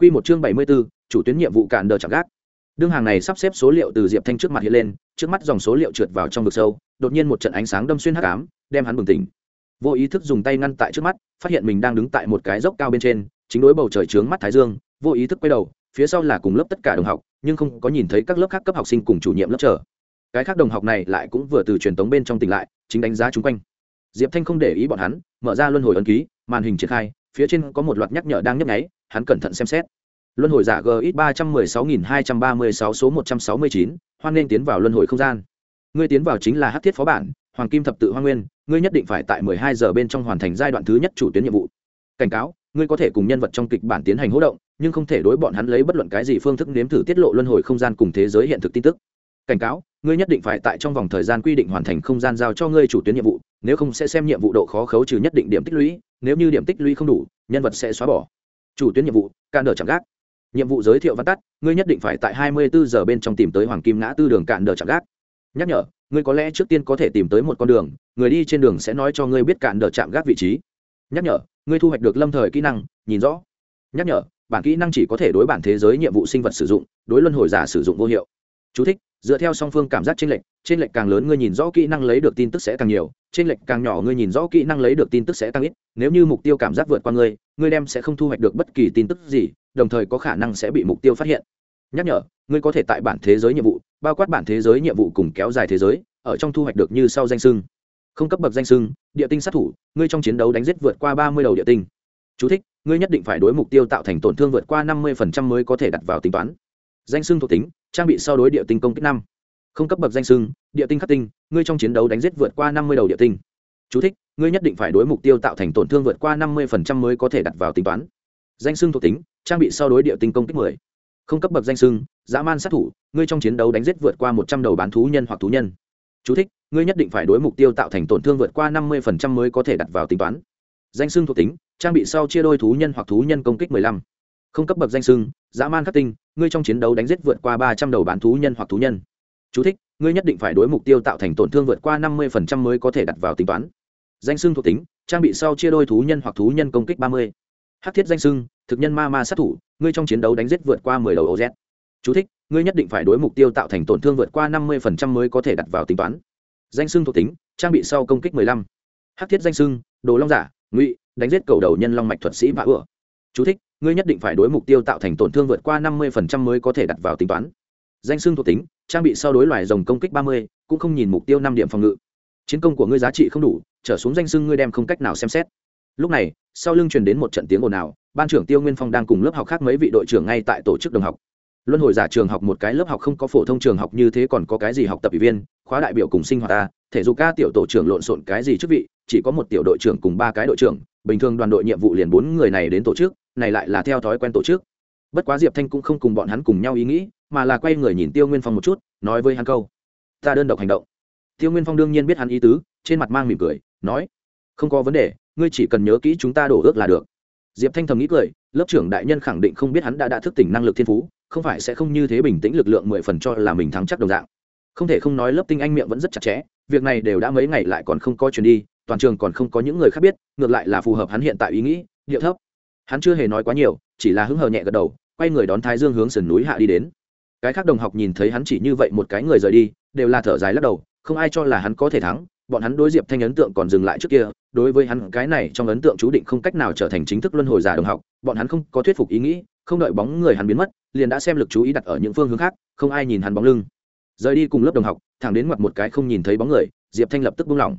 Quy một chương bảy mươi 74, chủ tuyến nhiệm vụ cản đờ chẳng gác. Đương hàng này sắp xếp số liệu từ Diệp Thanh trước mặt hiện lên, trước mắt dòng số liệu trượt vào trong vực sâu, đột nhiên một trận ánh sáng đâm xuyên hắc ám, đem hắn bừng tỉnh. Vô ý thức dùng tay ngăn tại trước mắt, phát hiện mình đang đứng tại một cái dốc cao bên trên, chính đối bầu trời trướng mắt thái dương, vô ý thức quay đầu, phía sau là cùng lớp tất cả đồng học, nhưng không có nhìn thấy các lớp khác cấp học sinh cùng chủ nhiệm lớp chờ. Cái khác đồng học này lại cũng vừa từ truyền tống bên trong tỉnh lại, chính đánh giá chúng quanh. Diệp Thanh không để ý bọn hắn, mở ra luân hồi ấn ký, màn hình triển khai, phía trên có một loạt nhắc nhở đang nhấp nháy, hắn cẩn thận xem xét. Luân hồi giả gx ba trăm mười sáu nghìn hai trăm ba mươi sáu số một trăm sáu mươi chín, hoan nên tiến vào luân hồi không gian. Ngươi tiến vào chính là hát thiết phó bản, hoàng kim thập tự hoa nguyên, ngươi nhất định phải tại mười hai giờ bên trong hoàn thành giai đoạn thứ nhất chủ tuyến nhiệm vụ. Cảnh cáo, ngươi có thể cùng nhân vật trong kịch bản tiến hành hỗ động, nhưng không thể đối bọn hắn lấy bất luận cái gì phương thức nếm thử tiết lộ luân hồi không gian cùng thế giới hiện thực tin tức. Cảnh cáo, ngươi nhất định phải tại trong vòng thời gian quy định hoàn thành không gian giao cho ngươi chủ tuyến nhiệm vụ, nếu không sẽ xem nhiệm vụ độ khó khấu trừ nhất định điểm tích lũy, nếu như điểm tích lũy không đủ, nhân vật sẽ xóa bỏ chủ tuyến nhiệm vụ cạn đờ chạm gác. Nhiệm vụ giới thiệu văn tắt ngươi nhất định phải tại 24 giờ bên trong tìm tới hoàng kim ngã tư đường cạn đờ chạm gác. Nhắc nhở ngươi có lẽ trước tiên có thể tìm tới một con đường người đi trên đường sẽ nói cho ngươi biết cạn đờ chạm gác vị trí. Nhắc nhở ngươi thu hoạch được lâm thời kỹ năng nhìn rõ. Nhắc nhở bản kỹ năng chỉ có thể đối bản thế giới nhiệm vụ sinh vật sử dụng đối luân hồi giả sử dụng vô hiệu. Chú thích, dựa theo song phương cảm giác chênh lệch, chênh lệch càng lớn ngươi nhìn rõ kỹ năng lấy được tin tức sẽ càng nhiều, chênh lệch càng nhỏ ngươi nhìn rõ kỹ năng lấy được tin tức sẽ càng ít, nếu như mục tiêu cảm giác vượt qua ngươi, ngươi đem sẽ không thu hoạch được bất kỳ tin tức gì, đồng thời có khả năng sẽ bị mục tiêu phát hiện. Nhắc nhở, ngươi có thể tại bản thế giới nhiệm vụ, bao quát bản thế giới nhiệm vụ cùng kéo dài thế giới, ở trong thu hoạch được như sau danh xưng. Không cấp bậc danh xưng, địa tinh sát thủ, ngươi trong chiến đấu đánh giết vượt qua ba mươi đầu địa tinh. Chú thích, ngươi nhất định phải đối mục tiêu tạo thành tổn thương vượt qua năm 50% mới có thể đặt vào tính toán. Danh xưng thuộc tính, trang bị so đối địa tinh công kích năm. Không cấp bậc danh sưng địa tinh khắc tinh ngươi trong chiến đấu đánh giết vượt qua năm mươi đầu địa tinh. Chú thích, ngươi nhất định phải đối mục tiêu tạo thành tổn thương vượt qua năm mươi mới có thể đặt vào tính toán. Danh sưng thuộc tính trang bị so đối địa tinh công kích mười. Không cấp bậc danh sưng dã man sát thủ ngươi trong chiến đấu đánh giết vượt qua một trăm đầu bán thú nhân hoặc thú nhân. Chú thích, ngươi nhất định phải đối mục tiêu tạo thành tổn thương vượt qua năm mươi mới có thể đặt vào tính toán. Danh sưng thuộc tính trang bị sau chia đôi thú nhân hoặc thú nhân công kích mười lăm không cấp bậc danh sưng dã man khắc tinh ngươi trong chiến đấu đánh giết vượt qua ba trăm đầu bán thú nhân hoặc thú nhân. Chú thích, ngươi nhất định phải đối mục tiêu tạo thành tổn thương vượt qua năm mươi mới có thể đặt vào tính toán. Danh sưng thuộc tính trang bị sau chia đôi thú nhân hoặc thú nhân công kích ba mươi. Hát thiết danh sưng thực nhân ma ma sát thủ ngươi trong chiến đấu đánh giết vượt qua mười đầu oz Chú thích, ngươi nhất định phải đối mục tiêu tạo thành tổn thương vượt qua năm mươi mới có thể đặt vào tính toán. Danh sưng thuộc tính trang bị sau công kích mười lăm. Hát thiết danh sưng đồ long giả ngụy đánh giết cầu đầu nhân long mạch thuật sĩ và ừa. Chú thích, ngươi nhất định phải đối mục tiêu tạo thành tổn thương vượt qua năm mươi mới có thể đặt vào tính toán. Danh xưng thuộc tính, trang bị sau đối loài rồng công kích ba mươi, cũng không nhìn mục tiêu năm điểm phòng ngự. Chiến công của ngươi giá trị không đủ, trở xuống danh xưng ngươi đem không cách nào xem xét. Lúc này, sau lưng truyền đến một trận tiếng ồn ào, ban trưởng tiêu nguyên phong đang cùng lớp học khác mấy vị đội trưởng ngay tại tổ chức đồng học. Luân hồi giả trường học một cái lớp học không có phổ thông trường học như thế còn có cái gì học tập ủy viên, khóa đại biểu cùng sinh hoạt ta, thể dục ca tiểu tổ trưởng lộn xộn cái gì chức vị, chỉ có một tiểu đội trưởng cùng ba cái đội trưởng, bình thường đoàn đội nhiệm vụ liền bốn người này đến tổ chức này lại là theo thói quen tổ chức. Bất quá diệp thanh cũng không cùng bọn hắn cùng nhau ý nghĩ, mà là quay người nhìn tiêu nguyên phong một chút, nói với hắn câu, ta đơn độc hành động. Tiêu nguyên phong đương nhiên biết hắn ý tứ, trên mặt mang mỉm cười, nói, không có vấn đề, ngươi chỉ cần nhớ kỹ chúng ta đổ ước là được. Diệp thanh thầm nghĩ cười, lớp trưởng đại nhân khẳng định không biết hắn đã đã thức tỉnh năng lực thiên phú, không phải sẽ không như thế bình tĩnh lực lượng mười phần cho là mình thắng chắc đồng dạng. Không thể không nói lớp tinh anh miệng vẫn rất chặt chẽ, việc này đều đã mấy ngày lại còn không có truyền đi, toàn trường còn không có những người khác biết, ngược lại là phù hợp hắn hiện tại ý nghĩ, điệu thấp hắn chưa hề nói quá nhiều, chỉ là hứng hờ nhẹ gật đầu, quay người đón thái dương hướng sườn núi hạ đi đến. Cái khác đồng học nhìn thấy hắn chỉ như vậy một cái người rời đi, đều là thở dài lắc đầu, không ai cho là hắn có thể thắng, bọn hắn đối diệp thanh ấn tượng còn dừng lại trước kia, đối với hắn cái này trong ấn tượng chú định không cách nào trở thành chính thức luân hồi giả đồng học, bọn hắn không có thuyết phục ý nghĩ, không đợi bóng người hắn biến mất, liền đã xem lực chú ý đặt ở những phương hướng khác, không ai nhìn hắn bóng lưng. Rời đi cùng lớp đồng học, thẳng đến mặt một cái không nhìn thấy bóng người, diệp thanh lập tức buông lỏng.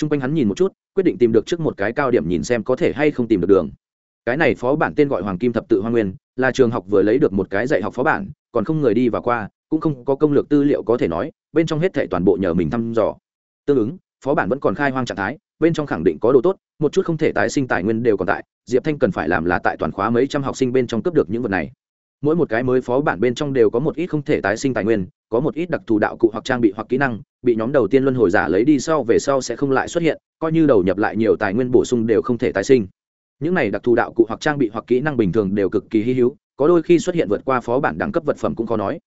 T r u n g quanh hắn nhìn một chút, quyết định tìm được trước một cái cao điểm nhìn xem có thể hay không tìm được đường cái này phó bản tên gọi hoàng kim thập tự hoa nguyên, là trường học vừa lấy được một cái dạy học phó bản, còn không người đi và qua, cũng không có công lược tư liệu có thể nói, bên trong hết thể toàn bộ nhờ mình thăm dò. Tương ứng, phó bản vẫn còn khai hoang trạng thái, bên trong khẳng định có đồ tốt, một chút không thể tái sinh tài nguyên đều còn tại, diệp thanh cần phải làm là tại toàn khóa mấy trăm học sinh bên trong cướp được những vật này. Mỗi một cái mới phó bản bên trong đều có một ít không thể tái sinh tài nguyên, có một ít đặc thù đạo cụ hoặc trang bị hoặc kỹ năng, bị nhóm đầu tiên luân hồi giả lấy đi sau về sau sẽ không lại xuất hiện, coi như đầu nhập lại nhiều tài nguyên bổ sung đều không thể tái sinh những này đặc thù đạo cụ hoặc trang bị hoặc kỹ năng bình thường đều cực kỳ hy hữu, có đôi khi xuất hiện vượt qua phó bản đẳng cấp vật phẩm cũng khó nói.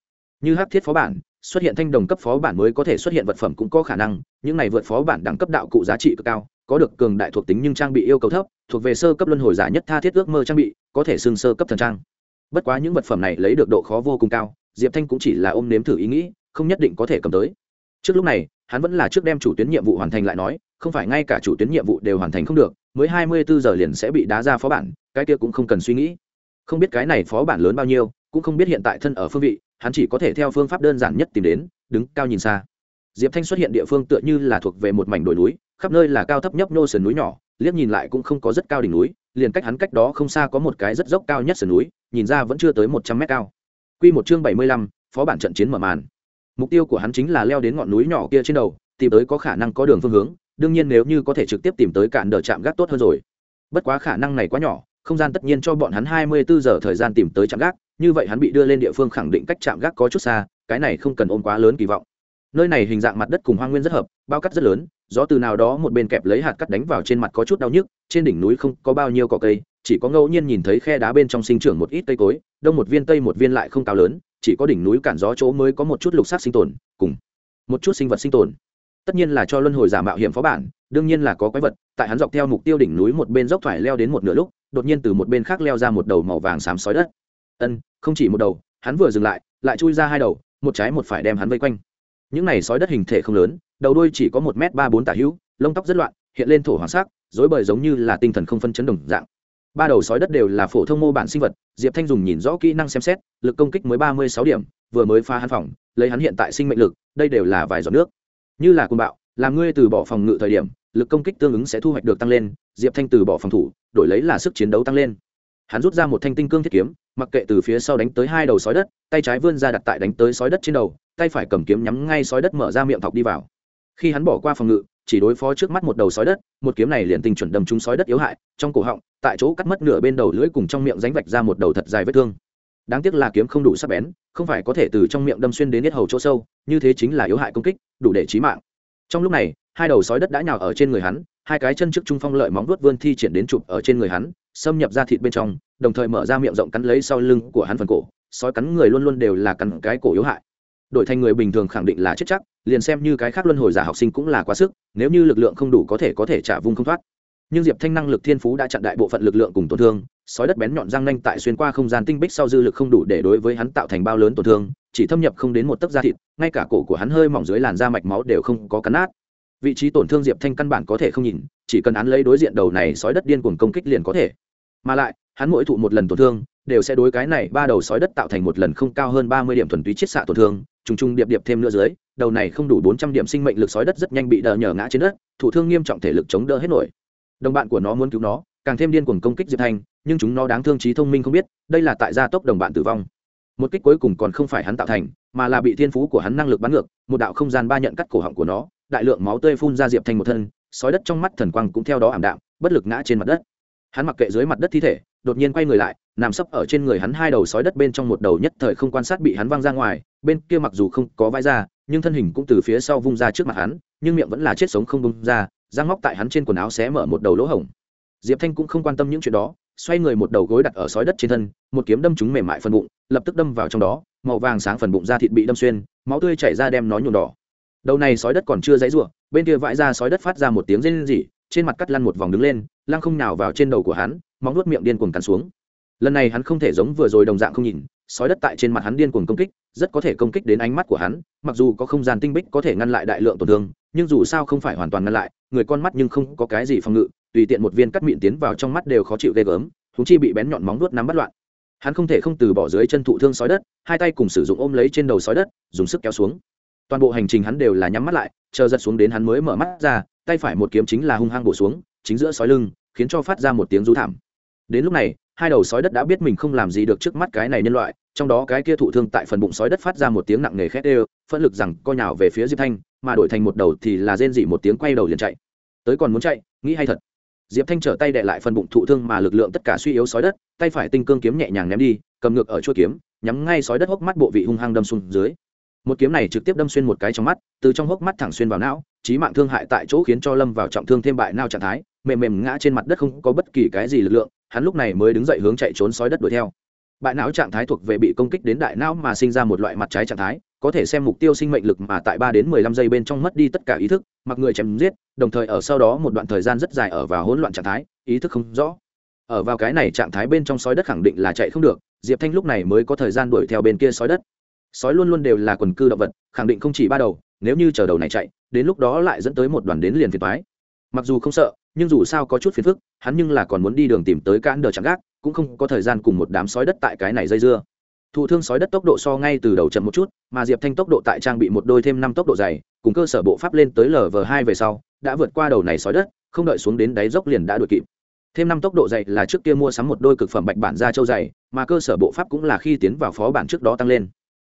Như hắc thiết phó bản, xuất hiện thanh đồng cấp phó bản mới có thể xuất hiện vật phẩm cũng có khả năng, những này vượt phó bản đẳng cấp đạo cụ giá trị cực cao, có được cường đại thuộc tính nhưng trang bị yêu cầu thấp, thuộc về sơ cấp luân hồi giả nhất tha thiết ước mơ trang bị, có thể xưng sơ cấp thần trang. Bất quá những vật phẩm này lấy được độ khó vô cùng cao, diệp thanh cũng chỉ là ôm nếm thử ý nghĩ, không nhất định có thể cầm tới. Trước lúc này, hắn vẫn là trước đem chủ tuyến nhiệm vụ hoàn thành lại nói, không phải ngay cả chủ tuyến nhiệm vụ đều hoàn thành không được mới hai mươi bốn giờ liền sẽ bị đá ra phó bản, cái kia cũng không cần suy nghĩ. Không biết cái này phó bản lớn bao nhiêu, cũng không biết hiện tại thân ở phương vị, hắn chỉ có thể theo phương pháp đơn giản nhất tìm đến, đứng cao nhìn xa. Diệp thanh xuất hiện địa phương tựa như là thuộc về một mảnh đồi núi, khắp nơi là cao thấp nhấp nhô sườn núi nhỏ, liếc nhìn lại cũng không có rất cao đỉnh núi, liền cách hắn cách đó không xa có một cái rất dốc cao nhất sườn núi, nhìn ra vẫn chưa tới một trăm mét cao. Q một chương bảy mươi lăm, phó bản trận chiến mở màn. Mục tiêu của hắn chính là leo đến ngọn núi nhỏ kia trên đầu, tìm tới có khả năng có đường phương hướng đương nhiên nếu như có thể trực tiếp tìm tới cạn đờ chạm gác tốt hơn rồi. Bất quá khả năng này quá nhỏ, không gian tất nhiên cho bọn hắn hai mươi bốn giờ thời gian tìm tới trạm gác, như vậy hắn bị đưa lên địa phương khẳng định cách trạm gác có chút xa, cái này không cần ôm quá lớn kỳ vọng. Nơi này hình dạng mặt đất cùng hoang nguyên rất hợp, bao cắt rất lớn, gió từ nào đó một bên kẹp lấy hạt cắt đánh vào trên mặt có chút đau nhức, trên đỉnh núi không có bao nhiêu cỏ cây, chỉ có ngẫu nhiên nhìn thấy khe đá bên trong sinh trưởng một ít cây cối, đông một viên tây một viên lại không cao lớn, chỉ có đỉnh núi cản gió chỗ mới có một chút lục sắc sinh tồn, cùng một chút sinh vật sinh tồn tất nhiên là cho luân hồi giả mạo hiểm phó bản, đương nhiên là có quái vật, tại hắn dọc theo mục tiêu đỉnh núi một bên dốc thoải leo đến một nửa lúc, đột nhiên từ một bên khác leo ra một đầu màu vàng xám sói đất. Ân, không chỉ một đầu, hắn vừa dừng lại lại chui ra hai đầu, một trái một phải đem hắn vây quanh. Những này sói đất hình thể không lớn, đầu đuôi chỉ có một m ba bốn tả hữu, lông tóc rất loạn, hiện lên thổ hoàng sắc dối bời giống như là tinh thần không phân chấn đồng dạng. Ba đầu sói đất đều là phổ thông mô bản sinh vật, diệp thanh dùng nhìn rõ kỹ năng xem xét, lực công kích mới ba mươi sáu điểm, vừa mới phá hắn phòng, lấy hắn hiện tại sinh mệnh lực, đây đều là vài giọt nước như là côn bạo, làm ngươi từ bỏ phòng ngự thời điểm, lực công kích tương ứng sẽ thu hoạch được tăng lên, diệp thanh từ bỏ phòng thủ, đổi lấy là sức chiến đấu tăng lên. Hắn rút ra một thanh tinh cương thiết kiếm, mặc kệ từ phía sau đánh tới hai đầu sói đất, tay trái vươn ra đặt tại đánh tới sói đất trên đầu, tay phải cầm kiếm nhắm ngay sói đất mở ra miệng thọc đi vào. Khi hắn bỏ qua phòng ngự, chỉ đối phó trước mắt một đầu sói đất, một kiếm này liền tinh chuẩn đâm trúng sói đất yếu hại, trong cổ họng, tại chỗ cắt mất nửa bên đầu lưỡi cùng trong miệng ránh vạch ra một đầu thật dài vết thương đáng tiếc là kiếm không đủ sắc bén, không phải có thể từ trong miệng đâm xuyên đến hết hầu chỗ sâu, như thế chính là yếu hại công kích, đủ để chí mạng. Trong lúc này, hai đầu sói đất đã nhào ở trên người hắn, hai cái chân trước trung phong lợi móng vuốt vươn thi triển đến chụp ở trên người hắn, xâm nhập ra thịt bên trong, đồng thời mở ra miệng rộng cắn lấy sau lưng của hắn phần cổ, sói cắn người luôn luôn đều là cắn cái cổ yếu hại. Đổi thành người bình thường khẳng định là chết chắc, liền xem như cái khác luân hồi giả học sinh cũng là quá sức, nếu như lực lượng không đủ có thể có thể trả vung không thoát nhưng diệp thanh năng lực thiên phú đã chặn đại bộ phận lực lượng cùng tổn thương, sói đất bén nhọn răng nanh tại xuyên qua không gian tinh bích sau dư lực không đủ để đối với hắn tạo thành bao lớn tổn thương, chỉ thâm nhập không đến một tấc da thịt, ngay cả cổ của hắn hơi mỏng dưới làn da mạch máu đều không có cắn nát. Vị trí tổn thương diệp thanh căn bản có thể không nhìn, chỉ cần án lấy đối diện đầu này sói đất điên cuồng công kích liền có thể. Mà lại, hắn mỗi thụ một lần tổn thương, đều sẽ đối cái này ba đầu sói đất tạo thành một lần không cao hơn ba mươi điểm thuần túy chiết xạ tổn thương, trùng trùng điệp điệp thêm nữa dưới, đầu này không đủ bốn trăm điểm sinh mệnh lực sói đất rất nhanh bị đờ nhờ ngã trên đất thủ thương nghiêm trọng thể lực chống đỡ hết nổi đồng bạn của nó muốn cứu nó, càng thêm điên cuồng công kích diệp thanh, nhưng chúng nó đáng thương trí thông minh không biết, đây là tại gia tốc đồng bạn tử vong. Một kích cuối cùng còn không phải hắn tạo thành, mà là bị thiên phú của hắn năng lực bắn ngược, một đạo không gian ba nhận cắt cổ họng của nó, đại lượng máu tươi phun ra diệp thanh một thân, sói đất trong mắt thần quang cũng theo đó ảm đạm, bất lực ngã trên mặt đất. Hắn mặc kệ dưới mặt đất thi thể, đột nhiên quay người lại, nằm sấp ở trên người hắn hai đầu sói đất bên trong một đầu nhất thời không quan sát bị hắn văng ra ngoài, bên kia mặc dù không có vai ra, nhưng thân hình cũng từ phía sau vung ra trước mặt hắn, nhưng miệng vẫn là chết sống không bung ra răng móc tại hắn trên quần áo xé mở một đầu lỗ hổng. Diệp thanh cũng không quan tâm những chuyện đó, xoay người một đầu gối đặt ở sói đất trên thân, một kiếm đâm chúng mềm mại phần bụng, lập tức đâm vào trong đó, màu vàng sáng phần bụng da thịt bị đâm xuyên, máu tươi chảy ra đem nó nhuộm đỏ. Đầu này sói đất còn chưa dãy rủa, bên kia vãi ra sói đất phát ra một tiếng rên rỉ, trên mặt cắt lăn một vòng đứng lên, lăng không nào vào trên đầu của hắn, móng nuốt miệng điên cuồng cắn xuống. Lần này hắn không thể giống vừa rồi đồng dạng không nhìn, sói đất tại trên mặt hắn điên cuồng công kích, rất có thể công kích đến ánh mắt của hắn, mặc dù có không gian tinh bích có thể ngăn lại đại lượng tổn thương nhưng dù sao không phải hoàn toàn ngăn lại, người con mắt nhưng không có cái gì phòng ngự, tùy tiện một viên cắt mịn tiến vào trong mắt đều khó chịu ghê gớm thú chi bị bén nhọn móng nuốt nắm bắt loạn. Hắn không thể không từ bỏ dưới chân thụ thương sói đất, hai tay cùng sử dụng ôm lấy trên đầu sói đất, dùng sức kéo xuống. Toàn bộ hành trình hắn đều là nhắm mắt lại, chờ giật xuống đến hắn mới mở mắt ra, tay phải một kiếm chính là hung hăng bổ xuống, chính giữa sói lưng, khiến cho phát ra một tiếng rú thảm. Đến lúc này, hai đầu sói đất đã biết mình không làm gì được trước mắt cái này nhân loại, trong đó cái kia thụ thương tại phần bụng sói đất phát ra một tiếng nặng nề khét ê phẫn lực rằng co nhào về phía diệp thanh mà đổi thành một đầu thì là rên dị một tiếng quay đầu liền chạy. Tới còn muốn chạy, nghĩ hay thật. Diệp thanh trở tay đệ lại phần bụng thụ thương mà lực lượng tất cả suy yếu sói đất, tay phải tinh cương kiếm nhẹ nhàng ném đi, cầm ngược ở chuôi kiếm, nhắm ngay sói đất hốc mắt bộ vị hung hăng đâm xuống dưới. Một kiếm này trực tiếp đâm xuyên một cái trong mắt, từ trong hốc mắt thẳng xuyên vào não trí mạng thương hại tại chỗ khiến cho lâm vào trọng thương thêm bại nao trạng thái, mềm mềm ngã trên mặt đất không có bất kỳ cái gì lực lượng, hắn lúc này mới đứng dậy hướng chạy trốn sói đất đuổi theo. Bại não trạng thái thuộc về bị công kích đến đại não mà sinh ra một loại mặt trái trạng thái có thể xem mục tiêu sinh mệnh lực mà tại ba đến mười lăm giây bên trong mất đi tất cả ý thức, mặc người chém giết, đồng thời ở sau đó một đoạn thời gian rất dài ở vào hỗn loạn trạng thái, ý thức không rõ. Ở vào cái này trạng thái bên trong sói đất khẳng định là chạy không được, diệp thanh lúc này mới có thời gian đuổi theo bên kia sói đất. Sói luôn luôn đều là quần cư động vật, khẳng định không chỉ ba đầu, nếu như chờ đầu này chạy, đến lúc đó lại dẫn tới một đoàn đến liền phiền toái. Mặc dù không sợ, nhưng dù sao có chút phiền phức, hắn nhưng là còn muốn đi đường tìm tới Cản đờ chẳng gác, cũng không có thời gian cùng một đám sói đất tại cái này dây dưa thụ thương sói đất tốc độ so ngay từ đầu chậm một chút, mà diệp thanh tốc độ tại trang bị một đôi thêm năm tốc độ dày, cùng cơ sở bộ pháp lên tới lv hai về sau, đã vượt qua đầu này sói đất, không đợi xuống đến đáy dốc liền đã đuổi kịp. Thêm năm tốc độ dày là trước kia mua sắm một đôi cực phẩm bạch bản da châu dày, mà cơ sở bộ pháp cũng là khi tiến vào phó bản trước đó tăng lên.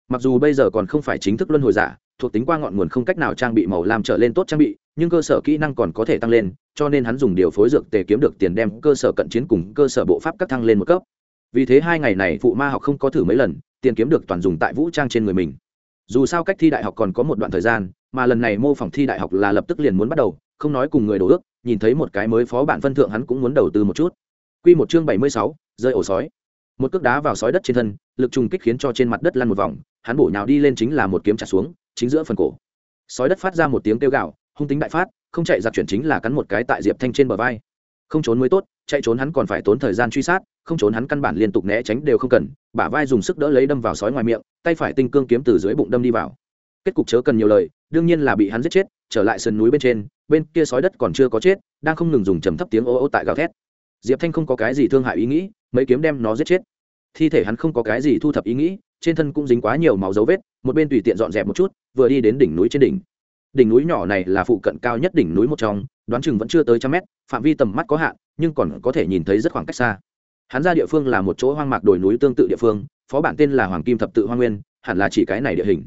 Mặc dù bây giờ còn không phải chính thức luân hồi giả, thuộc tính qua ngọn nguồn không cách nào trang bị màu làm trở lên tốt trang bị, nhưng cơ sở kỹ năng còn có thể tăng lên, cho nên hắn dùng điều phối dược tề kiếm được tiền đem cơ sở cận chiến cùng cơ sở bộ pháp các thăng lên một cấp vì thế hai ngày này phụ ma học không có thử mấy lần tiền kiếm được toàn dùng tại vũ trang trên người mình dù sao cách thi đại học còn có một đoạn thời gian mà lần này mô phỏng thi đại học là lập tức liền muốn bắt đầu không nói cùng người đồ ước nhìn thấy một cái mới phó bản phân thượng hắn cũng muốn đầu tư một chút Quy một chương bảy mươi sáu, rơi ổ sói. Một cước đá vào sói đất trên thân, lực trùng kích khiến cho trên mặt đất lăn một vòng, hắn bổ nhào đi lên chính là một kiếm trả xuống, chính giữa phần cổ. Sói đất phát ra một tiếng kêu gào, hung tính đại phát, không chạy giặc chuyển chính là cắn một cái tại Diệp Thanh trên bờ vai. Không trốn mới tốt, chạy trốn hắn còn phải tốn thời gian truy sát, không trốn hắn căn bản liên tục né tránh đều không cần, bả vai dùng sức đỡ lấy đâm vào sói ngoài miệng, tay phải tinh cương kiếm từ dưới bụng đâm đi vào. Kết cục chớ cần nhiều lời, đương nhiên là bị hắn giết chết, trở lại sườn núi bên trên, bên kia sói đất còn chưa có chết, đang không ngừng dùng trầm thấp tiếng ô ô tại gào thét. Diệp thanh không có cái gì thương hại ý nghĩ mấy kiếm đem nó giết chết. Thi thể hắn không có cái gì thu thập ý nghĩ trên thân cũng dính quá nhiều máu dấu vết một bên tùy tiện dọn dẹp một chút vừa đi đến đỉnh núi trên đỉnh. Đỉnh núi nhỏ này là phụ cận cao nhất đỉnh núi một trong đoán chừng vẫn chưa tới trăm mét, phạm vi tầm mắt có hạn, nhưng còn có thể nhìn thấy rất khoảng cách xa. Hắn ra địa phương là một chỗ hoang mạc đồi núi tương tự địa phương, phó bản tên là hoàng kim thập tự hoa nguyên, hẳn là chỉ cái này địa hình.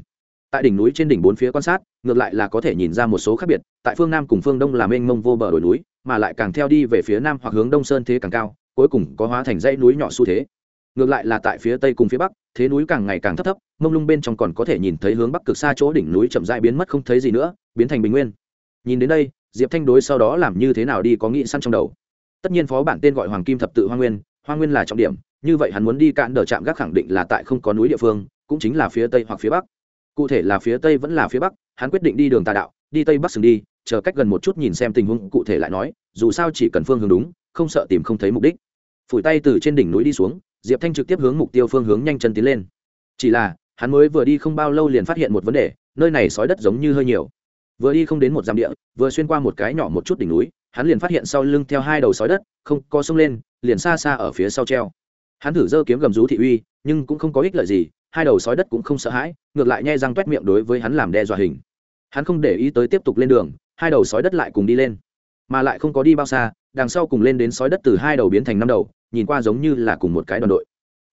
Tại đỉnh núi trên đỉnh bốn phía quan sát, ngược lại là có thể nhìn ra một số khác biệt, tại phương nam cùng phương đông là mênh mông vô bờ đồi núi, mà lại càng theo đi về phía nam hoặc hướng đông sơn thế càng cao, cuối cùng có hóa thành dãy núi nhỏ xu thế. Ngược lại là tại phía tây cùng phía bắc, thế núi càng ngày càng thấp thấp, mông lung bên trong còn có thể nhìn thấy hướng bắc cực xa chỗ đỉnh núi chậm dại biến mất không thấy gì nữa, biến thành bình nguyên. Nhìn đến đây diệp thanh đối sau đó làm như thế nào đi có nghĩ săn trong đầu. Tất nhiên phó bản tên gọi hoàng kim thập tự hoa nguyên hoa nguyên là trọng điểm, như vậy hắn muốn đi cạn đờ trạm gác khẳng định là tại không có núi địa phương, cũng chính là phía tây hoặc phía bắc. Cụ thể là phía tây vẫn là phía bắc, hắn quyết định đi đường tà đạo, đi tây bắc sừng đi, chờ cách gần một chút nhìn xem tình huống cụ thể lại nói, dù sao chỉ cần phương hướng đúng, không sợ tìm không thấy mục đích. Phủi tay từ trên đỉnh núi đi xuống, diệp thanh trực tiếp hướng mục tiêu phương hướng nhanh chân tiến lên. Chỉ là, hắn mới vừa đi không bao lâu liền phát hiện một vấn đề, nơi này sói đất giống như hơi nhiều vừa đi không đến một dặm địa, vừa xuyên qua một cái nhỏ một chút đỉnh núi, hắn liền phát hiện sau lưng theo hai đầu sói đất, không có sông lên, liền xa xa ở phía sau treo. Hắn thử dơ kiếm gầm rú thị uy, nhưng cũng không có ích lợi gì, hai đầu sói đất cũng không sợ hãi, ngược lại nhai răng t miệng đối với hắn làm đe dọa hình. Hắn không để ý tới tiếp tục lên đường, hai đầu sói đất lại cùng đi lên, mà lại không có đi bao xa, đằng sau cùng lên đến sói đất từ hai đầu biến thành năm đầu, nhìn qua giống như là cùng một cái đoàn đội.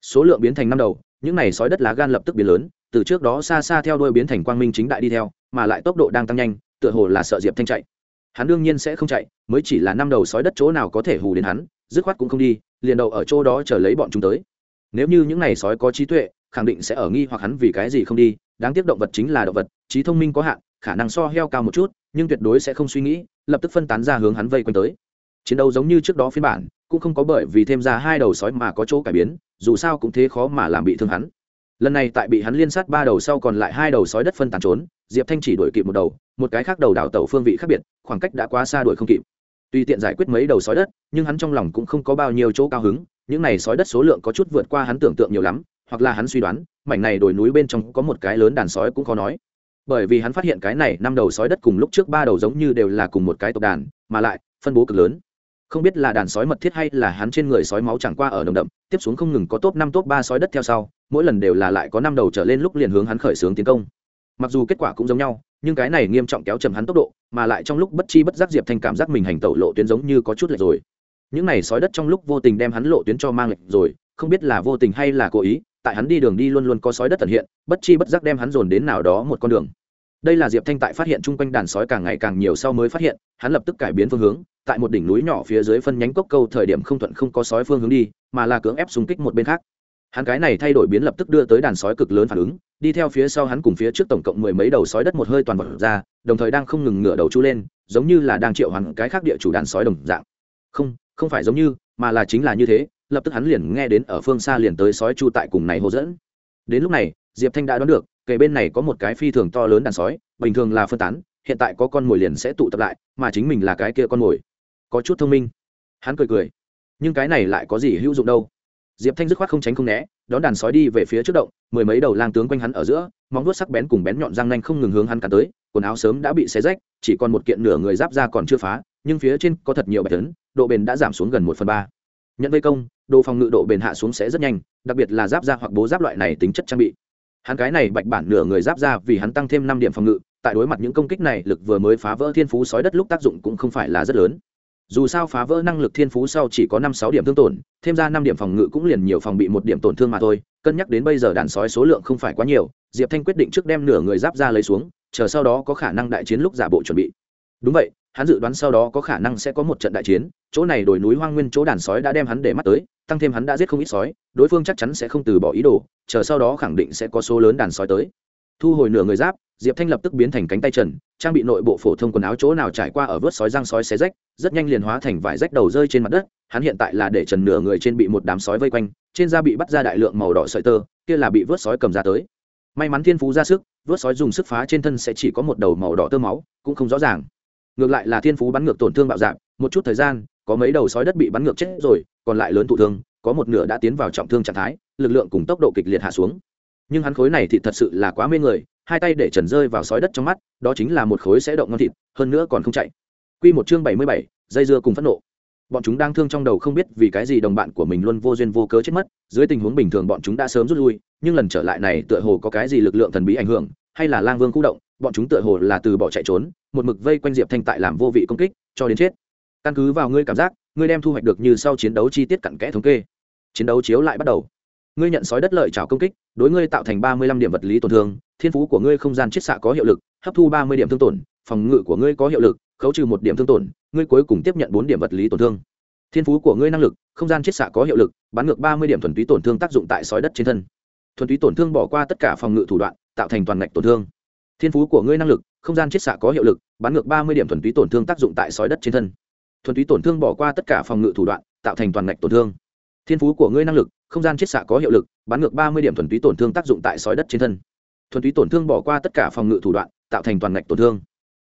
Số lượng biến thành năm đầu, những này sói đất lá gan lập tức biến lớn, từ trước đó xa xa theo đuôi biến thành quang minh chính đại đi theo mà lại tốc độ đang tăng nhanh, tựa hồ là sợ diệp thanh chạy. Hắn đương nhiên sẽ không chạy, mới chỉ là năm đầu sói đất chỗ nào có thể hù đến hắn, dứt khoát cũng không đi, liền đầu ở chỗ đó chờ lấy bọn chúng tới. Nếu như những này sói có trí tuệ, khẳng định sẽ ở nghi hoặc hắn vì cái gì không đi, đáng tiếc động vật chính là động vật, trí thông minh có hạn, khả năng so heo cao một chút, nhưng tuyệt đối sẽ không suy nghĩ, lập tức phân tán ra hướng hắn vây quanh tới. Chiến đấu giống như trước đó phiên bản, cũng không có bởi vì thêm ra hai đầu sói mà có chỗ cải biến, dù sao cũng thế khó mà làm bị thương hắn lần này tại bị hắn liên sát ba đầu sau còn lại hai đầu sói đất phân tán trốn, diệp thanh chỉ đuổi kịp một đầu, một cái khác đầu đảo tàu phương vị khác biệt, khoảng cách đã quá xa đuổi không kịp. Tuy tiện giải quyết mấy đầu sói đất, nhưng hắn trong lòng cũng không có bao nhiêu chỗ cao hứng, những này sói đất số lượng có chút vượt qua hắn tưởng tượng nhiều lắm, hoặc là hắn suy đoán, mảnh này đồi núi bên trong có một cái lớn đàn sói cũng khó nói. Bởi vì hắn phát hiện cái này năm đầu sói đất cùng lúc trước ba đầu giống như đều là cùng một cái tộc đàn, mà lại, phân bố cực lớn. Không biết là đàn sói mật thiết hay là hắn trên người sói máu chẳng qua ở đồng đậm, tiếp xuống không ngừng có top năm, top ba sói đất theo sau mỗi lần đều là lại có năm đầu trở lên lúc liền hướng hắn khởi xướng tiến công. Mặc dù kết quả cũng giống nhau, nhưng cái này nghiêm trọng kéo chầm hắn tốc độ, mà lại trong lúc bất chi bất giác diệp thanh cảm giác mình hành tẩu lộ tuyến giống như có chút lệch rồi. Những này sói đất trong lúc vô tình đem hắn lộ tuyến cho mang lệch rồi, không biết là vô tình hay là cố ý, tại hắn đi đường đi luôn luôn có sói đất tận hiện, bất chi bất giác đem hắn dồn đến nào đó một con đường. Đây là diệp thanh tại phát hiện chung quanh đàn sói càng ngày càng nhiều sau mới phát hiện, hắn lập tức cải biến phương hướng, tại một đỉnh núi nhỏ phía dưới phân nhánh cốc câu thời điểm không thuận không có sói phương hướng đi, mà là cưỡng ép xung kích một bên khác hắn cái này thay đổi biến lập tức đưa tới đàn sói cực lớn phản ứng, đi theo phía sau hắn cùng phía trước tổng cộng mười mấy đầu sói đất một hơi toàn vật ra, đồng thời đang không ngừng ngửa đầu chu lên, giống như là đang triệu hoàn cái khác địa chủ đàn sói đồng dạng. Không không phải giống như, mà là chính là như thế, lập tức hắn liền nghe đến ở phương xa liền tới sói chu tại cùng này hô dẫn. Đến lúc này, diệp thanh đã đoán được, kề bên này có một cái phi thường to lớn đàn sói, bình thường là phân tán, hiện tại có con mồi liền sẽ tụ tập lại, mà chính mình là cái kia con mồi. Có chút thông minh. Hắn cười cười. Nhưng cái này lại có gì hữu dụng đâu? Diệp thanh dứt khoát không tránh không né, đón đàn sói đi về phía trước động, mười mấy đầu lang tướng quanh hắn ở giữa, móng vuốt sắc bén cùng bén nhọn răng nanh không ngừng hướng hắn cắn tới, quần áo sớm đã bị xé rách, chỉ còn một kiện nửa người giáp ra còn chưa phá, nhưng phía trên có thật nhiều bài tấn, độ bền đã giảm xuống gần một phần ba. Nhận vây công, đồ phòng ngự độ bền hạ xuống sẽ rất nhanh, đặc biệt là giáp da hoặc bố giáp loại này tính chất trang bị. Hắn cái này bạch bản nửa người giáp ra vì hắn tăng thêm năm điểm phòng ngự, tại đối mặt những công kích này, lực vừa mới phá vỡ thiên phú sói đất lúc tác dụng cũng không phải là rất lớn dù sao phá vỡ năng lực thiên phú sau chỉ có năm sáu điểm thương tổn, thêm ra năm điểm phòng ngự cũng liền nhiều phòng bị một điểm tổn thương mà thôi, cân nhắc đến bây giờ đàn sói số lượng không phải quá nhiều, diệp thanh quyết định trước đem nửa người giáp ra lấy xuống, chờ sau đó có khả năng đại chiến lúc giả bộ chuẩn bị. Đúng vậy, hắn dự đoán sau đó có khả năng sẽ có một trận đại chiến, chỗ này đồi núi hoang nguyên chỗ đàn sói đã đem hắn để mắt tới, tăng thêm hắn đã giết không ít sói, đối phương chắc chắn sẽ không từ bỏ ý đồ, chờ sau đó khẳng định sẽ có số lớn đàn sói tới thu hồi nửa người giáp, diệp thanh lập tức biến thành cánh tay trần, trang bị nội bộ phổ thông quần áo chỗ nào trải qua ở vớt sói răng sói xé rách, rất nhanh liền hóa thành vải rách đầu rơi trên mặt đất, hắn hiện tại là để trần nửa người trên bị một đám sói vây quanh, trên da bị bắt ra đại lượng màu đỏ sợi tơ, kia là bị vớt sói cầm ra tới. May mắn thiên phú ra sức, vớt sói dùng sức phá trên thân sẽ chỉ có một đầu màu đỏ tơ máu, cũng không rõ ràng. Ngược lại là thiên phú bắn ngược tổn thương bạo dạng, một chút thời gian, có mấy đầu sói đất bị bắn ngược chết rồi, còn lại lớn thụ thương, có một nửa đã tiến vào trọng thương trạng thái, lực lượng cùng tốc độ kịch liệt hạ xuống nhưng hắn khối này thì thật sự là quá mê người hai tay để trần rơi vào sói đất trong mắt đó chính là một khối sẽ động ngon thịt hơn nữa còn không chạy. Quy một chương bảy mươi bảy, dây dưa cùng phẫn nộ. Bọn chúng đang thương trong đầu không biết vì cái gì đồng bạn của mình luôn vô duyên vô cớ chết mất dưới tình huống bình thường bọn chúng đã sớm rút lui nhưng lần trở lại này tựa hồ có cái gì lực lượng thần bí ảnh hưởng hay là lang vương khu động bọn chúng tựa hồ là từ bỏ chạy trốn một mực vây quanh diệp thanh tại làm vô vị công kích cho đến chết. Căn cứ vào ngươi cảm giác ngươi đem thu hoạch được như sau chiến đấu chi tiết cặn kẽ thống kê. Chiến đấu chiếu lại bắt đầu ngươi nhận sói đất lợi trào công kích, đối ngươi tạo thành ba mươi lăm điểm vật lý tổn thương, thiên phú của ngươi không gian chiết xạ có hiệu lực, hấp thu ba mươi điểm thương tổn, phòng ngự của ngươi có hiệu lực, khấu trừ một điểm thương tổn, ngươi cuối cùng tiếp nhận bốn điểm vật lý tổn thương. Thiên phú của ngươi năng lực, không gian chiết xạ có hiệu lực, bắn ngược ba mươi điểm thuần túy tổn thương tác dụng tại sói đất trên thân. Thuần túy tổn thương bỏ qua tất cả phòng ngự thủ đoạn, tạo thành toàn ngạch tổn thương. Thiên phú của ngươi năng lực, không gian chiết xạ có hiệu lực, bắn ngược ba mươi điểm thuần túy tổn thương tác dụng tại sói đất trên thân. Thuần túy tổn thương bỏ qua tất cả phòng ngự thủ đoạn, tạo thành toàn ngạch tổn thương. Thiên phú của ngươi năng lực không gian chiết xạ có hiệu lực bán ngược ba mươi điểm thuần túy tổn thương tác dụng tại sói đất trên thân. Thuần túy tổn thương bỏ qua tất cả phòng ngự thủ đoạn, tạo thành toàn ngạch tổn thương.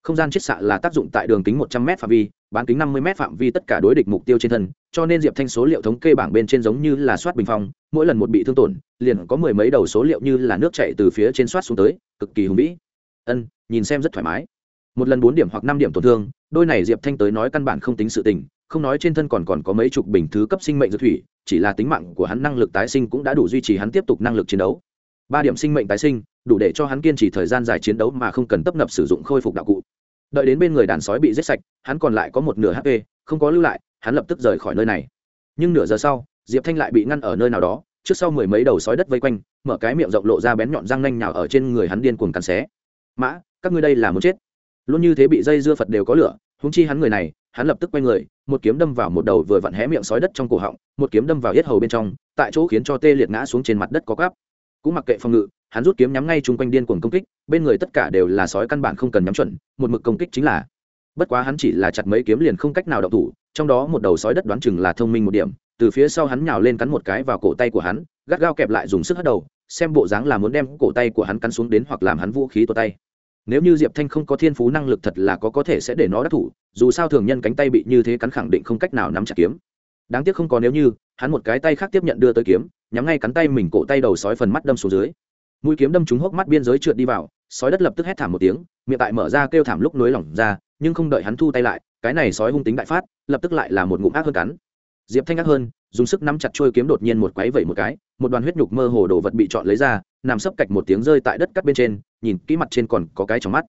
Không gian chiết xạ là tác dụng tại đường kính một trăm m phạm vi, bán kính năm mươi m phạm vi tất cả đối địch mục tiêu trên thân, cho nên diệp thanh số liệu thống kê bảng bên trên giống như là soát bình phong, mỗi lần một bị thương tổn, liền có mười mấy đầu số liệu như là nước chạy từ phía trên soát xuống tới, cực kỳ hùng vĩ. Ân, nhìn xem rất thoải mái một lần bốn điểm hoặc năm điểm tổn thương, đôi này diệp thanh tới nói căn bản không tính sự tình, không nói trên thân còn còn có mấy chục bình thứ cấp sinh mệnh dược thủy, chỉ là tính mạng của hắn năng lực tái sinh cũng đã đủ duy trì hắn tiếp tục năng lực chiến đấu. Ba điểm sinh mệnh tái sinh, đủ để cho hắn kiên trì thời gian dài chiến đấu mà không cần tấp nập sử dụng khôi phục đạo cụ. Đợi đến bên người đàn sói bị giết sạch, hắn còn lại có một nửa hp không có lưu lại, hắn lập tức rời khỏi nơi này. Nhưng nửa giờ sau, diệp thanh lại bị ngăn ở nơi nào đó, trước sau mười mấy đầu sói đất vây quanh, mở cái miệng rộng lộ ra bén nhọn răng nanh nhào ở trên người hắn điên cuồng cắn xé. Mã, các ngươi đây là muốn chết luôn như thế bị dây dưa phật đều có lửa húng chi hắn người này, hắn lập tức quay người, một kiếm đâm vào một đầu vừa vặn hé miệng sói đất trong cổ họng, một kiếm đâm vào yết hầu bên trong, tại chỗ khiến cho tê liệt ngã xuống trên mặt đất có cắp cũng mặc kệ phòng ngự, hắn rút kiếm nhắm ngay chung quanh điên cuồng công kích, bên người tất cả đều là sói căn bản không cần nhắm chuẩn, một mực công kích chính là. Bất quá hắn chỉ là chặt mấy kiếm liền không cách nào đậu thủ, trong đó một đầu sói đất đoán chừng là thông minh một điểm, từ phía sau hắn nhào lên cắn một cái vào cổ tay của hắn, gắt gao kẹp lại dùng sức hất đầu, xem bộ dáng là muốn đem cổ tay của hắn cắn xuống đến hoặc làm hắn vũ khí tuột tay nếu như diệp thanh không có thiên phú năng lực thật là có có thể sẽ để nó đắc thủ, dù sao thường nhân cánh tay bị như thế cắn khẳng định không cách nào nắm chặt kiếm. Đáng tiếc không có nếu như, hắn một cái tay khác tiếp nhận đưa tới kiếm, nhắm ngay cắn tay mình cổ tay đầu sói phần mắt đâm xuống dưới. Mũi kiếm đâm trúng hốc mắt biên giới trượt đi vào, sói đất lập tức hét thảm một tiếng, miệng tại mở ra kêu thảm lúc nối lỏng ra, nhưng không đợi hắn thu tay lại, cái này sói hung tính đại phát, lập tức lại là một ngụm ác hơn cắn. Diệp thanh ác hơn, dùng sức nắm chặt trôi kiếm đột nhiên một quáy vẩy một cái một đoàn huyết nhục mơ hồ đồ vật bị chọn lấy ra, nằm sấp cạch một tiếng rơi tại đất cắt bên trên, nhìn kỹ mặt trên còn có cái trong mắt.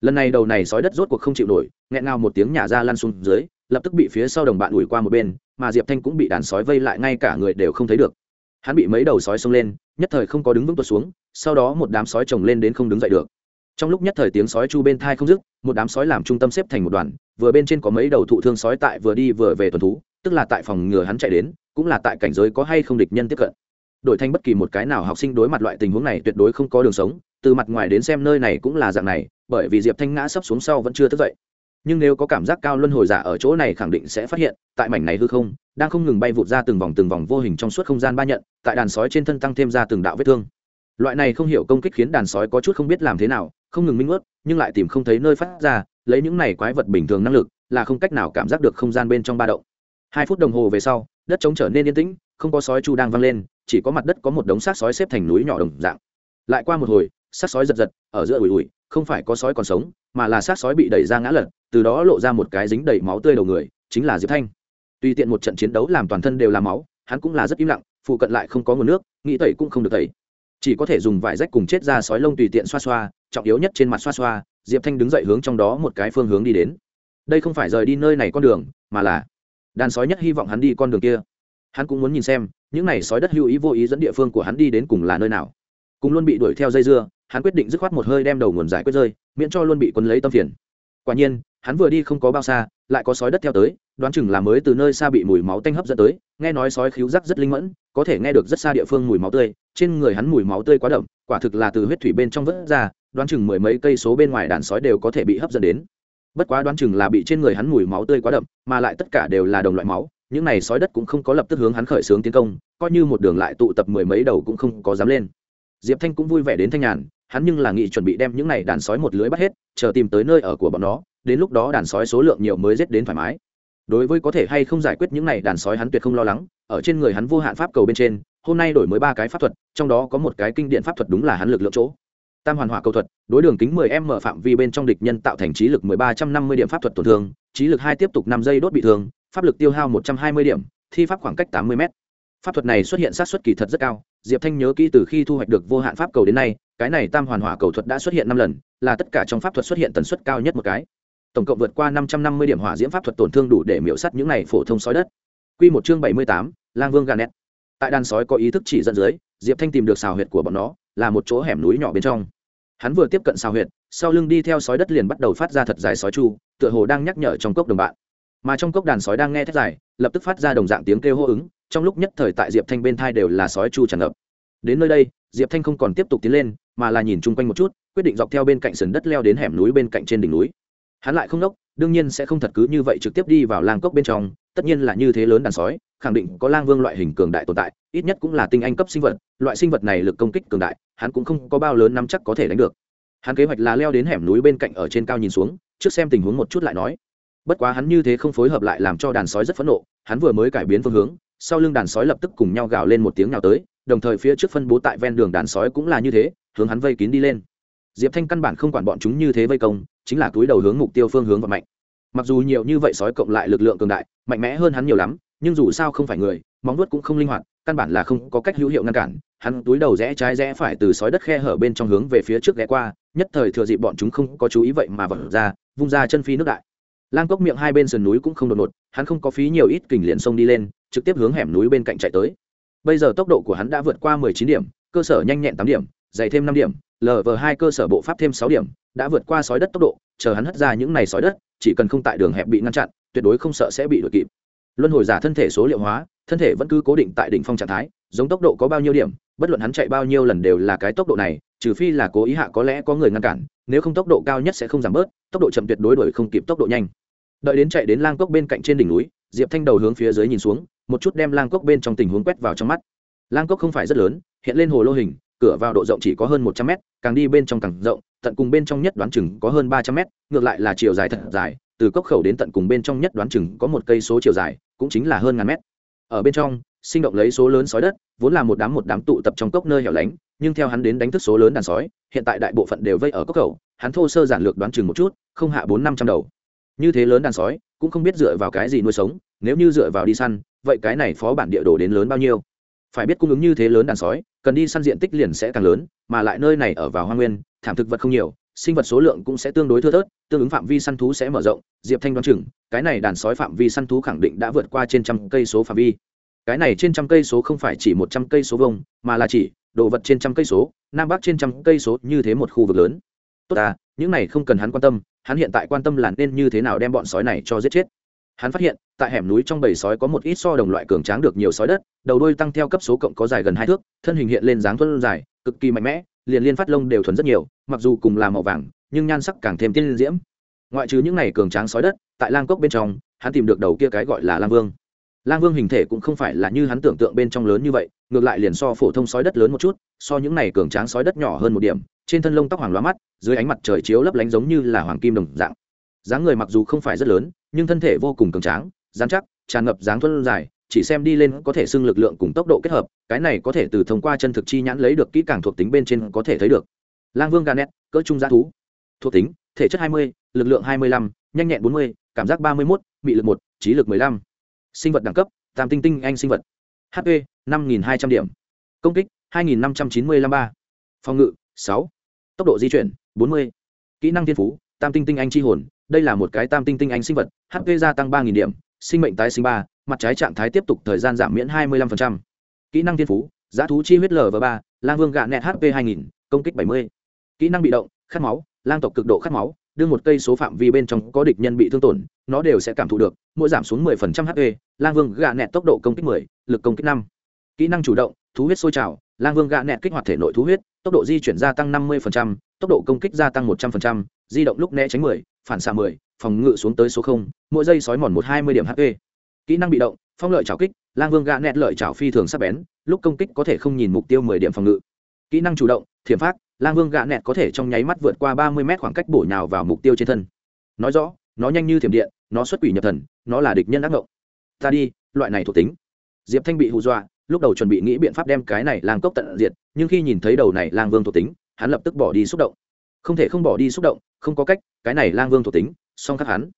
Lần này đầu này sói đất rốt cuộc không chịu nổi, nghẹn ngào một tiếng nhả ra lăn xuống dưới, lập tức bị phía sau đồng bạn ủi qua một bên, mà diệp thanh cũng bị đàn sói vây lại, ngay cả người đều không thấy được. Hắn bị mấy đầu sói xông lên, nhất thời không có đứng vững tuột xuống, sau đó một đám sói chồng lên đến không đứng dậy được. Trong lúc nhất thời tiếng sói chu bên thai không dứt, một đám sói làm trung tâm xếp thành một đoàn, vừa bên trên có mấy đầu thụ thương sói tại vừa đi vừa về tuần thú, tức là tại phòng ngừa hắn chạy đến, cũng là tại cảnh giới có hay không địch nhân tiếp cận đổi thành bất kỳ một cái nào học sinh đối mặt loại tình huống này tuyệt đối không có đường sống, từ mặt ngoài đến xem nơi này cũng là dạng này, bởi vì diệp thanh ngã sấp xuống sau vẫn chưa thức dậy. Nhưng nếu có cảm giác cao luân hồi giả ở chỗ này khẳng định sẽ phát hiện, tại mảnh này hư không, đang không ngừng bay vụt ra từng vòng từng vòng vô hình trong suốt không gian ba nhận, tại đàn sói trên thân tăng thêm ra từng đạo vết thương. Loại này không hiểu công kích khiến đàn sói có chút không biết làm thế nào, không ngừng minh ướt nhưng lại tìm không thấy nơi phát ra, lấy những này quái vật bình thường năng lực, là không cách nào cảm giác được không gian bên trong ba động. Hai phút đồng hồ về sau, đất trống trở nên yên tĩnh, không có sói chu đang vang lên chỉ có mặt đất có một đống xác sói xếp thành núi nhỏ đồng dạng. Lại qua một hồi, xác sói giật giật, ở giữa ủi ủi, không phải có sói còn sống, mà là xác sói bị đẩy ra ngã lật, từ đó lộ ra một cái dính đầy máu tươi đầu người, chính là diệp thanh. Tùy tiện một trận chiến đấu làm toàn thân đều là máu, hắn cũng là rất im lặng, phụ cận lại không có nguồn nước, nghĩ tẩy cũng không được tẩy. Chỉ có thể dùng vải rách cùng chết ra sói lông tùy tiện xoa xoa, trọng yếu nhất trên mặt xoa xoa, diệp thanh đứng dậy hướng trong đó một cái phương hướng đi đến. Đây không phải rời đi nơi này con đường, mà là đàn sói nhất hy vọng hắn đi con đường kia hắn cũng muốn nhìn xem, những n à y sói đất hữu ý vô ý dẫn địa phương của hắn đi đến cùng là nơi nào. Cùng luôn bị đuổi theo dây dưa, hắn quyết định dứt khoát một hơi đem đầu nguồn giải quyết rơi, miễn cho luôn bị quân lấy tâm phiền. Quả nhiên, hắn vừa đi không có bao xa, lại có sói đất theo tới, đoán chừng là mới từ nơi xa bị mùi máu tanh hấp dẫn tới, nghe nói sói khíu rắc rất linh mẫn, có thể nghe được rất xa địa phương mùi máu tươi, trên người hắn mùi máu tươi quá đậm, quả thực là từ huyết thủy bên trong vớt ra, đoán chừng mười mấy cây số bên ngoài đàn sói đều có thể bị hấp dẫn đến. Bất quá đoán chừng là bị trên người hắn mùi máu tươi quá đậm, mà lại tất cả đều là đồng loại máu những này sói đất cũng không có lập tức hướng hắn khởi xướng tiến công, coi như một đường lại tụ tập mười mấy đầu cũng không có dám lên. Diệp thanh cũng vui vẻ đến thanh nhàn, hắn nhưng là nghĩ chuẩn bị đem những này đàn sói một lưới bắt hết, chờ tìm tới nơi ở của bọn nó, đến lúc đó đàn sói số lượng nhiều mới giết đến thoải mái. Đối với có thể hay không giải quyết những này đàn sói hắn tuyệt không lo lắng, ở trên người hắn vô hạn pháp cầu bên trên, hôm nay đổi mới ba cái pháp thuật, trong đó có một cái kinh điện pháp thuật đúng là hắn lực lượng chỗ. Tam hoàn hỏa cầu thuật, đối đường kính 10 m phạm vi bên trong địch nhân tạo thành trí lực 1350 điểm pháp thuật tổn thương, trí lực hai tiếp tục năm giây đốt bị thương pháp lực tiêu hao 120 điểm thi pháp khoảng cách 80 m pháp thuật này xuất hiện sát xuất kỳ thật rất cao diệp thanh nhớ kỹ từ khi thu hoạch được vô hạn pháp cầu đến nay cái này tam hoàn hỏa cầu thuật đã xuất hiện năm lần là tất cả trong pháp thuật xuất hiện tần suất cao nhất một cái. Tổng cộng vượt qua 550 điểm hỏa diễm pháp thuật tổn thương đủ để miễu sát những này phổ thông sói đất. Quy một chương 78, lang vương gà nét tại đàn sói có ý thức chỉ dẫn dưới diệp thanh tìm được xào huyệt của bọn nó là một chỗ hẻm núi nhỏ bên trong. Hắn vừa tiếp cận xào huyệt sau lưng đi theo sói đất liền bắt đầu phát ra thật dài sói chu tựa hồ đang nhắc nhở trong cốc đồng bạn mà trong cốc đàn sói đang nghe thét dài, lập tức phát ra đồng dạng tiếng kêu hô ứng, trong lúc nhất thời tại diệp thanh bên thai đều là sói chu tràn ngập. Đến nơi đây, diệp thanh không còn tiếp tục tiến lên, mà là nhìn chung quanh một chút, quyết định dọc theo bên cạnh sườn đất leo đến hẻm núi bên cạnh trên đỉnh núi. Hắn lại không đốc, đương nhiên sẽ không thật cứ như vậy trực tiếp đi vào lang cốc bên trong, tất nhiên là như thế lớn đàn sói, khẳng định có lang vương loại hình cường đại tồn tại, ít nhất cũng là tinh anh cấp sinh vật, loại sinh vật này lực công kích cường đại, hắn cũng không có bao lớn nắm chắc có thể đánh được. Hắn kế hoạch là leo đến hẻm núi bên cạnh ở trên cao nhìn xuống, trước xem tình huống một chút lại nói bất quá hắn như thế không phối hợp lại làm cho đàn sói rất phẫn nộ, hắn vừa mới cải biến phương hướng, sau lưng đàn sói lập tức cùng nhau gào lên một tiếng nào tới, đồng thời phía trước phân bố tại ven đường đàn sói cũng là như thế, hướng hắn vây kín đi lên. Diệp thanh căn bản không quản bọn chúng như thế vây công, chính là túi đầu hướng mục tiêu phương hướng và mạnh mặc dù nhiều như vậy sói cộng lại lực lượng cường đại, mạnh mẽ hơn hắn nhiều lắm, nhưng dù sao không phải người, móng vuốt cũng không linh hoạt, căn bản là không có cách hữu hiệu ngăn cản. Hắn túi đầu rẽ trái rẽ phải từ sói đất khe hở bên trong hướng về phía trước ghé qua, nhất thời thừa dịp bọn chúng không có chú ý vậy mà vật ra, vung ra chân phi nước đại lang cốc miệng hai bên sườn núi cũng không đột ngột, hắn không có phí nhiều ít kình liền sông đi lên, trực tiếp hướng hẻm núi bên cạnh chạy tới. Bây giờ tốc độ của hắn đã vượt qua mười chín điểm, cơ sở nhanh nhẹn tám điểm, dày thêm năm điểm lv hai cơ sở bộ pháp thêm sáu điểm, đã vượt qua sói đất tốc độ, chờ hắn hất ra những này sói đất, chỉ cần không tại đường hẹp bị ngăn chặn, tuyệt đối không sợ sẽ bị đuổi kịp. Luân hồi giả thân thể số liệu hóa, thân thể vẫn cứ cố định tại đỉnh phong trạng thái, giống tốc độ có bao nhiêu điểm, bất luận hắn chạy bao nhiêu lần đều là cái tốc độ này, trừ phi là cố ý hạ có lẽ có người ngăn cản, nếu không tốc độ cao nhất sẽ không giảm bớt, tốc độ chậm tuyệt đối đuổi không kịp tốc độ nhanh đợi đến chạy đến lang cốc bên cạnh trên đỉnh núi, diệp thanh đầu hướng phía dưới nhìn xuống, một chút đem lang cốc bên trong tình huống quét vào trong mắt. Lang cốc không phải rất lớn, hiện lên hồ lô hình, cửa vào độ rộng chỉ có hơn một trăm mét, càng đi bên trong càng rộng, tận cùng bên trong nhất đoán chừng có hơn ba trăm mét, ngược lại là chiều dài thật dài, từ cốc khẩu đến tận cùng bên trong nhất đoán chừng có một cây số chiều dài, cũng chính là hơn ngàn mét. Ở bên trong, sinh động lấy số lớn sói đất, vốn là một đám một đám tụ tập trong cốc nơi hẻo lánh, nhưng theo hắn đến đánh thức số lớn đàn sói, hiện tại đại bộ phận đều vây ở cốc khẩu, hắn thô sơ giản lược đoán chừng một chút, không hạ bốn năm trăm đầu như thế lớn đàn sói, cũng không biết dựa vào cái gì nuôi sống, nếu như dựa vào đi săn, vậy cái này phó bản địa đồ đến lớn bao nhiêu? Phải biết cung ứng như thế lớn đàn sói, cần đi săn diện tích liền sẽ càng lớn, mà lại nơi này ở vào hoa nguyên, thảm thực vật không nhiều, sinh vật số lượng cũng sẽ tương đối thưa thớt, tương ứng phạm vi săn thú sẽ mở rộng, diệp thanh đoán chừng, cái này đàn sói phạm vi săn thú khẳng định đã vượt qua trên trăm cây số phạm vi. Cái này trên trăm cây số không phải chỉ một trăm cây số vông mà là chỉ đồ vật trên trăm cây số, nam bắc trên trăm cây số như thế một khu vực lớn. Tốt à những này không cần hắn quan tâm hắn hiện tại quan tâm là nên như thế nào đem bọn sói này cho giết chết. Hắn phát hiện, tại hẻm núi trong bầy sói có một ít so đồng loại cường tráng được nhiều sói đất, đầu đôi tăng theo cấp số cộng có dài gần hai thước, thân hình hiện lên dáng thuân dài, cực kỳ mạnh mẽ, liền liên phát lông đều thuần rất nhiều, mặc dù cùng là màu vàng, nhưng nhan sắc càng thêm tiên diễm. Ngoại trừ những này cường tráng sói đất, tại lang cốc bên trong, hắn tìm được đầu kia cái gọi là lang vương lang vương hình thể cũng không phải là như hắn tưởng tượng bên trong lớn như vậy ngược lại liền so phổ thông sói đất lớn một chút so những này cường tráng sói đất nhỏ hơn một điểm trên thân lông tóc hoàng loa mắt dưới ánh mặt trời chiếu lấp lánh giống như là hoàng kim đồng dạng. Dáng người mặc dù không phải rất lớn nhưng thân thể vô cùng cường tráng dán chắc tràn ngập dáng thuân dài chỉ xem đi lên có thể xưng lực lượng cùng tốc độ kết hợp cái này có thể từ thông qua chân thực chi nhãn lấy được kỹ càng thuộc tính bên trên có thể thấy được. Lang vương ganet cỡ trung giá thú. Thuộc tính thể chất 20, lực lượng 25, nhanh nhẹn 40, cảm giác 31, bị lực 1, trí lực 15 sinh vật đẳng cấp, tam tinh tinh anh sinh vật hp 5.200 điểm công kích 2.595 ba phòng ngự 6. tốc độ di chuyển 40. kỹ năng thiên phú, tam tinh tinh anh chi hồn đây là một cái tam tinh tinh anh sinh vật hp gia tăng 3.000 điểm, sinh mệnh tái sinh ba, mặt trái trạng thái tiếp tục thời gian giảm miễn 25%. kỹ năng thiên phú, giá thú chi huyết l và ba, lang vương gạ nẹt hp 2.000 công kích 70. kỹ năng bị động, khát máu, lang tộc cực độ khát máu đưa một cây số phạm vi bên trong có địch nhân bị thương tổn nó đều sẽ cảm thụ được mỗi giảm xuống 10% hp lang vương gạ nẹt tốc độ công kích 10, lực công kích 5. kỹ năng chủ động thú huyết sôi trào lang vương gạ nẹt kích hoạt thể nội thú huyết tốc độ di chuyển gia tăng 50%, tốc độ công kích gia tăng 100%, di động lúc né tránh 10, phản xạ 10, phòng ngự xuống tới số 0, mỗi giây sói mòn 120 điểm hp kỹ năng bị động phong lợi chảo kích lang vương gạ nẹt lợi chảo phi thường sắc bén lúc công kích có thể không nhìn mục tiêu 10 điểm phòng ngự kỹ năng chủ động thiểm phát lang vương gạ nẹt có thể trong nháy mắt vượt qua 30 mét khoảng cách bổ nhào vào mục tiêu trên thân. Nói rõ, nó nhanh như thiểm điện, nó xuất quỷ nhập thần, nó là địch nhân ác ngộng. Ta đi, loại này thuộc tính. Diệp thanh bị hù dọa, lúc đầu chuẩn bị nghĩ biện pháp đem cái này lang cốc tận diệt, nhưng khi nhìn thấy đầu này lang vương thuộc tính, hắn lập tức bỏ đi xúc động. Không thể không bỏ đi xúc động, không có cách, cái này lang vương thuộc tính, song khắc hắn.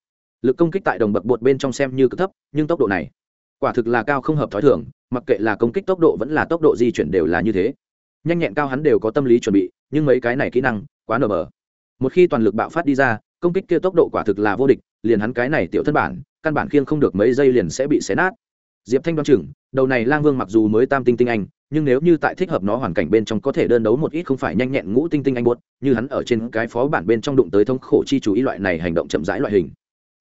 Lực công kích tại đồng bậc bột bên trong xem như cực thấp, nhưng tốc độ này, quả thực là cao không hợp t h ó i thường, mặc kệ là công kích tốc độ vẫn là tốc độ di chuyển đều là như thế nhanh nhẹn cao hắn đều có tâm lý chuẩn bị, nhưng mấy cái này kỹ năng quá nở bờ. Một khi toàn lực bạo phát đi ra, công kích kia tốc độ quả thực là vô địch, liền hắn cái này tiểu thân bản, căn bản khiêng không được mấy giây liền sẽ bị xé nát. Diệp thanh đoán chừng, đầu này lang vương mặc dù mới tam tinh tinh anh, nhưng nếu như tại thích hợp nó hoàn cảnh bên trong có thể đơn đấu một ít không phải nhanh nhẹn ngũ tinh tinh anh buốt, như hắn ở trên cái phó bản bên trong đụng tới thống khổ chi chú ý loại này hành động chậm rãi loại hình.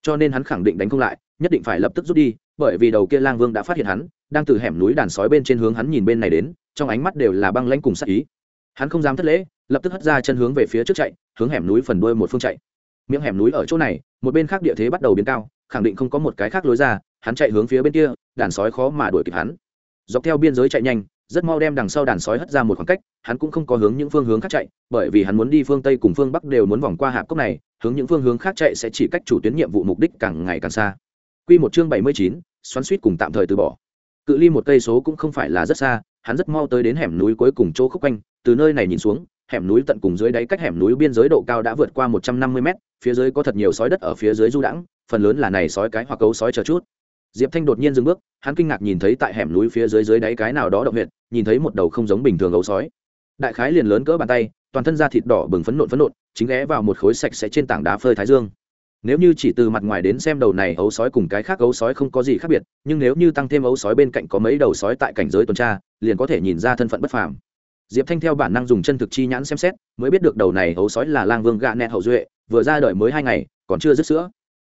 Cho nên hắn khẳng định đánh không lại, nhất định phải lập tức rút đi, bởi vì đầu kia lang vương đã phát hiện hắn, đang từ hẻm núi đàn sói bên trên hướng hắn nhìn bên này đến trong ánh mắt đều là băng lãnh cùng sắc ý. Hắn không dám thất lễ lập tức hất ra chân hướng về phía trước chạy hướng hẻm núi phần đuôi một phương chạy. Miệng hẻm núi ở chỗ này một bên khác địa thế bắt đầu biến cao khẳng định không có một cái khác lối ra hắn chạy hướng phía bên kia đàn sói khó mà đuổi kịp hắn. Dọc theo biên giới chạy nhanh rất mau đem đằng sau đàn sói hất ra một khoảng cách hắn cũng không có hướng những phương hướng khác chạy bởi vì hắn muốn đi phương tây cùng phương bắc đều muốn vòng qua hạp cốc này hướng những phương hướng khác chạy sẽ chỉ cách chủ tuyến nhiệm vụ mục đích càng ngày càng xa. Quy một chương bảy mươi chín, xoắn suýt cùng tạm thời từ bỏ cự ly một cây số cũng không phải là rất xa, hắn rất mau tới đến hẻm núi cuối cùng chỗ khúc quanh, từ nơi này nhìn xuống, hẻm núi tận cùng dưới đáy cách hẻm núi biên giới độ cao đã vượt qua một trăm năm mươi mét, phía dưới có thật nhiều sói đất ở phía dưới du đãng, phần lớn là này sói cái hoặc cấu sói chờ chút. Diệp thanh đột nhiên dừng bước, hắn kinh ngạc nhìn thấy tại hẻm núi phía dưới dưới đáy cái nào đó động huyện nhìn thấy một đầu không giống bình thường gấu sói. Đại khái liền lớn cỡ bàn tay, toàn thân da thịt đỏ bừng phấn nộn phấn nộn, chính ghé vào một khối sạch sẽ trên tảng đá phơi thái dương nếu như chỉ từ mặt ngoài đến xem đầu này ấu sói cùng cái khác ấu sói không có gì khác biệt, nhưng nếu như tăng thêm ấu sói bên cạnh có mấy đầu sói tại cảnh giới tuần tra, liền có thể nhìn ra thân phận bất phàm. Diệp thanh theo bản năng dùng chân thực chi nhãn xem xét, mới biết được đầu này ấu sói là lang vương gạ nẹt hậu duệ, vừa ra đời mới hai ngày, còn chưa dứt sữa.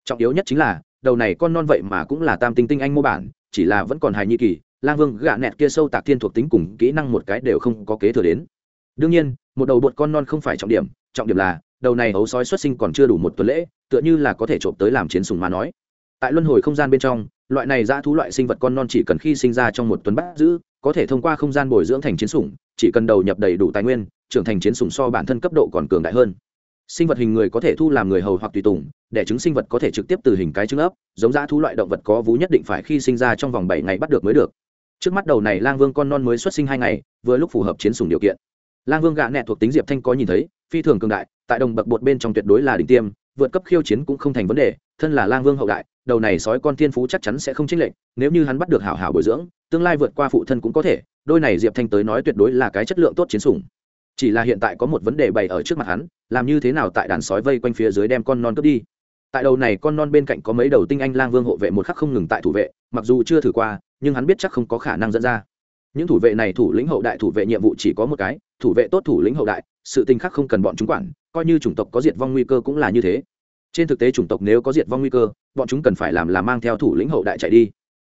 Trọng yếu nhất chính là, đầu này con non vậy mà cũng là tam tinh tinh anh mô bản, chỉ là vẫn còn hài nhi kỳ, lang vương gạ nẹt kia sâu tạc thiên thuộc tính cùng kỹ năng một cái đều không có kế thừa đến. Đương nhiên, một đầu bột con non không phải trọng điểm trọng điểm là đầu này ấu sói xuất sinh còn chưa đủ một tuần lễ, tựa như là có thể trộm tới làm chiến sùng mà nói. Tại luân hồi không gian bên trong, loại này dã thú loại sinh vật con non chỉ cần khi sinh ra trong một tuần bắt giữ, có thể thông qua không gian bồi dưỡng thành chiến sủng, chỉ cần đầu nhập đầy đủ tài nguyên, trưởng thành chiến sủng so bản thân cấp độ còn cường đại hơn. Sinh vật hình người có thể thu làm người hầu hoặc tùy tùng, để chứng sinh vật có thể trực tiếp từ hình cái trứng ấp, giống dã thú loại động vật có vú nhất định phải khi sinh ra trong vòng bảy ngày bắt được mới được. Trước mắt đầu này lang vương con non mới xuất sinh hai ngày, vừa lúc phù hợp chiến sủng điều kiện. Lang vương gạ nẹ thuộc tính diệp thanh có nhìn thấy, phi thường cường đại tại đồng bậc bột bên trong tuyệt đối là đỉnh tiêm, vượt cấp khiêu chiến cũng không thành vấn đề, thân là lang vương hậu đại, đầu này sói con thiên phú chắc chắn sẽ không chênh lệch, nếu như hắn bắt được hảo hảo bồi dưỡng, tương lai vượt qua phụ thân cũng có thể, đôi này diệp thanh tới nói tuyệt đối là cái chất lượng tốt chiến sủng. Chỉ là hiện tại có một vấn đề bày ở trước mặt hắn, làm như thế nào tại đàn sói vây quanh phía dưới đem con non cướp đi. Tại đầu này con non bên cạnh có mấy đầu tinh anh lang vương hộ vệ một khắc không ngừng tại thủ vệ, mặc dù chưa thử qua, nhưng hắn biết chắc không có khả năng dẫn ra. Những thủ vệ này thủ lĩnh hậu đại thủ vệ nhiệm vụ chỉ có một cái, thủ vệ tốt thủ lĩnh hậu đại, sự tình khác không cần bọn chúng quản coi như chủng tộc có diệt vong nguy cơ cũng là như thế. Trên thực tế chủng tộc nếu có diệt vong nguy cơ, bọn chúng cần phải làm là mang theo thủ lĩnh hậu đại chạy đi.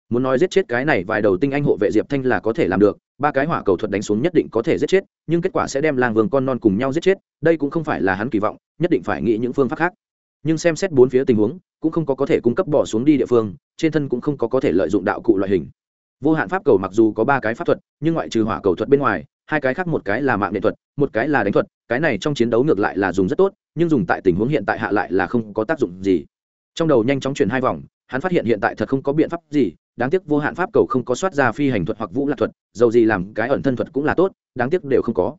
Muốn nói giết chết cái này vài đầu tinh anh hộ vệ diệp thanh là có thể làm được, ba cái hỏa cầu thuật đánh xuống nhất định có thể giết chết, nhưng kết quả sẽ đem lang vương con non cùng nhau giết chết, đây cũng không phải là hắn kỳ vọng, nhất định phải nghĩ những phương pháp khác. Nhưng xem xét bốn phía tình huống, cũng không có có thể cung cấp bỏ xuống đi địa phương, trên thân cũng không có có thể lợi dụng đạo cụ loại hình. Vô hạn pháp cầu mặc dù có ba cái pháp thuật, nhưng ngoại trừ hỏa cầu thuật bên ngoài hai cái khác một cái là mạng nghệ thuật, một cái là đánh thuật, cái này trong chiến đấu ngược lại là dùng rất tốt, nhưng dùng tại tình huống hiện tại hạ lại là không có tác dụng gì. Trong đầu nhanh chóng chuyển hai vòng, hắn phát hiện hiện tại thật không có biện pháp gì, đáng tiếc vô hạn pháp cầu không có soát ra phi hành thuật hoặc vũ lạc thuật, dầu gì làm cái ẩn thân thuật cũng là tốt, đáng tiếc đều không có.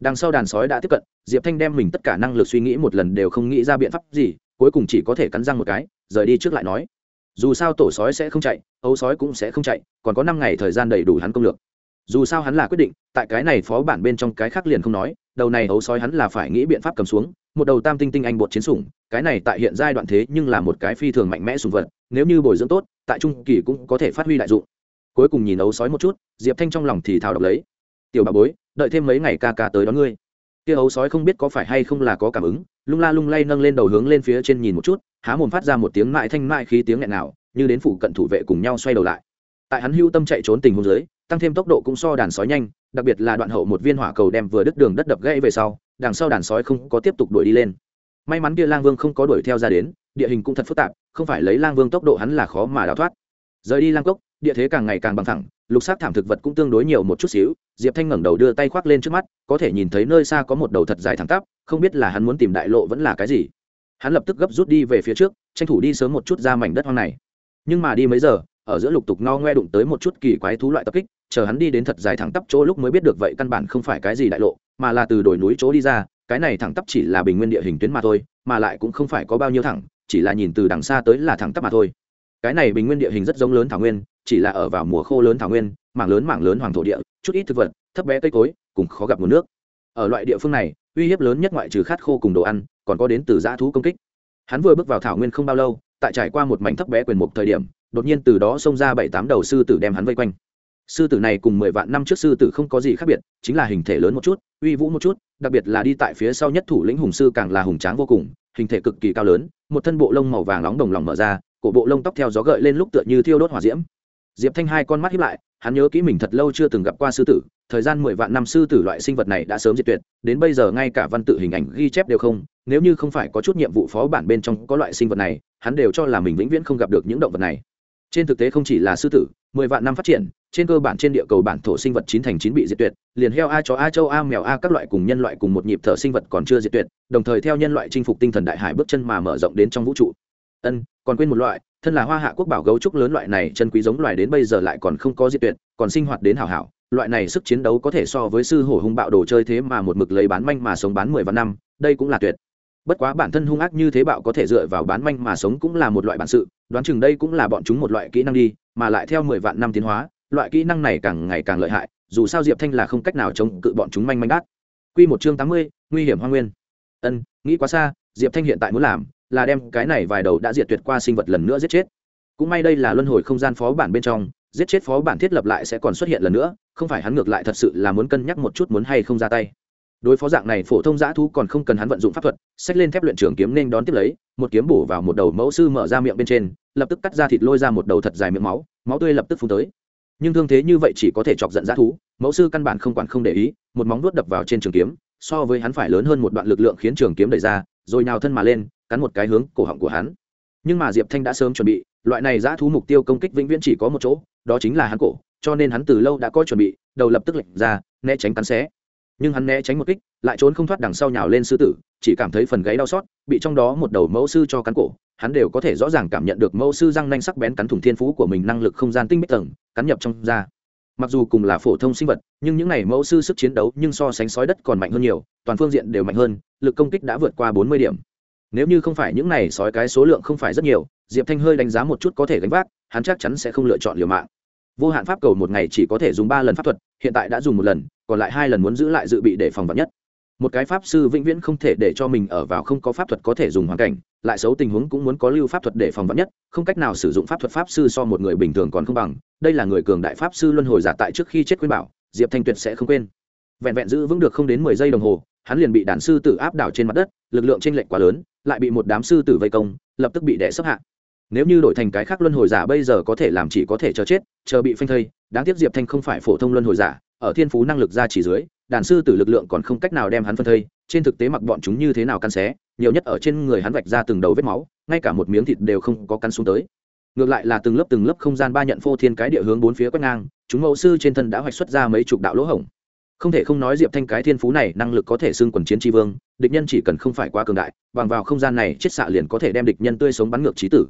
Đằng sau đàn sói đã tiếp cận, diệp thanh đem mình tất cả năng lực suy nghĩ một lần đều không nghĩ ra biện pháp gì, cuối cùng chỉ có thể cắn răng một cái, rời đi trước lại nói. Dù sao tổ sói sẽ không chạy, ấu sói cũng sẽ không chạy, còn có năm ngày thời gian đầy đủ hắn công lược dù sao hắn là quyết định, tại cái này phó bản bên trong cái khác liền không nói, đầu này ấu sói hắn là phải nghĩ biện pháp cầm xuống, một đầu tam tinh tinh anh bột chiến sủng, cái này tại hiện giai đoạn thế nhưng là một cái phi thường mạnh mẽ sùng vật, nếu như bồi dưỡng tốt, tại trung kỳ cũng có thể phát huy đại dụng. Cuối cùng nhìn ấu sói một chút, diệp thanh trong lòng thì thào đọc lấy. Tiểu bà bối, đợi thêm mấy ngày ca ca tới đón ngươi. Kia ấu sói không biết có phải hay không là có cảm ứng, lung la lung lay nâng lên đầu hướng lên phía trên nhìn một chút, há mồm phát ra một tiếng mại thanh mại khí tiếng nghẹn nào như đến phủ cận thủ vệ cùng nhau xoay đầu lại tại hắn hưu tâm chạy trốn tình huống dưới, tăng thêm tốc độ cũng so đàn sói nhanh, đặc biệt là đoạn hậu một viên hỏa cầu đem vừa đứt đường đất đập gãy về sau, đằng sau đàn sói không có tiếp tục đuổi đi lên. May mắn kia lang vương không có đuổi theo ra đến, địa hình cũng thật phức tạp, không phải lấy lang vương tốc độ hắn là khó mà đào thoát. Rời đi lang cốc, địa thế càng ngày càng bằng thẳng, lục sát thảm thực vật cũng tương đối nhiều một chút xíu, diệp thanh ngẩng đầu đưa tay khoác lên trước mắt, có thể nhìn thấy nơi xa có một đầu thật dài thẳng tắp, không biết là hắn muốn tìm đại lộ vẫn là cái gì. Hắn lập tức gấp rút đi về phía trước, tranh thủ đi sớm một chút ra mảnh đất hoang này. Nhưng mà đi mấy giờ ở giữa lục tục no ngoe đụng tới một chút kỳ quái thú loại tập kích, chờ hắn đi đến thật dài thẳng tắp chỗ lúc mới biết được vậy căn bản không phải cái gì đại lộ, mà là từ đồi núi chỗ đi ra, cái này thẳng tắp chỉ là bình nguyên địa hình tuyến mà thôi, mà lại cũng không phải có bao nhiêu thẳng, chỉ là nhìn từ đằng xa tới là thẳng tắp mà thôi. Cái này bình nguyên địa hình rất giống lớn thảo nguyên, chỉ là ở vào mùa khô lớn thảo nguyên, mảng lớn mảng lớn hoàng thổ địa, chút ít thực vật, thấp bé cây cối, cùng khó gặp nguồn nước. Ở loại địa phương này, uy hiếp lớn nhất ngoại trừ khát khô cùng đồ ăn, còn có đến từ dã thú công kích. Hắn vừa bước vào thảo nguyên không bao lâu, tại trải qua một mảnh thấp bé quyền mục thời điểm đột nhiên từ đó xông ra bảy tám đầu sư tử đem hắn vây quanh. Sư tử này cùng mười vạn năm trước sư tử không có gì khác biệt, chính là hình thể lớn một chút, uy vũ một chút, đặc biệt là đi tại phía sau nhất thủ lĩnh hùng sư càng là hùng tráng vô cùng, hình thể cực kỳ cao lớn, một thân bộ lông màu vàng nóng đồng lòng mở ra, cổ bộ lông tóc theo gió gợi lên lúc tựa như thiêu đốt hỏa diễm. Diệp thanh hai con mắt hiếp lại, hắn nhớ kỹ mình thật lâu chưa từng gặp qua sư tử, thời gian mười vạn năm sư tử loại sinh vật này đã sớm diệt tuyệt, đến bây giờ ngay cả văn tự hình ảnh ghi chép đều không, nếu như không phải có chút nhiệm vụ phó bản bên trong có loại sinh vật này, hắn đều cho là mình vĩnh viễn không gặp được những động vật này trên thực tế không chỉ là sư tử, mười vạn năm phát triển, trên cơ bản trên địa cầu bản thổ sinh vật chín thành chín bị diệt tuyệt, liền heo, a, chó, a châu a, mèo, a, các loại cùng nhân loại cùng một nhịp thở sinh vật còn chưa diệt tuyệt, đồng thời theo nhân loại chinh phục tinh thần đại hải bước chân mà mở rộng đến trong vũ trụ. Ân, còn quên một loại, thân là hoa hạ quốc bảo gấu trúc lớn loại này chân quý giống loài đến bây giờ lại còn không có diệt tuyệt, còn sinh hoạt đến hảo hảo, loại này sức chiến đấu có thể so với sư hổ hung bạo đồ chơi thế mà một mực lấy bán manh mà sống bán mười vạn năm, đây cũng là tuyệt. Bất quá bản thân hung ác như thế bạo có thể dựa vào bán manh mà sống cũng là một loại bản sự đoán chừng đây cũng là bọn chúng một loại kỹ năng đi, mà lại theo mười vạn năm tiến hóa, loại kỹ năng này càng ngày càng lợi hại, dù sao diệp thanh là không cách nào chống cự bọn chúng manh manh đát. Q một chương tám mươi, nguy hiểm hoa nguyên. Ân, nghĩ quá xa, diệp thanh hiện tại muốn làm là đem cái này vài đầu đã diệt tuyệt qua sinh vật lần nữa giết chết. Cũng may đây là luân hồi không gian phó bản bên trong, giết chết phó bản thiết lập lại sẽ còn xuất hiện lần nữa, không phải hắn ngược lại thật sự là muốn cân nhắc một chút muốn hay không ra tay. Đối phó dạng này, phổ thông giã thú còn không cần hắn vận dụng pháp thuật, xách lên thép luyện trường kiếm nên đón tiếp lấy, một kiếm bổ vào một đầu mẫu sư mở ra miệng bên trên lập tức cắt ra thịt lôi ra một đầu thật dài miệng máu máu tươi lập tức phun tới. Nhưng thương thế như vậy chỉ có thể chọc giận giã thú, mẫu sư căn bản không quản không để ý, một móng vuốt đập vào trên trường kiếm, so với hắn phải lớn hơn một đoạn lực lượng khiến trường kiếm đẩy ra, rồi nào thân mà lên, cắn một cái hướng cổ họng của hắn. Nhưng mà diệp thanh đã sớm chuẩn bị, loại này giã thú mục tiêu công kích vĩnh viễn chỉ có một chỗ, đó chính là hắn cổ, cho nên hắn từ lâu đã có chuẩn bị, đầu lập tức lệnh ra, né tránh cắn xé nhưng hắn né tránh một kích, lại trốn không thoát đằng sau nhào lên sư tử, chỉ cảm thấy phần gáy đau xót, bị trong đó một đầu mẫu sư cho cắn cổ. Hắn đều có thể rõ ràng cảm nhận được mẫu sư răng nanh sắc bén cắn thủng thiên phú của mình năng lực không gian tinh bích tầng, cắn nhập trong da. Mặc dù cùng là phổ thông sinh vật, nhưng những n à y mẫu sư sức chiến đấu nhưng so sánh sói đất còn mạnh hơn nhiều, toàn phương diện đều mạnh hơn, lực công kích đã vượt qua bốn mươi điểm. Nếu như không phải những n à y sói cái số lượng không phải rất nhiều, diệp thanh hơi đánh giá một chút có thể gánh vác, hắn chắc chắn sẽ không lựa chọn liều mạng vô hạn pháp cầu một ngày chỉ có thể dùng ba lần pháp thuật, hiện tại đã dùng một lần, còn lại hai lần muốn giữ lại dự bị để phòng vật nhất. Một cái pháp sư vĩnh viễn không thể để cho mình ở vào không có pháp thuật có thể dùng hoàn cảnh, lại xấu tình huống cũng muốn có lưu pháp thuật để phòng vật nhất, không cách nào sử dụng pháp thuật pháp sư so một người bình thường còn không bằng. Đây là người cường đại pháp sư luân hồi giả tại trước khi chết quyên bảo, diệp thanh tuyệt sẽ không quên. Vẹn vẹn giữ vững được không đến mười giây đồng hồ, hắn liền bị đàn sư tử áp đảo trên mặt đất, lực lượng tranh lệch quá lớn, lại bị một đám sư tử vây công, lập tức bị đẻ sấp hạ nếu như đổi thành cái khác luân hồi giả bây giờ có thể làm chỉ có thể chờ chết, chờ bị phanh thây, đáng tiếc diệp thanh không phải phổ thông luân hồi giả, ở thiên phú năng lực ra chỉ dưới, đàn sư tử lực lượng còn không cách nào đem hắn phân thây, trên thực tế mặc bọn chúng như thế nào căn xé, nhiều nhất ở trên người hắn vạch ra từng đầu vết máu, ngay cả một miếng thịt đều không có căn xuống tới. Ngược lại là từng lớp từng lớp không gian ba nhận phô thiên cái địa hướng bốn phía quét ngang, chúng mẫu sư trên thân đã hoạch xuất ra mấy chục đạo lỗ hổng. Không thể không nói diệp thanh cái thiên phú này năng lực có thể xưng quần chiến tri vương, địch nhân chỉ cần không phải quá cường đại, bằng vào không gian này chết xạ liền có thể đem địch nhân tươi sống bắn ngược trí tử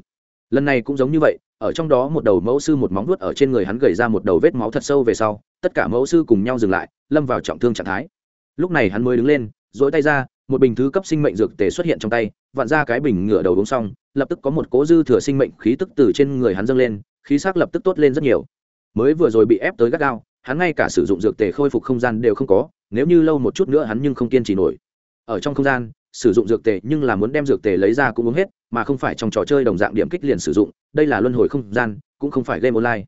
lần này cũng giống như vậy, ở trong đó một đầu mẫu sư một móng vuốt ở trên người hắn gầy ra một đầu vết máu thật sâu về sau, tất cả mẫu sư cùng nhau dừng lại, lâm vào trọng thương trạng thái. Lúc này hắn mới đứng lên dỗi tay ra, một bình thứ cấp sinh mệnh dược tề xuất hiện trong tay, vặn ra cái bình ngửa đầu uống xong, lập tức có một cố dư thừa sinh mệnh khí tức từ trên người hắn dâng lên, khí sắc lập tức tốt lên rất nhiều. Mới vừa rồi bị ép tới gắt gao, hắn ngay cả sử dụng dược tề khôi phục không gian đều không có, nếu như lâu một chút nữa hắn nhưng không kiên trì nổi. Ở trong không gian, sử dụng dược tề nhưng là muốn đem dược tề lấy ra cũng uống hết mà không phải trong trò chơi đồng dạng điểm kích liền sử dụng, đây là luân hồi không gian, cũng không phải game online.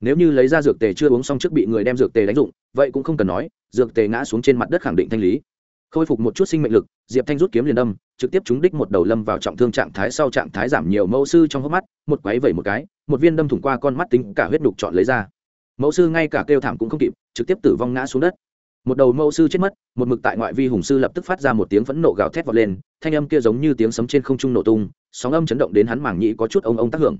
Nếu như lấy ra dược tề chưa uống xong trước bị người đem dược tề đánh dụng, vậy cũng không cần nói, dược tề ngã xuống trên mặt đất khẳng định thanh lý. Khôi phục một chút sinh mệnh lực, diệp thanh rút kiếm liền đâm, trực tiếp trúng đích một đầu lâm vào trọng thương trạng thái sau trạng thái giảm nhiều mẫu sư trong hốc mắt, một quáy vẩy một cái, một viên đâm thủng qua con mắt tính cả huyết đục chọn lấy ra. Mẫu sư ngay cả kêu thảm cũng không kịp, trực tiếp tử vong ngã xuống đất một đầu mẫu sư chết mất, một mực tại ngoại vi hùng sư lập tức phát ra một tiếng phẫn nộ gào thét vọt lên, thanh âm kia giống như tiếng sấm trên không trung nổ tung, sóng âm chấn động đến hắn mảng nhĩ có chút ông ông tác hưởng.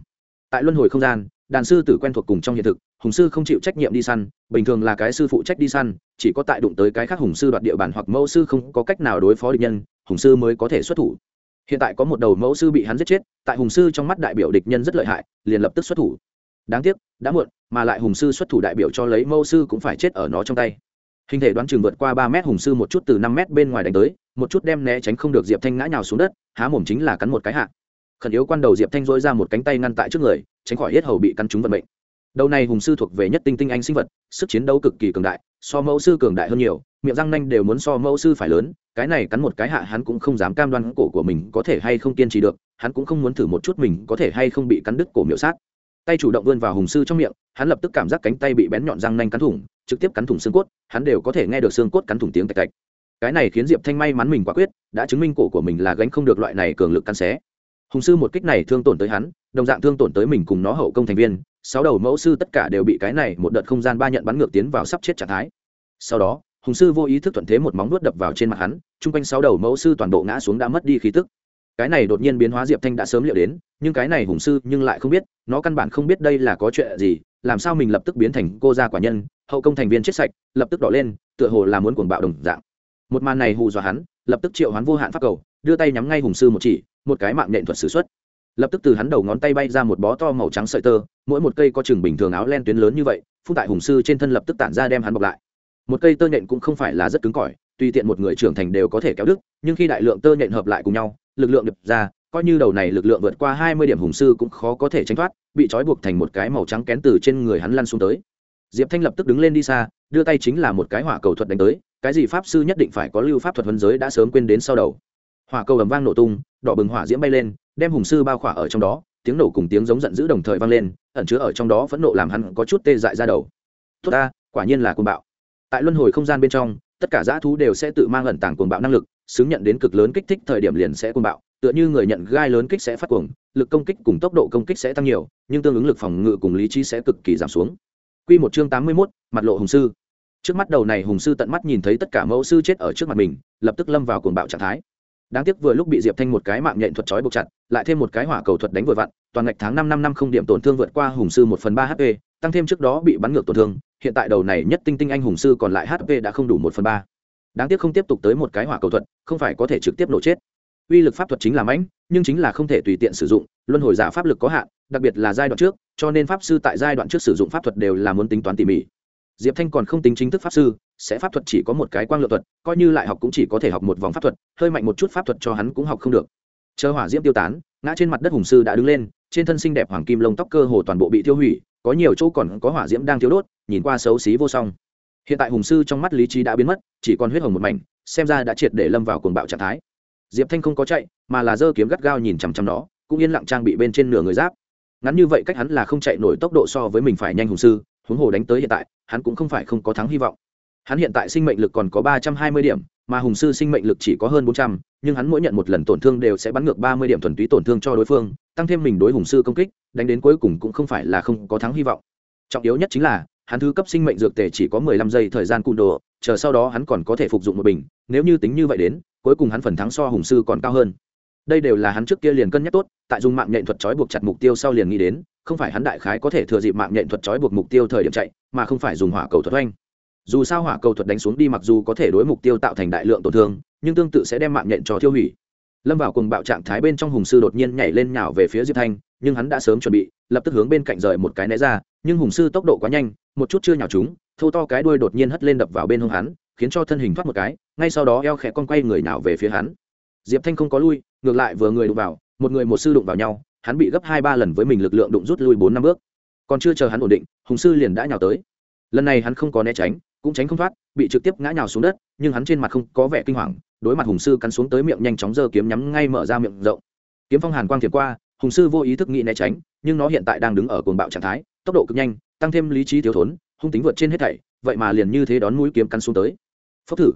Tại luân hồi không gian, đàn sư tử quen thuộc cùng trong hiện thực, hùng sư không chịu trách nhiệm đi săn, bình thường là cái sư phụ trách đi săn, chỉ có tại đụng tới cái khác hùng sư đoạt địa bàn hoặc mẫu sư không có cách nào đối phó địch nhân, hùng sư mới có thể xuất thủ. Hiện tại có một đầu mẫu sư bị hắn giết chết, tại hùng sư trong mắt đại biểu địch nhân rất lợi hại, liền lập tức xuất thủ. Đáng tiếc, đã muộn, mà lại hùng sư xuất thủ đại biểu cho lấy mẫu sư cũng phải chết ở nó trong tay hình thể đoán chừng vượt qua ba mét, hùng sư một chút từ năm mét bên ngoài đánh tới, một chút đem né tránh không được diệp thanh ngã nhào xuống đất, há mồm chính là cắn một cái hạ. Khẩn yếu quan đầu diệp thanh dỗi ra một cánh tay ngăn tại trước người, tránh khỏi hết hầu bị cắn trúng vận mệnh. Đầu này hùng sư thuộc về nhất tinh tinh anh sinh vật, sức chiến đấu cực kỳ cường đại, so mẫu sư cường đại hơn nhiều, miệng răng nanh đều muốn so mẫu sư phải lớn, cái này cắn một cái hạ hắn cũng không dám cam đoan cổ của mình có thể hay không kiên trì được, hắn cũng không muốn thử một chút mình có thể hay không bị cắn đứt cổ miệu sát tay chủ động vươn vào hùng sư trong miệng, hắn lập tức cảm giác cánh tay bị bén nhọn răng nanh cắn thủng, trực tiếp cắn thủng xương cốt, hắn đều có thể nghe được xương cốt cắn thủng tiếng tạch tạch. Cái này khiến diệp thanh may mắn mình quả quyết, đã chứng minh cổ của mình là gánh không được loại này cường lực cắn xé. Hùng sư một kích này thương tổn tới hắn, đồng dạng thương tổn tới mình cùng nó hậu công thành viên, sáu đầu mẫu sư tất cả đều bị cái này một đợt không gian ba nhận bắn ngược tiến vào sắp chết trạng thái. Sau đó, hùng sư vô ý thức thuận thế một móng nuốt đập vào trên mặt hắn, chung quanh sáu đầu mẫu sư toàn bộ ngã xuống đã mất đi khí tức cái này đột nhiên biến hóa diệp thanh đã sớm liệu đến nhưng cái này hùng sư nhưng lại không biết nó căn bản không biết đây là có chuyện gì làm sao mình lập tức biến thành cô gia quả nhân hậu công thành viên chết sạch lập tức đỏ lên tựa hồ là muốn cuồng bạo đồng dạng một màn này hù dọa hắn lập tức triệu hắn vô hạn pháp cầu đưa tay nhắm ngay hùng sư một chỉ một cái mạng nện thuật s ử x u ấ t lập tức từ hắn đầu ngón tay bay ra một bó to màu trắng sợi tơ mỗi một cây có chừng bình thường áo len tuyến lớn như vậy phun tại hùng sư trên thân lập tức tản ra đem hắn bọc lại một cây tơ nhện cũng không phải là rất cứng cỏi tùy tiện một người trưởng thành đều có thể kéo đứt nhưng khi đại lượng tơ nhện hợp lại cùng nhau lực lượng đập ra, coi như đầu này lực lượng vượt qua hai mươi điểm hùng sư cũng khó có thể tránh thoát, bị trói buộc thành một cái màu trắng kén từ trên người hắn lăn xuống tới. Diệp thanh lập tức đứng lên đi xa, đưa tay chính là một cái hỏa cầu thuật đánh tới, cái gì pháp sư nhất định phải có lưu pháp thuật vân giới đã sớm quên đến sau đầu. Hỏa cầu ầm vang nổ tung, đỏ bừng hỏa diễm bay lên, đem hùng sư bao khỏa ở trong đó, tiếng nổ cùng tiếng giống giận dữ đồng thời vang lên, ẩn chứa ở trong đó phẫn nộ làm hắn có chút tê dại ra đầu. Tốt ta, quả nhiên là cuồng bạo. Tại luân hồi không gian bên trong, tất cả dã thú đều sẽ tự mang ẩn tàng cuồng bạo năng lực xứng nhận đến cực lớn kích thích thời điểm liền sẽ cuồng bạo tựa như người nhận gai lớn kích sẽ phát cuồng lực công kích cùng tốc độ công kích sẽ tăng nhiều nhưng tương ứng lực phòng ngự cùng lý trí sẽ cực kỳ giảm xuống Quy một chương tám mươi 81, mặt lộ hùng sư. Trước mắt đầu này hùng sư tận mắt nhìn thấy tất cả mẫu sư chết ở trước mặt mình, lập tức lâm vào cuồng bạo trạng thái. Đáng tiếc vừa lúc bị Diệp Thanh một cái mạng nhện thuật chói buộc chặt, lại thêm một cái hỏa cầu thuật đánh vừa vặn, toàn ngạch tháng năm năm năm không điểm tổn thương vượt qua hùng sư một phần ba HP, tăng thêm trước đó bị bắn ngược tổn thương, hiện tại đầu này nhất tinh tinh anh hùng sư còn lại HP đã không đủ một phần ba. Đáng tiếc không tiếp tục tới một cái hỏa cầu thuật, không phải có thể trực tiếp nổ chết. Uy lực pháp thuật chính là mãnh, nhưng chính là không thể tùy tiện sử dụng, luân hồi giả pháp lực có hạn, đặc biệt là giai đoạn trước, cho nên pháp sư tại giai đoạn trước sử dụng pháp thuật đều là muốn tính toán tỉ mỉ. Diệp thanh còn không tính chính thức pháp sư sẽ pháp thuật chỉ có một cái quang lựa thuật coi như lại học cũng chỉ có thể học một vòng pháp thuật hơi mạnh một chút pháp thuật cho hắn cũng học không được. Chờ hỏa diễm tiêu tán ngã trên mặt đất hùng sư đã đứng lên trên thân xinh đẹp hoàng kim lông tóc cơ hồ toàn bộ bị tiêu hủy có nhiều chỗ còn có hỏa diễm đang thiếu đốt nhìn qua xấu xí vô song hiện tại hùng sư trong mắt lý trí đã biến mất, chỉ còn huyết hồng một mảnh, xem ra đã triệt để lâm vào cuồng bạo trạng thái. Diệp thanh không có chạy, mà là giơ kiếm gắt gao nhìn chằm chằm nó, cũng yên lặng trang bị bên trên nửa người giáp. Ngắn như vậy cách hắn là không chạy nổi tốc độ so với mình phải nhanh hùng sư, huống hồ đánh tới hiện tại, hắn cũng không phải không có thắng hy vọng. Hắn hiện tại sinh mệnh lực còn có ba trăm hai mươi điểm, mà hùng sư sinh mệnh lực chỉ có hơn bốn trăm, nhưng hắn mỗi nhận một lần tổn thương đều sẽ bắn ngược ba mươi điểm thuần túy tổn thương cho đối phương, tăng thêm mình đối hùng sư công kích, đánh đến cuối cùng cũng không phải là không có thắng hy vọng. Trọng yếu nhất chính là hắn thứ cấp sinh mệnh dược tề chỉ có mười lăm giây thời gian cung đồ, chờ sau đó hắn còn có thể phục dụng một bình, nếu như tính như vậy đến, cuối cùng hắn phần thắng so hùng sư còn cao hơn. Đây đều là hắn trước kia liền cân nhắc tốt, tại dùng mạng nhện thuật trói buộc chặt mục tiêu sau liền nghĩ đến, không phải hắn đại khái có thể thừa dịp mạng nhện thuật trói buộc mục tiêu thời điểm chạy, mà không phải dùng hỏa cầu thuật oanh. Dù sao hỏa cầu thuật đánh xuống đi mặc dù có thể đối mục tiêu tạo thành đại lượng tổn thương, nhưng tương tự sẽ đem mạng nhện cho tiêu hủy. Lâm vào cùng bạo trạng thái bên trong hùng sư đột nhiên nhảy lên nhào về phía diệp thanh, nhưng hắn đã sớm chuẩn bị, lập tức hướng bên cạnh rời một cái né ra, nhưng hùng sư tốc độ quá nhanh một chút chưa nhào chúng, thâu to cái đuôi đột nhiên hất lên đập vào bên hông hắn, khiến cho thân hình thoát một cái, ngay sau đó eo khẽ con quay người nào về phía hắn. Diệp thanh không có lui, ngược lại vừa người đụng vào, một người một sư đụng vào nhau, hắn bị gấp hai ba lần với mình lực lượng đụng rút lui bốn năm bước. Còn chưa chờ hắn ổn định, hùng sư liền đã nhào tới. Lần này hắn không có né tránh, cũng tránh không thoát, bị trực tiếp ngã nhào xuống đất, nhưng hắn trên mặt không có vẻ kinh hoàng, đối mặt hùng sư cắn xuống tới miệng nhanh chóng giơ kiếm nhắm ngay mở ra miệng rộng. Kiếm phong hàn quang thiệt qua, hùng sư vô ý thức nghĩ né tránh, nhưng nó hiện tại đang đứng ở cuồng bạo trạng thái, tốc độ cực nhanh tăng thêm lý trí thiếu thốn, hung tính vượt trên hết thảy, vậy mà liền như thế đón mũi kiếm cắn xuống tới. Phốc thử.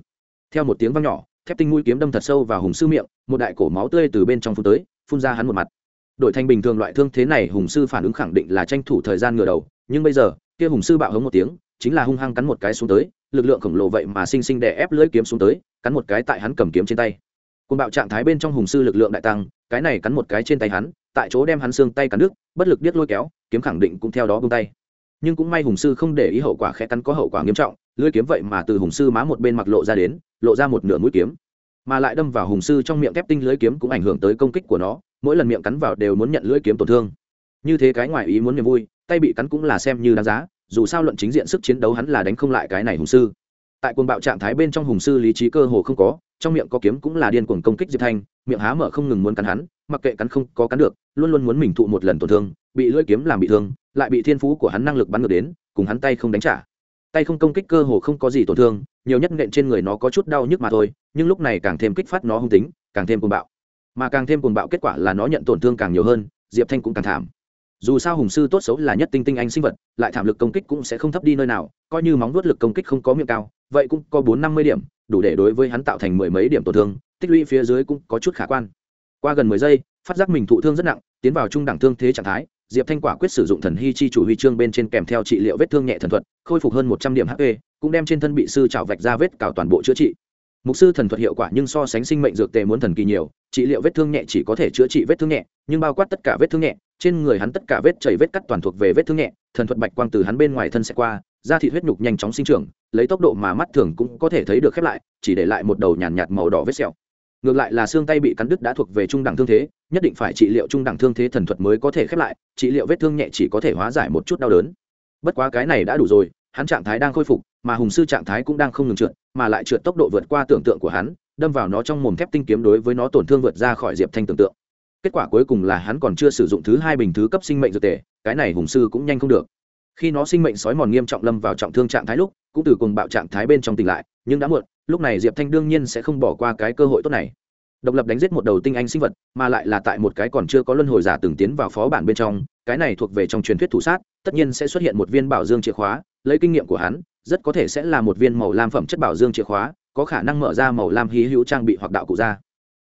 Theo một tiếng vang nhỏ, thép tinh mũi kiếm đâm thật sâu vào hùng sư miệng, một đại cổ máu tươi từ bên trong phun tới, phun ra hắn một mặt. Đổi thành bình thường loại thương thế này, hùng sư phản ứng khẳng định là tranh thủ thời gian ngửa đầu, nhưng bây giờ, kia hùng sư bạo hống một tiếng, chính là hung hăng cắn một cái xuống tới, lực lượng khổng lồ vậy mà sinh sinh đè ép lưỡi kiếm xuống tới, cắn một cái tại hắn cầm kiếm trên tay. Côn bạo trạng thái bên trong hùng sư lực lượng đại tăng, cái này cắn một cái trên tay hắn, tại chỗ đem hắn xương tay cắn đứt, bất lực biết lôi kéo, kiếm khẳng định cũng theo đó buông tay nhưng cũng may hùng sư không để ý hậu quả khẽ cắn có hậu quả nghiêm trọng, lưỡi kiếm vậy mà từ hùng sư má một bên mặt lộ ra đến, lộ ra một nửa mũi kiếm. Mà lại đâm vào hùng sư trong miệng thép tinh lưỡi kiếm cũng ảnh hưởng tới công kích của nó, mỗi lần miệng cắn vào đều muốn nhận lưỡi kiếm tổn thương. Như thế cái ngoài ý muốn niềm vui, tay bị cắn cũng là xem như đáng giá, dù sao luận chính diện sức chiến đấu hắn là đánh không lại cái này hùng sư. Tại cuồng bạo trạng thái bên trong hùng sư lý trí cơ hồ không có, trong miệng có kiếm cũng là điên cuồng công kích diệp thanh, miệng há mở không ngừng muốn cắn hắn, mặc kệ cắn không có cắn được, luôn luôn muốn mình thụ một lần tổn thương, bị lưỡi kiếm làm bị thương lại bị thiên phú của hắn năng lực bắn ngược đến, cùng hắn tay không đánh trả. Tay không công kích cơ hồ không có gì tổn thương, nhiều nhất nện trên người nó có chút đau nhức mà thôi, nhưng lúc này càng thêm kích phát nó hung tính, càng thêm cuồng bạo. Mà càng thêm cuồng bạo kết quả là nó nhận tổn thương càng nhiều hơn, diệp thanh cũng càng thảm. Dù sao hùng sư tốt xấu là nhất tinh tinh anh sinh vật, lại thảm lực công kích cũng sẽ không thấp đi nơi nào, coi như móng vuốt lực công kích không có miệng cao, vậy cũng có bốn năm mươi điểm, đủ để đối với hắn tạo thành mười mấy điểm tổn thương, tích lũy phía dưới cũng có chút khả quan. Qua gần mười giây, phát giác mình thụ thương rất nặng, tiến vào trung đẳng thương thế trạng thái diệp thanh quả quyết sử dụng thần hy chi chủ huy chương bên trên kèm theo trị liệu vết thương nhẹ thần thuật khôi phục hơn một trăm điểm hp cũng đem trên thân bị sư trào vạch ra vết cào toàn bộ chữa trị. Mục sư thần thuật hiệu quả nhưng so sánh sinh mệnh dược tề muốn thần kỳ nhiều trị liệu vết thương nhẹ chỉ có thể chữa trị vết thương nhẹ nhưng bao quát tất cả vết thương nhẹ trên người hắn tất cả vết chảy vết cắt toàn thuộc về vết thương nhẹ thần thuật bạch quang từ hắn bên ngoài thân sẽ qua da thịt huyết nhục nhanh chóng sinh trưởng lấy tốc độ mà mắt thường cũng có thể thấy được khép lại chỉ để lại một đầu nhàn nhạt, nhạt màu đỏ vết sẹo ngược lại là xương tay bị cắn đứt đã thuộc về trung đẳng thương thế, nhất định phải trị liệu trung đẳng thương thế thần thuật mới có thể khép lại, trị liệu vết thương nhẹ chỉ có thể hóa giải một chút đau đớn. Bất quá cái này đã đủ rồi, hắn trạng thái đang khôi phục, mà hùng sư trạng thái cũng đang không ngừng trượt, mà lại trượt tốc độ vượt qua tưởng tượng của hắn, đâm vào nó trong mồm thép tinh kiếm đối với nó tổn thương vượt ra khỏi diệp thanh tưởng tượng. Kết quả cuối cùng là hắn còn chưa sử dụng thứ hai bình thứ cấp sinh mệnh dược tề, cái này hùng sư cũng nhanh không được. Khi nó sinh mệnh sói mòn nghiêm trọng lâm vào trọng thương trạng thái lúc, cũng từ cùng bạo trạng thái bên trong tỉnh lại, nhưng đã muộn lúc này diệp thanh đương nhiên sẽ không bỏ qua cái cơ hội tốt này. Độc lập đánh giết một đầu tinh anh sinh vật, mà lại là tại một cái còn chưa có luân hồi giả từng tiến vào phó bản bên trong, cái này thuộc về trong truyền thuyết thủ sát, tất nhiên sẽ xuất hiện một viên bảo dương chìa khóa, lấy kinh nghiệm của hắn, rất có thể sẽ là một viên màu lam phẩm chất bảo dương chìa khóa, có khả năng mở ra màu lam hí hữu trang bị hoặc đạo cụ ra.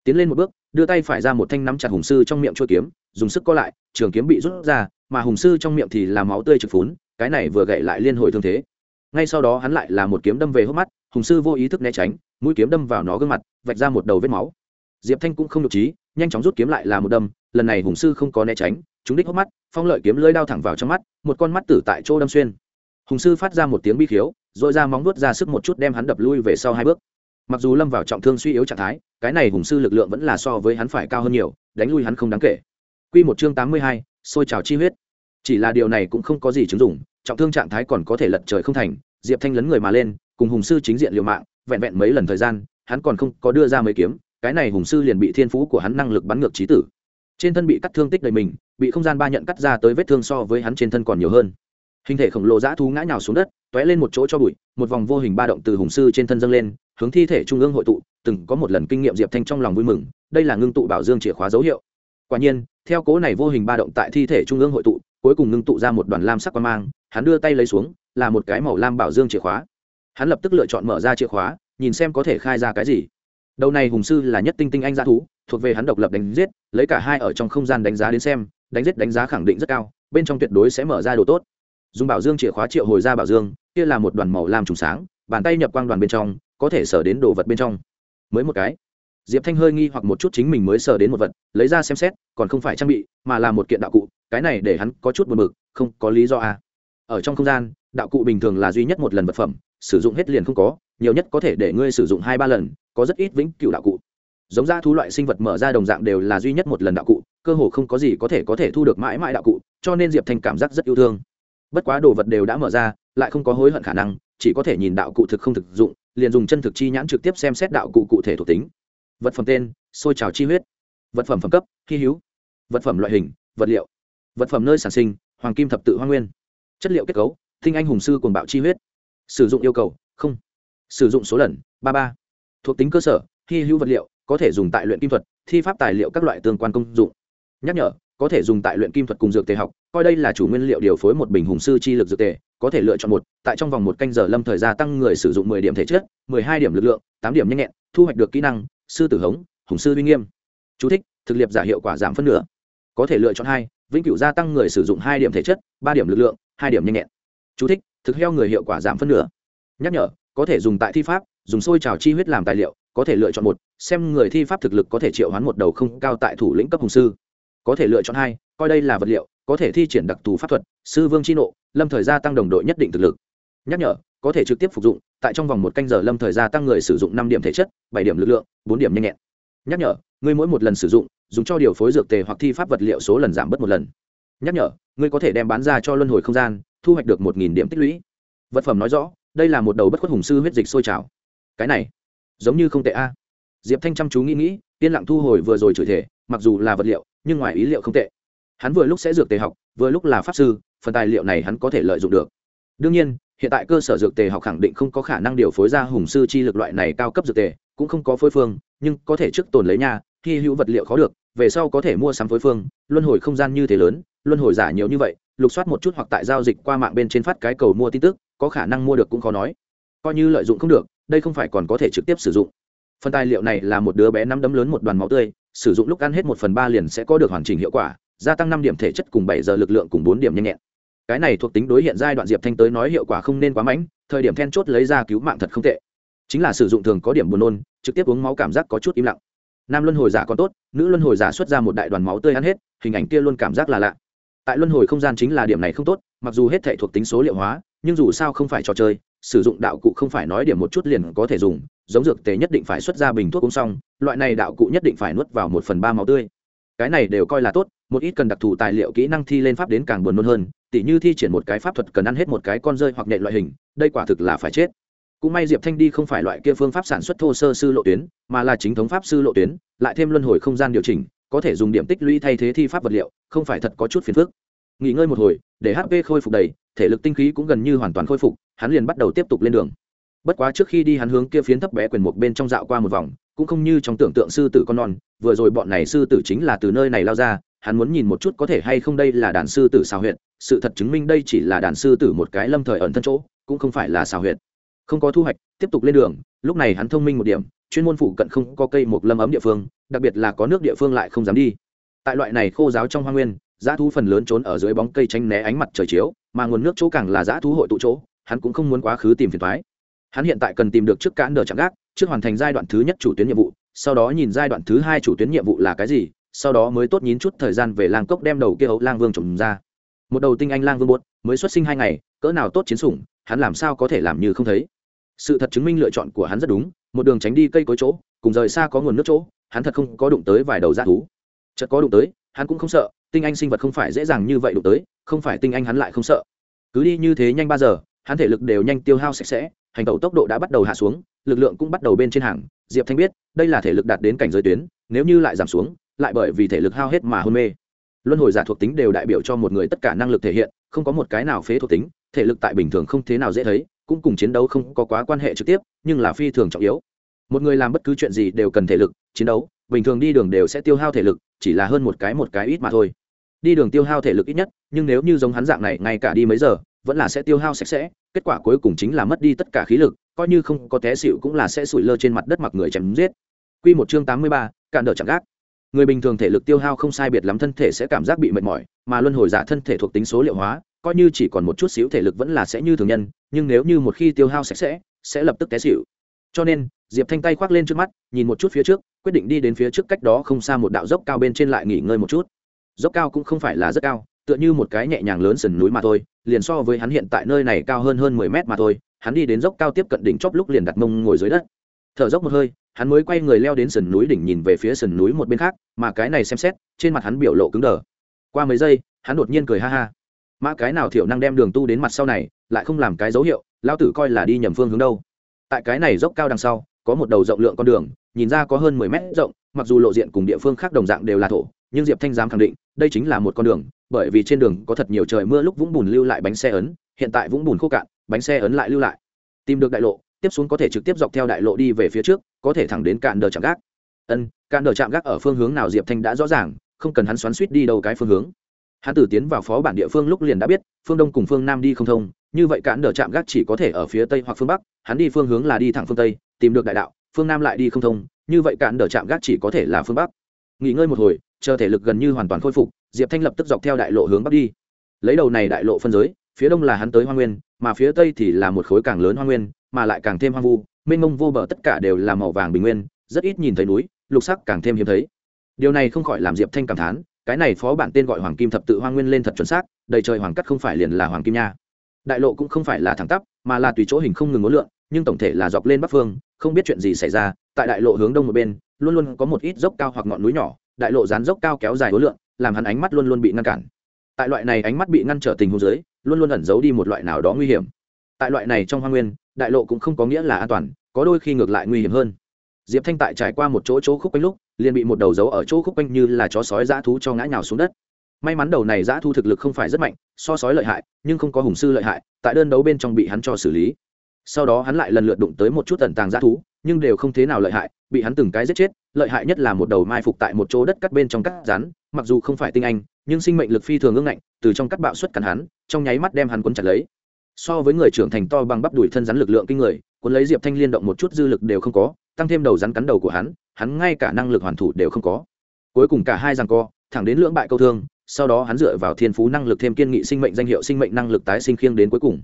Tiến lên một bước, đưa tay phải ra một thanh nắm chặt hùng sư trong miệng chuôi kiếm, dùng sức co lại, trường kiếm bị rút ra, mà hùng sư trong miệng thì là máu tươi trực phún, cái này vừa gậy lại liên hồi thương thế. Ngay sau đó hắn lại là một kiếm đâm về hốc mắt hùng sư vô ý thức né tránh, mũi kiếm đâm vào nó gương mặt, vạch ra một đầu vết máu. Diệp thanh cũng không được trí, nhanh chóng rút kiếm lại là một đâm, lần này hùng sư không có né tránh chúng đích hốc mắt, phong lợi kiếm lơi đao thẳng vào trong mắt, một con mắt tử tại chỗ đâm xuyên. Hùng sư phát ra một tiếng bi khiếu, rồi ra móng vuốt ra sức một chút đem hắn đập lui về sau hai bước. Mặc dù lâm vào trọng thương suy yếu trạng thái, cái này hùng sư lực lượng vẫn là so với hắn phải cao hơn nhiều, đánh lui hắn không đáng kể. Q một chương tám mươi hai, xôi trào chi huyết. Chỉ là điều này cũng không có gì chứng dụng, trọng thương trạng thái còn có thể lật trời không thành, diệp thanh lấn người mà lên cùng hùng sư chính diện liều mạng, vẹn vẹn mấy lần thời gian, hắn còn không có đưa ra mấy kiếm, cái này hùng sư liền bị thiên phú của hắn năng lực bắn ngược trí tử. Trên thân bị cắt thương tích đầy mình, bị không gian ba nhận cắt ra tới vết thương so với hắn trên thân còn nhiều hơn. Hình thể khổng lồ dã thú ngã nhào xuống đất t ó é lên một chỗ cho bụi, một vòng vô hình ba động từ hùng sư trên thân dâng lên, hướng thi thể trung ương hội tụ, từng có một lần kinh nghiệm diệp thanh trong lòng vui mừng, đây là ngưng tụ bảo dương chìa khóa dấu hiệu. Quả nhiên, theo cố này vô hình ba động tại thi thể trung ương hội tụ, cuối cùng ngưng tụ ra một đoàn lam sắc quan mang, hắn đưa tay lấy xuống, là một cái màu lam bảo dương chìa khóa hắn lập tức lựa chọn mở ra chìa khóa, nhìn xem có thể khai ra cái gì. Đầu này hùng sư là nhất tinh tinh anh g thú, thuộc về hắn độc lập đánh giết, lấy cả hai ở trong không gian đánh giá đến xem, đánh giết đánh giá khẳng định rất cao, bên trong tuyệt đối sẽ mở ra đồ tốt. Dùng bảo dương chìa khóa triệu hồi ra bảo dương, kia là một đoàn màu lam trùng sáng, bàn tay nhập quang đoàn bên trong, có thể sở đến đồ vật bên trong. Mới một cái. Diệp thanh hơi nghi hoặc một chút chính mình mới sở đến một vật, lấy ra xem xét, còn không phải trang bị, mà là một kiện đạo cụ, cái này để hắn có chút buồn bực, không có lý do à. ở trong không gian đạo cụ bình thường là duy nhất một lần vật phẩm, sử dụng hết liền không có, nhiều nhất có thể để ngươi sử dụng hai ba lần, có rất ít vĩnh cựu đạo cụ. Giống ra thú loại sinh vật mở ra đồng dạng đều là duy nhất một lần đạo cụ, cơ hồ không có gì có thể có thể thu được mãi mãi đạo cụ, cho nên diệp thanh cảm giác rất yêu thương. Bất quá đồ vật đều đã mở ra, lại không có hối hận khả năng, chỉ có thể nhìn đạo cụ thực không thực dụng, liền dùng chân thực chi nhãn trực tiếp xem xét đạo cụ cụ thể thuộc tính. Vật phẩm tên xôi trào chi huyết. Vật phẩm phẩm cấp, hy hữu. Vật phẩm loại hình, vật liệu. Vật phẩm nơi sản sinh, hoàng kim thập tự hoa nguyên. Chất liệu kết cấu thinh anh hùng sư cuồng bạo chi huyết. Sử dụng yêu cầu không. Sử dụng số lần ba ba. Thuộc tính cơ sở hy hữu vật liệu có thể dùng tại luyện kim thuật thi pháp tài liệu các loại tương quan công dụng. Nhắc nhở có thể dùng tại luyện kim thuật cùng dược tề học coi đây là chủ nguyên liệu điều phối một bình hùng sư chi lực dược tề có thể lựa chọn một tại trong vòng một canh giờ lâm thời gia tăng người sử dụng mười điểm thể chất mười hai điểm lực lượng tám điểm nhanh nhẹn thu hoạch được kỹ năng sư tử hống hùng sư uy nghiêm. Chú thích, thực liệp giả hiệu quả giảm phân nửa. Có thể lựa chọn hai vĩnh cửu gia tăng người sử dụng hai điểm thể chất ba điểm lực lượng hai điểm nhanh nhẹn. Chú thích, thực heo người hiệu quả giảm phân nửa. Nhắc nhở có thể dùng tại thi pháp dùng sôi trào chi huyết làm tài liệu có thể lựa chọn một xem người thi pháp thực lực có thể triệu hoán một đầu không cao tại thủ lĩnh cấp hùng sư. Có thể lựa chọn hai coi đây là vật liệu có thể thi triển đặc thù pháp thuật sư vương chi nộ lâm thời gia tăng đồng đội nhất định thực lực. Nhắc nhở có thể trực tiếp phục dụng tại trong vòng một canh giờ lâm thời gia tăng người sử dụng năm điểm thể chất bảy điểm lực lượng bốn điểm nhanh nhẹn. Nhắc nhở ngươi mỗi một lần sử dụng dùng cho điều phối dược tề hoặc thi pháp vật liệu số lần giảm bớt một lần. Nhắc nhở ngươi có thể đem bán ra cho luân hồi không gian thu hoạch được một nghìn điểm tích lũy. Vật phẩm nói rõ, đây là một đầu bất khuất hùng sư huyết dịch sôi trào. Cái này, giống như không tệ a. Diệp thanh chăm chú nghĩ nghĩ, yên lặng thu hồi vừa rồi chửi thể mặc dù là vật liệu, nhưng ngoài ý liệu không tệ. Hắn vừa lúc sẽ dược tề học, vừa lúc là pháp sư, phần tài liệu này hắn có thể lợi dụng được. Đương nhiên, hiện tại cơ sở dược tề học khẳng định không có khả năng điều phối ra hùng sư chi lực loại này cao cấp dược tề, cũng không có phối phương, nhưng có thể trước tồn lấy nhà. khi hữu vật liệu khó được, về sau có thể mua sắm phối phương, luân hồi không gian như thế lớn, luân hồi giả nhiều như vậy lục soát một chút hoặc tại giao dịch qua mạng bên trên phát cái cầu mua tin tức, có khả năng mua được cũng khó nói. Coi như lợi dụng không được, đây không phải còn có thể trực tiếp sử dụng. Phần tài liệu này là một đứa bé nắm đấm lớn một đoàn máu tươi, sử dụng lúc ăn hết một phần ba liền sẽ có được hoàn chỉnh hiệu quả, gia tăng năm điểm thể chất cùng bảy giờ lực lượng cùng bốn điểm nhanh nhẹn. Cái này thuộc tính đối hiện giai đoạn diệp thanh tới nói hiệu quả không nên quá mãnh, thời điểm then chốt lấy ra cứu mạng thật không tệ. Chính là sử dụng thường có điểm buồn nôn, trực tiếp uống máu cảm giác có chút im lặng. Nam luân hồi giả còn tốt, nữ luân hồi giả xuất ra một đại đoàn máu tươi ăn hết, hình ảnh kia luôn cảm giác là lạ tại luân hồi không gian chính là điểm này không tốt, mặc dù hết thể thuộc tính số liệu hóa, nhưng dù sao không phải trò chơi, sử dụng đạo cụ không phải nói điểm một chút liền có thể dùng, giống dược tề nhất định phải xuất ra bình thuốc uống xong, loại này đạo cụ nhất định phải nuốt vào một phần ba máu tươi. Cái này đều coi là tốt, một ít cần đặc thù tài liệu kỹ năng thi lên pháp đến càng buồn nôn hơn, tỉ như thi triển một cái pháp thuật cần ăn hết một cái con rơi hoặc nhện loại hình, đây quả thực là phải chết. Cũng may diệp thanh đi không phải loại kia phương pháp sản xuất thô sơ sư lộ tuyến, mà là chính thống pháp sư lộ tuyến, lại thêm luân hồi không gian điều chỉnh có thể dùng điểm tích lũy thay thế thi pháp vật liệu, không phải thật có chút phiền phức. Nghỉ ngơi một hồi, để hp khôi phục đầy, thể lực tinh khí cũng gần như hoàn toàn khôi phục, hắn liền bắt đầu tiếp tục lên đường. Bất quá trước khi đi hắn hướng kia phiến thấp bé quyền một bên trong dạo qua một vòng, cũng không như trong tưởng tượng sư tử con non, vừa rồi bọn này sư tử chính là từ nơi này lao ra, hắn muốn nhìn một chút có thể hay không đây là đàn sư tử xào huyện sự thật chứng minh đây chỉ là đàn sư tử một cái lâm thời ẩn thân chỗ, cũng không phải là xào huyện không có thu hoạch, tiếp tục lên đường, lúc này hắn thông minh một điểm chuyên môn phụ cận không có cây một lâm ấm địa phương, đặc biệt là có nước địa phương lại không dám đi. Tại loại này khô giáo trong hoa nguyên, dã thú phần lớn trốn ở dưới bóng cây tranh né ánh mặt trời chiếu, mà nguồn nước chỗ càng là dã thú hội tụ chỗ, hắn cũng không muốn quá khứ tìm phiền thoái hắn hiện tại cần tìm được trước cản đờ chạm gác, trước hoàn thành giai đoạn thứ nhất chủ tuyến nhiệm vụ, sau đó nhìn giai đoạn thứ hai chủ tuyến nhiệm vụ là cái gì, sau đó mới tốt nhín chút thời gian về lang cốc đem đầu kia hậu lang vương trồng ra. Một đầu tinh anh lang vương buốt, mới xuất sinh hai ngày, cỡ nào tốt chiến sủng, hắn làm sao có thể làm như không thấy. Sự thật chứng minh lựa chọn của hắn rất đúng một đường tránh đi cây cối chỗ, cùng rời xa có nguồn nước chỗ, hắn thật không có đụng tới vài đầu g thú. Chợt có đụng tới, hắn cũng không sợ, tinh anh sinh vật không phải dễ dàng như vậy đụng tới, không phải tinh anh hắn lại không sợ. Cứ đi như thế nhanh ba giờ, hắn thể lực đều nhanh tiêu hao sạch sẽ, hành tẩu tốc độ đã bắt đầu hạ xuống, lực lượng cũng bắt đầu bên trên hàng. Diệp thanh biết, đây là thể lực đạt đến cảnh giới tuyến, nếu như lại giảm xuống, lại bởi vì thể lực hao hết mà hôn mê. Luân hồi giả thuộc tính đều đại biểu cho một người tất cả năng lực thể hiện, không có một cái nào phế thuộc tính, thể lực tại bình thường không thế nào dễ thấy cũng cùng chiến đấu không có quá quan hệ trực tiếp nhưng là phi thường trọng yếu. Một người làm bất cứ chuyện gì đều cần thể lực chiến đấu bình thường đi đường đều sẽ tiêu hao thể lực chỉ là hơn một cái một cái ít mà thôi. Đi đường tiêu hao thể lực ít nhất nhưng nếu như giống hắn dạng này ngay cả đi mấy giờ vẫn là sẽ tiêu hao sạch sẽ kết quả cuối cùng chính là mất đi tất cả khí lực coi như không có té xịu cũng là sẽ sủi lơ trên mặt đất mặc người chém giết. Quy một chương tám mươi ba, cạn đỡ chẳng gác. Người bình thường thể lực tiêu hao không sai biệt lắm thân thể sẽ cảm giác bị mệt mỏi mà luân hồi giả thân thể thuộc tính số liệu hóa coi như chỉ còn một chút xíu thể lực vẫn là sẽ như thường nhân, nhưng nếu như một khi tiêu hao sạch sẽ sẽ lập tức té xịu cho nên, diệp thanh tay khoác lên trước mắt, nhìn một chút phía trước, quyết định đi đến phía trước cách đó không xa một đạo dốc cao bên trên lại nghỉ ngơi một chút. Dốc cao cũng không phải là rất cao, tựa như một cái nhẹ nhàng lớn sườn núi mà thôi, liền so với hắn hiện tại nơi này cao hơn hơn mười mét mà thôi, hắn đi đến dốc cao tiếp cận đỉnh chóp lúc liền đặt mông ngồi dưới đất. Thở dốc một hơi, hắn mới quay người leo đến sườn núi đỉnh nhìn về phía sườn núi một bên khác, mà cái này xem xét, trên mặt hắn biểu lộ cứng đờ. Qua mấy giây, hắn đột nhiên cười ha ha mã cái nào thiểu năng đem đường tu đến mặt sau này, lại không làm cái dấu hiệu lao tử coi là đi nhầm phương hướng đâu. Tại cái này dốc cao đằng sau, có một đầu rộng lượng con đường, nhìn ra có hơn mười mét rộng, mặc dù lộ diện cùng địa phương khác đồng dạng đều là thổ, nhưng diệp thanh giám khẳng định, đây chính là một con đường, bởi vì trên đường có thật nhiều trời mưa lúc vũng bùn lưu lại bánh xe ấn, hiện tại vũng bùn khô cạn, bánh xe ấn lại lưu lại. Tìm được đại lộ, tiếp xuống có thể trực tiếp dọc theo đại lộ đi về phía trước, có thể thẳng đến cạn đờ chạm gác. Ân, cạn đờ chạm gác ở phương hướng nào diệp thanh đã rõ ràng, không cần hắn xoắn suýt đi đâu cái phương hướng hắn từ tiến vào phó bản địa phương lúc liền đã biết, phương đông cùng phương nam đi không thông, như vậy cản đờ chạm gác chỉ có thể ở phía tây hoặc phương bắc, hắn đi phương hướng là đi thẳng phương tây, tìm được đại đạo, phương nam lại đi không thông, như vậy cản đờ chạm gác chỉ có thể là phương bắc. Nghỉ ngơi một hồi, chờ thể lực gần như hoàn toàn khôi phục, diệp thanh lập tức dọc theo đại lộ hướng bắc đi. Lấy đầu này đại lộ phân giới, phía đông là hắn tới hoa nguyên, mà phía tây thì là một khối càng lớn hoa nguyên, mà lại càng thêm hoang vu, mênh mông vô bờ tất cả đều là màu vàng bình nguyên, rất ít nhìn thấy núi, lục sắc càng thêm hiếm thấy. Điều này không khỏi làm diệp thanh cảm thán cái này phó bản tên gọi hoàng kim thập tự hoa nguyên lên thật chuẩn xác, đầy trời hoàng cắt không phải liền là hoàng kim nha. Đại lộ cũng không phải là thẳng tắp, mà là tùy chỗ hình không ngừng ngốn lượn, nhưng tổng thể là dọc lên bắc phương, không biết chuyện gì xảy ra, tại đại lộ hướng đông một bên, luôn luôn có một ít dốc cao hoặc ngọn núi nhỏ, đại lộ dán dốc cao kéo dài hối lượng làm hắn ánh mắt luôn luôn bị ngăn cản. Tại loại này ánh mắt bị ngăn trở tình huống dưới, luôn luôn ẩn giấu đi một loại nào đó nguy hiểm. Tại loại này trong hoa nguyên, đại lộ cũng không có nghĩa là an toàn, có đôi khi ngược lại nguy hiểm hơn diệp thanh tại trải qua một chỗ chỗ khúc quanh lúc, liền bị một đầu dấu ở chỗ khúc quanh như là chó sói dã thú cho ngã nhào xuống đất. May mắn đầu này dã thú thực lực không phải rất mạnh, so sói lợi hại, nhưng không có hùng sư lợi hại, tại đơn đấu bên trong bị hắn cho xử lý. Sau đó hắn lại lần lượt đụng tới một chút tần tàng dã thú, nhưng đều không thế nào lợi hại, bị hắn từng cái giết chết, lợi hại nhất là một đầu mai phục tại một chỗ đất cắt bên trong cắt rắn, mặc dù không phải tinh anh, nhưng sinh mệnh lực phi thường ưng ngạnh, từ trong cắt bạo xuất cắn hắn, trong nháy mắt đem hắn quấn chặt lấy. So với người trưởng thành to bằng bắp đùi thân rắn lực lượng kinh người, cuốn lấy diệp thanh liên động một chút dư lực đều không có tăng thêm đầu rắn cắn đầu của hắn hắn ngay cả năng lực hoàn thủ đều không có. Cuối cùng cả hai rằng co, thẳng đến lưỡng bại câu thương, sau đó hắn dựa vào thiên phú năng lực thêm kiên nghị sinh mệnh danh hiệu sinh mệnh năng lực tái sinh khiêng đến cuối cùng.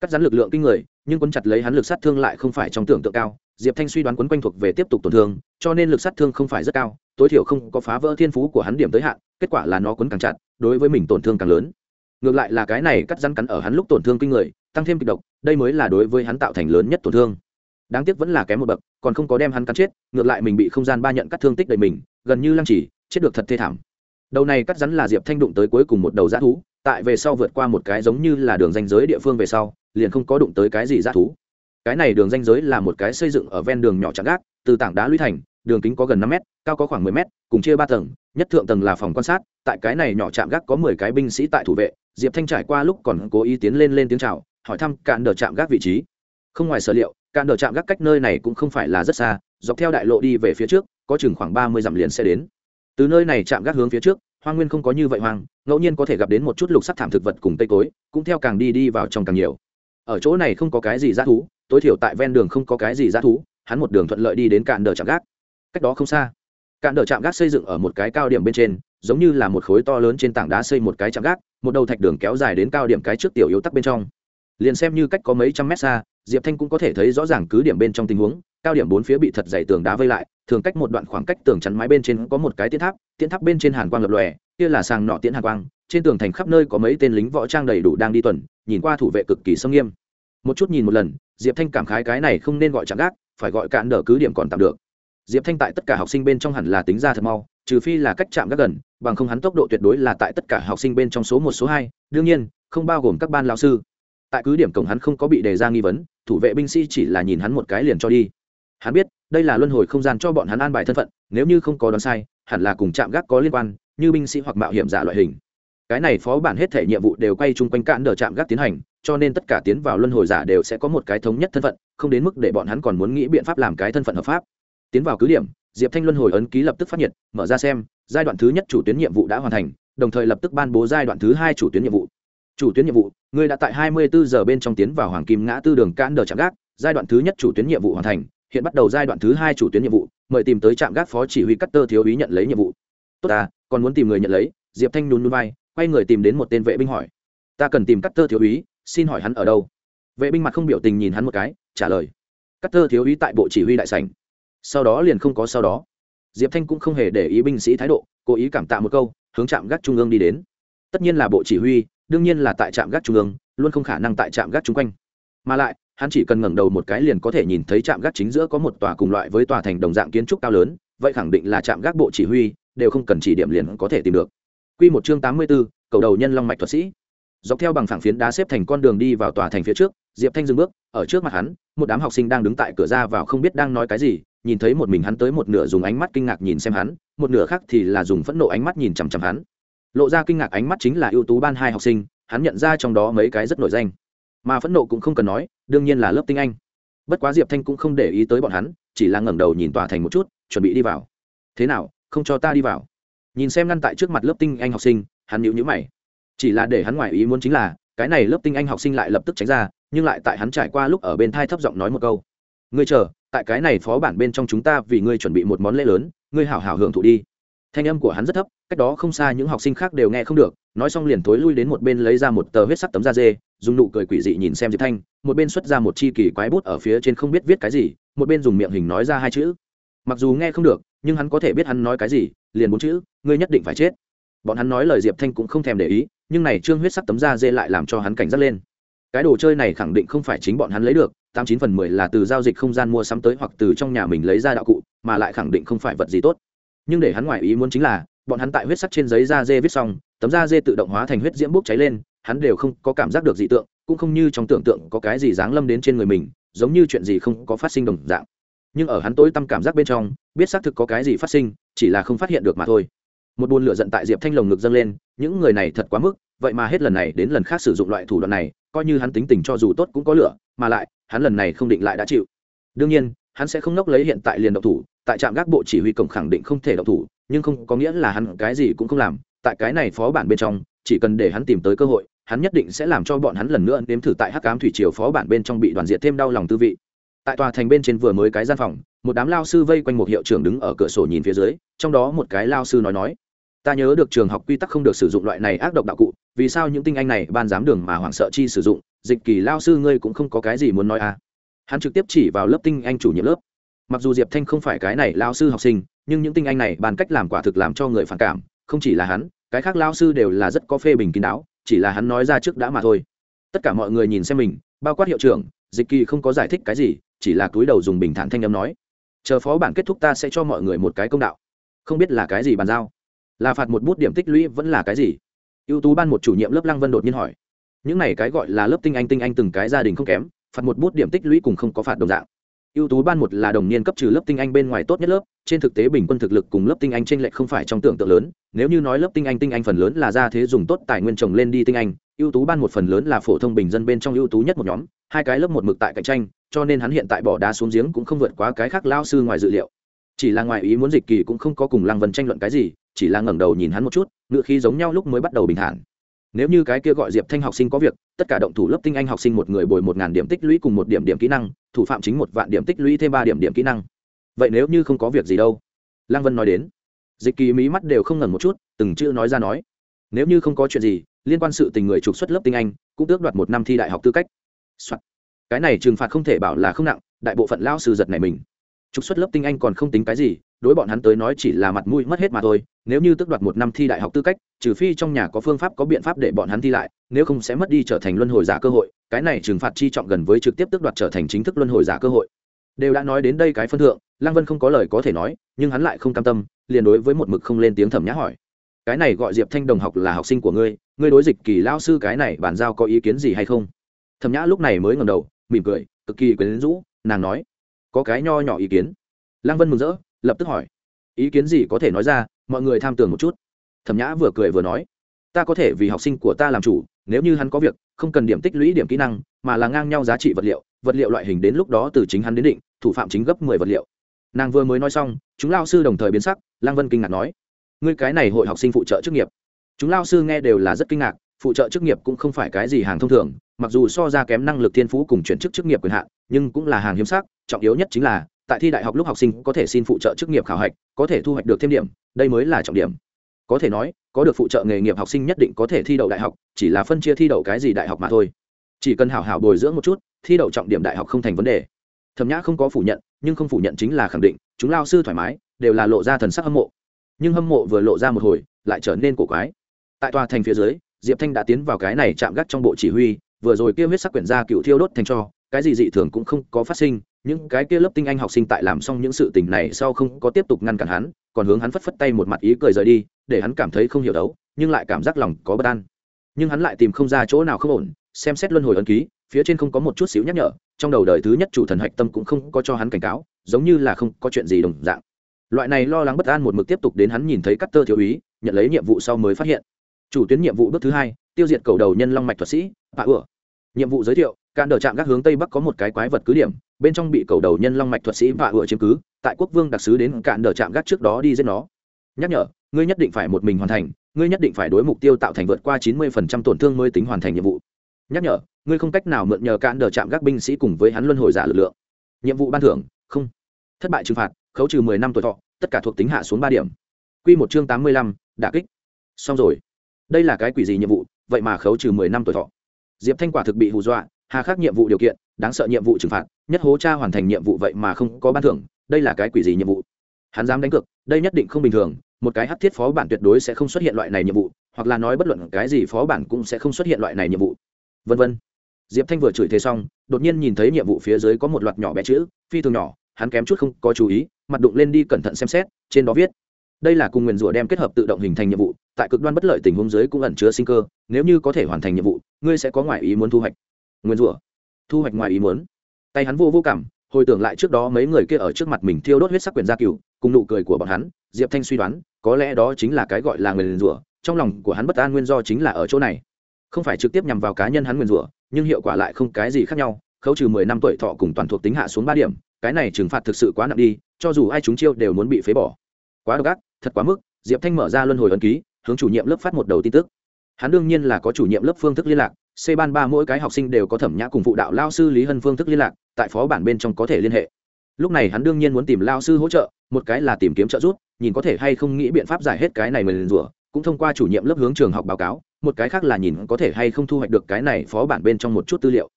Cắt rắn lực lượng kinh người, nhưng quấn chặt lấy hắn lực sát thương lại không phải trong tưởng tượng cao, diệp thanh suy đoán quấn quanh thuộc về tiếp tục tổn thương, cho nên lực sát thương không phải rất cao, tối thiểu không có phá vỡ thiên phú của hắn điểm tới hạn, kết quả là nó quấn càng chặt, đối với mình tổn thương càng lớn. Ngược lại là cái này cắt rắn cắn ở hắn lúc tổn thương kinh người, tăng thêm kịch độc, đây mới là đối với hắn tạo thành lớn nhất tổn thương đáng tiếc vẫn là kém một bậc, còn không có đem hắn cắn chết, ngược lại mình bị không gian ba nhận cắt thương tích đầy mình, gần như lăng chỉ chết được thật thê thảm. Đầu này cắt rắn là diệp thanh đụng tới cuối cùng một đầu dã thú, tại về sau vượt qua một cái giống như là đường danh giới địa phương về sau, liền không có đụng tới cái gì dã thú. Cái này đường danh giới là một cái xây dựng ở ven đường nhỏ chặn gác, từ tảng đá lũy thành, đường kính có gần năm m cao có khoảng mười m cùng chia ba tầng, nhất thượng tầng là phòng quan sát, tại cái này nhỏ chạm gác có mười cái binh sĩ tại thủ vệ, diệp thanh trải qua lúc còn cố ý tiến lên lên tiếng chào, hỏi thăm cạn đờ chạm gác vị trí. Không ngoài sở liệu cạn đờ chạm gác cách nơi này cũng không phải là rất xa, dọc theo đại lộ đi về phía trước, có chừng khoảng ba mươi dặm liền sẽ đến. Từ nơi này chạm gác hướng phía trước, hoang nguyên không có như vậy hoang, ngẫu nhiên có thể gặp đến một chút lục sắc thảm thực vật cùng cây cối, cũng theo càng đi đi vào trong càng nhiều. Ở chỗ này không có cái gì dã thú, tối thiểu tại ven đường không có cái gì dã thú, hắn một đường thuận lợi đi đến cạn đờ chạm gác. Cách đó không xa cạn đờ chạm gác xây dựng ở một cái cao điểm bên trên, giống như là một khối to lớn trên tảng đá xây một cái chạm gác, một đầu thạch đường kéo dài đến cao điểm cái trước tiểu yếu tắc bên trong liền xem như cách có mấy trăm mét xa, diệp thanh cũng có thể thấy rõ ràng cứ điểm bên trong tình huống, cao điểm bốn phía bị thật dày tường đá vây lại, thường cách một đoạn khoảng cách tường chắn mái bên trên có một cái tiến tháp tiến tháp bên trên hàn quang lập lòe, kia là sàng nọ tiến hàn quang, trên tường thành khắp nơi có mấy tên lính võ trang đầy đủ đang đi tuần, nhìn qua thủ vệ cực kỳ sâm nghiêm. Một chút nhìn một lần, diệp thanh cảm khái cái này không nên gọi chạm gác, phải gọi cạn đỡ cứ điểm còn tạm được. Diệp thanh tại tất cả học sinh bên trong hẳn là tính ra thật mau, trừ phi là cách chạm gác gần, bằng không hắn tốc độ tuyệt đối là tại tất cả học sinh bên trong số một, số hai, đương nhiên, không bao gồm các ban lao sư tại cứ điểm cổng hắn không có bị đề ra nghi vấn, thủ vệ binh sĩ chỉ là nhìn hắn một cái liền cho đi. Hắn biết, đây là luân hồi không gian cho bọn hắn an bài thân phận, nếu như không có đoán sai, hẳn là cùng chạm gác có liên quan, như binh sĩ hoặc mạo hiểm giả loại hình. Cái này phó bản hết thể nhiệm vụ đều quay chung quanh cạn đờ chạm gác tiến hành, cho nên tất cả tiến vào luân hồi giả đều sẽ có một cái thống nhất thân phận, không đến mức để bọn hắn còn muốn nghĩ biện pháp làm cái thân phận hợp pháp. Tiến vào cứ điểm, diệp thanh luân hồi ấn ký lập tức phát nhiệt, mở ra xem, giai đoạn thứ nhất chủ tuyến nhiệm vụ đã hoàn thành, đồng thời lập tức ban bố giai đoạn thứ hai chủ tuyến nhiệm vụ chủ tuyến nhiệm vụ người đã tại 24 giờ bên trong tiến vào hoàng kim ngã tư đường cạn đờ Trạm gác, giai đoạn thứ nhất chủ tuyến nhiệm vụ hoàn thành, hiện bắt đầu giai đoạn thứ hai chủ tuyến nhiệm vụ, mời tìm tới trạm gác phó chỉ huy cắt tơ thiếu úy nhận lấy nhiệm vụ. Tốt ta, còn muốn tìm người nhận lấy, diệp thanh nhún núi vai, quay người tìm đến một tên vệ binh hỏi. Ta cần tìm cắt tơ thiếu úy, xin hỏi hắn ở đâu? Vệ binh mặt không biểu tình nhìn hắn một cái, trả lời. Cắt tơ thiếu úy tại bộ chỉ huy đại sảnh. Sau đó liền không có sau đó. Diệp thanh cũng không hề để ý binh sĩ thái độ, cố ý cảm tạ một câu, hướng trạm gác trung ương đi đến. Tất nhiên là bộ chỉ huy đương nhiên là tại trạm gác trung ương luôn không khả năng tại trạm gác chung quanh. Mà lại hắn chỉ cần ngẩng đầu một cái liền có thể nhìn thấy trạm gác chính giữa có một tòa cùng loại với tòa thành đồng dạng kiến trúc cao lớn vậy khẳng định là trạm gác bộ chỉ huy đều không cần chỉ điểm liền có thể tìm được. Quy một chương tám mươi 84, cầu đầu nhân long mạch thuật sĩ. Dọc theo bằng phẳng phiến đá xếp thành con đường đi vào tòa thành phía trước diệp thanh dừng bước ở trước mặt hắn một đám học sinh đang đứng tại cửa ra vào không biết đang nói cái gì nhìn thấy một mình hắn tới một nửa dùng ánh mắt kinh ngạc nhìn xem hắn một nửa khác thì là dùng phẫn nộ ánh mắt nhìn chằm chằm hắn lộ ra kinh ngạc ánh mắt chính là ưu tú ban hai học sinh, hắn nhận ra trong đó mấy cái rất nổi danh. Mà phẫn nộ cũng không cần nói, đương nhiên là lớp tinh anh. Bất quá diệp thanh cũng không để ý tới bọn hắn, chỉ là ngẩng đầu nhìn tòa thành một chút, chuẩn bị đi vào. Thế nào, không cho ta đi vào? Nhìn xem ngăn tại trước mặt lớp tinh anh học sinh, hắn nhíu nhíu mày. Chỉ là để hắn ngoài ý muốn chính là, cái này lớp tinh anh học sinh lại lập tức tránh ra, nhưng lại tại hắn trải qua lúc ở bên thai thấp giọng nói một câu. Ngươi chờ, tại cái này phó bản bên trong chúng ta vì ngươi chuẩn bị một món lễ lớn, ngươi hảo hảo hưởng thụ đi. Thanh âm của hắn rất thấp cách đó không xa những học sinh khác đều nghe không được, nói xong liền thối lui đến một bên lấy ra một tờ huyết sắc tấm da dê, dùng nụ cười quỷ dị nhìn xem diệp thanh, một bên xuất ra một chi kỳ quái bút ở phía trên không biết viết cái gì, một bên dùng miệng hình nói ra hai chữ. Mặc dù nghe không được, nhưng hắn có thể biết hắn nói cái gì, liền bốn chữ, ngươi nhất định phải chết. Bọn hắn nói lời diệp thanh cũng không thèm để ý, nhưng này trương huyết sắc tấm da dê lại làm cho hắn cảnh giác lên. Cái đồ chơi này khẳng định không phải chính bọn hắn lấy được, tám chín phần mười là từ giao dịch không gian mua sắm tới hoặc từ trong nhà mình lấy ra đạo cụ, mà lại khẳng định không phải vật gì tốt. Nhưng để hắn ngoài ý muốn chính là bọn hắn tại huyết sắc trên giấy da dê viết xong, tấm da dê tự động hóa thành huyết diễm bốc cháy lên, hắn đều không có cảm giác được dị tượng, cũng không như trong tưởng tượng có cái gì giáng lâm đến trên người mình, giống như chuyện gì không có phát sinh đồng dạng. Nhưng ở hắn tối tâm cảm giác bên trong, biết xác thực có cái gì phát sinh, chỉ là không phát hiện được mà thôi. Một buồn lửa giận tại diệp thanh lồng ngực dâng lên, những người này thật quá mức, vậy mà hết lần này đến lần khác sử dụng loại thủ đoạn này, coi như hắn tính tình cho dù tốt cũng có lửa, mà lại, hắn lần này không định lại đã chịu. Đương nhiên, hắn sẽ không nốc lấy hiện tại liền độc thủ, tại trạm gác bộ chỉ huy cổng khẳng định không thể độc thủ nhưng không có nghĩa là hắn cái gì cũng không làm, tại cái này phó bản bên trong, chỉ cần để hắn tìm tới cơ hội, hắn nhất định sẽ làm cho bọn hắn lần nữa nếm thử tại hắc cám thủy triều phó bản bên trong bị đoàn diệt thêm đau lòng tư vị. Tại tòa thành bên trên vừa mới cái gian phòng, một đám lao sư vây quanh một hiệu trưởng đứng ở cửa sổ nhìn phía dưới, trong đó một cái lao sư nói nói, ta nhớ được trường học quy tắc không được sử dụng loại này ác độc đạo cụ, vì sao những tinh anh này ban giám đường mà hoảng sợ chi sử dụng, dịch kỳ lao sư ngươi cũng không có cái gì muốn nói à? Hắn trực tiếp chỉ vào lớp tinh anh chủ nhiệm lớp. Mặc dù diệp thanh không phải cái này lao sư học sinh nhưng những tinh anh này bàn cách làm quả thực làm cho người phản cảm, không chỉ là hắn, cái khác lao sư đều là rất có phê bình kín đáo, chỉ là hắn nói ra trước đã mà thôi. Tất cả mọi người nhìn xem mình, bao quát hiệu trưởng, dịch kỳ không có giải thích cái gì, chỉ là túi đầu dùng bình thản thanh â m nói, chờ phó bản kết thúc ta sẽ cho mọi người một cái công đạo. Không biết là cái gì bàn giao. Là phạt một bút điểm tích lũy vẫn là cái gì? Ưu tú ban một chủ nhiệm lớp lăng vân đột nhiên hỏi. Những này cái gọi là lớp tinh anh tinh anh từng cái gia đình không kém, phạt một bút điểm tích lũy cùng không có phạt đồng dạng ưu tú ban một là đồng niên cấp trừ lớp tinh anh bên ngoài tốt nhất lớp, trên thực tế bình quân thực lực cùng lớp tinh anh t r ê n lệch không phải trong tưởng tượng lớn, nếu như nói lớp tinh anh tinh anh phần lớn là ra thế dùng tốt tài nguyên trồng lên đi tinh anh, ưu tú ban một phần lớn là phổ thông bình dân bên trong ưu tú nhất một nhóm, hai cái lớp một mực tại cạnh tranh, cho nên hắn hiện tại bỏ đá xuống giếng cũng không vượt quá cái khác lao sư ngoài dự liệu. Chỉ là ngoài ý muốn dịch kỳ cũng không có cùng lăng vân tranh luận cái gì, chỉ là ngẩng đầu nhìn hắn một chút, ngựa khí giống nhau lúc mới bắt đầu bình thản. Nếu như cái kia gọi diệp thanh học sinh có việc, tất cả động thủ lớp tinh anh học sinh một người bồi một ngàn điểm tích lũy cùng một điểm điểm kỹ năng thủ phạm chính một vạn điểm tích lũy thêm ba điểm điểm kỹ năng. Vậy nếu như không có việc gì đâu? Lăng vân nói đến. Dịch kỳ mí mắt đều không ngẩn một chút, từng chữ nói ra nói. Nếu như không có chuyện gì, liên quan sự tình người trục xuất lớp tinh anh, cũng tước đoạt một năm thi đại học tư cách、Soạn. cái này trừng phạt không thể bảo là không nặng, đại bộ phận lao sư giật này mình trục xuất lớp tinh anh còn không tính cái gì, đối bọn hắn tới nói chỉ là mặt mũi mất hết mà thôi, nếu như tước đoạt một năm thi đại học tư cách, trừ phi trong nhà có phương pháp có biện pháp để bọn hắn thi lại, nếu không sẽ mất đi trở thành luân hồi giả cơ hội, cái này trừng phạt chi trọng gần với trực tiếp tước đoạt trở thành chính thức luân hồi giả cơ hội. Đều đã nói đến đây cái phân thượng, lăng vân không có lời có thể nói, nhưng hắn lại không cam tâm, liền đối với một mực không lên tiếng thẩm nhã hỏi. Cái này gọi diệp thanh đồng học là học sinh của ngươi ngươi đối dịch kỳ lao sư cái này bàn giao có ý kiến gì hay không? Thẩm nhã lúc này mới ngầm đầu, mỉm cười, cực kỳ quyến rũ, nàng nói có cái nho nhỏ ý kiến. Lăng vân mừng rỡ, lập tức hỏi, ý kiến gì có thể nói ra, mọi người tham tưởng một chút. Thẩm nhã vừa cười vừa nói, ta có thể vì học sinh của ta làm chủ, nếu như hắn có việc, không cần điểm tích lũy điểm kỹ năng, mà là ngang nhau giá trị vật liệu vật liệu loại hình đến lúc đó từ chính hắn đến định, thủ phạm chính gấp mười vật liệu. Nàng vừa mới nói xong, chúng lao sư đồng thời biến sắc lang vân kinh ngạc nói, ngươi cái này hội học sinh phụ trợ chức nghiệp. Chúng lao sư nghe đều là rất kinh ngạc, phụ trợ chức nghiệp cũng không phải cái gì hàng thông thường mặc dù so ra kém năng lực thiên phú cùng chuyển chức chức nghiệp quyền hạn, nhưng cũng là hàng hiếm sắc, trọng yếu nhất chính là, tại thi đại học lúc học sinh có thể xin phụ trợ chức nghiệp khảo hạch, có thể thu hoạch được thêm điểm, đây mới là trọng điểm. Có thể nói, có được phụ trợ nghề nghiệp học sinh nhất định có thể thi đậu đại học, chỉ là phân chia thi đậu cái gì đại học mà thôi. Chỉ cần hảo hảo bồi dưỡng một chút, thi đậu trọng điểm đại học không thành vấn đề. Thẩm nhã không có phủ nhận, nhưng không phủ nhận chính là khẳng định, chúng lao sư thoải mái, đều là lộ ra thần sắc hâm mộ. Nhưng hâm mộ vừa lộ ra một hồi, lại trở nên cổ quái. Tại tòa thành phía dưới, diệp thanh đã tiến vào cái này chạm gác trong bộ chỉ huy vừa rồi kia huyết sắc quyển ra cựu thiêu đốt thành cho, cái gì dị thường cũng không có phát sinh, những cái kia lớp tinh anh học sinh tại làm xong những sự tình này sau không có tiếp tục ngăn cản hắn, còn hướng hắn phất phất tay một mặt ý cười rời đi, để hắn cảm thấy không hiểu đấu, nhưng lại cảm giác lòng có bất an. Nhưng hắn lại tìm không ra chỗ nào không ổn, xem xét luân hồi ấn ký, phía trên không có một chút xíu nhắc nhở, trong đầu đời thứ nhất chủ thần hạch tâm cũng không có cho hắn cảnh cáo, giống như là không có chuyện gì đồng dạng. Loại này lo lắng bất an một mực tiếp tục đến hắn nhìn thấy cắt tơ thiếu úy, nhận lấy nhiệm vụ sau mới phát hiện. Chủ tuyến nhiệm vụ bước thứ hai, tiêu diệt cầu đầu nhân long mạch thuật sĩ, bạ ửa nhiệm vụ giới thiệu, cạn đờ trạm gác hướng tây bắc có một cái quái vật cứ điểm, bên trong bị cầu đầu nhân long mạch thuật sĩ vạ ửa chiếm cứ, tại quốc vương đặc sứ đến cạn đờ trạm gác trước đó đi giết nó. Nhắc nhở, ngươi nhất định phải một mình hoàn thành, ngươi nhất định phải đối mục tiêu tạo thành vượt qua chín mươi phần trăm tổn thương mới tính hoàn thành nhiệm vụ. Nhắc nhở, ngươi không cách nào mượn nhờ cạn đờ trạm gác binh sĩ cùng với hắn luân hồi giả lực lượng. Nhiệm vụ ban thưởng, không. Thất bại trừng phạt, khấu trừ mười năm tuổi thọ, tất cả thuộc tính hạ xuống ba điểm. Q một chương tám mươi lăm, đả kích. Xong rồi. Đây là cái quỷ gì nhiệm vụ, vậy mà khấu trừ mười năm tuổi thọ diệp thanh quả thực bị hù dọa, hà khắc nhiệm vụ điều kiện, đáng sợ nhiệm vụ trừng phạt, nhất hố cha hoàn thành nhiệm vụ vậy mà không có ban thưởng, đây là cái quỷ gì nhiệm vụ? Hắn dám đánh cược, đây nhất định không bình thường, một cái hắc thiết phó bản tuyệt đối sẽ không xuất hiện loại này nhiệm vụ, hoặc là nói bất luận cái gì phó bản cũng sẽ không xuất hiện loại này nhiệm vụ. Vân vân. Diệp thanh vừa chửi thế xong, đột nhiên nhìn thấy nhiệm vụ phía dưới có một loạt nhỏ bé chữ, phi thường nhỏ, hắn kém chút không có chú ý, mặt đụng lên đi cẩn thận xem xét, trên đó viết đây là cùng nguyền rủa đem kết hợp tự động hình thành nhiệm vụ, tại cực đoan bất lợi tình huống dưới cũng ẩn chứa sinh cơ, nếu như có thể hoàn thành nhiệm vụ, ngươi sẽ có ngoại ý muốn thu hoạch. Nguyền rủa. Thu hoạch ngoài ý muốn. Tay hắn vô vô cảm, hồi tưởng lại trước đó mấy người kia ở trước mặt mình thiêu đốt huyết sắc quyền gia cửu, cùng nụ cười của bọn hắn, diệp thanh suy đoán, có lẽ đó chính là cái gọi là nguyền rủa, trong lòng của hắn bất an nguyên do chính là ở chỗ này. Không phải trực tiếp nhằm vào cá nhân hắn nguyền rủa, nhưng hiệu quả lại không cái gì khác nhau, khấu trừ mười năm tuổi thọ cùng toàn thuộc tính hạ xuống ba điểm, cái này trừng phạt thực sự quá nặng đi, cho dù ai chúng chiêu đều muốn bị phế bỏ quá độc ác, thật quá mức, diệp thanh mở ra luân hồi ấn ký, hướng chủ nhiệm lớp phát một đầu tin tức. Hắn đương nhiên là có chủ nhiệm lớp phương thức liên lạc, c ban ba mỗi cái học sinh đều có thẩm nhã cùng phụ đạo lao sư lý hân phương thức liên lạc, tại phó bản bên trong có thể liên hệ. Lúc này hắn đương nhiên muốn tìm lao sư hỗ trợ, một cái là tìm kiếm trợ giúp, nhìn có thể hay không nghĩ biện pháp giải hết cái này mình rủa, cũng thông qua chủ nhiệm lớp hướng trường học báo cáo, một cái khác là nhìn có thể hay không thu hoạch được cái này phó bản bên trong một chút tư liệu.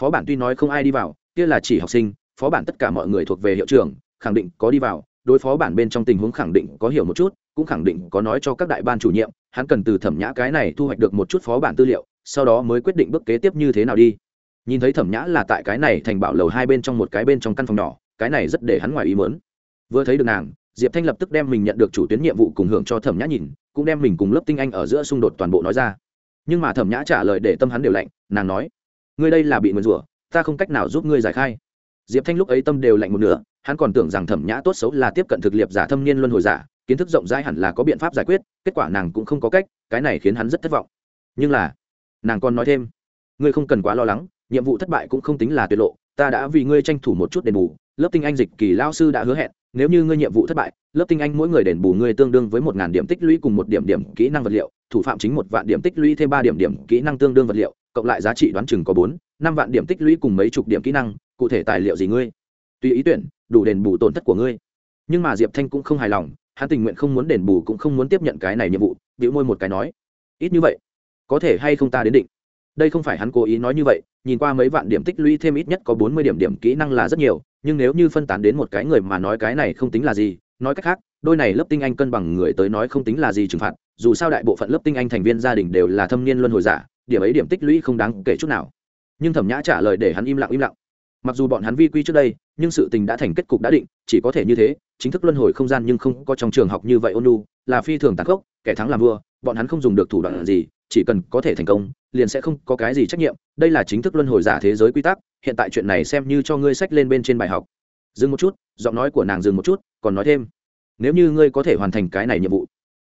Phó bản tuy nói không ai đi vào, kia là chỉ học sinh, phó bản tất cả mọi người thuộc về hiệu trưởng, khẳng định có đi vào đối phó bản bên trong tình huống khẳng định có hiểu một chút, cũng khẳng định có nói cho các đại ban chủ nhiệm, hắn cần từ thẩm nhã cái này thu hoạch được một chút phó bản tư liệu, sau đó mới quyết định bước kế tiếp như thế nào đi. Nhìn thấy thẩm nhã là tại cái này thành bảo lầu hai bên trong một cái bên trong căn phòng nhỏ, cái này rất để hắn ngoài ý mớn vừa thấy được nàng, diệp thanh lập tức đem mình nhận được chủ tuyến nhiệm vụ cùng hưởng cho thẩm nhã nhìn, cũng đem mình cùng lớp tinh anh ở giữa xung đột toàn bộ nói ra. Nhưng mà thẩm nhã trả lời để tâm hắn đều lạnh, nàng nói, ngươi đây là bị mượn rủa, ta không cách nào giúp ngươi giải khai. Diệp thanh lúc ấy tâm đều lạnh một nửa hắn còn tưởng rằng thẩm nhã tốt xấu là tiếp cận thực liệp giả thâm niên luân hồi giả, kiến thức rộng rãi hẳn là có biện pháp giải quyết, kết quả nàng cũng không có cách, cái này khiến hắn rất thất vọng. Nhưng là, nàng còn nói thêm, ngươi không cần quá lo lắng, nhiệm vụ thất bại cũng không tính là tuyệt lộ, ta đã vì ngươi tranh thủ một chút đền bù, lớp tinh anh dịch kỳ lao sư đã hứa hẹn, nếu như ngươi nhiệm vụ thất bại, lớp tinh anh mỗi người đền bù ngươi tương đương với một ngàn điểm tích lũy cùng một điểm điểm kỹ năng vật liệu, thủ phạm chính một vạn điểm tích lũy thêm ba điểm điểm kỹ năng tương đương vật liệu, cộng lại giá trị đoán chừng có bốn, năm vạn điểm tích lũy cùng mấy chục điểm kỹ năng, cụ thể tài liệu gì ngươi? Tùy ý tuyển đủ đền bù tổn thất của ngươi. Nhưng mà diệp thanh cũng không hài lòng, hắn tình nguyện không muốn đền bù cũng không muốn tiếp nhận cái này nhiệm vụ bịu môi một cái nói, ít như vậy, có thể hay không ta đến định? Đây không phải hắn cố ý nói như vậy, nhìn qua mấy vạn điểm tích lũy thêm ít nhất có bốn mươi điểm điểm kỹ năng là rất nhiều, nhưng nếu như phân tán đến một cái người mà nói cái này không tính là gì, nói cách khác, đôi này lớp tinh anh cân bằng người tới nói không tính là gì trừng phạt, dù sao đại bộ phận lớp tinh anh thành viên gia đình đều là thâm niên luân hồi giả, điểm ấy điểm tích lũy không đáng kể chút nào. Nhưng thẩm nhã trả lời để hắn im lặng im lặng mặc dù bọn hắn vi quy trước đây, nhưng sự tình đã thành kết cục đã định, chỉ có thể như thế, chính thức luân hồi không gian nhưng không có trong trường học như vậy ôn lu là phi thường tàn khốc, kẻ thắng làm vua, bọn hắn không dùng được thủ đoạn gì, chỉ cần có thể thành công, liền sẽ không có cái gì trách nhiệm. Đây là chính thức luân hồi giả thế giới quy tắc, hiện tại chuyện này xem như cho ngươi sách lên bên trên bài học. Dừng một chút, giọng nói của nàng dừng một chút, còn nói thêm. Nếu như ngươi có thể hoàn thành cái này nhiệm vụ.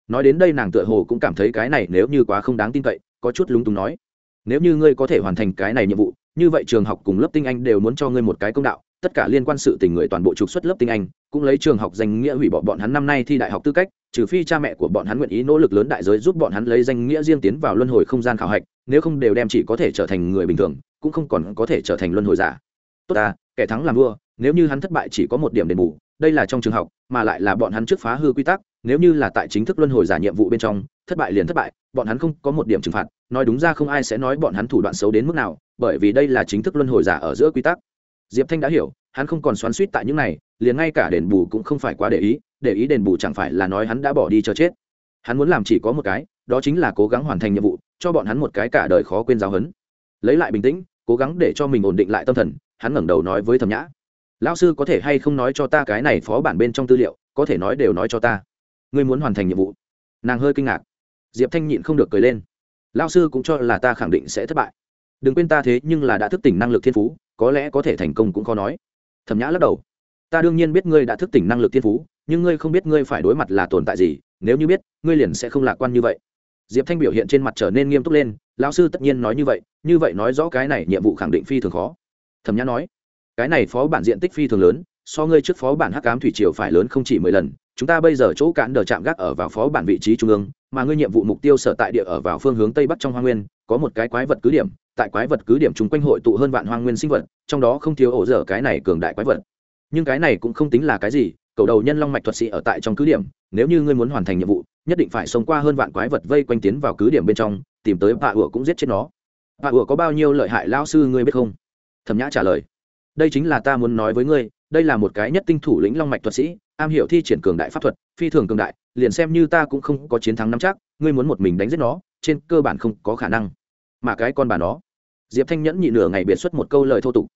Nói đến đây nàng tựa hồ cũng cảm thấy cái này nếu như quá không đáng tin cậy, có chút lúng túng nói. Nếu như ngươi có thể hoàn thành cái này nhiệm vụ như vậy trường học cùng lớp tinh anh đều muốn cho ngươi một cái công đạo, tất cả liên quan sự tình người toàn bộ trục xuất lớp tinh anh, cũng lấy trường học danh nghĩa hủy bỏ bọn hắn năm nay thi đại học tư cách, trừ phi cha mẹ của bọn hắn nguyện ý nỗ lực lớn đại giới giúp bọn hắn lấy danh nghĩa riêng tiến vào luân hồi không gian khảo hạch, nếu không đều đem chỉ có thể trở thành người bình thường, cũng không còn có thể trở thành luân hồi giả. Tốt ta, kẻ thắng làm vua, nếu như hắn thất bại chỉ có một điểm đền bù, đây là trong trường học, mà lại là bọn hắn trước phá hư quy tắc, nếu như là tại chính thức luân hồi giả nhiệm vụ bên trong, thất bại liền thất bại, bọn hắn không có một điểm trừng phạt nói đúng ra không ai sẽ nói bọn hắn thủ đoạn xấu đến mức nào, bởi vì đây là chính thức luân hồi giả ở giữa quy tắc. Diệp thanh đã hiểu, hắn không còn xoắn suýt tại những này, liền ngay cả đền bù cũng không phải quá để ý để ý đền bù chẳng phải là nói hắn đã bỏ đi cho chết. Hắn muốn làm chỉ có một cái, đó chính là cố gắng hoàn thành nhiệm vụ, cho bọn hắn một cái cả đời khó quên giáo hấn lấy lại bình tĩnh, cố gắng để cho mình ổn định lại tâm thần, hắn ngẩng đầu nói với thẩm nhã. Lão sư có thể hay không nói cho ta cái này phó bản bên trong tư liệu, có thể nói đều nói cho ta. Ngươi muốn hoàn thành nhiệm vụ? Nàng hơi kinh ngạc. Diệp thanh nhịn không được cười lên lao sư cũng cho là ta khẳng định sẽ thất bại. Đừng quên ta thế nhưng là đã thức tỉnh năng lực thiên phú, có lẽ có thể thành công cũng khó nói. Thẩm nhã lắc đầu. Ta đương nhiên biết ngươi đã thức tỉnh năng lực thiên phú, nhưng ngươi không biết ngươi phải đối mặt là tồn tại gì, nếu như biết, ngươi liền sẽ không lạc quan như vậy. Diệp thanh biểu hiện trên mặt trở nên nghiêm túc lên, lão sư tất nhiên nói như vậy như vậy nói rõ cái này nhiệm vụ khẳng định phi thường khó. Thẩm nhã nói, cái này phó bản diện tích phi thường lớn, so ngươi trước phó bản hắc cám thủy triều phải lớn không chỉ mười lần chúng ta bây giờ chỗ cản đờ chạm gác ở vào phó bản vị trí trung ương, mà ngươi nhiệm vụ mục tiêu sở tại địa ở vào phương hướng tây bắc trong hoa nguyên, có một cái quái vật cứ điểm, tại quái vật cứ điểm chúng quanh hội tụ hơn vạn hoa nguyên sinh vật, trong đó không thiếu ổ dở cái này cường đại quái vật. Nhưng cái này cũng không tính là cái gì, cầu đầu nhân long mạch thuật sĩ ở tại trong cứ điểm, nếu như ngươi muốn hoàn thành nhiệm vụ, nhất định phải sống qua hơn vạn quái vật vây quanh tiến vào cứ điểm bên trong, tìm tới bạ ủa cũng giết chết nó. Bạ ủa có bao nhiêu lợi hại lao sư ngươi biết không? Thẩm nhã trả lời. Đây chính là ta muốn nói với ngươi, đây là một cái nhất tinh thủ lĩnh long mạch thuật sĩ am hiểu thi triển cường đại pháp thuật, phi thường cường đại, liền xem như ta cũng không có chiến thắng năm chắc, ngươi muốn một mình đánh giết nó, trên cơ bản không có khả năng. Mà cái con bà nó, diệp thanh nhẫn nhị nửa ngày biệt xuất một câu lời thô tục.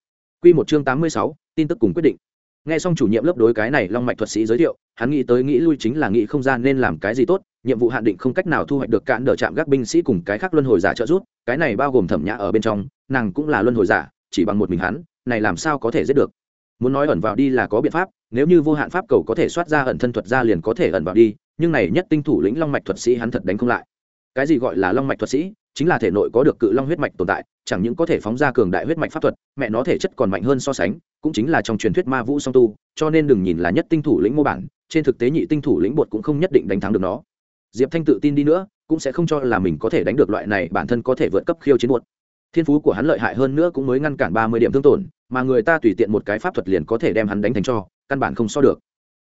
Q một chương tám mươi sáu, tin tức cùng quyết định. Nghe xong chủ nhiệm lớp đối cái này long mạch thuật sĩ giới thiệu, hắn nghĩ tới nghĩ lui chính là nghĩ không gian nên làm cái gì tốt, nhiệm vụ hạn định không cách nào thu hoạch được cạn đỡ chạm gác binh sĩ cùng cái khác luân hồi giả trợ giúp, cái này bao gồm thẩm nhã ở bên trong, nàng cũng là luân hồi giả, chỉ bằng một mình hắn, này làm sao có thể giết được? Muốn nói ẩn vào đi là có biện pháp, nếu như vô hạn pháp cầu có thể soát ra ẩn thân thuật ra liền có thể ẩn vào đi, nhưng này nhất tinh thủ lĩnh long mạch thuật sĩ hắn thật đánh không lại. Cái gì gọi là long mạch thuật sĩ? Chính là thể nội có được cự long huyết mạch tồn tại, chẳng những có thể phóng ra cường đại huyết mạch pháp thuật, mẹ nó thể chất còn mạnh hơn so sánh, cũng chính là trong truyền thuyết ma vũ song tu, cho nên đừng nhìn là nhất tinh thủ lĩnh mô bản, trên thực tế nhị tinh thủ lĩnh bột cũng không nhất định đánh thắng được nó. Diệp thanh tự tin đi nữa, cũng sẽ không cho là mình có thể đánh được loại này, bản thân có thể vượt cấp khiêu chiến bột thiên phú của hắn lợi hại hơn nữa cũng mới ngăn cản ba mươi điểm thương tổn, mà người ta tùy tiện một cái pháp thuật liền có thể đem hắn đánh thành cho, căn bản không so được.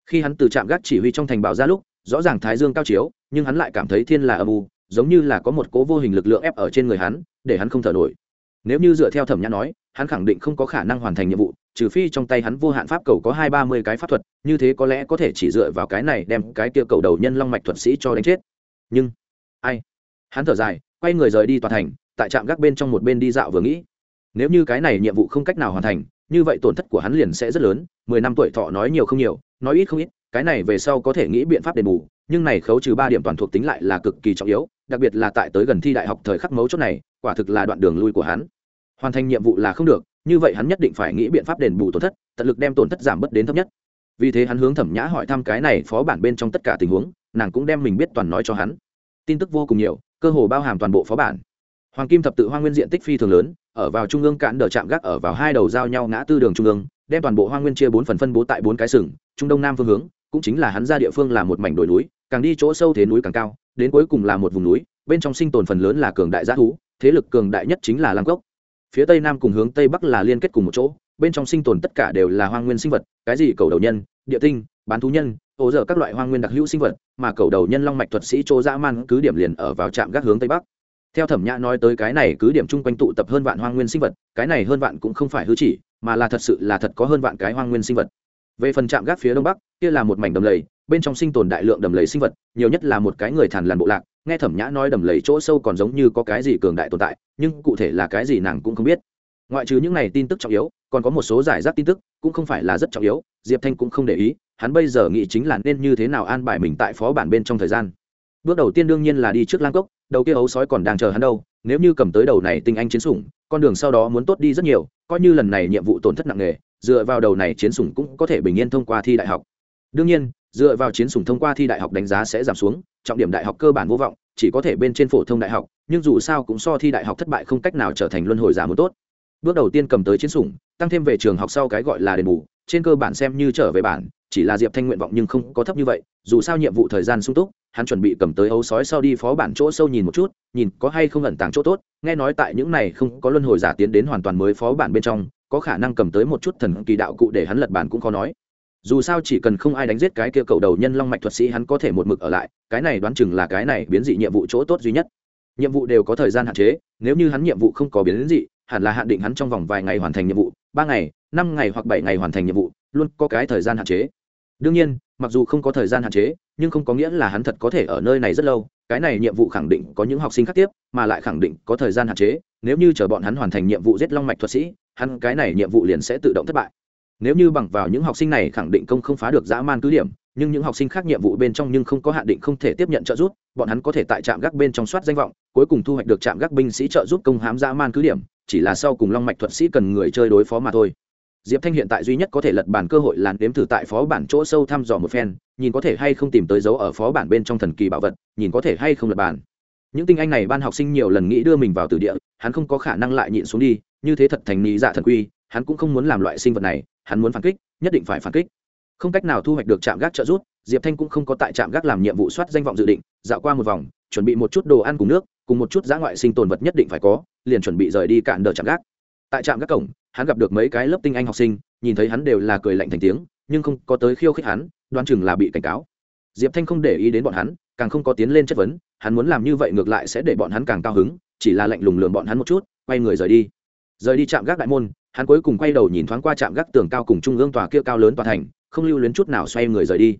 Khi hắn từ trạm gác chỉ huy trong thành bảo ra lúc, rõ ràng thái dương cao chiếu, nhưng hắn lại cảm thấy thiên là âm u, giống như là có một cố vô hình lực lượng ép ở trên người hắn, để hắn không thở nổi. Nếu như dựa theo thẩm nhã nói, hắn khẳng định không có khả năng hoàn thành nhiệm vụ, trừ phi trong tay hắn vô hạn pháp cầu có hai ba mươi cái pháp thuật, như thế có lẽ có thể chỉ dựa vào cái này đem cái kia cầu đầu nhân long mạch thuật sĩ cho đánh chết. Nhưng, ai? Hắn thở dài, quay người rời đi tòa thành tại trạm gác bên trong một bên đi dạo vừa nghĩ. Nếu như cái này nhiệm vụ không cách nào hoàn thành, như vậy tổn thất của hắn liền sẽ rất lớn, mười năm tuổi thọ nói nhiều không nhiều, nói ít không ít, cái này về sau có thể nghĩ biện pháp đền bù, nhưng này khấu trừ ba điểm toàn thuộc tính lại là cực kỳ trọng yếu, đặc biệt là tại tới gần thi đại học thời khắc mấu chốt này, quả thực là đoạn đường lui của hắn. Hoàn thành nhiệm vụ là không được, như vậy hắn nhất định phải nghĩ biện pháp đền bù tổn thất, tận lực đem tổn thất giảm bớt đến thấp nhất. Vì thế hắn hướng thẩm nhã hỏi thăm cái này phó bản bên trong tất cả tình huống, nàng cũng đem mình biết toàn nói cho hắn. Tin tức vô cùng nhiều, cơ hồ bao hàm toàn bộ phó bản hoàng kim thập tự hoa nguyên diện tích phi thường lớn, ở vào trung ương cạn đờ chạm gác ở vào hai đầu giao nhau ngã tư đường trung ương, đem toàn bộ hoa nguyên chia bốn phần phân bố tại bốn cái sừng, trung đông nam phương hướng, cũng chính là hắn ra địa phương là một mảnh đồi núi, càng đi chỗ sâu thế núi càng cao, đến cuối cùng là một vùng núi, bên trong sinh tồn phần lớn là cường đại g thú, thế lực cường đại nhất chính là lam cốc. Phía tây nam cùng hướng tây bắc là liên kết cùng một chỗ, bên trong sinh tồn tất cả đều là hoang nguyên sinh vật, cái gì cầu đầu nhân, địa tinh, bán thú nhân ổ dở các loại hoang nguyên đặc hữu sinh vật, mà cầu đầu nhân long mạch thuật sĩ chỗ dã man cứ điểm liền ở vào trạm gác hướng tây bắc theo thẩm nhã nói tới cái này cứ điểm chung quanh tụ tập hơn vạn hoang nguyên sinh vật, cái này hơn vạn cũng không phải hư chỉ, mà là thật sự là thật có hơn vạn cái hoang nguyên sinh vật. Về phần trạm gác phía đông bắc, kia là một mảnh đầm lầy, bên trong sinh tồn đại lượng đầm lầy sinh vật, nhiều nhất là một cái người thàn làn bộ lạc, nghe thẩm nhã nói đầm lầy chỗ sâu còn giống như có cái gì cường đại tồn tại, nhưng cụ thể là cái gì nàng cũng không biết. Ngoại trừ những này tin tức trọng yếu, còn có một số giải rác tin tức cũng không phải là rất trọng yếu, diệp thanh cũng không để ý, hắn bây giờ nghĩ chính là nên như thế nào an bài mình tại phó bản bên trong thời gian bước đầu tiên đương nhiên là đi trước lang cốc, đầu kia ấu sói còn đang chờ hắn đâu, nếu như cầm tới đầu này tinh anh chiến sủng, con đường sau đó muốn tốt đi rất nhiều, coi như lần này nhiệm vụ tổn thất nặng nề, dựa vào đầu này chiến sủng cũng có thể bình yên thông qua thi đại học. Đương nhiên, dựa vào chiến sủng thông qua thi đại học đánh giá sẽ giảm xuống, trọng điểm đại học cơ bản vô vọng, chỉ có thể bên trên phổ thông đại học, nhưng dù sao cũng so thi đại học thất bại không cách nào trở thành luân hồi giả muốn tốt. Bước đầu tiên cầm tới chiến sủng, tăng thêm về trường học sau cái gọi là đền bù, trên cơ bản xem như trở về bản, chỉ là diệp thanh nguyện vọng nhưng không có thấp như vậy, dù sao nhiệm vụ thời gian sung túc hắn chuẩn bị cầm tới ấu sói sau đi phó bản chỗ sâu nhìn một chút, nhìn có hay không ẩn tàng chỗ tốt. Nghe nói tại những này không có luân hồi giả tiến đến hoàn toàn mới phó bản bên trong, có khả năng cầm tới một chút thần kỳ đạo cụ để hắn lật bản cũng khó nói. Dù sao chỉ cần không ai đánh giết cái kia cầu đầu nhân long mạch thuật sĩ, hắn có thể một mực ở lại, cái này đoán chừng là cái này biến dị nhiệm vụ chỗ tốt duy nhất. Nhiệm vụ đều có thời gian hạn chế, nếu như hắn nhiệm vụ không có biến dị, hẳn là hạn định hắn trong vòng vài ngày hoàn thành nhiệm vụ, ba ngày, năm ngày hoặc bảy ngày hoàn thành nhiệm vụ, luôn có cái thời gian hạn chế. Đương nhiên mặc dù không có thời gian hạn chế, nhưng không có nghĩa là hắn thật có thể ở nơi này rất lâu. Cái này nhiệm vụ khẳng định có những học sinh khác tiếp, mà lại khẳng định có thời gian hạn chế. Nếu như chờ bọn hắn hoàn thành nhiệm vụ giết long mạch thuật sĩ, hắn cái này nhiệm vụ liền sẽ tự động thất bại. Nếu như bằng vào những học sinh này khẳng định công không phá được dã man cứ điểm, nhưng những học sinh khác nhiệm vụ bên trong nhưng không có hạn định không thể tiếp nhận trợ giúp, bọn hắn có thể tại trạm gác bên trong soát danh vọng, cuối cùng thu hoạch được trạm gác binh sĩ trợ giúp công hám dã man cứ điểm, chỉ là sau cùng long mạch thuật sĩ cần người chơi đối phó mà thôi diệp thanh hiện tại duy nhất có thể lật bản cơ hội làn đếm thử tại phó bản chỗ sâu thăm dò một phen, nhìn có thể hay không tìm tới dấu ở phó bản bên trong thần kỳ bảo vật, nhìn có thể hay không lật bản những tinh anh này ban học sinh nhiều lần nghĩ đưa mình vào từ địa, hắn không có khả năng lại nhịn xuống đi, như thế thật thành lý dạ thần quy, hắn cũng không muốn làm loại sinh vật này, hắn muốn phản kích, nhất định phải phản kích. Không cách nào thu hoạch được trạm gác trợ giúp, diệp thanh cũng không có tại trạm gác làm nhiệm vụ soát danh vọng dự định, dạo qua một vòng, chuẩn bị một chút đồ ăn cùng nước, cùng một chút giã ngoại sinh tồn vật nhất định phải có, liền chuẩn bị rời đi cạn đờ trạm gác tại trạm gác cổng, hắn gặp được mấy cái lớp tinh anh học sinh, nhìn thấy hắn đều là cười lạnh thành tiếng, nhưng không có tới khiêu khích hắn đoan chừng là bị cảnh cáo. Diệp thanh không để ý đến bọn hắn, càng không có tiến lên chất vấn, hắn muốn làm như vậy ngược lại sẽ để bọn hắn càng cao hứng, chỉ là lạnh lùng lường bọn hắn một chút, quay người rời đi. Rời đi trạm gác đại môn, hắn cuối cùng quay đầu nhìn thoáng qua trạm gác tường cao cùng trung ương tòa kia cao lớn tòa thành, không lưu luyến chút nào xoay người rời đi.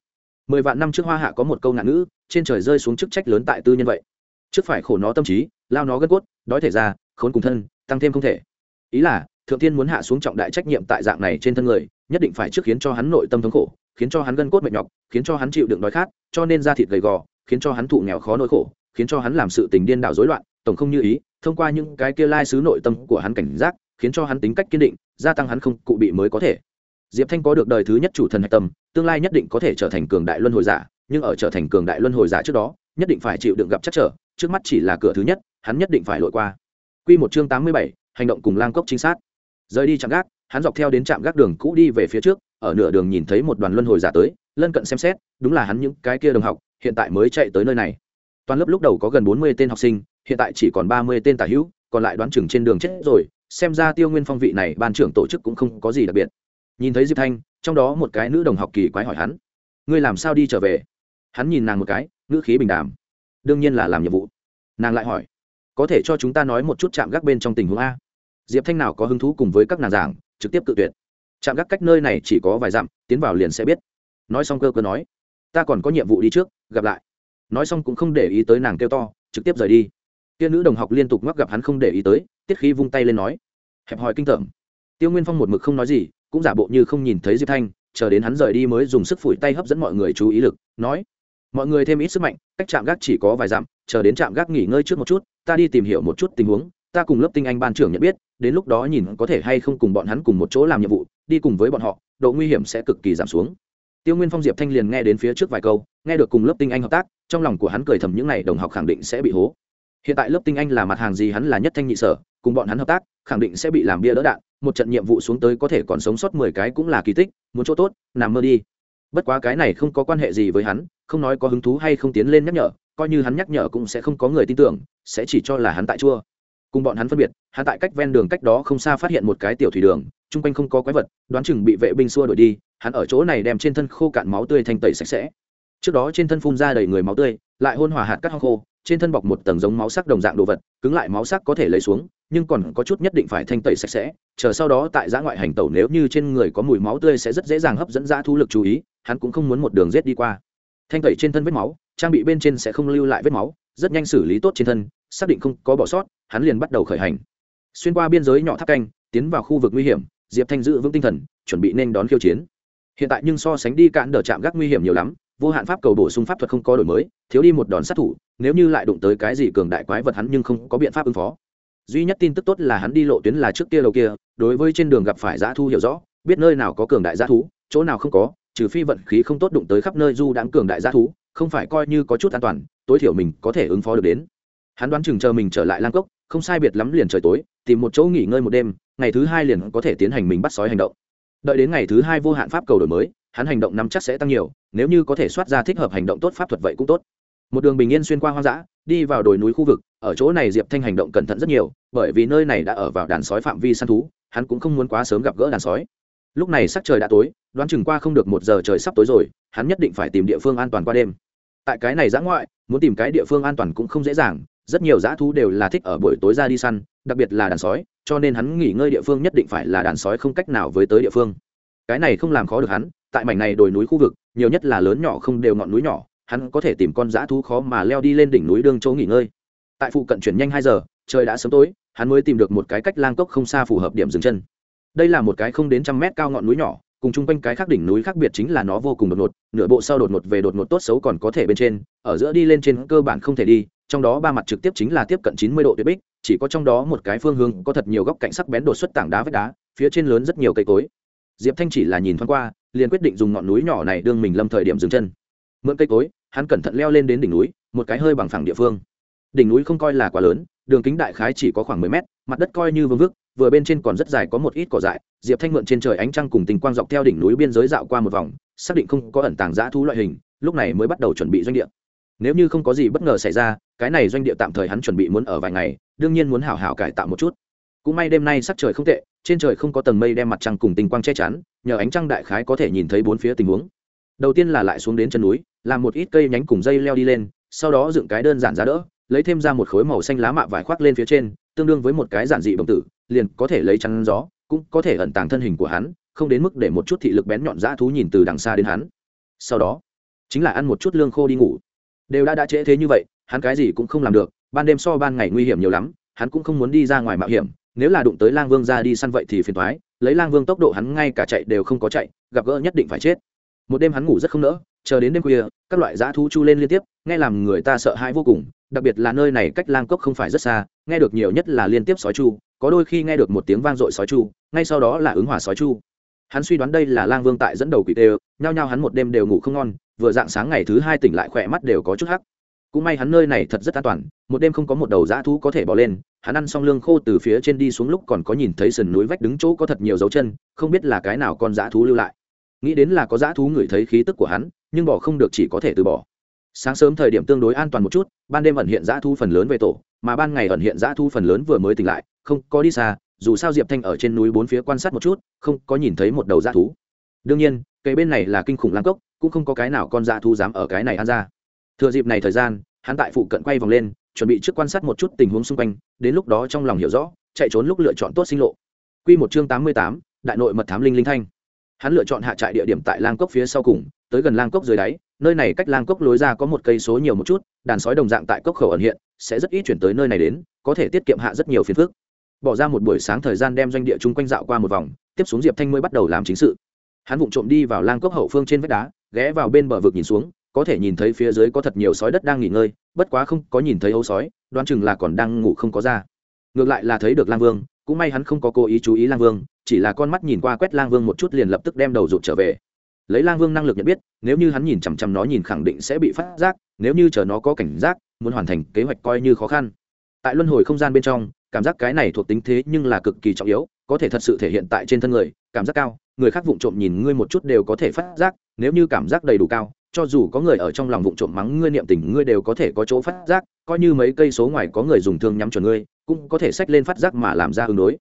Mười vạn năm trước hoa hạ có một câu ngạn ngữ, trên trời rơi xuống chức trách lớn tại tư nhân vậy. Trước phải khổ nó tâm trí, lao nó gân cốt, đói thể ra, khốn cùng thân, tăng thêm không thể ý là thượng thiên muốn hạ xuống trọng đại trách nhiệm tại dạng này trên thân người nhất định phải trước khiến cho hắn nội tâm thống khổ khiến cho hắn gân cốt mệt nhọc khiến cho hắn chịu đựng đói khát cho nên da thịt gầy gò khiến cho hắn thụ nghèo khó nỗi khổ khiến cho hắn làm sự tình điên đảo rối loạn tổng không như ý thông qua những cái kia lai xứ nội tâm của hắn cảnh giác khiến cho hắn tính cách kiên định gia tăng hắn không cụ bị mới có thể. Diệp thanh có được đời thứ nhất chủ thần hạch tâm tương lai nhất định có thể trở thành cường đại luân hồi giả nhưng ở trở thành cường đại luân hồi giả trước đó nhất định phải chịu đựng gặp chắc trở trước mắt chỉ là cửa thứ nhất hắn nhất định phải lội qua. Quy một chương tám mươi bảy, hành động cùng lang cốc chính sát. Rời đi trạm gác, hắn dọc theo đến trạm gác đường cũ đi về phía trước, ở nửa đường nhìn thấy một đoàn luân hồi giả tới, lân cận xem xét, đúng là hắn những cái kia đồng học, hiện tại mới chạy tới nơi này. Toàn lớp lúc đầu có gần bốn mươi tên học sinh, hiện tại chỉ còn ba mươi tên tả hữu, còn lại đoán chừng trên đường chết rồi, xem ra tiêu nguyên phong vị này ban trưởng tổ chức cũng không có gì đặc biệt. Nhìn thấy diệp thanh, trong đó một cái nữ đồng học kỳ quái hỏi hắn, ngươi làm sao đi trở về? Hắn nhìn nàng một cái, ngữ khí bình đàm đương nhiên là làm nhiệm vụ. Nàng lại hỏi, có thể cho chúng ta nói một chút chạm gác bên trong tình huống a? Diệp thanh nào có hứng thú cùng với các nàng giảng, trực tiếp tự tuyệt. Chạm gác cách nơi này chỉ có vài dặm, tiến vào liền sẽ biết. Nói xong cơ cơ nói, ta còn có nhiệm vụ đi trước, gặp lại. Nói xong cũng không để ý tới nàng kêu to, trực tiếp rời đi. Tiên nữ đồng học liên tục ngoắc gặp hắn không để ý tới, tiết khí vung tay lên nói, hẹp hòi kinh tởm. Tiêu nguyên phong một mực không nói gì, cũng giả bộ như không nhìn thấy diệp thanh, chờ đến hắn rời đi mới dùng sức phủi tay hấp dẫn mọi người chú ý lực, nói, mọi người thêm ít sức mạnh, cách chạm gác chỉ có vài dặm, chờ đến trạm gác nghỉ ngơi trước một chút, ta đi tìm hiểu một chút tình huống ta cùng lớp tinh anh ban trưởng nhận biết, đến lúc đó nhìn có thể hay không cùng bọn hắn cùng một chỗ làm nhiệm vụ, đi cùng với bọn họ, độ nguy hiểm sẽ cực kỳ giảm xuống. Tiêu nguyên phong, diệp thanh liền nghe đến phía trước vài câu, nghe được cùng lớp tinh anh hợp tác, trong lòng của hắn cười thầm những n à y đồng học khẳng định sẽ bị hố. Hiện tại lớp tinh anh là mặt hàng gì hắn là nhất thanh nhị sở, cùng bọn hắn hợp tác, khẳng định sẽ bị làm bia đỡ đạn, một trận nhiệm vụ xuống tới có thể còn sống sót mười cái cũng là kỳ tích, muốn chỗ tốt, nằm mơ đi. Bất quá cái này không có quan hệ gì với hắn, không nói có hứng thú hay không tiến lên nhắc nhở, coi như hắn nhắc nhở cũng sẽ không có người tin tưởng, sẽ chỉ cho là hắn tại chua cùng bọn hắn phân biệt hắn tại cách ven đường cách đó không xa phát hiện một cái tiểu thủy đường, chung quanh không có quái vật, đoán chừng bị vệ binh xua đuổi đi, hắn ở chỗ này đem trên thân khô cạn máu tươi thanh tẩy sạch sẽ. Trước đó trên thân phun ra đầy người máu tươi, lại hôn hòa hạt cắt hong khô, trên thân bọc một tầng giống máu sắc đồng dạng đồ vật, cứng lại máu sắc có thể lấy xuống, nhưng còn có chút nhất định phải thanh tẩy sạch sẽ, chờ sau đó tại giã ngoại hành tẩu nếu như trên người có mùi máu tươi sẽ rất dễ dàng hấp dẫn ra thu lực chú ý, hắn cũng không muốn một đường rết đi qua. Thanh tẩy trên thân vết máu trang bị bên trên sẽ không lưu lại vết máu, rất nhanh xử lý tốt trên thân, xác định không có bỏ sót, hắn liền bắt đầu khởi hành. Xuyên qua biên giới nhỏ tháp canh, tiến vào khu vực nguy hiểm, diệp thanh giữ vững tinh thần, chuẩn bị nên đón khiêu chiến. Hiện tại nhưng so sánh đi cạn đờ chạm gác nguy hiểm nhiều lắm, vô hạn pháp cầu bổ sung pháp thuật không có đổi mới, thiếu đi một đòn sát thủ, nếu như lại đụng tới cái gì cường đại quái vật hắn nhưng không có biện pháp ứng phó. Duy nhất tin tức tốt là hắn đi lộ tuyến là trước kia đầu kia, đối với trên đường gặp phải dã thu hiểu rõ, biết nơi nào có cường đại dã thú, chỗ nào không có, trừ phi vận khí không tốt đụng tới khắp nơi du đãng cường đại dã thú không phải coi như có chút an toàn, tối thiểu mình có thể ứng phó được đến. Hắn đoán chừng chờ mình trở lại lang cốc, không sai biệt lắm liền trời tối, tìm một chỗ nghỉ ngơi một đêm, ngày thứ hai liền có thể tiến hành mình bắt sói hành động. Đợi đến ngày thứ hai vô hạn pháp cầu đổi mới, hắn hành động năm chắc sẽ tăng nhiều, nếu như có thể soát ra thích hợp hành động tốt pháp thuật vậy cũng tốt. Một đường bình yên xuyên qua hoang dã, đi vào đồi núi khu vực, ở chỗ này diệp thanh hành động cẩn thận rất nhiều, bởi vì nơi này đã ở vào đàn sói phạm vi săn thú, hắn cũng không muốn quá sớm gặp gỡ đàn sói lúc này sắc trời đã tối, đoán chừng qua không được một giờ trời sắp tối rồi, hắn nhất định phải tìm địa phương an toàn qua đêm. Tại cái này giã ngoại, muốn tìm cái địa phương an toàn cũng không dễ dàng, rất nhiều dã thú đều là thích ở buổi tối ra đi săn, đặc biệt là đàn sói, cho nên hắn nghỉ ngơi địa phương nhất định phải là đàn sói không cách nào với tới địa phương. Cái này không làm khó được hắn, tại mảnh này đồi núi khu vực, nhiều nhất là lớn nhỏ không đều ngọn núi nhỏ, hắn có thể tìm con dã thú khó mà leo đi lên đỉnh núi đương chỗ nghỉ ngơi. Tại phụ cận chuyển nhanh hai giờ, trời đã sớm tối, hắn mới tìm được một cái cách lang cốc không xa phù hợp điểm dừng chân đây là một cái không đến trăm mét cao ngọn núi nhỏ, cùng chung quanh cái khác đỉnh núi khác biệt chính là nó vô cùng đột ngột, nửa bộ sau đột ngột về đột ngột tốt xấu còn có thể bên trên, ở giữa đi lên trên cơ bản không thể đi, trong đó ba mặt trực tiếp chính là tiếp cận chín mươi độ tuyệt bích, chỉ có trong đó một cái phương hướng có thật nhiều góc cạnh sắc bén đột xuất tảng đá vách đá, phía trên lớn rất nhiều cây cối. Diệp thanh chỉ là nhìn thoáng qua, liền quyết định dùng ngọn núi nhỏ này đương mình lâm thời điểm dừng chân. Mượn cây cối, hắn cẩn thận leo lên đến đỉnh núi, một cái hơi bằng phẳng địa phương. Đỉnh núi không coi là quá lớn, đường kính đại khái chỉ có khoảng mười mét, mặt đất coi như vương vức vừa bên trên còn rất dài có một ít cỏ dại, diệp thanh mượn trên trời ánh trăng cùng tình quang dọc theo đỉnh núi biên giới dạo qua một vòng, xác định không có ẩn tàng giã thú loại hình, lúc này mới bắt đầu chuẩn bị doanh địa. Nếu như không có gì bất ngờ xảy ra, cái này doanh địa tạm thời hắn chuẩn bị muốn ở vài ngày, đương nhiên muốn hảo hảo cải tạo một chút. Cũng may đêm nay sắc trời không tệ, trên trời không có tầng mây đem mặt trăng cùng tình quang che chắn, nhờ ánh trăng đại khái có thể nhìn thấy bốn phía tình huống. Đầu tiên là lại xuống đến chân núi, làm một ít cây nhánh cùng dây leo đi lên, sau đó dựng cái đơn giản giá đỡ, lấy thêm ra một khối màu xanh lá mạ vải khoác lên phía trên, tương đương với một cái giản dị bồng tử liền có thể lấy chắn gió, cũng có thể ẩn tàng thân hình của hắn, không đến mức để một chút thị lực bén nhọn dã thú nhìn từ đằng xa đến hắn. Sau đó, chính là ăn một chút lương khô đi ngủ. Đều đã đã trễ thế như vậy, hắn cái gì cũng không làm được, ban đêm so ban ngày nguy hiểm nhiều lắm, hắn cũng không muốn đi ra ngoài mạo hiểm, nếu là đụng tới lang vương ra đi săn vậy thì phiền thoái lấy lang vương tốc độ hắn ngay cả chạy đều không có chạy, gặp gỡ nhất định phải chết. Một đêm hắn ngủ rất không nỡ chờ đến đêm khuya, các loại dã thú chu lên liên tiếp, nghe làm người ta sợ hãi vô cùng, đặc biệt là nơi này cách lang cốc không phải rất xa, nghe được nhiều nhất là liên tiếp sói chu, có đôi khi nghe được một tiếng vang dội sói chu, ngay sau đó là ứng hỏa sói chu. Hắn suy đoán đây là lang vương tại dẫn đầu quỷ tê, nhao nhao hắn một đêm đều ngủ không ngon, vừa dạng sáng ngày thứ hai tỉnh lại khỏe mắt đều có chút hắc. Cũng may hắn nơi này thật rất an toàn, một đêm không có một đầu dã thú có thể bỏ lên, hắn ăn xong lương khô từ phía trên đi xuống lúc còn có nhìn thấy sườn núi vách đứng chỗ có thật nhiều dấu chân, không biết là cái nào con dã thú lưu lại nghĩ đến là có dã thú ngửi thấy khí tức của hắn, nhưng bỏ không được chỉ có thể từ bỏ. Sáng sớm thời điểm tương đối an toàn một chút, ban đêm ẩn hiện dã thu phần lớn về tổ, mà ban ngày ẩn hiện dã thu phần lớn vừa mới tỉnh lại, không có đi xa, dù sao diệp thanh ở trên núi bốn phía quan sát một chút, không có nhìn thấy một đầu dã thú. Đương nhiên cây bên này là kinh khủng lam cốc, cũng không có cái nào con dã thú dám ở cái này ăn ra. Thừa dịp này thời gian, hắn tại phụ cận quay vòng lên, chuẩn bị trước quan sát một chút tình huống xung quanh, đến lúc đó trong lòng hiểu rõ, chạy trốn lúc lựa chọn tốt sinh lộ. Q một chương tám mươi tám, đại nội mật thám linh linh thanh hắn lựa chọn hạ trại địa điểm tại lang cốc phía sau cùng, tới gần lang cốc dưới đáy, nơi này cách lang cốc lối ra có một cây số nhiều một chút, đàn sói đồng dạng tại cốc khẩu ẩn hiện, sẽ rất ít chuyển tới nơi này đến, có thể tiết kiệm hạ rất nhiều phiền phức. Bỏ ra một buổi sáng thời gian đem doanh địa chung quanh dạo qua một vòng, tiếp xuống diệp thanh mới bắt đầu làm chính sự. Hắn vụng trộm đi vào lang cốc hậu phương trên vách đá, ghé vào bên bờ vực nhìn xuống, có thể nhìn thấy phía dưới có thật nhiều sói đất đang nghỉ ngơi, bất quá không có nhìn thấy ấu sói, đoán chừng là còn đang ngủ không có ra ngược lại là thấy được lang vương, cũng may hắn không có cố ý chú ý lang vương, chỉ là con mắt nhìn qua quét lang vương một chút liền lập tức đem đầu rụt trở về. Lấy lang vương năng lực nhận biết, nếu như hắn nhìn chằm chằm nó nhìn khẳng định sẽ bị phát giác, nếu như chờ nó có cảnh giác, muốn hoàn thành kế hoạch coi như khó khăn. Tại luân hồi không gian bên trong, cảm giác cái này thuộc tính thế nhưng là cực kỳ trọng yếu, có thể thật sự thể hiện tại trên thân người, cảm giác cao, người khác vụng trộm nhìn ngươi một chút đều có thể phát giác, nếu như cảm giác đầy đủ cao, cho dù có người ở trong lòng vụng trộm mắng ngươi niệm tình ngươi đều có thể có chỗ phát giác, coi như mấy cây số ngoài có người dùng thương nhắm chuẩn ngươi cũng có thể sách lên phát giác mà làm ra ứng đối.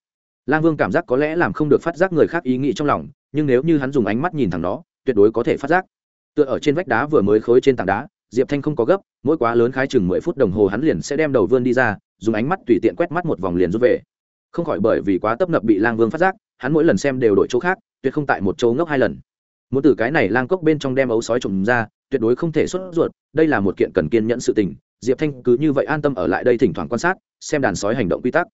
Lang vương cảm giác có lẽ làm không được phát giác người khác ý nghĩ trong lòng, nhưng nếu như hắn dùng ánh mắt nhìn thẳng nó, tuyệt đối có thể phát giác. Tựa ở trên vách đá vừa mới khối trên tảng đá, diệp thanh không có gấp, mỗi quá lớn khái chừng mười phút đồng hồ hắn liền sẽ đem đầu vươn đi ra, dùng ánh mắt tùy tiện quét mắt một vòng liền rút về. Không khỏi bởi vì quá tấp nập bị lang vương phát giác, hắn mỗi lần xem đều đổi chỗ khác, tuyệt không tại một chỗ ngốc hai lần. Muốn từ cái này lang cốc bên trong đem ấu sói trộm ra, tuyệt đối không thể xuất ruột, đây là một kiện cần kiên nhẫn sự tình diệp thanh cứ như vậy an tâm ở lại đây thỉnh thoảng quan sát, xem đàn sói hành động quy tắc.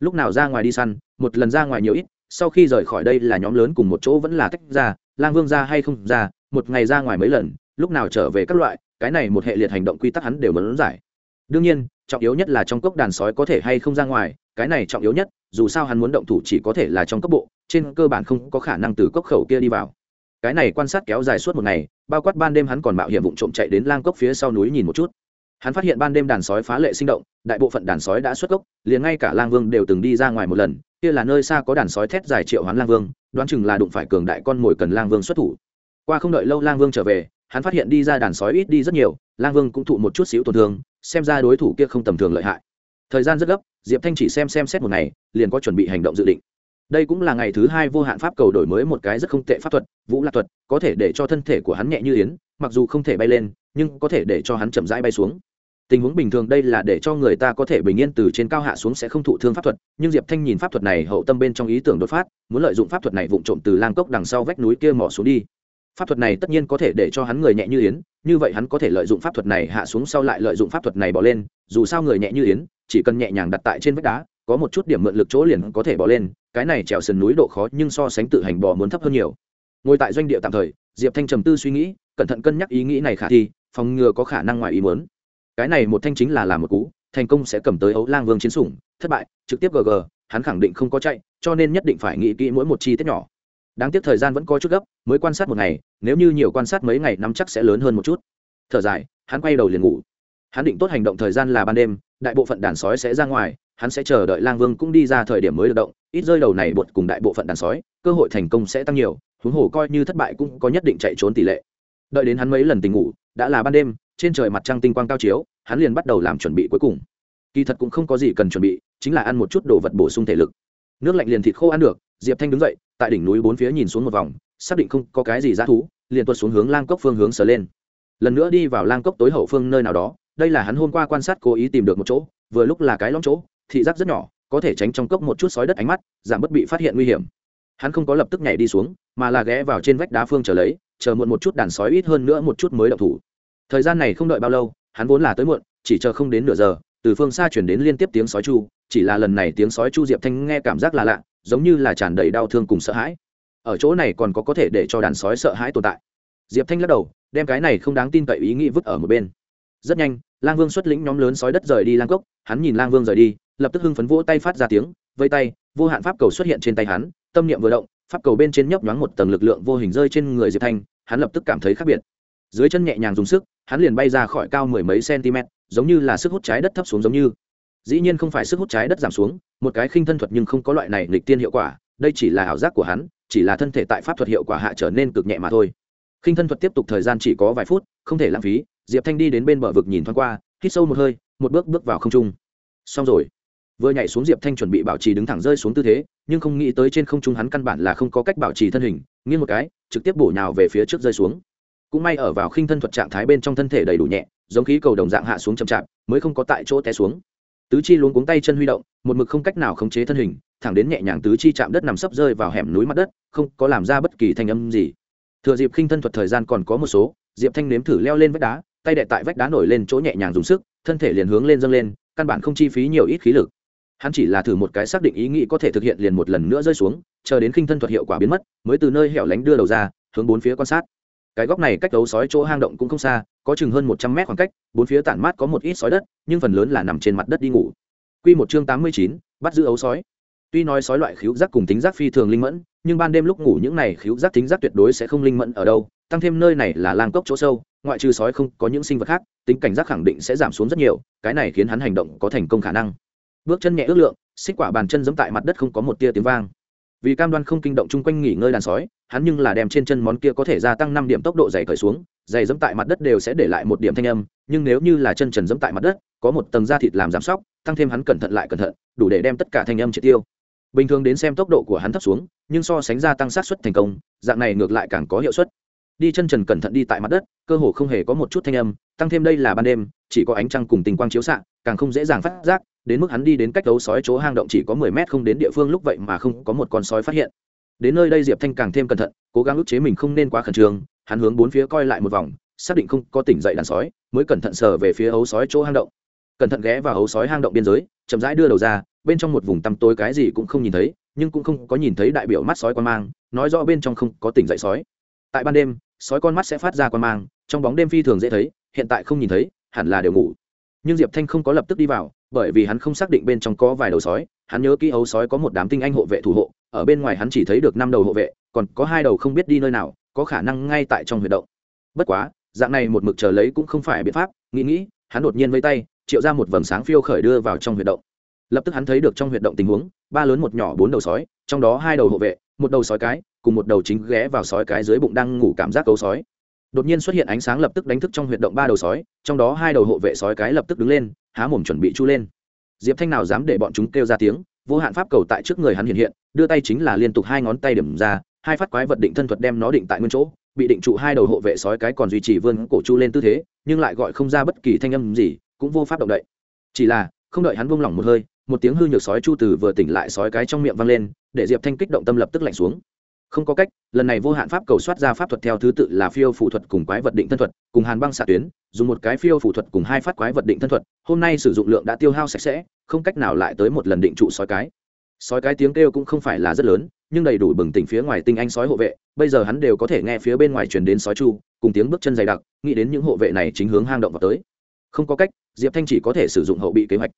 Lúc nào ra ngoài đi săn, một lần ra ngoài nhiều ít, sau khi rời khỏi đây là nhóm lớn cùng một chỗ vẫn là tách ra, lang vương ra hay không ra, một ngày ra ngoài mấy lần, lúc nào trở về các loại, cái này một hệ liệt hành động quy tắc hắn đều muốn giải. Đương nhiên, trọng yếu nhất là trong cốc đàn sói có thể hay không ra ngoài, cái này trọng yếu nhất, dù sao hắn muốn động thủ chỉ có thể là trong cấp bộ, trên cơ bản không có khả năng từ cốc khẩu kia đi vào. Cái này quan sát kéo dài suốt một ngày, bao quát ban đêm hắn còn mạo hiểm vụ trộm chạy đến lang cốc phía sau núi nhìn một chút hắn phát hiện ban đêm đàn sói phá lệ sinh động, đại bộ phận đàn sói đã xuất gốc, liền ngay cả lang vương đều từng đi ra ngoài một lần, kia là nơi xa có đàn sói thét dài triệu hoán lang vương, đoán chừng là đụng phải cường đại con mồi cần lang vương xuất thủ. Qua không đợi lâu lang vương trở về, hắn phát hiện đi ra đàn sói ít đi rất nhiều, lang vương cũng thụ một chút xíu tổn thương, xem ra đối thủ kia không tầm thường lợi hại. Thời gian rất gấp, diệp thanh chỉ xem xem xét một ngày, liền có chuẩn bị hành động dự định. Đây cũng là ngày thứ hai vô hạn pháp cầu đổi mới một cái rất không tệ pháp thuật, vũ lạc thuật, có thể để cho thân thể của hắn nhẹ như yến mặc dù không thể bay lên, nhưng có thể để cho hắn chậm rãi bay xuống. Tình huống bình thường đây là để cho người ta có thể bình yên từ trên cao hạ xuống sẽ không thụ thương pháp thuật, nhưng diệp thanh nhìn pháp thuật này hậu tâm bên trong ý tưởng đột phát, muốn lợi dụng pháp thuật này vụng trộm từ lang cốc đằng sau vách núi kia mỏ xuống đi. Pháp thuật này tất nhiên có thể để cho hắn người nhẹ như yến, như vậy hắn có thể lợi dụng pháp thuật này hạ xuống sau lại lợi dụng pháp thuật này bỏ lên, dù sao người nhẹ như yến, chỉ cần nhẹ nhàng đặt tại trên vách đá, có một chút điểm mượn lực chỗ liền có thể bỏ lên, cái này trèo sườn núi độ khó nhưng so sánh tự hành bò muốn thấp hơn nhiều. Ngồi tại doanh địa tạm thời, diệp thanh trầm tư suy nghĩ cẩn thận cân nhắc ý nghĩ này khả thi, phòng ngừa có khả năng ngoài ý muốn. Cái này một thanh chính là làm một cú, thành công sẽ cầm tới ấu lang vương chiến sủng, thất bại, trực tiếp gg, hắn khẳng định không có chạy, cho nên nhất định phải nghĩ kỹ mỗi một chi tiết nhỏ. Đáng tiếc thời gian vẫn có chút gấp, mới quan sát một ngày, nếu như nhiều quan sát mấy ngày năm chắc sẽ lớn hơn một chút. Thở dài, hắn quay đầu liền ngủ. Hắn định tốt hành động thời gian là ban đêm, đại bộ phận đàn sói sẽ ra ngoài, hắn sẽ chờ đợi lang vương cũng đi ra thời điểm mới được động, ít rơi đầu này bột cùng đại bộ phận đàn sói, cơ hội thành công sẽ tăng nhiều, huống hồ coi như thất bại cũng có nhất định chạy trốn tỷ lệ đợi đến hắn mấy lần tình ngủ, đã là ban đêm, trên trời mặt trăng tinh quang cao chiếu, hắn liền bắt đầu làm chuẩn bị cuối cùng. Kỳ thật cũng không có gì cần chuẩn bị, chính là ăn một chút đồ vật bổ sung thể lực. Nước lạnh liền thịt khô ăn được, diệp thanh đứng dậy, tại đỉnh núi bốn phía nhìn xuống một vòng, xác định không có cái gì dã thú, liền tuột xuống hướng lang cốc phương hướng sờ lên. Lần nữa đi vào lang cốc tối hậu phương nơi nào đó, đây là hắn hôm qua quan sát cố ý tìm được một chỗ, vừa lúc là cái lõm chỗ, thị giác rất nhỏ, có thể tránh trong cốc một chút sói đất ánh mắt, giảm bất bị phát hiện nguy hiểm. Hắn không có lập tức nhảy đi xuống, mà là ghé vào trên vách đá phương trở lấy chờ muộn một chút đàn sói ít hơn nữa một chút mới động thủ. Thời gian này không đợi bao lâu, hắn vốn là tới muộn, chỉ chờ không đến nửa giờ, từ phương xa chuyển đến liên tiếp tiếng sói chu, chỉ là lần này tiếng sói chu diệp thanh nghe cảm giác là lạ, giống như là tràn đầy đau thương cùng sợ hãi. Ở chỗ này còn có có thể để cho đàn sói sợ hãi tồn tại. Diệp thanh lắc đầu, đem cái này không đáng tin cậy ý nghĩ vứt ở một bên. Rất nhanh, lang vương xuất lĩnh nhóm lớn sói đất rời đi lang cốc, hắn nhìn lang vương rời đi, lập tức hưng phấn vỗ tay phát ra tiếng, vây tay, vô hạn pháp cầu xuất hiện trên tay hắn, tâm niệm vừa động pháp cầu bên trên nhấp nhoáng một tầng lực lượng vô hình rơi trên người diệp thanh, hắn lập tức cảm thấy khác biệt. Dưới chân nhẹ nhàng dùng sức, hắn liền bay ra khỏi cao mười mấy cm giống như là sức hút trái đất thấp xuống giống như. Dĩ nhiên không phải sức hút trái đất giảm xuống, một cái khinh thân thuật nhưng không có loại này lịch tiên hiệu quả, đây chỉ là ảo giác của hắn, chỉ là thân thể tại pháp thuật hiệu quả hạ trở nên cực nhẹ mà thôi. Khinh thân thuật tiếp tục thời gian chỉ có vài phút, không thể lãng phí, diệp thanh đi đến bên bờ vực nhìn thoáng qua, hít sâu một hơi, một bước bước vào không trung. Xong rồi vừa nhảy xuống diệp thanh chuẩn bị bảo trì đứng thẳng rơi xuống tư thế, nhưng không nghĩ tới trên không trung hắn căn bản là không có cách bảo trì thân hình, nghiêng một cái, trực tiếp bổ nhào về phía trước rơi xuống. Cũng may ở vào khinh thân thuật trạng thái bên trong thân thể đầy đủ nhẹ, giống khí cầu đồng dạng hạ xuống chậm chạp, mới không có tại chỗ té xuống. Tứ chi luống cuống tay chân huy động, một mực không cách nào khống chế thân hình, thẳng đến nhẹ nhàng tứ chi chạm đất nằm sấp rơi vào hẻm núi mặt đất, không có làm ra bất kỳ thanh âm gì. Thừa dịp khinh thân thuật thời gian còn có một số, diệp thanh nếm thử leo lên vách đá, tay đệ tại vách đá nổi lên chỗ nhẹ nhàng dùng sức, thân thể liền hướng lên dâng lên, căn bản không chi phí nhiều ít khí lực hắn chỉ là thử một cái xác định ý nghĩ có thể thực hiện liền một lần nữa rơi xuống, chờ đến khinh thân thuật hiệu quả biến mất, mới từ nơi hẻo lánh đưa đầu ra, hướng bốn phía quan sát. Cái góc này cách đấu sói chỗ hang động cũng không xa, có chừng hơn một trăm mét khoảng cách, bốn phía tản mát có một ít sói đất, nhưng phần lớn là nằm trên mặt đất đi ngủ. Quy một chương tám mươi chín, bắt giữ ấu sói. Tuy nói sói loại khiếu giác cùng tính giác phi thường linh mẫn, nhưng ban đêm lúc ngủ những này khiếu giác tính giác tuyệt đối sẽ không linh mẫn ở đâu, tăng thêm nơi này là lang cốc chỗ sâu, ngoại trừ sói không có những sinh vật khác, tính cảnh giác khẳng định sẽ giảm xuống rất nhiều, cái này khiến hắn hành động có thành công khả năng bước chân nhẹ ước lượng, xích quả bàn chân giẫm tại mặt đất không có một tia tiếng vang. Vì cam đoan không kinh động chung quanh nghỉ ngơi đàn sói, hắn nhưng là đem trên chân món kia có thể gia tăng năm điểm tốc độ dày cởi xuống dày dẫm tại mặt đất đều sẽ để lại một điểm thanh âm, nhưng nếu như là chân trần dẫm tại mặt đất, có một tầng da thịt làm giảm sóc, tăng thêm hắn cẩn thận lại cẩn thận, đủ để đem tất cả thanh âm triệt tiêu. Bình thường đến xem tốc độ của hắn thấp xuống, nhưng so sánh gia tăng sát xuất thành công, dạng này ngược lại càng có hiệu suất. Đi chân trần cẩn thận đi tại mặt đất, cơ hồ không hề có một chút thanh âm tăng thêm đây là ban đêm, chỉ có ánh trăng cùng tình quang chiếu xạ, càng không dễ dàng phát giác, đến mức hắn đi đến cách đấu sói chỗ hang động chỉ có mười mét không đến địa phương lúc vậy mà không có một con sói phát hiện. Đến nơi đây diệp thanh càng thêm cẩn thận, cố gắng ức chế mình không nên quá khẩn trương, hắn hướng bốn phía coi lại một vòng, xác định không có tỉnh dậy đàn sói, mới cẩn thận sờ về phía ấu sói chỗ hang động. Cẩn thận ghé vào ấu sói hang động biên giới, chậm rãi đưa đầu ra, bên trong một vùng tăm tối cái gì cũng không nhìn thấy, nhưng cũng không có nhìn thấy đại biểu mắt sói quan mang, nói rõ bên trong không có tỉnh dậy sói. Tại ban đêm, sói con mắt sẽ phát ra quan mang, trong bóng đêm phi thường dễ thấy hiện tại không nhìn thấy, hẳn là đều ngủ. Nhưng diệp thanh không có lập tức đi vào, bởi vì hắn không xác định bên trong có vài đầu sói, hắn nhớ kỹ ấu sói có một đám tinh anh hộ vệ thủ hộ, ở bên ngoài hắn chỉ thấy được năm đầu hộ vệ, còn có hai đầu không biết đi nơi nào, có khả năng ngay tại trong huyệt động. Bất quá, dạng này một mực chờ lấy cũng không phải biện pháp, nghĩ nghĩ, hắn đột nhiên vây tay, triệu ra một vầng sáng phiêu khởi đưa vào trong huyệt động. Lập tức hắn thấy được trong huyệt động tình huống, ba lớn một nhỏ bốn đầu sói, trong đó hai đầu hộ vệ, một đầu sói cái, cùng một đầu chính ghé vào sói cái dưới bụng đang ngủ cảm giác cấu sói đột nhiên xuất hiện ánh sáng lập tức đánh thức trong huyệt động ba đầu sói, trong đó hai đầu hộ vệ sói cái lập tức đứng lên, há mồm chuẩn bị chu lên. Diệp thanh nào dám để bọn chúng kêu ra tiếng, vô hạn pháp cầu tại trước người hắn hiện hiện, đưa tay chính là liên tục hai ngón tay điểm ra, hai phát quái vật định thân thuật đem nó định tại nguyên chỗ, bị định trụ hai đầu hộ vệ sói cái còn duy trì vươn cổ chu lên tư thế, nhưng lại gọi không ra bất kỳ thanh âm gì, cũng vô pháp động đậy. Chỉ là, không đợi hắn buông lỏng một hơi, một tiếng hư nhược sói chu từ vừa tỉnh lại sói cái trong miệng vang lên, để diệp thanh kích động tâm lập tức lạnh xuống không có cách, lần này vô hạn pháp cầu soát ra pháp thuật theo thứ tự là phiêu phụ thuật cùng quái vật định thân thuật, cùng hàn băng xạ tuyến, dùng một cái phiêu phụ thuật cùng hai phát quái vật định thân thuật, hôm nay sử dụng lượng đã tiêu hao sạch sẽ, không cách nào lại tới một lần định trụ sói cái. Sói cái tiếng kêu cũng không phải là rất lớn, nhưng đầy đủ bừng tỉnh phía ngoài tinh anh sói hộ vệ, bây giờ hắn đều có thể nghe phía bên ngoài chuyển đến sói chu, cùng tiếng bước chân dày đặc, nghĩ đến những hộ vệ này chính hướng hang động vào tới. Không có cách, diệp thanh chỉ có thể sử dụng hậu bị kế hoạch.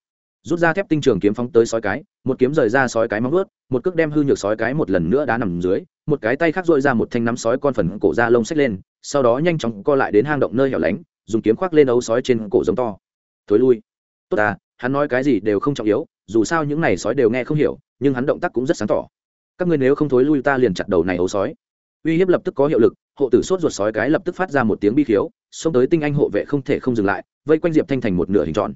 Rút ra thép tinh trường kiếm phóng tới sói cái, một kiếm rời ra sói cái móng ướt một cước đem hư nhược sói cái một lần nữa đá nằm dưới một cái tay khác dội ra một thanh nắm sói con phần cổ da lông xách lên, sau đó nhanh chóng co lại đến hang động nơi hẻo lánh, dùng kiếm khoác lên ấu sói trên cổ giống to. Thối lui. Tốt ta hắn nói cái gì đều không trọng yếu, dù sao những này sói đều nghe không hiểu, nhưng hắn động tác cũng rất sáng tỏ. Các ngươi nếu không thối lui ta liền chặt đầu này ấu sói. Uy hiếp lập tức có hiệu lực, hộ tử sốt ruột sói cái lập tức phát ra một tiếng bi khiếu, xông tới tinh anh hộ vệ không thể không dừng lại, vây quanh diệp thanh thành một nửa hình tròn.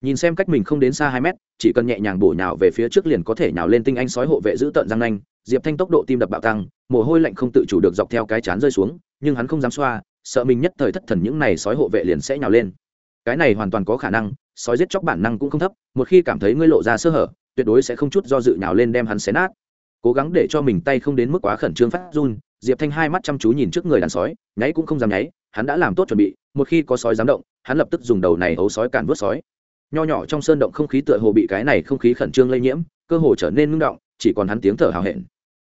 Nhìn xem cách mình không đến xa hai mét, chỉ cần nhẹ nhàng bổ nhào về phía trước liền có thể nhào lên tinh anh sói hộ vệ giữ tợn răng nanh diệp thanh tốc độ tim đập bạo tăng, mồ hôi lạnh không tự chủ được dọc theo cái chán rơi xuống, nhưng hắn không dám xoa, sợ mình nhất thời thất thần những này sói hộ vệ liền sẽ nhào lên. Cái này hoàn toàn có khả năng, sói giết chóc bản năng cũng không thấp, một khi cảm thấy ngươi lộ ra sơ hở, tuyệt đối sẽ không chút do dự nhào lên đem hắn xé nát. Cố gắng để cho mình tay không đến mức quá khẩn trương phát run, diệp thanh hai mắt chăm chú nhìn trước người đàn sói, nháy cũng không dám nháy, hắn đã làm tốt chuẩn bị, một khi có sói dám động, hắn lập tức dùng đầu này ấu sói càn vớt sói. Nho nhỏ trong sơn động không khí tựa hồ bị cái này không khí khẩn trương lây nhiễm, cơ hồ trở nên ngưng động, chỉ còn hắn tiếng thở hào hẹn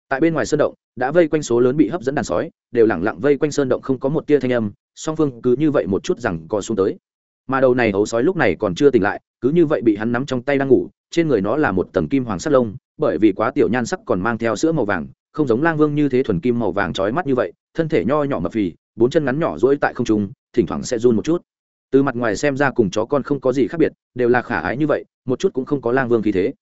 tại bên ngoài sơn động, đã vây quanh số lớn bị hấp dẫn đàn sói, đều lẳng lặng vây quanh sơn động không có một tia thanh âm, song phương cứ như vậy một chút rằng co xuống tới. Mà đầu này hấu sói lúc này còn chưa tỉnh lại, cứ như vậy bị hắn nắm trong tay đang ngủ, trên người nó là một tầng kim hoàng sắt lông, bởi vì quá tiểu nhan sắc còn mang theo sữa màu vàng, không giống lang vương như thế thuần kim màu vàng trói mắt như vậy, thân thể nho nhỏ mập phì, bốn chân ngắn nhỏ rỗi tại không trung, thỉnh thoảng sẽ run một chút. Từ mặt ngoài xem ra cùng chó con không có gì khác biệt, đều là khả ái như vậy, một chút cũng không có lang vương khí thế.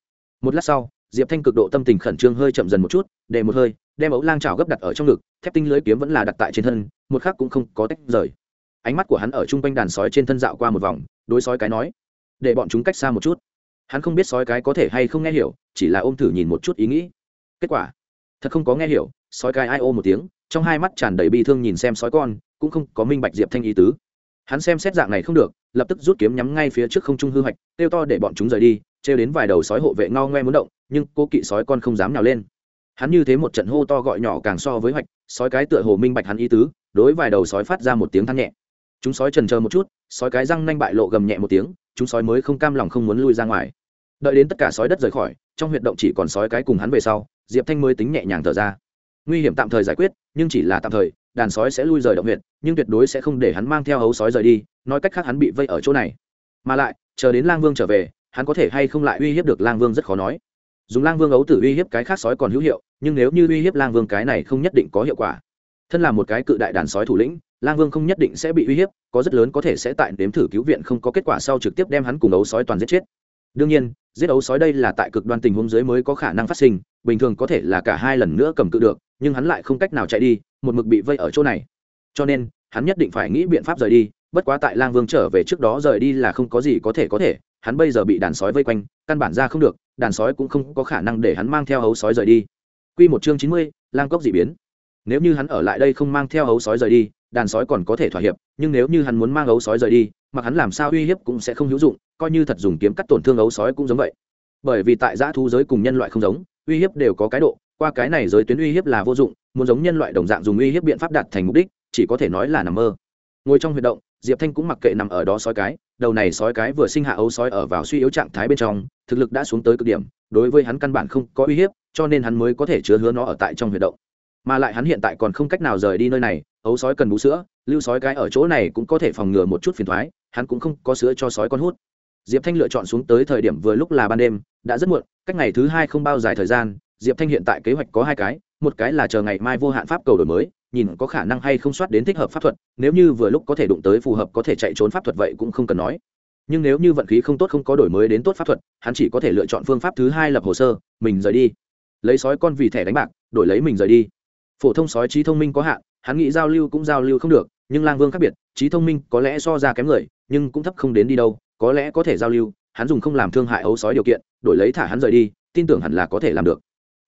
Một lát sau diệp thanh cực độ tâm tình khẩn trương hơi chậm dần một chút, để một hơi, đem ấu lang trào gấp đặt ở trong ngực, thép tinh lưới kiếm vẫn là đặt tại trên thân, một khác cũng không có tách rời. Ánh mắt của hắn ở chung quanh đàn sói trên thân dạo qua một vòng, đối sói cái nói, để bọn chúng cách xa một chút. Hắn không biết sói cái có thể hay không nghe hiểu, chỉ là ôm thử nhìn một chút ý nghĩ. Kết quả, thật không có nghe hiểu, sói cái ai ô một tiếng, trong hai mắt tràn đầy bi thương nhìn xem sói con, cũng không có minh bạch diệp thanh ý tứ hắn xem xét dạng này không được, lập tức rút kiếm nhắm ngay phía trước không trung hư hoạch kêu to để bọn chúng rời đi, trêu đến vài đầu sói hộ vệ ngao ngoe muốn động, nhưng cô kỵ sói con không dám nào lên. Hắn như thế một trận hô to gọi nhỏ càng so với hoạch, sói cái tựa hồ minh bạch hắn ý tứ, đối vài đầu sói phát ra một tiếng than nhẹ. Chúng sói trần chờ một chút, sói cái răng nanh bại lộ gầm nhẹ một tiếng, chúng sói mới không cam lòng không muốn lui ra ngoài. Đợi đến tất cả sói đất rời khỏi, trong huyệt động chỉ còn sói cái cùng hắn về sau, diệp thanh mới tính nhẹ nhàng thở ra. Nguy hiểm tạm thời giải quyết, nhưng chỉ là tạm thời đàn sói sẽ lui rời động huyệt, nhưng tuyệt đối sẽ không để hắn mang theo hấu sói rời đi, nói cách khác hắn bị vây ở chỗ này. Mà lại, chờ đến lang vương trở về, hắn có thể hay không lại uy hiếp được lang vương rất khó nói. Dùng lang vương ấu tử uy hiếp cái khác sói còn hữu hiệu, nhưng nếu như uy hiếp lang vương cái này không nhất định có hiệu quả. Thân là một cái cự đại đàn sói thủ lĩnh, lang vương không nhất định sẽ bị uy hiếp, có rất lớn có thể sẽ tại đếm thử cứu viện không có kết quả sau trực tiếp đem hắn cùng ấu sói toàn giết chết. Đương nhiên, giết ấu sói đây là tại cực đoan tình huống dưới mới có khả năng phát sinh, bình thường có thể là cả hai lần nữa cầm cự được, nhưng hắn lại không cách nào chạy đi một mực bị vây ở chỗ này. Cho nên, hắn nhất định phải nghĩ biện pháp rời đi, bất quá tại lang vương trở về trước đó rời đi là không có gì có thể có thể, hắn bây giờ bị đàn sói vây quanh, căn bản ra không được, đàn sói cũng không có khả năng để hắn mang theo hấu sói rời đi. Q một chương chín mươi, lang cốc d ị biến. Nếu như hắn ở lại đây không mang theo hấu sói rời đi, đàn sói còn có thể thỏa hiệp, nhưng nếu như hắn muốn mang ấu sói rời đi, mặc hắn làm sao uy hiếp cũng sẽ không hữu dụng, coi như thật dùng kiếm cắt tổn thương ấu sói cũng giống vậy. Bởi vì tại giã thu giới cùng nhân loại không giống, uy hiếp đều có cái độ qua cái này giới tuyến uy hiếp là vô dụng, muốn giống nhân loại đồng dạng dùng uy hiếp biện pháp đạt thành mục đích, chỉ có thể nói là nằm mơ. Ngồi trong huyệt động, diệp thanh cũng mặc kệ nằm ở đó sói cái, đầu này sói cái vừa sinh hạ ấu sói ở vào suy yếu trạng thái bên trong, thực lực đã xuống tới cực điểm, đối với hắn căn bản không có uy hiếp, cho nên hắn mới có thể chứa hứa nó ở tại trong huyệt động. Mà lại hắn hiện tại còn không cách nào rời đi nơi này, ấu sói cần bú sữa, lưu sói cái ở chỗ này cũng có thể phòng ngừa một chút phiền thoái hắn cũng không có sữa cho sói con hút. Diệp thanh lựa chọn xuống tới thời điểm vừa lúc là ban đêm, đã rất muộn, cách ngày thứ hai không bao dài thời gian diệp thanh hiện tại kế hoạch có hai cái, một cái là chờ ngày mai vô hạn pháp cầu đổi mới, nhìn có khả năng hay không soát đến thích hợp pháp thuật, nếu như vừa lúc có thể đụng tới phù hợp có thể chạy trốn pháp thuật vậy cũng không cần nói. Nhưng nếu như vận khí không tốt không có đổi mới đến tốt pháp thuật, hắn chỉ có thể lựa chọn phương pháp thứ hai lập hồ sơ, mình rời đi. Lấy sói con vì thẻ đánh bạc, đổi lấy mình rời đi. Phổ thông sói trí thông minh có hạn, hắn nghĩ giao lưu cũng giao lưu không được, nhưng lang vương khác biệt, trí thông minh có lẽ so ra kém người, nhưng cũng thấp không đến đi đâu, có lẽ có thể giao lưu, hắn dùng không làm thương hại ấu sói điều kiện, đổi lấy thả hắn rời đi, tin tưởng hẳn là có thể làm được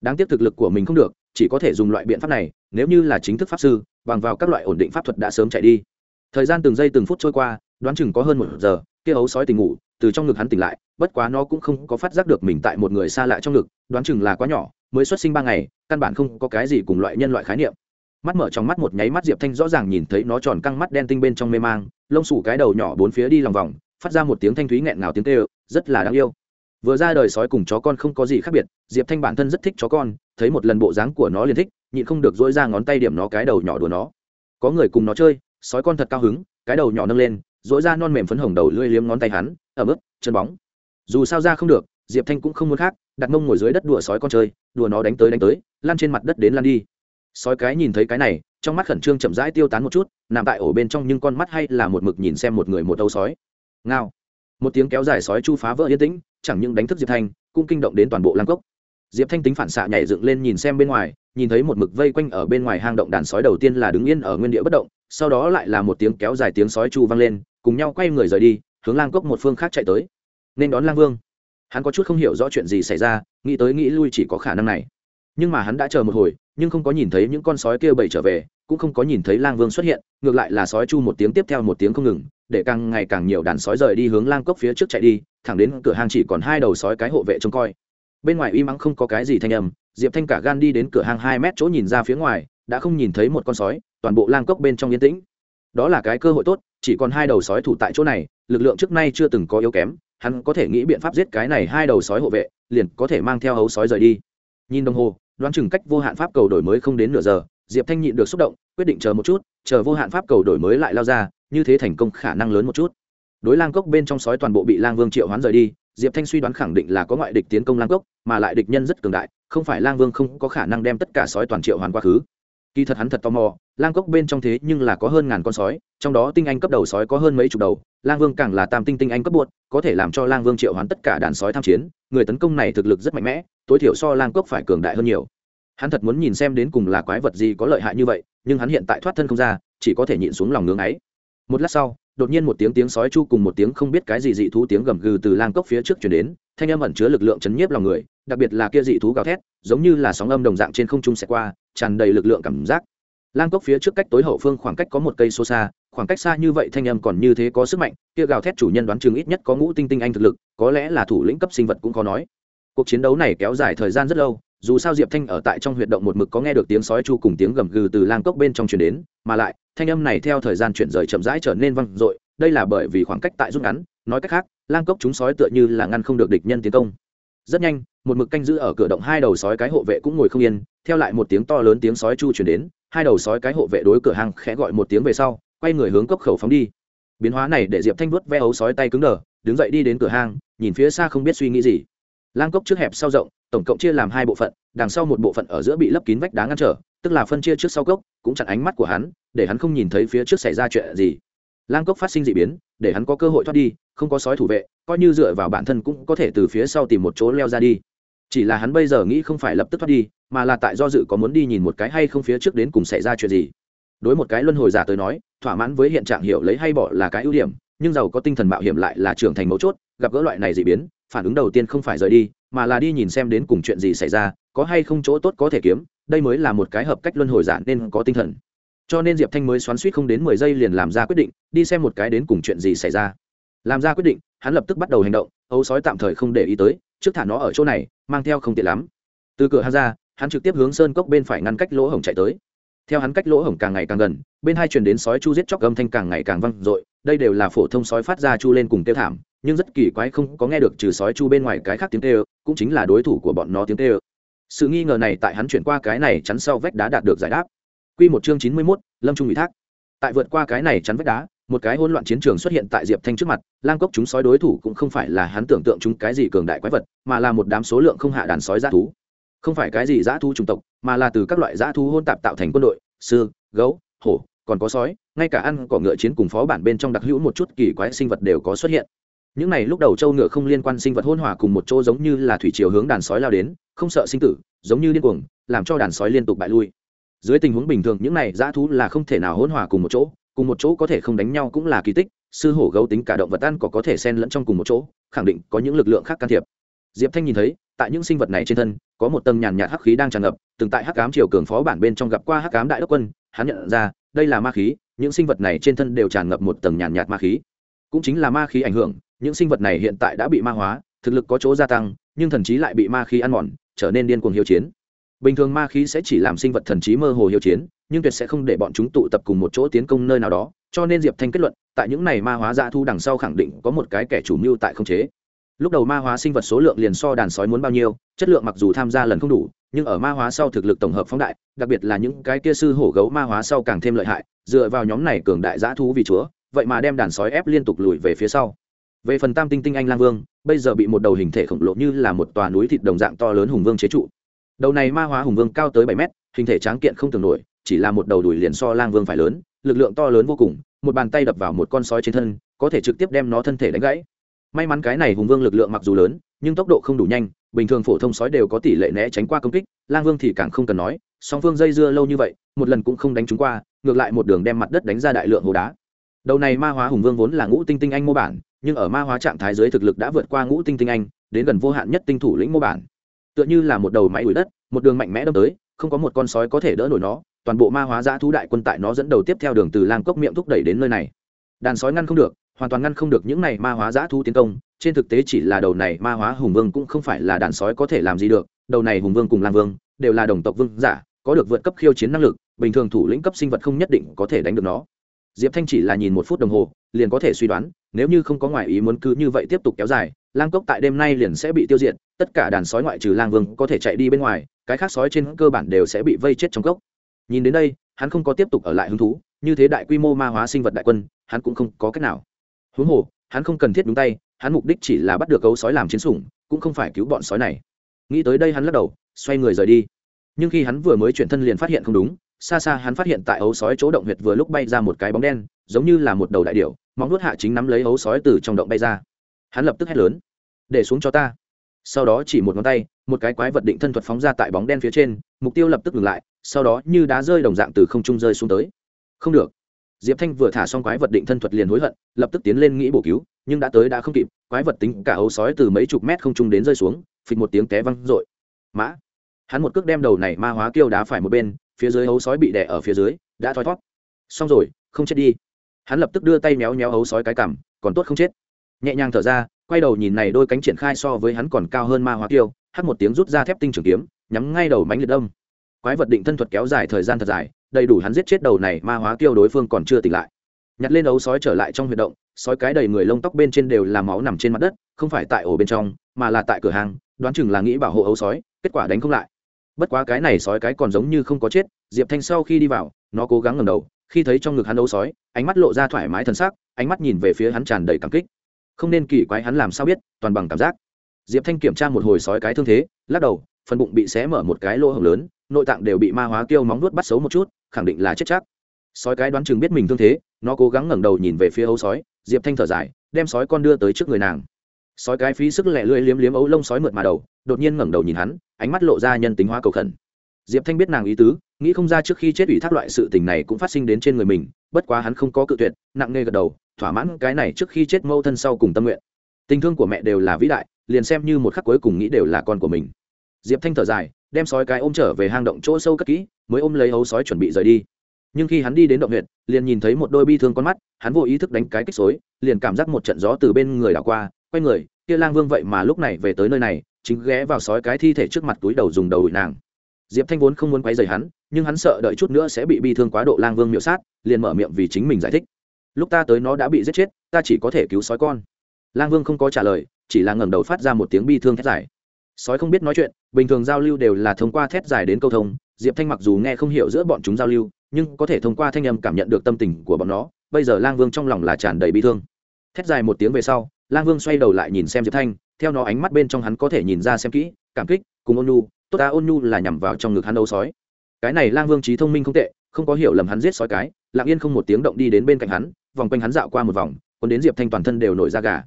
đáng tiếc thực lực của mình không được, chỉ có thể dùng loại biện pháp này, nếu như là chính thức pháp sư, bằng vào các loại ổn định pháp thuật đã sớm chạy đi. Thời gian từng giây từng phút trôi qua, đoán chừng có hơn một giờ, kia ấu sói tỉnh ngủ, từ trong ngực hắn tỉnh lại, bất quá nó cũng không có phát giác được mình tại một người xa lạ trong ngực, đoán chừng là quá nhỏ, mới xuất sinh ba ngày, căn bản không có cái gì cùng loại nhân loại khái niệm. Mắt mở trong mắt một nháy mắt diệp thanh rõ ràng nhìn thấy nó tròn căng mắt đen tinh bên trong mê mang, lông sủ cái đầu nhỏ bốn phía đi lòng vòng, phát ra một tiếng thanh thúy nghẹn ngào tiếng tê rất là đáng yêu vừa ra đời sói cùng chó con không có gì khác biệt, diệp thanh bản thân rất thích chó con, thấy một lần bộ dáng của nó liền thích, nhịn không được dỗi ra ngón tay điểm nó cái đầu nhỏ đùa nó. Có người cùng nó chơi, sói con thật cao hứng, cái đầu nhỏ nâng lên dỗi ra non mềm phấn hồng đầu lưỡi liếm ngón tay hắn ở mức chân bóng. Dù sao ra không được, diệp thanh cũng không muốn khác, đặt mông ngồi dưới đất đùa sói con chơi, đùa nó đánh tới đánh tới lan trên mặt đất đến lan đi. Sói cái nhìn thấy cái này, trong mắt khẩn trương chậm rãi tiêu tán một chút, nằm tại ổ bên trong nhưng con mắt hay là một mực nhìn xem một người một âu sói. Ngao. Một tiếng kéo dài sói chu phá vỡ yên tĩnh chẳng những đánh thức diệp thanh, cũng kinh động đến toàn bộ Lang cốc. Diệp thanh tính phản xạ nhảy dựng lên nhìn xem bên ngoài, nhìn thấy một mực vây quanh ở bên ngoài hang động đàn sói đầu tiên là đứng yên ở nguyên địa bất động, sau đó lại là một tiếng kéo dài tiếng sói chu vang lên, cùng nhau quay người rời đi, hướng lang cốc một phương khác chạy tới. Nên đón lang vương. Hắn có chút không hiểu rõ chuyện gì xảy ra, nghĩ tới nghĩ lui chỉ có khả năng này nhưng mà hắn đã chờ một hồi, nhưng không có nhìn thấy những con sói kia bầy trở về, cũng không có nhìn thấy lang vương xuất hiện, ngược lại là sói chu một tiếng tiếp theo một tiếng không ngừng, để càng ngày càng nhiều đàn sói rời đi hướng lang cốc phía trước chạy đi, thẳng đến cửa hàng chỉ còn hai đầu sói cái hộ vệ trông coi. Bên ngoài uy mắng không có cái gì thanh âm, diệp thanh cả gan đi đến cửa hàng hai mét chỗ nhìn ra phía ngoài, đã không nhìn thấy một con sói, toàn bộ lang cốc bên trong yên tĩnh. Đó là cái cơ hội tốt, chỉ còn hai đầu sói thủ tại chỗ này, lực lượng trước nay chưa từng có yếu kém, hắn có thể nghĩ biện pháp giết cái này hai đầu sói hộ vệ, liền có thể mang theo hấu sói rời đi. Nhìn đồng hồ đoán chừng cách vô hạn pháp cầu đổi mới không đến nửa giờ, diệp thanh nhịn được xúc động, quyết định chờ một chút, chờ vô hạn pháp cầu đổi mới lại lao ra, như thế thành công khả năng lớn một chút. Đối lang cốc bên trong sói toàn bộ bị lang vương triệu hoán rời đi, diệp thanh suy đoán khẳng định là có ngoại địch tiến công lang cốc, mà lại địch nhân rất cường đại, không phải lang vương không có khả năng đem tất cả sói toàn triệu hoàn quá khứ kỳ thật hắn thật tò mò, lang cốc bên trong thế nhưng là có hơn ngàn con sói, trong đó tinh anh cấp đầu sói có hơn mấy chục đầu, lang vương càng là tam tinh tinh anh cấp buốt có thể làm cho lang vương triệu hoán tất cả đàn sói tham chiến, người tấn công này thực lực rất mạnh mẽ, tối thiểu so lang cốc phải cường đại hơn nhiều. Hắn thật muốn nhìn xem đến cùng là quái vật gì có lợi hại như vậy, nhưng hắn hiện tại thoát thân không ra, chỉ có thể nhịn xuống lòng ngưỡng ấy. Một lát sau, đột nhiên một tiếng tiếng sói chu cùng một tiếng không biết cái gì dị thú tiếng gầm gừ từ lang cốc phía trước chuyển đến, thanh âm ẩn chứa lực lượng chấn nhiếp lòng người, đặc biệt là kia dị thú gào thét, giống như là sóng âm đồng dạng trên không trung xẹt qua tràn đầy lực lượng cảm giác. Lang cốc phía trước cách tối hậu phương khoảng cách có một cây số xa, khoảng cách xa như vậy thanh âm còn như thế có sức mạnh, kia gào thét chủ nhân đoán chừng ít nhất có ngũ tinh tinh anh thực lực, có lẽ là thủ lĩnh cấp sinh vật cũng khó nói. Cuộc chiến đấu này kéo dài thời gian rất lâu, dù sao diệp thanh ở tại trong huyệt động một mực có nghe được tiếng sói chu cùng tiếng gầm gừ từ lang cốc bên trong truyền đến, mà lại, thanh âm này theo thời gian chuyển rời chậm rãi trở nên văng dội, đây là bởi vì khoảng cách tại rút ngắn, nói cách khác, lang cốc chúng sói tựa như là ngăn không được địch nhân tiến công rất nhanh, một mực canh giữ ở cửa động hai đầu sói cái hộ vệ cũng ngồi không yên, theo lại một tiếng to lớn tiếng sói chu chuyển đến, hai đầu sói cái hộ vệ đối cửa hàng khẽ gọi một tiếng về sau, quay người hướng cốc khẩu phóng đi. Biến hóa này để diệp thanh vuốt ve ấu sói tay cứng đờ, đứng dậy đi đến cửa hang, nhìn phía xa không biết suy nghĩ gì. Lang cốc trước hẹp sau rộng, tổng cộng chia làm hai bộ phận, đằng sau một bộ phận ở giữa bị lấp kín vách đá ngăn trở, tức là phân chia trước sau cốc, cũng chặn ánh mắt của hắn, để hắn không nhìn thấy phía trước xảy ra chuyện gì lang cốc phát sinh d ị biến, để hắn có cơ hội thoát đi, không có sói thủ vệ, coi như dựa vào bản thân cũng có thể từ phía sau tìm một chỗ leo ra đi. Chỉ là hắn bây giờ nghĩ không phải lập tức thoát đi, mà là tại do dự có muốn đi nhìn một cái hay không phía trước đến cùng xảy ra chuyện gì. Đối một cái luân hồi giả tới nói, thỏa mãn với hiện trạng hiểu lấy hay bỏ là cái ưu điểm, nhưng giàu có tinh thần mạo hiểm lại là trưởng thành mấu chốt, gặp gỡ loại này dị biến, phản ứng đầu tiên không phải rời đi, mà là đi nhìn xem đến cùng chuyện gì xảy ra, có hay không chỗ tốt có thể kiếm, đây mới là một cái hợp cách luân hồi giả nên có tinh thần cho nên diệp thanh mới xoắn suýt không đến mười giây liền làm ra quyết định, đi xem một cái đến cùng chuyện gì xảy ra. Làm ra quyết định, hắn lập tức bắt đầu hành động, ấu sói tạm thời không để ý tới, trước thả nó ở chỗ này, mang theo không tiện lắm. Từ cửa hàng ra, hắn trực tiếp hướng sơn cốc bên phải ngăn cách lỗ hổng chạy tới. Theo hắn cách lỗ hổng càng ngày càng gần, bên hai truyền đến sói chu giết chóc âm thanh càng ngày càng vang i đây đều là phổ thông sói phát ra chu lên cùng tiêu thảm, nhưng rất kỳ quái không có nghe được trừ sói chu bên ngoài cái khác tiếng kêu, cũng chính là đối thủ của bọn nó tiếng kêu. Sự nghi ngờ này tại hắn chuyển qua cái này chắn sau vách đá đạt được giải đáp. Quy một chương chín mươi 91, Lâm Trung ủy thác. Tại vượt qua cái này chắn vách đá, một cái hỗn loạn chiến trường xuất hiện tại Diệp Thanh trước mặt, lang cốc chúng sói đối thủ cũng không phải là hắn tưởng tượng chúng cái gì cường đại quái vật, mà là một đám số lượng không hạ đàn sói dã thú. Không phải cái gì dã thú chủng tộc, mà là từ các loại dã thú hỗn tạp tạo thành quân đội, sư, gấu, hổ, còn có sói, ngay cả ăn cỏ ngựa chiến cùng phó bản bên trong đặc hữu một chút kỳ quái sinh vật đều có xuất hiện những này lúc đầu châu ngựa không liên quan sinh vật hỗn hòa cùng một chỗ giống như là thủy chiều hướng đàn sói lao đến không sợ sinh tử giống như điên cuồng làm cho đàn sói liên tục bại lui dưới tình huống bình thường những này dã thú là không thể nào hỗn hòa cùng một chỗ, cùng một chỗ có thể không đánh nhau cũng là kỳ tích, sư hổ gấu tính cả động vật ăn có có thể xen lẫn trong cùng một chỗ, khẳng định có những lực lượng khác can thiệp. Diệp thanh nhìn thấy, tại những sinh vật này trên thân, có một tầng nhàn nhạt hắc khí đang tràn ngập, từng tại hắc cám triều cường phó bản bên trong gặp qua hắc cám đại đốc quân, hắn nhận ra, đây là ma khí, những sinh vật này trên thân đều tràn ngập một tầng nhàn nhạt ma khí. Cũng chính là ma khí ảnh hưởng, những sinh vật này hiện tại đã bị ma hóa, thực lực có chỗ gia tăng, nhưng thần trí lại bị ma khí ăn mòn, trở nên điên cuồng hiếu chiến bình thường ma khí sẽ chỉ làm sinh vật thần trí mơ hồ hiệu chiến, nhưng tuyệt sẽ không để bọn chúng tụ tập cùng một chỗ tiến công nơi nào đó, cho nên diệp thanh kết luận, tại những này ma hóa dạ thu đằng sau khẳng định có một cái kẻ chủ mưu tại không chế. Lúc đầu ma hóa sinh vật số lượng liền so đàn sói muốn bao nhiêu, chất lượng mặc dù tham gia lần không đủ, nhưng ở ma hóa sau thực lực tổng hợp phóng đại, đặc biệt là những cái kia sư hổ gấu ma hóa sau càng thêm lợi hại, dựa vào nhóm này cường đại dã thú vì chúa, vậy mà đem đàn sói ép liên tục lùi về phía sau. Về phần tam tinh tinh anh lang vương, bây giờ bị một đầu hình thể khổng lồ như là một tòa núi thịt đồng dạng to lớn hùng vương chế trụ đầu này ma hóa hùng vương cao tới bảy mét, hình thể tráng kiện không tưởng nổi, chỉ là một đầu đùi liền so lang vương phải lớn, lực lượng to lớn vô cùng, một bàn tay đập vào một con sói trên thân, có thể trực tiếp đem nó thân thể đánh gãy. May mắn cái này hùng vương lực lượng mặc dù lớn, nhưng tốc độ không đủ nhanh, bình thường phổ thông sói đều có tỷ lệ né tránh qua công kích, lang vương thì càng không cần nói, song phương dây dưa lâu như vậy, một lần cũng không đánh chúng qua, ngược lại một đường đem mặt đất đánh ra đại lượng hồ đá. Đầu này ma hóa hùng vương vốn là ngũ tinh tinh anh mô bản, nhưng ở ma hóa trạng thái dưới thực lực đã vượt qua ngũ tinh tinh anh, đến gần vô hạn nhất tinh thủ lĩnh mô bản tựa như là một đầu máy đuổi đất, một đường mạnh mẽ đâm tới, không có một con sói có thể đỡ nổi nó, toàn bộ ma hóa giã thú đại quân tại nó dẫn đầu tiếp theo đường từ lang cốc miệng thúc đẩy đến nơi này. Đàn sói ngăn không được, hoàn toàn ngăn không được những này ma hóa giã thú tiến công, trên thực tế chỉ là đầu này ma hóa hùng vương cũng không phải là đàn sói có thể làm gì được, đầu này hùng vương cùng lang vương đều là đồng tộc vương giả, có được vượt cấp khiêu chiến năng lực, bình thường thủ lĩnh cấp sinh vật không nhất định có thể đánh được nó. Diệp thanh chỉ là nhìn một phút đồng hồ, liền có thể suy đoán, nếu như không có ngoại ý muốn cứ như vậy tiếp tục kéo dài, lang cốc tại đêm nay liền sẽ bị tiêu diệt tất cả đàn sói ngoại trừ lang vương có thể chạy đi bên ngoài, cái khác sói trên cơ bản đều sẽ bị vây chết trong cốc. Nhìn đến đây, hắn không có tiếp tục ở lại hứng thú, như thế đại quy mô ma hóa sinh vật đại quân, hắn cũng không có cách nào. Huống hồ, hắn không cần thiết đúng tay, hắn mục đích chỉ là bắt được gấu sói làm chiến sủng, cũng không phải cứu bọn sói này. Nghĩ tới đây hắn lắc đầu, xoay người rời đi. Nhưng khi hắn vừa mới chuyển thân liền phát hiện không đúng, xa xa hắn phát hiện tại ấu sói chỗ động huyệt vừa lúc bay ra một cái bóng đen, giống như là một đầu đại điệu móng nuốt hạ chính nắm lấy ấu sói từ trong động bay ra. Hắn lập tức hét lớn, để xuống cho ta! Sau đó chỉ một ngón tay, một cái quái vật định thân thuật phóng ra tại bóng đen phía trên, mục tiêu lập tức ngừng lại, sau đó như đá rơi đồng dạng từ không trung rơi xuống tới. Không được. Diệp thanh vừa thả xong quái vật định thân thuật liền hối hận, lập tức tiến lên nghĩ bổ cứu, nhưng đã tới đã không kịp, quái vật tính cả hấu sói từ mấy chục mét không trung đến rơi xuống, phịch một tiếng té văng r ộ i mã. Hắn một cước đem đầu này ma hóa kêu đá phải một bên, phía dưới hấu sói bị đẻ ở phía dưới, đã thoi thót xong rồi, không chết đi. Hắn lập tức đưa tay méo méo hấu sói cái cằm, còn tốt không chết. Nhẹ nhàng thở ra quay đầu nhìn này đôi cánh triển khai so với hắn còn cao hơn ma hóa tiêu hắt một tiếng rút ra thép tinh trường kiếm, nhắm ngay đầu mánh liệt đông quái vật định thân thuật kéo dài thời gian thật dài, đầy đủ hắn giết chết đầu này ma hóa tiêu đối phương còn chưa tỉnh lại. Nhặt lên ấu sói trở lại trong huyệt động, sói cái đầy người lông tóc bên trên đều là máu nằm trên mặt đất, không phải tại ổ bên trong, mà là tại cửa hàng, đoán chừng là nghĩ bảo hộ ấu sói, kết quả đánh không lại. Bất quá cái này sói cái còn giống như không có chết, diệp thanh sau khi đi vào, nó cố gắng ngầm đầu, khi thấy trong ngực hắn ấu sói, ánh mắt lộ ra thoải mái thân xác ánh mắt nhìn về phía hắn tràn đầy cảm kích không nên kỳ quái hắn làm sao biết, toàn bằng cảm giác. Diệp thanh kiểm tra một hồi sói cái thương thế, lắc đầu, phần bụng bị xé mở một cái lỗ hồng lớn, nội tạng đều bị ma hóa kêu móng nuốt bắt xấu một chút, khẳng định là chết chắc. Sói cái đoán chừng biết mình thương thế, nó cố gắng ngẩng đầu nhìn về phía ấu sói, diệp thanh thở dài, đem sói con đưa tới trước người nàng. Sói cái phí sức lẹ lưỡi liếm liếm ấu lông sói mượt mà đầu, đột nhiên ngẩng đầu nhìn hắn, ánh mắt lộ ra nhân tính hóa cầu khẩn. Diệp thanh biết nàng ý tứ, nghĩ không ra trước khi chết ủy thác loại sự tình này cũng phát sinh đến trên người mình, bất quá hắn không có cự tuyệt, nặng nề gật đầu thỏa mãn cái này trước khi chết mâu thân sau cùng tâm nguyện. Tình thương của mẹ đều là vĩ đại, liền xem như một khắc cuối cùng nghĩ đều là con của mình. Diệp thanh thở dài, đem sói cái ôm trở về hang động chỗ sâu cất kỹ, mới ôm lấy hấu sói chuẩn bị rời đi. Nhưng khi hắn đi đến động huyện liền nhìn thấy một đôi bi thương con mắt, hắn vô ý thức đánh cái kích xối liền cảm giác một trận gió từ bên người đảo qua, quay người, kia lang vương vậy mà lúc này về tới nơi này, chính ghé vào sói cái thi thể trước mặt túi đầu dùng đầu đuổi nàng. Diệp thanh vốn không muốn quay rời hắn, nhưng hắn sợ đợi chút nữa sẽ bị bi thương quá độ lang vương miễu sát, liền mở miệng vì chính mình giải thích lúc ta tới nó đã bị giết chết, ta chỉ có thể cứu sói con. Lang vương không có trả lời, chỉ là ngẩng đầu phát ra một tiếng bi thương thét dài. Sói không biết nói chuyện, bình thường giao lưu đều là thông qua thét dài đến câu thông, diệp thanh mặc dù nghe không hiểu giữa bọn chúng giao lưu, nhưng có thể thông qua thanh âm cảm nhận được tâm tình của bọn nó, bây giờ lang vương trong lòng là tràn đầy bi thương. Thét dài một tiếng về sau, lang vương xoay đầu lại nhìn xem diệp thanh, theo nó ánh mắt bên trong hắn có thể nhìn ra xem kỹ, cảm kích, cùng ôn nhu, tốt ta ôn nhu là nhằm vào trong ngực hắn âu sói. Cái này lang vương trí thông minh không tệ, không có hiểu lầm hắn giết sói cái, lặng yên không một tiếng động đi đến bên cạnh hắn vòng quanh hắn dạo qua một vòng còn đến diệp thanh toàn thân đều nổi ra gà.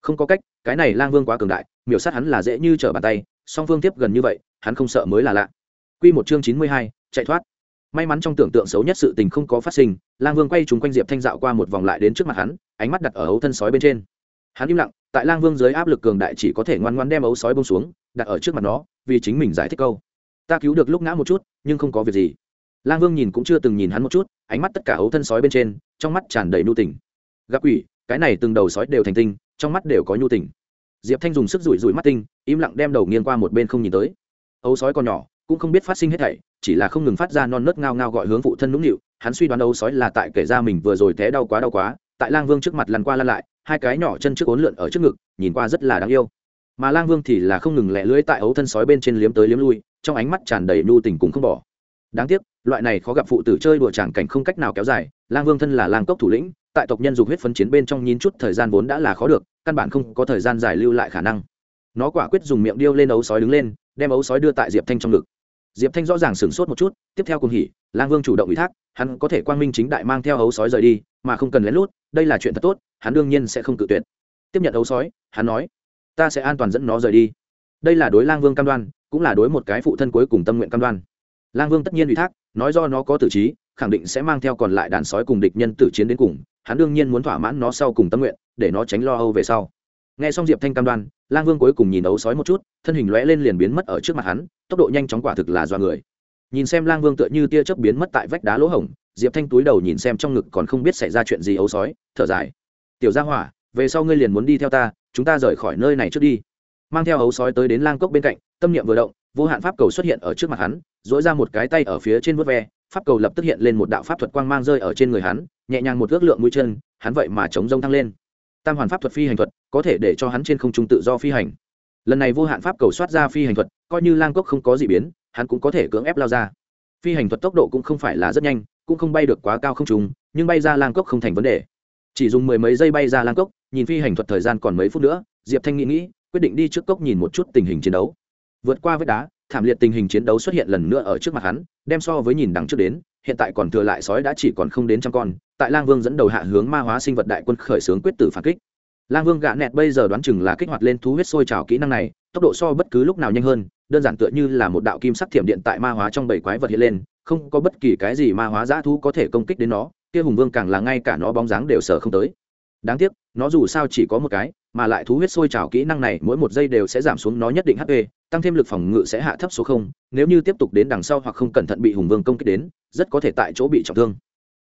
Không có cách, cái này lang vương quá cường đại, miểu sát hắn là dễ như trở bàn tay, song phương tiếp gần như vậy, hắn không sợ mới là lạ. Q một chương chín mươi hai, chạy thoát. May mắn trong tưởng tượng xấu nhất sự tình không có phát sinh, lang vương quay trúng quanh diệp thanh dạo qua một vòng lại đến trước mặt hắn, ánh mắt đặt ở ấu thân sói bên trên. Hắn im lặng, tại lang vương dưới áp lực cường đại chỉ có thể ngoan ngoan đem ấu sói bông xuống, đặt ở trước mặt nó, vì chính mình giải thích câu. Ta cứu được lúc ngã một chút, nhưng không có việc gì. Lang vương nhìn cũng chưa từng nhìn hắn một chút, ánh mắt tất cả ấu thân sói bên trên trong mắt tràn đầy nhu tình. Gặp quỷ, cái này từng đầu sói đều thành tinh, trong mắt đều có nhu tình. Diệp thanh dùng sức rủi rủi mắt tinh, im lặng đem đầu nghiêng qua một bên không nhìn tới. Ấu sói còn nhỏ, cũng không biết phát sinh hết thảy, chỉ là không ngừng phát ra non nớt ngao ngao gọi hướng phụ thân nũng nịu, hắn suy đoán ấu sói là tại kể ra mình vừa rồi té đau quá đau quá, tại lang vương trước mặt lăn qua lăn lại, hai cái nhỏ chân trước ốn lượn ở trước ngực, nhìn qua rất là đáng yêu. Mà lang vương thì là không ngừng lẹ lưỡi tại ấu thân sói bên trên liếm tới liếm lui, trong ánh mắt tràn đầy nhu tình cùng không bỏ. Đáng tiếc loại này khó gặp phụ tử chơi đùa tràng cảnh không cách nào kéo dài, lang vương thân là lang cốc thủ lĩnh, tại tộc nhân dục huyết phấn chiến bên trong nhín chút thời gian vốn đã là khó được, căn bản không có thời gian giải lưu lại khả năng. Nó quả quyết dùng miệng điêu lên ấu sói đứng lên, đem ấu sói đưa tại diệp thanh trong ngực. Diệp thanh rõ ràng sửng sốt một chút, tiếp theo cùng hỉ, lang vương chủ động ủy thác, hắn có thể quang minh chính đại mang theo ấu sói rời đi, mà không cần lén lút, đây là chuyện thật tốt, hắn đương nhiên sẽ không cự tuyệt. Tiếp nhận ấu sói, hắn nói, ta sẽ an toàn dẫn nó rời đi. Đây là đối lang vương cam đoan, cũng là đối một cái phụ thân cuối cùng tâm nguyện cam đoan. Lang vương tất nhiên ủy thác nói do nó có tử trí, khẳng định sẽ mang theo còn lại đàn sói cùng địch nhân tử chiến đến cùng, hắn đương nhiên muốn thỏa mãn nó sau cùng tâm nguyện, để nó tránh lo âu về sau. Nghe xong diệp thanh cam đoan, lang vương cuối cùng nhìn ấu sói một chút, thân hình lóe lên liền biến mất ở trước mặt hắn, tốc độ nhanh chóng quả thực là do người. Nhìn xem lang vương tựa như tia chớp biến mất tại vách đá lỗ hổng, diệp thanh túi đầu nhìn xem trong ngực còn không biết xảy ra chuyện gì ấu sói, thở dài. Tiểu gia hỏa, về sau ngươi liền muốn đi theo ta, chúng ta rời khỏi nơi này trước đi. Mang theo ấu sói tới đến lang cốc bên cạnh, tâm niệm vừa động vô hạn pháp cầu xuất hiện ở trước mặt hắn dỗi ra một cái tay ở phía trên vớt ve, pháp cầu lập tức hiện lên một đạo pháp thuật quang mang rơi ở trên người hắn, nhẹ nhàng một ước lượng mũi chân, hắn vậy mà chống rông thăng lên. Tam hoàn pháp thuật phi hành thuật, có thể để cho hắn trên không trung tự do phi hành. Lần này vô hạn pháp cầu soát ra phi hành thuật, coi như lang cốc không có gì biến, hắn cũng có thể cưỡng ép lao ra. Phi hành thuật tốc độ cũng không phải là rất nhanh, cũng không bay được quá cao không trùng nhưng bay ra lang cốc không thành vấn đề. Chỉ dùng mười mấy giây bay ra lang cốc, nhìn phi hành thuật thời gian còn mấy phút nữa, diệp thanh nghĩ nghĩ, quyết định đi trước cốc nhìn một chút tình hình chiến đấu vượt qua vết đá, thảm liệt tình hình chiến đấu xuất hiện lần nữa ở trước mặt hắn, đem so với nhìn đằng trước đến, hiện tại còn thừa lại sói đã chỉ còn không đến trăm con, tại lang vương dẫn đầu hạ hướng ma hóa sinh vật đại quân khởi xướng quyết tử phản kích. Lang vương gạ nẹt bây giờ đoán chừng là kích hoạt lên thú huyết sôi trào kỹ năng này, tốc độ so bất cứ lúc nào nhanh hơn, đơn giản tựa như là một đạo kim sắc thiểm điện tại ma hóa trong bảy quái vật hiện lên, không có bất kỳ cái gì ma hóa dã thú có thể công kích đến nó, kia hùng vương càng là ngay cả nó bóng dáng đều sở không tới đáng tiếc, nó dù sao chỉ có một cái, mà lại thú huyết sôi trào kỹ năng này mỗi một giây đều sẽ giảm xuống nó nhất định hp tăng thêm lực phòng ngự sẽ hạ thấp số không, nếu như tiếp tục đến đằng sau hoặc không cẩn thận bị hùng vương công kích đến, rất có thể tại chỗ bị trọng thương.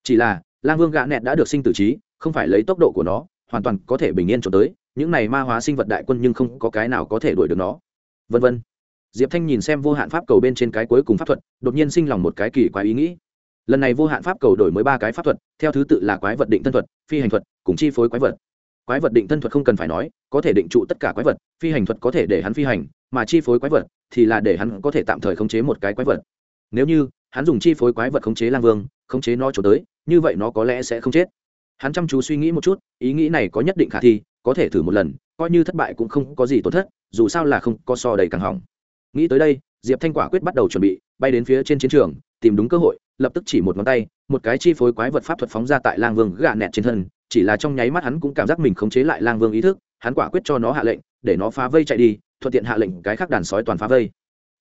Chỉ là, lang vương gạ nẹt đã được sinh tử trí, không phải lấy tốc độ của nó, hoàn toàn có thể bình yên trốn tới, những này ma hóa sinh vật đại quân nhưng không có cái nào có thể đuổi được nó. Vân vân. Diệp thanh nhìn xem vô hạn pháp cầu bên trên cái cuối cùng pháp thuật, đột nhiên sinh lòng một cái kỳ quái ý nghĩ. Lần này vô hạn pháp cầu đổi mới ba cái pháp thuật, theo thứ tự là quái vật định thân thuật, phi hành thuật cùng chi phối quái vật. Quái vật định thân thuật không cần phải nói, có thể định trụ tất cả quái vật, phi hành thuật có thể để hắn phi hành, mà chi phối quái vật thì là để hắn có thể tạm thời khống chế một cái quái vật. Nếu như hắn dùng chi phối quái vật khống chế lang vương, khống chế nó trốn tới, như vậy nó có lẽ sẽ không chết. Hắn chăm chú suy nghĩ một chút, ý nghĩ này có nhất định khả thi, có thể thử một lần, coi như thất bại cũng không có gì tổn thất, dù sao là không có so đầy càng hỏng. Nghĩ tới đây, diệp thanh quả quyết bắt đầu chuẩn bị, bay đến phía trên chiến trường, tìm đúng cơ hội, lập tức chỉ một ngón tay, một cái chi phối quái vật pháp thuật phóng ra tại lang vương gã nẹt trên thân chỉ là trong nháy mắt hắn cũng cảm giác mình khống chế lại lang vương ý thức, hắn quả quyết cho nó hạ lệnh, để nó phá vây chạy đi, thuận tiện hạ lệnh cái khác đàn sói toàn phá vây.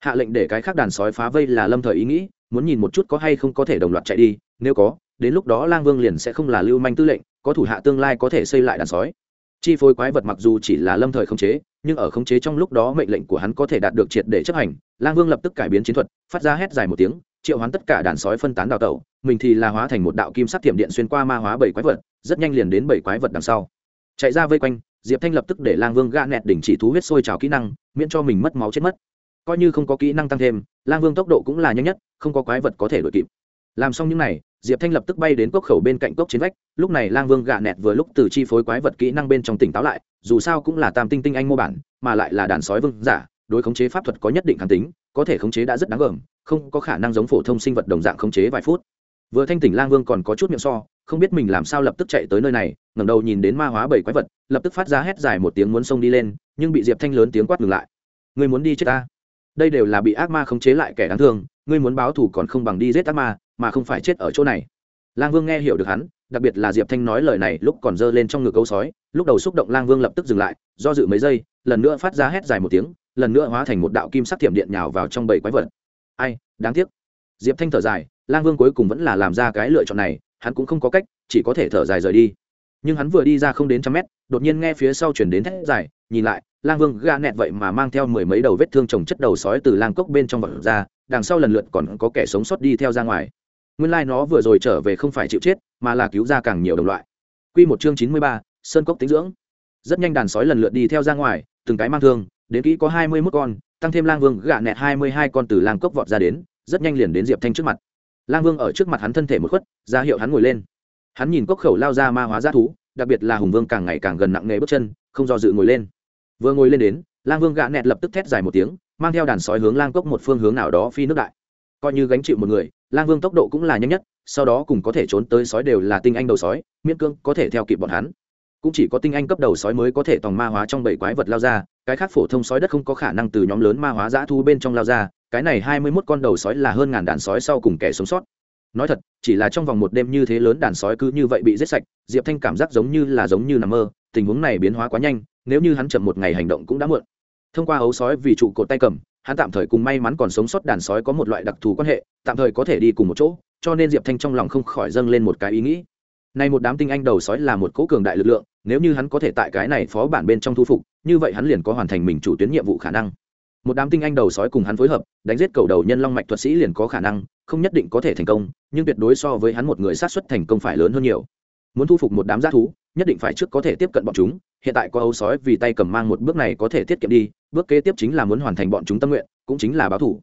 Hạ lệnh để cái khác đàn sói phá vây là lâm thời ý nghĩ, muốn nhìn một chút có hay không có thể đồng loạt chạy đi, nếu có, đến lúc đó lang vương liền sẽ không là lưu manh tư lệnh, có thủ hạ tương lai có thể xây lại đàn sói. Chi phối quái vật mặc dù chỉ là lâm thời khống chế, nhưng ở khống chế trong lúc đó mệnh lệnh của hắn có thể đạt được triệt để chấp hành, lang vương lập tức cải biến chiến thuật, phát ra hét dài một tiếng, triệu hoán tất cả đàn sói phân tán đào tẩu, mình thì là hóa thành một đạo kim sắc tiệm điện xuyên qua ma hóa bảy quái vật rất nhanh liền đến bảy quái vật đằng sau. Chạy ra vây quanh, diệp thanh lập tức để lang vương gạ nẹt đỉnh chỉ thú huyết sôi trào kỹ năng, miễn cho mình mất máu chết mất. Coi như không có kỹ năng tăng thêm, lang vương tốc độ cũng là nhanh nhất, không có quái vật có thể đuổi kịp. Làm xong những n à y diệp thanh lập tức bay đến cốc khẩu bên cạnh cốc chiến vách. Lúc này lang vương gạ nẹt vừa lúc từ chi phối quái vật kỹ năng bên trong tỉnh táo lại, dù sao cũng là tam tinh tinh anh mô bản, mà lại là đàn sói vương giả, đối khống chế pháp thuật có nhất định kháng tính, có thể khống chế đã rất đáng gờm, không có khả năng giống phổ thông sinh vật đồng dạng khống chế vài phút. Vừa thanh tỉnh lang vương còn có chút miệng so không biết mình làm sao lập tức chạy tới nơi này, ngẩng đầu nhìn đến ma hóa bảy quái vật, lập tức phát ra hét dài một tiếng muốn xông đi lên, nhưng bị diệp thanh lớn tiếng quát ngừng lại. Ngươi muốn đi chết ta? Đây đều là bị ác ma khống chế lại kẻ đáng thương, ngươi muốn báo thù còn không bằng đi giết ác ma, mà không phải chết ở chỗ này. Lang vương nghe hiểu được hắn, đặc biệt là diệp thanh nói lời này lúc còn giơ lên trong ngực câu sói, lúc đầu xúc động lang vương lập tức dừng lại, do dự mấy giây, lần nữa phát ra hét dài một tiếng, lần nữa hóa thành một đạo kim sắc thiểm điện nhào vào trong bầy quái vật. Ai, đáng tiếc. Diệp thanh thở dài, lang vương cuối cùng vẫn là làm ra cái lựa chọn này hắn cũng không có cách, chỉ có thể thở dài rời đi. Nhưng hắn vừa đi ra không đến trăm mét, đột nhiên nghe phía sau chuyển đến thét dài, nhìn lại, lang vương ga nẹt vậy mà mang theo mười mấy đầu vết thương trồng chất đầu sói từ lang cốc bên trong vật ra, đằng sau lần lượt còn có kẻ sống sót đi theo ra ngoài. Nguyên lai、like、nó vừa rồi trở về không phải chịu chết, mà là cứu ra càng nhiều đồng loại. Q một chương chín mươi ba, sơn cốc tính dưỡng. Rất nhanh đàn sói lần lượt đi theo ra ngoài, từng cái mang thương, đến kỹ có hai mươi mốt con, tăng thêm lang vương gạ nẹt hai mươi hai con từ lang cốc vọt ra đến, rất nhanh liền đến diệp thanh trước mặt lang vương ở trước mặt hắn thân thể một khuất, ra hiệu hắn ngồi lên. Hắn nhìn cốc khẩu lao ra ma hóa g thú, đặc biệt là hùng vương càng ngày càng gần nặng nề bước chân, không do dự ngồi lên. Vừa ngồi lên đến, lang vương gạ nẹt lập tức thét dài một tiếng, mang theo đàn sói hướng lang cốc một phương hướng nào đó phi nước đại. Coi như gánh chịu một người, lang vương tốc độ cũng là nhanh nhất, sau đó cùng có thể trốn tới sói đều là tinh anh đầu sói, miễn cương có thể theo kịp bọn hắn. Cũng chỉ có tinh anh cấp đầu sói mới có thể tòng ma hóa trong bảy quái vật lao ra, cái khác phổ thông sói đất không có khả năng từ nhóm lớn ma hóa dã thu bên trong lao ra cái này hai mươi mốt con đầu sói là hơn ngàn đàn sói sau cùng kẻ sống sót. Nói thật, chỉ là trong vòng một đêm như thế lớn đàn sói cứ như vậy bị giết sạch, diệp thanh cảm giác giống như là giống như nằm mơ, tình huống này biến hóa quá nhanh, nếu như hắn chậm một ngày hành động cũng đã muộn. Thông qua ấu sói vì trụ cột tay cầm, hắn tạm thời cùng may mắn còn sống sót đàn sói có một loại đặc thù quan hệ, tạm thời có thể đi cùng một chỗ, cho nên diệp thanh trong lòng không khỏi dâng lên một cái ý nghĩ. Này một đám tinh anh đầu sói là một cỗ cường đại lực lượng, nếu như hắn có thể tại cái này phó bản bên trong thu phục, như vậy hắn liền có hoàn thành mình chủ tuyến nhiệm vụ khả năng một đám tinh anh đầu sói cùng hắn phối hợp, đánh giết cầu đầu nhân long mạch thuật sĩ liền có khả năng, không nhất định có thể thành công, nhưng tuyệt đối so với hắn một người sát xuất thành công phải lớn hơn nhiều. Muốn thu phục một đám g thú, nhất định phải trước có thể tiếp cận bọn chúng, hiện tại có ấu sói vì tay cầm mang một bước này có thể tiết kiệm đi, bước kế tiếp chính là muốn hoàn thành bọn chúng tâm nguyện, cũng chính là báo thủ.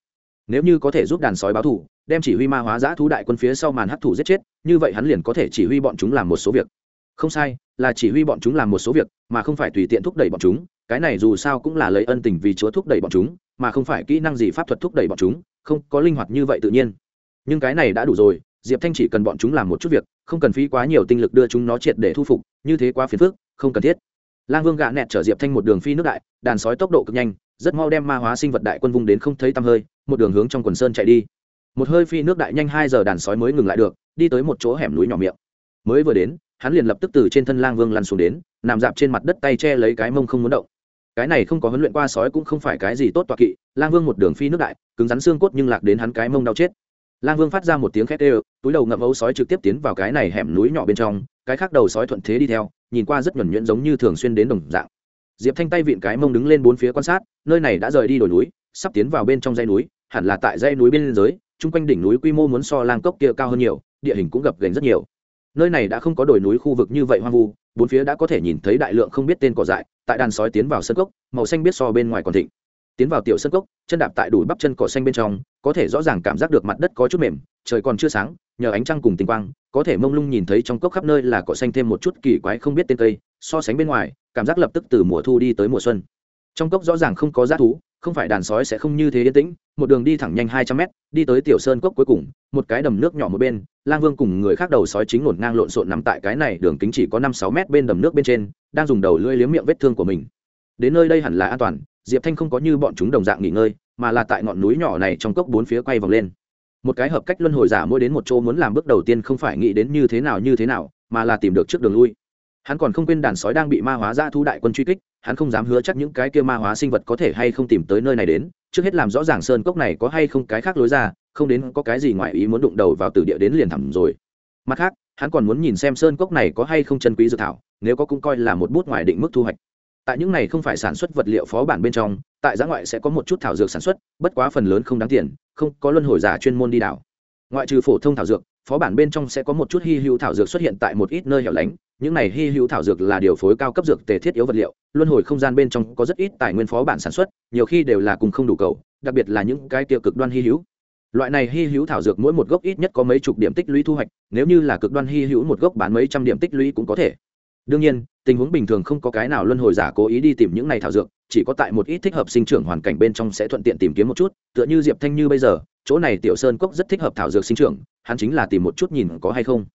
Nếu như có thể giúp đàn sói báo thủ, đem chỉ huy ma hóa giã thú đại quân phía sau màn hấp thủ giết chết, như vậy hắn liền có thể chỉ huy bọn chúng làm một số việc. Không sai, là chỉ huy bọn chúng làm một số việc, mà không phải tùy tiện thúc đẩy bọn chúng cái này dù sao cũng là lấy ân tình vì chúa thúc đẩy bọn chúng, mà không phải kỹ năng gì pháp thuật thúc đẩy bọn chúng, không có linh hoạt như vậy tự nhiên. Nhưng cái này đã đủ rồi, diệp thanh chỉ cần bọn chúng làm một chút việc, không cần phí quá nhiều tinh lực đưa chúng nó triệt để thu phục, như thế quá phiền phức, không cần thiết. Lang vương gạ nẹt chở diệp thanh một đường phi nước đại, đàn sói tốc độ cực nhanh, rất mau đem ma hóa sinh vật đại quân vung đến không thấy tăm hơi, một đường hướng trong quần sơn chạy đi. Một hơi phi nước đại nhanh hai giờ đàn sói mới ngừng lại được, đi tới một chỗ hẻm núi nhỏ miệng. Mới vừa đến, hắn liền lập tức từ trên thân lang vương lăn xuống đến, nằm dạp trên mặt đất tay che lấy cái mông không muốn động cái này không có huấn luyện qua sói cũng không phải cái gì tốt toạc kỵ, lang vương một đường phi nước đại, cứng rắn xương cốt nhưng lạc đến hắn cái mông đau chết. Lang vương phát ra một tiếng khét ê túi đầu ngậm ấu sói trực tiếp tiến vào cái này hẻm núi nhỏ bên trong, cái khác đầu sói thuận thế đi theo, nhìn qua rất nhuẩn nhuyễn giống như thường xuyên đến đồng dạng. Diệp thanh tay vịn cái mông đứng lên bốn phía quan sát, nơi này đã rời đi đồi núi, sắp tiến vào bên trong dây núi, hẳn là tại dây núi bên dưới, chung quanh đỉnh núi quy mô muốn so lang cốc kia cao hơn nhiều, địa hình cũng gập ghềnh rất nhiều nơi này đã không có đồi núi khu vực như vậy hoang vu, bốn phía đã có thể nhìn thấy đại lượng không biết tên cỏ dại, tại đàn sói tiến vào sân cốc, màu xanh biết so bên ngoài còn thịnh. Tiến vào tiểu sân cốc, chân đạp tại đùi bắp chân cỏ xanh bên trong, có thể rõ ràng cảm giác được mặt đất có chút mềm, trời còn chưa sáng, nhờ ánh trăng cùng tinh quang, có thể mông lung nhìn thấy trong cốc khắp nơi là cỏ xanh thêm một chút kỳ quái không biết tên cây, so sánh bên ngoài, cảm giác lập tức từ mùa thu đi tới mùa xuân. Trong cốc rõ ràng không có g thú không phải đàn sói sẽ không như thế yên tĩnh, một đường đi thẳng nhanh hai trăm mét, đi tới tiểu sơn cốc cuối cùng, một cái đầm nước nhỏ một bên, lang vương cùng người khác đầu sói chính ngổn ngang lộn xộn nằm tại cái này đường kính chỉ có năm sáu mét bên đầm nước bên trên, đang dùng đầu lưỡi liếm miệng vết thương của mình. Đến nơi đây hẳn là an toàn, diệp thanh không có như bọn chúng đồng dạng nghỉ ngơi, mà là tại ngọn núi nhỏ này trong cốc bốn phía quay vòng lên. Một cái hợp cách luân hồi giả mỗi đến một chỗ muốn làm bước đầu tiên không phải nghĩ đến như thế nào như thế nào, mà là tìm được trước đường lui hắn còn không quên đàn sói đang bị ma hóa ra thu đại quân truy kích, hắn không dám hứa chắc những cái kia ma hóa sinh vật có thể hay không tìm tới nơi này đến, trước hết làm rõ ràng sơn cốc này có hay không cái khác lối ra, không đến có cái gì ngoài ý muốn đụng đầu vào từ địa đến liền thẳm rồi. Mặt khác, hắn còn muốn nhìn xem sơn cốc này có hay không chân quý dự thảo, nếu có cũng coi là một bút ngoài định mức thu hoạch. Tại những này không phải sản xuất vật liệu phó bản bên trong, tại giã ngoại sẽ có một chút thảo dược sản xuất, bất quá phần lớn không đáng tiền, không có luân hồi giả chuyên môn đi đảo. Ngoại trừ phổ thông thảo dược phó bản bên trong sẽ có một chút hy hữu thảo dược xuất hiện tại một ít nơi hẻo lánh. Những này hy hữu thảo dược là điều phối cao cấp dược tề thiết yếu vật liệu, luân hồi không gian bên trong có rất ít tài nguyên phó bản sản xuất, nhiều khi đều là cùng không đủ cầu, đặc biệt là những cái tiêu cực đoan hy hữu. Loại này hy hữu thảo dược mỗi một gốc ít nhất có mấy chục điểm tích lũy thu hoạch, nếu như là cực đoan hy hữu một gốc bán mấy trăm điểm tích lũy cũng có thể. Đương nhiên, tình huống bình thường không có cái nào luân hồi giả cố ý đi tìm những này thảo dược chỉ có tại một ít thích hợp sinh trưởng hoàn cảnh bên trong sẽ thuận tiện tìm kiếm một chút, tựa như diệp thanh như bây giờ, chỗ này tiểu sơn cốc rất thích hợp thảo dược sinh trưởng, hắn chính là tìm một chút nhìn có hay không.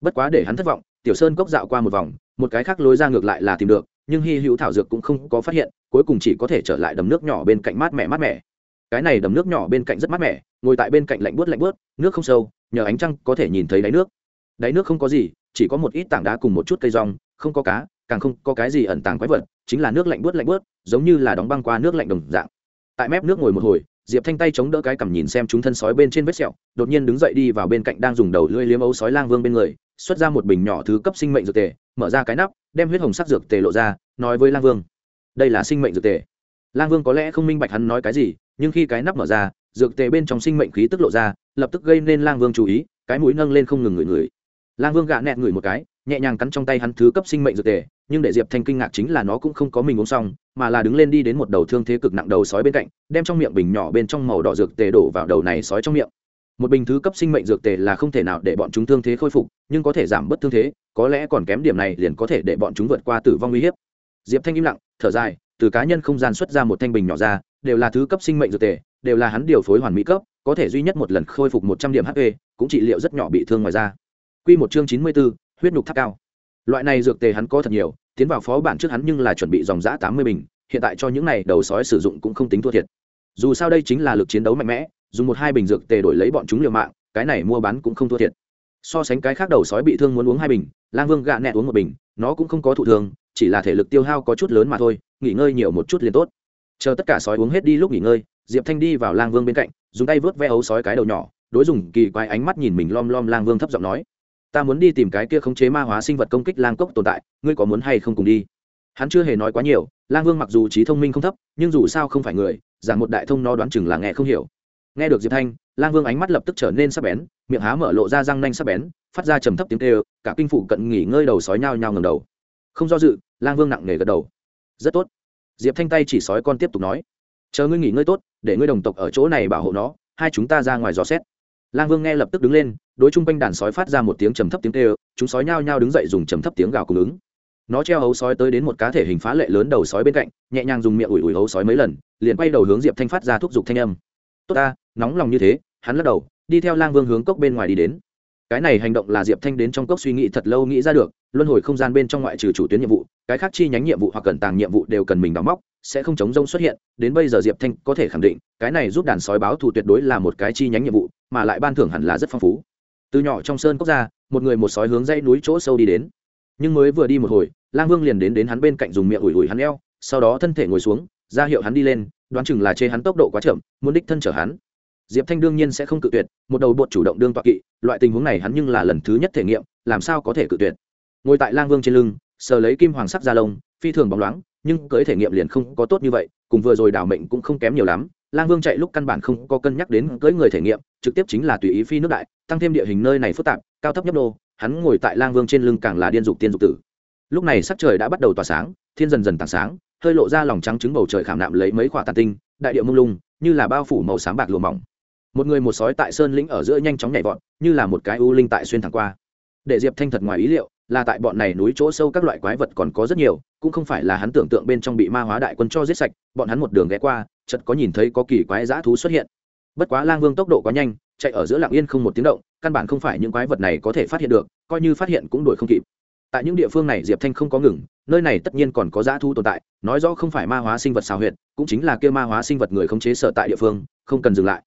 Bất quá để hắn thất vọng, tiểu sơn cốc dạo qua một vòng, một cái khác lối ra ngược lại là tìm được, nhưng hy hữu thảo dược cũng không có phát hiện, cuối cùng chỉ có thể trở lại đầm nước nhỏ bên cạnh mát mẻ mát mẻ. Cái này đầm nước nhỏ bên cạnh rất mát mẻ, ngồi tại bên cạnh lạnh bớt lạnh bớt nước không sâu, nhờ ánh trăng có thể nhìn thấy đáy nước. Đáy nước không có gì, chỉ có một ít tảng đá cùng một chút cây rong, không có cá, càng không có cái gì ẩn tàng quái vật chính là nước lạnh bớt lạnh bớt, giống như là đóng băng qua nước lạnh đồng dạng. Tại mép nước ngồi một hồi, diệp thanh tay chống đỡ cái cằm nhìn xem chúng thân sói bên trên vết sẹo, đột nhiên đứng dậy đi vào bên cạnh đang dùng đầu lưỡi liếm ấu sói lang vương bên người, xuất ra một bình nhỏ thứ cấp sinh mệnh dược tề, mở ra cái nắp, đem huyết hồng sắc dược tề lộ ra, nói với lang vương, đây là sinh mệnh dược tề. Lang vương có lẽ không minh bạch hắn nói cái gì, nhưng khi cái nắp mở ra, dược tề bên trong sinh mệnh khí tức lộ ra, lập tức gây nên lang vương chú ý, cái mũi nâng lên không ngừng ngửi ngửi. Lang vương gạ nẹt ngửi một cái, nhẹ nhàng cắn trong tay hắn thứ cấp sinh mệnh dược tề nhưng để diệp thanh kinh ngạc chính là nó cũng không có mình uống xong mà là đứng lên đi đến một đầu thương thế cực nặng đầu sói bên cạnh đem trong miệng bình nhỏ bên trong màu đỏ dược tề đổ vào đầu này sói trong miệng. Một bình thứ cấp sinh mệnh dược tề là không thể nào để bọn chúng thương thế khôi phục nhưng có thể giảm bớt thương thế có lẽ còn kém điểm này liền có thể để bọn chúng vượt qua tử vong uy hiếp. Diệp thanh im lặng thở dài từ cá nhân không gian xuất ra một thanh bình nhỏ ra đều là thứ cấp sinh mệnh dược tề đều là hắn điều phối hoàn mỹ cấp có thể duy nhất một lần khôi phục một trăm điểm hp cũng trị liệu rất nhỏ bị thương ngoài ra Quy một chương chín mươi 94, huyết nhục tháp cao loại này dược tề hắn có thật nhiều, tiến vào phó bản trước hắn nhưng là chuẩn bị dòng giã tám mươi bình, hiện tại cho những này đầu sói sử dụng cũng không tính thua thiệt. Dù sao đây chính là lực chiến đấu mạnh mẽ, dùng một hai bình dược tề đổi lấy bọn chúng liều mạng, cái này mua bán cũng không thua thiệt. So sánh cái khác đầu sói bị thương muốn uống hai bình, lang vương gạ nẹt uống một bình, nó cũng không có thụ thương, chỉ là thể lực tiêu hao có chút lớn mà thôi, nghỉ ngơi nhiều một chút liền tốt. Chờ tất cả sói uống hết đi lúc nghỉ ngơi, diệp thanh đi vào lang vương bên cạnh, dùng tay vớt ve ấu sói cái đầu nhỏ, đối dùng kỳ quái ánh mắt nhìn mình lom lom lang vương thấp giọng nói ta muốn đi tìm cái kia khống chế ma hóa sinh vật công kích lang cốc tồn tại, ngươi có muốn hay không cùng đi? Hắn chưa hề nói quá nhiều, lang vương mặc dù trí thông minh không thấp, nhưng dù sao không phải người giảng một đại thông nó đoán chừng là nghe không hiểu. Nghe được diệp thanh, lang vương ánh mắt lập tức trở nên sắc bén, miệng há mở lộ ra răng nanh sắc bén, phát ra trầm thấp tiếng kêu, cả kinh phủ cận nghỉ ngơi đầu sói nhao nhao ngầm đầu. Không do dự, lang vương nặng nề gật đầu. Rất tốt. Diệp thanh tay chỉ sói con tiếp tục nói. Chờ ngươi nghỉ ngơi tốt, để ngươi đồng tộc ở chỗ này bảo hộ nó, hai chúng ta ra ngoài dò xét lang vương nghe lập tức đứng lên, đối chung quanh đàn sói phát ra một tiếng trầm thấp tiếng kêu, chúng sói nhao nhao đứng dậy dùng trầm thấp tiếng gào cung ứng. Nó treo hấu sói tới đến một cá thể hình phá lệ lớn đầu sói bên cạnh, nhẹ nhàng dùng miệng ủi ủi hấu sói mấy lần, liền quay đầu hướng diệp thanh phát ra thúc giục thanh âm. Tốt ta, nóng lòng như thế, hắn lắc đầu, đi theo lang vương hướng cốc bên ngoài đi đến. Cái này hành động là diệp thanh đến trong cốc suy nghĩ thật lâu nghĩ ra được, luân hồi không gian bên trong ngoại trừ chủ tuyến nhiệm vụ, cái khác chi nhánh nhiệm vụ hoặc cần tàng nhiệm vụ đều cần mình đóng móc, sẽ không chống rông xuất hiện, đến bây giờ diệp thanh có thể khẳng định, cái này giúp đàn sói báo thù tuyệt đối là một cái chi nhánh nhiệm vụ mà lại ban thưởng hẳn là rất phong phú. Từ nhỏ trong sơn cốc ra một người một sói hướng dãy núi chỗ sâu đi đến. Nhưng mới vừa đi một hồi, lang vương liền đến đến hắn bên cạnh dùng miệng ủi ủi hắn eo, sau đó thân thể ngồi xuống, ra hiệu hắn đi lên, đoán chừng là chê hắn tốc độ quá chậm, muốn đích thân chở hắn. Diệp thanh đương nhiên sẽ không cự tuyệt, một đầu bột chủ động đương toạ kỵ, loại tình huống này hắn nhưng là lần thứ nhất thể nghiệm, làm sao có thể cự tuyệt. Ngồi tại lang vương trên lưng, sờ lấy kim hoàng sắc da lông, phi thường bóng loáng, nhưng cưới thể nghiệm liền không có tốt như vậy, cùng vừa rồi đảo mệnh cũng không kém nhiều lắm lang vương chạy lúc căn bản không có cân nhắc đến cưới người thể nghiệm, trực tiếp chính là tùy ý phi nước đại, tăng thêm địa hình nơi này phức tạp, cao thấp nhấp đô hắn ngồi tại lang vương trên lưng càng là điên dục tiên dục tử. Lúc này sắc trời đã bắt đầu tỏa sáng, thiên dần dần tảng sáng, hơi lộ ra lòng trắng trứng bầu trời khảm nạm lấy mấy khoả tàn tinh, đại điệu mông lung, như là bao phủ màu sáng bạc lùa mỏng. Một người một sói tại sơn lĩnh ở giữa nhanh chóng nhảy vọt, như là một cái u linh tại xuyên thẳng qua. Để diệp thanh thật ngoài ý liệu, là tại bọn này núi chỗ sâu các loại quái vật còn có rất nhiều, cũng không phải là hắn tưởng tượng bên trong bị ma hóa đại quân cho giết sạch, bọn hắn một đường ghé qua chợt có nhìn thấy có kỳ quái dã thú xuất hiện. Bất quá lang vương tốc độ quá nhanh, chạy ở giữa lạng yên không một tiếng động, căn bản không phải những quái vật này có thể phát hiện được, coi như phát hiện cũng đuổi không kịp. Tại những địa phương này diệp thanh không có ngừng, nơi này tất nhiên còn có dã thú tồn tại, nói rõ không phải ma hóa sinh vật xào huyệt, cũng chính là kia ma hóa sinh vật người khống chế sở tại địa phương, không cần dừng lại.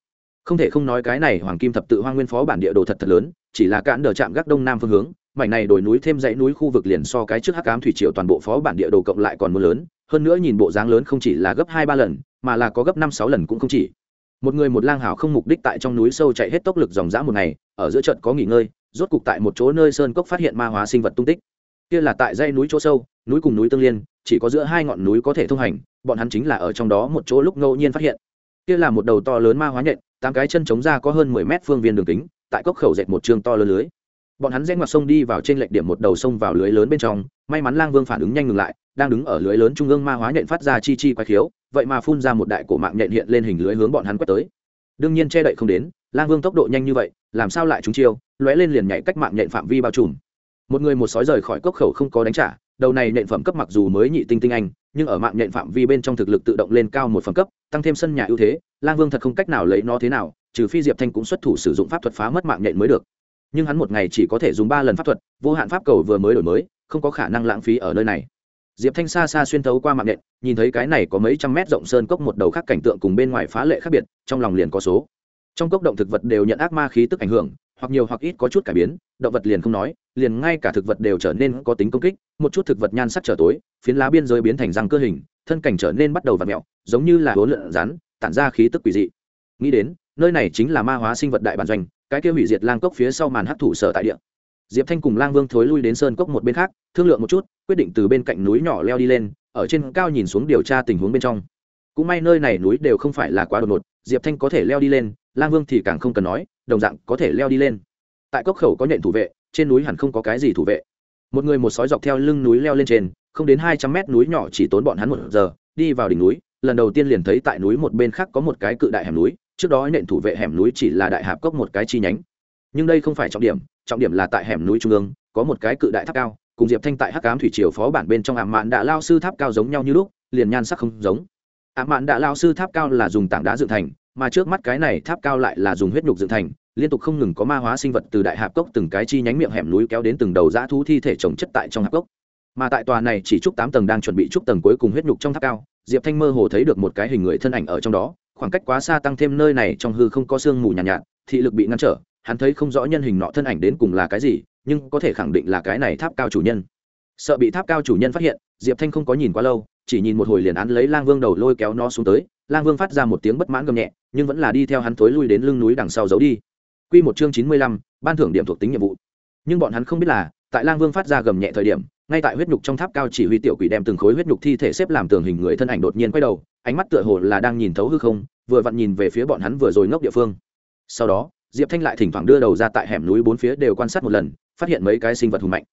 Không thể không nói cái này hoàng kim thập tự hoa nguyên phó bản địa đồ thật thật lớn, chỉ là cạn đờ chạm gác đông nam phương hướng, mảnh này đổi núi thêm dãy núi khu vực liền so cái trước hắc ám thủy triều toàn bộ phó bản địa đồ cộng lại còn mưa lớn, hơn nữa nhìn bộ dáng lớn không chỉ là gấp hai ba lần mà là có gấp năm sáu lần cũng không chỉ. Một người một lang hảo không mục đích tại trong núi sâu chạy hết tốc lực dòng dã một ngày, ở giữa trận có nghỉ ngơi, rốt cục tại một chỗ nơi sơn cốc phát hiện ma hóa sinh vật tung tích. Kia là tại dãy núi chỗ sâu, núi cùng núi tương liên, chỉ có giữa hai ngọn núi có thể thông hành, bọn hắn chính là ở trong đó một chỗ lúc ngẫu nhiên phát hiện. Kia là một đầu to lớn ma hóa nhện, tám cái chân chống ra có hơn mười mét phương viên đường kính, tại cốc khẩu dệt một trường to lớn lưới bọn hắn rẽ ngoặt sông đi vào trên lệch điểm một đầu sông vào lưới lớn bên trong, may mắn lang vương phản ứng nhanh ngừng lại, đang đứng ở lưới lớn trung ương ma hóa nhện phát ra chi chi quái khiếu, vậy mà phun ra một đại cổ mạng nhện hiện lên hình lưới hướng bọn hắn quét tới. Đương nhiên che đậy không đến, lang vương tốc độ nhanh như vậy, làm sao lại chúng chiêu, lóe lên liền nhảy cách mạng nhện phạm vi bao trùm. Một người một sói rời khỏi cốc khẩu không có đánh trả, đầu này nện phẩm cấp mặc dù mới nhị tinh tinh anh, nhưng ở mạng nhện phạm vi bên trong thực lực tự động lên cao một phẩm cấp, tăng thêm sân nhà ưu thế, lang vương thật không cách nào lấy nó thế nào, trừ phi diệp thanh cũng xuất thủ sử dụng pháp thuật phá mất mạng nhện mới được nhưng hắn một ngày chỉ có thể dùng ba lần pháp thuật, vô hạn pháp cầu vừa mới đổi mới, không có khả năng lãng phí ở nơi này. Diệp thanh xa xa xuyên thấu qua mạng nện, nhìn thấy cái này có mấy trăm mét rộng sơn cốc một đầu khác cảnh tượng cùng bên ngoài phá lệ khác biệt, trong lòng liền có số. Trong cốc động thực vật đều nhận ác ma khí tức ảnh hưởng, hoặc nhiều hoặc ít có chút cải biến, động vật liền không nói, liền ngay cả thực vật đều trở nên có tính công kích, một chút thực vật nhan sắc trở tối, phiến lá biên giới biến thành răng cơ hình, thân cảnh trở nên bắt đầu v ặ mẹo giống như là hố lợn rắn, tản ra khí tức quỷ dị. Nghĩ đến, nơi này chính là ma hóa sinh vật đại bản doanh cái kia hủy diệt lang cốc phía sau màn hấp thủ sở tại địa. Diệp thanh cùng lang vương thối lui đến sơn cốc một bên khác, thương lượng một chút, quyết định từ bên cạnh núi nhỏ leo đi lên, ở trên cao nhìn xuống điều tra tình huống bên trong. Cũng may nơi này núi đều không phải là quá đột ngột, diệp thanh có thể leo đi lên, lang vương thì càng không cần nói, đồng dạng có thể leo đi lên. Tại cốc khẩu có nhện thủ vệ, trên núi hẳn không có cái gì thủ vệ. Một người một sói dọc theo lưng núi leo lên trên, không đến hai trăm mét núi nhỏ chỉ tốn bọn hắn một giờ, đi vào đỉnh núi, lần đầu tiên liền thấy tại núi một bên khác có một cái cự đại hẻm núi trước đó nện thủ vệ hẻm núi chỉ là đại hạp cốc một cái chi nhánh. Nhưng đây không phải trọng điểm trọng điểm là tại hẻm núi trung ương, có một cái cự đại tháp cao, cùng diệp thanh tại hắc cám thủy triều phó bản bên trong ảm mạn đã lao sư tháp cao giống nhau như lúc, liền nhan sắc không giống. Ảm mạn đã lao sư tháp cao là dùng tảng đá dựng thành, mà trước mắt cái này tháp cao lại là dùng huyết nhục dựng thành, liên tục không ngừng có ma hóa sinh vật từ đại hạp cốc từng cái chi nhánh miệng hẻm núi kéo đến từng đầu dã thú thi thể trồng chất tại trong hạp cốc. Mà tại tòa này chỉ trúc tám tầng đang chuẩn bị trúc tầng cuối cùng huyết nhục trong tháp cao, diệp thanh mơ hồ thấy được một cái hình người thân ảnh ở trong đó khoảng cách quá xa tăng thêm nơi này trong hư không có sương mù nhàn nhạt, nhạt thị lực bị ngăn trở hắn thấy không rõ nhân hình nọ thân ảnh đến cùng là cái gì nhưng có thể khẳng định là cái này tháp cao chủ nhân. Sợ bị tháp cao chủ nhân phát hiện diệp thanh không có nhìn quá lâu chỉ nhìn một hồi liền án lấy lang vương đầu lôi kéo nó xuống tới. Lang vương phát ra một tiếng bất mãn gầm nhẹ nhưng vẫn là đi theo hắn thối lui đến lưng núi đằng sau giấu đi. Q một chương chín mươi lăm ban thưởng điểm thuộc tính nhiệm vụ. Nhưng bọn hắn không biết là tại lang vương phát ra gầm nhẹ thời điểm ngay tại huyết nhục trong tháp cao chỉ huy tiểu quỷ đem từng khối huyết nhục thi thể xếp làm tường hình người thân ảnh đột nhiên quay đầu ánh mắt tựa hồ là đang nhìn thấu hư không, vừa vặn nhìn về phía bọn hắn vừa rồi ngốc địa phương. Sau đó, diệp thanh lại thỉnh thoảng đưa đầu ra tại hẻm núi bốn phía đều quan sát một lần, phát hiện mấy cái sinh vật hùng mạnh.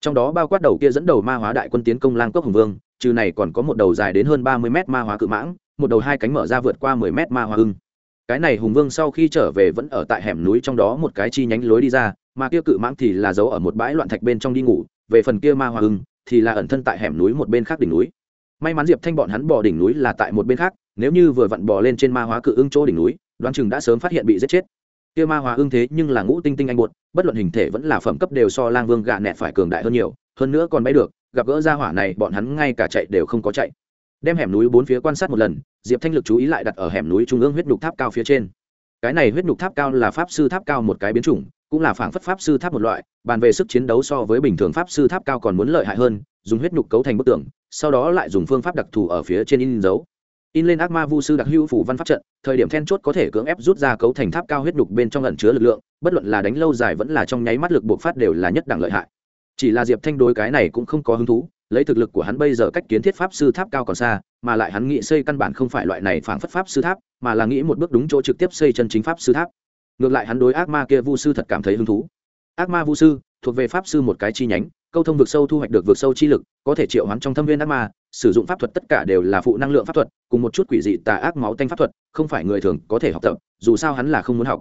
Trong đó bao quát đầu kia dẫn đầu ma hóa đại quân tiến công lang cốc hùng vương, trừ này còn có một đầu dài đến hơn ba mươi mét ma hóa cự mãng, một đầu hai cánh mở ra vượt qua mười mét ma hóa hưng cái này hùng vương sau khi trở về vẫn ở tại hẻm núi trong đó một cái chi nhánh lối đi ra, mà kia cự mãng thì là giấu ở một bãi loạn thạch bên trong đi ngủ, về phần kia ma hóa hưng thì là ẩn thân tại hẻm núi một bên khác đỉnh núi may mắn diệp thanh bọn hắn bỏ đỉnh núi là tại một bên khác, nếu như vừa vặn bỏ lên trên ma hóa cự ưng chỗ đỉnh núi, đoán chừng đã sớm phát hiện bị giết chết. Kia ma hóa ưng thế nhưng là ngũ tinh tinh anh buột bất luận hình thể vẫn là phẩm cấp đều so lang vương gạ nẹt phải cường đại hơn nhiều, hơn nữa còn bay được, gặp gỡ ra hỏa này bọn hắn ngay cả chạy đều không có chạy. Đem hẻm núi bốn phía quan sát một lần, diệp thanh lực chú ý lại đặt ở hẻm núi trung ương huyết nhục tháp cao phía trên cái này huyết nhục tháp cao là pháp sư tháp cao một cái biến chủng, cũng là phảng phất pháp sư tháp một loại, bàn về sức chiến đấu so với bình thường pháp sư tháp cao còn muốn lợi hại hơn, dùng huyết nhục cấu thành bức tường, sau đó lại dùng phương pháp đặc thù ở phía trên in dấu. In lên ác ma vu sư đặc hữu phủ văn pháp trận, thời điểm then chốt có thể cưỡng ép rút ra cấu thành tháp cao huyết nhục bên trong ẩn chứa lực lượng, bất luận là đánh lâu dài vẫn là trong nháy mắt lực buộc phát đều là nhất đẳng lợi hại. Chỉ là diệp thanh đối cái này cũng không có hứng thú lấy thực lực của hắn bây giờ cách kiến thiết pháp sư tháp cao còn xa, mà lại hắn nghĩ xây căn bản không phải loại này phảng phất pháp sư tháp, mà là nghĩ một bước đúng chỗ trực tiếp xây chân chính pháp sư tháp. Ngược lại hắn đối ác ma kia vu sư thật cảm thấy hứng thú. Ác ma vu sư, thuộc về pháp sư một cái chi nhánh, câu thông vực sâu thu hoạch được vực sâu chi lực, có thể triệu hoán trong thâm viên ác ma, sử dụng pháp thuật tất cả đều là phụ năng lượng pháp thuật, cùng một chút quỷ dị tà ác máu tanh pháp thuật, không phải người thường có thể học tập, dù sao hắn là không muốn học.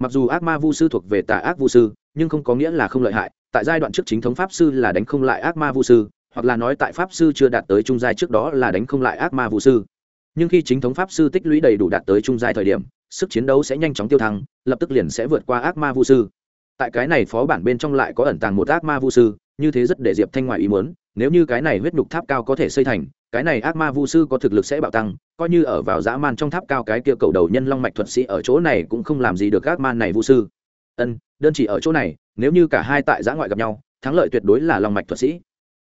Mặc dù ác ma vu sư thuộc về tà ác vu sư, nhưng không có nghĩa là không lợi hại, tại giai đoạn trước chính thống pháp sư là đánh không lại ác ma vu sư hoặc là nói tại pháp sư chưa đạt tới trung giai trước đó là đánh không lại ác ma vũ sư. Nhưng khi chính thống pháp sư tích lũy đầy đủ đạt tới trung giai thời điểm, sức chiến đấu sẽ nhanh chóng tiêu thăng, lập tức liền sẽ vượt qua ác ma vũ sư. Tại cái này phó bản bên trong lại có ẩn tàng một ác ma vũ sư, như thế rất để diệp thanh ngoại ý muốn, nếu như cái này huyết nhục tháp cao có thể xây thành, cái này ác ma vu sư có thực lực sẽ bạo tăng, coi như ở vào dã man trong tháp cao cái kia cầu đầu nhân long mạch thuật sĩ ở chỗ này cũng không làm gì được ác man này vu sư. Ân, đơn chỉ ở chỗ này, nếu như cả hai tại giã ngoại gặp nhau, thắng lợi tuyệt đối là long mạch thuật sĩ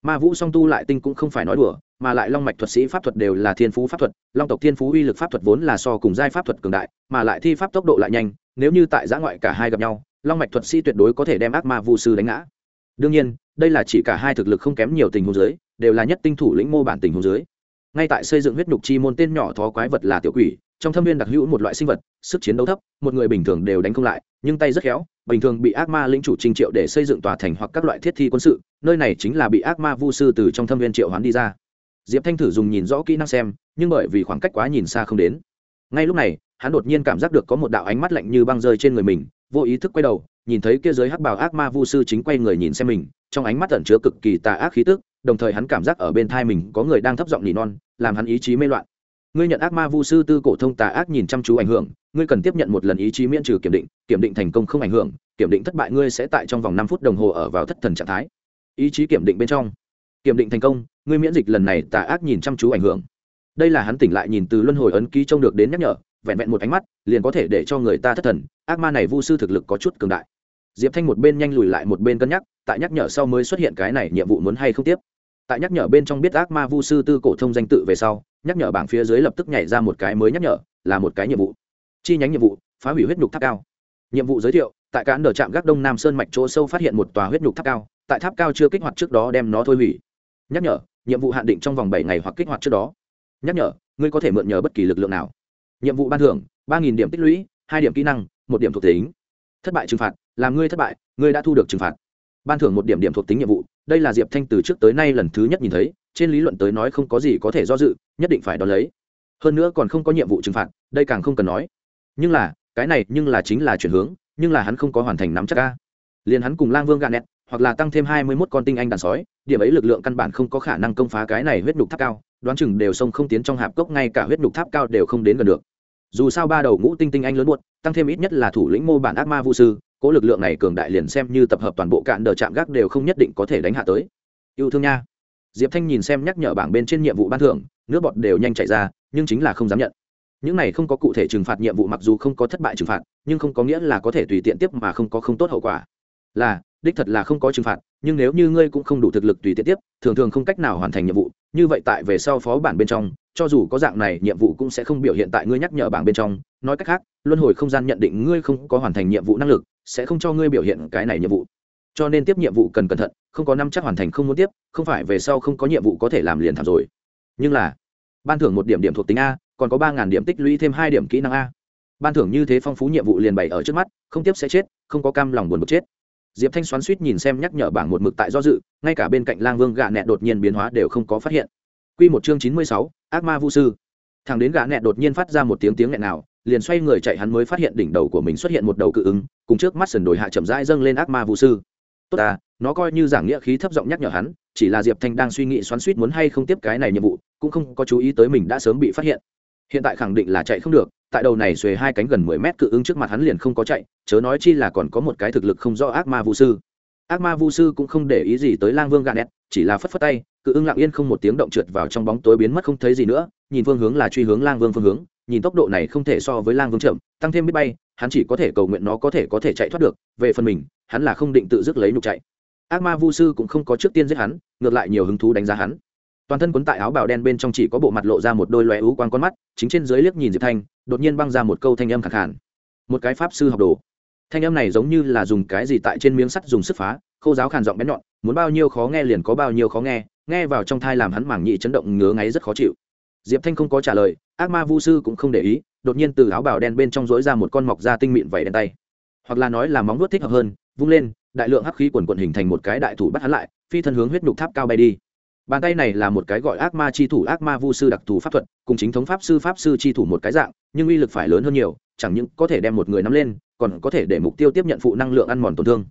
ma vũ song tu lại tinh cũng không phải nói đùa, mà lại long mạch thuật sĩ pháp thuật đều là thiên phú pháp thuật, long tộc thiên phú uy lực pháp thuật vốn là so cùng giai pháp thuật cường đại, mà lại thi pháp tốc độ lại nhanh, nếu như tại giã ngoại cả hai gặp nhau, long mạch thuật sĩ tuyệt đối có thể đem ác ma vu sư đánh ngã. Đương nhiên, đây là chỉ cả hai thực lực không kém nhiều tình huống dưới, đều là nhất tinh thủ lĩnh mô bản tình huống dưới. Ngay tại xây dựng huyết nhục chi môn tên nhỏ thó quái vật là tiểu quỷ, trong thâm viên đặc hữu một loại sinh vật, sức chiến đấu thấp, một người bình thường đều đánh không lại, nhưng tay rất khéo bình thường bị ác ma lĩnh chủ trình triệu để xây dựng tòa thành hoặc các loại thiết thi quân sự, nơi này chính là bị ác ma vu sư từ trong thâm viên triệu hoán đi ra. Diệp thanh thử dùng nhìn rõ kỹ năng xem, nhưng bởi vì khoảng cách quá nhìn xa không đến. Ngay lúc này, hắn đột nhiên cảm giác được có một đạo ánh mắt lạnh như băng rơi trên người mình, vô ý thức quay đầu, nhìn thấy kia giới hắc bào ác ma vu sư chính quay người nhìn xem mình, trong ánh mắt ẩn chứa cực kỳ tà ác khí tức, đồng thời hắn cảm giác ở bên thai mình có người đang thấp giọng nỉ non, làm hắn ý chí mê loạn. Ngươi nhận ác ma vu sư tư cổ thông tà ác nhìn chăm chú ảnh hưởng ngươi cần tiếp nhận một lần ý chí miễn trừ kiểm định kiểm định thành công không ảnh hưởng, kiểm định thất bại ngươi sẽ tại trong vòng năm phút đồng hồ ở vào thất thần trạng thái. Ý chí kiểm định bên trong. Kiểm định thành công, ngươi miễn dịch lần này tà ác nhìn chăm chú ảnh hưởng. Đây là hắn tỉnh lại nhìn từ luân hồi ấn ký trông được đến nhắc nhở, vẹn vẹn một ánh mắt, liền có thể để cho người ta thất thần, ác ma này vu sư thực lực có chút cường đại. Diệp thanh một bên nhanh lùi lại một bên cân nhắc, tại nhắc nhở sau mới xuất hiện cái này nhiệm vụ muốn hay không tiếp. Tại nhắc nhở bên trong biết ác ma vu sư tư cổ thông danh tự về sau, nhắc nhở bảng phía dưới lập tức nhảy ra một cái mới nhắc nhở, là một cái nhiệm vụ chi nhánh nhiệm vụ, phá hủy huyết nhục tháp cao. Nhiệm vụ giới thiệu, tại cán đờ trạm gác đông nam sơn mạch chỗ sâu phát hiện một tòa huyết nhục tháp cao, tại tháp cao chưa kích hoạt trước đó đem nó thôi hủy. Nhắc nhở, nhiệm vụ hạn định trong vòng bảy ngày hoặc kích hoạt trước đó. Nhắc nhở, ngươi có thể mượn nhờ bất kỳ lực lượng nào. Nhiệm vụ ban thưởng, ba điểm tích lũy, hai điểm kỹ năng, một điểm thuộc tính. Thất bại trừng phạt, làm ngươi thất bại, ngươi đã thu được trừng phạt. Ban thưởng một điểm điểm thuộc tính nhiệm vụ, đây là diệp thanh từ trước tới nay lần thứ nhất nhìn thấy, trên lý luận tới nói không có gì có thể do dự, nhất định phải đo lấy. Hơn nữa còn không có nhiệm vụ trừng phạt, đây càng không cần nói nhưng là, cái này nhưng là chính là chuyển hướng, nhưng là hắn không có hoàn thành nắm chắc ca liền hắn cùng lang vương gà nẹt, hoặc là tăng thêm hai mươi mốt con tinh anh đàn sói, điểm ấy lực lượng căn bản không có khả năng công phá cái này huyết nhục tháp cao, đoán chừng đều sông không tiến trong hạp cốc, ngay cả huyết nhục tháp cao đều không đến gần được. Dù sao ba đầu ngũ tinh tinh anh lớn buốt tăng thêm ít nhất là thủ lĩnh mô bản ác ma vũ sư, cố lực lượng này cường đại liền xem như tập hợp toàn bộ cạn đờ chạm gác đều không nhất định có thể đánh hạ tới. Yêu thương nha. Diệp thanh nhìn xem nhắc nhở bảng bên trên nhiệm vụ ban thưởng, nước bọt đều nhanh chạy ra, nhưng chính là không dám nhận những này không có cụ thể trừng phạt nhiệm vụ mặc dù không có thất bại trừng phạt, nhưng không có nghĩa là có thể tùy tiện tiếp mà không có không tốt hậu quả. Là, đích thật là không có trừng phạt, nhưng nếu như ngươi cũng không đủ thực lực tùy tiện tiếp, thường thường không cách nào hoàn thành nhiệm vụ. Như vậy tại về sau phó bản bên trong, cho dù có dạng này nhiệm vụ cũng sẽ không biểu hiện tại ngươi nhắc nhở bảng bên trong. Nói cách khác, luân hồi không gian nhận định ngươi không có hoàn thành nhiệm vụ năng lực, sẽ không cho ngươi biểu hiện cái này nhiệm vụ. Cho nên tiếp nhiệm vụ cần cẩn thận, không có năm chắc hoàn thành không muốn tiếp, không phải về sau không có nhiệm vụ có thể làm liền thảm rồi. Nhưng là, ban thưởng một điểm điểm thuộc tính a còn có ba điểm tích lũy thêm hai điểm kỹ năng a. Ban thưởng như thế phong phú nhiệm vụ liền bày ở trước mắt, không tiếp sẽ chết, không có cam lòng buồn bực chết. Diệp thanh xoắn suýt nhìn xem nhắc nhở bảng một mực tại do dự, ngay cả bên cạnh lang vương gạ nẹ đột nhiên biến hóa đều không có phát hiện. Q một chương chín mươi sáu, ác ma vũ sư. Thằng đến gạ nẹ đột nhiên phát ra một tiếng tiếng nghẹn nào, liền xoay người chạy hắn mới phát hiện đỉnh đầu của mình xuất hiện một đầu cự ứng, cùng trước mắt sần đồi hạ chậm rãi dâng lên ác ma vũ sư. Tốt à nó coi như giảng nghĩa khí thấp giọng nhắc nhở hắn, chỉ là diệp thanh đang suy nghĩ xoắn suýt muốn hay không tiếp cái này nhiệm vụ, cũng không có chú ý tới mình đã sớm bị phát hiện hiện tại khẳng định là chạy không được, tại đầu này xuề hai cánh gần mười mét cự ứng trước mặt hắn liền không có chạy, chớ nói chi là còn có một cái thực lực không rõ ác ma vũ sư. Ác ma vu sư cũng không để ý gì tới lang vương gà nét, chỉ là phất phất tay, cự ưng lặng yên không một tiếng động trượt vào trong bóng tối biến mất không thấy gì nữa, nhìn phương hướng là truy hướng lang vương phương hướng, nhìn tốc độ này không thể so với lang vương chậm, tăng thêm biết bay, hắn chỉ có thể cầu nguyện nó có thể có thể chạy thoát được, về phần mình, hắn là không định tự dứt lấy nhục chạy. Ác ma vu sư cũng không có trước tiên giết hắn, ngược lại nhiều hứng thú đánh giá hắn toàn thân quấn tại áo bào đen bên trong chỉ có bộ mặt lộ ra một đôi loé ú quang con mắt, chính trên dưới liếc nhìn diệp thanh, đột nhiên băng ra một câu thanh âm khẳng hẳn. một cái pháp sư học đồ. Thanh âm này giống như là dùng cái gì tại trên miếng sắt dùng sức phá, khô giáo khàn giọng bén nhọn, muốn bao nhiêu khó nghe liền có bao nhiêu khó nghe nghe vào trong thai làm hắn mảng nhị chấn động ngứa ngáy rất khó chịu. Diệp thanh không có trả lời, ác ma vu sư cũng không để ý, đột nhiên từ áo bào đen bên trong dối ra một con mọc da tinh mịn vẩy đen tay. Hoặc là nói là móng vuốt thích hợp hơn, vung lên, đại lượng hắc khí quần quần hình thành một cái đại thủ bắt hắn lại, phi thân hướng huyết nhục tháp cao bay đi bàn tay này là một cái gọi ác ma chi thủ, ác ma vu sư đặc thù pháp thuật, cùng chính thống pháp sư pháp sư chi thủ một cái dạng, nhưng uy lực phải lớn hơn nhiều, chẳng những có thể đem một người nắm lên, còn có thể để mục tiêu tiếp nhận phụ năng lượng ăn mòn tổn thương.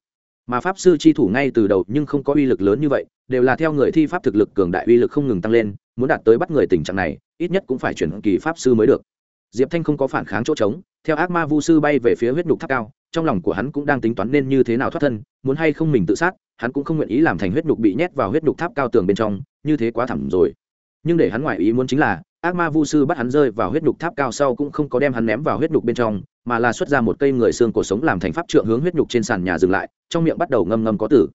Mà pháp sư chi thủ ngay từ đầu nhưng không có uy lực lớn như vậy, đều là theo người thi pháp thực lực cường đại uy lực không ngừng tăng lên, muốn đạt tới bắt người tình trạng này, ít nhất cũng phải chuyển kỳ pháp sư mới được. Diệp thanh không có phản kháng chỗ trống, theo ác ma vu sư bay về phía huyết nhục tháp cao, trong lòng của hắn cũng đang tính toán nên như thế nào thoát thân, muốn hay không mình tự sát hắn cũng không nguyện ý làm thành huyết nhục bị nhét vào huyết nhục tháp cao tường bên trong, như thế quá thẳm rồi. Nhưng để hắn ngoại ý muốn chính là, ác ma vu sư bắt hắn rơi vào huyết nhục tháp cao sau cũng không có đem hắn ném vào huyết nhục bên trong, mà là xuất ra một cây người xương cổ sống làm thành pháp trượng hướng huyết nhục trên sàn nhà dừng lại, trong miệng bắt đầu ngâm ngâm có tử.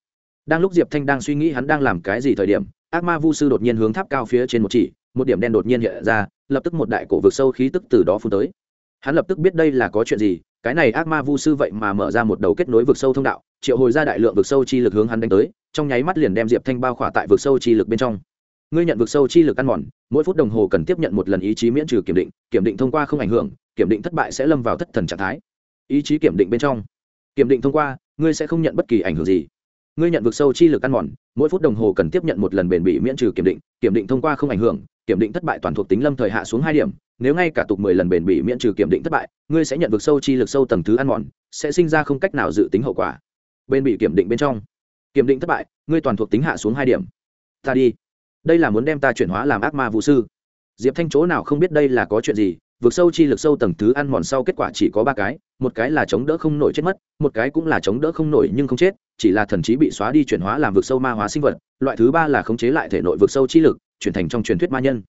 Đang lúc diệp thanh đang suy nghĩ hắn đang làm cái gì thời điểm, ác ma vu sư đột nhiên hướng tháp cao phía trên một chỉ, một điểm đen đột nhiên hiện ra, lập tức một đại cổ vực sâu khí tức từ đó phun tới. Hắn lập tức biết đây là có chuyện gì, cái này ác ma vu sư vậy mà mở ra một đầu kết nối vực sâu thông đạo triệu hồi ra đại lượng vực sâu chi lực hướng hắn đánh tới, trong nháy mắt liền đem diệp thanh bao khỏa tại vực sâu chi lực bên trong. Ngươi nhận vực sâu chi lực ăn mòn, mỗi phút đồng hồ cần tiếp nhận một lần ý chí miễn trừ kiểm định kiểm định thông qua không ảnh hưởng, kiểm định thất bại sẽ lâm vào thất thần trạng thái. Ý chí kiểm định bên trong. Kiểm định thông qua, ngươi sẽ không nhận bất kỳ ảnh hưởng gì. Ngươi nhận vực sâu chi lực ăn mòn, mỗi phút đồng hồ cần tiếp nhận một lần bền bỉ miễn trừ kiểm định kiểm định thông qua không ảnh hưởng, kiểm định thất bại toàn thuộc tính lâm thời hạ xuống hai điểm. Nếu ngay cả tục mười lần bền bỉ miễn trừ kiểm định thất bại, ngươi sẽ nhận vực sâu chi lực sâu tầng thứ ăn mòn, sẽ sinh ra không cách nào dự tính hậu quả bên bị kiểm định bên trong. Kiểm định thất bại, ngươi toàn thuộc tính hạ xuống hai điểm. Ta đi. Đây là muốn đem ta chuyển hóa làm ác ma vũ sư. Diệp thanh chỗ nào không biết đây là có chuyện gì vượt sâu chi lực sâu tầng thứ ăn mòn sau kết quả chỉ có ba cái, một cái là chống đỡ không nổi chết mất, một cái cũng là chống đỡ không nổi nhưng không chết, chỉ là thần trí bị xóa đi chuyển hóa làm vượt sâu ma hóa sinh vật, loại thứ ba là khống chế lại thể nội vượt sâu chi lực, chuyển thành trong truyền thuyết ma nhân.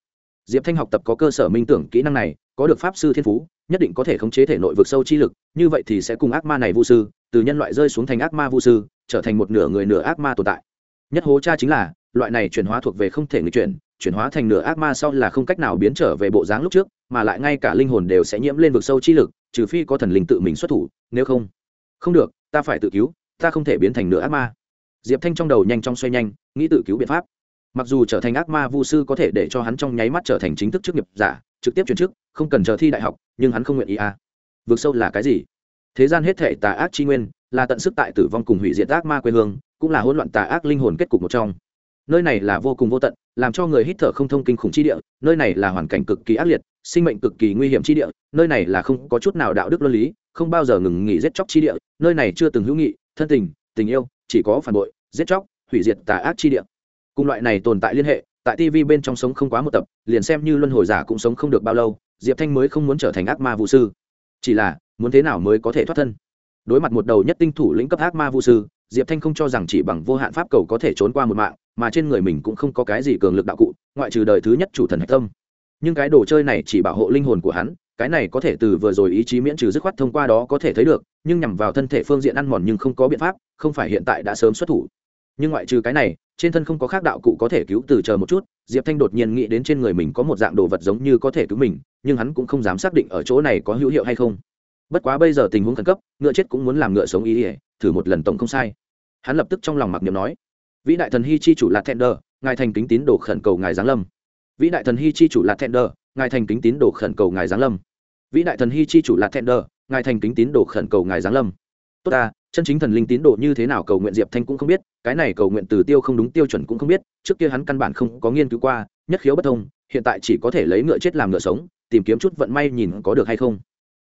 Diệp thanh học tập có cơ sở minh tưởng kỹ năng này, có được pháp sư thiên phú nhất định có thể khống chế thể nội vực sâu chi lực, như vậy thì sẽ cùng ác ma này vô sư, từ nhân loại rơi xuống thành ác ma vô sư, trở thành một nửa người nửa ác ma tồn tại. Nhất hố cha chính là, loại này chuyển hóa thuộc về không thể nghịch chuyển chuyển hóa thành nửa ác ma sau là không cách nào biến trở về bộ dáng lúc trước, mà lại ngay cả linh hồn đều sẽ nhiễm lên vực sâu chi lực, trừ phi có thần linh tự mình xuất thủ, nếu không. Không được, ta phải tự cứu, ta không thể biến thành nửa ác ma. Diệp thanh trong đầu nhanh chóng xoay nhanh, nghĩ tự cứu biện pháp. Mặc dù trở thành ác ma vu sư có thể để cho hắn trong nháy mắt trở thành chính thức chức nghiệp giả, trực tiếp chuyển chức, không cần chờ thi đại học nhưng hắn không nguyện ý à. vực sâu là cái gì? Thế gian hết thể tà ác chi nguyên, là tận sức tại tử vong cùng hủy diệt ác ma quê hương, cũng là hỗn loạn tà ác linh hồn kết cục một trong. Nơi này là vô cùng vô tận, làm cho người hít thở không thông kinh khủng chi địa, nơi này là hoàn cảnh cực kỳ ác liệt, sinh mệnh cực kỳ nguy hiểm chi địa, nơi này là không có chút nào đạo đức luân lý, không bao giờ ngừng nghỉ giết chóc chi địa, nơi này chưa từng hữu nghị, thân tình tình yêu, chỉ có phản bội, giết chóc, hủy diệt tà ác chi địa. Cùng loại này tồn tại liên hệ, tại tv bên trong sống không quá một tập, liền xem như luân hồi giả cũng sống không được bao lâu diệp thanh mới không muốn trở thành ác ma vũ sư. Chỉ là, muốn thế nào mới có thể thoát thân? Đối mặt một đầu nhất tinh thủ lĩnh cấp ác ma vũ sư, diệp thanh không cho rằng chỉ bằng vô hạn pháp cầu có thể trốn qua một mạng, mà trên người mình cũng không có cái gì cường lực đạo cụ, ngoại trừ đời thứ nhất chủ thần hạch tâm. Nhưng cái đồ chơi này chỉ bảo hộ linh hồn của hắn, cái này có thể từ vừa rồi ý chí miễn trừ dứt khoát thông qua đó có thể thấy được, nhưng nhằm vào thân thể phương diện ăn mòn nhưng không có biện pháp, không phải hiện tại đã sớm xuất thủ nhưng ngoại trừ cái này, trên thân không có khác đạo cụ có thể cứu từ chờ một chút, diệp thanh đột nhiên nghĩ đến trên người mình có một dạng đồ vật giống như có thể cứu mình, nhưng hắn cũng không dám xác định ở chỗ này có hữu hiệu hay không. Bất quá bây giờ tình huống khẩn cấp, ngựa chết cũng muốn làm ngựa sống ý ỉa thử một lần tổng không sai. Hắn lập tức trong lòng mặc niệm nói, vĩ đại thần hy chi chủ là tender ngài thành kính tín đồ khẩn cầu ngài giáng lâm. Vĩ đại thần hy chi chủ là tender ngài thành kính tín đồ khẩn cầu ngài giáng lâm. Vĩ đại thần hy chi chủ là tender ngài thành kính tín đồ khẩn cầu ngài giáng lâm. Tốt ta, chân chính thần linh tín đồ như thế nào cầu nguyện diệp thanh cũng không biết cái này cầu nguyện từ tiêu không đúng tiêu chuẩn cũng không biết, trước kia hắn căn bản không có nghiên cứu qua, nhất khiếu bất thông, hiện tại chỉ có thể lấy ngựa chết làm ngựa sống, tìm kiếm chút vận may nhìn có được hay không.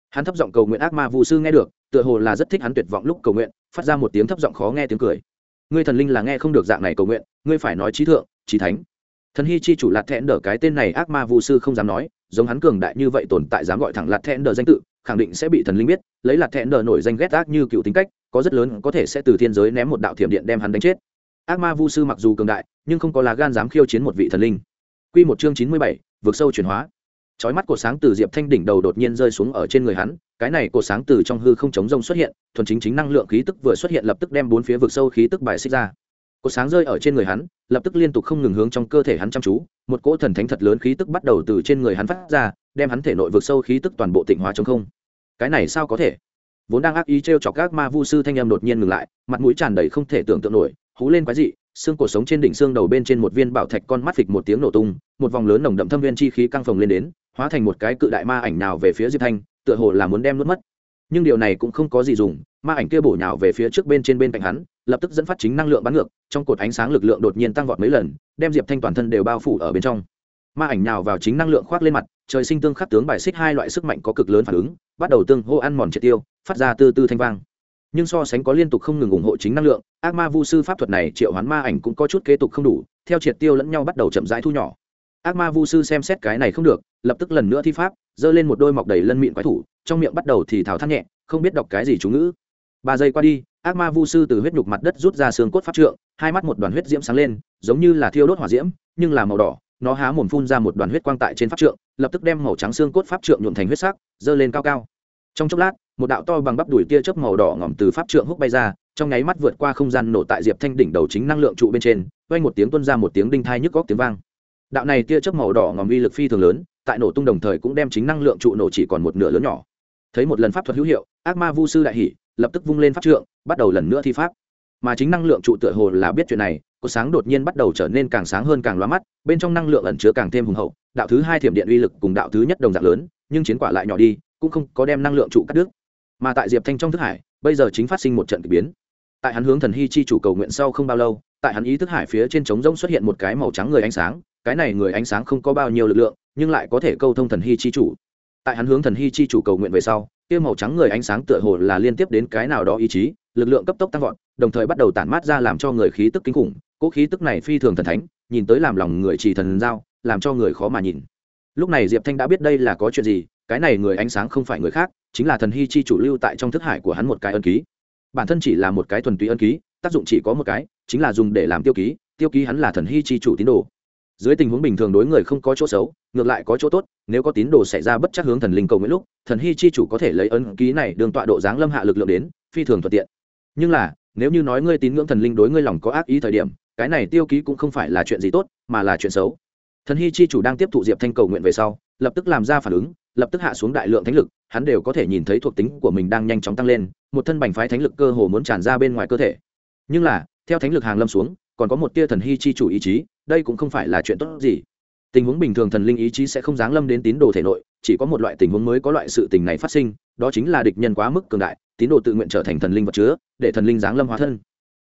Hắn thấp giọng cầu nguyện ác ma vụ sư nghe được, tựa hồ là rất thích hắn tuyệt vọng lúc cầu nguyện, phát ra một tiếng thấp giọng khó nghe tiếng cười. Ngươi thần linh là nghe không được dạng này cầu nguyện, ngươi phải nói trí thượng trí thánh. Thần hy chi chủ lạt thẹn đỡ cái tên này ác ma vụ sư không dám nói, giống hắn cường đại như vậy tồn tại dám gọi thẳng lạt thẹn đỡ danh tự khẳng định sẽ bị thần linh biết, lấy lạt thẹn nở nổi danh ghét ác như cựu tính cách, có rất lớn có thể sẽ từ thiên giới ném một đạo thiểm điện đem hắn đánh chết. Ác ma vu sư mặc dù cường đại, nhưng không có lá gan dám khiêu chiến một vị thần linh. Q một chương chín mươi bảy vượt sâu chuyển hóa. Chói mắt của sáng từ diệp thanh đỉnh đầu đột nhiên rơi xuống ở trên người hắn, cái này của sáng từ trong hư không chống rông xuất hiện, thuần chính chính năng lượng khí tức vừa xuất hiện lập tức đem bốn phía vực sâu khí tức bài xích ra cột sáng rơi ở trên người hắn, lập tức liên tục không ngừng hướng trong cơ thể hắn chăm chú, một cỗ thần thánh thật lớn khí tức bắt đầu từ trên người hắn phát ra, đem hắn thể nội vực sâu khí tức toàn bộ tịnh hóa chống không. Cái này sao có thể? Vốn đang ác ý t r e o chọc các ma vu sư thanh em đột nhiên ngừng lại, mặt mũi tràn đầy không thể tưởng tượng nổi, hú lên quái dị, xương cổ sống trên đỉnh xương đầu bên trên một viên bảo thạch con mắt phịch một tiếng nổ tung, một vòng lớn nồng đậm thâm viên chi khí căng phồng lên đến, hóa thành một cái cự đại ma ảnh nào về phía diệp thanh, tựa hồ là muốn đem nuốt mất. Nhưng điều này cũng không có gì dùng, ma ảnh kia bổ nhào về phía trước bên trên bên cạnh hắn lập tức dẫn phát chính năng lượng bắn ngược, trong cột ánh sáng lực lượng đột nhiên tăng vọt mấy lần, đem diệp thanh toàn thân đều bao phủ ở bên trong. Ma ảnh nhào vào chính năng lượng khoác lên mặt, trời sinh tương khắc tướng bài xích hai loại sức mạnh có cực lớn phản ứng, bắt đầu tương hô ăn mòn triệt tiêu, phát ra tư tư thanh vang. Nhưng so sánh có liên tục không ngừng ủng hộ chính năng lượng, ác ma vu sư pháp thuật này triệu hoán ma ảnh cũng có chút kế tục không đủ, theo triệt tiêu lẫn nhau bắt đầu chậm rãi thu nhỏ. Ác ma vu sư xem xét cái này không được, lập tức lần nữa thi pháp, giơ lên một đôi mọc đầy lân mịn quái thủ, trong miệng bắt đầu thì thào thắt nhẹ, không biết đọc cái gì chú ngữ. Ba giây qua đi ác ma vu sư từ huyết nhục mặt đất rút ra xương cốt pháp trượng hai mắt một đoàn huyết diễm sáng lên giống như là thiêu đốt hỏa diễm nhưng là màu đỏ nó há mồm phun ra một đoàn huyết quang tại trên pháp trượng lập tức đem màu trắng xương cốt pháp trượng nhuộn thành huyết sắc dơ lên cao cao. Trong chốc lát một đạo to bằng bắp đùi tia chớp màu đỏ ngỏm từ pháp trượng húc bay ra trong nháy mắt vượt qua không gian nổ tại diệp thanh đỉnh đầu chính năng lượng trụ bên trên vang một tiếng tuôn ra một tiếng đinh thai nhức góc tiếng vang. Đạo này tia chớp màu đỏ ngòm uy lực phi thường lớn tại nổ tung đồng thời cũng đem chính năng lượng trụ nổ chỉ còn một nửa lớn nhỏ. Thấy một lần pháp thuật hữu hiệu ác ma vu sư đại hỉ, lập tức vung lên pháp trượng bắt đầu lần nữa thi pháp. Mà chính năng lượng trụ tựa hồ là biết chuyện này cột sáng đột nhiên bắt đầu trở nên càng sáng hơn càng loa mắt, bên trong năng lượng ẩn chứa càng thêm hùng hậu, đạo thứ hai thiểm điện uy lực cùng đạo thứ nhất đồng dạng lớn, nhưng chiến quả lại nhỏ đi, cũng không có đem năng lượng trụ cắt đứt. Mà tại diệp thanh trong thức hải, bây giờ chính phát sinh một trận k ỳ biến. Tại hắn hướng thần hy chi chủ cầu nguyện sau không bao lâu, tại hắn ý thức hải phía trên trống rỗng xuất hiện một cái màu trắng người ánh sáng, cái này người ánh sáng không có bao nhiêu lực lượng, nhưng lại có thể câu thông thần hy chi chủ. Tại hắn hướng thần hy chi chủ cầu nguyện về sau, kia màu trắng người ánh sáng tựa hồ là liên tiếp đến cái nào đó ý chí lực lượng cấp tốc tăng vọt, đồng thời bắt đầu tản mát ra làm cho người khí tức kinh khủng. Cỗ khí tức này phi thường thần thánh, nhìn tới làm lòng người chỉ thần giao, làm cho người khó mà nhìn. Lúc này diệp thanh đã biết đây là có chuyện gì, cái này người ánh sáng không phải người khác, chính là thần hy chi chủ lưu tại trong thức hải của hắn một cái ân ký. Bản thân chỉ là một cái thuần túy ân ký, tác dụng chỉ có một cái, chính là dùng để làm tiêu ký tiêu ký hắn là thần hy chi chủ tín đồ. Dưới tình huống bình thường đối người không có chỗ xấu, ngược lại có chỗ tốt, nếu có tín đồ xảy ra bất chắc hướng thần linh cầu nguyện lúc, thần hy chi chủ có thể lấy ân ký này đường tọa độ giáng lâm hạ lực lượng đến, phi thường thuận tiện nhưng là, nếu như nói ngươi tín ngưỡng thần linh đối ngươi lòng có ác ý thời điểm, cái này tiêu ký cũng không phải là chuyện gì tốt, mà là chuyện xấu. Thần hy chi chủ đang tiếp thụ diệp thanh cầu nguyện về sau, lập tức làm ra phản ứng, lập tức hạ xuống đại lượng thánh lực, hắn đều có thể nhìn thấy thuộc tính của mình đang nhanh chóng tăng lên, một thân bành phái thánh lực cơ hồ muốn tràn ra bên ngoài cơ thể. Nhưng là, theo thánh lực hàng lâm xuống, còn có một tia thần hy chi chủ ý chí, đây cũng không phải là chuyện tốt gì. Tình huống bình thường thần linh ý chí sẽ không giáng lâm đến tín đồ thể nội, chỉ có một loại tình huống mới có loại sự tình này phát sinh, đó chính là địch nhân quá mức cường đại tín đồ tự nguyện trở thành thần linh vật chứa, để thần linh giáng lâm hóa thân.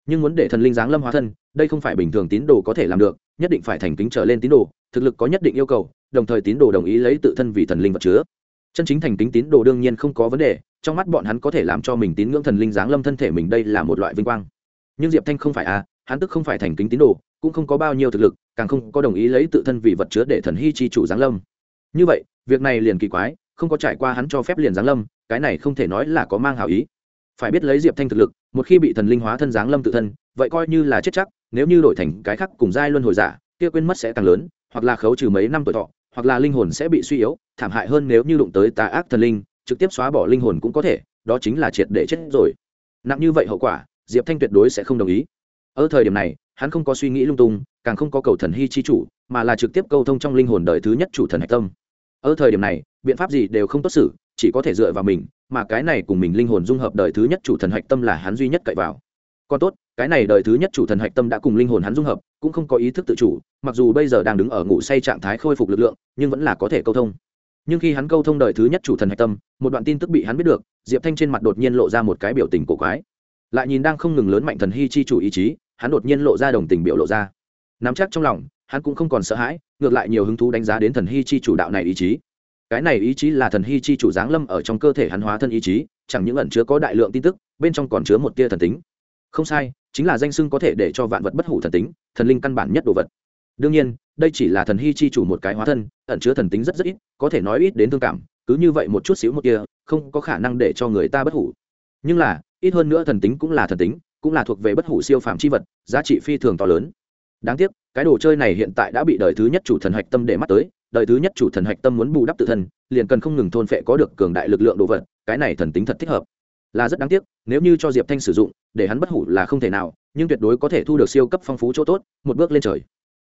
Nhưng muốn để thần linh giáng lâm hóa thân, đây không phải bình thường tín đồ có thể làm được, nhất định phải thành kính trở lên tín đồ, thực lực có nhất định yêu cầu, đồng thời tín đồ đồng ý lấy tự thân vì thần linh vật chứa. Chân chính thành kính tín đồ đương nhiên không có vấn đề, trong mắt bọn hắn có thể làm cho mình tín ngưỡng thần linh giáng lâm thân thể mình đây là một loại vinh quang. Nhưng diệp thanh không phải à hắn tức không phải thành kính tín đồ, cũng không có bao nhiêu thực lực, càng không có đồng ý lấy tự thân vì vật chứa để thần hy chi chủ giáng lâm. Như vậy, việc này liền kỳ quái, không có trải qua hắn cho phép liền giáng lâm cái này không thể nói là có mang hảo ý. Phải biết lấy diệp thanh thực lực, một khi bị thần linh hóa thân giáng lâm tự thân, vậy coi như là chết chắc, nếu như đổi thành cái khác cùng giai luân hồi giả, kia quên mất sẽ càng lớn, hoặc là khấu trừ mấy năm tuổi thọ, hoặc là linh hồn sẽ bị suy yếu, thảm hại hơn nếu như đụng tới tà ác thần linh, trực tiếp xóa bỏ linh hồn cũng có thể, đó chính là triệt để chết rồi. Nặng như vậy hậu quả, diệp thanh tuyệt đối sẽ không đồng ý. Ở thời điểm này, hắn không có suy nghĩ lung tung, càng không có cầu thần hy chi chủ, mà là trực tiếp câu thông trong linh hồn đời thứ nhất chủ thần hạch tâm. Ở thời điểm này, biện pháp gì đều không tốt xử chỉ có thể dựa vào mình, mà cái này cùng mình linh hồn dung hợp đời thứ nhất chủ thần hạch tâm là hắn duy nhất cậy vào. Còn tốt, cái này đời thứ nhất chủ thần hạch tâm đã cùng linh hồn hắn dung hợp, cũng không có ý thức tự chủ, mặc dù bây giờ đang đứng ở ngủ say trạng thái khôi phục lực lượng, nhưng vẫn là có thể câu thông. Nhưng khi hắn câu thông đời thứ nhất chủ thần hạch tâm, một đoạn tin tức bị hắn biết được, diệp thanh trên mặt đột nhiên lộ ra một cái biểu tình cổ quái. Lại nhìn đang không ngừng lớn mạnh thần hy chi chủ ý chí, hắn đột nhiên lộ ra đồng tình biểu lộ ra. Nắm chắc trong lòng, hắn cũng không còn sợ hãi, ngược lại nhiều hứng thú đánh giá đến thần hy chi chủ đạo này ý chí cái này ý chí là thần hy chi chủ giáng lâm ở trong cơ thể hắn hóa thân ý chí, chẳng những ẩn chứa có đại lượng tin tức, bên trong còn chứa một tia thần tính. Không sai, chính là danh xưng có thể để cho vạn vật bất hủ thần tính, thần linh căn bản nhất đồ vật. Đương nhiên, đây chỉ là thần hy chi chủ một cái hóa thân, ẩn chứa thần tính rất rất ít, có thể nói ít đến thương cảm, cứ như vậy một chút xíu một kia không có khả năng để cho người ta bất hủ. Nhưng là, ít hơn nữa thần tính cũng là thần tính, cũng là thuộc về bất hủ siêu phạm c h i vật, giá trị phi thường to lớn. Đáng tiếc, cái đồ chơi này hiện tại đã bị đời thứ nhất chủ thần hạch tâm để mắt tới đời thứ nhất chủ thần hạch tâm muốn bù đắp tự thân, liền cần không ngừng thôn phệ có được cường đại lực lượng đồ vật, cái này thần tính thật thích hợp. Là rất đáng tiếc, nếu như cho diệp thanh sử dụng, để hắn bất hủ là không thể nào, nhưng tuyệt đối có thể thu được siêu cấp phong phú chỗ tốt, một bước lên trời.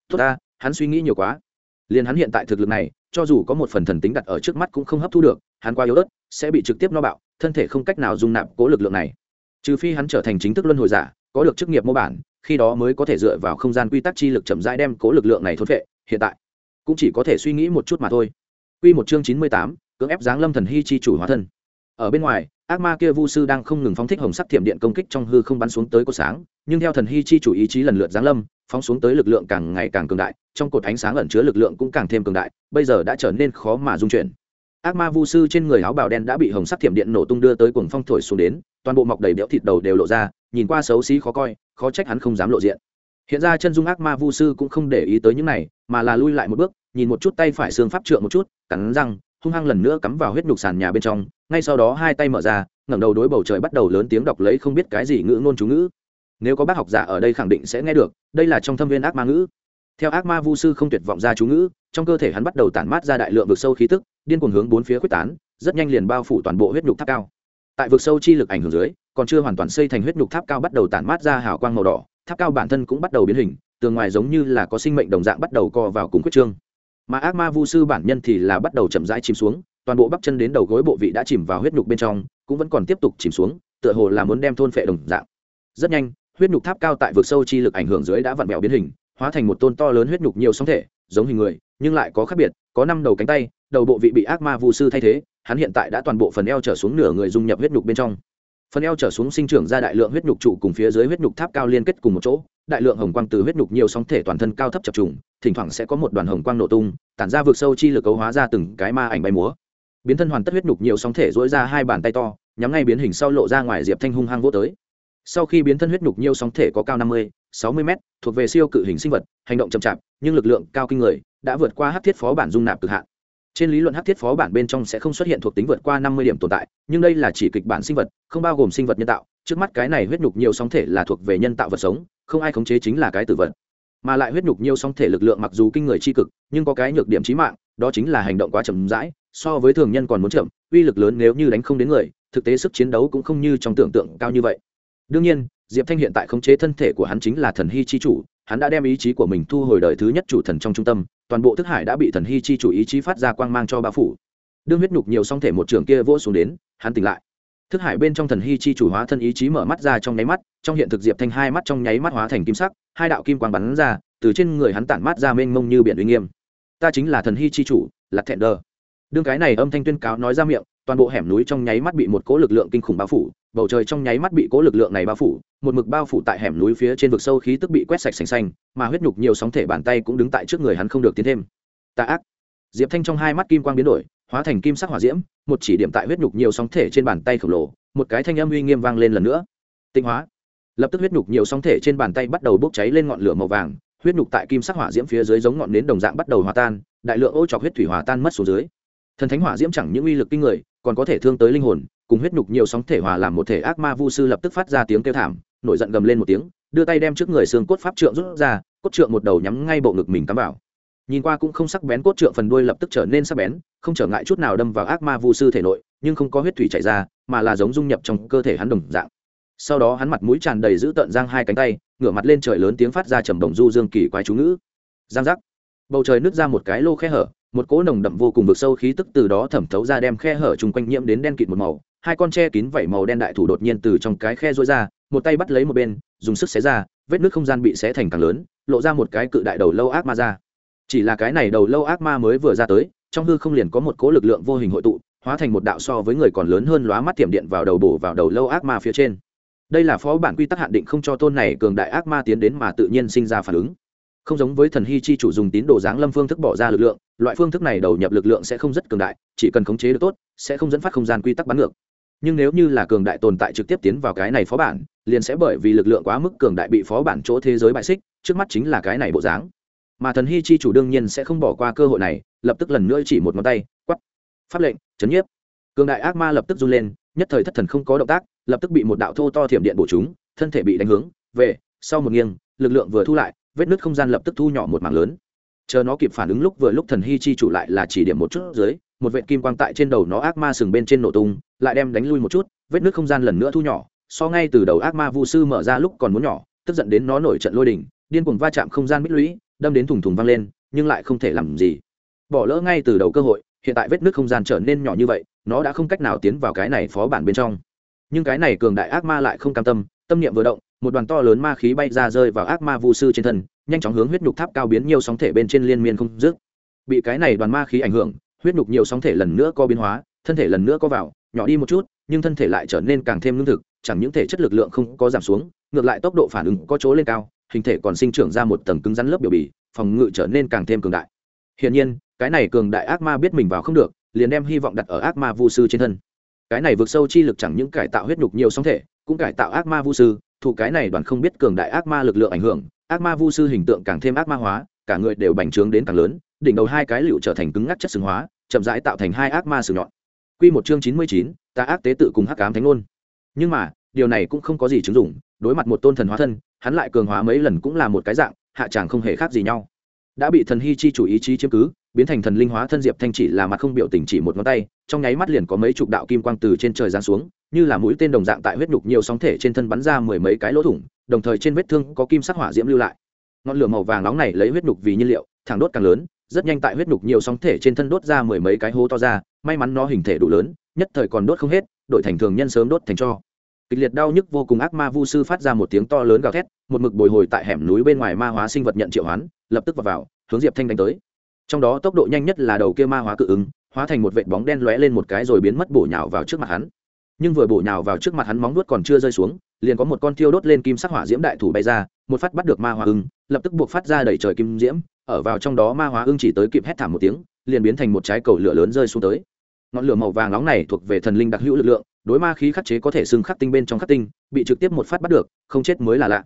Tốt ta, hắn suy nghĩ nhiều quá. Liền hắn hiện tại thực lực này, cho dù có một phần thần tính đặt ở trước mắt cũng không hấp thu được, hắn qua yếu ớt, sẽ bị trực tiếp no bạo, thân thể không cách nào dung nạp cố lực lượng này. Trừ phi hắn trở thành chính thức luân hồi giả, có được chức nghiệp mô bản, khi đó mới có thể dựa vào không gian quy tắc chi lực chậm rãi đem cố lực lượng này thốt vệ hiện tại cũng chỉ có thể suy nghĩ một chút mà thôi Quy một chương chín mươi tám, cưỡng ép giáng lâm thần hy chi chủ hóa thân. Ở bên ngoài, ác ma kia vu sư đang không ngừng phóng thích hồng sắc thiểm điện công kích trong hư không bắn xuống tới cột sáng, nhưng theo thần hy chi chủ ý chí lần lượt giáng lâm, phóng xuống tới lực lượng càng ngày càng cường đại, trong cột ánh sáng ẩn chứa lực lượng cũng càng thêm cường đại, bây giờ đã trở nên khó mà dung chuyển. Ác ma vu sư trên người áo bào đen đã bị hồng sắc thiểm điện nổ tung đưa tới cuồng phong thổi xuống đến, toàn bộ mọc đầy đẽo thịt đầu đều lộ ra, nhìn qua xấu xí khó coi, khó trách hắn không dám lộ diện. Hiện ra chân dung ác ma vu sư cũng không để ý tới những này, mà là lui lại một bước, nhìn một chút tay phải xương pháp trượng một chút, cắn răng, hung hăng lần nữa cắm vào huyết nhục sàn nhà bên trong, ngay sau đó hai tay mở ra, ngẩng đầu đối bầu trời bắt đầu lớn tiếng đọc lấy không biết cái gì ngữ ngôn chú ngữ. Nếu có bác học giả ở đây khẳng định sẽ nghe được, đây là trong thâm viên ác ma ngữ. Theo ác ma vu sư không tuyệt vọng ra chú ngữ, trong cơ thể hắn bắt đầu tản mát ra đại lượng vực sâu khí tức, điên cuồng hướng bốn phía quyết tán, rất nhanh liền bao phủ toàn bộ huyết nhục tháp cao. Tại vực sâu chi lực ảnh hưởng dưới, còn chưa hoàn toàn xây thành huyết nhục tháp cao bắt đầu tản mát ra hào quang màu đỏ, tháp cao bản thân cũng bắt đầu biến hình, tường ngoài giống như là có sinh mệnh đồng dạng bắt đầu co vào cùng quyết trương. Mà ác ma vu sư bản nhân thì là bắt đầu chậm rãi chìm xuống toàn bộ bắp chân đến đầu gối bộ vị đã chìm vào huyết nhục bên trong cũng vẫn còn tiếp tục chìm xuống tựa hồ là muốn đem thôn phệ đồng dạng. Rất nhanh huyết nhục tháp cao tại vực sâu chi lực ảnh hưởng dưới đã vặn vẹo biến hình hóa thành một tôn to lớn huyết nhục nhiều sóng thể giống hình người nhưng lại có khác biệt có năm đầu cánh tay đầu bộ vị bị ác ma vu sư thay thế hắn hiện tại đã toàn bộ phần eo trở xuống nửa người dung nhập huyết nhục bên trong phần eo trở xuống sinh trưởng ra đại lượng huyết nhục trụ cùng phía dưới huyết nhục tháp cao liên kết cùng một chỗ, đại lượng hồng quang từ huyết nhục nhiều sóng thể toàn thân cao thấp chập trùng, thỉnh thoảng sẽ có một đoàn hồng quang nổ tung, tản ra vượt sâu chi lực cấu hóa ra từng cái ma ảnh bay múa. Biến thân hoàn tất huyết nhục nhiều sóng thể dỗi ra hai bàn tay to, nhắm ngay biến hình sau lộ ra ngoài diệp thanh hung hăng vô tới. Sau khi biến thân huyết nhục nhiều sóng thể có cao năm mươi, sáu mươi m thuộc về siêu cự hình sinh vật, hành động chậm chạp, nhưng lực lượng cao kinh người, đã vượt qua hát thiết phó bản dung nạp cực hạn trên lý luận hắc thiết phó bản bên trong sẽ không xuất hiện thuộc tính vượt qua năm mươi điểm tồn tại, nhưng đây là chỉ kịch bản sinh vật, không bao gồm sinh vật nhân tạo. Trước mắt cái này huyết nhục nhiều sóng thể là thuộc về nhân tạo vật sống, không ai khống chế chính là cái tử vật. Mà lại huyết nhục nhiều sóng thể lực lượng mặc dù kinh người tri cực, nhưng có cái nhược điểm trí mạng, đó chính là hành động quá chậm rãi, so với thường nhân còn muốn chậm, uy lực lớn nếu như đánh không đến người, thực tế sức chiến đấu cũng không như trong tưởng tượng cao như vậy. Đương nhiên, diệp thanh hiện tại khống chế thân thể của hắn chính là thần hy chi chủ hắn đã đem ý chí của mình thu hồi đời thứ nhất chủ thần trong trung tâm, toàn bộ thức hải đã bị thần hy chi chủ ý chí phát ra quang mang cho bao phủ. Đương huyết nhục nhiều song thể một trường kia vỗ xuống đến, hắn tỉnh lại. Thức hải bên trong thần hy chi chủ hóa thân ý chí mở mắt ra trong nháy mắt, trong hiện thực diệp thanh hai mắt trong nháy mắt hóa thành kim sắc, hai đạo kim quang bắn ra, từ trên người hắn tản mát ra mênh mông như biển uy nghiêm. Ta chính là thần hy chi chủ, lạc thẹn đờ. Đương cái này âm thanh tuyên cáo nói ra miệng toàn bộ hẻm núi trong nháy mắt bị một cỗ lực lượng kinh khủng bao phủ, bầu trời trong nháy mắt bị cỗ lực lượng này bao phủ, một mực bao phủ tại hẻm núi phía trên vực sâu khí tức bị quét sạch sành xanh, mà huyết nhục nhiều sóng thể bàn tay cũng đứng tại trước người hắn không được tiến thêm. Tạ ác. Diệp thanh trong hai mắt kim quang biến đổi, hóa thành kim sắc hỏa diễm, một chỉ điểm tại huyết nhục nhiều sóng thể trên bàn tay khổng lồ, một cái thanh âm uy nghiêm vang lên lần nữa. Tinh hóa. Lập tức huyết nhục nhiều sóng thể trên bàn tay bắt đầu bốc cháy lên ngọn lửa màu vàng, huyết nhục tại kim sắc hỏa diễm phía dưới giống ngọn nến đồng dạng bắt đầu hòa tan, đại lượng ô chọc huyết thủy hòa tan mất xuống dưới thần thánh hỏa diễm chẳng những uy lực kinh người, còn có thể thương tới linh hồn, cùng huyết nhục nhiều sóng thể hòa làm một thể ác ma vu sư lập tức phát ra tiếng kêu thảm, nổi giận gầm lên một tiếng, đưa tay đem trước người xương cốt pháp trượng rút ra, cốt trượng một đầu nhắm ngay bộ ngực mình cắm vào. Nhìn qua cũng không sắc bén, cốt trượng phần đuôi lập tức trở nên sắc bén, không trở ngại chút nào đâm vào ác ma vu sư thể nội, nhưng không có huyết thủy chảy ra, mà là giống dung nhập trong cơ thể hắn đồng dạng. Sau đó hắn mặt mũi tràn đầy giữ tợn giang hai cánh tay, ngửa mặt lên trời lớn tiếng phát ra trầm đồng du dương kỳ quái chú ngữ. Giang giác. Bầu trời nứt ra một cái lô khe hở một cỗ nồng đậm vô cùng vực sâu khí tức từ đó thẩm thấu ra đem khe hở chung quanh nhiễm đến đen kịt một màu. Hai con tre kín vảy màu đen đại thủ đột nhiên từ trong cái khe rối ra, một tay bắt lấy một bên, dùng sức xé ra, vết nước không gian bị xé thành càng lớn, lộ ra một cái cự đại đầu lâu ác ma ra. Chỉ là cái này đầu lâu ác ma mới vừa ra tới, trong hư không liền có một cỗ lực lượng vô hình hội tụ, hóa thành một đạo so với người còn lớn hơn lóa mắt tiệm điện vào đầu bổ vào đầu lâu ác ma phía trên. Đây là phó bản quy tắc hạn định không cho tôn này cường đại ác ma tiến đến mà tự nhiên sinh ra phản ứng không giống với thần hy chi chủ dùng tín đồ giáng lâm phương thức bỏ ra lực lượng, loại phương thức này đầu nhập lực lượng sẽ không rất cường đại, chỉ cần khống chế được tốt, sẽ không dẫn phát không gian quy tắc bắn ngược. Nhưng nếu như là cường đại tồn tại trực tiếp tiến vào cái này phó bản, liền sẽ bởi vì lực lượng quá mức cường đại bị phó bản chỗ thế giới bại xích, trước mắt chính là cái này bộ dáng. Mà thần hy chi chủ đương nhiên sẽ không bỏ qua cơ hội này, lập tức lần nữa chỉ một ngón tay quắp pháp lệnh, chấn nhiếp. Cường đại ác ma lập tức run lên, nhất thời thất thần không có động tác, lập tức bị một đạo thô to thiểm điện bổ chúng, thân thể bị đánh hướng, về, sau một nghiêng, lực lượng vừa thu lại vết nứt không gian lập tức thu nhỏ một mảng lớn. Chờ nó kịp phản ứng lúc vừa lúc thần hy chi chủ lại là chỉ điểm một chút dưới, một vệ kim quang tại trên đầu nó ác ma sừng bên trên nổ tung, lại đem đánh lui một chút, vết nứt không gian lần nữa thu nhỏ, so ngay từ đầu ác ma vu sư mở ra lúc còn muốn nhỏ, tức giận đến nó nổi trận lôi đỉnh điên cuồng va chạm không gian bích lũy, đâm đến thùng thùng vang lên, nhưng lại không thể làm gì. Bỏ lỡ ngay từ đầu cơ hội, hiện tại vết nứt không gian trở nên nhỏ như vậy, nó đã không cách nào tiến vào cái này phó bản bên trong. Nhưng cái này cường đại ác ma lại không cam tâm tâm niệm vừa động một đoàn to lớn ma khí bay ra rơi vào ác ma vu sư trên thân, nhanh chóng hướng huyết nhục tháp cao biến nhiều sóng thể bên trên liên miên không dứt. Bị cái này đoàn ma khí ảnh hưởng, huyết nhục nhiều sóng thể lần nữa có biến hóa, thân thể lần nữa có vào, nhỏ đi một chút, nhưng thân thể lại trở nên càng thêm lương thực, chẳng những thể chất lực lượng không có giảm xuống, ngược lại tốc độ phản ứng có chỗ lên cao, hình thể còn sinh trưởng ra một tầng cứng rắn lớp biểu bì, phòng ngự trở nên càng thêm cường đại. Hiển nhiên, cái này cường đại ác ma biết mình vào không được, liền đem hy vọng đặt ở ác ma vu sư trên thân. Cái này vượt sâu chi lực chẳng những cải tạo huyết nhục nhiều sóng thể, cũng cải tạo ác ma vu sư thụ cái này đoàn không biết cường đại ác ma lực lượng ảnh hưởng ác ma vu sư hình tượng càng thêm ác ma hóa cả người đều bành trướng đến càng lớn đỉnh đầu hai cái liệu trở thành cứng ngắc chất xương hóa chậm rãi tạo thành hai ác ma sử nhọn Quy một chương chín mươi chín, ta ác tế tự cùng hắc ám thánh ngôn. Nhưng mà, điều này cũng không có gì chứng dụng, đối mặt một tôn thần hóa thân, hắn lại cường hóa mấy lần cũng là một cái dạng, hạ chàng không hề khác gì nhau. Đã bị thần hy chi chủ ý chí chiếm cứ, biến thành thần linh hóa thân diệp thanh chỉ là mặt không biểu tình chỉ một ngón tay, trong nháy mắt liền có mấy chục đạo kim quang từ trên trời giáng xuống, như là mũi tên đồng dạng tại huyết nhục nhiều sóng thể trên thân bắn ra mười mấy cái lỗ thủng, đồng thời trên vết thương có kim sắc hỏa diễm lưu lại. Ngọn lửa màu vàng nóng này lấy huyết nhục vì nhiên liệu, thẳng đốt càng lớn, rất nhanh tại huyết nhục nhiều sóng thể trên thân đốt ra mười mấy cái hố to ra, may mắn nó hình thể đủ lớn, nhất thời còn đốt không hết, đội thành thường nhân sớm đốt thành cho. Kịch liệt đau nhức vô cùng ác ma vu sư phát ra một tiếng to lớn gào thét, một mực bồi hồi tại hẻm núi bên ngoài ma hóa sinh vật nhận triệu hoán, lập tức vào vào, hướng Diệp Thanh đánh tới. Trong đó tốc độ nhanh nhất là đầu kia ma hóa cự ứng, hóa thành một vệt bóng đen lóe lên một cái rồi biến mất bổ nhào vào trước mặt hắn nhưng vừa bổ nhào vào trước mặt hắn móng nuốt còn chưa rơi xuống, liền có một con thiêu đốt lên kim sắc hỏa diễm đại thủ bay ra, một phát bắt được ma hóa ưng, lập tức buộc phát ra đẩy trời kim diễm, ở vào trong đó ma hóa ưng chỉ tới kịp hét thảm một tiếng, liền biến thành một trái cầu lửa lớn rơi xuống tới. Ngọn lửa màu vàng nóng này thuộc về thần linh đặc hữu lực lượng, đối ma khí khắc chế có thể xưng khắc tinh bên trong khắc tinh, bị trực tiếp một phát bắt được, không chết mới là lạ.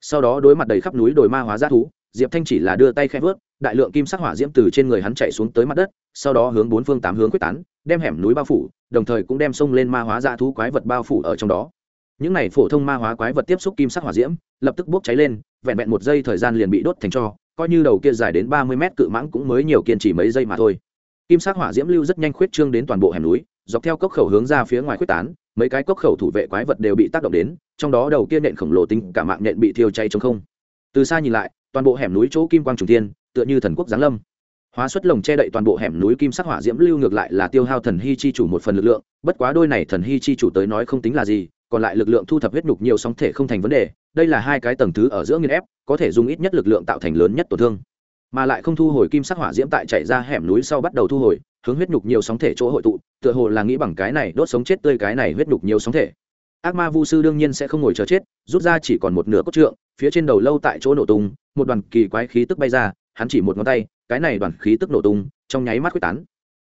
Sau đó đối mặt đầy khắp núi đồi ma hóa g thú, diệp thanh chỉ là đưa tay khẽ vớt, đại lượng kim sắc hỏa diễm từ trên người hắn chạy xuống tới mặt đất sau đó hướng bốn phương tám hướng quyết tán, đem hẻm núi bao phủ, đồng thời cũng đem sông lên ma hóa dạ thú quái vật bao phủ ở trong đó. Những này phổ thông ma hóa quái vật tiếp xúc kim sắc hỏa diễm, lập tức bốc cháy lên, vẹn vẹn một giây thời gian liền bị đốt thành cho, coi như đầu kia dài đến ba mươi mét cự mãng cũng mới nhiều kiên trì mấy giây mà thôi. Kim sắc hỏa diễm lưu rất nhanh khuyết trương đến toàn bộ hẻm núi, dọc theo cốc khẩu hướng ra phía ngoài quyết tán, mấy cái cốc khẩu thủ vệ quái vật đều bị tác động đến, trong đó đầu kia nện khổng lồ tính cả mạng nện bị thiêu cháy trong không. Từ xa nhìn lại, toàn bộ hẻm núi chỗ kim quang trùng thiên, tựa như thần quốc giáng lâm hóa xuất lồng che đậy toàn bộ hẻm núi kim sắc hỏa diễm lưu ngược lại là tiêu hao thần hy chi chủ một phần lực lượng, bất quá đôi này thần hy chi chủ tới nói không tính là gì, còn lại lực lượng thu thập huyết nhục nhiều sóng thể không thành vấn đề, đây là hai cái tầng thứ ở giữa nghiên ép, có thể dùng ít nhất lực lượng tạo thành lớn nhất tổn thương. Mà lại không thu hồi kim sắc hỏa diễm tại chạy ra hẻm núi sau bắt đầu thu hồi, hướng huyết nhục nhiều sóng thể chỗ hội tụ, tựa hồ là nghĩ bằng cái này đốt sống chết tươi cái này huyết nhục nhiều sóng thể. Ác ma vu sư đương nhiên sẽ không ngồi chờ chết, rút ra chỉ còn một nửa cốt trượng, phía trên đầu lâu tại chỗ nổ tung, một đoàn kỳ quái khí tức bay ra hắn chỉ một ngón tay, cái này đoàn khí tức nổ tung, trong nháy mắt quyết tán.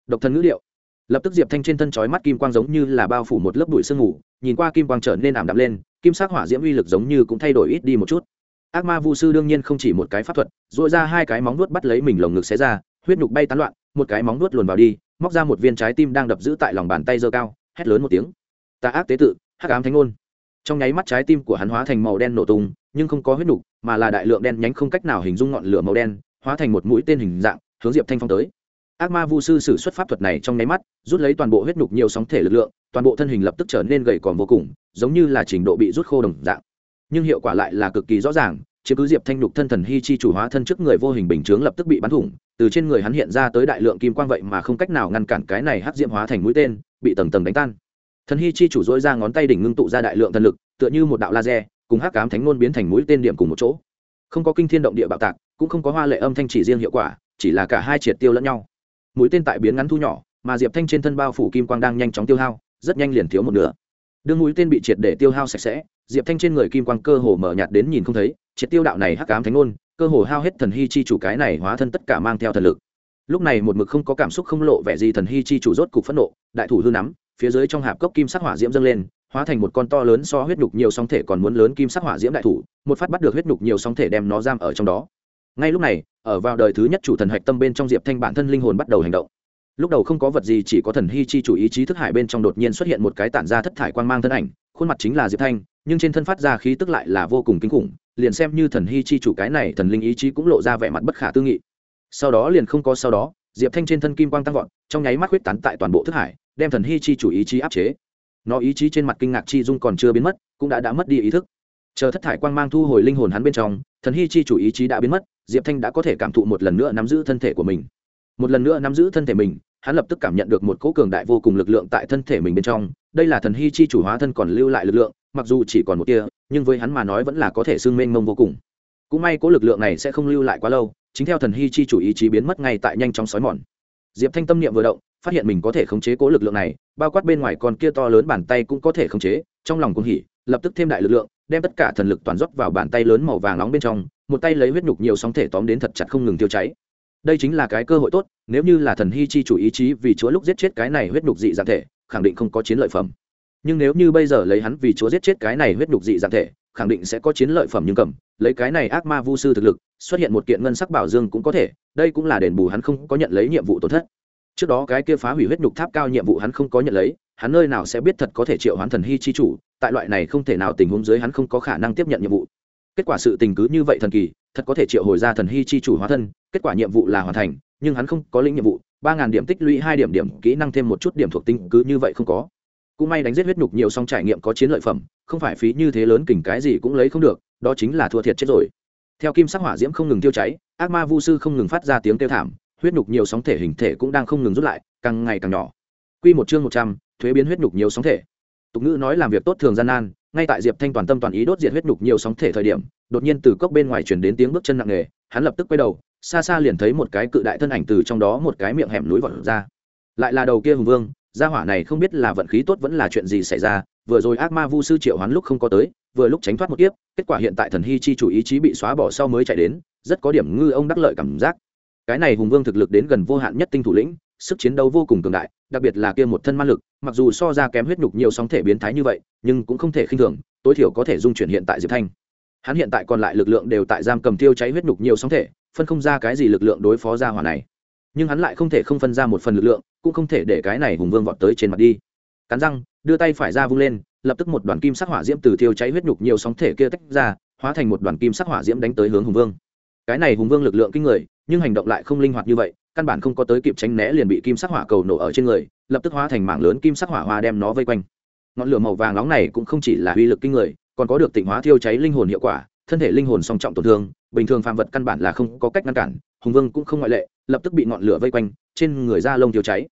Độc thân ngữ liệu. Lập tức diệp thanh trên thân chói mắt kim quang giống như là bao phủ một lớp bụi sương mù, nhìn qua kim quang trở nên ảm đạm lên, kim sắc hỏa diễm uy lực giống như cũng thay đổi ít đi một chút. Ác ma vu sư đương nhiên không chỉ một cái pháp thuật dội ra hai cái móng nuốt bắt lấy mình lồng ngực xé ra, huyết nhục bay tán loạn, một cái móng nuốt luồn vào đi, móc ra một viên trái tim đang đập giữ tại lòng bàn tay giơ cao, hét lớn một tiếng. Ta ác tế tự, hắc ám thánh ngôn. Trong nháy mắt trái tim của hắn hóa thành màu đen nổ tung, nhưng không có huyết nhục, mà là đại lượng đen nhánh không cách nào hình dung ngọn lửa màu đen hóa thành một mũi tên hình dạng, hướng diệp thanh phong tới. Ác ma vu sư sử xuất pháp thuật này trong nháy mắt, rút lấy toàn bộ huyết nhục nhiều sóng thể lực lượng, toàn bộ thân hình lập tức trở nên gầy còm vô cùng, giống như là trình độ bị rút khô đồng dạng. Nhưng hiệu quả lại là cực kỳ rõ ràng chứ cứ diệp thanh nhục thân thần hy chi chủ hóa thân trước người vô hình bình chướng lập tức bị bắn thủng, từ trên người hắn hiện ra tới đại lượng kim quang vậy mà không cách nào ngăn cản cái này hắc diễm hóa thành mũi tên, bị tầng tầng đánh tan. Thần hy chi chủ dỗi ra ngón tay đỉnh ngưng tụ ra đại lượng thần lực, tựa như một đạo laser, cùng hắc cám thánh ngôn biến thành mũi tên điểm cùng một chỗ. Không có kinh thiên động địa bạo tạc cũng không có hoa lệ âm thanh chỉ riêng hiệu quả, chỉ là cả hai triệt tiêu lẫn nhau. Mũi tên tại biến ngắn thu nhỏ, mà diệp thanh trên thân bao phủ kim quang đang nhanh chóng tiêu hao, rất nhanh liền thiếu một nửa. Đương mũi tên bị triệt để tiêu hao sạch sẽ, diệp thanh trên người kim quang cơ hồ mở nhạt đến nhìn không thấy, triệt tiêu đạo này hắc cám thánh ngôn, cơ hồ hao hết thần hy chi chủ cái này hóa thân tất cả mang theo thần lực. Lúc này một mực không có cảm xúc không lộ vẻ gì thần hy chi chủ rốt cục phẫn nộ, đại thủ hư nắm, phía dưới trong hạp cốc kim sắc hỏa diễm dâng lên, hóa thành một con to lớn so huyết nhục nhiều sóng thể còn muốn lớn kim sắc hỏa diễm đại thủ, một phát bắt được huyết nhục nhiều sóng thể đem nó giam ở trong đó ngay lúc này, ở vào đời thứ nhất chủ thần hạch tâm bên trong diệp thanh bản thân linh hồn bắt đầu hành động. Lúc đầu không có vật gì, chỉ có thần hy chi chủ ý chí thức hải bên trong đột nhiên xuất hiện một cái tản ra thất thải quang mang thân ảnh, khuôn mặt chính là diệp thanh, nhưng trên thân phát ra khí tức lại là vô cùng kinh khủng, liền xem như thần hy chi chủ cái này thần linh ý chí cũng lộ ra vẻ mặt bất khả tư nghị. Sau đó liền không có sau đó, diệp thanh trên thân kim quang tăng vọt, trong nháy mắt huyết tán tại toàn bộ thức hải, đem thần hy chi chủ ý chí áp chế. Nó ý chí trên mặt kinh ngạc chi dung còn chưa biến mất, cũng đã đã mất đi ý thức. Chờ thất thải quang mang thu hồi linh hồn hắn bên trong, thần hy chi chủ ý chí đã biến mất diệp thanh đã có thể cảm thụ một lần nữa nắm giữ thân thể của mình. Một lần nữa nắm giữ thân thể mình, hắn lập tức cảm nhận được một cỗ cường đại vô cùng lực lượng tại thân thể mình bên trong. Đây là thần hy chi chủ hóa thân còn lưu lại lực lượng, mặc dù chỉ còn một tia, nhưng với hắn mà nói vẫn là có thể xưng mênh mông vô cùng. Cũng may cỗ lực lượng này sẽ không lưu lại quá lâu, chính theo thần hy chi chủ ý chí biến mất ngay tại nhanh chóng xói mòn. Diệp thanh tâm niệm vừa động, phát hiện mình có thể khống chế cỗ lực lượng này, bao quát bên ngoài con kia to lớn bàn tay cũng có thể khống chế, trong lòng cũng hỉ lập tức thêm đại lực lượng, đem tất cả thần lực toàn rót vào bàn tay lớn màu vàng nóng bên trong, một tay lấy huyết nhục nhiều sóng thể tóm đến thật chặt không ngừng tiêu cháy. Đây chính là cái cơ hội tốt, nếu như là thần hy chi chủ ý chí vì chúa lúc giết chết cái này huyết nhục dị dạng thể, khẳng định không có chiến lợi phẩm. Nhưng nếu như bây giờ lấy hắn vì chúa giết chết cái này huyết nhục dị dạng thể, khẳng định sẽ có chiến lợi phẩm nhưng cầm, lấy cái này ác ma vu sư thực lực, xuất hiện một kiện ngân sắc bảo dương cũng có thể, đây cũng là đền bù hắn không có nhận lấy nhiệm vụ tổn thất. Trước đó cái kia phá hủy huyết nhục tháp cao nhiệm vụ hắn không có nhận lấy, hắn nơi nào sẽ biết thật có thể triệu hoán thần hy chi chủ tại loại này không thể nào tình huống dưới hắn không có khả năng tiếp nhận nhiệm vụ. Kết quả sự tình cứ như vậy thần kỳ, thật có thể triệu hồi ra thần hy chi chủ hóa thân, kết quả nhiệm vụ là hoàn thành, nhưng hắn không có lĩnh nhiệm vụ, ba ngàn điểm tích lũy, hai điểm điểm kỹ năng thêm một chút điểm thuộc tính, cứ như vậy không có. Cũng may đánh giết huyết nhục nhiều song trải nghiệm có chiến lợi phẩm, không phải phí như thế lớn kỉnh cái gì cũng lấy không được, đó chính là thua thiệt chết rồi. Theo kim sắc hỏa diễm không ngừng tiêu cháy, ác ma vu sư không ngừng phát ra tiếng kêu thảm, huyết nhục nhiều sóng thể hình thể cũng đang không ngừng rút lại, càng ngày càng nhỏ. Quy một chương một trăm, thuế biến huyết nhục nhiều sóng thể tục ngữ nói làm việc tốt thường gian nan, ngay tại diệp thanh toàn tâm toàn ý đốt diệt huyết nhục nhiều sóng thể thời điểm, đột nhiên từ cốc bên ngoài chuyển đến tiếng bước chân nặng nề, hắn lập tức quay đầu, xa xa liền thấy một cái cự đại thân ảnh từ trong đó một cái miệng hẻm núi vọt ra. Lại là đầu kia hùng vương, gia hỏa này không biết là vận khí tốt vẫn là chuyện gì xảy ra, vừa rồi ác ma vu sư triệu hoán lúc không có tới, vừa lúc tránh thoát một kiếp, kết quả hiện tại thần hy chi chủ ý chí bị xóa bỏ sau mới chạy đến, rất có điểm ngư ông đắc lợi cảm giác. Cái này hùng vương thực lực đến gần vô hạn nhất tinh thủ lĩnh sức chiến đấu vô cùng cường đại, đặc biệt là kia một thân ma lực, mặc dù so ra kém huyết nhục nhiều sóng thể biến thái như vậy, nhưng cũng không thể khinh thường, tối thiểu có thể dung chuyển hiện tại diệp thanh. Hắn hiện tại còn lại lực lượng đều tại giam cầm tiêu cháy huyết nhục nhiều sóng thể, phân không ra cái gì lực lượng đối phó ra hỏa này. Nhưng hắn lại không thể không phân ra một phần lực lượng, cũng không thể để cái này hùng vương vọt tới trên mặt đi. Cắn răng, đưa tay phải ra vung lên, lập tức một đoàn kim sắc hỏa diễm từ thiêu cháy huyết nhục nhiều sóng thể kia tách ra, hóa thành một đoàn kim sắc hỏa diễm đánh tới hướng hùng vương. Cái này hùng vương lực lượng kinh người, nhưng hành động lại không linh hoạt như vậy căn bản không có tới kịp tránh né liền bị kim sắc hỏa cầu nổ ở trên người, lập tức hóa thành mảng lớn kim sắc hỏa hoa đem nó vây quanh. Ngọn lửa màu vàng nóng này cũng không chỉ là uy lực kinh người, còn có được tịnh hóa thiêu cháy linh hồn hiệu quả, thân thể linh hồn song trọng tổn thương, bình thường phàm vật căn bản là không có cách ngăn cản, hùng vương cũng không ngoại lệ, lập tức bị ngọn lửa vây quanh, trên người da lông thiêu cháy.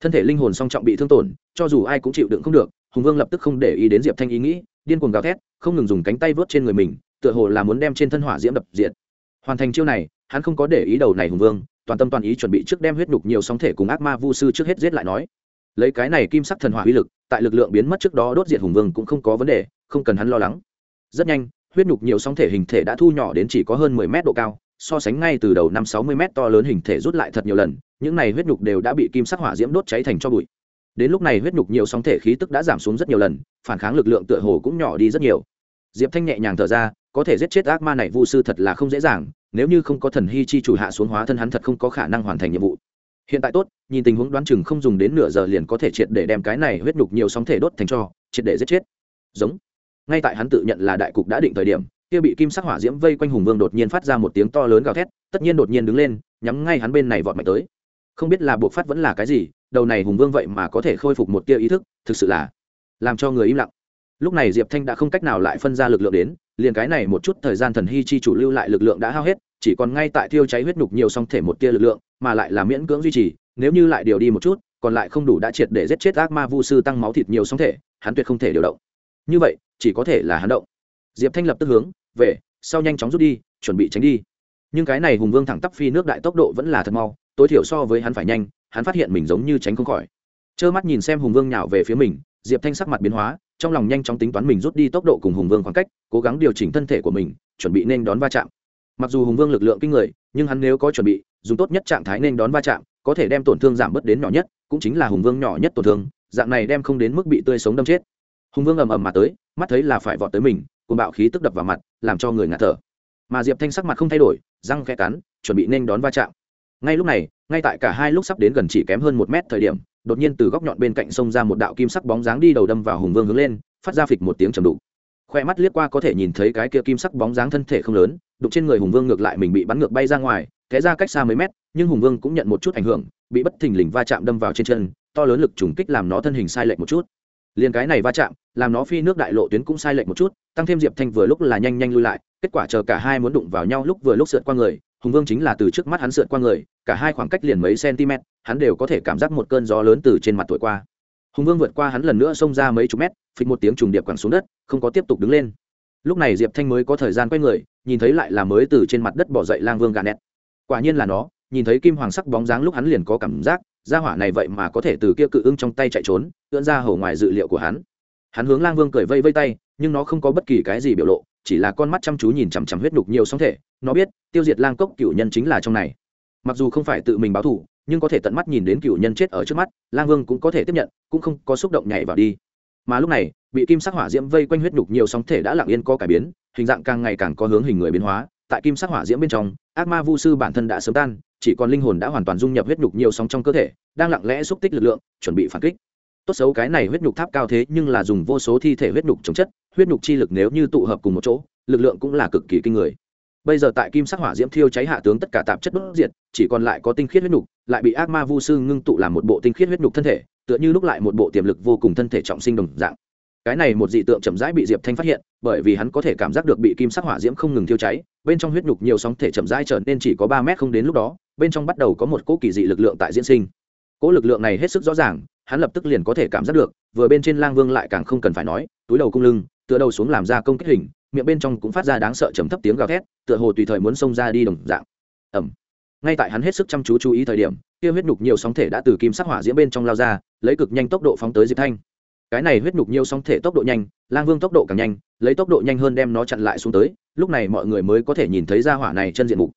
Thân thể linh hồn song trọng bị thương tổn, cho dù ai cũng chịu đựng không được, hùng vương lập tức không để ý đến diệp thanh ý nghĩ, điên cuồng gào thét, không ngừng dùng cánh tay vớt trên người mình, tựa hồ là muốn đem trên thân hỏa diễm đập diệt. Hoàn thành chiêu này, hắn không có để ý đầu này hùng vương toàn tâm toàn ý chuẩn bị trước đem huyết nhục nhiều sóng thể cùng ác ma vu sư trước hết giết lại nói. Lấy cái này kim sắc thần hỏa uy lực, tại lực lượng biến mất trước đó đốt diệt hùng vương cũng không có vấn đề, không cần hắn lo lắng. Rất nhanh, huyết nhục nhiều sóng thể hình thể đã thu nhỏ đến chỉ có hơn mười mét độ cao, so sánh ngay từ đầu năm sáu mươi mét to lớn hình thể rút lại thật nhiều lần, những này huyết nhục đều đã bị kim sắc hỏa diễm đốt cháy thành cho bụi. Đến lúc này huyết nhục nhiều sóng thể khí tức đã giảm xuống rất nhiều lần, phản kháng lực lượng tựa hồ cũng nhỏ đi rất nhiều. Diệp thanh nhẹ nhàng thở ra có thể giết chết ác ma này vu sư thật là không dễ dàng, nếu như không có thần hy chi chủ hạ xuống hóa thân hắn thật không có khả năng hoàn thành nhiệm vụ. Hiện tại tốt, nhìn tình huống đoán chừng không dùng đến nửa giờ liền có thể triệt để đem cái này huyết nhục nhiều sóng thể đốt thành cho, triệt để giết chết. Giống. Ngay tại hắn tự nhận là đại cục đã định thời điểm, kia bị kim sắc hỏa diễm vây quanh hùng vương đột nhiên phát ra một tiếng to lớn gào thét, tất nhiên đột nhiên đứng lên, nhắm ngay hắn bên này vọt mạnh tới. Không biết là buộc phát vẫn là cái gì, đầu này hùng vương vậy mà có thể khôi phục một tia ý thức, thực sự là làm cho người im lặng. Lúc này diệp thanh đã không cách nào lại phân ra lực lượng đến liền cái này một chút thời gian thần hy chi chủ lưu lại lực lượng đã hao hết, chỉ còn ngay tại thiêu cháy huyết nhục nhiều song thể một tia lực lượng, mà lại là miễn cưỡng duy trì, nếu như lại điều đi một chút, còn lại không đủ đã triệt để giết chết ác ma vu sư tăng máu thịt nhiều song thể, hắn tuyệt không thể điều động. Như vậy, chỉ có thể là hắn động. Diệp thanh lập tức hướng về sau nhanh chóng rút đi, chuẩn bị tránh đi. Nhưng cái này hùng vương thẳng tắp phi nước đại tốc độ vẫn là thật mau, tối thiểu so với hắn phải nhanh, hắn phát hiện mình giống như tránh không khỏi. Trơ mắt nhìn xem hùng vương nhào về phía mình, diệp thanh sắc mặt biến hóa trong lòng nhanh chóng tính toán mình rút đi tốc độ cùng hùng vương khoảng cách, cố gắng điều chỉnh thân thể của mình, chuẩn bị nên đón va chạm. Mặc dù hùng vương lực lượng kinh người, nhưng hắn nếu có chuẩn bị, dùng tốt nhất trạng thái nên đón va chạm, có thể đem tổn thương giảm bớt đến nhỏ nhất, cũng chính là hùng vương nhỏ nhất tổn thương, dạng này đem không đến mức bị tươi sống đâm chết. Hùng vương ầm ầm mà tới, mắt thấy là phải vọt tới mình cùng bạo khí tức đập vào mặt, làm cho người ngạt thở. Mà diệp thanh sắc mặt không thay đổi, răng khe cắn, chuẩn bị nên đón va chạm. Ngay lúc này, ngay tại cả hai lúc sắp đến gần chỉ kém hơn một mét thời điểm đột nhiên từ góc nhọn bên cạnh sông ra một đạo kim sắc bóng dáng đi đầu đâm vào hùng vương hướng lên, phát ra phịch một tiếng trầm đục. Khoe mắt liếc qua có thể nhìn thấy cái kia kim sắc bóng dáng thân thể không lớn, đụng trên người hùng vương ngược lại mình bị bắn ngược bay ra ngoài, té ra cách xa mấy mét, nhưng hùng vương cũng nhận một chút ảnh hưởng, bị bất thình lình va chạm đâm vào trên chân, to lớn lực trùng kích làm nó thân hình sai lệch một chút. Liền cái này va chạm, làm nó phi nước đại lộ tuyến cũng sai lệch một chút, tăng thêm diệp thanh vừa lúc là nhanh nhanh lui lại, kết quả chờ cả hai muốn đụng vào nhau lúc vừa lúc sượt qua người hùng vương chính là từ trước mắt hắn sượt qua người, cả hai khoảng cách liền mấy cm, hắn đều có thể cảm giác một cơn gió lớn từ trên mặt thổi qua. Hùng vương vượt qua hắn lần nữa xông ra mấy chục mét, phịch một tiếng trùng điệp quẳng xuống đất, không có tiếp tục đứng lên. Lúc này diệp thanh mới có thời gian quay người, nhìn thấy lại là mới từ trên mặt đất bỏ dậy lang vương gà nét quả nhiên là nó, nhìn thấy kim hoàng sắc bóng dáng lúc hắn liền có cảm giác, gia hỏa này vậy mà có thể từ kia cự ưng trong tay chạy trốn, ưỡn ra hầu ngoài dự liệu của hắn. Hắn hướng lang vương cười vây vây tay, nhưng nó không có bất kỳ cái gì biểu lộ chỉ là con mắt chăm chú nhìn chằm chằm huyết đục nhiều sóng thể, nó biết, tiêu diệt lang cốc cựu nhân chính là trong này. Mặc dù không phải tự mình báo thù, nhưng có thể tận mắt nhìn đến cựu nhân chết ở trước mắt, lang vương cũng có thể tiếp nhận, cũng không có xúc động nhảy vào đi. Mà lúc này, bị kim sắc hỏa diễm vây quanh huyết đục nhiều sóng thể đã lặng yên có cải biến, hình dạng càng ngày càng có hướng hình người biến hóa. Tại kim sắc hỏa diễm bên trong, ác ma vu sư bản thân đã sớm tan, chỉ còn linh hồn đã hoàn toàn dung nhập huyết nhục nhiều sóng trong cơ thể, đang lặng lẽ xúc tích lực lượng, chuẩn bị phản kích tốt xấu cái này huyết nhục tháp cao thế nhưng là dùng vô số thi thể huyết nhục chống chất, huyết nhục chi lực nếu như tụ hợp cùng một chỗ, lực lượng cũng là cực kỳ kinh người. Bây giờ tại kim sắc hỏa diễm thiêu cháy hạ tướng tất cả tạp chất đốt diệt, chỉ còn lại có tinh khiết huyết nhục, lại bị ác ma vu sư ngưng tụ làm một bộ tinh khiết huyết nhục thân thể, tựa như lúc lại một bộ tiềm lực vô cùng thân thể trọng sinh đồng dạng. Cái này một dị tượng chậm rãi bị diệp thanh phát hiện, bởi vì hắn có thể cảm giác được bị kim sắc hỏa diễm không ngừng thiêu cháy, bên trong huyết nhục nhiều sóng thể chậm rãi trở nên chỉ có ba mét không đến lúc đó, bên trong bắt đầu có một cỗ kỳ dị lực lượng tại diễn sinh. Cỗ lực lượng này hết sức rõ ràng hắn lập tức liền có thể cảm giác được, vừa bên trên lang vương lại càng không cần phải nói, túi đầu cung lưng, tựa đầu xuống làm ra công kích hình, miệng bên trong cũng phát ra đáng sợ trầm thấp tiếng gào thét, tựa hồ tùy thời muốn xông ra đi đồng dạng. Ẩm ngay tại hắn hết sức chăm chú chú ý thời điểm, kia huyết nhục nhiều sóng thể đã từ kim sắc hỏa diễm bên trong lao ra, lấy cực nhanh tốc độ phóng tới diệp thanh. Cái này huyết nhục nhiều sóng thể tốc độ nhanh, lang vương tốc độ càng nhanh, lấy tốc độ nhanh hơn đem nó chặn lại xuống tới, lúc này mọi người mới có thể nhìn thấy ra hỏa này chân diện mục.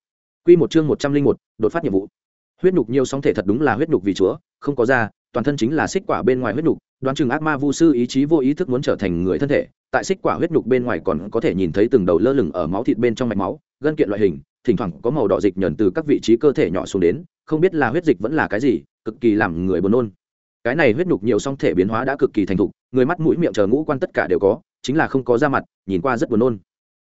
Quy một chương một trăm linh một, đột phát nhiệm vụ. Huyết nhục nhiều sóng thể thật đúng là huyết nhục vì chúa, không có da toàn thân chính là xích quả bên ngoài huyết nhục đoán chừng ác ma vu sư ý chí vô ý thức muốn trở thành người thân thể, tại xích quả huyết nhục bên ngoài còn có thể nhìn thấy từng đầu lơ lửng ở máu thịt bên trong mạch máu, gân kiện loại hình, thỉnh thoảng có màu đỏ dịch nhờn từ các vị trí cơ thể nhỏ xuống đến, không biết là huyết dịch vẫn là cái gì, cực kỳ làm người buồn nôn. Cái này huyết nhục nhiều song thể biến hóa đã cực kỳ thành thục, người mắt mũi miệng chờ ngũ quan tất cả đều có, chính là không có da mặt, nhìn qua rất buồn nôn.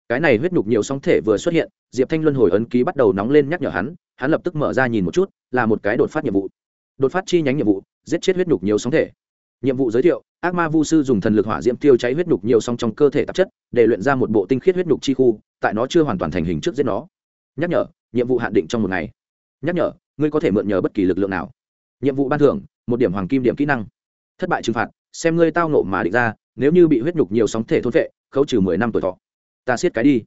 Cái này huyết nhục nhiều song thể vừa xuất hiện, diệp thanh luân hồi ấn ký bắt đầu nóng lên nhắc nhở hắn hắn lập tức mở ra nhìn một chút, là một cái đột phát nhiệm vụ. Đột phát chi nhánh nhiệm vụ giết chết huyết nhục nhiều sóng thể. Nhiệm vụ giới thiệu, ác ma vu sư dùng thần lực hỏa diễm tiêu cháy huyết nhục nhiều song trong cơ thể tạp chất, để luyện ra một bộ tinh khiết huyết nhục chi khu, tại nó chưa hoàn toàn thành hình trước giết nó. Nhắc nhở, nhiệm vụ hạn định trong một ngày. Nhắc nhở, ngươi có thể mượn nhờ bất kỳ lực lượng nào. Nhiệm vụ ban thưởng, một điểm hoàng kim điểm kỹ năng. Thất bại trừng phạt, xem ngươi tao nộ mà định ra, nếu như bị huyết nhục nhiều sóng thể thôn vệ khấu trừ mười năm tuổi thọ. Ta siết cái đi.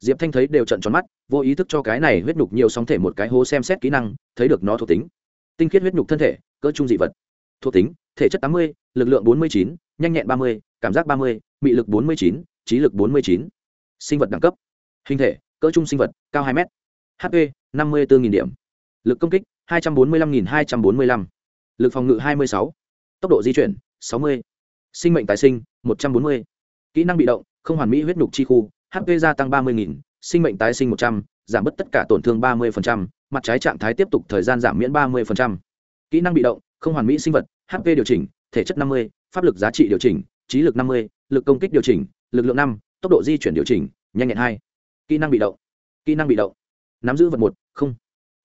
Diệp thanh thấy đều trận tròn mắt, vô ý thức cho cái này huyết nhục nhiều sóng thể một cái hố xem xét kỹ năng, thấy được nó thuộc tính. Tinh khiết huyết nhục thân thể, cỡ trung dị vật thuộc tính, thể chất tám mươi, lực lượng bốn mươi chín, nhanh nhẹn ba mươi, cảm giác ba mươi, mị lực bốn mươi chín, trí lực bốn mươi chín. Sinh vật đẳng cấp. Hình thể, cỡ trung sinh vật, cao hai m hp năm mươi bốn điểm. Lực công kích, hai trăm bốn mươi năm hai trăm bốn mươi lăm. Lực phòng ngự, hai mươi sáu. Tốc độ di chuyển, sáu mươi. Sinh mệnh tài sinh, một trăm bốn mươi. Kỹ năng bị động, không hoàn mỹ huyết nhục chi khu hp gia tăng ba mươi sinh mệnh tái sinh một trăm, giảm bớt tất cả tổn thương ba mươi mặt trái trạng thái tiếp tục thời gian giảm miễn ba mươi kỹ năng bị động không hoàn mỹ sinh vật hp điều chỉnh, thể chất năm mươi, pháp lực giá trị điều chỉnh, trí lực năm mươi, lực công kích điều chỉnh, lực lượng năm, tốc độ di chuyển điều chỉnh, nhanh nhẹn hai. Kỹ năng bị động. Kỹ năng bị động. Nắm giữ vật một, không.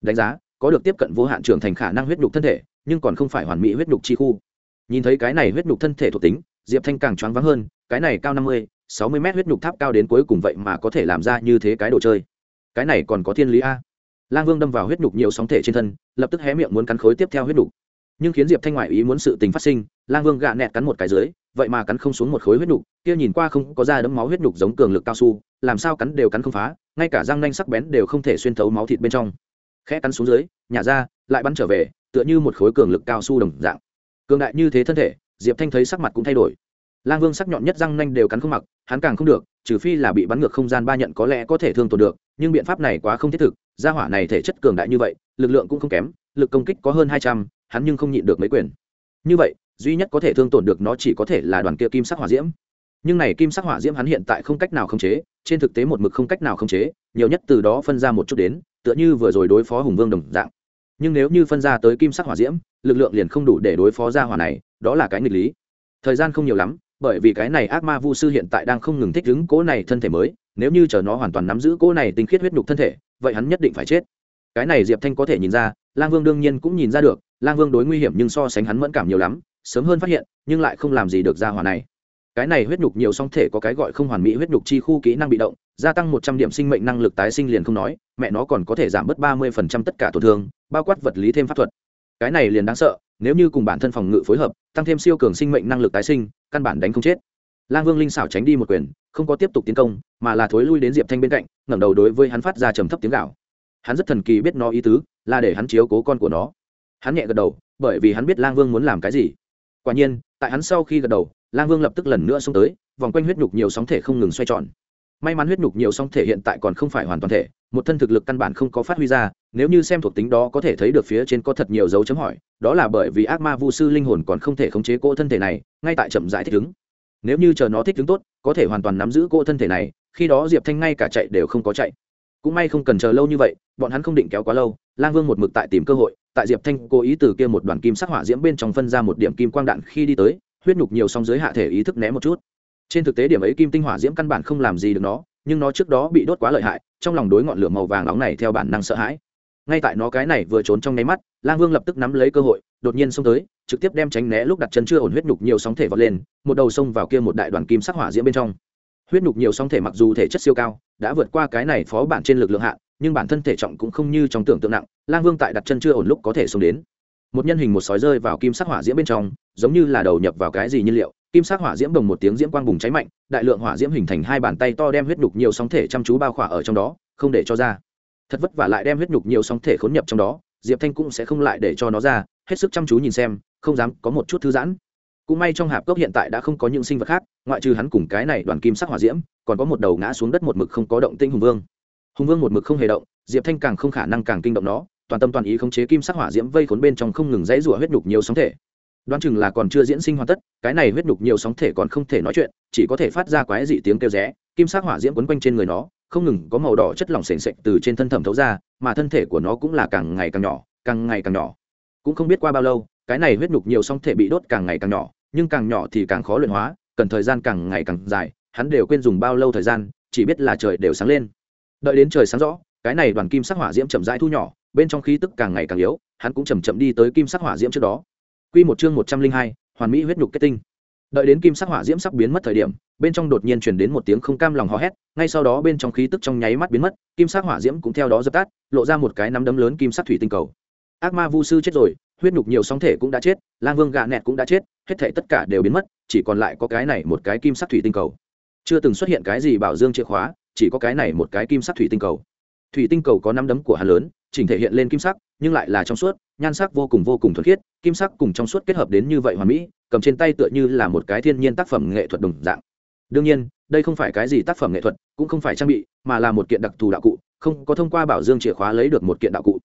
Đánh giá, có được tiếp cận vô hạn trưởng thành khả năng huyết nhục thân thể, nhưng còn không phải hoàn mỹ huyết nhục chi khu. Nhìn thấy cái này huyết nhục thân thể thuộc tính, diệp thanh càng choáng váng hơn, cái này cao năm mươi, sáu mươi mét huyết nhục tháp cao đến cuối cùng vậy mà có thể làm ra như thế cái đồ chơi. Cái này còn có thiên lý a. Lang vương đâm vào huyết nhục nhiều sóng thể trên thân, lập tức hé miệng muốn cắn khối tiếp theo huyết nhục nhưng khiến diệp thanh ngoại ý muốn sự tình phát sinh, lang vương gạ nẹt cắn một cái dưới, vậy mà cắn không xuống một khối huyết nhục, kia nhìn qua không có da đấm máu huyết nhục giống cường lực cao su, làm sao cắn đều cắn không phá, ngay cả răng nanh sắc bén đều không thể xuyên thấu máu thịt bên trong. Khẽ cắn xuống dưới, nhả ra, lại bắn trở về, tựa như một khối cường lực cao su đồng dạng. Cường đại như thế thân thể, diệp thanh thấy sắc mặt cũng thay đổi. Lang vương sắc nhọn nhất răng nanh đều cắn không mặc, hắn càng không được, trừ phi là bị bắn ngược không gian ba nhận có lẽ có thể thương tổn được, nhưng biện pháp này quá không thiết thực, gia hỏa này thể chất cường đại như vậy, lực lượng cũng không kém, lực công kích có hơn hai trăm hắn nhưng không nhịn được mấy quyền. Như vậy, duy nhất có thể thương tổn được nó chỉ có thể là đoàn kia kim sắc hỏa diễm. Nhưng này kim sắc hỏa diễm hắn hiện tại không cách nào khống chế, trên thực tế một mực không cách nào khống chế, nhiều nhất từ đó phân ra một chút đến, tựa như vừa rồi đối phó hùng vương đồng dạng. Nhưng nếu như phân ra tới kim sắc hỏa diễm, lực lượng liền không đủ để đối phó ra hỏa này, đó là cái nghịch lý. Thời gian không nhiều lắm, bởi vì cái này ác ma vu sư hiện tại đang không ngừng thích ứng cỗ này thân thể mới, nếu như chờ nó hoàn toàn nắm giữ cỗ này tinh khiết huyết nhục thân thể, vậy hắn nhất định phải chết. Cái này diệp thanh có thể nhìn ra lang vương đương nhiên cũng nhìn ra được, lang vương đối nguy hiểm nhưng so sánh hắn mẫn cảm nhiều lắm, sớm hơn phát hiện, nhưng lại không làm gì được ra hỏa này. Cái này huyết nhục nhiều song thể có cái gọi không hoàn mỹ huyết nhục chi khu kỹ năng bị động, gia tăng một trăm điểm sinh mệnh năng lực tái sinh liền không nói, mẹ nó còn có thể giảm bớt ba mươi phần trăm tất cả tổn thương, bao quát vật lý thêm pháp thuật. Cái này liền đáng sợ, nếu như cùng bản thân phòng ngự phối hợp, tăng thêm siêu cường sinh mệnh năng lực tái sinh, căn bản đánh không chết. Lang vương linh xảo tránh đi một quyền, không có tiếp tục tiến công, mà là thối lui đến diệp thanh bên cạnh, ngẩng đầu đối với hắn phát ra trầm thấp tiếng gạo hắn rất thần kỳ biết nó ý tứ là để hắn chiếu cố con của nó. Hắn nhẹ gật đầu, bởi vì hắn biết lang vương muốn làm cái gì. Quả nhiên, tại hắn sau khi gật đầu, lang vương lập tức lần nữa xông tới, vòng quanh huyết nhục nhiều sóng thể không ngừng xoay tròn. May mắn huyết nhục nhiều sóng thể hiện tại còn không phải hoàn toàn thể, một thân thực lực căn bản không có phát huy ra, nếu như xem thuộc tính đó có thể thấy được phía trên có thật nhiều dấu chấm hỏi, đó là bởi vì ác ma vu sư linh hồn còn không thể khống chế cỗ thân thể này, ngay tại chậm rãi thích ứng. Nếu như chờ nó thích ứng tốt, có thể hoàn toàn nắm giữ cỗ thân thể này, khi đó diệp thanh ngay cả chạy đều không có chạy cũng may không cần chờ lâu như vậy, bọn hắn không định kéo quá lâu, lang vương một mực tại tìm cơ hội, tại diệp thanh cố ý từ kia một đoàn kim sắc hỏa diễm bên trong phân ra một điểm kim quang đạn khi đi tới, huyết nhục nhiều song dưới hạ thể ý thức né một chút. Trên thực tế điểm ấy kim tinh hỏa diễm căn bản không làm gì được nó, nhưng nó trước đó bị đốt quá lợi hại, trong lòng đối ngọn lửa màu vàng nóng này theo bản năng sợ hãi. Ngay tại nó cái này vừa trốn trong nháy mắt, lang vương lập tức nắm lấy cơ hội, đột nhiên xông tới, trực tiếp đem tránh né lúc đặt chân chưa ổn huyết nhục nhiều sóng thể vọt lên, một đầu xông vào kia một đại đoàn kim sắc hỏa diễm bên trong huyết nhục nhiều sóng thể mặc dù thể chất siêu cao, đã vượt qua cái này phó bản trên lực lượng hạn, nhưng bản thân thể trọng cũng không như trong tưởng tượng nặng, lang vương tại đặt chân chưa ổn lúc có thể xông đến. Một nhân hình một sói rơi vào kim sắc hỏa diễm bên trong, giống như là đầu nhập vào cái gì nhiên liệu, kim sắc hỏa diễm đồng một tiếng diễm quang bùng cháy mạnh, đại lượng hỏa diễm hình thành hai bàn tay to đem huyết nhục nhiều sóng thể chăm chú bao khỏa ở trong đó, không để cho ra. Thật vất vả lại đem huyết nhục nhiều sóng thể khốn nhập trong đó, diệp thanh cũng sẽ không lại để cho nó ra, hết sức chăm chú nhìn xem, không dám có một chút thư giãn cũng may trong hạp cốc hiện tại đã không có những sinh vật khác, ngoại trừ hắn cùng cái này đoàn kim sắc hỏa diễm, còn có một đầu ngã xuống đất một mực không có động tinh hùng vương. Hùng vương một mực không hề động, diệp thanh càng không khả năng càng kinh động nó, toàn tâm toàn ý khống chế kim sắc hỏa diễm vây khốn bên trong không ngừng dãy rủa huyết nhục nhiều sóng thể. Đoán chừng là còn chưa diễn sinh hoàn tất, cái này huyết nhục nhiều sóng thể còn không thể nói chuyện, chỉ có thể phát ra quái dị tiếng kêu rẽ, kim sắc hỏa diễm quấn quanh trên người nó, không ngừng có màu đỏ chất lỏng sền sệt từ trên thân thẩm thấu ra, mà thân thể của nó cũng là càng ngày càng nhỏ, càng ngày càng nhỏ. Cũng không biết qua bao lâu, cái này huyết nhục nhiều sóng thể bị đốt càng ngày càng nhỏ nhưng càng nhỏ thì càng khó luyện hóa, cần thời gian càng ngày càng dài, hắn đều quên dùng bao lâu thời gian, chỉ biết là trời đều sáng lên. Đợi đến trời sáng rõ, cái này đoàn kim sắc hỏa diễm chậm rãi thu nhỏ, bên trong khí tức càng ngày càng yếu, hắn cũng chầm chậm đi tới kim sắc hỏa diễm trước đó. Quy một chương một trăm linh hai, hoàn mỹ huyết nhục kết tinh. Đợi đến kim sắc hỏa diễm sắp biến mất thời điểm, bên trong đột nhiên truyền đến một tiếng không cam lòng hò hét, ngay sau đó bên trong khí tức trong nháy mắt biến mất, kim sắc hỏa diễm cũng theo đó dập tắt, lộ ra một cái nắm đấm lớn kim sắc thủy tinh cầu. Ác ma vu sư chết rồi huyết nhục nhiều sóng thể cũng đã chết, lang vương gạ nẹt cũng đã chết, hết thể tất cả đều biến mất, chỉ còn lại có cái này một cái kim sắc thủy tinh cầu. Chưa từng xuất hiện cái gì bảo dương chìa khóa, chỉ có cái này một cái kim sắc thủy tinh cầu. Thủy tinh cầu có năm đấm của hắn lớn, chỉnh thể hiện lên kim sắc, nhưng lại là trong suốt, nhan sắc vô cùng vô cùng thuần khiết, kim sắc cùng trong suốt kết hợp đến như vậy hoàn mỹ, cầm trên tay tựa như là một cái thiên nhiên tác phẩm nghệ thuật đồng dạng. Đương nhiên, đây không phải cái gì tác phẩm nghệ thuật, cũng không phải trang bị, mà là một kiện đặc thù đạo cụ, không có thông qua bảo dương chìa khóa lấy được một kiện đạo cụ.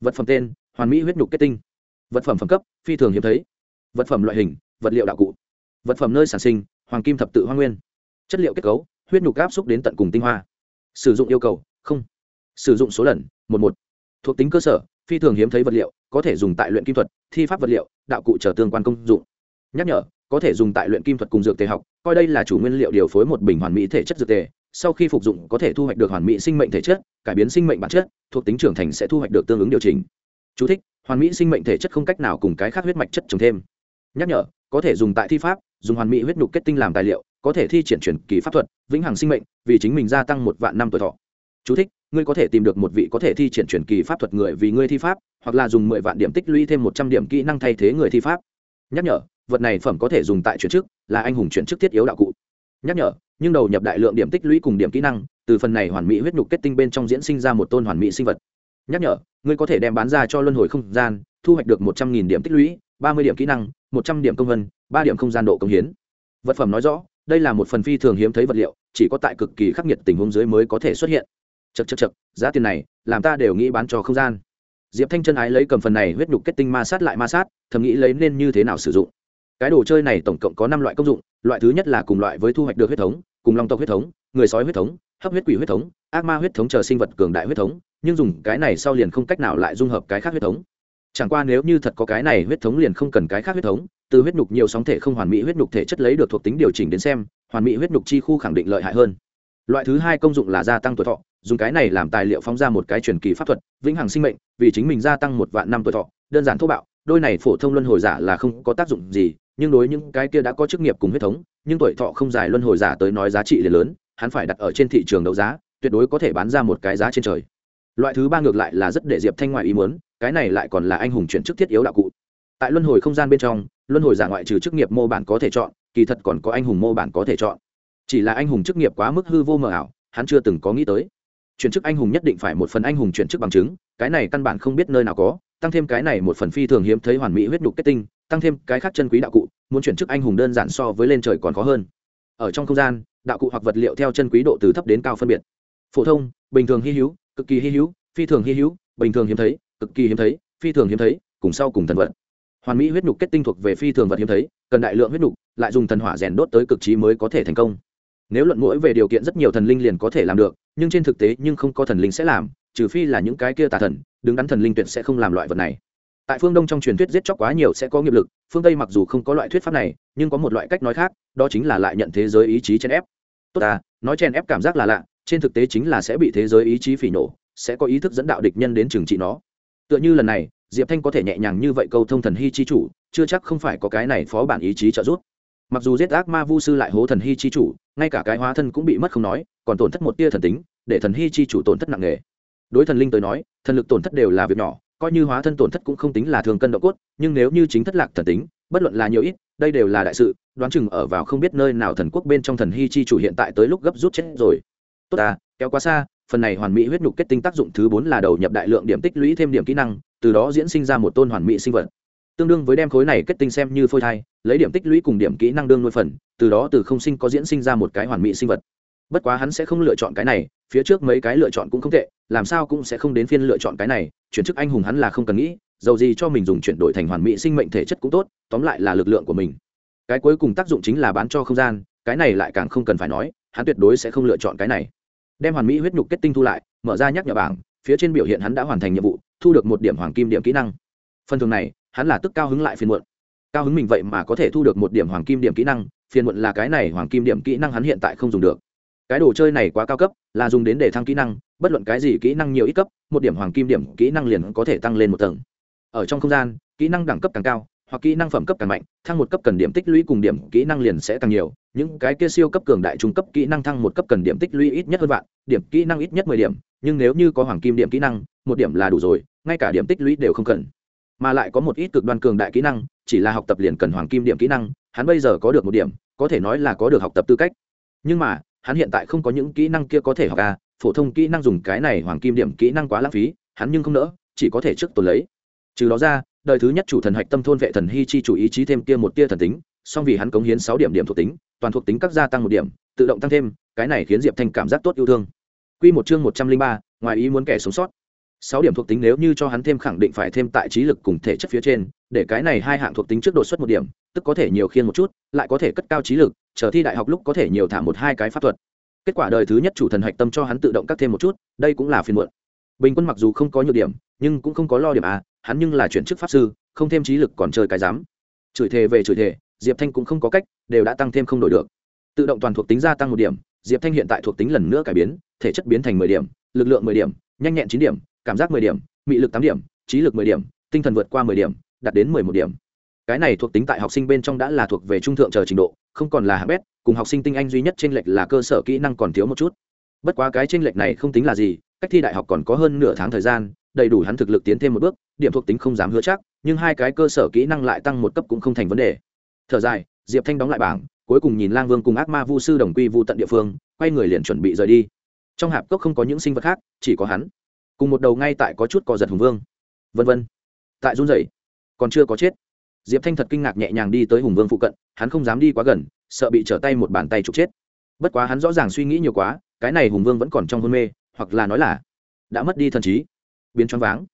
Vật phẩm tên, hoàn mỹ huyết nhục kết tinh vật phẩm phẩm cấp, phi thường hiếm thấy. Vật phẩm loại hình, vật liệu đạo cụ. Vật phẩm nơi sản sinh, hoàng kim thập tự hoa nguyên. Chất liệu kết cấu, huyết nhục áp xúc đến tận cùng tinh hoa. Sử dụng yêu cầu, không. Sử dụng số lần, một một. Thuộc tính cơ sở, phi thường hiếm thấy vật liệu, có thể dùng tại luyện kim thuật, thi pháp vật liệu, đạo cụ trở tương quan công dụng. Nhắc nhở, có thể dùng tại luyện kim thuật cùng dược tề học, coi đây là chủ nguyên liệu điều phối một bình hoàn mỹ thể chất dược tề. Sau khi phục dụng, có thể thu hoạch được hoàn mỹ sinh mệnh thể chất, cải biến sinh mệnh bản chất, thuộc tính trưởng thành sẽ thu hoạch được tương ứng điều chỉnh. Chú thích, hoàn mỹ sinh mệnh thể chất không cách nào cùng cái khác huyết mạch chất trồng thêm. Nhắc nhở có thể dùng tại thi pháp dùng hoàn mỹ huyết nục kết tinh làm tài liệu có thể thi triển truyền kỳ pháp thuật vĩnh hằng sinh mệnh vì chính mình gia tăng một vạn năm tuổi thọ. Chú thích, ngươi có thể tìm được một vị có thể thi triển truyền kỳ pháp thuật người vì ngươi thi pháp hoặc là dùng mười vạn điểm tích lũy thêm một trăm điểm kỹ năng thay thế người thi pháp. Nhắc nhở vật này phẩm có thể dùng tại chuyển chức là anh hùng chuyển chức thiết yếu đạo cụ. Nhắc nhở nhưng đầu nhập đại lượng điểm tích lũy cùng điểm kỹ năng từ phần này hoàn mỹ huyết nục kết tinh bên trong diễn sinh ra một tôn hoàn mỹ sinh vật nhắc nhở, ngươi có thể đem bán ra cho luân hồi không gian, thu hoạch được một trăm nghìn điểm tích lũy, ba mươi điểm kỹ năng, một trăm điểm công vân, ba điểm không gian độ công hiến. Vật phẩm nói rõ, đây là một phần phi thường hiếm thấy vật liệu, chỉ có tại cực kỳ khắc nghiệt tình huống dưới mới có thể xuất hiện. Chật chật chật giá tiền này, làm ta đều nghĩ bán cho không gian. Diệp thanh chân ái lấy cầm phần này huyết nhục kết tinh ma sát lại ma sát, thầm nghĩ lấy nên như thế nào sử dụng. Cái đồ chơi này tổng cộng có năm loại công dụng, loại thứ nhất là cùng loại với thu hoạch được huyết thống, cùng long tộc huyết thống, người sói huyết thống, hấp huyết quỷ huyết thống, ác ma huyết thống chờ sinh vật cường đại huyết thống nhưng dùng cái này sau liền không cách nào lại dung hợp cái khác huyết thống. Chẳng qua nếu như thật có cái này huyết thống liền không cần cái khác huyết thống, từ huyết nhục nhiều sóng thể không hoàn mỹ huyết nhục thể chất lấy được thuộc tính điều chỉnh đến xem, hoàn mỹ huyết nhục chi khu khẳng định lợi hại hơn. Loại thứ hai công dụng là gia tăng tuổi thọ, dùng cái này làm tài liệu phóng ra một cái truyền kỳ pháp thuật, vĩnh hằng sinh mệnh, vì chính mình gia tăng một vạn năm tuổi thọ, đơn giản thô bạo, đôi này phổ thông luân hồi giả là không có tác dụng gì, nhưng đối những cái kia đã có chức nghiệp cùng huyết thống, nhưng tuổi thọ không dài luân hồi giả tới nói giá trị liền lớn, hắn phải đặt ở trên thị trường đấu giá, tuyệt đối có thể bán ra một cái giá trên trời loại thứ ba ngược lại là rất để diệp thanh ngoại ý muốn, cái này lại còn là anh hùng chuyển chức thiết yếu đạo cụ. Tại luân hồi không gian bên trong, luân hồi giả ngoại trừ chức nghiệp mô bản có thể chọn, kỳ thật còn có anh hùng mô bản có thể chọn. Chỉ là anh hùng chức nghiệp quá mức hư vô mờ ảo, hắn chưa từng có nghĩ tới. Chuyển chức anh hùng nhất định phải một phần anh hùng chuyển chức bằng chứng, cái này căn bản không biết nơi nào có, tăng thêm cái này một phần phi thường hiếm thấy hoàn mỹ huyết đục kết tinh, tăng thêm cái khác chân quý đạo cụ, muốn chuyển chức anh hùng đơn giản so với lên trời còn khó hơn. Ở trong không gian, đạo cụ hoặc vật liệu theo chân quý độ từ thấp đến cao phân biệt. Phổ thông, bình thường hy hữu cực kỳ hy hữu, phi thường hy hữu, bình thường hiếm thấy, cực kỳ hiếm thấy, phi thường hiếm thấy, cùng sau cùng thần vật. Hoàn mỹ huyết nhục kết tinh thuộc về phi thường vật hiếm thấy, cần đại lượng huyết nhục, lại dùng thần hỏa rèn đốt tới cực trí mới có thể thành công. Nếu luận mũi về điều kiện rất nhiều thần linh liền có thể làm được, nhưng trên thực tế nhưng không có thần linh sẽ làm, trừ phi là những cái kia tà thần, đứng đắn thần linh tuyệt sẽ không làm loại vật này. Tại phương đông trong truyền thuyết giết chóc quá nhiều sẽ có nghiệp lực, phương tây mặc dù không có loại thuyết pháp này, nhưng có một loại cách nói khác, đó chính là lại nhận thế giới ý chí chèn ép. Tốt à nói chèn ép cảm giác là lạ trên thực tế chính là sẽ bị thế giới ý chí phỉ nổ, sẽ có ý thức dẫn đạo địch nhân đến trừng trị nó. Tựa như lần này, diệp thanh có thể nhẹ nhàng như vậy câu thông thần hy chi chủ, chưa chắc không phải có cái này phó bản ý chí trợ giúp. Mặc dù giết ác ma vu sư lại hố thần hy chi chủ, ngay cả cái hóa thân cũng bị mất không nói, còn tổn thất một tia thần tính, để thần hy chi chủ tổn thất nặng nề. Đối thần linh tới nói, thần lực tổn thất đều là việc nhỏ, coi như hóa thân tổn thất cũng không tính là thường cân độ cốt, nhưng nếu như chính thất lạc thần tính, bất luận là nhiều ít, đây đều là đại sự, đoán chừng ở vào không biết nơi nào thần quốc bên trong thần hy chi chủ hiện tại tới lúc gấp rút chết rồi tốt à kéo quá xa, phần này hoàn mỹ huyết nhục kết tinh tác dụng thứ bốn là đầu nhập đại lượng điểm tích lũy thêm điểm kỹ năng, từ đó diễn sinh ra một tôn hoàn mỹ sinh vật. Tương đương với đem khối này kết tinh xem như phôi thai, lấy điểm tích lũy cùng điểm kỹ năng đương nuôi phần, từ đó từ không sinh có diễn sinh ra một cái hoàn mỹ sinh vật. Bất quá hắn sẽ không lựa chọn cái này, phía trước mấy cái lựa chọn cũng không tệ, làm sao cũng sẽ không đến phiên lựa chọn cái này, chuyển chức anh hùng hắn là không cần nghĩ, dầu gì cho mình dùng chuyển đổi thành hoàn mỹ sinh mệnh thể chất cũng tốt, tóm lại là lực lượng của mình. Cái cuối cùng tác dụng chính là bán cho không gian, cái này lại càng không cần phải nói, hắn tuyệt đối sẽ không lựa chọn cái này đem hoàn mỹ huyết nhục kết tinh thu lại, mở ra nhắc nhở bảng, phía trên biểu hiện hắn đã hoàn thành nhiệm vụ, thu được một điểm hoàng kim điểm kỹ năng. Phần thường này, hắn là tức cao hứng lại phiền muộn. Cao hứng mình vậy mà có thể thu được một điểm hoàng kim điểm kỹ năng, phiền muộn là cái này hoàng kim điểm kỹ năng hắn hiện tại không dùng được. Cái đồ chơi này quá cao cấp, là dùng đến để thăng kỹ năng, bất luận cái gì kỹ năng nhiều ít cấp, một điểm hoàng kim điểm kỹ năng liền có thể tăng lên một tầng. Ở trong không gian, kỹ năng đẳng cấp càng cao hoặc kỹ năng phẩm cấp càng mạnh, thăng một cấp cần điểm tích lũy cùng điểm kỹ năng liền sẽ càng nhiều. Những cái kia siêu cấp cường đại trung cấp kỹ năng thăng một cấp cần điểm tích lũy ít nhất hơn vạn, điểm kỹ năng ít nhất mười điểm, nhưng nếu như có hoàng kim điểm kỹ năng, một điểm là đủ rồi, ngay cả điểm tích lũy đều không cần. Mà lại có một ít cực đoan cường đại kỹ năng, chỉ là học tập liền cần hoàng kim điểm kỹ năng, hắn bây giờ có được một điểm, có thể nói là có được học tập tư cách. Nhưng mà, hắn hiện tại không có những kỹ năng kia có thể học à phổ thông kỹ năng dùng cái này hoàng kim điểm kỹ năng quá lãng phí, hắn nhưng không nỡ, chỉ có thể trước tồn lấy. Trừ đó ra đời thứ nhất chủ thần hạch tâm thôn vệ thần hy chi chủ ý chí thêm kia một tia thần tính, song vì hắn cống hiến sáu điểm điểm thuộc tính, toàn thuộc tính các gia tăng một điểm, tự động tăng thêm, cái này khiến diệp thanh cảm giác tốt yêu thương. Q một chương một trăm linh ba, ngoài ý muốn kẻ sống sót. Sáu điểm thuộc tính nếu như cho hắn thêm khẳng định phải thêm tại trí lực cùng thể chất phía trên, để cái này hai hạng thuộc tính trước đột xuất một điểm, tức có thể nhiều khiên một chút, lại có thể cất cao trí lực, chờ thi đại học lúc có thể nhiều thả một hai cái pháp thuật. Kết quả đời thứ nhất chủ thần hạch tâm cho hắn tự động cắt thêm một chút, đây cũng là phiên muộn bình quân mặc dù không có nhược điểm, nhưng cũng không có lo điểm à hắn nhưng là chuyển chức pháp sư, không thêm trí lực còn chơi cái dám chửi thề về chửi thề, diệp thanh cũng không có cách, đều đã tăng thêm không đổi được. Tự động toàn thuộc tính gia tăng một điểm, diệp thanh hiện tại thuộc tính lần nữa cải biến, thể chất biến thành mười điểm, lực lượng mười điểm, nhanh nhẹn chín điểm, cảm giác mười điểm, mị lực tám điểm, trí lực mười điểm, tinh thần vượt qua mười điểm, đạt đến mười một điểm. Cái này thuộc tính tại học sinh bên trong đã là thuộc về trung thượng chờ trình độ, không còn là hạng bét, cùng học sinh tinh anh duy nhất t r ê n lệch là cơ sở kỹ năng còn thiếu một chút. Bất quá cái t r ê n lệch này không tính là gì cách thi đại học còn có hơn nửa tháng thời gian, đầy đủ hắn thực lực tiến thêm một bước, điểm thuộc tính không dám hứa chắc, nhưng hai cái cơ sở kỹ năng lại tăng một cấp cũng không thành vấn đề. Thở dài, diệp thanh đóng lại bảng, cuối cùng nhìn lang vương cùng ác ma vu sư đồng quy vu tận địa phương, quay người liền chuẩn bị rời đi. Trong hạp cốc không có những sinh vật khác, chỉ có hắn. Cùng một đầu ngay tại có chút cò giật hùng vương. Vân vân. Tại run rẩy. Còn chưa có chết. Diệp thanh thật kinh ngạc nhẹ nhàng đi tới hùng vương phụ cận, hắn không dám đi quá gần, sợ bị trở tay một bàn tay trục chết. Bất quá hắn rõ ràng suy nghĩ nhiều quá, cái này hùng vương vẫn còn trong hôn mê hoặc là nói là đã mất đi thần trí, biến choáng váng.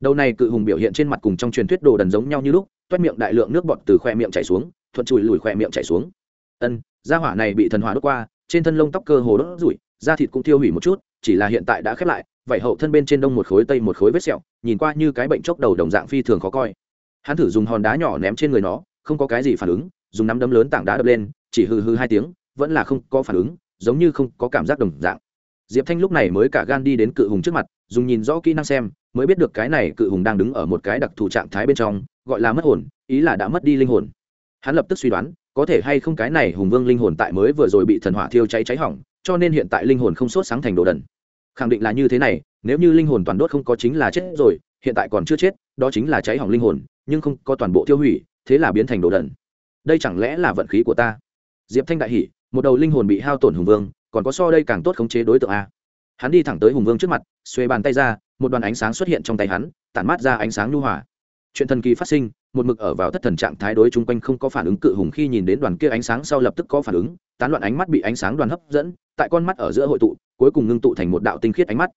Đầu này cự hùng biểu hiện trên mặt cùng trong truyền thuyết đồ đần giống nhau như lúc, toét miệng đại lượng nước bọt từ khoe miệng chảy xuống, thuận chùi lùi khoe miệng chảy xuống. Ân da hỏa này bị thần hỏa đốt qua, trên thân lông tóc cơ hồ đốt rủi da thịt cũng tiêu hủy một chút, chỉ là hiện tại đã khép lại, vảy hậu thân bên trên đông một khối, tây một khối vết sẹo, nhìn qua như cái bệnh chốc đầu đồng dạng phi thường khó coi. Hắn thử dùng hòn đá nhỏ ném trên người nó, không có cái gì phản ứng, dùng nắm đấm lớn tảng đá đập lên, chỉ hư hư hai tiếng, vẫn là không có phản ứng, giống như không có cảm giác đồng dạng diệp thanh lúc này mới cả gan đi đến cự hùng trước mặt, dùng nhìn rõ kỹ năng xem, mới biết được cái này cự hùng đang đứng ở một cái đặc thù trạng thái bên trong, gọi là mất hồn, ý là đã mất đi linh hồn. Hắn lập tức suy đoán, có thể hay không cái này hùng vương linh hồn tại mới vừa rồi bị thần hỏa thiêu cháy cháy hỏng, cho nên hiện tại linh hồn không sốt sáng thành đồ đần. Khẳng định là như thế này, nếu như linh hồn toàn đốt không có chính là chết rồi, hiện tại còn chưa chết, đó chính là cháy hỏng linh hồn, nhưng không có toàn bộ tiêu hủy, thế là biến thành đồ đần. Đây chẳng lẽ là vận khí của ta? Diệp thanh đại hỷ một đầu linh hồn bị hao tổn hùng vương còn có so đây càng tốt khống chế đối tượng a. Hắn đi thẳng tới hùng vương trước mặt, xuê bàn tay ra, một đoàn ánh sáng xuất hiện trong tay hắn, tản mát ra ánh sáng nhu hòa. Chuyện thần kỳ phát sinh, một mực ở vào thất thần trạng thái đối chung quanh không có phản ứng cự hùng khi nhìn đến đoàn kia ánh sáng sau lập tức có phản ứng, tán loạn ánh mắt bị ánh sáng đoàn hấp dẫn, tại con mắt ở giữa hội tụ, cuối cùng ngưng tụ thành một đạo tinh khiết ánh mắt.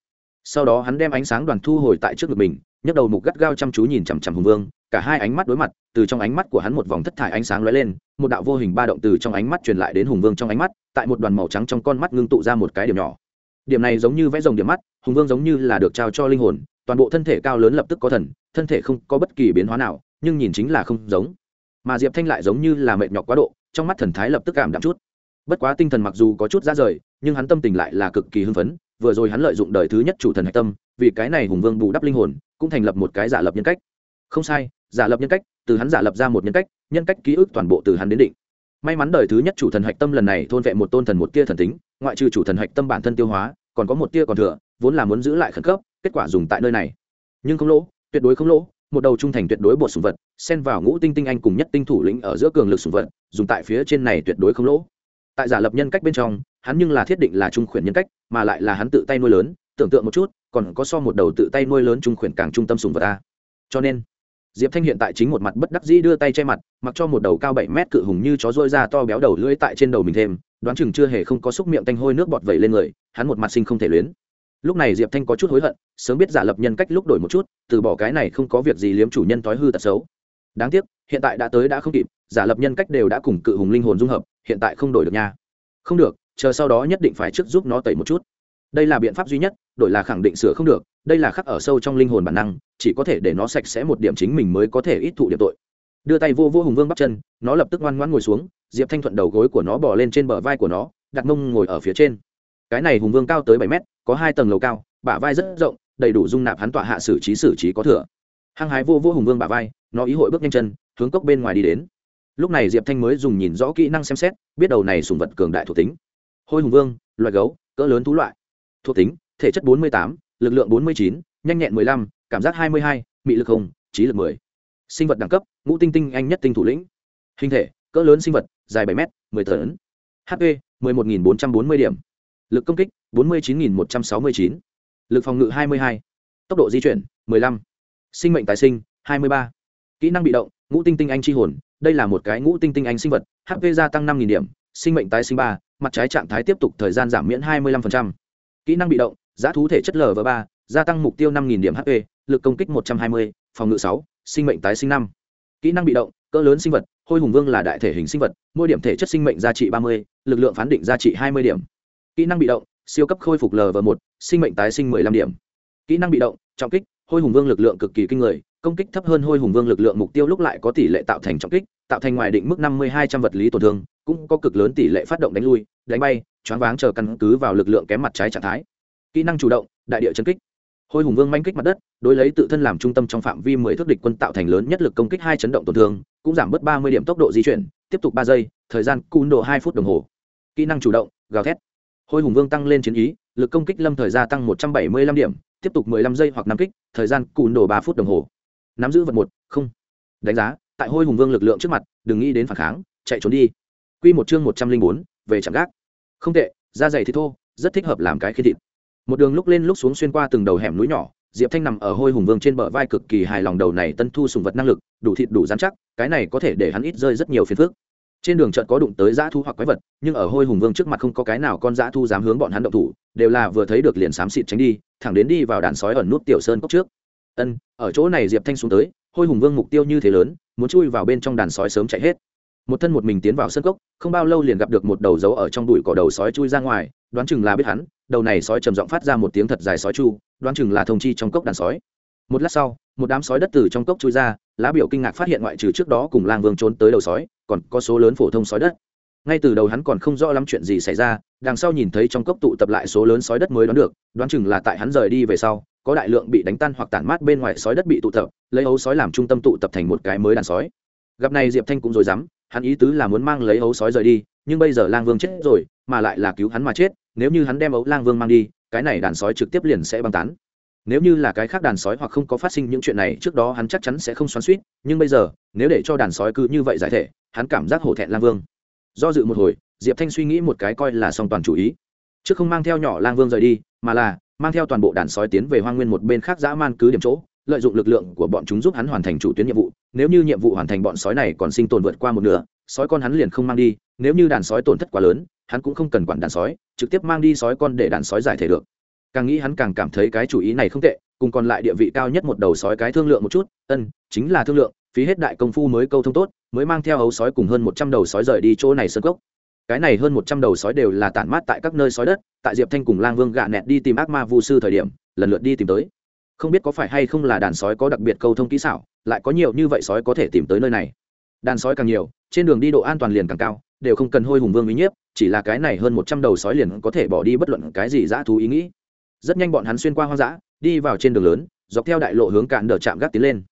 Sau đó hắn đem ánh sáng đoàn thu hồi tại trước ngực mình nhấc đầu mục gắt gao chăm chú nhìn chằm chằm hùng vương, cả hai ánh mắt đối mặt, từ trong ánh mắt của hắn một vòng thất thải ánh sáng lóe lên, một đạo vô hình ba động từ trong ánh mắt truyền lại đến hùng vương trong ánh mắt, tại một đoàn màu trắng trong con mắt ngưng tụ ra một cái điểm nhỏ. Điểm này giống như vẽ rồng điểm mắt, hùng vương giống như là được trao cho linh hồn, toàn bộ thân thể cao lớn lập tức có thần, thân thể không có bất kỳ biến hóa nào, nhưng nhìn chính là không giống. Mà diệp thanh lại giống như là mệt nhọc quá độ, trong mắt thần thái lập tức cảm đạm chút. Bất quá tinh thần mặc dù có chút ra rời, nhưng hắn tâm tình lại là cực kỳ hưng phấn, vừa rồi hắn lợi dụng đời thứ nhất chủ thần hạch tâm, vì cái này hùng vương bù đắp linh hồn cũng thành lập một cái giả lập nhân cách. Không sai, giả lập nhân cách, từ hắn giả lập ra một nhân cách nhân cách ký ức toàn bộ từ hắn đến định. May mắn đời thứ nhất chủ thần hạch tâm lần này thôn vệ một tôn thần một tia thần tính, ngoại trừ chủ thần hạch tâm bản thân tiêu hóa, còn có một tia còn thừa, vốn là muốn giữ lại khẩn cấp, kết quả dùng tại nơi này. Nhưng không lỗ, tuyệt đối không lỗ, một đầu trung thành tuyệt đối bột sùng vật, xen vào ngũ tinh tinh anh cùng nhất tinh thủ lĩnh ở giữa cường lực sùng vật, dùng tại phía trên này tuyệt đối không lỗ. Tại giả lập nhân cách bên trong, hắn nhưng là thiết định là trung khuyển nhân cách, mà lại là hắn tự tay nuôi lớn tưởng tượng một chút, còn có so một đầu tự tay nuôi lớn trung khuyển càng trung tâm sùng vật ta. Cho nên, diệp thanh hiện tại chính một mặt bất đắc dĩ đưa tay che mặt, mặc cho một đầu cao bảy mét cự hùng như chó dôi ra to béo đầu lưỡi tại trên đầu mình thêm, đoán chừng chưa hề không có xúc miệng tanh hôi nước bọt vẩy lên người, hắn một mặt sinh không thể luyến. Lúc này diệp thanh có chút hối hận, sớm biết giả lập nhân cách lúc đổi một chút, từ bỏ cái này không có việc gì liếm chủ nhân thói hư tật xấu. Đáng tiếc, hiện tại đã tới đã không kịp, giả lập nhân cách đều đã cùng cự hùng linh hồn dung hợp, hiện tại không đổi được nha. Không được, chờ sau đó nhất định phải trước giúp nó tẩy một chút đây là biện pháp duy nhất, đổi là khẳng định sửa không được, đây là khắc ở sâu trong linh hồn bản năng, chỉ có thể để nó sạch sẽ một điểm chính mình mới có thể ít thụ điểm tội. Đưa tay vô vô hùng vương bắt chân, nó lập tức ngoan ngoan ngồi xuống, diệp thanh thuận đầu gối của nó bỏ lên trên bờ vai của nó, đặt mông ngồi ở phía trên. Cái này hùng vương cao tới bảy mét, có hai tầng lầu cao, bả vai rất rộng, đầy đủ dung nạp hắn tọa hạ xử trí xử trí có thừa. Hăng hái vô vô hùng vương bả vai, nó ý hội bước nhanh chân, hướng cốc bên ngoài đi đến. Lúc này diệp thanh mới dùng nhìn rõ kỹ năng xem xét, biết đầu này sùng vật cường đại thuộc tính. Hôi hùng vương, loài gấu, cỡ lớn thú loại thuộc tính thể chất 48, lực lượng 49, nhanh nhẹn 15, cảm giác 22, mị lực hùng trí lực 10. sinh vật đẳng cấp ngũ tinh tinh anh nhất tinh thủ lĩnh hình thể cỡ lớn sinh vật dài 7 m 10 tấn hp 11.440 điểm lực công kích 49.169. lực phòng ngự 22. tốc độ di chuyển 15. sinh mệnh tái sinh 23. kỹ năng bị động ngũ tinh tinh anh chi hồn đây là một cái ngũ tinh tinh anh sinh vật hp gia tăng năm điểm sinh mệnh tái sinh 3, mặt trái trạng thái tiếp tục thời gian giảm miễn 25% kỹ năng bị động, giá thú thể chất lv ba, gia tăng mục tiêu năm điểm hp lực công kích một trăm hai mươi, phòng ngự sáu, sinh mệnh tái sinh năm. Kỹ năng bị động, cỡ lớn sinh vật, hôi hùng vương là đại thể hình sinh vật, mỗi điểm thể chất sinh mệnh giá trị ba mươi, lực lượng phán định giá trị hai mươi điểm. Kỹ năng bị động, siêu cấp khôi phục lv một, sinh mệnh tái sinh mười lăm điểm. Kỹ năng bị động, trọng kích, hôi hùng vương lực lượng cực kỳ kinh người, công kích thấp hơn hôi hùng vương lực lượng mục tiêu lúc lại có tỷ lệ tạo thành trọng kích, tạo thành ngoài định mức năm mươi hai trăm vật lý tổn thương, cũng có cực lớn tỷ lệ phát động đánh lui, đánh bay choáng váng chờ căn cứ vào lực lượng kém mặt trái trạng thái. Kỹ năng chủ động, đại địa chấn kích. Hôi hùng vương manh kích mặt đất, đối lấy tự thân làm trung tâm trong phạm vi mười thước địch quân tạo thành lớn nhất lực công kích hai chấn động tổn thương, cũng giảm bớt ba mươi điểm tốc độ di chuyển, tiếp tục ba giây, thời gian cún độ hai phút đồng hồ. Kỹ năng chủ động, gào thét. Hôi hùng vương tăng lên chiến ý, lực công kích lâm thời gia tăng một trăm bảy mươi lăm điểm, tiếp tục mười lăm giây hoặc năm kích, thời gian cún độ ba phút đồng hồ. Nắm giữ vật một, không. Đánh giá, tại hôi hùng vương lực lượng trước mặt, đừng nghĩ đến phản kháng, chạy trốn đi. Q một chương một trăm linh bốn, về chạm gác không tệ, da dày thì thô, rất thích hợp làm cái khi thịt. Một đường lúc lên lúc xuống xuyên qua từng đầu hẻm núi nhỏ, diệp thanh nằm ở hôi hùng vương trên bờ vai cực kỳ hài lòng đầu này tân thu sùng vật năng lực, đủ thịt đủ dán chắc, cái này có thể để hắn ít rơi rất nhiều phiền phức. Trên đường chợt có đụng tới dã thu hoặc quái vật, nhưng ở hôi hùng vương trước mặt không có cái nào con dã thu dám hướng bọn hắn động thủ, đều là vừa thấy được liền xám xịt tránh đi, thẳng đến đi vào đàn sói ẩn nút tiểu sơn cốc trước. Ân, ở chỗ này diệp thanh xuống tới, hôi hùng vương mục tiêu như thế lớn, muốn chui vào bên trong đàn sói sớm chạy hết một thân một mình tiến vào sân cốc, không bao lâu liền gặp được một đầu dấu ở trong đùi cỏ đầu sói chui ra ngoài, đoán chừng là biết hắn, đầu này sói trầm giọng phát ra một tiếng thật dài sói chu, đoán chừng là thông chi trong cốc đàn sói. Một lát sau, một đám sói đất từ trong cốc chui ra, lá biểu kinh ngạc phát hiện ngoại trừ trước đó cùng lang vương trốn tới đầu sói, còn có số lớn phổ thông sói đất. Ngay từ đầu hắn còn không rõ lắm chuyện gì xảy ra, đằng sau nhìn thấy trong cốc tụ tập lại số lớn sói đất mới đoán được, đoán chừng là tại hắn rời đi về sau, có đại lượng bị đánh tan hoặc tản mát bên ngoài sói đất bị tụ tập, lấy ấu sói làm trung tâm tụ tập thành một cái mới đàn sói. Gặp này diệp thanh cũng rồi dám hắn ý tứ là muốn mang lấy ấu sói rời đi, nhưng bây giờ lang vương chết rồi, mà lại là cứu hắn mà chết, nếu như hắn đem ấu lang vương mang đi, cái này đàn sói trực tiếp liền sẽ băng tán. Nếu như là cái khác đàn sói hoặc không có phát sinh những chuyện này, trước đó hắn chắc chắn sẽ không xoắn suýt nhưng bây giờ, nếu để cho đàn sói cứ như vậy giải thể, hắn cảm giác hổ thẹn lang vương. Do dự một hồi, diệp thanh suy nghĩ một cái coi là song toàn chủ ý. Chứ không mang theo nhỏ lang vương rời đi, mà là mang theo toàn bộ đàn sói tiến về hoa nguyên một bên khác dã man cứ điểm chỗ lợi dụng lực lượng của bọn chúng giúp hắn hoàn thành chủ tuyến nhiệm vụ. Nếu như nhiệm vụ hoàn thành bọn sói này còn sinh tồn vượt qua một nửa, sói con hắn liền không mang đi. Nếu như đàn sói tổn thất quá lớn, hắn cũng không cần quản đàn sói, trực tiếp mang đi sói con để đàn sói giải thể được. Càng nghĩ hắn càng cảm thấy cái chủ ý này không tệ, cùng còn lại địa vị cao nhất một đầu sói cái thương lượng một chút. Ân, chính là thương lượng, phí hết đại công phu mới câu thông tốt, mới mang theo hấu sói cùng hơn một trăm đầu sói rời đi chỗ này sơn cốc. Cái này hơn một trăm đầu sói đều là tản mát tại các nơi sói đất, tại diệp thanh cùng lang vương gạ nẹt đi tìm ác ma vu sư thời điểm, lần lượt đi tìm tới không biết có phải hay không là đàn sói có đặc biệt câu thông kỹ xảo, lại có nhiều như vậy sói có thể tìm tới nơi này. Đàn sói càng nhiều, trên đường đi độ an toàn liền càng cao, đều không cần hôi hùng vương uy nhiếp, chỉ là cái này hơn một trăm đầu sói liền có thể bỏ đi bất luận cái gì dã thú ý nghĩ. Rất nhanh bọn hắn xuyên qua hoang dã, đi vào trên đường lớn, dọc theo đại lộ hướng cạn đờ chạm gác tiến lên.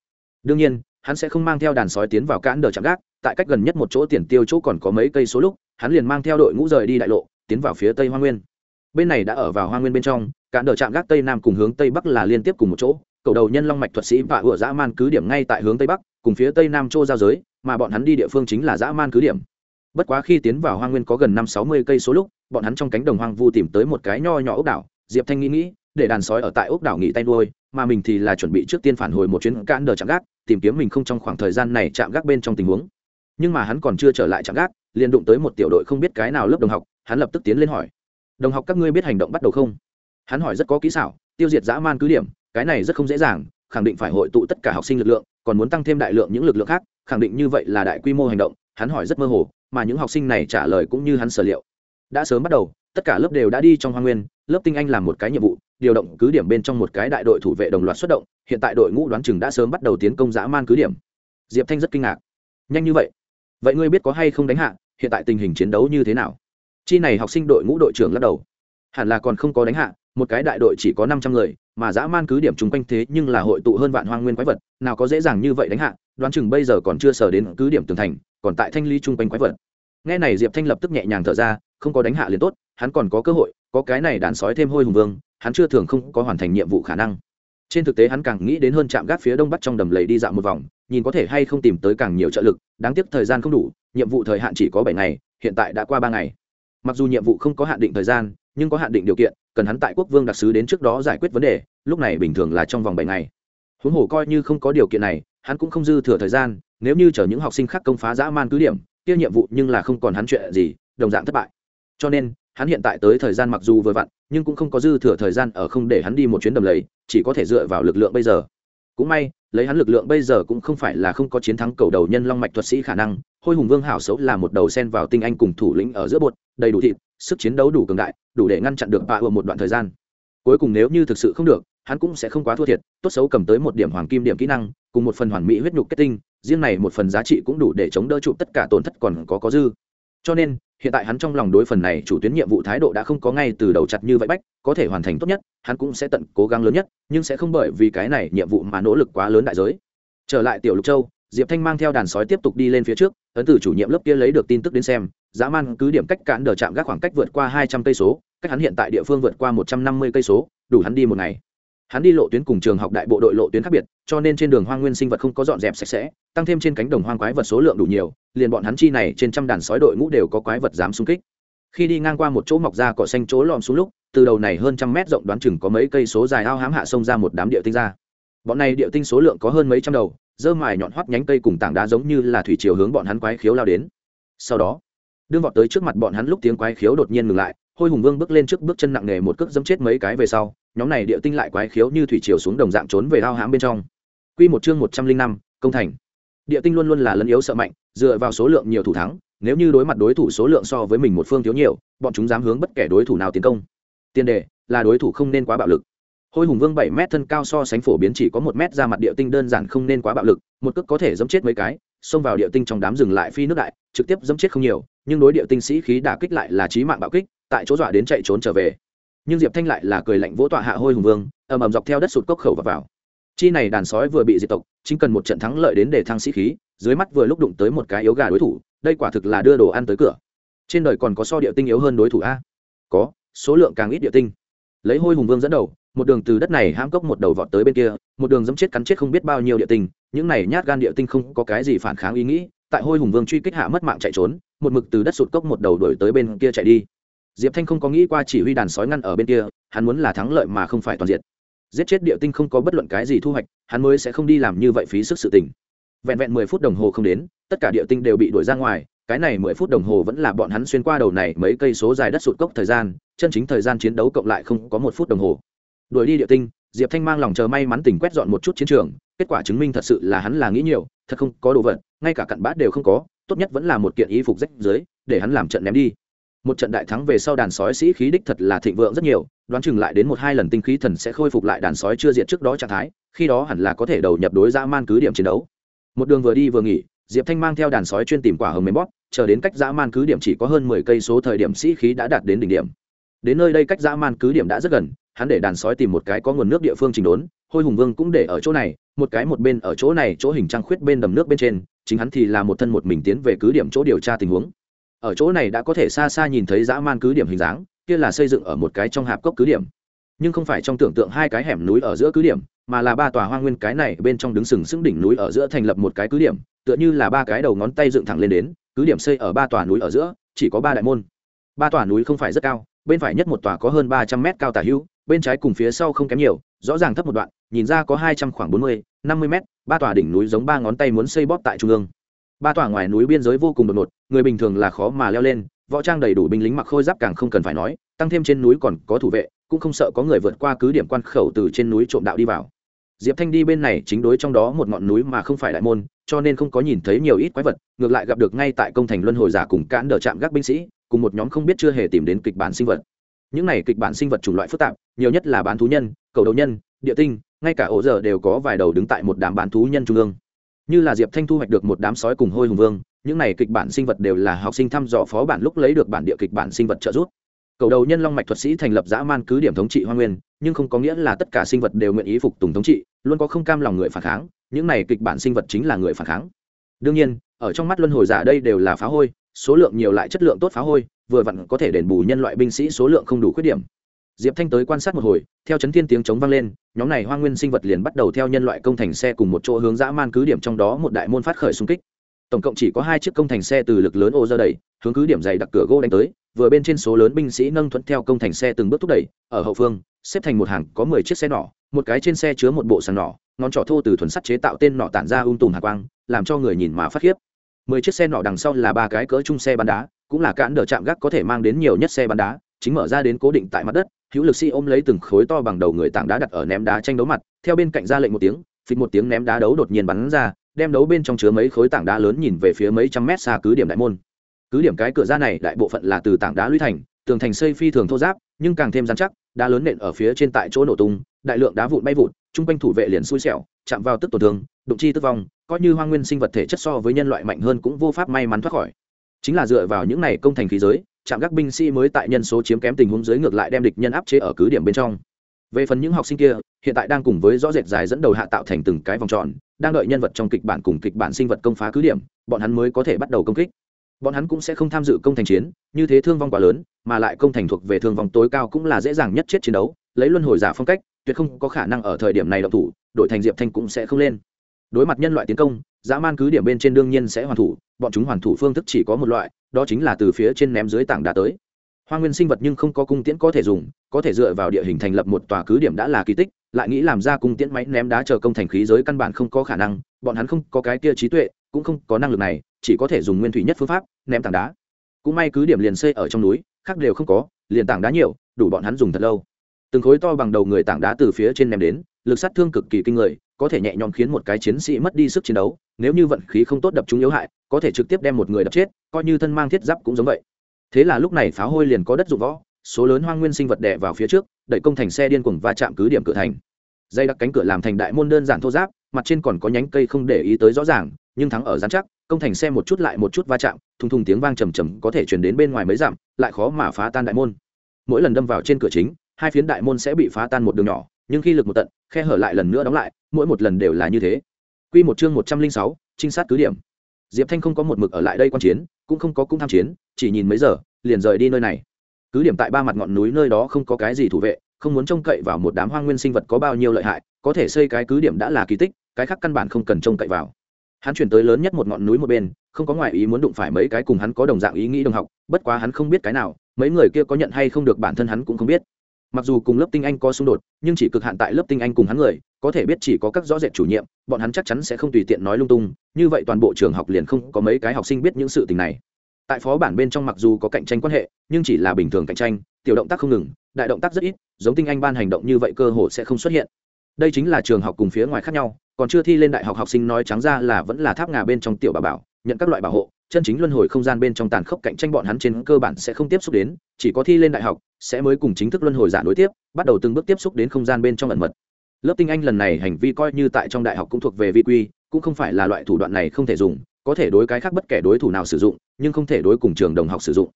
Đương nhiên, hắn sẽ không mang theo đàn sói tiến vào cạn đờ chạm gác, tại cách gần nhất một chỗ tiền tiêu chỗ còn có mấy cây số lúc, hắn liền mang theo đội ngũ rời đi đại lộ, tiến vào phía tây hoa nguyên bên này đã ở vào hoa nguyên bên trong cản đờ chạm gác tây nam cùng hướng tây bắc là liên tiếp cùng một chỗ, cầu đầu nhân long mạch thuật sĩ và ựa dã man cứ điểm ngay tại hướng tây bắc, cùng phía tây nam châu giao giới, mà bọn hắn đi địa phương chính là dã man cứ điểm. Bất quá khi tiến vào hoa nguyên có gần năm sáu mươi cây số lúc, bọn hắn trong cánh đồng hoang vu tìm tới một cái nho nhỏ ốc đảo, diệp thanh nghĩ nghĩ, để đàn sói ở tại ốc đảo nghỉ tay nuôi, mà mình thì là chuẩn bị trước tiên phản hồi một chuyến cản đờ chạm gác, tìm kiếm mình không trong khoảng thời gian này chạm gác bên trong tình huống. Nhưng mà hắn còn chưa trở lại chạm gác, liền đụng tới một tiểu đội không biết cái nào lớp đồng học, hắn lập tức tiến lên hỏi đồng học các ngươi biết hành động bắt đầu không? Hắn hỏi rất có kỹ xảo, tiêu diệt dã man cứ điểm, cái này rất không dễ dàng, khẳng định phải hội tụ tất cả học sinh lực lượng, còn muốn tăng thêm đại lượng những lực lượng khác, khẳng định như vậy là đại quy mô hành động, hắn hỏi rất mơ hồ, mà những học sinh này trả lời cũng như hắn sở liệu. Đã sớm bắt đầu, tất cả lớp đều đã đi trong hoa nguyên, lớp tinh anh làm một cái nhiệm vụ, điều động cứ điểm bên trong một cái đại đội thủ vệ đồng loạt xuất động, hiện tại đội ngũ đoán chừng đã sớm bắt đầu tiến công dã man cứ điểm. Diệp thanh rất kinh ngạc. Nhanh như vậy? Vậy ngươi biết có hay không đánh hạ, hiện tại tình hình chiến đấu như thế nào? Chi này học sinh đội ngũ đội trưởng lắc đầu. Hẳn là còn không có đánh hạ, một cái đại đội chỉ có năm trăm người, mà dã man cứ điểm chung quanh thế nhưng là hội tụ hơn vạn hoang nguyên quái vật, nào có dễ dàng như vậy đánh hạ, đoán chừng bây giờ còn chưa sở đến cứ điểm tường thành, còn tại thanh ly chung quanh quái vật. Nghe này diệp thanh lập tức nhẹ nhàng thở ra, không có đánh hạ liền tốt, hắn còn có cơ hội, có cái này đàn sói thêm hôi hùng vương, hắn chưa thường không có hoàn thành nhiệm vụ khả năng. Trên thực tế hắn càng nghĩ đến hơn trạm gác phía đông bắc trong đầm lầy đi dạo một vòng, nhìn có thể hay không tìm tới càng nhiều trợ lực, đáng tiếc thời gian không đủ, nhiệm vụ thời hạn chỉ có bảy ngày, hiện tại đã qua ba ngày mặc dù nhiệm vụ không có hạn định thời gian, nhưng có hạn định điều kiện, cần hắn tại quốc vương đặc sứ đến trước đó giải quyết vấn đề, lúc này bình thường là trong vòng bảy ngày. Huống hồ coi như không có điều kiện này, hắn cũng không dư thừa thời gian, nếu như chở những học sinh khác công phá dã man cứ điểm, kia nhiệm vụ nhưng là không còn hắn chuyện gì, đồng dạng thất bại. Cho nên, hắn hiện tại tới thời gian mặc dù vừa vặn, nhưng cũng không có dư thừa thời gian ở không để hắn đi một chuyến đầm lầy, chỉ có thể dựa vào lực lượng bây giờ. Cũng may, lấy hắn lực lượng bây giờ cũng không phải là không có chiến thắng cầu đầu nhân long mạch thuật sĩ khả năng hôi hùng vương hảo xấu là một đầu sen vào tinh anh cùng thủ lĩnh ở giữa bột, đầy đủ thịt, sức chiến đấu đủ cường đại, đủ để ngăn chặn được bạ ùa một đoạn thời gian. Cuối cùng nếu như thực sự không được, hắn cũng sẽ không quá thua thiệt, tốt xấu cầm tới một điểm hoàng kim điểm kỹ năng, cùng một phần hoàn mỹ huyết nhục kết tinh, riêng này một phần giá trị cũng đủ để chống đỡ trụ tất cả tổn thất còn có có dư. Cho nên, hiện tại hắn trong lòng đối phần này chủ tuyến nhiệm vụ thái độ đã không có ngay từ đầu chặt như vậy bách, có thể hoàn thành tốt nhất, hắn cũng sẽ tận cố gắng lớn nhất, nhưng sẽ không bởi vì cái này nhiệm vụ mà nỗ lực quá lớn đại giới. Trở lại tiểu lục châu diệp thanh mang theo đàn sói tiếp tục đi lên phía trước, ấn từ chủ nhiệm lớp kia lấy được tin tức đến xem, dã man cứ điểm cách cản đờ chạm gác khoảng cách vượt qua hai trăm cây số, cách hắn hiện tại địa phương vượt qua một trăm năm mươi cây số, đủ hắn đi một ngày. Hắn đi lộ tuyến cùng trường học đại bộ đội lộ tuyến khác biệt, cho nên trên đường hoang nguyên sinh vật không có dọn dẹp sạch sẽ, tăng thêm trên cánh đồng hoang quái vật số lượng đủ nhiều, liền bọn hắn chi này trên trăm đàn sói đội ngũ đều có quái vật dám xung kích. Khi đi ngang qua một chỗ mọc ra cỏ xanh chỗ lòm xuống lúc, từ đầu này hơn trăm mét rộng đoán chừng có mấy cây số dài ao hám hạ sông ra một đám địa tinh ra. Bọn này địa tinh số lượng có hơn mấy trăm đầu dơ mài nhọn hoắt nhánh cây cùng tảng đá giống như là thủy chiều hướng bọn hắn quái khiếu lao đến. Sau đó, đương vọt tới trước mặt bọn hắn lúc tiếng quái khiếu đột nhiên ngừng lại, hôi hùng vương bước lên trước bước chân nặng nề một cước dẫm chết mấy cái về sau, nhóm này địa tinh lại quái khiếu như thủy chiều xuống đồng dạng trốn về ao hãm bên trong. Quy một chương một trăm linh năm, công thành. Địa tinh luôn luôn là lấn yếu sợ mạnh, dựa vào số lượng nhiều thủ thắng, nếu như đối mặt đối thủ số lượng so với mình một phương thiếu nhiều, bọn chúng dám hướng bất kể đối thủ nào tiến công. Tiền đề, là đối thủ không nên quá bạo lực hôi hùng vương bảy m thân cao so sánh phổ biến chỉ có một m ra mặt địa tinh đơn giản không nên quá bạo lực, một cước có thể dẫm chết mấy cái, xông vào địa tinh trong đám rừng lại phi nước đại, trực tiếp dẫm chết không nhiều, nhưng đối địa tinh sĩ khí đả kích lại là trí mạng bạo kích, tại chỗ dọa đến chạy trốn trở về. Nhưng diệp thanh lại là cười lạnh vỗ tọa hạ hôi hùng vương, ầm ầm dọc theo đất sụt cốc khẩu và vào. Chi này đàn sói vừa bị diệt tộc, chính cần một trận thắng lợi đến để thăng sĩ khí, dưới mắt vừa lúc đụng tới một cái yếu gà đối thủ, đây quả thực là đưa đồ ăn tới cửa. Trên đời còn có so địa tinh yếu hơn đối thủ a? Có, số lượng càng ít địa tinh. Lấy hôi hùng vương dẫn đầu một đường từ đất này hãm cốc một đầu vọt tới bên kia, một đường dẫm chết cắn chết không biết bao nhiêu địa tinh, những này nhát gan địa tinh không có cái gì phản kháng ý nghĩ, tại hôi hùng vương truy kích hạ mất mạng chạy trốn, một mực từ đất sụt cốc một đầu đổi tới bên kia chạy đi. Diệp thanh không có nghĩ qua chỉ huy đàn sói ngăn ở bên kia, hắn muốn là thắng lợi mà không phải toàn diện giết chết địa tinh không có bất luận cái gì thu hoạch, hắn mới sẽ không đi làm như vậy phí sức sự tình. Vẹn vẹn mười phút đồng hồ không đến, tất cả địa tinh đều bị đuổi ra ngoài, cái này mười phút đồng hồ vẫn là bọn hắn xuyên qua đầu này mấy cây số dài đất sụt cốc thời gian, chân chính thời gian chiến đấu cộng lại không có một phút đồng hồ đuổi đi địa tinh, diệp thanh mang lòng chờ may mắn tỉnh quét dọn một chút chiến trường, kết quả chứng minh thật sự là hắn là nghĩ nhiều, thật không có đồ vật, ngay cả cặn bát đều không có, tốt nhất vẫn là một kiện y phục rách dưới để hắn làm trận ném đi. Một trận đại thắng về sau đàn sói sĩ khí đích thật là thịnh vượng rất nhiều, đoán chừng lại đến một hai lần tinh khí thần sẽ khôi phục lại đàn sói chưa diệt trước đó trạng thái, khi đó hẳn là có thể đầu nhập đối dã man cứ điểm chiến đấu. Một đường vừa đi vừa nghỉ, diệp thanh mang theo đàn sói chuyên tìm quả hồng mềm bóp, chờ đến cách dã man cứ điểm chỉ có hơn mười cây số thời điểm sĩ khí đã đạt đến đỉnh điểm. Đến nơi đây cách dã man cứ điểm đã rất gần hắn để đàn sói tìm một cái có nguồn nước địa phương trình đốn, hôi hùng vương cũng để ở chỗ này, một cái một bên ở chỗ này, chỗ hình trăng khuyết bên đầm nước bên trên, chính hắn thì là một thân một mình tiến về cứ điểm chỗ điều tra tình huống. Ở chỗ này đã có thể xa xa nhìn thấy dã man cứ điểm hình dáng, kia là xây dựng ở một cái trong hạp cốc cứ điểm. Nhưng không phải trong tưởng tượng hai cái hẻm núi ở giữa cứ điểm, mà là ba tòa hoa nguyên cái này bên trong đứng sừng sững đỉnh núi ở giữa thành lập một cái cứ điểm, tựa như là ba cái đầu ngón tay dựng thẳng lên đến, cứ điểm xây ở ba tòa núi ở giữa, chỉ có ba đại môn. Ba tòa núi không phải rất cao, bên phải nhất một tòa có hơn ba trăm mét cao tả hữu bên trái cùng phía sau không kém nhiều, rõ ràng thấp một đoạn, nhìn ra có hai trăm khoảng bốn mươi, năm mươi mét, ba tòa đỉnh núi giống ba ngón tay muốn xây bóp tại trung ương. Ba tòa ngoài núi biên giới vô cùng đột ngột, người bình thường là khó mà leo lên, võ trang đầy đủ binh lính mặc khôi giáp càng không cần phải nói, tăng thêm trên núi còn có thủ vệ, cũng không sợ có người vượt qua cứ điểm quan khẩu từ trên núi trộm đạo đi vào. Diệp thanh đi bên này chính đối trong đó một ngọn núi mà không phải đại môn, cho nên không có nhìn thấy nhiều ít quái vật, ngược lại gặp được ngay tại công thành luân hồi giả cùng cản đờ chạm gác binh sĩ, cùng một nhóm không biết chưa hề tìm đến kịch bản sinh vật những này kịch bản sinh vật chủng loại phức tạp, nhiều nhất là bán thú nhân, cầu đầu nhân, địa tinh, ngay cả ổ giờ đều có vài đầu đứng tại một đám bán thú nhân trung ương. Như là diệp thanh thu hoạch được một đám sói cùng hôi hùng vương, những này kịch bản sinh vật đều là học sinh thăm dò phó bản lúc lấy được bản địa kịch bản sinh vật trợ giúp. Cầu đầu nhân long mạch thuật sĩ thành lập dã man cứ điểm thống trị hoa nguyên, nhưng không có nghĩa là tất cả sinh vật đều nguyện ý phục tùng thống trị, luôn có không cam lòng người phản kháng, những này kịch bản sinh vật chính là người phản kháng. Đương nhiên, ở trong mắt luân hồi giả đây đều là phá hôi số lượng nhiều lại chất lượng tốt phá hôi, vừa vặn có thể đền bù nhân loại binh sĩ số lượng không đủ khuyết điểm. Diệp thanh tới quan sát một hồi, theo chấn thiên tiếng chống vang lên, nhóm này hoa nguyên sinh vật liền bắt đầu theo nhân loại công thành xe cùng một chỗ hướng dã man cứ điểm trong đó một đại môn phát khởi xung kích. Tổng cộng chỉ có hai chiếc công thành xe từ lực lớn ô ra đẩy, hướng cứ điểm dày đặc cửa gỗ đánh tới, vừa bên trên số lớn binh sĩ nâng thuận theo công thành xe từng bước thúc đẩy, ở hậu phương, xếp thành một hàng có mười chiếc xe nỏ, một cái trên xe chứa một bộ sàn nỏ, ngón trỏ thô từ thuần sắt chế tạo tên nọ tản ra ung tùm hạ quang, làm cho người nhìn mà phát khiếp mười chiếc xe nọ đằng sau là ba cái cỡ chung xe bắn đá, cũng là cản đỡ chạm gác có thể mang đến nhiều nhất xe bắn đá, chính mở ra đến cố định tại mặt đất, hữu lực sĩ ôm lấy từng khối to bằng đầu người tảng đá đặt ở ném đá tranh đấu mặt, theo bên cạnh ra lệnh một tiếng, phịch một tiếng ném đá đấu đột nhiên bắn ra, đem đấu bên trong chứa mấy khối tảng đá lớn nhìn về phía mấy trăm mét xa cứ điểm đại môn. Cứ điểm cái cửa ra này, đại bộ phận là từ tảng đá lũy thành, tường thành xây phi thường thô giáp, nhưng càng thêm dán chắc, đá lớn nện ở phía trên tại chỗ nổ tung, đại lượng đá vụn bay vụn chung quanh thủ vệ liền xui xẻo, chạm vào tức tổn thương đụng chi tức vong, coi như hoang nguyên sinh vật thể chất so với nhân loại mạnh hơn cũng vô pháp may mắn thoát khỏi. Chính là dựa vào những này công thành khí giới, trạm các binh sĩ mới tại nhân số chiếm kém tình huống dưới ngược lại đem địch nhân áp chế ở cứ điểm bên trong. Về phần những học sinh kia, hiện tại đang cùng với rõ rệt dài dẫn đầu hạ tạo thành từng cái vòng tròn, đang đợi nhân vật trong kịch bản cùng kịch bản sinh vật công phá cứ điểm, bọn hắn mới có thể bắt đầu công kích. Bọn hắn cũng sẽ không tham dự công thành chiến, như thế thương vong quá lớn, mà lại công thành thuộc về thương vong tối cao cũng là dễ dàng nhất chết chiến đấu, lấy luân hồi giả phong cách, tuyệt không có khả năng ở thời điểm này động thủ, đội thành diệp thanh cũng sẽ không lên đối mặt nhân loại tiến công, dã man cứ điểm bên trên đương nhiên sẽ hoàn thủ, bọn chúng hoàn thủ phương thức chỉ có một loại, đó chính là từ phía trên ném dưới tảng đá tới. Hoa nguyên sinh vật nhưng không có cung tiễn có thể dùng, có thể dựa vào địa hình thành lập một tòa cứ điểm đã là kỳ tích, lại nghĩ làm ra cung tiễn máy ném đá chờ công thành khí giới căn bản không có khả năng, bọn hắn không có cái kia trí tuệ, cũng không có năng lực này, chỉ có thể dùng nguyên thủy nhất phương pháp ném tảng đá. Cũng may cứ điểm liền xây ở trong núi, khác đều không có, liền tảng đá nhiều, đủ bọn hắn dùng thật lâu. Từng khối to bằng đầu người tảng đá từ phía trên ném đến, lực sát thương cực kỳ kinh người có thể nhẹ nhõm khiến một cái chiến sĩ mất đi sức chiến đấu, nếu như vận khí không tốt đập chúng yếu hại, có thể trực tiếp đem một người đập chết, coi như thân mang thiết giáp cũng giống vậy. Thế là lúc này pháo hôi liền có đất dụng võ, số lớn hoang nguyên sinh vật đè vào phía trước, đẩy công thành xe điên cuồng va chạm cứ điểm cửa thành. Dây đặc cánh cửa làm thành đại môn đơn giản thô giáp, mặt trên còn có nhánh cây không để ý tới rõ ràng, nhưng thắng ở dán chắc, công thành xe một chút lại một chút va chạm, thùng thùng tiếng vang trầm trầm có thể chuyển đến bên ngoài mấy dặm, lại khó mà phá tan đại môn. Mỗi lần đâm vào trên cửa chính, hai phiến đại môn sẽ bị phá tan một đường nhỏ nhưng khi lực một tận khe hở lại lần nữa đóng lại mỗi một lần đều là như thế Quy một chương một trăm linh sáu, trinh sát cứ điểm. Diệp Thanh không có một mực ở lại đây quan chiến, cũng không có cung tham chiến, chỉ nhìn mấy giờ, liền rời đi nơi này. Cứ điểm tại ba mặt ngọn núi nơi đó không có cái gì thủ vệ, không muốn trông cậy vào một đám hoang nguyên sinh vật có bao nhiêu lợi hại, có thể xây cái cứ điểm đã là kỳ tích, cái khác căn bản không cần trông cậy vào. Hắn chuyển tới lớn nhất một ngọn núi một bên, không có ngoại ý muốn đụng phải mấy cái cùng hắn có đồng dạng ý nghĩ đồng học, bất quá hắn không biết cái nào, mấy người kia có nhận hay không được bản thân hắn cũng không biết mặc dù cùng lớp tinh anh có xung đột, nhưng chỉ cực hạn tại lớp tinh anh cùng hắn người, có thể biết chỉ có các rõ rệt chủ nhiệm, bọn hắn chắc chắn sẽ không tùy tiện nói lung tung, như vậy toàn bộ trường học liền không có mấy cái học sinh biết những sự tình này. Tại phó bản bên trong mặc dù có cạnh tranh quan hệ, nhưng chỉ là bình thường cạnh tranh, tiểu động tác không ngừng, đại động tác rất ít, giống tinh anh ban hành động như vậy cơ hội sẽ không xuất hiện. Đây chính là trường học cùng phía ngoài khác nhau, còn chưa thi lên đại học học sinh nói trắng ra là vẫn là tháp ngà bên trong tiểu bà bảo, nhận các loại bảo hộ chân chính luân hồi không gian bên trong tàn khốc cạnh tranh bọn hắn trên cơ bản sẽ không tiếp xúc đến, chỉ có thi lên đại học, sẽ mới cùng chính thức luân hồi giả nối tiếp, bắt đầu từng bước tiếp xúc đến không gian bên trong ẩn mật. Lớp tinh anh lần này hành vi coi như tại trong đại học cũng thuộc về vi quy, cũng không phải là loại thủ đoạn này không thể dùng, có thể đối cái khác bất kể đối thủ nào sử dụng, nhưng không thể đối cùng trường đồng học sử dụng.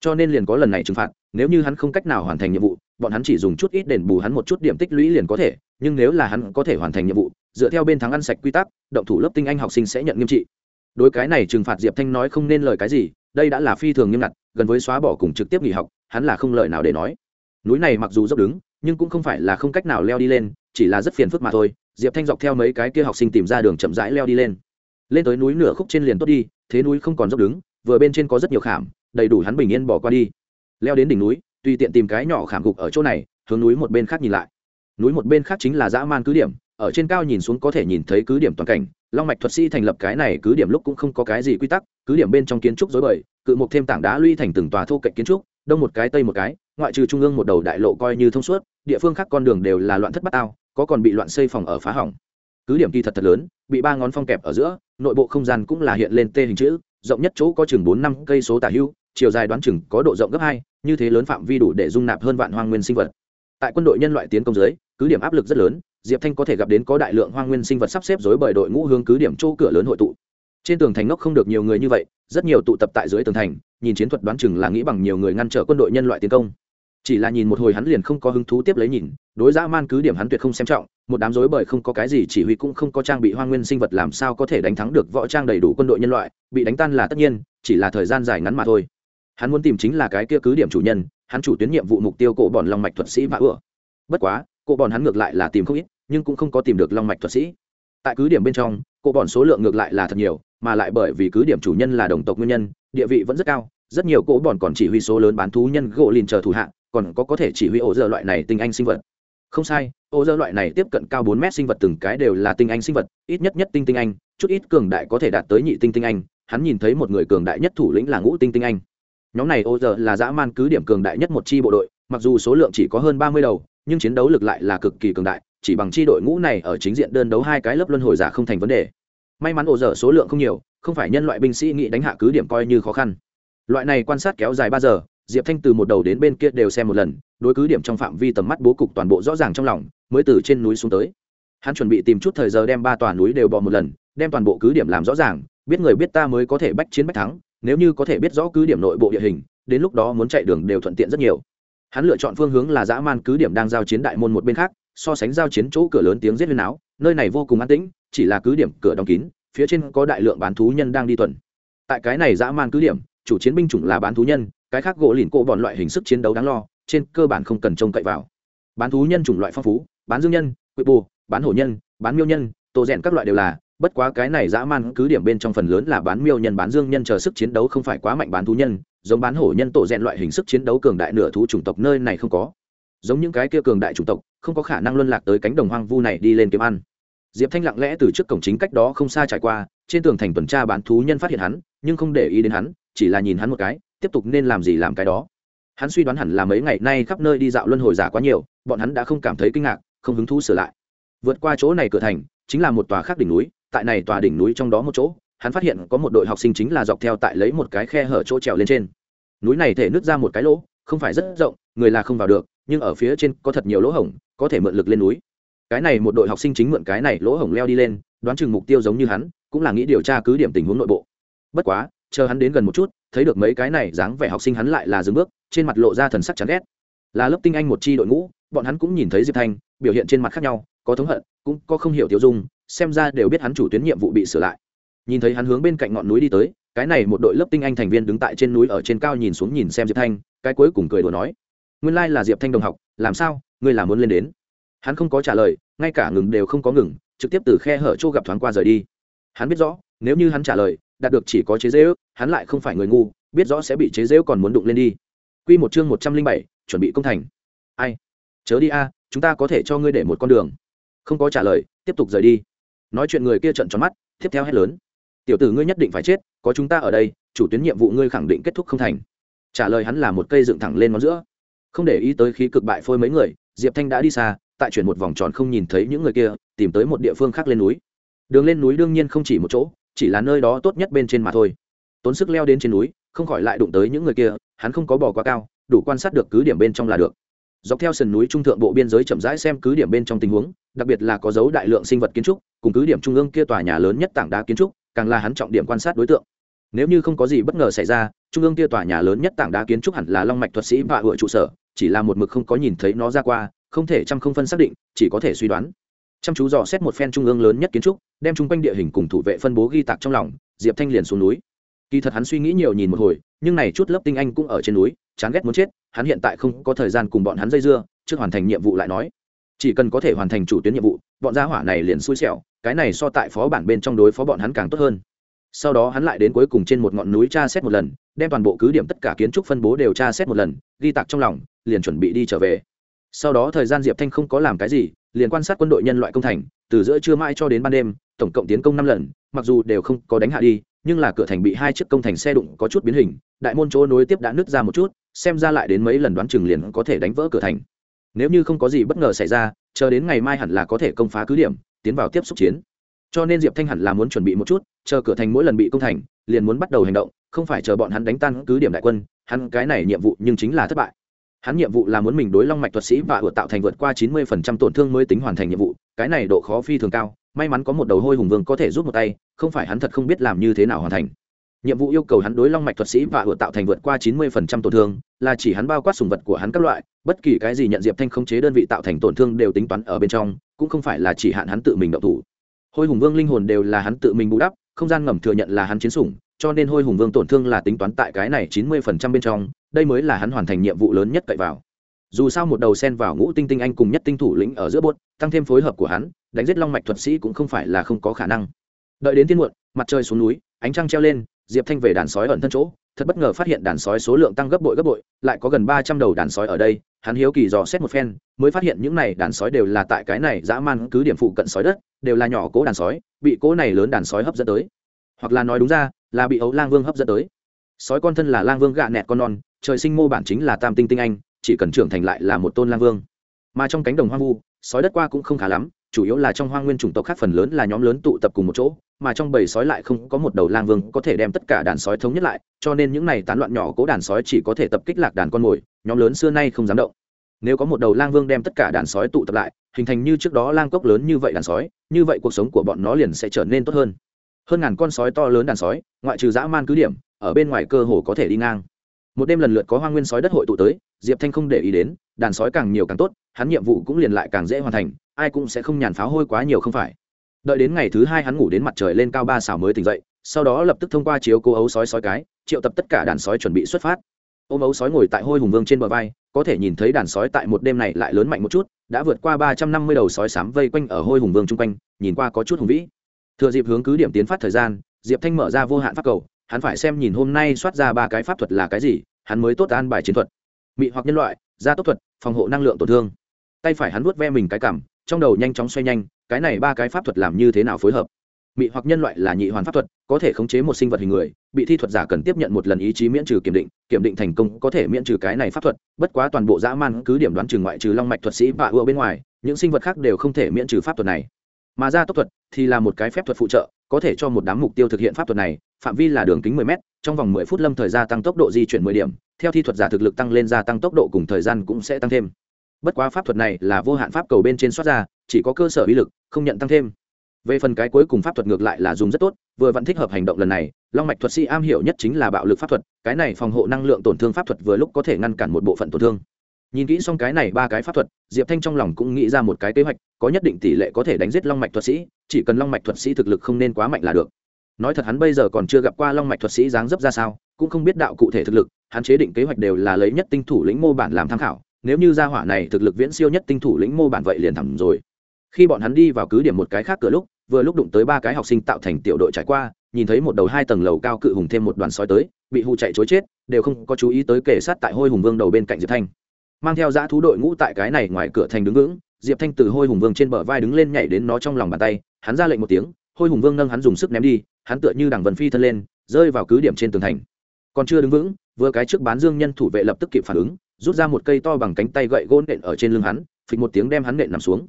Cho nên liền có lần này trừng phạt, nếu như hắn không cách nào hoàn thành nhiệm vụ, bọn hắn chỉ dùng chút ít đền bù hắn một chút điểm tích lũy liền có thể, nhưng nếu là hắn có thể hoàn thành nhiệm vụ, dựa theo bên thắng ăn sạch quy tắc, động thủ lớp tinh anh học sinh sẽ nhận nghiêm trị đối cái này trừng phạt diệp thanh nói không nên lời cái gì, đây đã là phi thường nghiêm ngặt, gần với xóa bỏ cùng trực tiếp nghỉ học, hắn là không lợi nào để nói. Núi này mặc dù dốc đứng, nhưng cũng không phải là không cách nào leo đi lên, chỉ là rất phiền phức mà thôi. Diệp thanh dọc theo mấy cái kia học sinh tìm ra đường chậm rãi leo đi lên. Lên tới núi nửa khúc trên liền tốt đi, thế núi không còn dốc đứng, vừa bên trên có rất nhiều khảm, đầy đủ hắn bình yên bỏ qua đi. Leo đến đỉnh núi, tùy tiện tìm cái nhỏ khảm gục ở chỗ này, hướng núi một bên khác nhìn lại. Núi một bên khác chính là dã man cứ điểm ở trên cao nhìn xuống có thể nhìn thấy cứ điểm toàn cảnh, long mạch thuật sĩ thành lập cái này cứ điểm lúc cũng không có cái gì quy tắc, cứ điểm bên trong kiến trúc dối bời, cự một thêm tảng đá lũy thành từng tòa thô cạnh kiến trúc, đông một cái tây một cái, ngoại trừ trung ương một đầu đại lộ coi như thông suốt, địa phương khác con đường đều là loạn thất bát ao, có còn bị loạn xây phòng ở phá hỏng. Cứ điểm kỳ thật thật lớn, bị ba ngón phong kẹp ở giữa, nội bộ không gian cũng là hiện lên tê hình chữ, rộng nhất chỗ có chừng bốn năm cây số tả hưu, chiều dài đoán chừng có độ rộng gấp hai, như thế lớn phạm vi đủ để dung nạp hơn vạn hoang nguyên sinh vật. Tại quân đội nhân loại tiến công dưới, cứ điểm áp lực rất lớn diệp thanh có thể gặp đến có đại lượng hoang nguyên sinh vật sắp xếp dối bởi đội ngũ hướng cứ điểm chỗ cửa lớn hội tụ. Trên tường thành ngốc không được nhiều người như vậy, rất nhiều tụ tập tại dưới tường thành, nhìn chiến thuật đoán chừng là nghĩ bằng nhiều người ngăn trở quân đội nhân loại tiến công. Chỉ là nhìn một hồi hắn liền không có hứng thú tiếp lấy nhìn, đối dã man cứ điểm hắn tuyệt không xem trọng, một đám dối bời không có cái gì chỉ huy cũng không có trang bị hoang nguyên sinh vật làm sao có thể đánh thắng được võ trang đầy đủ quân đội nhân loại, bị đánh tan là tất nhiên, chỉ là thời gian dài ngắn mà thôi. Hắn muốn tìm chính là cái kia cứ điểm chủ nhân, hắn chủ tuyến nhiệm vụ mục tiêu cổ bọn long mạch thuật sĩ và ựa bất quá, cổ bọn hắn ngược lại là tìm không ít nhưng cũng không có tìm được long mạch thuật sĩ. Tại cứ điểm bên trong cổ bọn số lượng ngược lại là thật nhiều, mà lại bởi vì cứ điểm chủ nhân là đồng tộc nguyên nhân, địa vị vẫn rất cao, rất nhiều cỗ bọn còn chỉ huy số lớn bán thú nhân gỗ lìn chờ thủ hạng còn có có thể chỉ huy ổ dơ loại này tinh anh sinh vật. Không sai ô dơ loại này tiếp cận cao bốn mét sinh vật từng cái đều là tinh anh sinh vật, ít nhất nhất tinh tinh anh, chút ít cường đại có thể đạt tới nhị tinh tinh anh, hắn nhìn thấy một người cường đại nhất thủ lĩnh là ngũ tinh tinh anh. Nhóm này ô dơ là dã man cứ điểm cường đại nhất một chi bộ đội, mặc dù số lượng chỉ có hơn ba mươi đầu, nhưng chiến đấu lực lại là cực kỳ cường đại chỉ bằng chi đội ngũ này ở chính diện đơn đấu hai cái lớp luân hồi giả không thành vấn đề. May mắn ổ dở số lượng không nhiều, không phải nhân loại binh sĩ nghĩ đánh hạ cứ điểm coi như khó khăn. Loại này quan sát kéo dài ba giờ, diệp thanh từ một đầu đến bên kia đều xem một lần, đối cứ điểm trong phạm vi tầm mắt bố cục toàn bộ rõ ràng trong lòng, mới từ trên núi xuống tới. Hắn chuẩn bị tìm chút thời giờ đem ba tòa núi đều bỏ một lần, đem toàn bộ cứ điểm làm rõ ràng, biết người biết ta mới có thể bách chiến bách thắng, nếu như có thể biết rõ cứ điểm nội bộ địa hình, đến lúc đó muốn chạy đường đều thuận tiện rất nhiều. Hắn lựa chọn phương hướng là dã man cứ điểm đang giao chiến đại môn một bên khác so sánh giao chiến chỗ cửa lớn tiếng giết lên áo, nơi này vô cùng an tĩnh, chỉ là cứ điểm cửa đóng kín, phía trên có đại lượng bán thú nhân đang đi tuần. Tại cái này dã man cứ điểm, chủ chiến binh chủng là bán thú nhân, cái khác gỗ lìn cộ bọn loại hình sức chiến đấu đáng lo, trên cơ bản không cần trông cậy vào. Bán thú nhân chủng loại phong phú, bán dương nhân quỵ bù bán hổ nhân, bán miêu nhân, tổ rèn các loại đều là, bất quá cái này dã man cứ điểm bên trong phần lớn là bán miêu nhân, bán dương nhân chờ sức chiến đấu không phải quá mạnh bán thú nhân, giống bán hổ nhân tổ rèn loại hình sức chiến đấu cường đại nửa thú chủng tộc nơi này không có. Giống những cái kia cường đại chủng tộc không có khả năng luân lạc tới cánh đồng hoang vu này đi lên kiếm ăn. Diệp thanh lặng lẽ từ trước cổng chính cách đó không xa trải qua, trên tường thành tuần tra bán thú nhân phát hiện hắn, nhưng không để ý đến hắn, chỉ là nhìn hắn một cái, tiếp tục nên làm gì làm cái đó. Hắn suy đoán hẳn là mấy ngày nay khắp nơi đi dạo luân hồi giả quá nhiều, bọn hắn đã không cảm thấy kinh ngạc, không hứng thú sửa lại. Vượt qua chỗ này cửa thành, chính là một tòa khác đỉnh núi, tại này tòa đỉnh núi trong đó một chỗ, hắn phát hiện có một đội học sinh chính là dọc theo tại lấy một cái khe hở chỗ trèo lên trên. Núi này thể nứt ra một cái lỗ, không phải rất rộng, người là không vào được nhưng ở phía trên có thật nhiều lỗ hổng, có thể mượn lực lên núi. Cái này một đội học sinh chính mượn cái này lỗ hổng leo đi lên, đoán chừng mục tiêu giống như hắn, cũng là nghĩ điều tra cứ điểm tình huống nội bộ. Bất quá, chờ hắn đến gần một chút, thấy được mấy cái này dáng vẻ học sinh hắn lại là dừng bước, trên mặt lộ ra thần sắc chán ghét. Là lớp tinh anh một chi đội ngũ, bọn hắn cũng nhìn thấy diệp thanh biểu hiện trên mặt khác nhau, có thống hận, cũng có không hiểu tiêu dung, xem ra đều biết hắn chủ tuyến nhiệm vụ bị sửa lại. Nhìn thấy hắn hướng bên cạnh ngọn núi đi tới, cái này một đội lớp tinh anh thành viên đứng tại trên núi ở trên cao nhìn xuống nhìn xem diệp thanh cái cuối cùng cười đùa nói nguyên lai là diệp thanh đồng học, làm sao, ngươi là muốn lên đến? Hắn không có trả lời, ngay cả ngừng đều không có ngừng, trực tiếp từ khe hở chỗ gặp thoáng qua rời đi. Hắn biết rõ, nếu như hắn trả lời, đạt được chỉ có chế dễ ước hắn lại không phải người ngu, biết rõ sẽ bị chế dễ còn muốn đụng lên đi. Q một chương một trăm linh bảy, chuẩn bị công thành. Ai? Chớ đi a, chúng ta có thể cho ngươi để một con đường. Không có trả lời, tiếp tục rời đi. Nói chuyện người kia trận tròn mắt, tiếp theo hét lớn. Tiểu tử ngươi nhất định phải chết, có chúng ta ở đây, chủ tuyến nhiệm vụ ngươi khẳng định kết thúc không thành. Trả lời hắn là một cây dựng thẳng lên ngón giữa không để ý tới khí cực bại phôi mấy người, diệp thanh đã đi xa, tại chuyển một vòng tròn không nhìn thấy những người kia, tìm tới một địa phương khác lên núi. Đường lên núi đương nhiên không chỉ một chỗ, chỉ là nơi đó tốt nhất bên trên mà thôi. Tốn sức leo đến trên núi, không khỏi lại đụng tới những người kia, hắn không có bỏ quá cao, đủ quan sát được cứ điểm bên trong là được. Dọc theo sườn núi trung thượng bộ biên giới chậm rãi xem cứ điểm bên trong tình huống, đặc biệt là có dấu đại lượng sinh vật kiến trúc, cùng cứ điểm trung ương kia tòa nhà lớn nhất tảng đá kiến trúc, càng là hắn trọng điểm quan sát đối tượng. Nếu như không có gì bất ngờ xảy ra, trung ương kia tòa nhà lớn nhất tảng đá kiến trúc hẳn là long mạch thuật sĩ và hội trụ sở chỉ là một mực không có nhìn thấy nó ra qua, không thể trăm không phân xác định, chỉ có thể suy đoán. Chăm chú dò xét một phen trung ương lớn nhất kiến trúc, đem chung quanh địa hình cùng thủ vệ phân bố ghi tạc trong lòng, diệp thanh liền xuống núi. Kỳ thật hắn suy nghĩ nhiều nhìn một hồi, nhưng này chút lớp tinh anh cũng ở trên núi, chán ghét muốn chết, hắn hiện tại không có thời gian cùng bọn hắn dây dưa, trước hoàn thành nhiệm vụ lại nói. Chỉ cần có thể hoàn thành chủ tuyến nhiệm vụ, bọn gia hỏa này liền xui xẻo, cái này so tại phó bản bên trong đối phó bọn hắn càng tốt hơn. Sau đó hắn lại đến cuối cùng trên một ngọn núi tra xét một lần, đem toàn bộ cứ điểm tất cả kiến trúc phân bố đều tra xét một lần, ghi tạc trong lòng liền chuẩn bị đi trở về. Sau đó thời gian diệp thanh không có làm cái gì, liền quan sát quân đội nhân loại công thành, từ giữa trưa mãi cho đến ban đêm, tổng cộng tiến công năm lần, mặc dù đều không có đánh hạ đi, nhưng là cửa thành bị hai chiếc công thành xe đụng có chút biến hình, đại môn chỗ nối tiếp đã nứt ra một chút, xem ra lại đến mấy lần đoán chừng liền có thể đánh vỡ cửa thành. Nếu như không có gì bất ngờ xảy ra, chờ đến ngày mai hẳn là có thể công phá cứ điểm, tiến vào tiếp xúc chiến. Cho nên diệp thanh hẳn là muốn chuẩn bị một chút, chờ cửa thành mỗi lần bị công thành, liền muốn bắt đầu hành động, không phải chờ bọn hắn đánh tan cứ điểm đại quân, hắn cái này nhiệm vụ nhưng chính là thất bại hắn nhiệm vụ là muốn mình đối long mạch thuật sĩ và ủa tạo thành vượt qua chín mươi phần trăm tổn thương mới tính hoàn thành nhiệm vụ, cái này độ khó phi thường cao, may mắn có một đầu hôi hùng vương có thể giúp một tay, không phải hắn thật không biết làm như thế nào hoàn thành. Nhiệm vụ yêu cầu hắn đối long mạch thuật sĩ và ủa tạo thành vượt qua chín mươi phần trăm tổn thương, là chỉ hắn bao quát sùng vật của hắn các loại, bất kỳ cái gì nhận diệp thanh khống chế đơn vị tạo thành tổn thương đều tính toán ở bên trong, cũng không phải là chỉ hạn hắn tự mình động thủ. Hôi hùng vương linh hồn đều là hắn tự mình bù đắp, không gian ngầm thừa nhận là hắn chiến sủng, cho nên hôi hùng vương tổn thương là tính toán tại cái này chín mươi phần trăm bên trong đây mới là hắn hoàn thành nhiệm vụ lớn nhất cậy vào. Dù sao một đầu sen vào ngũ tinh tinh anh cùng nhất tinh thủ lĩnh ở giữa bốt tăng thêm phối hợp của hắn, đánh giết long mạch thuật sĩ cũng không phải là không có khả năng. Đợi đến thiên muộn, mặt trời xuống núi, ánh trăng treo lên, diệp thanh về đàn sói ẩn thân chỗ, thật bất ngờ phát hiện đàn sói số lượng tăng gấp bội gấp bội, lại có gần ba trăm đầu đàn sói ở đây, hắn hiếu kỳ dò xét một phen, mới phát hiện những này đàn sói đều là tại cái này dã man cứ điểm phụ cận sói đất, đều là nhỏ cố đàn sói, bị cố này lớn đàn sói hấp dẫn tới. Hoặc là nói đúng ra, là bị ấu lang vương hấp dẫn tới. Sói con thân là lang vương gạ nẹt con non trời sinh mô bản chính là tam tinh tinh anh, chỉ cần trưởng thành lại là một tôn lang vương. Mà trong cánh đồng hoang vu, sói đất qua cũng không khá lắm, chủ yếu là trong hoang nguyên chủng tộc khác phần lớn là nhóm lớn tụ tập cùng một chỗ, mà trong bầy sói lại không có một đầu lang vương có thể đem tất cả đàn sói thống nhất lại, cho nên những này tán loạn nhỏ cố đàn sói chỉ có thể tập kích lạc đàn con mồi, nhóm lớn xưa nay không dám động. Nếu có một đầu lang vương đem tất cả đàn sói tụ tập lại, hình thành như trước đó lang cốc lớn như vậy đàn sói, như vậy cuộc sống của bọn nó liền sẽ trở nên tốt hơn. Hơn ngàn con sói to lớn đàn sói, ngoại trừ dã man cứ điểm, ở bên ngoài cơ hồ có thể đi ngang một đêm lần lượt có hoa nguyên sói đất hội tụ tới, diệp thanh không để ý đến, đàn sói càng nhiều càng tốt, hắn nhiệm vụ cũng liền lại càng dễ hoàn thành, ai cũng sẽ không nhàn pháo hôi quá nhiều không phải. Đợi đến ngày thứ hai hắn ngủ đến mặt trời lên cao ba xào mới tỉnh dậy, sau đó lập tức thông qua chiếu cố ấu sói sói cái, triệu tập tất cả đàn sói chuẩn bị xuất phát. Ôm ấu sói ngồi tại hôi hùng vương trên bờ vai, có thể nhìn thấy đàn sói tại một đêm này lại lớn mạnh một chút, đã vượt qua ba trăm năm mươi đầu sói sám vây quanh ở hôi hùng vương chung quanh, nhìn qua có chút hùng vĩ. Thừa dịp hướng cứ điểm tiến phát thời gian, diệp thanh mở ra vô hạn pháp cầu hắn phải xem nhìn hôm nay soát ra ba cái pháp thuật là cái gì, hắn mới tốt an bài chiến thuật. Mị hoặc nhân loại, gia tốc thuật, phòng hộ năng lượng tổn thương. Tay phải hắn vuốt ve mình cái cảm trong đầu nhanh chóng xoay nhanh, cái này ba cái pháp thuật làm như thế nào phối hợp? Mị hoặc nhân loại là nhị hoàn pháp thuật, có thể khống chế một sinh vật hình người, bị thi thuật giả cần tiếp nhận một lần ý chí miễn trừ kiểm định kiểm định thành công có thể miễn trừ cái này pháp thuật, bất quá toàn bộ dã man cứ điểm đoán trừ ngoại trừ long mạch thuật sĩ và ưa bên ngoài, những sinh vật khác đều không thể miễn trừ pháp thuật này. Mà gia tốc thuật thì là một cái phép thuật phụ trợ, có thể cho một đám mục tiêu thực hiện pháp thuật này phạm vi là đường kính 10 m trong vòng 10 phút lâm thời gia tăng tốc độ di chuyển 10 điểm, theo thi thuật giả thực lực tăng lên gia tăng tốc độ cùng thời gian cũng sẽ tăng thêm. Bất quá pháp thuật này là vô hạn pháp cầu bên trên soát ra, chỉ có cơ sở uy lực, không nhận tăng thêm. Về phần cái cuối cùng pháp thuật ngược lại là dùng rất tốt, vừa vẫn thích hợp hành động lần này, long mạch thuật sĩ am hiểu nhất chính là bạo lực pháp thuật, cái này phòng hộ năng lượng tổn thương pháp thuật vừa lúc có thể ngăn cản một bộ phận tổn thương. Nhìn kỹ xong cái này ba cái pháp thuật, diệp thanh trong lòng cũng nghĩ ra một cái kế hoạch, có nhất định tỷ lệ có thể đánh giết long mạch thuật sĩ, chỉ cần long mạch thuật sĩ thực lực không nên quá mạnh là được nói thật hắn bây giờ còn chưa gặp qua long mạch thuật sĩ dáng dấp ra sao, cũng không biết đạo cụ thể thực lực, hắn chế định kế hoạch đều là lấy nhất tinh thủ lĩnh mô bản làm tham khảo, nếu như gia hỏa này thực lực viễn siêu nhất tinh thủ lĩnh mô bản vậy liền thẳng rồi. Khi bọn hắn đi vào cứ điểm một cái khác cửa lúc, vừa lúc đụng tới ba cái học sinh tạo thành tiểu đội trải qua, nhìn thấy một đầu hai tầng lầu cao cự hùng thêm một đoàn sói tới, bị hụ chạy chối chết, đều không có chú ý tới kể sát tại hôi hùng vương đầu bên cạnh diệp thanh. Mang theo dã thú đội ngũ tại cái này ngoài cửa thành đứng vững, diệp thanh từ hôi hùng vương trên bờ vai đứng lên nhảy đến nó trong lòng bàn tay, hắn ra lệnh một tiếng, hôi hùng vương nâng hắn dùng sức ném đi hắn tựa như đằng vần phi thân lên, rơi vào cứ điểm trên tường thành. Còn chưa đứng vững, vừa cái trước bán dương nhân thủ vệ lập tức kịp phản ứng, rút ra một cây to bằng cánh tay gậy gôn nện ở trên lưng hắn, phịch một tiếng đem hắn nện nằm xuống.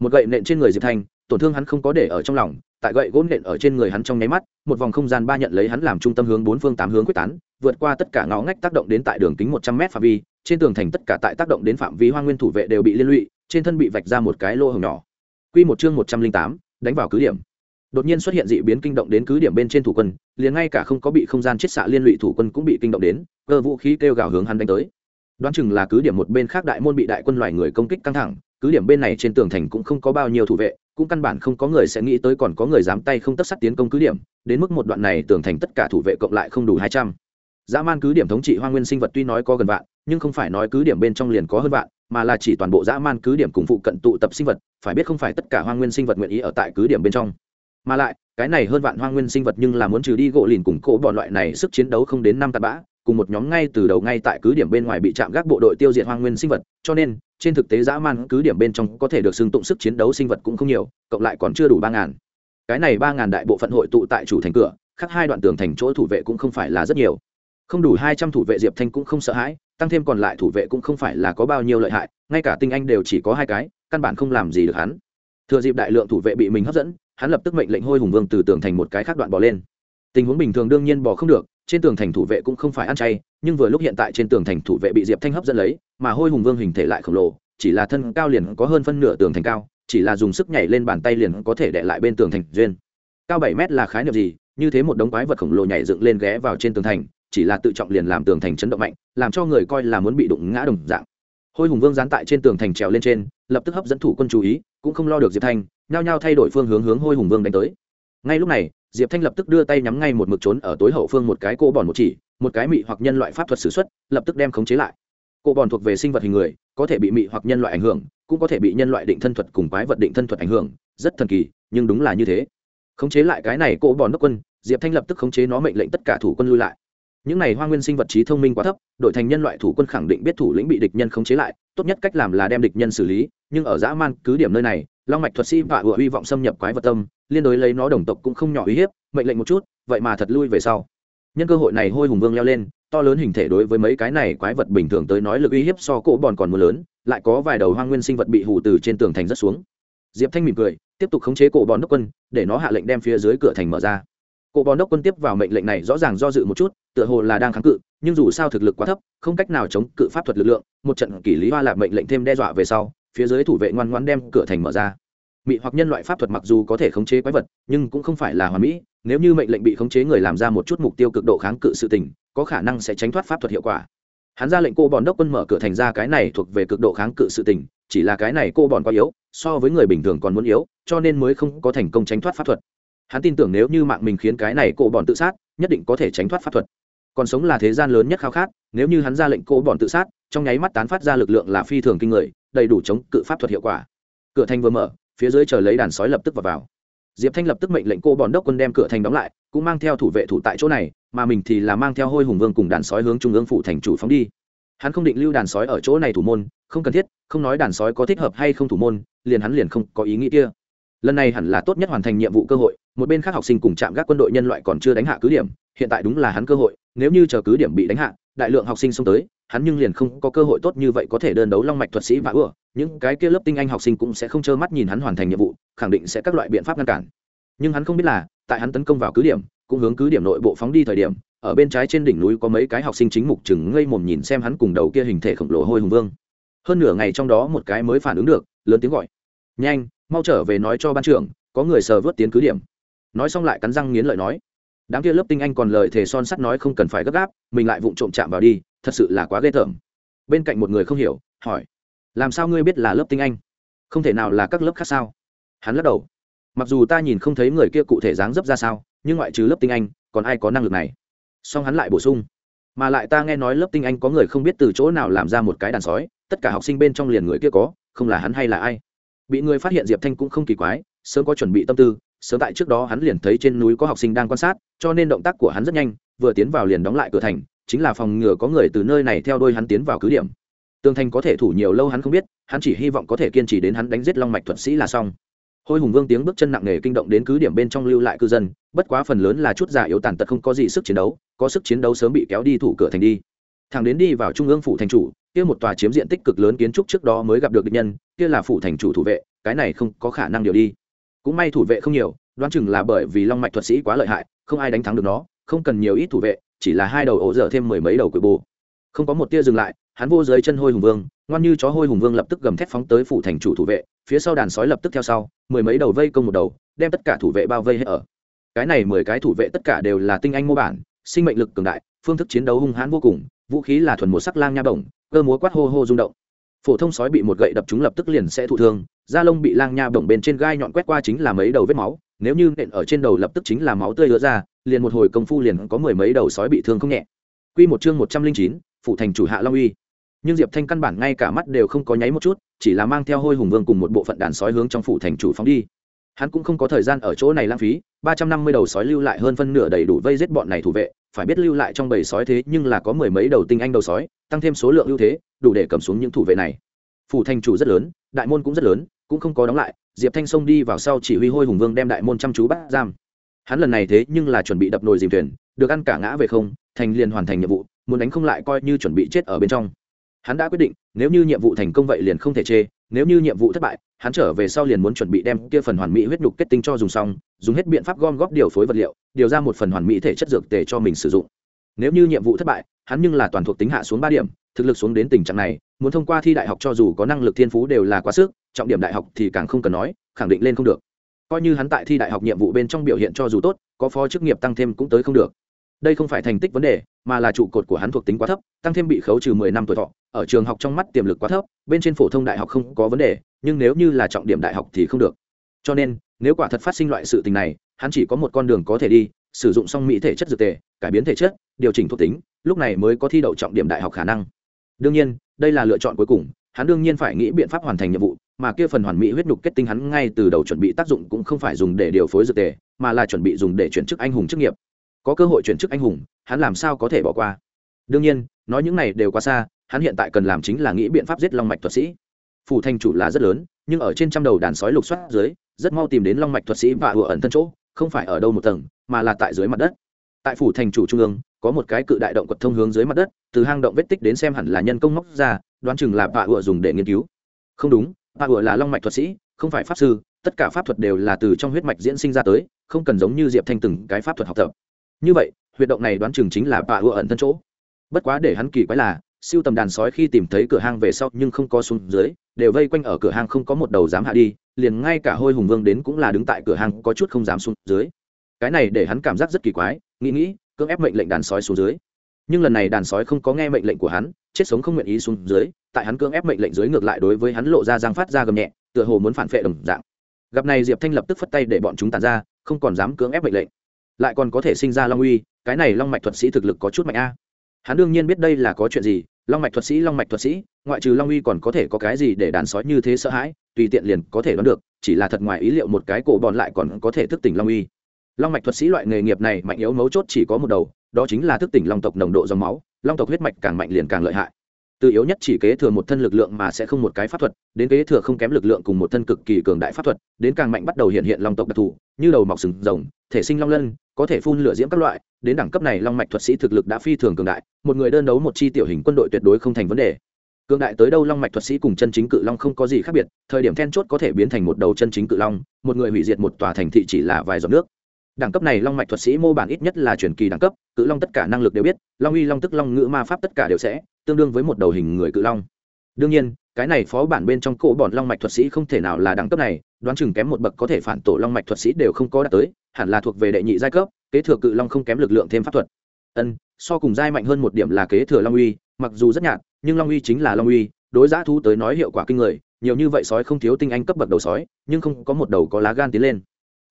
Một gậy nện trên người diệp thanh tổn thương hắn không có để ở trong lòng, tại gậy gôn nện ở trên người hắn trong nháy mắt, một vòng không gian ba nhận lấy hắn làm trung tâm hướng bốn phương tám hướng quyết tán, vượt qua tất cả ngõ ngách tác động đến tại đường kính một trăm m phạm vi, trên tường thành tất cả tại tác động đến phạm vi hoa nguyên thủ vệ đều bị liên lụy, trên thân bị vạch ra một cái lô hồng nhỏ. Q một chương một trăm linh tám, đánh vào cứ điểm đột nhiên xuất hiện dị biến kinh động đến cứ điểm bên trên thủ quân, liền ngay cả không có bị không gian chiết xạ liên lụy thủ quân cũng bị kinh động đến, cơ vũ khí kêu gào hướng hắn đánh tới. Đoán chừng là cứ điểm một bên khác đại môn bị đại quân loài người công kích căng thẳng, cứ điểm bên này trên tường thành cũng không có bao nhiêu thủ vệ, cũng căn bản không có người sẽ nghĩ tới còn có người dám tay không tất sắt tiến công cứ điểm, đến mức một đoạn này tường thành tất cả thủ vệ cộng lại không đủ hai trăm. Dã man cứ điểm thống trị hoa nguyên sinh vật tuy nói có gần vạn, nhưng không phải nói cứ điểm bên trong liền có hơn vạn, mà là chỉ toàn bộ dã man cứ điểm cùng phụ cận tụ tập sinh vật, phải biết không phải tất cả hoa nguyên sinh vật nguyện ý ở tại cứ điểm bên trong mà lại, cái này hơn vạn hoa nguyên sinh vật nhưng là muốn trừ đi gỗ lìn cùng cỗ bọn loại này sức chiến đấu không đến năm tạt bã, cùng một nhóm ngay từ đầu ngay tại cứ điểm bên ngoài bị chạm gác bộ đội tiêu diệt hoang nguyên sinh vật, cho nên, trên thực tế dã man cứ điểm bên trong có thể được xưng tụng sức chiến đấu sinh vật cũng không nhiều, cộng lại còn chưa đủ ba ngàn. Cái này ba ngàn đại bộ phận hội tụ tại chủ thành cửa khác hai đoạn tường thành chỗ thủ vệ cũng không phải là rất nhiều. Không đủ hai trăm thủ vệ diệp thanh cũng không sợ hãi, tăng thêm còn lại thủ vệ cũng không phải là có bao nhiêu lợi hại, ngay cả tinh anh đều chỉ có hai cái, căn bản không làm gì được hắn. Thừa dịp đại lượng thủ vệ bị mình hấp dẫn hắn lập tức mệnh lệnh hôi hùng vương từ tường thành một cái khác đoạn bỏ lên. Tình huống bình thường đương nhiên bỏ không được, trên tường thành thủ vệ cũng không phải ăn chay, nhưng vừa lúc hiện tại trên tường thành thủ vệ bị diệp thanh hấp dẫn lấy, mà hôi hùng vương hình thể lại khổng lồ, chỉ là thân cao liền có hơn phân nửa tường thành cao, chỉ là dùng sức nhảy lên bàn tay liền có thể đệ lại bên tường thành duyên. Cao bảy mét là khái niệm gì? Như thế một đống quái vật khổng lồ nhảy dựng lên ghé vào trên tường thành, chỉ là tự trọng liền làm tường thành chấn động mạnh, làm cho người coi là muốn bị đụng ngã đồng dạng. Hôi hùng vương dán tại trên tường thành trèo lên trên, lập tức hấp dẫn thủ quân chú ý, cũng không lo được diệp thanh nhao nhao thay đổi phương hướng hướng hôi hùng vương đánh tới. Ngay lúc này, diệp thanh lập tức đưa tay nhắm ngay một mực trốn ở tối hậu phương một cái cô bòn một chỉ, một cái mị hoặc nhân loại pháp thuật s ử x u ấ t lập tức đem khống chế lại. Cô bòn thuộc về sinh vật hình người, có thể bị mị hoặc nhân loại ảnh hưởng, cũng có thể bị nhân loại định thân thuật cùng quái vật định thân thuật ảnh hưởng, rất thần kỳ, nhưng đúng là như thế. Khống chế lại cái này cô bòn đốc quân, diệp thanh lập tức khống chế nó mệnh lệnh tất cả thủ quân lui lại. Những này hoa nguyên sinh vật trí thông minh quá thấp đội thành nhân loại thủ quân khẳng định biết thủ lĩnh bị địch nhân khống chế lại, tốt nhất cách làm là đem địch nhân xử lý, nhưng ở dã man cứ điểm nơi này long mạch thuật sĩ và ủa hy vọng xâm nhập quái vật tâm, liên đối lấy nó đồng tộc cũng không nhỏ uy hiếp, mệnh lệnh một chút, vậy mà thật lui về sau. Nhân cơ hội này hôi hùng vương leo lên, to lớn hình thể đối với mấy cái này quái vật bình thường tới nói lực uy hiếp so cỗ bòn còn mưa lớn, lại có vài đầu hoang nguyên sinh vật bị hủ từ trên tường thành rất xuống. Diệp thanh mỉm cười, tiếp tục khống chế cổ bòn đốc quân, để nó hạ lệnh đem phía dưới cửa thành mở ra. Cổ bòn đốc quân tiếp vào mệnh lệnh này rõ ràng do dự một chút, tựa hồ là đang kháng cự, nhưng dù sao thực lực quá thấp, không cách nào chống cự pháp thuật lực lượng, một trận kỷ lý hoa lạc mệnh lệnh thêm đe dọa về sau phía dưới thủ vệ ngoan ngoãn đem cửa thành mở ra. Mị hoặc nhân loại pháp thuật mặc dù có thể khống chế quái vật, nhưng cũng không phải là hoàn mỹ. Nếu như mệnh lệnh bị khống chế người làm ra một chút mục tiêu cực độ kháng cự sự tình, có khả năng sẽ tránh thoát pháp thuật hiệu quả. Hắn ra lệnh cô bòn đốc quân mở cửa thành ra cái này thuộc về cực độ kháng cự sự tình, chỉ là cái này cô bòn quá yếu, so với người bình thường còn muốn yếu, cho nên mới không có thành công tránh thoát pháp thuật. Hắn tin tưởng nếu như mạng mình khiến cái này cô bòn tự sát, nhất định có thể tránh thoát pháp thuật. Còn sống là thế gian lớn nhất khao khát, nếu như hắn ra lệnh cô bòn tự sát, trong nháy mắt tán phát ra lực lượng là phi thường kinh người đầy đủ chống cự pháp thuật hiệu quả. Cửa thành vừa mở phía dưới chờ lấy đàn sói lập tức vào, vào. diệp thanh lập tức mệnh lệnh cô bòn đốc quân đem cửa thành đóng lại cũng mang theo thủ vệ thủ tại chỗ này mà mình thì là mang theo hôi hùng vương cùng đàn sói hướng trung ương phủ thành chủ phóng đi. Hắn không định lưu đàn sói ở chỗ này thủ môn không cần thiết không nói đàn sói có thích hợp hay không thủ môn liền hắn liền không có ý nghĩ kia. Lần này hẳn là tốt nhất hoàn thành nhiệm vụ cơ hội một bên khác học sinh cùng chạm gác quân đội nhân loại còn chưa đánh hạ cứ điểm hiện tại đúng là hắn cơ hội nếu như chờ cứ điểm bị đánh hạ đại lượng học sinh xông tới hắn nhưng liền không có cơ hội tốt như vậy có thể đơn đấu long mạch thuật sĩ và ưa. Những cái kia lớp tinh anh học sinh cũng sẽ không trơ mắt nhìn hắn hoàn thành nhiệm vụ, khẳng định sẽ các loại biện pháp ngăn cản. Nhưng hắn không biết là, tại hắn tấn công vào cứ điểm, cũng hướng cứ điểm nội bộ phóng đi thời điểm, ở bên trái trên đỉnh núi có mấy cái học sinh chính mục chừng ngây mồm nhìn xem hắn cùng đầu kia hình thể khổng lồ hôi hùng vương. Hơn nửa ngày trong đó một cái mới phản ứng được, lớn tiếng gọi. Nhanh, mau trở về nói cho ban trưởng, có người sờ vớt tiến cứ điểm. Nói xong lại cắn răng nghiến lợi nói. Đám kia lớp tinh anh còn lời thề son sắt nói không cần phải gấp gáp, mình lại vụng trộm chạm vào đi thật sự là quá ghê tởm. Bên cạnh một người không hiểu, hỏi, làm sao ngươi biết là lớp tinh anh? Không thể nào là các lớp khác sao? Hắn lắc đầu, mặc dù ta nhìn không thấy người kia cụ thể dáng dấp ra sao, nhưng ngoại trừ lớp tinh anh, còn ai có năng lực này? Song hắn lại bổ sung, mà lại ta nghe nói lớp tinh anh có người không biết từ chỗ nào làm ra một cái đàn sói, tất cả học sinh bên trong liền người kia có, không là hắn hay là ai? Bị người phát hiện diệp thanh cũng không kỳ quái, sớm có chuẩn bị tâm tư, sớm tại trước đó hắn liền thấy trên núi có học sinh đang quan sát, cho nên động tác của hắn rất nhanh, vừa tiến vào liền đóng lại cửa thành chính là phòng ngừa có người từ nơi này theo đôi hắn tiến vào cứ điểm. Tường thành có thể thủ nhiều lâu hắn không biết, hắn chỉ hy vọng có thể kiên trì đến hắn đánh giết long mạch thuật sĩ là xong. Hôi hùng vương tiếng bước chân nặng nề kinh động đến cứ điểm bên trong lưu lại cư dân, bất quá phần lớn là chút già yếu tàn tật không có gì sức chiến đấu, có sức chiến đấu sớm bị kéo đi thủ cửa thành đi. Thằng đến đi vào trung ương phủ thành chủ, kia một tòa chiếm diện tích cực lớn kiến trúc trước đó mới gặp được địch nhân, kia là phủ thành chủ thủ vệ, cái này không có khả năng điều đi. Cũng may thủ vệ không nhiều, đoán chừng là bởi vì long mạch thuật sĩ quá lợi hại, không ai đánh thắng được nó, không cần nhiều ít thủ vệ chỉ là hai đầu ổ dở thêm mười mấy đầu quỷ bù. Không có một tia dừng lại, hắn vô dưới chân hôi hùng vương, ngoan như chó hôi hùng vương lập tức gầm thét phóng tới phủ thành chủ thủ vệ, phía sau đàn sói lập tức theo sau, mười mấy đầu vây công một đầu, đem tất cả thủ vệ bao vây hết ở. Cái này mười cái thủ vệ tất cả đều là tinh anh mô bản, sinh mệnh lực cường đại, phương thức chiến đấu hung hãn vô cùng, vũ khí là thuần một sắc lang nha bổng, cơ múa quát hô hô rung động. Phổ thông sói bị một gậy đập chúng lập tức liền sẽ thụ thương, da lông bị lang nha bổng bên trên gai nhọn quét qua chính là mấy đầu vết máu, nếu như nện ở trên đầu lập tức chính là máu tươi lứa ra liền một hồi công phu liền có mười mấy đầu sói bị thương không nhẹ. Quy một chương một trăm linh chín, phụ thành chủ hạ long uy. Nhưng diệp thanh căn bản ngay cả mắt đều không có nháy một chút chỉ là mang theo hôi hùng vương cùng một bộ phận đàn sói hướng trong phủ thành chủ phóng đi. Hắn cũng không có thời gian ở chỗ này lãng phí ba trăm năm mươi đầu sói lưu lại hơn phân nửa đầy đủ vây giết bọn này thủ vệ phải biết lưu lại trong bầy sói thế nhưng là có mười mấy đầu tinh anh đầu sói tăng thêm số lượng ưu thế đủ để cầm xuống những thủ vệ này. Phủ thành chủ rất lớn đại môn cũng rất lớn cũng không có đóng lại diệp thanh xông đi vào sau chỉ huy hôi hùng vương đem đại môn chăm chú bắt giam hắn lần này thế nhưng là chuẩn bị đập nồi dìm thuyền, được ăn cả ngã về không, thành liền hoàn thành nhiệm vụ, muốn đánh không lại coi như chuẩn bị chết ở bên trong. Hắn đã quyết định, nếu như nhiệm vụ thành công vậy liền không thể chê, nếu như nhiệm vụ thất bại, hắn trở về sau liền muốn chuẩn bị đem kia phần hoàn mỹ huyết nhục kết tinh cho dùng xong, dùng hết biện pháp gom góp điều phối vật liệu, điều ra một phần hoàn mỹ thể chất dược tề cho mình sử dụng. Nếu như nhiệm vụ thất bại, hắn nhưng là toàn thuộc tính hạ xuống ba điểm, thực lực xuống đến tình trạng này, muốn thông qua thi đại học cho dù có năng lực thiên phú đều là quá sức, trọng điểm đại học thì càng không cần nói, khẳng định lên không được coi như hắn tại thi đại học nhiệm vụ bên trong biểu hiện cho dù tốt, có phó chức nghiệp tăng thêm cũng tới không được. Đây không phải thành tích vấn đề, mà là trụ cột của hắn thuộc tính quá thấp, tăng thêm bị khấu trừ mười năm tuổi thọ, ở trường học trong mắt tiềm lực quá thấp, bên trên phổ thông đại học không có vấn đề, nhưng nếu như là trọng điểm đại học thì không được. Cho nên, nếu quả thật phát sinh loại sự tình này, hắn chỉ có một con đường có thể đi, sử dụng xong mỹ thể chất dược tề, cải biến thể chất, điều chỉnh thuộc tính, lúc này mới có thi đậu trọng điểm đại học khả năng. Đương nhiên, đây là lựa chọn cuối cùng, hắn đương nhiên phải nghĩ biện pháp hoàn thành nhiệm vụ mà kia phần hoàn mỹ huyết nhục kết tinh hắn ngay từ đầu chuẩn bị tác dụng cũng không phải dùng để điều phối dược tề, mà là chuẩn bị dùng để chuyển chức anh hùng chức nghiệp. Có cơ hội chuyển chức anh hùng, hắn làm sao có thể bỏ qua? Đương nhiên, nói những này đều quá xa, hắn hiện tại cần làm chính là nghĩ biện pháp giết long mạch thuật sĩ. Phủ thành chủ là rất lớn, nhưng ở trên trăm đầu đàn sói lục soát dưới, rất mau tìm đến long mạch thuật sĩ và ủa ẩn thân chỗ, không phải ở đâu một tầng, mà là tại dưới mặt đất. Tại phủ thành chủ trung ương, có một cái cự đại động quật thông hướng dưới mặt đất, từ hang động vết tích đến xem hẳn là nhân công móc ra, đoán chừng là vạ ủa dùng để nghiên cứu. Không đúng bà ủa là long mạch thuật sĩ, không phải pháp sư, tất cả pháp thuật đều là từ trong huyết mạch diễn sinh ra tới, không cần giống như diệp thanh từng cái pháp thuật học tập. Như vậy, huyệt động này đoán chừng chính là bà ủa ẩn thân chỗ. Bất quá để hắn kỳ quái là, siêu tầm đàn sói khi tìm thấy cửa hang về sau nhưng không có xuống dưới, đều vây quanh ở cửa hang không có một đầu dám hạ đi, liền ngay cả hôi hùng vương đến cũng là đứng tại cửa hang có chút không dám xuống dưới. Cái này để hắn cảm giác rất kỳ quái, nghĩ nghĩ, cưỡng ép mệnh lệnh đàn sói xuống dưới nhưng lần này đàn sói không có nghe mệnh lệnh của hắn, chết sống không nguyện ý xuống dưới, tại hắn cưỡng ép mệnh lệnh dưới ngược lại đối với hắn lộ ra giang phát ra gầm nhẹ, tựa hồ muốn phản phệ đồng dạng. Gặp này diệp thanh lập tức phất tay để bọn chúng tàn ra, không còn dám cưỡng ép mệnh lệnh. Lại còn có thể sinh ra long uy, cái này long mạch thuật sĩ thực lực có chút mạnh a. Hắn đương nhiên biết đây là có chuyện gì, long mạch thuật sĩ, long mạch thuật sĩ, ngoại trừ long uy còn có thể có cái gì để đàn sói như thế sợ hãi, tùy tiện liền có thể đoán được, chỉ là thật ngoài ý liệu một cái cổ bòn lại còn có thể thức tỉnh long uy. Long mạch thuật sĩ loại nghề nghiệp này mạnh yếu mấu chốt chỉ có một đầu đó chính là thức tỉnh long tộc nồng độ dòng máu, long tộc huyết mạch càng mạnh liền càng lợi hại. Từ yếu nhất chỉ kế thừa một thân lực lượng mà sẽ không một cái pháp thuật, đến kế thừa không kém lực lượng cùng một thân cực kỳ cường đại pháp thuật, đến càng mạnh bắt đầu hiện hiện long tộc đặc thù, như đầu mọc sừng rồng, thể sinh long lân, có thể phun lửa diễm các loại, đến đẳng cấp này long mạch thuật sĩ thực lực đã phi thường cường đại, một người đơn đấu một chi tiểu hình quân đội tuyệt đối không thành vấn đề. Cường đại tới đâu long mạch thuật sĩ cùng chân chính cự long không có gì khác biệt, thời điểm then chốt có thể biến thành một đầu chân chính cự long, một người hủy diệt một tòa thành thị chỉ là vài giọt nước đẳng cấp này long mạch thuật sĩ mô bản ít nhất là truyền kỳ đẳng cấp, cự long tất cả năng lực đều biết, long uy, long tức, long ngữ ma pháp tất cả đều sẽ, tương đương với một đầu hình người cự long. Đương nhiên, cái này phó bản bên trong cổ bọn long mạch thuật sĩ không thể nào là đẳng cấp này, đoán chừng kém một bậc có thể phản tổ long mạch thuật sĩ đều không có đạt tới, hẳn là thuộc về đệ nhị giai cấp, kế thừa cự long không kém lực lượng thêm pháp thuật. Ân, so cùng giai mạnh hơn một điểm là kế thừa long uy, mặc dù rất nhạt, nhưng long uy chính là long uy, đối giã thu tới nói hiệu quả kinh người, nhiều như vậy sói không thiếu tinh anh cấp bậc đầu sói, nhưng không có một đầu có lá gan tiến lên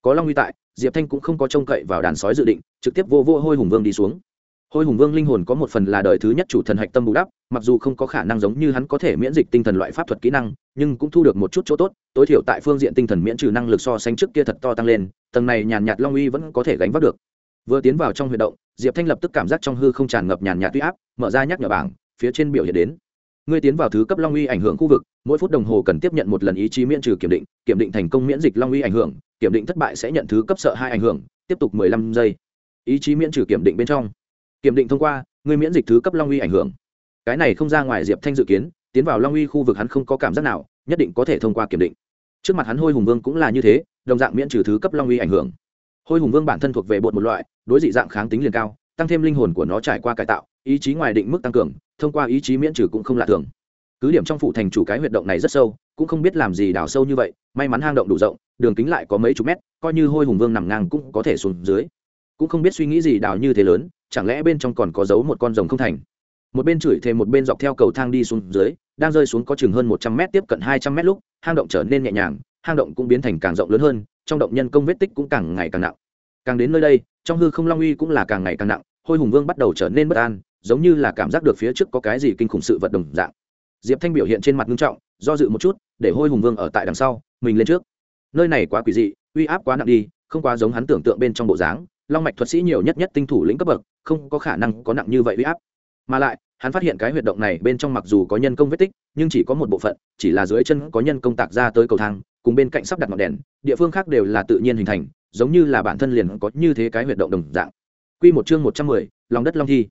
có long uy tại, diệp thanh cũng không có trông cậy vào đàn sói dự định, trực tiếp vô vô hôi hùng vương đi xuống. Hôi hùng vương linh hồn có một phần là đời thứ nhất chủ thần hạch tâm bù đắp, mặc dù không có khả năng giống như hắn có thể miễn dịch tinh thần loại pháp thuật kỹ năng, nhưng cũng thu được một chút chỗ tốt, tối thiểu tại phương diện tinh thần miễn trừ năng lực so sánh trước kia thật to tăng lên, tầng này nhàn nhạt long uy vẫn có thể gánh vác được. Vừa tiến vào trong huy động, diệp thanh lập tức cảm giác trong hư không tràn ngập nhàn nhạt tuy áp, mở ra nhắc nhở bảng, phía trên biểu hiện đến ngươi tiến vào thứ cấp long uy ảnh hưởng khu vực, mỗi phút đồng hồ cần tiếp nhận một lần ý chí miễn trừ kiểm định kiểm định thành công miễn dịch long uy ảnh hưởng, kiểm định thất bại sẽ nhận thứ cấp sợ hai ảnh hưởng, tiếp tục mười lăm giây. Ý chí miễn trừ kiểm định bên trong. Kiểm định thông qua, ngươi miễn dịch thứ cấp long uy ảnh hưởng. Cái này không ra ngoài diệp thanh dự kiến, tiến vào long uy khu vực hắn không có cảm giác nào, nhất định có thể thông qua kiểm định. Trước mặt hắn hôi hùng vương cũng là như thế, đồng dạng miễn trừ thứ cấp long uy ảnh hưởng. Hôi hùng vương bản thân thuộc về bột một loại, đối dị dạng kháng tính liền cao, tăng thêm linh hồn của nó trải qua cải tạo ý chí ngoài định mức tăng cường, thông qua ý chí miễn trừ cũng không lạ thường. Cứ điểm trong phủ thành chủ cái huyệt động này rất sâu, cũng không biết làm gì đào sâu như vậy, may mắn hang động đủ rộng, đường kính lại có mấy chục mét, coi như hôi hùng vương nằm ngang cũng có thể xuống dưới. Cũng không biết suy nghĩ gì đào như thế lớn, chẳng lẽ bên trong còn có giấu một con rồng không thành? Một bên chửi thêm một bên dọc theo cầu thang đi xuống dưới, đang rơi xuống có chừng hơn một trăm mét tiếp cận hai trăm mét lúc, hang động trở nên nhẹ nhàng, hang động cũng biến thành càng rộng lớn hơn, trong động nhân công vết tích cũng càng ngày càng nặng. Càng đến nơi đây, trong hư không long uy cũng là càng ngày càng nặng, hôi hùng vương bắt đầu trở nên bất an giống như là cảm giác được phía trước có cái gì kinh khủng sự vật đồng dạng. Diệp thanh biểu hiện trên mặt nghiêm trọng do dự một chút để hôi hùng vương ở tại đằng sau mình lên trước. Nơi này quá quỷ dị uy áp quá nặng đi không quá giống hắn tưởng tượng bên trong bộ dáng. Long mạch thuật sĩ nhiều nhất nhất tinh thủ lĩnh cấp bậc không có khả năng có nặng như vậy uy áp. Mà lại hắn phát hiện cái huyệt động này bên trong mặc dù có nhân công vết tích nhưng chỉ có một bộ phận chỉ là dưới chân có nhân công tạc ra tới cầu thang cùng bên cạnh sắp đặt ngọn đèn địa phương khác đều là tự nhiên hình thành giống như là bản thân liền có như thế cái huyệt động đồng dạng. Quy một chương một trăm mười, lòng đất long thi.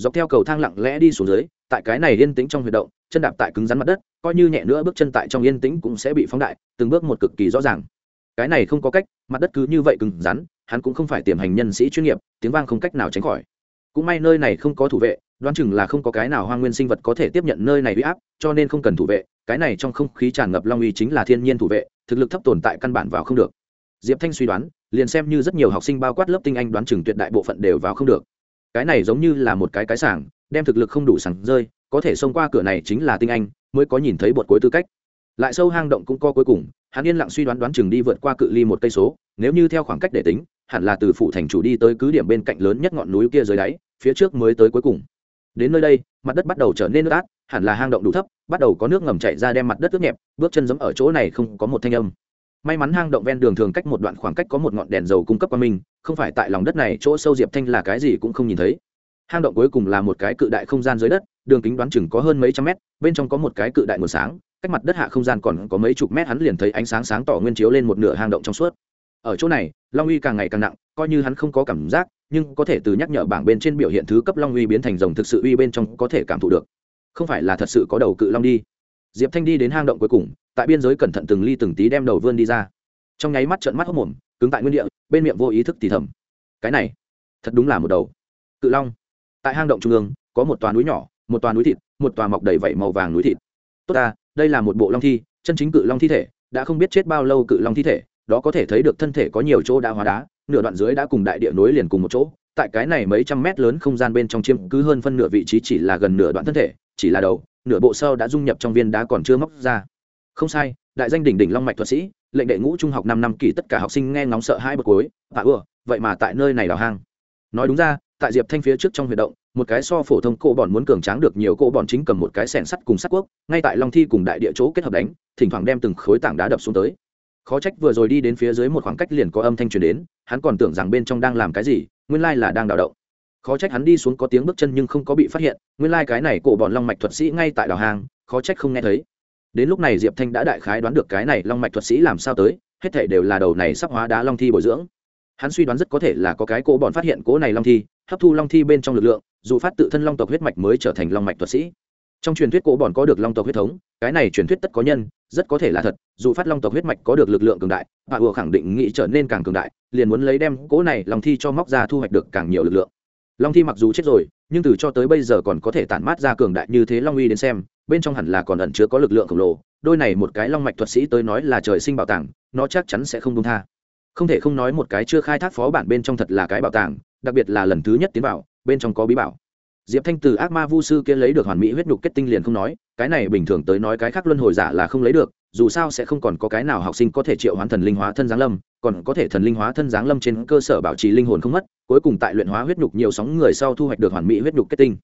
Dọc theo cầu thang lặng lẽ đi xuống dưới, tại cái này yên tĩnh trong huy động, chân đạp tại cứng rắn mặt đất, coi như nhẹ nữa bước chân tại trong yên tĩnh cũng sẽ bị phóng đại, từng bước một cực kỳ rõ ràng. Cái này không có cách, mặt đất cứ như vậy cứng rắn, hắn cũng không phải tiềm hành nhân sĩ chuyên nghiệp, tiếng vang không cách nào tránh khỏi. Cũng may nơi này không có thủ vệ, đoán chừng là không có cái nào hoang nguyên sinh vật có thể tiếp nhận nơi này uy áp, cho nên không cần thủ vệ, cái này trong không khí tràn ngập long uy chính là thiên nhiên thủ vệ, thực lực thấp tồn tại căn bản vào không được. Diệp Thanh suy đoán, liền xem như rất nhiều học sinh bao quát lớp tinh anh đoán chừng tuyệt đại bộ phận đều vào không được cái này giống như là một cái cái sảng, đem thực lực không đủ sảng rơi, có thể xông qua cửa này chính là tinh anh, mới có nhìn thấy bột cuối tư cách. Lại sâu hang động cũng co cuối cùng, hắn yên lặng suy đoán đoán chừng đi vượt qua cự ly một cây số, nếu như theo khoảng cách để tính, hẳn là từ phủ thành chủ đi tới cứ điểm bên cạnh lớn nhất ngọn núi kia dưới đáy, phía trước mới tới cuối cùng. Đến nơi đây, mặt đất bắt đầu trở nên nước át, hẳn là hang động đủ thấp, bắt đầu có nước ngầm chảy ra đem mặt đất ướt nhẹp, bước chân giẫm ở chỗ này không có một thanh âm may mắn hang động ven đường thường cách một đoạn khoảng cách có một ngọn đèn dầu cung cấp qua mình không phải tại lòng đất này, chỗ sâu diệp thanh là cái gì cũng không nhìn thấy. Hang động cuối cùng là một cái cự đại không gian dưới đất, đường kính đoán chừng có hơn mấy trăm mét, bên trong có một cái cự đại nguồn sáng, cách mặt đất hạ không gian còn có mấy chục mét hắn liền thấy ánh sáng sáng tỏ nguyên chiếu lên một nửa hang động trong suốt. Ở chỗ này, long uy càng ngày càng nặng, coi như hắn không có cảm giác, nhưng có thể từ nhắc nhở bảng bên trên biểu hiện thứ cấp long uy biến thành rồng thực sự uy bên trong có thể cảm thụ được. Không phải là thật sự có đầu cự long đi diệp thanh đi đến hang động cuối cùng, tại biên giới cẩn thận từng ly từng tí đem đầu vươn đi ra. Trong nháy mắt trợn mắt hốc mồm, cứng tại nguyên địa, bên miệng vô ý thức thì thầm. Cái này, thật đúng là một đầu. Cự long. Tại hang động trung ương, có một toà núi nhỏ, một toà núi thịt, một toà mọc đầy vảy màu vàng núi thịt. Tốt ta, đây là một bộ long thi, chân chính cự long thi thể, đã không biết chết bao lâu cự long thi thể, đó có thể thấy được thân thể có nhiều chỗ đã hóa đá, nửa đoạn dưới đã cùng đại địa núi liền cùng một chỗ, tại cái này mấy trăm mét lớn không gian bên trong chiêm cứ hơn phân nửa vị trí chỉ là gần nửa đoạn thân thể chỉ là đầu, nửa bộ sơ đã dung nhập trong viên đá còn chưa móc ra. Không sai, đại danh đỉnh đỉnh long mạch thuật sĩ, lệnh đệ ngũ trung học năm năm kỳ tất cả học sinh nghe ngóng sợ hai bậc cuối và ưa, vậy mà tại nơi này đào hang. Nói đúng ra, tại diệp thanh phía trước trong huy động, một cái so phổ thông cô bọn muốn cường tráng được nhiều cô bọn chính cầm một cái sẻn sắt cùng sắt quốc ngay tại long thi cùng đại địa chỗ kết hợp đánh, thỉnh thoảng đem từng khối tảng đá đập xuống tới. Khó trách vừa rồi đi đến phía dưới một khoảng cách liền có âm thanh truyền đến, hắn còn tưởng rằng bên trong đang làm cái gì, nguyên lai là đang đào động khó trách hắn đi xuống có tiếng bước chân nhưng không có bị phát hiện, nguyên lai cái này cổ bọn long mạch thuật sĩ ngay tại đào hàng, khó trách không nghe thấy. Đến lúc này diệp thanh đã đại khái đoán được cái này long mạch thuật sĩ làm sao tới, hết thể đều là đầu này sắp hóa đá long thi bồi dưỡng. Hắn suy đoán rất có thể là có cái cổ bọn phát hiện cố này long thi, hấp thu long thi bên trong lực lượng, dù phát tự thân long tộc huyết mạch mới trở thành long mạch thuật sĩ. Trong truyền thuyết cổ bọn có được long tộc huyết thống, cái này truyền thuyết tất có nhân, rất có thể là thật, dù phát long tộc huyết mạch có được lực lượng cường đại bà ùa khẳng định nghĩ trở nên càng cường đại, liền muốn lấy đem cỗ này long thi cho móc ra thu hoạch được càng nhiều lực lượng long thi mặc dù chết rồi, nhưng từ cho tới bây giờ còn có thể tản mát ra cường đại như thế long uy đến xem, bên trong hẳn là còn ẩn chứa có lực lượng khổng lồ, đôi này một cái long mạch thuật sĩ tới nói là trời sinh bảo tàng, nó chắc chắn sẽ không đông tha. Không thể không nói một cái chưa khai thác phó bản bên trong thật là cái bảo tàng, đặc biệt là lần thứ nhất tiến vào, bên trong có bí bảo. Diệp thanh từ ác ma vu sư kia lấy được hoàn mỹ huyết nhục kết tinh liền không nói, cái này bình thường tới nói cái khác luân hồi giả là không lấy được dù sao sẽ không còn có cái nào học sinh có thể triệu hoán thần linh hóa thân giáng lâm, còn có thể thần linh hóa thân giáng lâm trên cơ sở bảo trì linh hồn không mất, cuối cùng tại luyện hóa huyết nhục nhiều sóng người sau thu hoạch được hoàn mỹ huyết nhục kết tinh.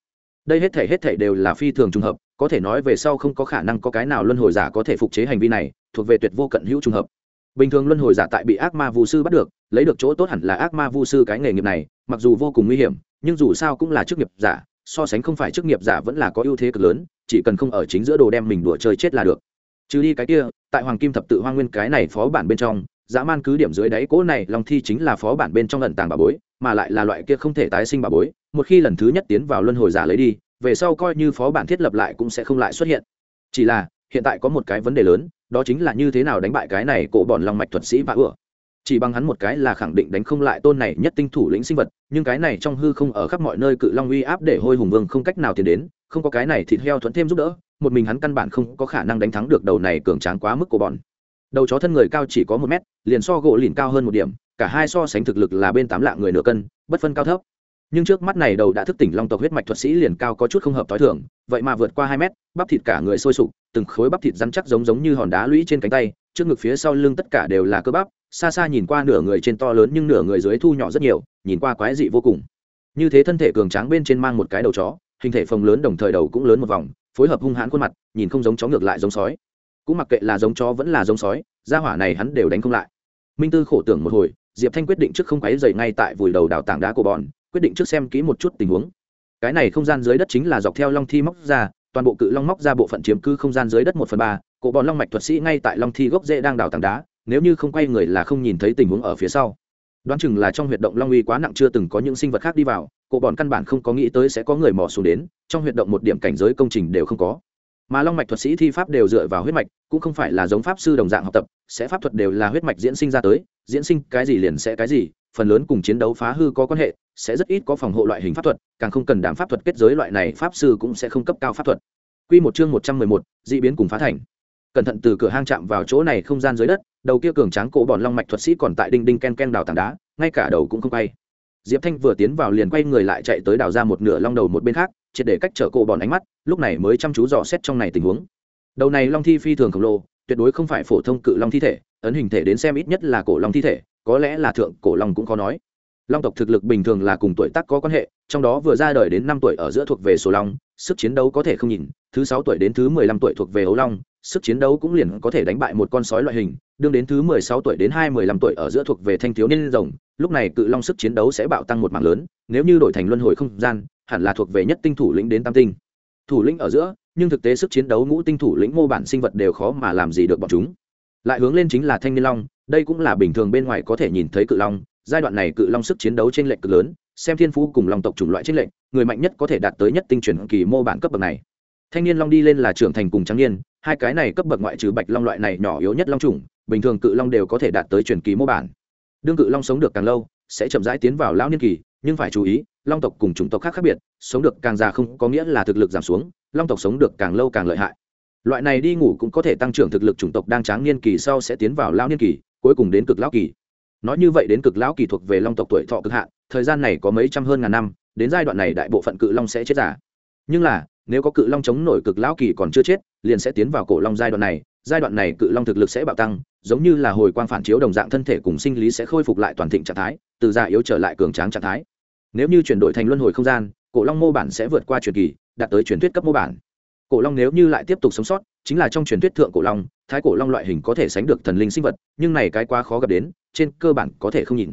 Đây hết thể hết thể đều là phi thường trùng hợp, có thể nói về sau không có khả năng có cái nào luân hồi giả có thể phục chế hành vi này, thuộc về tuyệt vô cận hữu trùng hợp. Bình thường luân hồi giả tại bị ác ma vu sư bắt được, lấy được chỗ tốt hẳn là ác ma vu sư cái nghề nghiệp này, mặc dù vô cùng nguy hiểm, nhưng dù sao cũng là chức nghiệp giả, so sánh không phải chức nghiệp giả vẫn là có ưu thế cực lớn, chỉ cần không ở chính giữa đồ đem mình đùa chơi chết là được trừ đi cái kia, tại hoàng kim thập tự hoa nguyên cái này phó bản bên trong, dã man cứ điểm dưới đáy cỗ này, long thi chính là phó bản bên trong lần tàng bà bối, mà lại là loại kia không thể tái sinh bà bối, một khi lần thứ nhất tiến vào luân hồi giả lấy đi, về sau coi như phó bản thiết lập lại cũng sẽ không lại xuất hiện. Chỉ là, hiện tại có một cái vấn đề lớn, đó chính là như thế nào đánh bại cái này cổ bọn long mạch thuật sĩ và ựa chỉ bằng hắn một cái là khẳng định đánh không lại tôn này nhất tinh thủ lĩnh sinh vật, nhưng cái này trong hư không ở khắp mọi nơi cự long uy áp để hôi hùng vương không cách nào tiến đến, không có cái này thịt heo thuẫn thêm giúp đỡ, một mình hắn căn bản không có khả năng đánh thắng được đầu này cường tráng quá mức của bọn. Đầu chó thân người cao chỉ có một mét, liền so gỗ lìn cao hơn một điểm, cả hai so sánh thực lực là bên tám lạng người nửa cân, bất phân cao thấp. Nhưng trước mắt này đầu đã thức tỉnh long tộc huyết mạch thuật sĩ liền cao có chút không hợp t h o i thường, vậy mà vượt qua hai mét, bắp thịt cả người sôi sục, từng khối bắp thịt rắn chắc giống giống như hòn đá lũy trên cánh tay trước ngực phía sau lưng tất cả đều là cơ bắp, xa xa nhìn qua nửa người trên to lớn nhưng nửa người dưới thu nhỏ rất nhiều, nhìn qua quái dị vô cùng. Như thế thân thể cường tráng bên trên mang một cái đầu chó, hình thể phồng lớn đồng thời đầu cũng lớn một vòng, phối hợp hung hãn khuôn mặt, nhìn không giống chó ngược lại giống sói. Cũng mặc kệ là giống chó vẫn là giống sói, gia hỏa này hắn đều đánh không lại. Minh tư khổ tưởng một hồi, diệp thanh quyết định trước không quáy dày ngay tại vùi đầu đào tảng đá của bọn, quyết định trước xem kỹ một chút tình huống. Cái này không gian dưới đất chính là dọc theo long thi móc ra toàn bộ cự long móc ra bộ phận chiếm cư không gian dưới đất một phần ba, cổ bọn long mạch thuật sĩ ngay tại long thi gốc dễ đang đào tảng đá, nếu như không quay người là không nhìn thấy tình huống ở phía sau. Đoán chừng là trong huyệt động long uy quá nặng chưa từng có những sinh vật khác đi vào, cổ bọn căn bản không có nghĩ tới sẽ có người mò xuống đến, trong huyệt động một điểm cảnh giới công trình đều không có. Mà long mạch thuật sĩ thi pháp đều dựa vào huyết mạch, cũng không phải là giống pháp sư đồng dạng học tập, sẽ pháp thuật đều là huyết mạch diễn sinh ra tới, diễn sinh cái gì liền sẽ cái gì, phần lớn cùng chiến đấu phá hư có quan hệ sẽ rất ít có phòng hộ loại hình pháp thuật càng không cần đảm pháp thuật kết giới loại này pháp sư cũng sẽ không cấp cao pháp thuật Quy một chương một trăm mười một, dị biến cùng phá thành. Cẩn thận từ cửa hang chạm vào chỗ này không gian dưới đất, đầu kia cường tráng cổ bọn long mạch thuật sĩ còn tại đinh đinh ken ken đào tảng đá, ngay cả đầu cũng không quay. Diệp Thanh vừa tiến vào liền quay người lại chạy tới đào ra một nửa long đầu một bên khác, triệt để cách trở cổ bọn ánh mắt, lúc này mới chăm chú dò xét trong này tình huống. Đầu này long thi phi thường khổng lồ, tuyệt đối không phải phổ thông cự long thi thể, ấn hình thể đến xem ít nhất là cổ long thi thể, có lẽ là thượng cổ long cũng có nói long tộc thực lực bình thường là cùng tuổi tác có quan hệ, trong đó vừa ra đời đến năm tuổi ở giữa thuộc về số long, sức chiến đấu có thể không nhìn, thứ sáu tuổi đến thứ mười lăm tuổi thuộc về ấu long, sức chiến đấu cũng liền có thể đánh bại một con sói loại hình, đương đến thứ mười sáu tuổi đến hai mười lăm tuổi ở giữa thuộc về thanh thiếu niên rồng, lúc này cự long sức chiến đấu sẽ bạo tăng một mạng lớn, nếu như đổi thành luân hồi không gian, hẳn là thuộc về nhất tinh thủ lĩnh đến tam tinh. Thủ lĩnh ở giữa, nhưng thực tế sức chiến đấu ngũ tinh thủ lĩnh mô bản sinh vật đều khó mà làm gì được bọn chúng. Lại hướng lên chính là thanh niên long, đây cũng là bình thường bên ngoài có thể nhìn thấy cự long giai đoạn này cự long sức chiến đấu trên lệnh cực lớn, xem thiên phú cùng long tộc chủng loại trên lệnh người mạnh nhất có thể đạt tới nhất tinh chuyển kỳ mô bản cấp bậc này. Thanh niên long đi lên là trưởng thành cùng trắng niên, hai cái này cấp bậc ngoại trừ bạch long loại này nhỏ yếu nhất long chủng, bình thường cự long đều có thể đạt tới chuyển kỳ mô bản. Đương cự long sống được càng lâu, sẽ chậm rãi tiến vào lão niên kỳ, nhưng phải chú ý, long tộc cùng chủng tộc khác khác biệt, sống được càng già không có nghĩa là thực lực giảm xuống, long tộc sống được càng lâu càng lợi hại. Loại này đi ngủ cũng có thể tăng trưởng thực lực chủng tộc đang tráng niên kỳ sau sẽ tiến vào lão niên kỳ, cuối cùng đến cực lão kỳ nói như vậy đến cực lão kỳ thuộc về long tộc tuổi thọ cực hạn, thời gian này có mấy trăm hơn ngàn năm, đến giai đoạn này đại bộ phận cự long sẽ chết giả nhưng là, nếu có cự long chống nổi cực lão kỳ còn chưa chết, liền sẽ tiến vào cổ long giai đoạn này, giai đoạn này cự long thực lực sẽ bạo tăng, giống như là hồi quang phản chiếu đồng dạng thân thể cùng sinh lý sẽ khôi phục lại toàn thịnh trạng thái, từ già yếu trở lại cường tráng trạng thái. Nếu như chuyển đổi thành luân hồi không gian, cổ long mô bản sẽ vượt qua truyền kỳ, đạt tới truyền thuyết cấp mô bản. Cổ long nếu như lại tiếp tục sống sót, chính là trong truyền thuyết thượng cổ long, thái cổ long loại hình có thể sánh được thần linh sinh vật, nhưng này cái quá khó gặp đến trên cơ bản có thể không nhìn.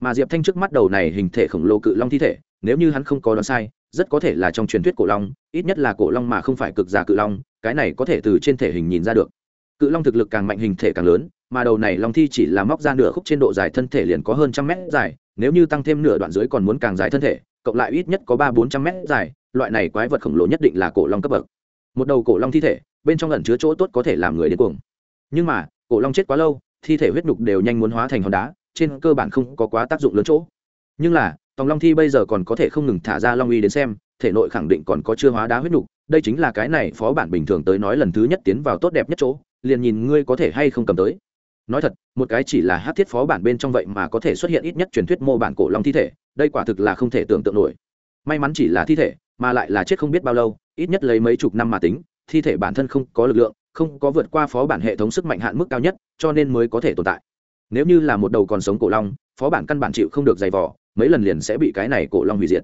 Mà diệp thanh trước mắt đầu này hình thể khổng lồ cự long thi thể, nếu như hắn không có đoán sai, rất có thể là trong truyền thuyết cổ long, ít nhất là cổ long mà không phải cực giả cự long, cái này có thể từ trên thể hình nhìn ra được. Cự long thực lực càng mạnh, hình thể càng lớn, mà đầu này long thi chỉ là móc ra nửa khúc trên độ dài thân thể liền có hơn trăm mét dài, nếu như tăng thêm nửa đoạn dưới còn muốn càng dài thân thể, cộng lại ít nhất có ba bốn trăm mét dài, loại này quái vật khổng lồ nhất định là cổ long cấp bậc. Một đầu cổ long thi thể, bên trong ẩn chứa chỗ tốt có thể làm người đến cuồng. Nhưng mà, cổ long chết quá lâu thi thể huyết nhục đều nhanh muốn hóa thành hòn đá, trên cơ bản không có quá tác dụng lớn chỗ. Nhưng là, tòng long thi bây giờ còn có thể không ngừng thả ra long uy đến xem, thể nội khẳng định còn có chưa hóa đá huyết nhục, đây chính là cái này phó bản bình thường tới nói lần thứ nhất tiến vào tốt đẹp nhất chỗ, liền nhìn ngươi có thể hay không cầm tới. Nói thật, một cái chỉ là hát thiết phó bản bên trong vậy mà có thể xuất hiện ít nhất truyền thuyết mô bản cổ long thi thể, đây quả thực là không thể tưởng tượng nổi. May mắn chỉ là thi thể, mà lại là chết không biết bao lâu, ít nhất lấy mấy chục năm mà tính, thi thể bản thân không có lực lượng không có vượt qua phó bản hệ thống sức mạnh hạn mức cao nhất, cho nên mới có thể tồn tại. Nếu như là một đầu còn sống cổ long, phó bản căn bản chịu không được dày vỏ mấy lần liền sẽ bị cái này cổ long hủy diệt.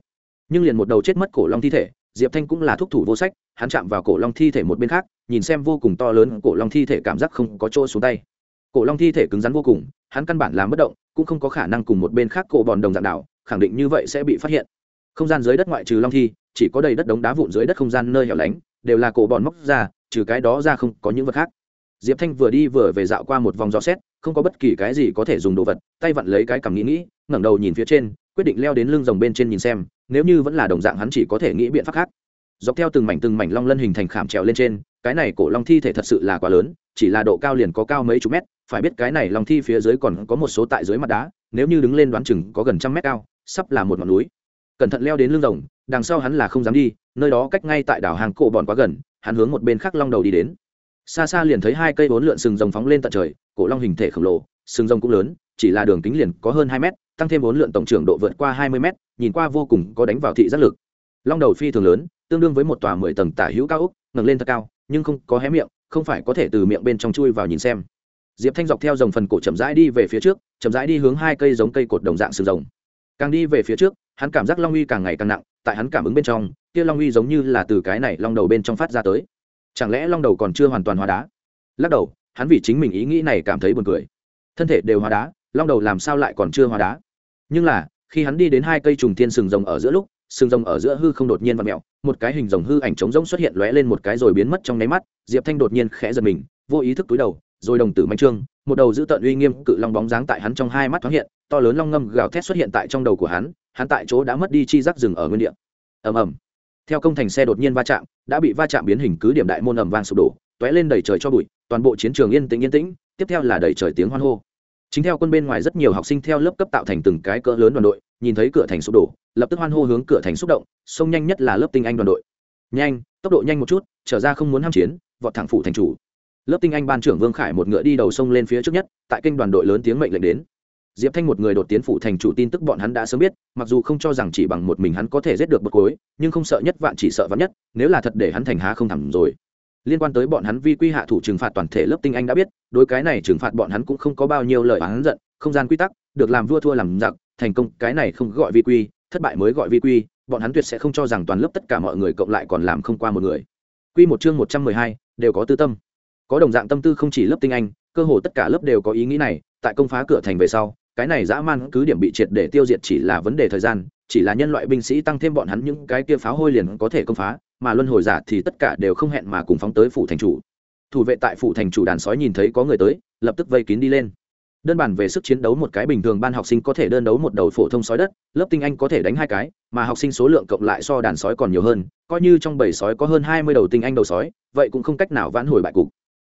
Nhưng liền một đầu chết mất cổ long thi thể, diệp thanh cũng là thúc thủ vô sách, hắn chạm vào cổ long thi thể một bên khác, nhìn xem vô cùng to lớn cổ long thi thể cảm giác không có chỗ xuống tay. Cổ long thi thể cứng rắn vô cùng, hắn căn bản làm bất động, cũng không có khả năng cùng một bên khác cổ bòn đồng dạng đảo, khẳng định như vậy sẽ bị phát hiện. Không gian dưới đất ngoại trừ long thi, chỉ có đầy đất đống đá vụn dưới đất không gian nơi hẻo lánh, đều là cổ bòn móc ra trừ cái đó ra không có những vật khác. Diệp thanh vừa đi vừa về dạo qua một vòng gió xét, không có bất kỳ cái gì có thể dùng đồ vật, tay vặn lấy cái cằm nghĩ nghĩ, ngẩng đầu nhìn phía trên, quyết định leo đến lưng rồng bên trên nhìn xem, nếu như vẫn là đồng dạng hắn chỉ có thể nghĩ biện pháp khác. Dọc theo từng mảnh từng mảnh long lân hình thành khảm trèo lên trên, cái này cổ long thi thể thật sự là quá lớn, chỉ là độ cao liền có cao mấy chục mét, phải biết cái này long thi phía dưới còn có một số tại dưới mặt đá, nếu như đứng lên đoán chừng có gần trăm mét cao, sắp là một ngọn núi. Cẩn thận leo đến lưng rồng, đằng sau hắn là không dám đi, nơi đó cách ngay tại đảo hàng cổ bọn quá gần hắn hướng một bên khác long đầu đi đến. Xa xa liền thấy hai cây bốn lượn sừng rồng phóng lên tận trời, cổ long hình thể khổng lồ, sừng rồng cũng lớn, chỉ là đường kính liền có hơn hai mét, tăng thêm bốn lượn tổng trưởng độ vượt qua hai mươi mét, nhìn qua vô cùng có đánh vào thị giác lực. Long đầu phi thường lớn, tương đương với một tòa mười tầng tả hữu cao úc ngẩng lên thật cao, nhưng không có hé miệng, không phải có thể từ miệng bên trong chui vào nhìn xem. Diệp thanh dọc theo dòng phần cổ chậm rãi đi về phía trước, chậm rãi đi hướng hai cây giống cây cột đồng dạng sừng rồng. Càng đi về phía trước, hắn cảm giác long uy càng ngày càng nặng, tại hắn cảm ứng bên trong kia long uy giống như là từ cái này long đầu bên trong phát ra tới. Chẳng lẽ long đầu còn chưa hoàn toàn hóa đá? Lắc đầu, hắn vì chính mình ý nghĩ này cảm thấy buồn cười. Thân thể đều hóa đá, long đầu làm sao lại còn chưa hóa đá? Nhưng là, khi hắn đi đến hai cây trùng thiên sừng rồng ở giữa lúc, sừng rồng ở giữa hư không đột nhiên và mẹo một cái hình rồng hư ảnh trống rỗng xuất hiện lóe lên một cái rồi biến mất trong nháy mắt, diệp thanh đột nhiên khẽ giật mình, vô ý thức túi đầu, rồi đồng tử manh trương, một đầu giữ tận uy nghiêm cự long bóng dáng tại hắn trong hai mắt thoáng hiện, to lớn long ngâm gào thét xuất hiện tại trong đầu của hắn hắn tại chỗ đã mất đi chi giác rừng ở nguyên địa. Ầm ầm theo công thành xe đột nhiên va chạm, đã bị va chạm biến hình cứ điểm đại môn ầm vang sụp đổ t lên đầy trời cho bụi, toàn bộ chiến trường yên tĩnh yên tĩnh, tiếp theo là đầy trời tiếng hoan hô. Chính theo quân bên ngoài rất nhiều học sinh theo lớp cấp tạo thành từng cái cỡ lớn đoàn đội, nhìn thấy cửa thành sụp đổ, lập tức hoan hô hướng cửa thành xúc động, xông nhanh nhất là lớp tinh anh đoàn đội. Nhanh, tốc độ nhanh một chút, trở ra không muốn ham chiến, vọt thẳng phủ thành chủ. Lớp tinh anh ban trưởng vương khải một ngựa đi đầu sông lên phía trước nhất, tại kênh đoàn đội lớn tiếng mệnh lệnh đến diệp thanh một người đột tiến phủ thành chủ tin tức bọn hắn đã sớm biết, mặc dù không cho rằng chỉ bằng một mình hắn có thể giết được bậc cối nhưng không sợ nhất vạn chỉ sợ vạn nhất, nếu là thật để hắn thành há không thẳng rồi. Liên quan tới bọn hắn vi quy hạ thủ trừng phạt toàn thể lớp tinh anh đã biết, đối cái này trừng phạt bọn hắn cũng không có bao nhiêu lời oán giận, không gian quy tắc, được làm vua thua làm giặc, thành công, cái này không gọi vi quy, thất bại mới gọi vi quy, bọn hắn tuyệt sẽ không cho rằng toàn lớp tất cả mọi người cộng lại còn làm không qua một người. Quy một chương một trăm mười hai, đều có tư tâm. Có đồng dạng tâm tư không chỉ lớp tinh anh, cơ hồ tất cả lớp đều có ý nghĩ này, tại công phá cửa thành về sau cái này dã man cứ điểm bị triệt để tiêu diệt chỉ là vấn đề thời gian, chỉ là nhân loại binh sĩ tăng thêm bọn hắn những cái kia pháo hôi liền có thể công phá, mà luân hồi giả thì tất cả đều không hẹn mà cùng phóng tới phủ thành chủ. Thủ vệ tại phủ thành chủ đàn sói nhìn thấy có người tới, lập tức vây kín đi lên. Đơn bản về sức chiến đấu một cái bình thường ban học sinh có thể đơn đấu một đầu phổ thông sói đất, lớp tinh anh có thể đánh hai cái, mà học sinh số lượng cộng lại so đàn sói còn nhiều hơn, coi như trong bầy sói có hơn hai mươi đầu tinh anh đầu sói, vậy cũng không cách nào vãn hồi bại cục.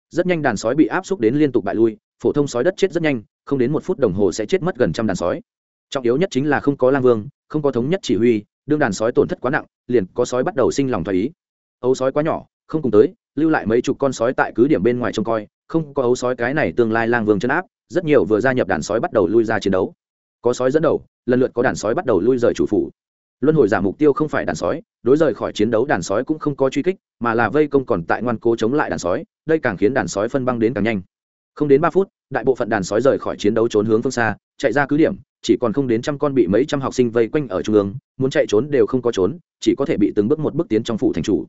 Rất nhanh đàn sói bị áp xúc đến liên tục bại lui phổ thông sói đất chết rất nhanh, không đến một phút đồng hồ sẽ chết mất gần trăm đàn sói. Trọng yếu nhất chính là không có lang vương, không có thống nhất chỉ huy, đương đàn sói tổn thất quá nặng, liền có sói bắt đầu sinh lòng thoái ý. Ấu sói quá nhỏ, không cùng tới, lưu lại mấy chục con sói tại cứ điểm bên ngoài trông coi, không có ấu sói cái này tương lai lang vương chân áp, rất nhiều vừa gia nhập đàn sói bắt đầu lui ra chiến đấu. Có sói dẫn đầu, lần lượt có đàn sói bắt đầu lui rời chủ phủ. Luân hồi giả mục tiêu không phải đàn sói, đối rời khỏi chiến đấu đàn sói cũng không có truy kích, mà là vây công còn tại ngoan cố chống lại đàn sói, đây càng khiến đàn sói phân băng đến càng nhanh không đến ba phút, đại bộ phận đàn sói rời khỏi chiến đấu trốn hướng phương xa, chạy ra cứ điểm, chỉ còn không đến trăm con bị mấy trăm học sinh vây quanh ở trung ương, muốn chạy trốn đều không có trốn, chỉ có thể bị từng bước một bước tiến trong phủ thành chủ.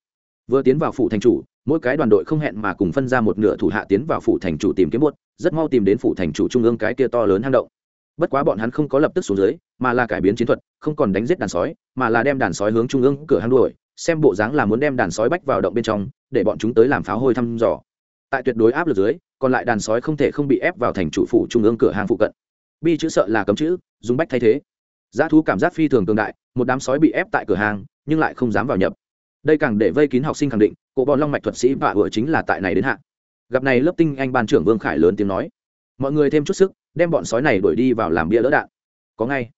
Vừa tiến vào phủ thành chủ, mỗi cái đoàn đội không hẹn mà cùng phân ra một nửa thủ hạ tiến vào phủ thành chủ tìm kiếm buốt, rất mau tìm đến phủ thành chủ trung ương cái kia to lớn hang động. Bất quá bọn hắn không có lập tức xuống dưới, mà là cải biến chiến thuật, không còn đánh giết đàn sói, mà là đem đàn sói hướng trung ương cửa hang đuổi, xem bộ dáng là muốn đem đàn sói bách vào động bên trong, để bọn chúng tới làm pháo hôi thăm dò. Tại tuyệt đối áp lực dưới còn lại đàn sói không thể không bị ép vào thành chủ phủ trung ương cửa hàng phụ cận. Bi chữ sợ là cấm chữ, dùng bách thay thế. Giá thú cảm giác phi thường tương đại, một đám sói bị ép tại cửa hàng, nhưng lại không dám vào nhập. Đây càng để vây kín học sinh khẳng định, cổ bọn long mạch thuật sĩ vạ vừa chính là tại này đến hạn gặp này lớp tinh anh ban trưởng vương khải lớn tiếng nói, mọi người thêm chút sức, đem bọn sói này đuổi đi vào làm bia đỡ đạn. Có ngay.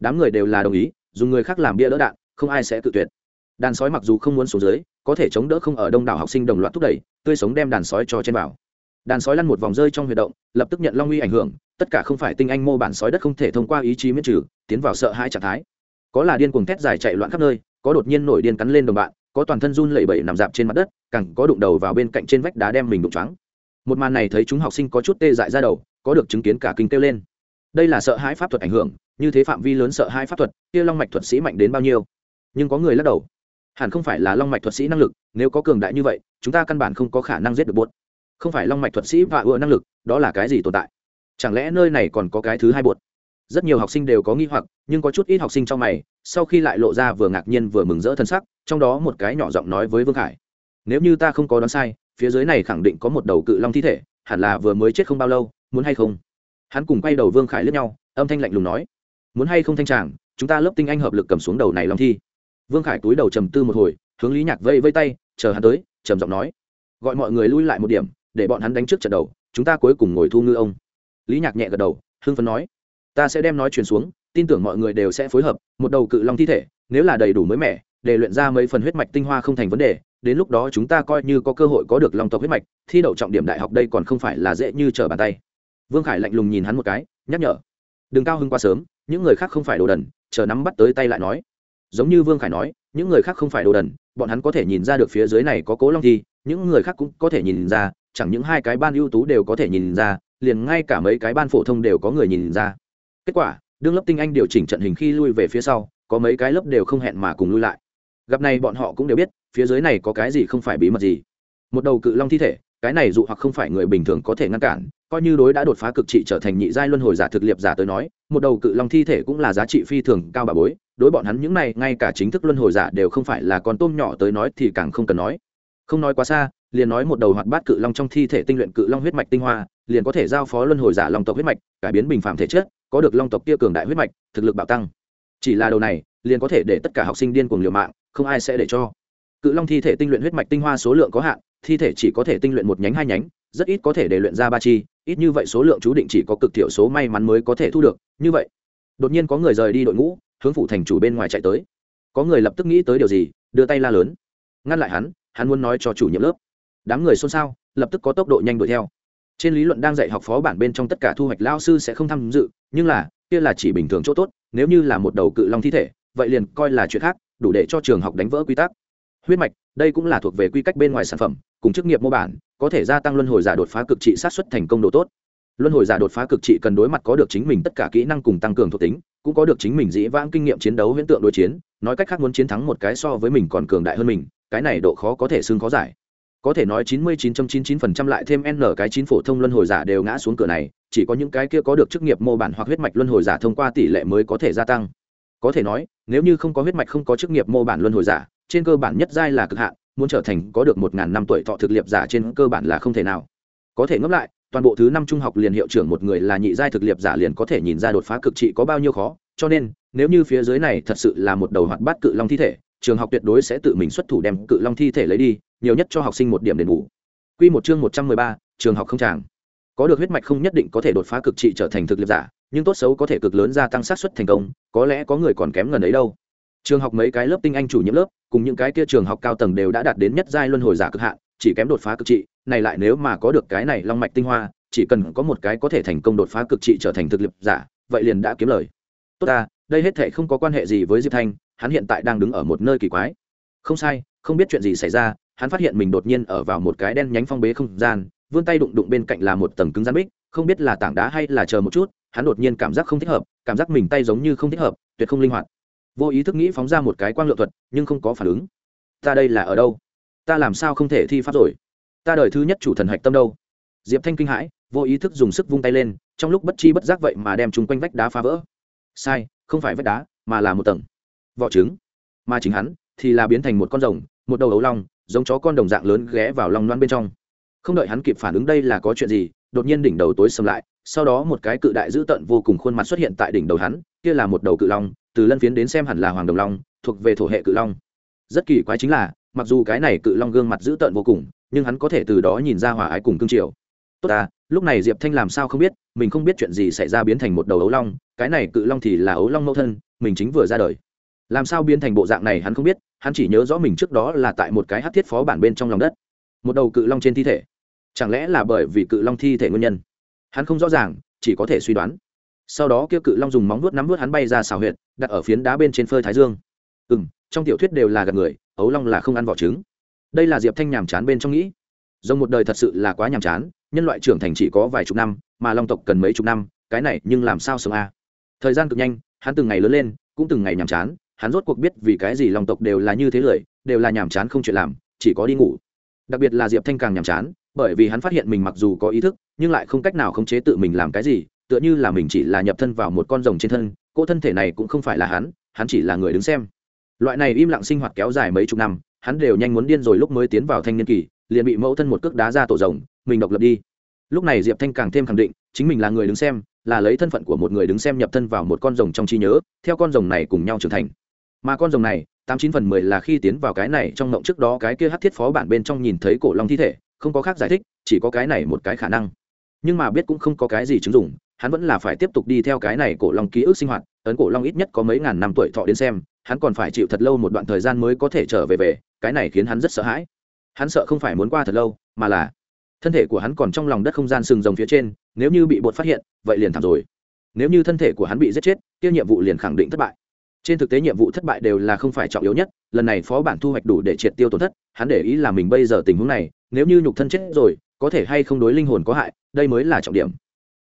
Đám người đều là đồng ý, dùng người khác làm bia đỡ đạn, không ai sẽ tự tuyệt. Đàn sói mặc dù không muốn xuống dưới, có thể chống đỡ không ở đông đảo học sinh đồng loạt thúc đẩy, tươi sống đem đàn sói cho trên vào đàn sói lăn một vòng rơi trong huy động, lập tức nhận long uy ảnh hưởng, tất cả không phải tinh anh mô bản sói đất không thể thông qua ý chí miễn trừ, tiến vào sợ hãi trạng thái. Có là điên cuồng thét dài chạy loạn khắp nơi, có đột nhiên nổi điên cắn lên đồng bạn, có toàn thân run lẩy bẩy nằm dạp trên mặt đất càng có đụng đầu vào bên cạnh trên vách đá đem mình đụng choáng. Một màn này thấy chúng học sinh có chút tê dại ra đầu, có được chứng kiến cả kinh kêu lên. Đây là sợ hãi pháp thuật ảnh hưởng, như thế phạm vi lớn sợ hãi pháp thuật, kia long mạch thuật sĩ mạnh đến bao nhiêu? Nhưng có người lắc đầu. Hẳn không phải là long mạch thuật sĩ năng lực, nếu có cường đại như vậy, chúng ta căn bản không có khả năng giết được buốt không phải long mạch thuật sĩ và ưa năng lực, đó là cái gì tồn tại? Chẳng lẽ nơi này còn có cái thứ hai bột? Rất nhiều học sinh đều có nghi hoặc, nhưng có chút ít học sinh trong mày, sau khi lại lộ ra vừa ngạc nhiên vừa mừng rỡ thân sắc, trong đó một cái nhỏ giọng nói với vương khải. Nếu như ta không có đoán sai, phía dưới này khẳng định có một đầu cự long thi thể, hẳn là vừa mới chết không bao lâu, muốn hay không? Hắn cùng quay đầu vương khải lướt nhau, âm thanh lạnh lùng nói. Muốn hay không thanh tràng, chúng ta lớp tinh anh hợp lực cầm xuống đầu này long thi. Vương khải túi đầu trầm tư một hồi, hướng lý nhạc vây vây tay, chờ hắn tới, trầm giọng nói. Gọi mọi người lui lại một điểm để bọn hắn đánh trước trận đầu, chúng ta cuối cùng ngồi thu ngư ông. Lý nhạc nhẹ gật đầu, hưng phấn nói, ta sẽ đem nói truyền xuống, tin tưởng mọi người đều sẽ phối hợp, một đầu cự long thi thể, nếu là đầy đủ mới mẻ, để luyện ra mấy phần huyết mạch tinh hoa không thành vấn đề, đến lúc đó chúng ta coi như có cơ hội có được long tộc huyết mạch, thi đậu trọng điểm đại học đây còn không phải là dễ như trở bàn tay. Vương khải lạnh lùng nhìn hắn một cái, nhắc nhở, đừng cao hưng quá sớm, những người khác không phải đồ đần, chờ nắm bắt tới tay lại nói. Giống như vương khải nói, những người khác không phải đồ đần, bọn hắn có thể nhìn ra được phía dưới này có cố long thi, những người khác cũng có thể nhìn ra chẳng những hai cái ban ưu tú đều có thể nhìn ra, liền ngay cả mấy cái ban phổ thông đều có người nhìn ra. Kết quả, đương lớp tinh anh điều chỉnh trận hình khi lui về phía sau, có mấy cái lớp đều không hẹn mà cùng lui lại. Gặp này bọn họ cũng đều biết, phía dưới này có cái gì không phải bí mật gì. Một đầu cự long thi thể, cái này dụ hoặc không phải người bình thường có thể ngăn cản, coi như đối đã đột phá cực trị trở thành nhị giai luân hồi giả thực liệp giả tới nói, một đầu cự long thi thể cũng là giá trị phi thường cao bà bối, đối bọn hắn những này ngay cả chính thức luân hồi giả đều không phải là con tôm nhỏ tới nói thì càng không cần nói. Không nói quá xa liền nói một đầu hoạt bát cự long trong thi thể tinh luyện cự long huyết mạch tinh hoa, liền có thể giao phó luân hồi giả long tộc huyết mạch, cải biến bình phạm thể chất, có được long tộc kia cường đại huyết mạch, thực lực bạo tăng. Chỉ là đầu này, liền có thể để tất cả học sinh điên cuồng liều mạng, không ai sẽ để cho. Cự long thi thể tinh luyện huyết mạch tinh hoa số lượng có hạn, thi thể chỉ có thể tinh luyện một nhánh hai nhánh, rất ít có thể để luyện ra ba chi, ít như vậy số lượng chú định chỉ có cực thiểu số may mắn mới có thể thu được, như vậy. Đột nhiên có người rời đi đội ngũ, hướng phủ thành chủ bên ngoài chạy tới. Có người lập tức nghĩ tới điều gì, đưa tay la lớn. Ngăn lại hắn hắn muốn nói cho chủ nhiệm lớp đám người xôn xao, lập tức có tốc độ nhanh đuổi theo. Trên lý luận đang dạy học phó bản bên trong tất cả thu hoạch lao sư sẽ không tham dự, nhưng là, kia là chỉ bình thường chỗ tốt, nếu như là một đầu cự long thi thể, vậy liền coi là chuyện khác, đủ để cho trường học đánh vỡ quy tắc. Huyết mạch, đây cũng là thuộc về quy cách bên ngoài sản phẩm, cùng chức nghiệp mô bản, có thể gia tăng luân hồi giả đột phá cực trị sát xuất thành công độ tốt. Luân hồi giả đột phá cực trị cần đối mặt có được chính mình tất cả kỹ năng cùng tăng cường thuộc tính, cũng có được chính mình dĩ vãng kinh nghiệm chiến đấu huyễn tượng đối chiến, nói cách khác muốn chiến thắng một cái so với mình còn cường đại hơn mình, cái này độ khó có thể xưng khó giải có thể nói 99.99% lại thêm n cái chín phổ thông luân hồi giả đều ngã xuống cửa này, chỉ có những cái kia có được chức nghiệp mô bản hoặc huyết mạch luân hồi giả thông qua tỷ lệ mới có thể gia tăng. Có thể nói, nếu như không có huyết mạch không có chức nghiệp mô bản luân hồi giả, trên cơ bản nhất giai là cực hạn, muốn trở thành có được một ngàn năm tuổi thọ thực liệp giả trên cơ bản là không thể nào. Có thể ngẫm lại, toàn bộ thứ năm trung học liền hiệu trưởng một người là nhị giai thực liệp giả liền có thể nhìn ra đột phá cực trị có bao nhiêu khó, cho nên, nếu như phía dưới này thật sự là một đầu hoạt bát cự long thi thể trường học tuyệt đối sẽ tự mình xuất thủ đem cự long thi thể lấy đi nhiều nhất cho học sinh một điểm đền bù Quy một chương một trăm mười ba, trường học không tràng. Có được huyết mạch không nhất định có thể đột phá cực trị trở thành thực lực giả, nhưng tốt xấu có thể cực lớn gia tăng xác suất thành công, có lẽ có người còn kém gần ấy đâu. Trường học mấy cái lớp tinh anh chủ nhiệm lớp, cùng những cái kia trường học cao tầng đều đã đạt đến nhất giai luân hồi giả cực hạn, chỉ kém đột phá cực trị, này lại nếu mà có được cái này long mạch tinh hoa, chỉ cần có một cái có thể thành công đột phá cực trị trở thành thực lực giả, vậy liền đã kiếm lời. Tốt ta, đây hết thảy không có quan hệ gì với Diệp Thanh, hắn hiện tại đang đứng ở một nơi kỳ quái. Không sai, không biết chuyện gì xảy ra, hắn phát hiện mình đột nhiên ở vào một cái đen nhánh phong bế không gian vươn tay đụng đụng bên cạnh là một tầng cứng rắn bích không biết là tảng đá hay là chờ một chút hắn đột nhiên cảm giác không thích hợp cảm giác mình tay giống như không thích hợp tuyệt không linh hoạt. Vô ý thức nghĩ phóng ra một cái quang lượng thuật nhưng không có phản ứng. Ta đây là ở đâu? Ta làm sao không thể thi pháp rồi? Ta đời thứ nhất chủ thần hạch tâm đâu? Diệp thanh kinh hãi vô ý thức dùng sức vung tay lên trong lúc bất chi bất giác vậy mà đem chúng quanh vách đá phá vỡ. Sai không phải vách đá mà là một tầng vỏ trứng. Mà chính hắn thì là biến thành một con rồng, một đầu ấu long, giống chó con đồng dạng lớn ghé vào lòng loan bên trong. Không đợi hắn kịp phản ứng đây là có chuyện gì, đột nhiên đỉnh đầu tối sầm lại, sau đó một cái cự đại dữ tợn vô cùng khuôn mặt xuất hiện tại đỉnh đầu hắn, kia là một đầu cự long, từ lân phiến đến xem hẳn là hoàng đồng long, thuộc về thổ hệ cự long. Rất kỳ quái chính là, mặc dù cái này cự long gương mặt dữ tợn vô cùng, nhưng hắn có thể từ đó nhìn ra hòa ái cùng cương triều. Tốt ta, lúc này diệp thanh làm sao không biết, mình không biết chuyện gì xảy ra biến thành một đầu ấu long, cái này cự long thì là ấu long mẫu thân, mình chính vừa ra đời làm sao biến thành bộ dạng này hắn không biết, hắn chỉ nhớ rõ mình trước đó là tại một cái hát thiết phó bản bên trong lòng đất. Một đầu cự long trên thi thể. Chẳng lẽ là bởi vì cự long thi thể nguyên nhân? Hắn không rõ ràng, chỉ có thể suy đoán. Sau đó kia cự long dùng móng vuốt nắm vuốt hắn bay ra xào huyệt, đặt ở phiến đá bên trên phơi thái dương. Ừ m trong tiểu thuyết đều là gặp người, ấu long là không ăn vỏ trứng. Đây là diệp thanh nhàm chán bên trong nghĩ. Dòng một đời thật sự là quá nhàm chán, nhân loại trưởng thành chỉ có vài chục năm, mà long tộc cần mấy chục năm, cái này nhưng làm sao sống a? Thời gian cực nhanh, hắn từng ngày lớn lên, cũng từng ngày nhàm chán hắn rốt cuộc biết vì cái gì lòng tộc đều là như thế lười, đều là nhàm chán không chuyện làm, chỉ có đi ngủ. Đặc biệt là diệp thanh càng nhàm chán, bởi vì hắn phát hiện mình mặc dù có ý thức, nhưng lại không cách nào khống chế tự mình làm cái gì, tựa như là mình chỉ là nhập thân vào một con rồng trên thân, cỗ thân thể này cũng không phải là hắn hắn chỉ là người đứng xem. Loại này im lặng sinh hoạt kéo dài mấy chục năm, hắn đều nhanh muốn điên rồi lúc mới tiến vào thanh niên kỳ, liền bị mẫu thân một cước đá ra tổ rồng, mình độc lập đi. Lúc này diệp thanh càng thêm khẳng định, chính mình là người đứng xem, là lấy thân phận của một người đứng xem nhập thân vào một con rồng trong trí nhớ, theo con rồng này cùng nhau trưởng thành mà con rồng này, tám chín phần mười là khi tiến vào cái này trong ngộng trước đó cái kia hát thiết phó bản bên trong nhìn thấy cổ long thi thể, không có khác giải thích, chỉ có cái này một cái khả năng. Nhưng mà biết cũng không có cái gì chứng dụng, hắn vẫn là phải tiếp tục đi theo cái này cổ long ký ức sinh hoạt, ấn cổ long ít nhất có mấy ngàn năm tuổi thọ đến xem, hắn còn phải chịu thật lâu một đoạn thời gian mới có thể trở về về, cái này khiến hắn rất sợ hãi. Hắn sợ không phải muốn qua thật lâu, mà là thân thể của hắn còn trong lòng đất không gian sừng rồng phía trên, nếu như bị bột phát hiện, vậy liền thảm rồi. Nếu như thân thể của hắn bị giết chết tiêu nhiệm vụ liền khẳng định thất bại trên thực tế nhiệm vụ thất bại đều là không phải trọng yếu nhất, lần này phó bản thu hoạch đủ để triệt tiêu tổn thất, hắn để ý là mình bây giờ tình huống này, nếu như nhục thân chết rồi, có thể hay không đối linh hồn có hại, đây mới là trọng điểm.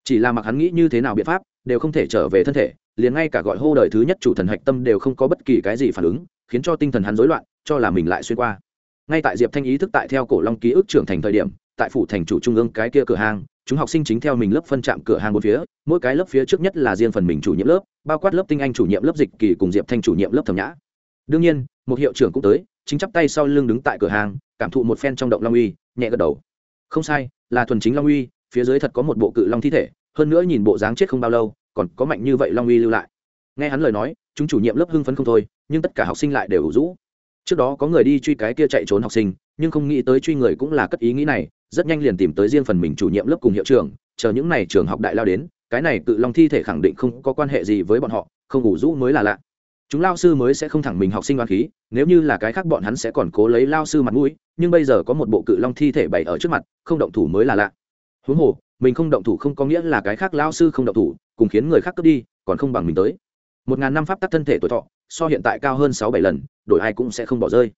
Chỉ là mặc hắn nghĩ như thế nào biện pháp, đều không thể trở về thân thể, liền ngay cả gọi hô đời thứ nhất chủ thần hạch tâm đều không có bất kỳ cái gì phản ứng, khiến cho tinh thần hắn rối loạn, cho là mình lại xuyên qua. Ngay tại diệp thanh ý thức tại theo cổ long ký ức trưởng thành thời điểm, tại phủ thành chủ trung ương cái kia cửa hàng chúng học sinh chính theo mình lớp phân trạm cửa hàng một phía, mỗi cái lớp phía trước nhất là riêng phần mình chủ nhiệm lớp, bao quát lớp tinh anh chủ nhiệm lớp dịch kỳ cùng diệp thanh chủ nhiệm lớp thẩm nhã. Đương nhiên, một hiệu trưởng cũng tới, chính chắp tay sau lưng đứng tại cửa hàng, cảm thụ một phen trong động long uy, nhẹ gật đầu. Không sai, là thuần chính long uy, phía dưới thật có một bộ cự long thi thể, hơn nữa nhìn bộ dáng chết không bao lâu, còn có mạnh như vậy long uy lưu lại. Nghe hắn lời nói, chúng chủ nhiệm lớp hưng phấn không thôi, nhưng tất cả học sinh lại đều ủ rũ. Trước đó có người đi truy cái kia chạy trốn học sinh nhưng không nghĩ tới truy người cũng là cất ý nghĩ này, rất nhanh liền tìm tới riêng phần mình chủ nhiệm lớp cùng hiệu trưởng, chờ những n à y trường học đại lao đến, cái này cự long thi thể khẳng định không có quan hệ gì với bọn họ, không ngủ rũ mới là lạ. Chúng lao sư mới sẽ không thẳng mình học sinh đoán khí, nếu như là cái khác bọn hắn sẽ còn cố lấy lao sư mặt mũi, nhưng bây giờ có một bộ cự long thi thể bày ở trước mặt, không động thủ mới là lạ. Huống hồ, mình không động thủ không có nghĩa là cái khác lao sư không động thủ, cùng khiến người khác cướp đi, còn không bằng mình tới. Một ngàn năm pháp tắc thân thể tuổi thọ, so hiện tại cao hơn sáu bảy lần, đổi ai cũng sẽ không bỏ rơi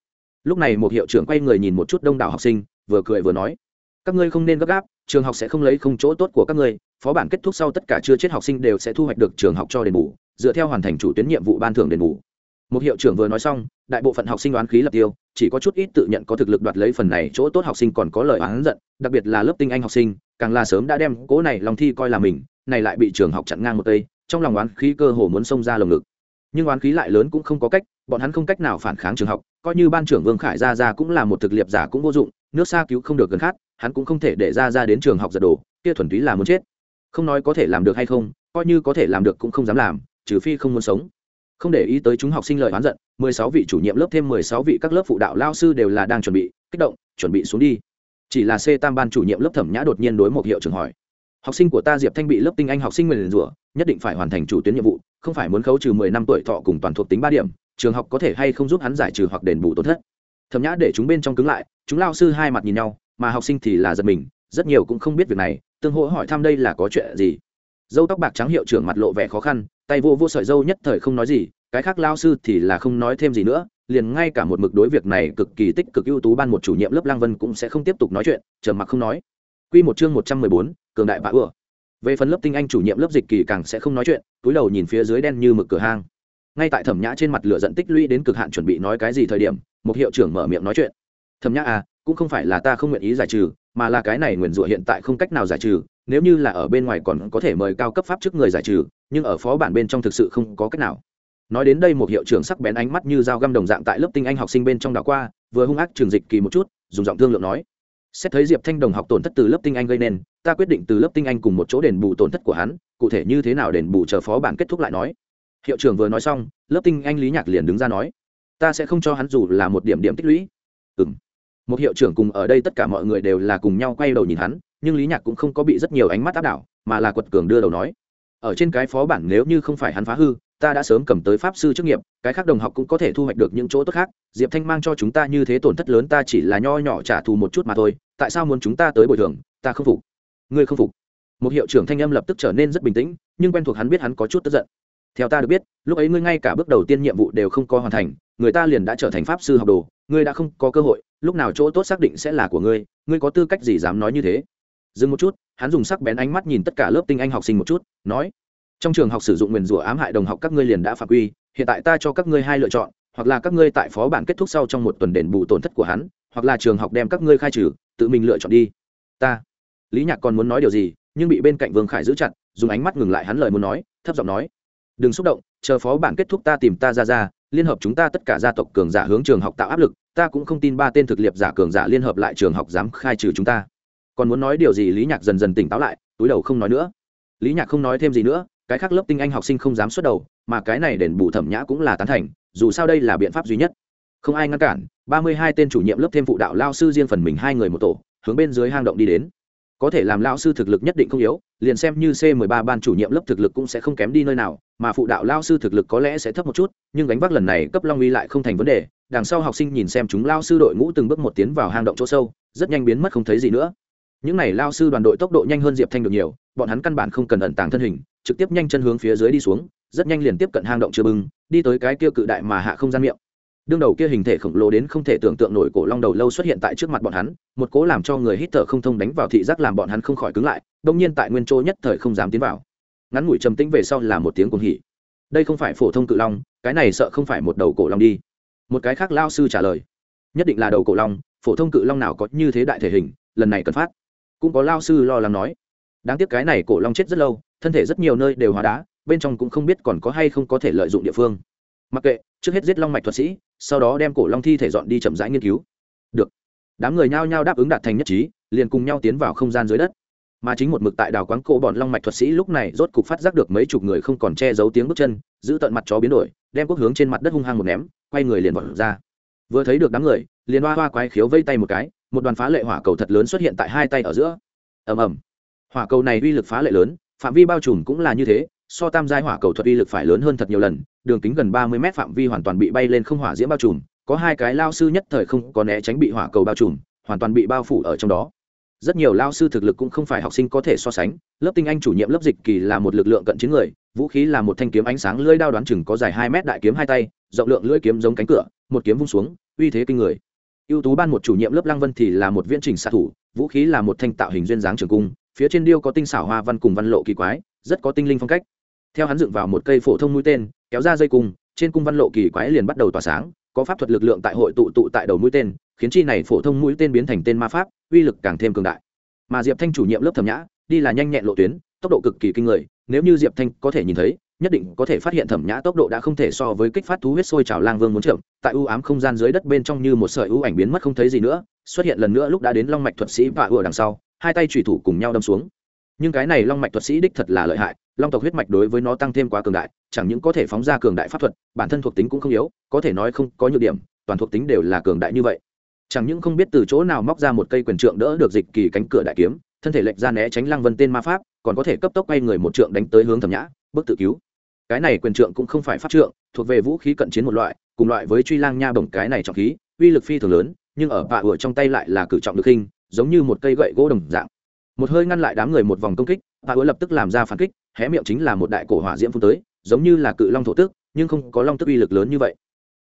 lúc này một hiệu trưởng quay người nhìn một chút đông đảo học sinh, vừa cười vừa nói, các ngươi không nên gấp gáp, trường học sẽ không lấy không chỗ tốt của các ngươi, phó bản kết thúc sau tất cả chưa chết học sinh đều sẽ thu hoạch được trường học cho đền bù, dựa theo hoàn thành chủ tuyến nhiệm vụ ban thưởng đền bù. Một hiệu trưởng vừa nói xong, đại bộ phận học sinh đoán khí lập tiêu, chỉ có chút ít tự nhận có thực lực đoạt lấy phần này chỗ tốt học sinh còn có lời oán giận, đặc biệt là lớp tinh anh học sinh, càng là sớm đã đem cố này lòng thi coi là mình, này lại bị trường học chặn ngang một tây trong lòng oán khí cơ hồ muốn xông ra lồng ngực nhưng oán khí lại lớn cũng không có cách, bọn hắn không cách nào phản kháng trường học, coi như ban trưởng vương khải ra ra cũng là một thực liệp giả cũng vô dụng, nước xa cứu không được gần khát hắn cũng không thể để ra ra đến trường học giật đồ kia thuần túy là muốn chết. Không nói có thể làm được hay không, coi như có thể làm được cũng không dám làm, trừ phi không muốn sống. Không để ý tới chúng học sinh lời oán giận, mười sáu vị chủ nhiệm lớp thêm mười sáu vị các lớp phụ đạo lao sư đều là đang chuẩn bị, kích động, chuẩn bị xuống đi. Chỉ là c tam ban chủ nhiệm lớp thẩm nhã đột nhiên đối một hiệu trưởng hỏi học sinh của ta diệp thanh bị lớp tinh anh học sinh nguyền rủa nhất định phải hoàn thành chủ tuyến nhiệm vụ không phải muốn khấu trừ mười năm tuổi thọ cùng toàn thuộc tính ba điểm trường học có thể hay không giúp hắn giải trừ hoặc đền bù tổn thất. Thẩm nhã để chúng bên trong cứng lại chúng lao sư hai mặt nhìn nhau mà học sinh thì là giật mình rất nhiều cũng không biết việc này tương hỗ hỏi thăm đây là có chuyện gì. Dâu tóc bạc trắng hiệu trưởng mặt lộ vẻ khó khăn tay vô vô sợi dâu nhất thời không nói gì cái khác lao sư thì là không nói thêm gì nữa liền ngay cả một mực đối việc này cực kỳ tích cực ưu tú ban một chủ nhiệm lớp lang vân cũng sẽ không tiếp tục nói chuyện chờ mặc không nói. Quy một chương một trăm mười bốn, cường đại bạ ửa. Về phần lớp tinh anh chủ nhiệm lớp dịch kỳ càng sẽ không nói chuyện, túi đầu nhìn phía dưới đen như mực cửa hang. Ngay tại Thẩm Nhã trên mặt lửa giận tích lũy đến cực hạn chuẩn bị nói cái gì thời điểm, một hiệu trưởng mở miệng nói chuyện. Thẩm Nhã à, cũng không phải là ta không nguyện ý giải trừ, mà là cái này nguyền rủa hiện tại không cách nào giải trừ, nếu như là ở bên ngoài còn có thể mời cao cấp pháp chức người giải trừ, nhưng ở phó bản bên trong thực sự không có cách nào nói đến đây một hiệu trưởng sắc bén ánh mắt như dao găm đồng dạng tại lớp tinh anh học sinh bên trong đảo qua vừa hung ác trường dịch kỳ một chút dùng giọng thương lượng nói xét thấy diệp thanh đồng học tổn thất từ lớp tinh anh gây nên, ta quyết định từ lớp tinh anh cùng một chỗ đền bù tổn thất của hắn, cụ thể như thế nào đền bù chờ phó bản kết thúc lại nói. Hiệu trưởng vừa nói xong, lớp tinh anh lý nhạc liền đứng ra nói, ta sẽ không cho hắn dù là một điểm điểm tích lũy. Ừ m một hiệu trưởng cùng ở đây tất cả mọi người đều là cùng nhau quay đầu nhìn hắn, nhưng lý nhạc cũng không có bị rất nhiều ánh mắt áp đảo, mà là quật cường đưa đầu nói ở trên cái phó bản nếu như không phải hắn phá hư, ta đã sớm cầm tới pháp sư chức nghiệp, cái khác đồng học cũng có thể thu hoạch được những chỗ tốt khác. Diệp thanh mang cho chúng ta như thế tổn thất lớn ta chỉ là nho nhỏ trả thù một chút mà thôi, tại sao muốn chúng ta tới bồi thường? Ta không phục. Ngươi không phục. Một hiệu trưởng thanh âm lập tức trở nên rất bình tĩnh, nhưng quen thuộc hắn biết hắn có chút tức giận. Theo ta được biết, lúc ấy ngươi ngay cả bước đầu tiên nhiệm vụ đều không có hoàn thành, người ta liền đã trở thành pháp sư học đồ, ngươi đã không có cơ hội, lúc nào chỗ tốt xác định sẽ là của ngươi ngươi có tư cách gì dám nói như thế? Dừng một chút hắn dùng sắc bén ánh mắt nhìn tất cả lớp tinh anh học sinh một chút, nói, trong trường học sử dụng nguyền rủa ám hại đồng học các ngươi liền đã phạm quy, hiện tại ta cho các ngươi hai lựa chọn, hoặc là các ngươi tại phó bản kết thúc sau trong một tuần đền bù tổn thất của hắn, hoặc là trường học đem các ngươi khai trừ, tự mình lựa chọn đi. Ta, lý nhạc còn muốn nói điều gì, nhưng bị bên cạnh vương khải giữ chặt, dùng ánh mắt ngừng lại hắn lời muốn nói, thấp giọng nói, đừng xúc động, chờ phó bản kết thúc ta tìm ta ra ra, liên hợp chúng ta tất cả gia tộc cường giả hướng trường học tạo áp lực, ta cũng không tin ba tên thực liệp giả cường giả liên hợp lại trường học dám khai trừ chúng ta còn muốn nói điều gì lý nhạc dần dần tỉnh táo lại, túi đầu không nói nữa. Lý nhạc không nói thêm gì nữa, cái khác lớp tinh anh học sinh không dám xuất đầu, mà cái này đền bù thẩm nhã cũng là tán thành, dù sao đây là biện pháp duy nhất. Không ai ngăn cản, ba mươi hai tên chủ nhiệm lớp thêm phụ đạo lao sư riêng phần mình hai người một tổ, hướng bên dưới hang động đi đến. Có thể làm lao sư thực lực nhất định không yếu, liền xem như c 13 ban chủ nhiệm lớp thực lực cũng sẽ không kém đi nơi nào, mà phụ đạo lao sư thực lực có lẽ sẽ thấp một chút, nhưng gánh vác lần này cấp long uy lại không thành vấn đề. Đằng sau học sinh nhìn xem chúng lao sư đội ngũ từng bước một tiến vào hang động chỗ sâu, rất nhanh biến mất không thấy gì nữa những này lao sư đoàn đội tốc độ nhanh hơn diệp thanh được nhiều, bọn hắn căn bản không cần ẩn tàng thân hình, trực tiếp nhanh chân hướng phía dưới đi xuống, rất nhanh liền tiếp cận hang động chưa bưng, đi tới cái kia cự đại mà hạ không gian miệng. Đương đầu kia hình thể khổng lồ đến không thể tưởng tượng nổi cổ long đầu lâu xuất hiện tại trước mặt bọn hắn, một cố làm cho người hít thở không thông đánh vào thị giác làm bọn hắn không khỏi cứng lại đông nhiên tại nguyên chỗ nhất thời không dám tiến vào. Ngắn ngủi trầm tĩnh về sau là một tiếng cuồng hỉ. Đây không phải phổ thông cự long, cái này sợ không phải một đầu cổ long đi. Một cái khác lao sư trả lời. Nhất định là đầu cổ long, phổ thông cự long nào có như thế đại thể hình, lần này cần phát cũng có lao sư lo lắng nói. Đáng tiếc cái này cổ long chết rất lâu, thân thể rất nhiều nơi đều hóa đá, bên trong cũng không biết còn có hay không có thể lợi dụng địa phương. Mặc kệ, trước hết giết long mạch thuật sĩ, sau đó đem cổ long thi thể dọn đi chậm rãi nghiên cứu. Được. Đám người nhao nhao đáp ứng đạt thành nhất trí, liền cùng nhau tiến vào không gian dưới đất. Mà chính một mực tại đào quán cổ bọn long mạch thuật sĩ lúc này rốt cục phát giác được mấy chục người không còn che giấu tiếng bước chân, giữ tận mặt chó biến đổi, đem quốc hướng trên mặt đất hung hăng một ném, quay người liền vọt ra. Vừa thấy được đám người, liền hoa hoa quái khiếu vây tay một cái một đoàn phá lệ hỏa cầu thật lớn xuất hiện tại hai tay ở giữa. Ầm ầm. Hỏa cầu này uy lực phá lệ lớn, phạm vi bao trùm cũng là như thế, so tam giai hỏa cầu thuật uy lực phải lớn hơn thật nhiều lần, đường kính gần ba mươi mét phạm vi hoàn toàn bị bay lên không hỏa diễm bao trùm, có hai cái lao sư nhất thời không có né tránh bị hỏa cầu bao trùm, hoàn toàn bị bao phủ ở trong đó. Rất nhiều lao sư thực lực cũng không phải học sinh có thể so sánh, lớp tinh anh chủ nhiệm lớp dịch kỳ là một lực lượng cận chiến người, vũ khí là một thanh kiếm ánh sáng lưỡi đao đoán chừng có dài hai mét đại kiếm hai tay, rộng lượng lưỡi kiếm giống cánh cửa, một kiếm vung xuống, uy thế kinh người ưu tú ban một chủ nhiệm lớp lăng vân thì là một viễn trình xạ thủ, vũ khí là một thanh tạo hình duyên dáng trường cung, phía trên điêu có tinh xảo hoa văn cùng văn lộ kỳ quái, rất có tinh linh phong cách. Theo hắn dựng vào một cây phổ thông mũi tên, kéo ra dây cung, trên cung văn lộ kỳ quái liền bắt đầu tỏa sáng, có pháp thuật lực lượng tại hội tụ tụ tại đầu mũi tên, khiến chi này phổ thông mũi tên biến thành tên ma pháp, uy lực càng thêm cường đại. Mà diệp thanh chủ nhiệm lớp thẩm nhã, đi là nhanh nhẹn lộ tuyến, tốc độ cực kỳ kinh người, nếu như diệp thanh có thể nhìn thấy nhất định có thể phát hiện thẩm nhã tốc độ đã không thể so với kích phát thú huyết sôi trào lang vương muốn chậm, tại ưu ám không gian dưới đất bên trong như một sợi ưu ảnh biến mất không thấy gì nữa, xuất hiện lần nữa lúc đã đến long mạch thuật sĩ và ùa đằng sau, hai tay trùy thủ cùng nhau đâm xuống. Nhưng cái này long mạch thuật sĩ đích thật là lợi hại, long tộc huyết mạch đối với nó tăng thêm quá cường đại, chẳng những có thể phóng ra cường đại pháp thuật, bản thân thuộc tính cũng không yếu, có thể nói không có nhược điểm, toàn thuộc tính đều là cường đại như vậy. Chẳng những không biết từ chỗ nào móc ra một cây quyền trượng đỡ được dịch kỳ cánh cửa đại kiếm, thân thể lệch ra né tránh lăng vân tên ma pháp, còn có thể cấp tốc quay người một trượng đánh tới hướng thẩm nhã bước tự cứu cái này quyền trượng cũng không phải pháp trượng, thuộc về vũ khí cận chiến một loại, cùng loại với truy lang nha bổng cái này trọng khí, uy lực phi thường lớn, nhưng ở bạ ủa trong tay lại là cử trọng được hình, giống như một cây gậy gỗ đồng dạng. Một hơi ngăn lại đám người một vòng công kích, bạ ủa lập tức làm ra phản kích, hé miệng chính là một đại cổ hỏa diễm phun tới, giống như là cự long thổ tức, nhưng không có long tức uy lực lớn như vậy.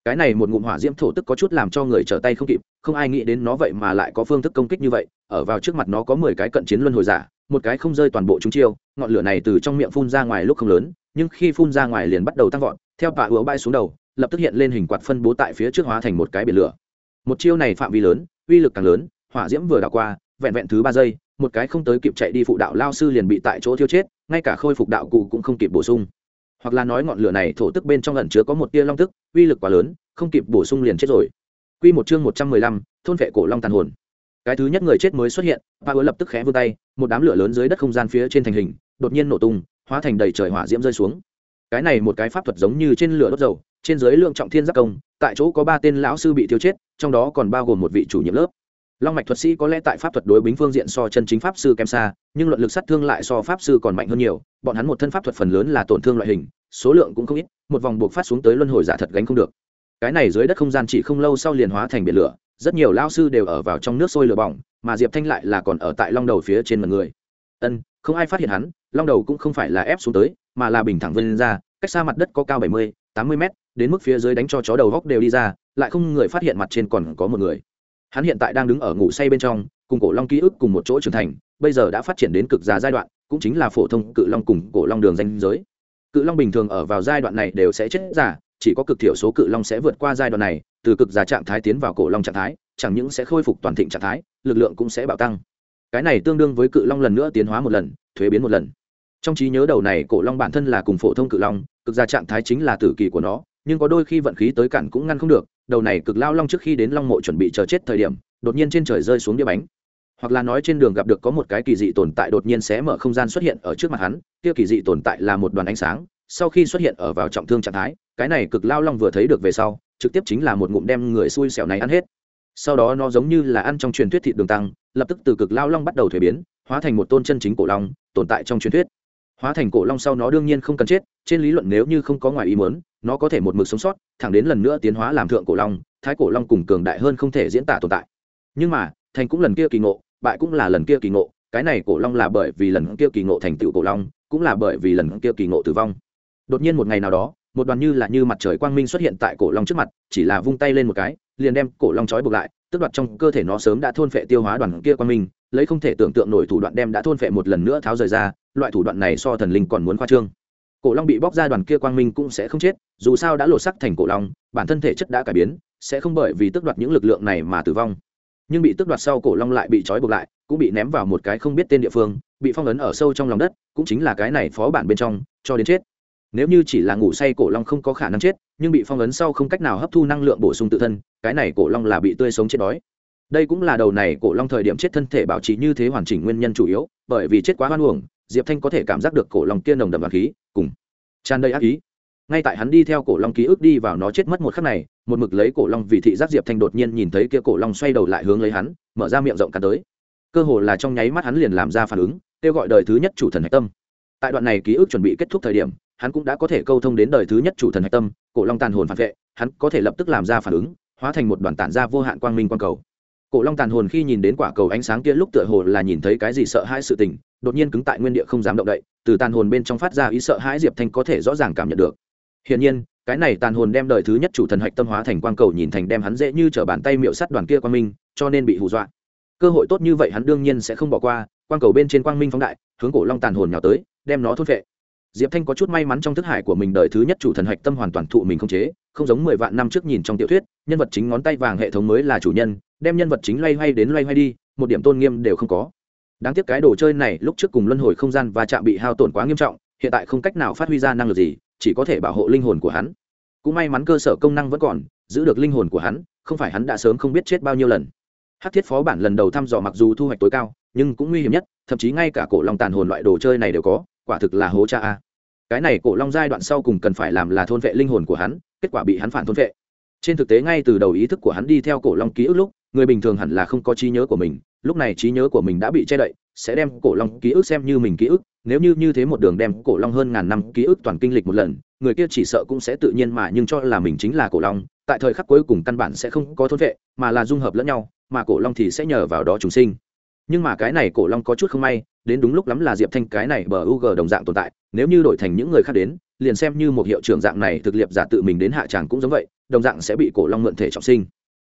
Cái này một ngụm hỏa diễm thổ tức có chút làm cho người trở tay không kịp, không ai nghĩ đến nó vậy mà lại có phương thức công kích như vậy, ở vào trước mặt nó có mười cái cận chiến luân hồi giả, một cái không rơi toàn bộ chúng chiêu, ngọn lửa này từ trong miệng phun ra ngoài lúc không lớn nhưng khi phun ra ngoài liền bắt đầu tăng vọt theo bạ ứa bay xuống đầu lập tức hiện lên hình quạt phân bố tại phía trước hóa thành một cái biển lửa. Một chiêu này phạm vi lớn uy lực càng lớn hỏa diễm vừa đảo qua vẹn vẹn thứ ba giây một cái không tới kịp chạy đi phụ đạo lao sư liền bị tại chỗ thiêu chết ngay cả khôi phục đạo cụ cũng không kịp bổ sung. Hoặc là nói ngọn lửa này thổ tức bên trong ẩn chứa có một tia long tức uy lực quá lớn không kịp bổ sung liền chết rồi. Quy một chương một trăm mười lăm, thôn vệ cổ long tàn hồn. Cái thứ nhất người chết mới xuất hiện, Pa lập tức khẽ vươn tay, một đám lửa lớn dưới đất không gian phía trên thành hình, đột nhiên nổ tung, hóa thành đầy trời hỏa diễm rơi xuống. Cái này một cái pháp thuật giống như trên lửa đốt dầu, trên dưới lượng trọng thiên giáp công, tại chỗ có ba tên lão sư bị tiêu chết, trong đó còn bao gồm một vị chủ nhiệm lớp. Long mạch thuật sĩ có lẽ tại pháp thuật đối bính phương diện so chân chính pháp sư kém xa nhưng luận lực sát thương lại so pháp sư còn mạnh hơn nhiều bọn hắn một thân pháp thuật phần lớn là tổn thương loại hình số lượng cũng không ít một vòng buộc phát xuống tới luân hồi giả thật gánh không được. Cái này dưới đất không gian chỉ không lâu sau liền hóa thành biển lửa rất nhiều lao sư đều ở vào trong nước sôi lửa bỏng mà diệp thanh lại là còn ở tại long đầu phía trên mật người. Ân không ai phát hiện hắn, long đầu cũng không phải là ép xuống tới, mà là bình thẳng vươn ra, cách xa mặt đất có cao bảy mươi, tám mươi mét, đến mức phía dưới đánh cho chó đầu góc đều đi ra, lại không người phát hiện mặt trên còn có một người. Hắn hiện tại đang đứng ở ngủ say bên trong, cùng cổ long ký ức cùng một chỗ trưởng thành, bây giờ đã phát triển đến cực già giai đoạn, cũng chính là phổ thông cự long cùng cổ long đường danh giới. Cự long bình thường ở vào giai đoạn này đều sẽ chết giả chỉ có cực thiểu số cự long sẽ vượt qua giai đoạn này, từ cực già trạng thái tiến vào cổ long trạng thái, chẳng những sẽ khôi phục toàn thịnh trạng thái, lực lượng cũng sẽ bạo tăng cái này tương đương với cự long lần nữa tiến hóa một lần, thuế biến một lần. Trong trí nhớ đầu này cổ long bản thân là cùng phổ thông cự long, cực ra trạng thái chính là tử kỳ của nó, nhưng có đôi khi vận khí tới cản cũng ngăn không được, đầu này cực lao long trước khi đến long mộ chuẩn bị chờ chết thời điểm, đột nhiên trên trời rơi xuống đĩa bánh. Hoặc là nói trên đường gặp được có một cái kỳ dị tồn tại đột nhiên xé mở không gian xuất hiện ở trước mặt hắn, kia kỳ dị tồn tại là một đoàn ánh sáng, sau khi xuất hiện ở vào trọng thương trạng thái, cái này cực lao long vừa thấy được về sau, trực tiếp chính là một ngụm đem người xui xẻo này ăn hết sau đó nó giống như là ăn trong truyền thuyết thịt đường tăng, lập tức từ cực lao long bắt đầu thuế biến, hóa thành một tôn chân chính cổ long, tồn tại trong truyền thuyết. Hóa thành cổ long sau nó đương nhiên không cần chết, trên lý luận nếu như không có ngoài ý muốn, nó có thể một mực sống sót, thẳng đến lần nữa tiến hóa làm thượng cổ long, thái cổ long cùng cường đại hơn không thể diễn tả tồn tại. Nhưng mà, thành cũng lần kia kỳ ngộ, bại cũng là lần kia kỳ ngộ, cái này cổ long là bởi vì lần kia kỳ ngộ thành tựu cổ long, cũng là bởi vì lần kia kỳ ngộ tử vong. Đột nhiên một ngày nào đó một đoàn như là như mặt trời quang minh xuất hiện tại cổ long trước mặt, chỉ là vung tay lên một cái, liền đem cổ long trói buộc lại tức đoạt trong cơ thể nó sớm đã thôn phệ tiêu hóa đoàn kia quang minh, lấy không thể tưởng tượng nổi thủ đoạn đem đã thôn phệ một lần nữa tháo rời ra, loại thủ đoạn này so thần linh còn muốn khoa trương. Cổ long bị bóc ra đoàn kia quang minh cũng sẽ không chết, dù sao đã lột sắc thành cổ long, bản thân thể chất đã cải biến, sẽ không bởi vì tước đoạt những lực lượng này mà tử vong. Nhưng bị tước đoạt sau cổ long lại bị trói buộc lại, cũng bị ném vào một cái không biết tên địa phương, bị phong ấn ở sâu trong lòng đất, cũng chính là cái này phó bản bên trong, cho đến chết nếu như chỉ là ngủ say cổ long không có khả năng chết, nhưng bị phong ấn sau không cách nào hấp thu năng lượng bổ sung tự thân, cái này cổ long là bị tươi sống chết đói. Đây cũng là đầu này cổ long thời điểm chết thân thể bảo trì như thế hoàn chỉnh nguyên nhân chủ yếu, bởi vì chết quá hoan uổng, diệp thanh có thể cảm giác được cổ long kia nồng đậm và khí, cùng tràn đầy ác ý. Ngay tại hắn đi theo cổ long ký ức đi vào nó chết mất một khắc này, một mực lấy cổ long vì thị giác diệp thanh đột nhiên nhìn thấy kia cổ long xoay đầu lại hướng lấy hắn, mở ra miệng rộng cắn tới. Cơ hồ là trong nháy mắt hắn liền làm ra phản ứng, kêu gọi đời thứ nhất chủ thần hạch tâm. Tại đoạn này ký ức chuẩn bị kết thúc thời điểm hắn cũng đã có thể câu thông đến đời thứ nhất chủ thần hạch tâm, cổ long tàn hồn phản vệ, hắn có thể lập tức làm ra phản ứng, hóa thành một đoàn tản ra vô hạn quang minh quang cầu. Cổ long tàn hồn khi nhìn đến quả cầu ánh sáng kia lúc tựa hồ là nhìn thấy cái gì sợ hãi sự tình, đột nhiên cứng tại nguyên địa không dám động đậy, từ tàn hồn bên trong phát ra ý sợ hãi diệp thanh có thể rõ ràng cảm nhận được. Hiển nhiên, cái này tàn hồn đem đời thứ nhất chủ thần hạch tâm hóa thành quang cầu nhìn thành đem hắn dễ như t bàn tay miệu sắt đoàn kia quang minh, cho nên bị hù dọa. Cơ hội tốt như vậy hắn đương nhiên sẽ không bỏ qua, quang cầu bên trên quang minh phóng đại, hướng cổ long tàn hồn nhào tới, đem nó thốt vệ diệp thanh có chút may mắn trong thức hải của mình đời thứ nhất chủ thần hạch tâm hoàn toàn thụ mình không chế, không giống mười vạn năm trước nhìn trong tiểu thuyết, nhân vật chính ngón tay vàng hệ thống mới là chủ nhân, đem nhân vật chính loay hoay đến loay hoay đi, một điểm tôn nghiêm đều không có. Đáng tiếc cái đồ chơi này lúc trước cùng luân hồi không gian và chạm bị hao tổn quá nghiêm trọng, hiện tại không cách nào phát huy ra năng lực gì, chỉ có thể bảo hộ linh hồn của hắn. Cũng may mắn cơ sở công năng vẫn còn, giữ được linh hồn của hắn, không phải hắn đã sớm không biết chết bao nhiêu lần. Hát thiết phó bản lần đầu thăm dò mặc dù thu hoạch tối cao, nhưng cũng nguy hiểm nhất, thậm chí ngay cả cổ long tàn hồn loại đồ chơi này đều có quả thực là hố cha a. Cái này cổ long giai đoạn sau cùng cần phải làm là thôn vệ linh hồn của hắn, kết quả bị hắn phản thôn vệ. Trên thực tế ngay từ đầu ý thức của hắn đi theo cổ long ký ức lúc, người bình thường hẳn là không có trí nhớ của mình, lúc này trí nhớ của mình đã bị che đậy, sẽ đem cổ long ký ức xem như mình ký ức, nếu như như thế một đường đem cổ long hơn ngàn năm ký ức toàn kinh lịch một lần, người kia chỉ sợ cũng sẽ tự nhiên mà nhưng cho là mình chính là cổ long, tại thời khắc cuối cùng căn bản sẽ không có thôn vệ, mà là dung hợp lẫn nhau, mà cổ long thì sẽ nhờ vào đó trùng sinh. Nhưng mà cái này cổ long có chút không may đến đúng lúc lắm là diệp thanh cái này bờ u g đồng dạng tồn tại, nếu như đổi thành những người khác đến, liền xem như một hiệu trưởng dạng này thực liệp giả tự mình đến hạ tràng cũng giống vậy, đồng dạng sẽ bị cổ long mượn thể trọng sinh.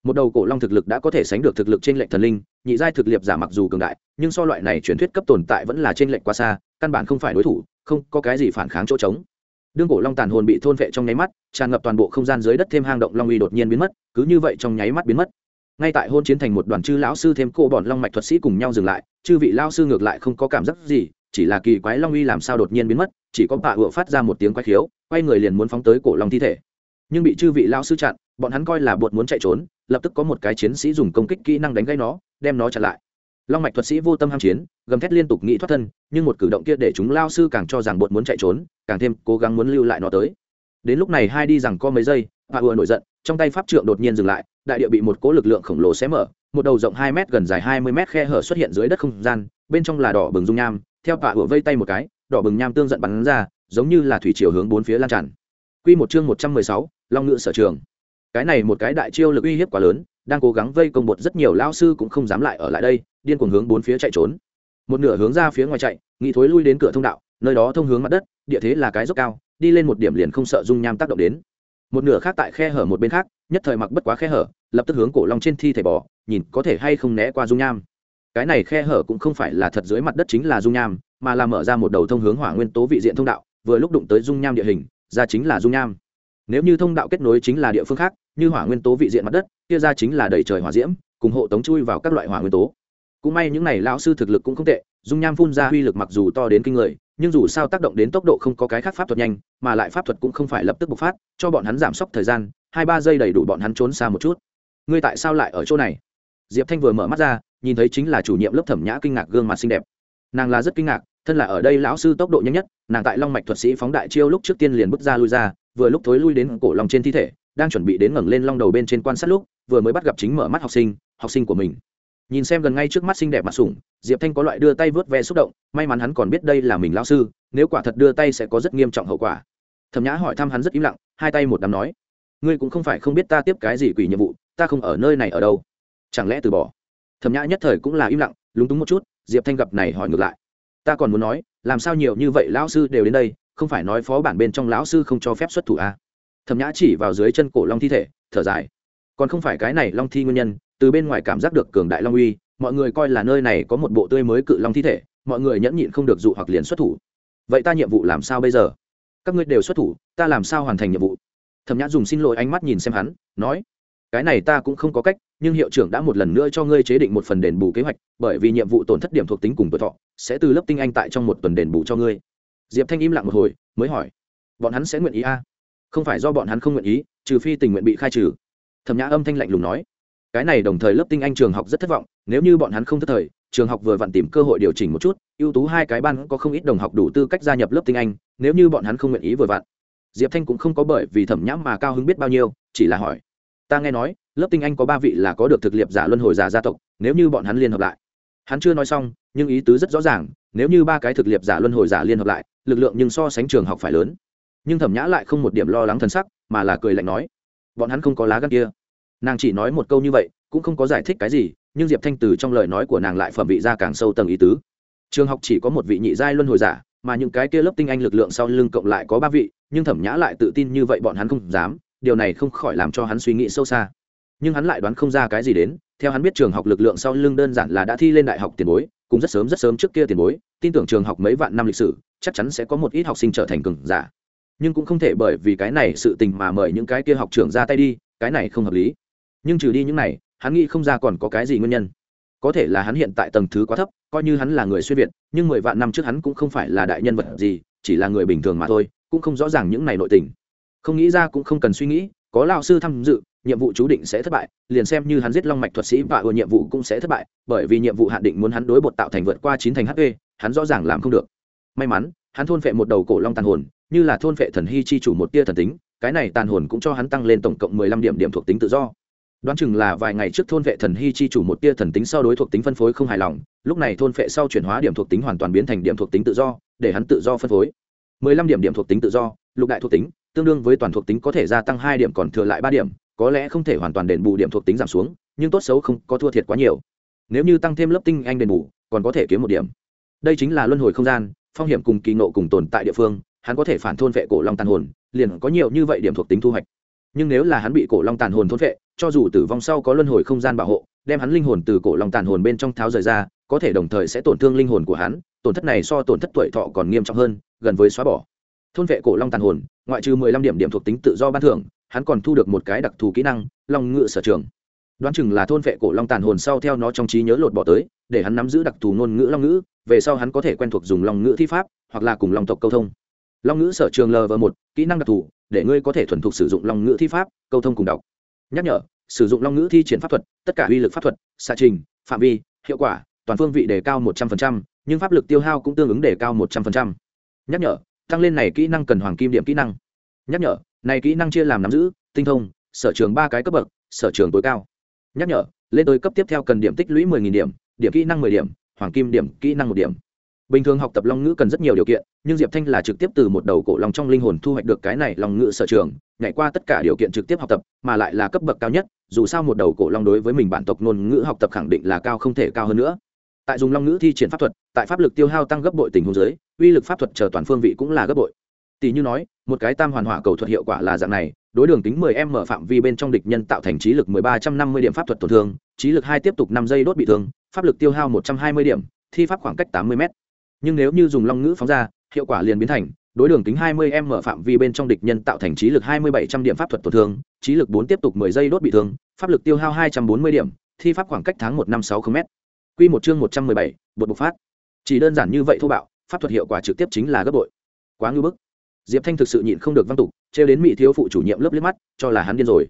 Một đầu cổ long thực lực đã có thể sánh được thực lực trên lệnh thần linh, nhị giai thực liệp giả mặc dù cường đại, nhưng so loại này truyền thuyết cấp tồn tại vẫn là trên lệnh quá xa, căn bản không phải đối thủ, không có cái gì phản kháng chỗ trống. Đương cổ long tàn hồn bị thôn vệ trong nháy mắt, tràn ngập toàn bộ không gian dưới đất thêm hang động long uy đột nhiên biến mất, cứ như vậy trong nháy mắt biến mất ngay tại hôn chiến thành một đoàn chư lão sư thêm cô bọn long mạch thuật sĩ cùng nhau dừng lại, chư vị lao sư ngược lại không có cảm giác gì, chỉ là kỳ quái long uy làm sao đột nhiên biến mất, chỉ có bạ ựa phát ra một tiếng quái khiếu, quay người liền muốn phóng tới cổ long thi thể. Nhưng bị chư vị lao sư chặn, bọn hắn coi là bột muốn chạy trốn, lập tức có một cái chiến sĩ dùng công kích kỹ năng đánh gây nó, đem nó chặn lại. Long mạch thuật sĩ vô tâm ham chiến, gầm thét liên tục nghĩ thoát thân, nhưng một cử động kia để chúng lao sư càng cho rằng bột muốn chạy trốn, càng thêm cố gắng muốn lưu lại nó tới. Đến lúc này hai đi rằng co mấy giây và ùa nổi giận trong tay pháp trượng đột nhiên dừng lại đại địa bị một cố lực lượng khổng lồ xé mở một đầu rộng hai m gần dài hai mươi m khe hở xuất hiện dưới đất không gian bên trong là đỏ bừng dung nham theo hạ ùa vây tay một cái đỏ bừng nham tương giận bắn ra giống như là thủy chiều hướng bốn phía lan tràn Quy một chương một trăm mười sáu, Long ngự sở trường. Cái này một cái đại chiêu lực uy hiếp quá lớn, đang cố gắng vây công bột rất nhiều lao sư cũng không dám lại ở lại đây, điên cuồng hướng bốn phía chạy trốn. Một nửa hướng ra phía ngoài chạy, nghĩ thối lui đến cửa thông đạo, nơi đó thông hướng mặt đất, địa thế là cái dốc cao, đi lên một điểm liền không sợ dung nham tác động đến một nửa khác tại khe hở một bên khác, nhất thời mặc bất quá khe hở, lập tức hướng cổ long trên thi thể bò, nhìn có thể hay không né qua dung nham. Cái này khe hở cũng không phải là thật dưới mặt đất chính là dung nham, mà là mở ra một đầu thông hướng hỏa nguyên tố vị diện thông đạo, vừa lúc đụng tới dung nham địa hình, ra chính là dung nham. Nếu như thông đạo kết nối chính là địa phương khác, như hỏa nguyên tố vị diện mặt đất, kia ra chính là đầy trời hỏa diễm, cùng hộ tống chui vào các loại hỏa nguyên tố. Cũng may những này lão sư thực lực cũng không tệ, dung nham phun ra uy lực mặc dù to đến kinh người nhưng dù sao tác động đến tốc độ không có cái khác pháp thuật nhanh, mà lại pháp thuật cũng không phải lập tức bộc phát, cho bọn hắn giảm sốc thời gian, hai ba giây đầy đủ bọn hắn trốn xa một chút. Ngươi tại sao lại ở chỗ này? Diệp thanh vừa mở mắt ra, nhìn thấy chính là chủ nhiệm lớp thẩm nhã kinh ngạc gương mặt xinh đẹp. Nàng là rất kinh ngạc, thân là ở đây lão sư tốc độ nhanh nhất, nàng tại long mạch thuật sĩ phóng đại chiêu lúc trước tiên liền bước ra lui ra, vừa lúc thối lui đến cổ lòng trên thi thể, đang chuẩn bị đến ngẩng lên long đầu bên trên quan sát lúc, vừa mới bắt gặp chính mở mắt học sinh học sinh của mình nhìn xem gần ngay trước mắt xinh đẹp mặt sủng, diệp thanh có loại đưa tay vớt ve xúc động, may mắn hắn còn biết đây là mình lao sư, nếu quả thật đưa tay sẽ có rất nghiêm trọng hậu quả. Thẩm nhã hỏi thăm hắn rất im lặng, hai tay một đám nói, ngươi cũng không phải không biết ta tiếp cái gì quỷ nhiệm vụ, ta không ở nơi này ở đâu. Chẳng lẽ từ bỏ? Thẩm nhã nhất thời cũng là im lặng, lúng túng một chút, diệp thanh gặp này hỏi ngược lại, ta còn muốn nói, làm sao nhiều như vậy lão sư đều đến đây, không phải nói phó bản bên trong lão sư không cho phép xuất thủ à. thẩm nhã chỉ vào dưới chân cổ long thi thể, thở dài, còn không phải cái này long thi nguyên nhân từ bên ngoài cảm giác được cường đại long uy, mọi người coi là nơi này có một bộ tươi mới cự long thi thể, mọi người nhẫn nhịn không được dụ hoặc liền xuất thủ. Vậy ta nhiệm vụ làm sao bây giờ? Các ngươi đều xuất thủ, ta làm sao hoàn thành nhiệm vụ? Thẩm nhã dùng xin lỗi ánh mắt nhìn xem hắn, nói, cái này ta cũng không có cách, nhưng hiệu trưởng đã một lần nữa cho ngươi chế định một phần đền bù kế hoạch, bởi vì nhiệm vụ tổn thất điểm thuộc tính cùng tuổi thọ, sẽ từ lớp tinh anh tại trong một tuần đền bù cho ngươi. Diệp thanh im lặng một hồi, mới hỏi, bọn hắn sẽ nguyện ý a? À? không phải do bọn hắn không nguyện ý, trừ phi tình nguyện bị khai trừ. Thẩm nhã âm thanh lạnh lùng nói cái này đồng thời lớp tinh anh trường học rất thất vọng, nếu như bọn hắn không thất thời, trường học vừa vặn tìm cơ hội điều chỉnh một chút, ưu tú hai cái ban có không ít đồng học đủ tư cách gia nhập lớp tinh anh, nếu như bọn hắn không nguyện ý vừa vặn. Diệp thanh cũng không có bởi vì thẩm nhãm mà cao hứng biết bao nhiêu, chỉ là hỏi. Ta nghe nói, lớp tinh anh có ba vị là có được thực liệp giả luân hồi giả gia tộc, nếu như bọn hắn liên hợp lại. Hắn chưa nói xong, nhưng ý tứ rất rõ ràng, nếu như ba cái thực liệp giả luân hồi giả liên hợp lại, lực lượng nhưng so sánh trường học phải lớn. Nhưng thẩm nhã lại không một điểm lo lắng thân sắc, mà là cười lạnh nói. Bọn hắn không có lá gan kia nàng chỉ nói một câu như vậy, cũng không có giải thích cái gì, nhưng diệp thanh từ trong lời nói của nàng lại phẩm vị ra càng sâu tầng ý tứ. Trường học chỉ có một vị nhị giai luân hồi giả, mà những cái kia lớp tinh anh lực lượng sau lưng cộng lại có ba vị, nhưng thẩm nhã lại tự tin như vậy bọn hắn không dám, điều này không khỏi làm cho hắn suy nghĩ sâu xa. Nhưng hắn lại đoán không ra cái gì đến, theo hắn biết trường học lực lượng sau lưng đơn giản là đã thi lên đại học tiền bối, cũng rất sớm rất sớm trước kia tiền bối, tin tưởng trường học mấy vạn năm lịch sử, chắc chắn sẽ có một ít học sinh trở thành cường giả. Nhưng cũng không thể bởi vì cái này sự tình mà mời những cái kia học trưởng ra tay đi, cái này không hợp lý nhưng trừ đi những này, hắn nghĩ không ra còn có cái gì nguyên nhân. Có thể là hắn hiện tại tầng thứ quá thấp, coi như hắn là người xuyên việt, nhưng mười vạn năm trước hắn cũng không phải là đại nhân vật gì, chỉ là người bình thường mà thôi, cũng không rõ ràng những này nội tình. Không nghĩ ra cũng không cần suy nghĩ, có lao sư tham dự, nhiệm vụ chú định sẽ thất bại, liền xem như hắn giết long mạch thuật sĩ và ở nhiệm vụ cũng sẽ thất bại, bởi vì nhiệm vụ hạn định muốn hắn đối bột tạo thành vượt qua chín thành hp hắn rõ ràng làm không được. May mắn, hắn thôn phệ một đầu cổ long tàn hồn, như là thôn phệ thần hy chi chủ một tia thần tính, cái này tàn hồn cũng cho hắn tăng lên tổng cộng mười lăm điểm điểm thuộc tính tự do đoán chừng là vài ngày trước thôn vệ thần hy chi chủ một tia thần tính sau đối thuộc tính phân phối không hài lòng, lúc này thôn vệ sau chuyển hóa điểm thuộc tính hoàn toàn biến thành điểm thuộc tính tự do, để hắn tự do phân phối. Mười lăm điểm điểm thuộc tính tự do, lục đại thuộc tính, tương đương với toàn thuộc tính có thể gia tăng hai điểm còn thừa lại ba điểm, có lẽ không thể hoàn toàn đền bù điểm thuộc tính giảm xuống, nhưng tốt xấu không có thua thiệt quá nhiều. Nếu như tăng thêm lớp tinh anh đền bù, còn có thể kiếm một điểm. Đây chính là luân hồi không gian, phong hiểm cùng kỳ nộ cùng tồn tại địa phương, hắn có thể phản thôn vệ cổ long tàn hồn, liền có nhiều như vậy điểm thuộc tính thu hoạch. Nhưng nếu là hắn bị cổ long tàn hồn thôn vệ cho dù tử vong sau có luân hồi không gian bảo hộ, đem hắn linh hồn từ cổ long tàn hồn bên trong tháo rời ra, có thể đồng thời sẽ tổn thương linh hồn của hắn, tổn thất này so tổn thất tuổi thọ còn nghiêm trọng hơn, gần với xóa bỏ. Thôn vệ cổ long tàn hồn, ngoại trừ mười lăm điểm điểm thuộc tính tự do ban thưởng, hắn còn thu được một cái đặc thù kỹ năng, long ngự sở trường. Đoán chừng là thôn vệ cổ long tàn hồn sau theo nó trong trí nhớ lột bỏ tới, để hắn nắm giữ đặc thù ngôn ngữ long ngữ, về sau hắn có thể quen thuộc dùng long ngữ thi pháp, hoặc là cùng long tộc câu thông. Long ngữ sở trường lv một, kỹ năng đặc thù, để ngươi có thể thuần thục sử dụng long ngữ thi pháp, câu thông cùng đọc nhắc nhở, sử dụng long ngữ thi triển pháp thuật, tất cả uy lực pháp thuật, xạ trình, phạm vi, hiệu quả, toàn phương vị đề cao một trăm linh nhưng pháp lực tiêu hao cũng tương ứng đề cao một trăm linh nhắc nhở, tăng lên này kỹ năng cần hoàng kim điểm kỹ năng. Nhắc nhở, này kỹ năng chia làm nắm giữ, tinh thông, sở trường ba cái cấp bậc, sở trường tối cao. Nhắc nhở, lên tới cấp tiếp theo cần điểm tích lũy 10.000 điểm điểm kỹ năng 10 điểm, hoàng kim điểm kỹ năng một điểm bình thường học tập long ngữ cần rất nhiều điều kiện, nhưng diệp thanh là trực tiếp từ một đầu cổ long trong linh hồn thu hoạch được cái này long ngữ sở trường, nhảy qua tất cả điều kiện trực tiếp học tập, mà lại là cấp bậc cao nhất, dù sao một đầu cổ long đối với mình bản tộc ngôn ngữ học tập khẳng định là cao không thể cao hơn nữa. Tại dùng long ngữ thi triển pháp thuật, tại pháp lực tiêu hao tăng gấp bội tình huống giới uy lực pháp thuật chờ toàn phương vị cũng là gấp bội. Tỷ như nói, một cái tam hoàn hỏa cầu thuật hiệu quả là dạng này, đối đường tính 10 m phạm vi bên trong địch nhân tạo thành trí lực 1350 điểm pháp thuật tổn thương, trí lực hai tiếp tục năm giây đốt bị thương, pháp lực tiêu hao 120 điểm, thi pháp khoảng cách 80 m nhưng nếu như dùng long ngữ phóng ra hiệu quả liền biến thành đối đường tính 20 m phạm vi bên trong địch nhân tạo thành trí lực 2700 điểm pháp thuật tổn thương trí lực 4 tiếp tục 10 giây đốt bị thương pháp lực tiêu hao 240 điểm thi pháp khoảng cách tháng 1560 m quy một chương 117, bột bộc phát. Chỉ đơn giản như vậy thô bạo pháp thuật hiệu quả trực tiếp chính là gấp bội. Quá ngưu bức. Diệp thanh thực sự nhịn không được văn tục trêu đến mỹ thiếu phụ chủ nhiệm lớp liếc mắt cho là hắn điên rồi.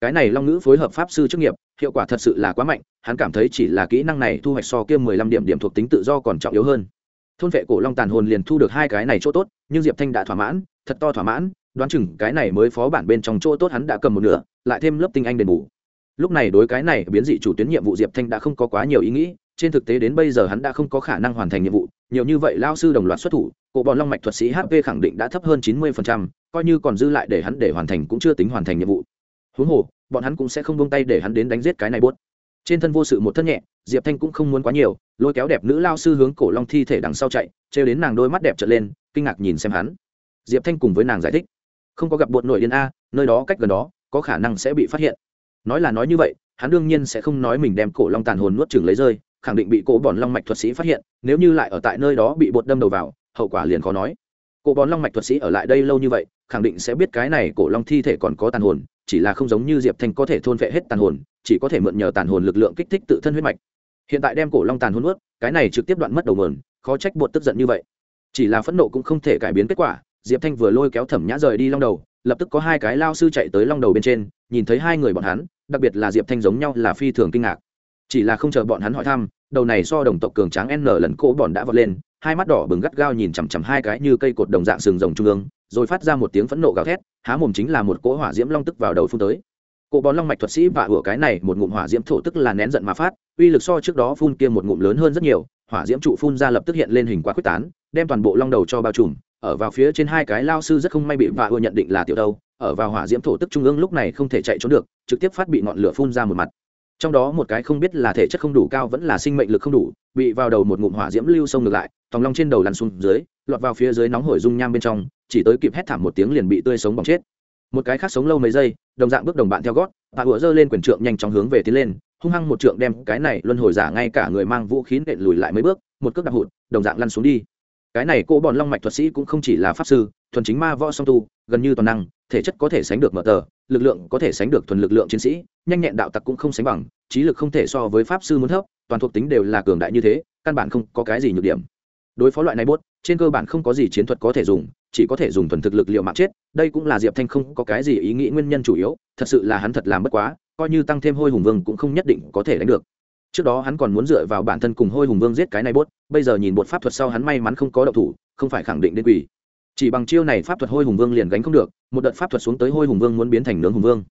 Cái này long ngữ phối hợp pháp sư chức nghiệp hiệu quả thật sự là quá mạnh hắn cảm thấy chỉ là kỹ năng này thu hoạch so kia mười lăm điểm điểm thuộc tính tự do còn trọng yếu hơn thôn vệ cổ long tàn hồn liền thu được hai cái này chỗ tốt, nhưng diệp thanh đã thỏa mãn, thật to thỏa mãn, đoán chừng cái này mới phó bản bên trong chỗ tốt hắn đã cầm một nửa, lại thêm lớp tinh anh đền bù. Lúc này đối cái này biến dị chủ tuyến nhiệm vụ diệp thanh đã không có quá nhiều ý nghĩ, trên thực tế đến bây giờ hắn đã không có khả năng hoàn thành nhiệm vụ, nhiều như vậy lao sư đồng loạt xuất thủ, cổ bọn long mạch thuật sĩ hp khẳng định đã thấp hơn chín mươi coi như còn dư lại để hắn để hoàn thành cũng chưa tính hoàn thành nhiệm vụ. Huống hồ, bọn hắn cũng sẽ không buông tay để hắn đến đánh giết cái này buốt trên thân vô sự một thân nhẹ, diệp thanh cũng không muốn quá nhiều, lôi kéo đẹp nữ lao sư hướng cổ long thi thể đằng sau chạy, trêu đến nàng đôi mắt đẹp trở lên, kinh ngạc nhìn xem hắn. Diệp thanh cùng với nàng giải thích, không có gặp bột nội điên a, nơi đó cách gần đó, có khả năng sẽ bị phát hiện. Nói là nói như vậy, hắn đương nhiên sẽ không nói mình đem cổ long tàn hồn nuốt chừng lấy rơi, khẳng định bị cổ bòn long mạch thuật sĩ phát hiện, nếu như lại ở tại nơi đó bị bột đâm đầu vào, hậu quả liền khó nói. Cổ bòn long mạch thuật sĩ ở lại đây lâu như vậy khẳng định sẽ biết cái này cổ long thi thể còn có tàn hồn, chỉ là không giống như diệp thanh có thể thôn vệ hết tàn hồn, chỉ có thể mượn nhờ tàn hồn lực lượng kích thích tự thân huyết mạch. Hiện tại đem cổ long tàn hồn ướt cái này trực tiếp đoạn mất đầu mườn khó trách bột tức giận như vậy. Chỉ là phẫn nộ cũng không thể cải biến kết quả, diệp thanh vừa lôi kéo thẩm nhã rời đi long đầu, lập tức có hai cái lao sư chạy tới long đầu bên trên, nhìn thấy hai người bọn hắn, đặc biệt là diệp thanh giống nhau là phi thường kinh ngạc. Chỉ là không chờ bọn hắn hỏi thăm, đầu này so đồng tộc cường tráng n lần cỗ bọn đã vọt lên hai mắt đỏ bừng gắt gao nhìn chằm chằm hai cái như cây cột đồng dạng sừng rồng trung ương, rồi phát ra một tiếng phẫn nộ gào thét, há mồm chính là một cỗ hỏa diễm long tức vào đầu phun tới. Cỗ bón long mạch thuật sĩ và ủa cái này một ngụm hỏa diễm thổ tức là nén giận mà phát, uy lực so trước đó phun kia một ngụm lớn hơn rất nhiều, hỏa diễm trụ phun ra lập tức hiện lên hình quá quyết tán, đem toàn bộ long đầu cho bao trùm, ở vào phía trên hai cái lao sư rất không may bị vạ ủa nhận định là tiểu đâu ở vào hỏa diễm thổ tức trung ương lúc này không thể chạy trốn được, trực tiếp phát bị ngọn lửa phun ra một mặt. Trong đó một cái không biết là thể chất không đủ cao vẫn là sinh mệnh lực không đủ, bị vào đầu một ngụm hỏa diễm lưu sông ngược lại tòng long trên đầu lăn xuống dưới, lọt vào phía dưới nóng hổi dung nham bên trong, chỉ tới kịp hét thảm một tiếng liền bị tươi sống bỏng chết. Một cái khác sống lâu mấy giây, đồng dạng bước đồng bạn theo gót bà ủa giơ lên quyền trượng nhanh chóng hướng về tiến lên, hung hăng một trượng đem cái này luân hồi giả ngay cả người mang vũ khí nện lùi lại mấy bước, một cước đạp hụt, đồng dạng lăn xuống đi. Cái này cô bọn long mạch thuật sĩ cũng không chỉ là pháp sư, thuần chính ma võ song tu, gần như toàn năng, thể chất có thể sánh được mở tờ, lực lượng có thể sánh được thuần lực lượng chiến sĩ, nhanh nhẹn đạo tặc cũng không sánh bằng, trí lực không thể so với pháp sư muốn thấp, toàn thuộc tính đều là cường đại như thế, căn bản không có cái gì nhược điểm đối phó loại này bốt, trên cơ bản không có gì chiến thuật có thể dùng, chỉ có thể dùng thuần thực lực liệu mạng chết. Đây cũng là diệp thanh không có cái gì ý nghĩ nguyên nhân chủ yếu, thật sự là hắn thật làm bất quá, coi như tăng thêm hôi hùng vương cũng không nhất định có thể đánh được. Trước đó hắn còn muốn dựa vào bản thân cùng hôi hùng vương giết cái này bốt, bây giờ nhìn bột pháp thuật sau hắn may mắn không có đậu thủ, không phải khẳng định đến quỷ. Chỉ bằng chiêu này pháp thuật hôi hùng vương liền gánh không được, một đợt pháp thuật xuống tới hôi hùng vương muốn biến thành nướng hùng vương.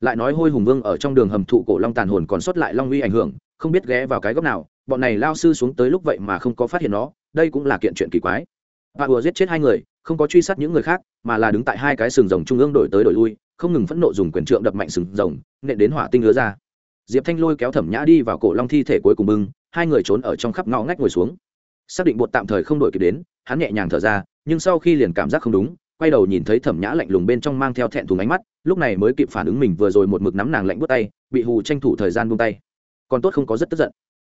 Lại nói hôi hùng vương ở trong đường hầm thụ cổ long tàn hồn còn sót lại long uy ảnh hưởng, không biết ghé vào cái góc nào, bọn này lao sư xuống tới lúc vậy mà không có phát hiện nó đây cũng là kiện chuyện kỳ quái. Bà vừa giết chết hai người, không có truy sát những người khác, mà là đứng tại hai cái sừng rồng trung ương đổi tới đổi lui, không ngừng phẫn nộ dùng quyền trượng đập mạnh sừng rồng, nện đến hỏa tinh ứa ra. Diệp thanh lôi kéo thẩm nhã đi vào cổ long thi thể cuối cùng bưng, hai người trốn ở trong khắp ngõ ngách ngồi xuống. Xác định bột tạm thời không đổi kịp đến, hắn nhẹ nhàng thở ra, nhưng sau khi liền cảm giác không đúng, quay đầu nhìn thấy thẩm nhã lạnh lùng bên trong mang theo thẹn thùng ánh mắt, lúc này mới kịp phản ứng mình vừa rồi một mực nắm nàng lạnh buốt tay, bị hù tranh thủ thời gian buông tay. Còn tốt không có rất tức giận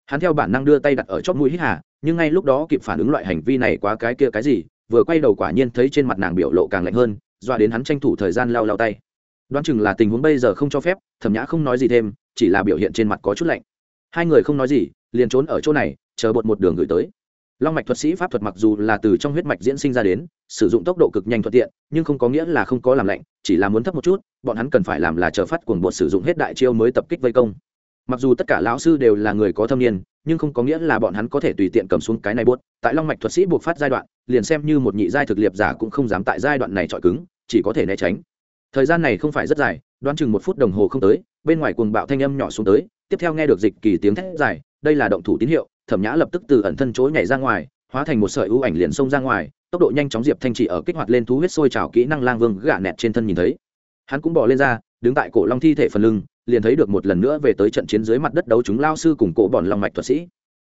hắn theo bản năng đưa tay đặt ở chót mũi hít hà, nhưng ngay lúc đó kịp phản ứng loại hành vi này quá cái kia cái gì, vừa quay đầu quả nhiên thấy trên mặt nàng biểu lộ càng lạnh hơn, dọa đến hắn tranh thủ thời gian lao lao tay. Đoán chừng là tình huống bây giờ không cho phép, thẩm nhã không nói gì thêm, chỉ là biểu hiện trên mặt có chút lạnh. Hai người không nói gì, liền trốn ở chỗ này, chờ bột một đường gửi tới. Long mạch thuật sĩ pháp thuật mặc dù là từ trong huyết mạch diễn sinh ra đến, sử dụng tốc độ cực nhanh thuận tiện, nhưng không có nghĩa là không có làm lạnh, chỉ là muốn thấp một chút, bọn hắn cần phải làm là chờ phát cuồng bột sử dụng hết đại chiêu mới tập kích vây công mặc dù tất cả lão sư đều là người có thâm niên, nhưng không có nghĩa là bọn hắn có thể tùy tiện cầm xuống cái này buốt tại long mạch thuật sĩ buộc phát giai đoạn, liền xem như một nhị giai thực liệp giả cũng không dám tại giai đoạn này chọi cứng, chỉ có thể né tránh. Thời gian này không phải rất dài, đoán chừng một phút đồng hồ không tới, bên ngoài cuồng bạo thanh âm nhỏ xuống tới, tiếp theo nghe được dịch kỳ tiếng thét dài, đây là động thủ tín hiệu, thẩm nhã lập tức từ ẩn thân chối nhảy ra ngoài, hóa thành một sợi ưu ảnh liền xông ra ngoài, tốc độ nhanh chóng diệp thanh chỉ ở kích hoạt lên thú huyết sôi trào kỹ năng lang vương gạ nẹt trên thân nhìn thấy. Hắn cũng bỏ lên ra đứng tại cổ long thi thể phần lưng, liền thấy được một lần nữa về tới trận chiến dưới mặt đất đấu chúng lao sư cùng cổ bọn long mạch thuật sĩ.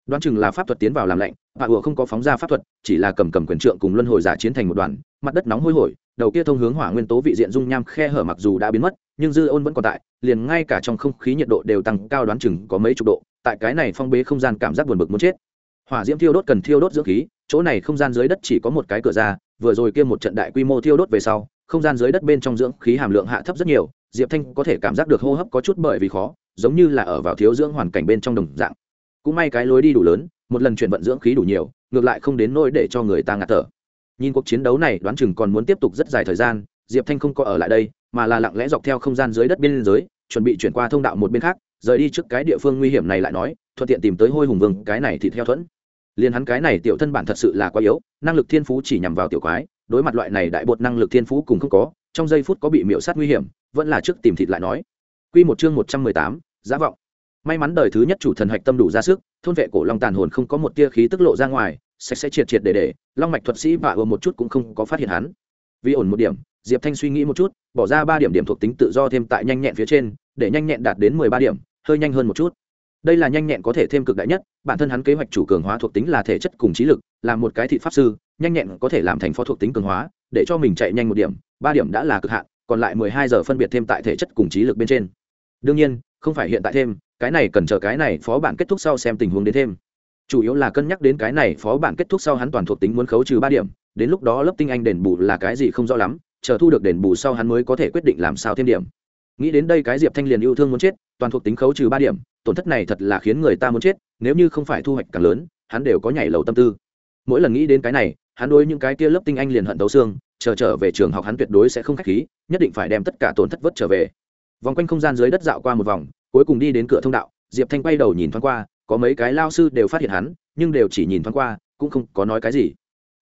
Đoán chừng là pháp thuật tiến vào làm lạnh và ủa không có phóng ra pháp thuật, chỉ là cầm cầm quyền trượng cùng luân hồi giả chiến thành một đoàn, mặt đất nóng hôi hổi, đầu kia thông hướng hỏa nguyên tố vị diện dung nham khe hở mặc dù đã biến mất, nhưng dư ôn vẫn còn tại, liền ngay cả trong không khí nhiệt độ đều tăng cao đoán chừng có mấy chục độ, tại cái này phong bế không gian cảm giác buồn bực muốn chết. Hỏa diễm thiêu đốt cần thiêu đốt dưỡng khí, chỗ này không gian dưới đất chỉ có một cái cửa ra, vừa rồi kia một trận đại quy mô thiêu đốt về sau, không gian dưới đất bên trong dưỡng khí hàm lượng hạ thấp rất nhiều diệp thanh có thể cảm giác được hô hấp có chút bởi vì khó, giống như là ở vào thiếu dưỡng hoàn cảnh bên trong đồng dạng. Cũng may cái lối đi đủ lớn, một lần chuyển vận dưỡng khí đủ nhiều, ngược lại không đến nỗi để cho người ta ngạt thở. Nhìn cuộc chiến đấu này, đoán chừng còn muốn tiếp tục rất dài thời gian, diệp thanh không có ở lại đây, mà là lặng lẽ dọc theo không gian dưới đất biên giới, chuẩn bị chuyển qua thông đạo một bên khác, rời đi trước cái địa phương nguy hiểm này lại nói, thuận tiện tìm tới hôi hùng vương, cái này thì theo thuẫn. Liền hắn cái này tiểu thân bản thật sự là quá yếu, năng lực thiên phú chỉ nhằm vào tiểu quái, đối mặt loại này đại bột năng lực thiên phú cùng không có trong giây phút có bị miễu sát nguy hiểm vẫn là trước tìm thịt lại nói Quy một chương một trăm mười tám, giá vọng. May mắn đời thứ nhất chủ thần hạch tâm đủ ra sức, thôn vệ cổ long tàn hồn không có một tia khí tức lộ ra ngoài, sẽ sẽ triệt triệt để để, long mạch thuật sĩ vạ ừa một chút cũng không có phát hiện hắn. Vì ổn một điểm, Diệp Thanh suy nghĩ một chút, bỏ ra ba điểm điểm thuộc tính tự do thêm tại nhanh nhẹn phía trên, để nhanh nhẹn đạt đến mười ba điểm, hơi nhanh hơn một chút. Đây là nhanh nhẹn có thể thêm cực đại nhất, bản thân hắn kế hoạch chủ cường hóa thuộc tính là thể chất cùng trí lực, là một cái thị pháp sư, nhanh nhẹn có thể làm thành phó thuộc tính cường hóa, để cho mình chạy nhanh một điểm, ba điểm đã là cực hạn, còn lại mười hai giờ phân biệt thêm tại thể chất cùng trí lực bên trên. Đương nhiên không phải hiện tại thêm cái này cần chờ cái này phó bản kết thúc sau xem tình huống đến thêm. Chủ yếu là cân nhắc đến cái này phó bản kết thúc sau hắn toàn thuộc tính muốn khấu trừ ba điểm đến lúc đó lớp tinh anh đền bù là cái gì không rõ lắm chờ thu được đền bù sau hắn mới có thể quyết định làm sao thêm điểm. Nghĩ đến đây cái diệp thanh liền yêu thương muốn chết toàn thuộc tính khấu trừ ba điểm tổn thất này thật là khiến người ta muốn chết nếu như không phải thu hoạch càng lớn hắn đều có nhảy lầu tâm tư. Mỗi lần nghĩ đến cái này hắn đối những cái kia lớp tinh anh liền hận đấu xương, chờ trở về trường học hắn tuyệt đối sẽ không khách khí, nhất định phải đem tất cả tổn thất vớt trở về. Vòng quanh không gian dưới đất dạo qua một vòng, cuối cùng đi đến cửa thông đạo, diệp thanh quay đầu nhìn thoáng qua, có mấy cái lao sư đều phát hiện hắn, nhưng đều chỉ nhìn thoáng qua, cũng không có nói cái gì.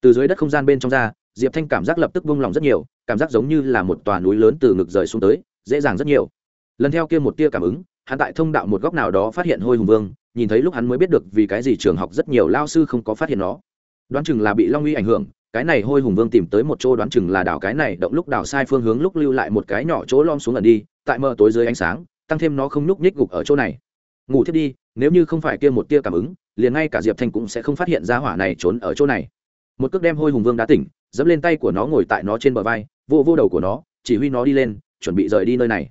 Từ dưới đất không gian bên trong ra, diệp thanh cảm giác lập tức vung lòng rất nhiều, cảm giác giống như là một tòa núi lớn từ ngực rời xuống tới, dễ dàng rất nhiều. Lần theo kia một tia cảm ứng, hắn tại thông đạo một góc nào đó phát hiện hôi hùng vương, nhìn thấy lúc hắn mới biết được vì cái gì trường học rất nhiều lao sư không có phát hiện nó đoán chừng là bị long uy ảnh hưởng, cái này hôi hùng vương tìm tới một chỗ đoán chừng là đảo cái này, động lúc đảo sai phương hướng lúc lưu lại một cái nhỏ chỗ lom xuống lần đi, tại mờ tối dưới ánh sáng, tăng thêm nó không nhúc nhích gục ở chỗ này. Ngủ thiết đi, nếu như không phải kia một tia cảm ứng, liền ngay cả diệp thanh cũng sẽ không phát hiện ra hỏa này trốn ở chỗ này. Một cước đem hôi hùng vương đã tỉnh, dẫm lên tay của nó ngồi tại nó trên bờ vai, vô vô đầu của nó, chỉ huy nó đi lên, chuẩn bị rời đi nơi này.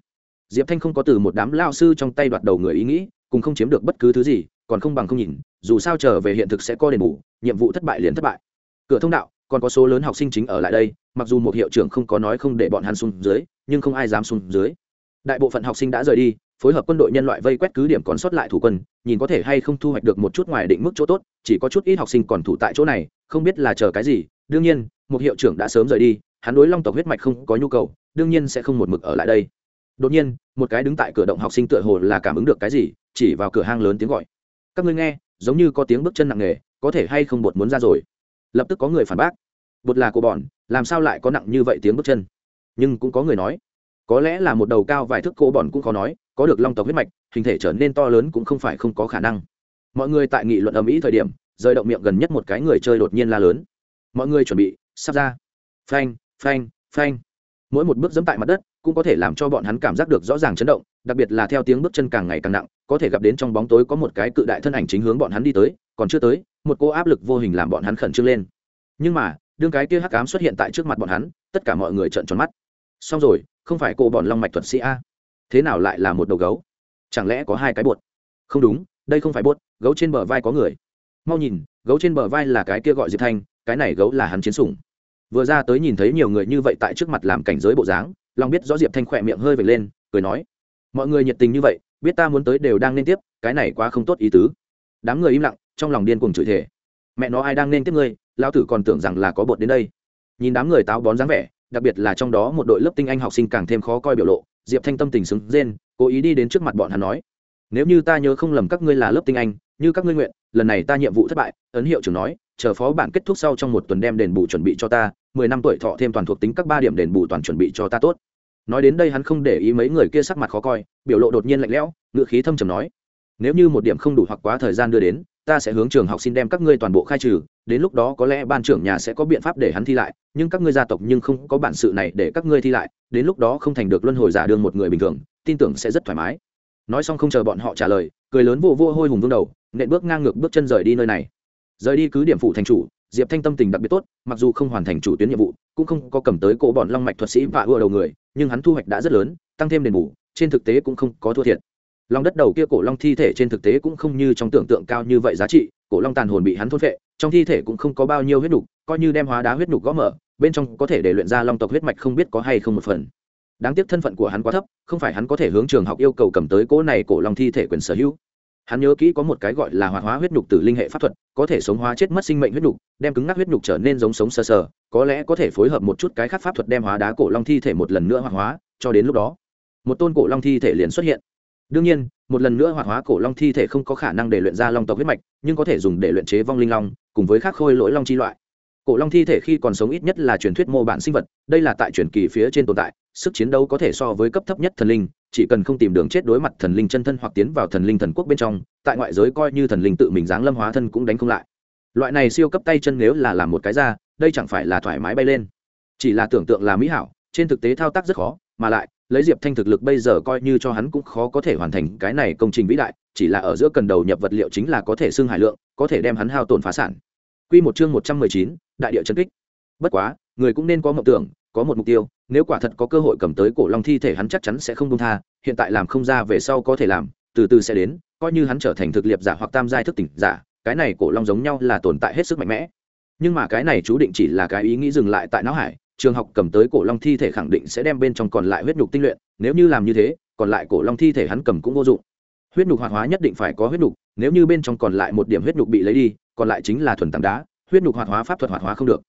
Diệp thanh không có từ một đám lao sư trong tay đoạt đầu người ý nghĩ, cùng không chiếm được bất cứ thứ gì còn không bằng không nhìn, dù sao trở về hiện thực sẽ có đền bù, nhiệm vụ thất bại liền thất bại. Cửa thông đạo, còn có số lớn học sinh chính ở lại đây, mặc dù một hiệu trưởng không có nói không để bọn hắn xuống dưới, nhưng không ai dám xuống dưới. Đại bộ phận học sinh đã rời đi, phối hợp quân đội nhân loại vây quét cứ điểm còn sót lại thủ quân, nhìn có thể hay không thu hoạch được một chút ngoài định mức chỗ tốt, chỉ có chút ít học sinh còn thủ tại chỗ này, không biết là chờ cái gì. Đương nhiên, một hiệu trưởng đã sớm rời đi, hắn đối long tộc huyết mạch không có nhu cầu, đương nhiên sẽ không một mực ở lại đây. Đột nhiên, một cái đứng tại cửa động học sinh tựa hồ là cảm ứng được cái gì, chỉ vào cửa hang lớn tiếng gọi các ngươi nghe, giống như có tiếng bước chân nặng nề, có thể hay không bột muốn ra rồi? Lập tức có người phản bác. Bột là cô bòn làm sao lại có nặng như vậy tiếng bước chân? Nhưng cũng có người nói. Có lẽ là một đầu cao vài thước cổ bòn cũng khó nói, có được long tộc huyết mạch, hình thể trở nên to lớn cũng không phải không có khả năng. Mọi người tại nghị luận ầm ĩ thời điểm, rời động miệng gần nhất một cái người chơi đột nhiên la lớn. Mọi người chuẩn bị, sắp ra. Phanh phanh phanh. Mỗi một bước dẫm tại mặt đất, cũng có thể làm cho bọn hắn cảm giác được rõ ràng chấn động, đặc biệt là theo tiếng bước chân càng ngày càng nặng có thể gặp đến trong bóng tối có một cái cự đại thân ảnh chính hướng bọn hắn đi tới, còn chưa tới, một cô áp lực vô hình làm bọn hắn khẩn trương lên. Nhưng mà, đương cái kia hắc ám xuất hiện tại trước mặt bọn hắn, tất cả mọi người trợn tròn mắt. Xong rồi, không phải cô bọn long mạch thuật sĩ a. Thế nào lại là một đầu gấu? Chẳng lẽ có hai cái bột? Không đúng, đây không phải bột, gấu trên bờ vai có người. Mau nhìn, gấu trên bờ vai là cái kia gọi diệp thanh, cái này gấu là hắn chiến sủng. Vừa ra tới nhìn thấy nhiều người như vậy tại trước mặt làm cảnh giới bộ dáng long biết rõ diệp thanh khỏe miệng hơi vệt lên, cười nói, mọi người nhiệt tình như vậy biết ta muốn tới đều đang nên tiếp, cái này quá không tốt ý tứ. Đám người im lặng, trong lòng điên cùng chửi thể mẹ nó ai đang nên tiếp ngươi lao tử còn tưởng rằng là có bột đến đây. Nhìn đám người táo bón dáng vẻ, đặc biệt là trong đó một đội lớp tinh anh học sinh càng thêm khó coi biểu lộ, diệp thanh tâm tình xứng rên, cố ý đi đến trước mặt bọn hắn nói, nếu như ta nhớ không lầm các ngươi là lớp tinh anh, như các ngươi nguyện, lần này ta nhiệm vụ thất bại. Ấn hiệu trưởng nói, chờ phó bản kết thúc sau trong một tuần đem đền bù chuẩn bị cho ta, mười năm tuổi thọ thêm toàn thuộc tính các ba điểm đền bù toàn chuẩn bị cho ta tốt nói đến đây hắn không để ý mấy người kia sắc mặt khó coi, biểu lộ đột nhiên lạnh lẽo ngựa khí thâm trầm nói, nếu như một điểm không đủ hoặc quá thời gian đưa đến, ta sẽ hướng trường học xin đem các ngươi toàn bộ khai trừ, đến lúc đó có lẽ ban trưởng nhà sẽ có biện pháp để hắn thi lại, nhưng các ngươi gia tộc nhưng không có bản sự này để các ngươi thi lại, đến lúc đó không thành được luân hồi giả đương một người bình thường, tin tưởng sẽ rất thoải mái. Nói xong không chờ bọn họ trả lời, cười lớn vô vô hôi hùng vương đầu, nện bước ngang ngược bước chân rời đi nơi này. Rời đi cứ điểm phụ thành chủ, diệp thanh tâm tình đặc biệt tốt, mặc dù không hoàn thành chủ tuyến nhiệm vụ, cũng không có cầm tới cỗ bọn long mạch thuật sĩ và ưa đầu người nhưng hắn thu hoạch đã rất lớn, tăng thêm đền bù, trên thực tế cũng không có thua thiệt. Lòng đất đầu kia cổ long thi thể trên thực tế cũng không như trong tưởng tượng cao như vậy giá trị, cổ long tàn hồn bị hắn thôn phệ, trong thi thể cũng không có bao nhiêu huyết nục, coi như đem hóa đá huyết nục gõ mở, bên trong có thể để luyện ra long tộc huyết mạch không biết có hay không một phần. Đáng tiếc thân phận của hắn quá thấp, không phải hắn có thể hướng trường học yêu cầu cầm tới cỗ này cổ long thi thể quyền sở hữu hắn nhớ kỹ có một cái gọi là hoạt hóa huyết nhục từ linh hệ pháp thuật, có thể sống hóa chết mất sinh mệnh huyết nhục, đem cứng ngắc huyết nhục trở nên giống sống sờ sờ, có lẽ có thể phối hợp một chút cái khác pháp thuật đem hóa đá cổ long thi thể một lần nữa hoạt hóa, cho đến lúc đó, một tôn cổ long thi thể liền xuất hiện. Đương nhiên, một lần nữa hoạt hóa cổ long thi thể không có khả năng để luyện ra long tộc huyết mạch, nhưng có thể dùng để luyện chế vong linh long, cùng với khắc khôi lỗi long chi loại. Cổ long thi thể khi còn sống ít nhất là truyền thuyết mô bản sinh vật, đây là tại truyền kỳ phía trên tồn tại, sức chiến đấu có thể so với cấp thấp nhất thần linh chỉ cần không tìm đường chết đối mặt thần linh chân thân hoặc tiến vào thần linh thần quốc bên trong tại ngoại giới coi như thần linh tự mình giáng lâm hóa thân cũng đánh không lại. Loại này siêu cấp tay chân nếu là làm một cái ra đây chẳng phải là thoải mái bay lên. Chỉ là tưởng tượng là mỹ hảo trên thực tế thao tác rất khó mà lại lấy diệp thanh thực lực bây giờ coi như cho hắn cũng khó có thể hoàn thành cái này công trình vĩ đại chỉ là ở giữa cần đầu nhập vật liệu chính là có thể xưng hải lượng có thể đem hắn hao tổn phá sản. Quy một chương một trăm mười chín, đại địa chân kích. Bất quá, người cũng nên có mộng tưởng, có một mục tiêu, nếu quả thật có cơ hội cầm tới cổ long thi thể hắn chắc chắn sẽ không buông tha, hiện tại làm không ra về sau có thể làm, từ từ sẽ đến, coi như hắn trở thành thực liệp giả hoặc tam giai thức tỉnh giả, cái này cổ long giống nhau là tồn tại hết sức mạnh mẽ. Nhưng mà cái này chú định chỉ là cái ý nghĩ dừng lại tại não hải, trường học cầm tới cổ long thi thể khẳng định sẽ đem bên trong còn lại huyết nhục tinh luyện, nếu như làm như thế, còn lại cổ long thi thể hắn cầm cũng vô dụng. Huyết nhục hoạt hóa nhất định phải có huyết nhục, nếu như bên trong còn lại một điểm huyết nhục bị lấy đi, còn lại chính là thuần tảng đá, huyết nhục hoạt hóa pháp thuật hoạt hóa không được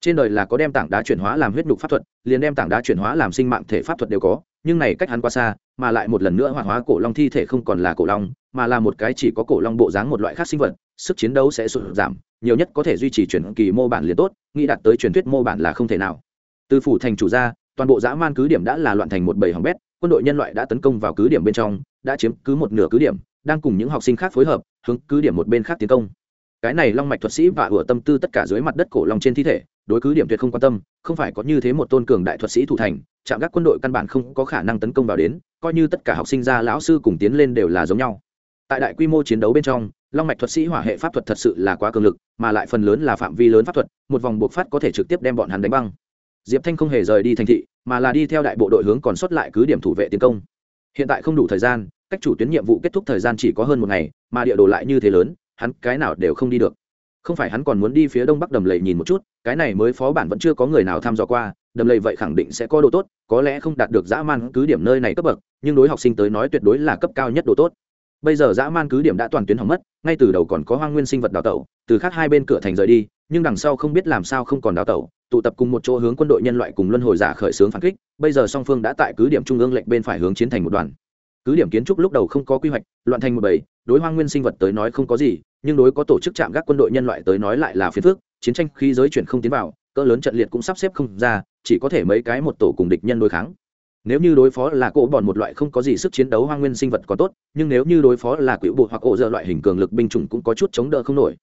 trên đời là có đem tảng đá chuyển hóa làm huyết nhục pháp thuật, liền đem tảng đá chuyển hóa làm sinh mạng thể pháp thuật đều có, nhưng này cách hắn qua xa, mà lại một lần nữa hoạt hóa cổ long thi thể không còn là cổ long, mà là một cái chỉ có cổ long bộ dáng một loại khác sinh vật, sức chiến đấu sẽ sụt giảm, nhiều nhất có thể duy trì chuyển kỳ mô bản liền tốt, nghĩ đạt tới truyền thuyết mô bản là không thể nào. Từ phủ thành chủ ra, toàn bộ dã man cứ điểm đã là loạn thành một bầy hỏng bét, quân đội nhân loại đã tấn công vào cứ điểm bên trong, đã chiếm cứ một nửa cứ điểm, đang cùng những học sinh khác phối hợp, hướng cứ điểm một bên khác tiến công cái này long mạch thuật sĩ và ủa tâm tư tất cả dưới mặt đất cổ long trên thi thể, đối cứ điểm tuyệt không quan tâm, không phải có như thế một tôn cường đại thuật sĩ thủ thành, chạm các quân đội căn bản không có khả năng tấn công vào đến, coi như tất cả học sinh ra lão sư cùng tiến lên đều là giống nhau. Tại đại quy mô chiến đấu bên trong, long mạch thuật sĩ hỏa hệ pháp thuật thật sự là quá cường lực, mà lại phần lớn là phạm vi lớn pháp thuật, một vòng buộc phát có thể trực tiếp đem bọn hắn đánh băng. Diệp thanh không hề rời đi thành thị, mà là đi theo đại bộ đội hướng còn sót lại cứ điểm thủ vệ tiến công. Hiện tại không đủ thời gian, cách chủ tuyến nhiệm vụ kết thúc thời gian chỉ có hơn một ngày, mà địa đồ lại như thế lớn hắn cái nào đều không đi được. Không phải hắn còn muốn đi phía đông bắc đầm lầy nhìn một chút, cái này mới phó bản vẫn chưa có người nào tham dò qua, đầm lầy vậy khẳng định sẽ có đồ tốt, có lẽ không đạt được dã man cứ điểm nơi này cấp bậc, nhưng đối học sinh tới nói tuyệt đối là cấp cao nhất đồ tốt. Bây giờ dã man cứ điểm đã toàn tuyến hỏng mất, ngay từ đầu còn có hoang nguyên sinh vật đào tẩu, từ khác hai bên cửa thành rời đi, nhưng đằng sau không biết làm sao không còn đào tẩu, tụ tập cùng một chỗ hướng quân đội nhân loại cùng luân hồi giả khởi xướng phản kích, bây giờ song phương đã tại cứ điểm trung ương lệnh bên phải hướng chiến thành một đoàn cứ điểm kiến trúc lúc đầu không có quy hoạch, loạn thành một bầy, đối hoang nguyên sinh vật tới nói không có gì, nhưng đối có tổ chức chạm gác quân đội nhân loại tới nói lại là phiền phước chiến tranh khi giới chuyển không tiến vào, cỡ lớn trận liệt cũng sắp xếp không ra, chỉ có thể mấy cái một tổ cùng địch nhân đối kháng. Nếu như đối phó là cỗ bòn một loại không có gì sức chiến đấu hoang nguyên sinh vật có tốt, nhưng nếu như đối phó là quỷ bộ hoặc ổ dơ loại hình cường lực binh chủng cũng có chút chống đỡ không nổi.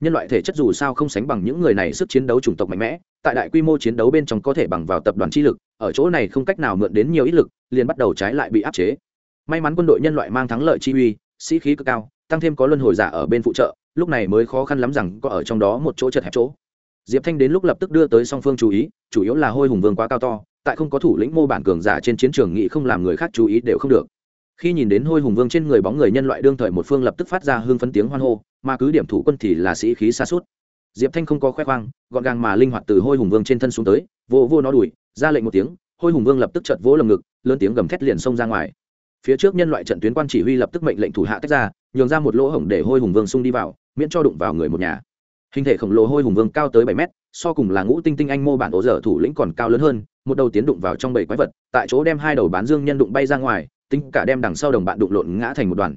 Nhân loại thể chất dù sao không sánh bằng những người này sức chiến đấu chủng tộc mạnh mẽ, tại đại quy mô chiến đấu bên trong có thể bằng vào tập đoàn chi lực, ở chỗ này không cách nào mượn đến nhiều ít lực, liền bắt đầu trái lại bị áp chế may mắn quân đội nhân loại mang thắng lợi chi uy, sĩ khí cực cao, tăng thêm có luân hồi giả ở bên phụ trợ, lúc này mới khó khăn lắm rằng có ở trong đó một chỗ chật hẹp chỗ. Diệp thanh đến lúc lập tức đưa tới song phương chú ý, chủ yếu là hôi hùng vương quá cao to, tại không có thủ lĩnh mô bản cường giả trên chiến trường nghĩ không làm người khác chú ý đều không được. Khi nhìn đến hôi hùng vương trên người bóng người nhân loại đương thời một phương lập tức phát ra hương phấn tiếng hoan hô, mà cứ điểm thủ quân thì là sĩ khí xa suốt diệp thanh không có khoe khoang, gọn gàng mà linh hoạt từ hôi hùng vương trên thân xuống tới vô vô nó đùi, ra lệnh một tiếng, hôi hùng vương lập tức chợt vỗ lồng ngực, lớn tiếng gầm thét liền xông ra ngoài phía trước nhân loại trận tuyến quan chỉ huy lập tức mệnh lệnh thủ hạ tách ra, nhường ra một lỗ hổng để hôi hùng vương xung đi vào, miễn cho đụng vào người một nhà. Hình thể khổng lồ hôi hùng vương cao tới bảy mét, so cùng là ngũ tinh tinh anh mô bản ổ dở thủ lĩnh còn cao lớn hơn, một đầu tiến đụng vào trong bảy quái vật, tại chỗ đem hai đầu bán dương nhân đụng bay ra ngoài, tính cả đem đằng sau đồng bạn đụng lộn ngã thành một đoàn.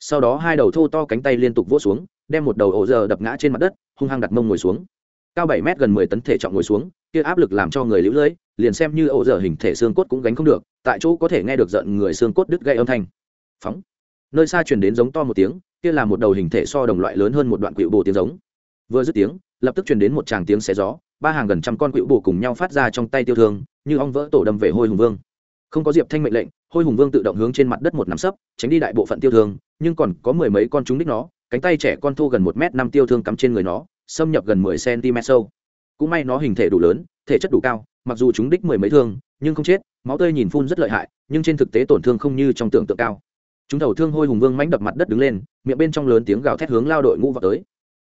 Sau đó hai đầu thô to cánh tay liên tục vỗ xuống, đem một đầu ổ dở đập ngã trên mặt đất, hung hăng đặt mông ngồi xuống. Cao bảy mét gần mười tấn thể trọng ngồi xuống kia áp lực làm cho người lũ lưỡi liền xem như ổ dở hình thể xương cốt cũng gánh không được, tại chỗ có thể nghe được giận người xương cốt đứt gây âm thanh. Phóng. Nơi xa truyền đến giống to một tiếng, kia là một đầu hình thể so đồng loại lớn hơn một đoạn quỵu bồ tiếng giống. Vừa dứt tiếng, lập tức truyền đến một tràng tiếng xé gió, ba hàng gần trăm con quỵu bồ cùng nhau phát ra trong tay tiêu thương, như ong vỡ tổ đâm về hôi hùng vương. Không có diệp thanh mệnh lệnh, hôi hùng vương tự động hướng trên mặt đất một nắm sấp, tránh đi đại bộ phận tiêu thương, nhưng còn có mười mấy con chúng đích nó, cánh tay trẻ con thu gần một m năm tiêu thương cắm trên người nó, xâm nhập gần mười cm sâu cũng may nó hình thể đủ lớn, thể chất đủ cao, mặc dù chúng đích mười mấy thương, nhưng không chết, máu tươi nhìn phun rất lợi hại, nhưng trên thực tế tổn thương không như trong tưởng tượng cao. Chúng đầu thương hôi hùng vương mánh đập mặt đất đứng lên, miệng bên trong lớn tiếng gào thét hướng lao đội ngũ vào tới.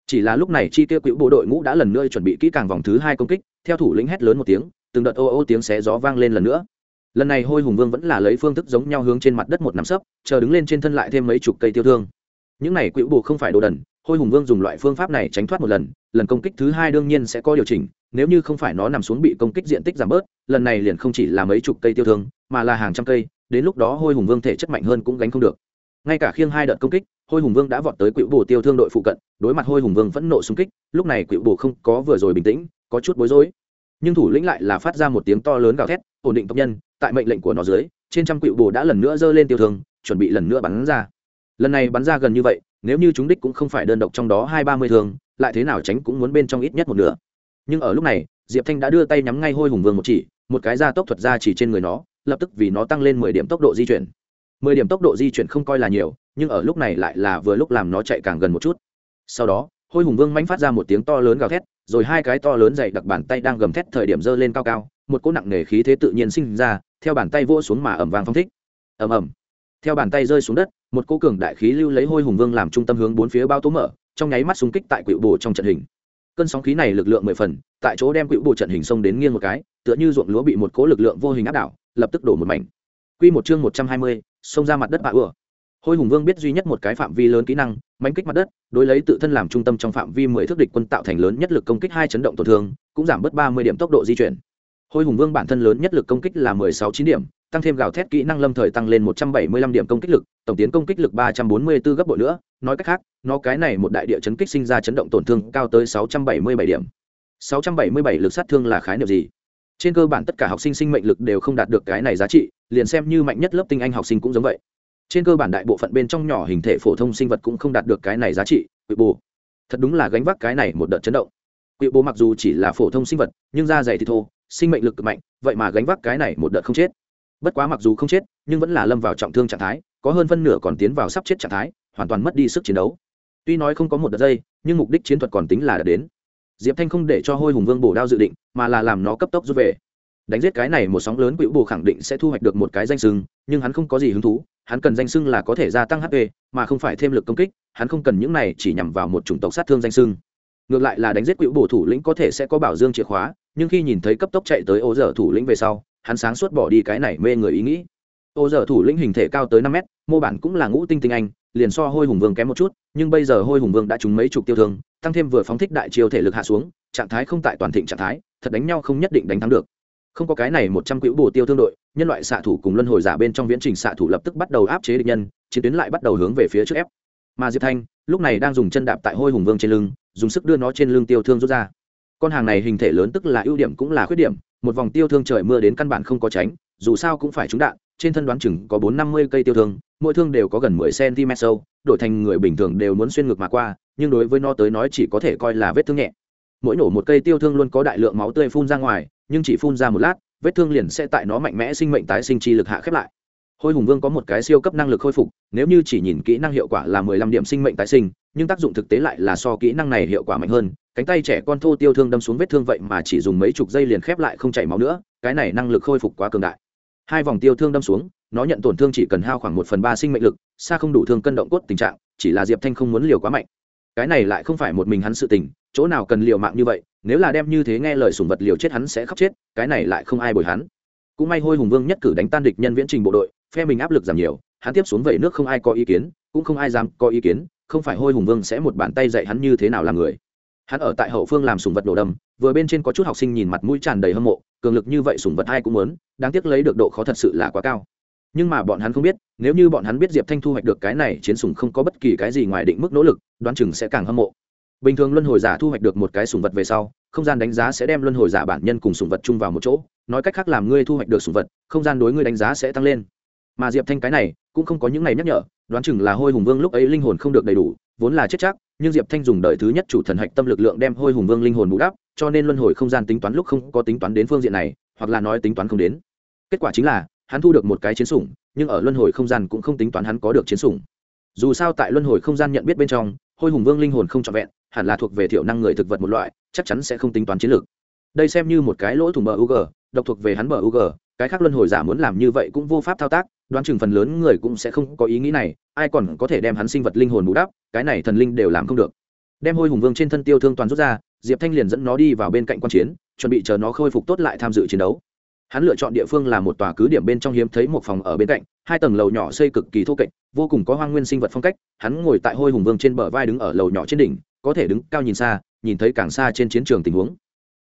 Chỉ là lúc này chi tiêu quỹ bộ đội ngũ đã lần nữa chuẩn bị kỹ càng vòng thứ hai công kích, theo thủ lĩnh hét lớn một tiếng, từng đợt ô ô tiếng xé gió vang lên lần nữa. Lần này hôi hùng vương vẫn là lấy phương thức giống nhau hướng trên mặt đất một nắm sấp, chờ đứng lên trên thân lại thêm mấy chục cây tiêu thương. Những này quỹ bộ không phải đồ đần hôi hùng vương dùng loại phương pháp này tránh thoát một lần lần công kích thứ hai đương nhiên sẽ có điều chỉnh, nếu như không phải nó nằm xuống bị công kích diện tích giảm bớt, lần này liền không chỉ là mấy chục cây tiêu thương, mà là hàng trăm cây, đến lúc đó hôi hùng vương thể chất mạnh hơn cũng gánh không được. Ngay cả khiêng hai đợt công kích, hôi hùng vương đã vọt tới quỹ bồ tiêu thương đội phụ cận, đối mặt hôi hùng vương vẫn nộ xung kích, lúc này quỹ bồ không có vừa rồi bình tĩnh, có chút bối rối. Nhưng thủ lĩnh lại là phát ra một tiếng to lớn gào thét, ổn định tộc nhân, tại mệnh lệnh của nó dưới, trên trăm quỹ bồ đã lần nữa giơ lên tiêu thương, chuẩn bị lần nữa bắn ra. Lần này bắn ra gần như vậy nếu như chúng đích cũng không phải đơn độc trong đó hai ba mươi thương lại thế nào tránh cũng muốn bên trong ít nhất một nửa. Nhưng ở lúc này, diệp thanh đã đưa tay nhắm ngay hôi hùng vương một chỉ, một cái ra tốc thuật ra chỉ trên người nó, lập tức vì nó tăng lên mười điểm tốc độ di chuyển. Mười điểm tốc độ di chuyển không coi là nhiều, nhưng ở lúc này lại là vừa lúc làm nó chạy càng gần một chút. Sau đó, hôi hùng vương manh phát ra một tiếng to lớn gào thét, rồi hai cái to lớn dày đặc bàn tay đang gầm thét thời điểm dơ lên cao cao, một cỗ nặng nề khí thế tự nhiên sinh ra, theo bàn tay vỗ xuống mà ẩm vàng phong thích. Ẩm ẩm theo bàn tay rơi xuống đất, một cỗ cường đại khí lưu lấy hôi hùng vương làm trung tâm hướng bốn phía bao tố mở, trong nháy mắt xung kích tại quỵu bồ trong trận hình. Cơn sóng khí này lực lượng mười phần, tại chỗ đem quỵu bồ trận hình xông đến nghiêng một cái, tựa như ruộng lúa bị một cỗ lực lượng vô hình áp đảo, lập tức đổ một mảnh. Quy một chương một trăm hai mươi, xông ra mặt đất bạ ừa. hôi hùng vương biết duy nhất một cái phạm vi lớn kỹ năng, mánh kích mặt đất, đối lấy tự thân làm trung tâm trong phạm vi mười thước địch quân tạo thành lớn nhất lực công kích hai chấn động tổn thương, cũng giảm bớt ba mươi điểm tốc độ di chuyển. Hôi hùng vương bản thân lớn nhất lực công kích là mười sáu chín điểm tăng thêm gào thét kỹ năng lâm thời tăng lên một trăm bảy mươi lăm điểm công kích lực, tổng tiến công kích lực ba trăm bốn mươi 344 gấp bội nữa. Nói cách khác, nó cái này một đại địa chấn kích sinh ra chấn động tổn thương cao tới sáu trăm bảy mươi bảy điểm. sáu trăm bảy mươi bảy lực sát thương là khái niệm gì? Trên cơ bản tất cả học sinh sinh mệnh lực đều không đạt được cái này giá trị, liền xem như mạnh nhất lớp tinh anh học sinh cũng giống vậy. Trên cơ bản đại bộ phận bên trong nhỏ hình thể phổ thông sinh vật cũng không đạt được cái này giá trị, quỷ bù thật đúng là gánh vác cái này một đợt chấn động. Quỷ bù mặc dù chỉ là phổ thông sinh vật, nhưng da dày thì thô, sinh mệnh lực cực mạnh, vậy mà gánh vác cái này một đợt không chết bất quá mặc dù không chết, nhưng vẫn là lâm vào trọng thương trạng thái, có hơn phân nửa còn tiến vào sắp chết trạng thái, hoàn toàn mất đi sức chiến đấu. Tuy nói không có một đợt dây, nhưng mục đích chiến thuật còn tính là đã đến. Diệp thanh không để cho hôi hùng vương bổ đao dự định, mà là làm nó cấp tốc rút về. Đánh giết cái này một sóng lớn quỹ bù khẳng định sẽ thu hoạch được một cái danh sưng, nhưng hắn không có gì hứng thú, hắn cần danh sưng là có thể gia tăng hp mà không phải thêm lực công kích, hắn không cần những này chỉ nhằm vào một chủng tộc sát thương danh sưng. Ngược lại là đánh giết quỹ bổ thủ lĩnh có thể sẽ có bảo dương chìa khóa, nhưng khi nhìn thấy cấp tốc chạy tới ô dở thủ lĩnh về sau hắn sáng suốt bỏ đi cái này mê người ý nghĩ. Ô dở thủ lĩnh hình thể cao tới năm mét, mô bản cũng là ngũ tinh tinh anh, liền so hôi hùng vương kém một chút, nhưng bây giờ hôi hùng vương đã trúng mấy chục tiêu thương, tăng thêm vừa phóng thích đại chiêu thể lực hạ xuống, trạng thái không tại toàn thịnh trạng thái, thật đánh nhau không nhất định đánh thắng được. Không có cái này một trăm quỹ bổ tiêu thương đội, nhân loại xạ thủ cùng luân hồi giả bên trong viễn trình xạ thủ lập tức bắt đầu áp chế địch nhân, chiến tuyến lại bắt đầu hướng về phía trước ép. Mà diệp thanh, lúc này đang dùng chân đạp tại hôi hùng vương trên lưng, dùng sức đưa nó trên lưng tiêu thương rút ra. Con hàng này hình thể lớn tức là ưu điểm cũng là khuyết điểm một vòng tiêu thương trời mưa đến căn bản không có tránh, dù sao cũng phải trúng đạn, trên thân đoán chừng có bốn năm mươi cây tiêu thương, mỗi thương đều có gần mười cm sâu, đổi thành người bình thường đều muốn xuyên ngược mà qua, nhưng đối với nó tới nói chỉ có thể coi là vết thương nhẹ. Mỗi nổ một cây tiêu thương luôn có đại lượng máu tươi phun ra ngoài, nhưng chỉ phun ra một lát, vết thương liền sẽ tại nó mạnh mẽ sinh mệnh tái sinh chi lực hạ khép lại. Hôi hùng vương có một cái siêu cấp năng lực khôi phục, nếu như chỉ nhìn kỹ năng hiệu quả là mười lăm điểm sinh mệnh tái sinh, nhưng tác dụng thực tế lại là so kỹ năng này hiệu quả mạnh hơn cánh tay trẻ con thô tiêu thương đâm xuống vết thương vậy mà chỉ dùng mấy chục giây liền khép lại không chảy máu nữa, cái này năng lực khôi phục quá cường đại. Hai vòng tiêu thương đâm xuống, nó nhận tổn thương chỉ cần hao khoảng một phần ba sinh mệnh lực, xa không đủ thương cân động cốt tình trạng, chỉ là diệp thanh không muốn liều quá mạnh. Cái này lại không phải một mình hắn sự tình, chỗ nào cần liều mạng như vậy, nếu là đem như thế nghe lời sùng vật liều chết hắn sẽ khóc chết, cái này lại không ai bồi hắn. Cũng may hôi hùng vương nhất cử đánh tan địch nhân viễn trình bộ đội, phe mình áp lực giảm nhiều, hắn tiếp xuống vậy nước không ai có ý kiến, cũng không ai dám có ý kiến, không phải hôi hùng vương sẽ một bàn tay dạy hắn như thế nào làm người hắn ở tại hậu phương làm sùng vật đổ đầm, vừa bên trên có chút học sinh nhìn mặt mũi tràn đầy hâm mộ, cường lực như vậy sùng vật ai cũng muốn, đáng tiếc lấy được độ khó thật sự là quá cao. Nhưng mà bọn hắn không biết, nếu như bọn hắn biết diệp thanh thu hoạch được cái này, chiến sùng không có bất kỳ cái gì ngoài định mức nỗ lực, đoán chừng sẽ càng hâm mộ. Bình thường luân hồi giả thu hoạch được một cái sùng vật về sau, không gian đánh giá sẽ đem luân hồi giả bản nhân cùng sùng vật chung vào một chỗ, nói cách khác làm ngươi thu hoạch được sùng vật, không gian đối ngươi đánh giá sẽ tăng lên. Mà diệp thanh cái này, cũng không có những này nhắc nhở đoán chừng là hôi hùng vương lúc ấy linh hồn không được đầy đủ, vốn là chết chắc, nhưng diệp thanh dùng đời thứ nhất chủ thần hạch tâm lực lượng đem hôi hùng vương linh hồn bù đắp, cho nên luân hồi không gian tính toán lúc không có tính toán đến phương diện này, hoặc là nói tính toán không đến. Kết quả chính là, hắn thu được một cái chiến sủng, nhưng ở luân hồi không gian cũng không tính toán hắn có được chiến sủng. Dù sao tại luân hồi không gian nhận biết bên trong, hôi hùng vương linh hồn không trọn vẹn, hẳn là thuộc về thiểu năng người thực vật một loại, chắc chắn sẽ không tính toán chiến lược. Đây xem như một cái lỗ thủng bờ ug độc thuộc về hắn bờ ug cái khác luân hồi giả muốn làm như vậy cũng vô pháp thao tác đoán chừng phần lớn người cũng sẽ không có ý nghĩ này, ai còn có thể đem hắn sinh vật linh hồn bù đắp, cái này thần linh đều làm không được. Đem hôi hùng vương trên thân tiêu thương toàn rút ra, diệp thanh liền dẫn nó đi vào bên cạnh quan chiến, chuẩn bị chờ nó khôi phục tốt lại tham dự chiến đấu. Hắn lựa chọn địa phương là một tòa cứ điểm bên trong hiếm thấy một phòng ở bên cạnh, hai tầng lầu nhỏ xây cực kỳ thô kệch, vô cùng có hoang nguyên sinh vật phong cách, hắn ngồi tại hôi hùng vương trên bờ vai đứng ở lầu nhỏ trên đỉnh, có thể đứng cao nhìn xa, nhìn thấy càng xa trên chiến trường tình huống.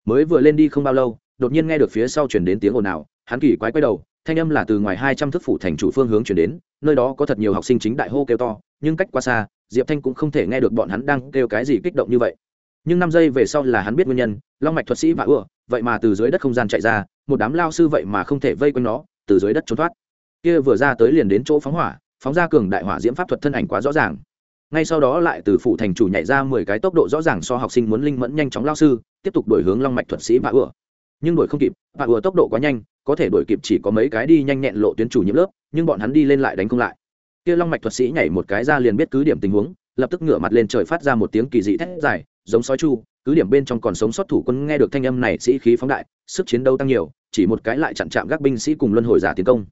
Mới vừa lên đi không bao lâu, đột nhiên nghe được phía sau chuyển đến tiếng ồn ào, hắn kỳ quái quay đầu thanh âm là từ ngoài hai trăm thước phủ thành chủ phương hướng chuyển đến, nơi đó có thật nhiều học sinh chính đại hô kêu to, nhưng cách quá xa, diệp thanh cũng không thể nghe được bọn hắn đang kêu cái gì kích động như vậy. Nhưng năm giây về sau là hắn biết nguyên nhân, long mạch thuật sĩ và ưa, vậy mà từ dưới đất không gian chạy ra, một đám lao sư vậy mà không thể vây quanh nó, từ dưới đất trốn thoát. Kia vừa ra tới liền đến chỗ phóng hỏa, phóng ra cường đại hỏa diễm pháp thuật thân ảnh quá rõ ràng. Ngay sau đó lại từ phủ thành chủ nhảy ra mười cái tốc độ rõ ràng so học sinh muốn linh mẫn nhanh chóng lao sư, tiếp tục đổi hướng long mạch thuật sĩ và ưa. Nhưng đổi không kịp và ưa tốc độ quá nhanh có thể đổi kịp chỉ có mấy cái đi nhanh nhẹn lộ tuyến chủ nhiệm lớp, nhưng bọn hắn đi lên lại đánh không lại. Kia long mạch thuật sĩ nhảy một cái ra liền biết cứ điểm tình huống, lập tức ngửa mặt lên trời phát ra một tiếng kỳ dị thét dài, giống sói chu, cứ điểm bên trong còn sống sót thủ quân nghe được thanh âm này sĩ khí phóng đại, sức chiến đấu tăng nhiều, chỉ một cái lại chặn chạm các binh sĩ cùng luân hồi giả tiến công.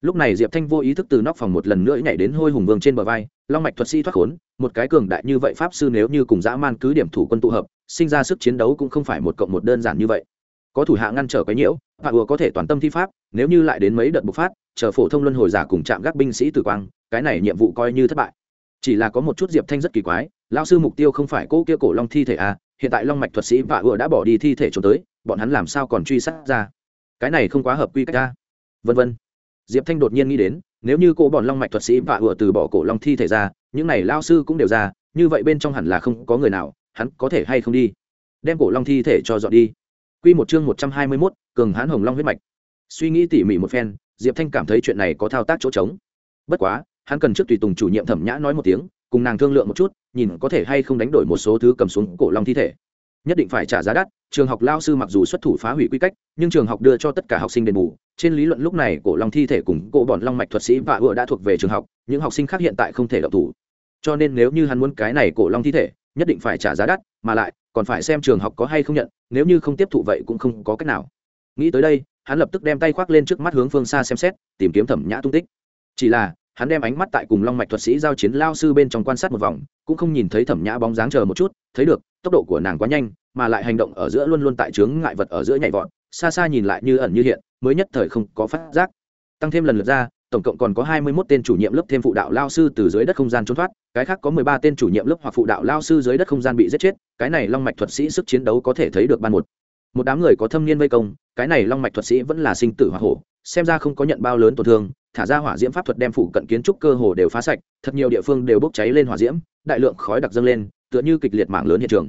Lúc này diệp thanh vô ý thức từ nóc phòng một lần nữa nhảy đến hôi hùng vương trên bờ vai, long mạch thuật sĩ thoát khốn, một cái cường đại như vậy pháp sư nếu như cùng dã man cứ điểm thủ quân tụ hợp, sinh ra sức chiến đấu cũng không phải một cộng một đơn giản như vậy có thủ hạ ngăn trở cái nhiễu hạ ùa có thể toàn tâm thi pháp, nếu như lại đến mấy đợt bộc phát, chờ phổ thông luân hồi giả cùng chạm gác binh sĩ tử quang, cái này nhiệm vụ coi như thất bại. Chỉ là có một chút diệp thanh rất kỳ quái lao sư mục tiêu không phải cô kia cổ long thi thể à hiện tại long mạch thuật sĩ vạ ùa đã bỏ đi thi thể trốn tới, bọn hắn làm sao còn truy sát ra? Cái này không quá hợp quy cách ra vân vân. Diệp thanh đột nhiên nghĩ đến, nếu như cô bọn long mạch thuật sĩ vạ ùa từ bỏ cổ long thi thể ra, những này lao sư cũng đều ra, như vậy bên trong hẳn là không có người nào, hắn có thể hay không đi? Đem cổ long thi thể cho dọn đi. Quy một chương 121, cường hãn hồng long huyết mạch. Suy nghĩ tỉ mỉ một phen, Diệp Thanh cảm thấy chuyện này có thao tác chỗ trống. Bất quá, hắn cần trước tùy tùng chủ nhiệm Thẩm Nhã nói một tiếng, cùng nàng thương lượng một chút, nhìn có thể hay không đánh đổi một số thứ cầm xuống cổ long thi thể. Nhất định phải trả giá đắt, trường học lao sư mặc dù xuất thủ phá hủy quy cách, nhưng trường học đưa cho tất cả học sinh đền bù. Trên lý luận lúc này cổ long thi thể cùng cổ bọn long mạch thuật sĩ và vừa đã thuộc về trường học, những học sinh khác hiện tại không thể động thủ. Cho nên nếu như hắn muốn cái này cổ long thi thể, nhất định phải trả giá đắt, mà lại còn phải xem trường học có hay không nhận, nếu như không tiếp thụ vậy cũng không có cách nào. Nghĩ tới đây, hắn lập tức đem tay khoác lên trước mắt hướng phương xa xem xét, tìm kiếm thẩm nhã tung tích. Chỉ là, hắn đem ánh mắt tại cùng long mạch thuật sĩ giao chiến lao sư bên trong quan sát một vòng, cũng không nhìn thấy thẩm nhã bóng dáng chờ một chút, thấy được, tốc độ của nàng quá nhanh, mà lại hành động ở giữa luôn luôn tại chướng ngại vật ở giữa nhảy vọt, xa xa nhìn lại như ẩn như hiện, mới nhất thời không có phát giác. Tăng thêm lần lượt ra tổng cộng còn có hai mươi 21 tên chủ nhiệm lớp thêm phụ đạo lao sư từ dưới đất không gian trốn thoát, cái khác có mười ba tên chủ nhiệm lớp hoặc phụ đạo lao sư dưới đất không gian bị giết chết, cái này long mạch thuật sĩ sức chiến đấu có thể thấy được ban một. Một đám người có thâm niên vây công, cái này long mạch thuật sĩ vẫn là sinh tử hỏa hổ, xem ra không có nhận bao lớn tổn thương, thả ra hỏa diễm pháp thuật đem phụ cận kiến trúc cơ hồ đều phá sạch, thật nhiều địa phương đều bốc cháy lên hỏa diễm, đại lượng khói đặc dâng lên, tựa như kịch liệt mạng lớn hiện trường.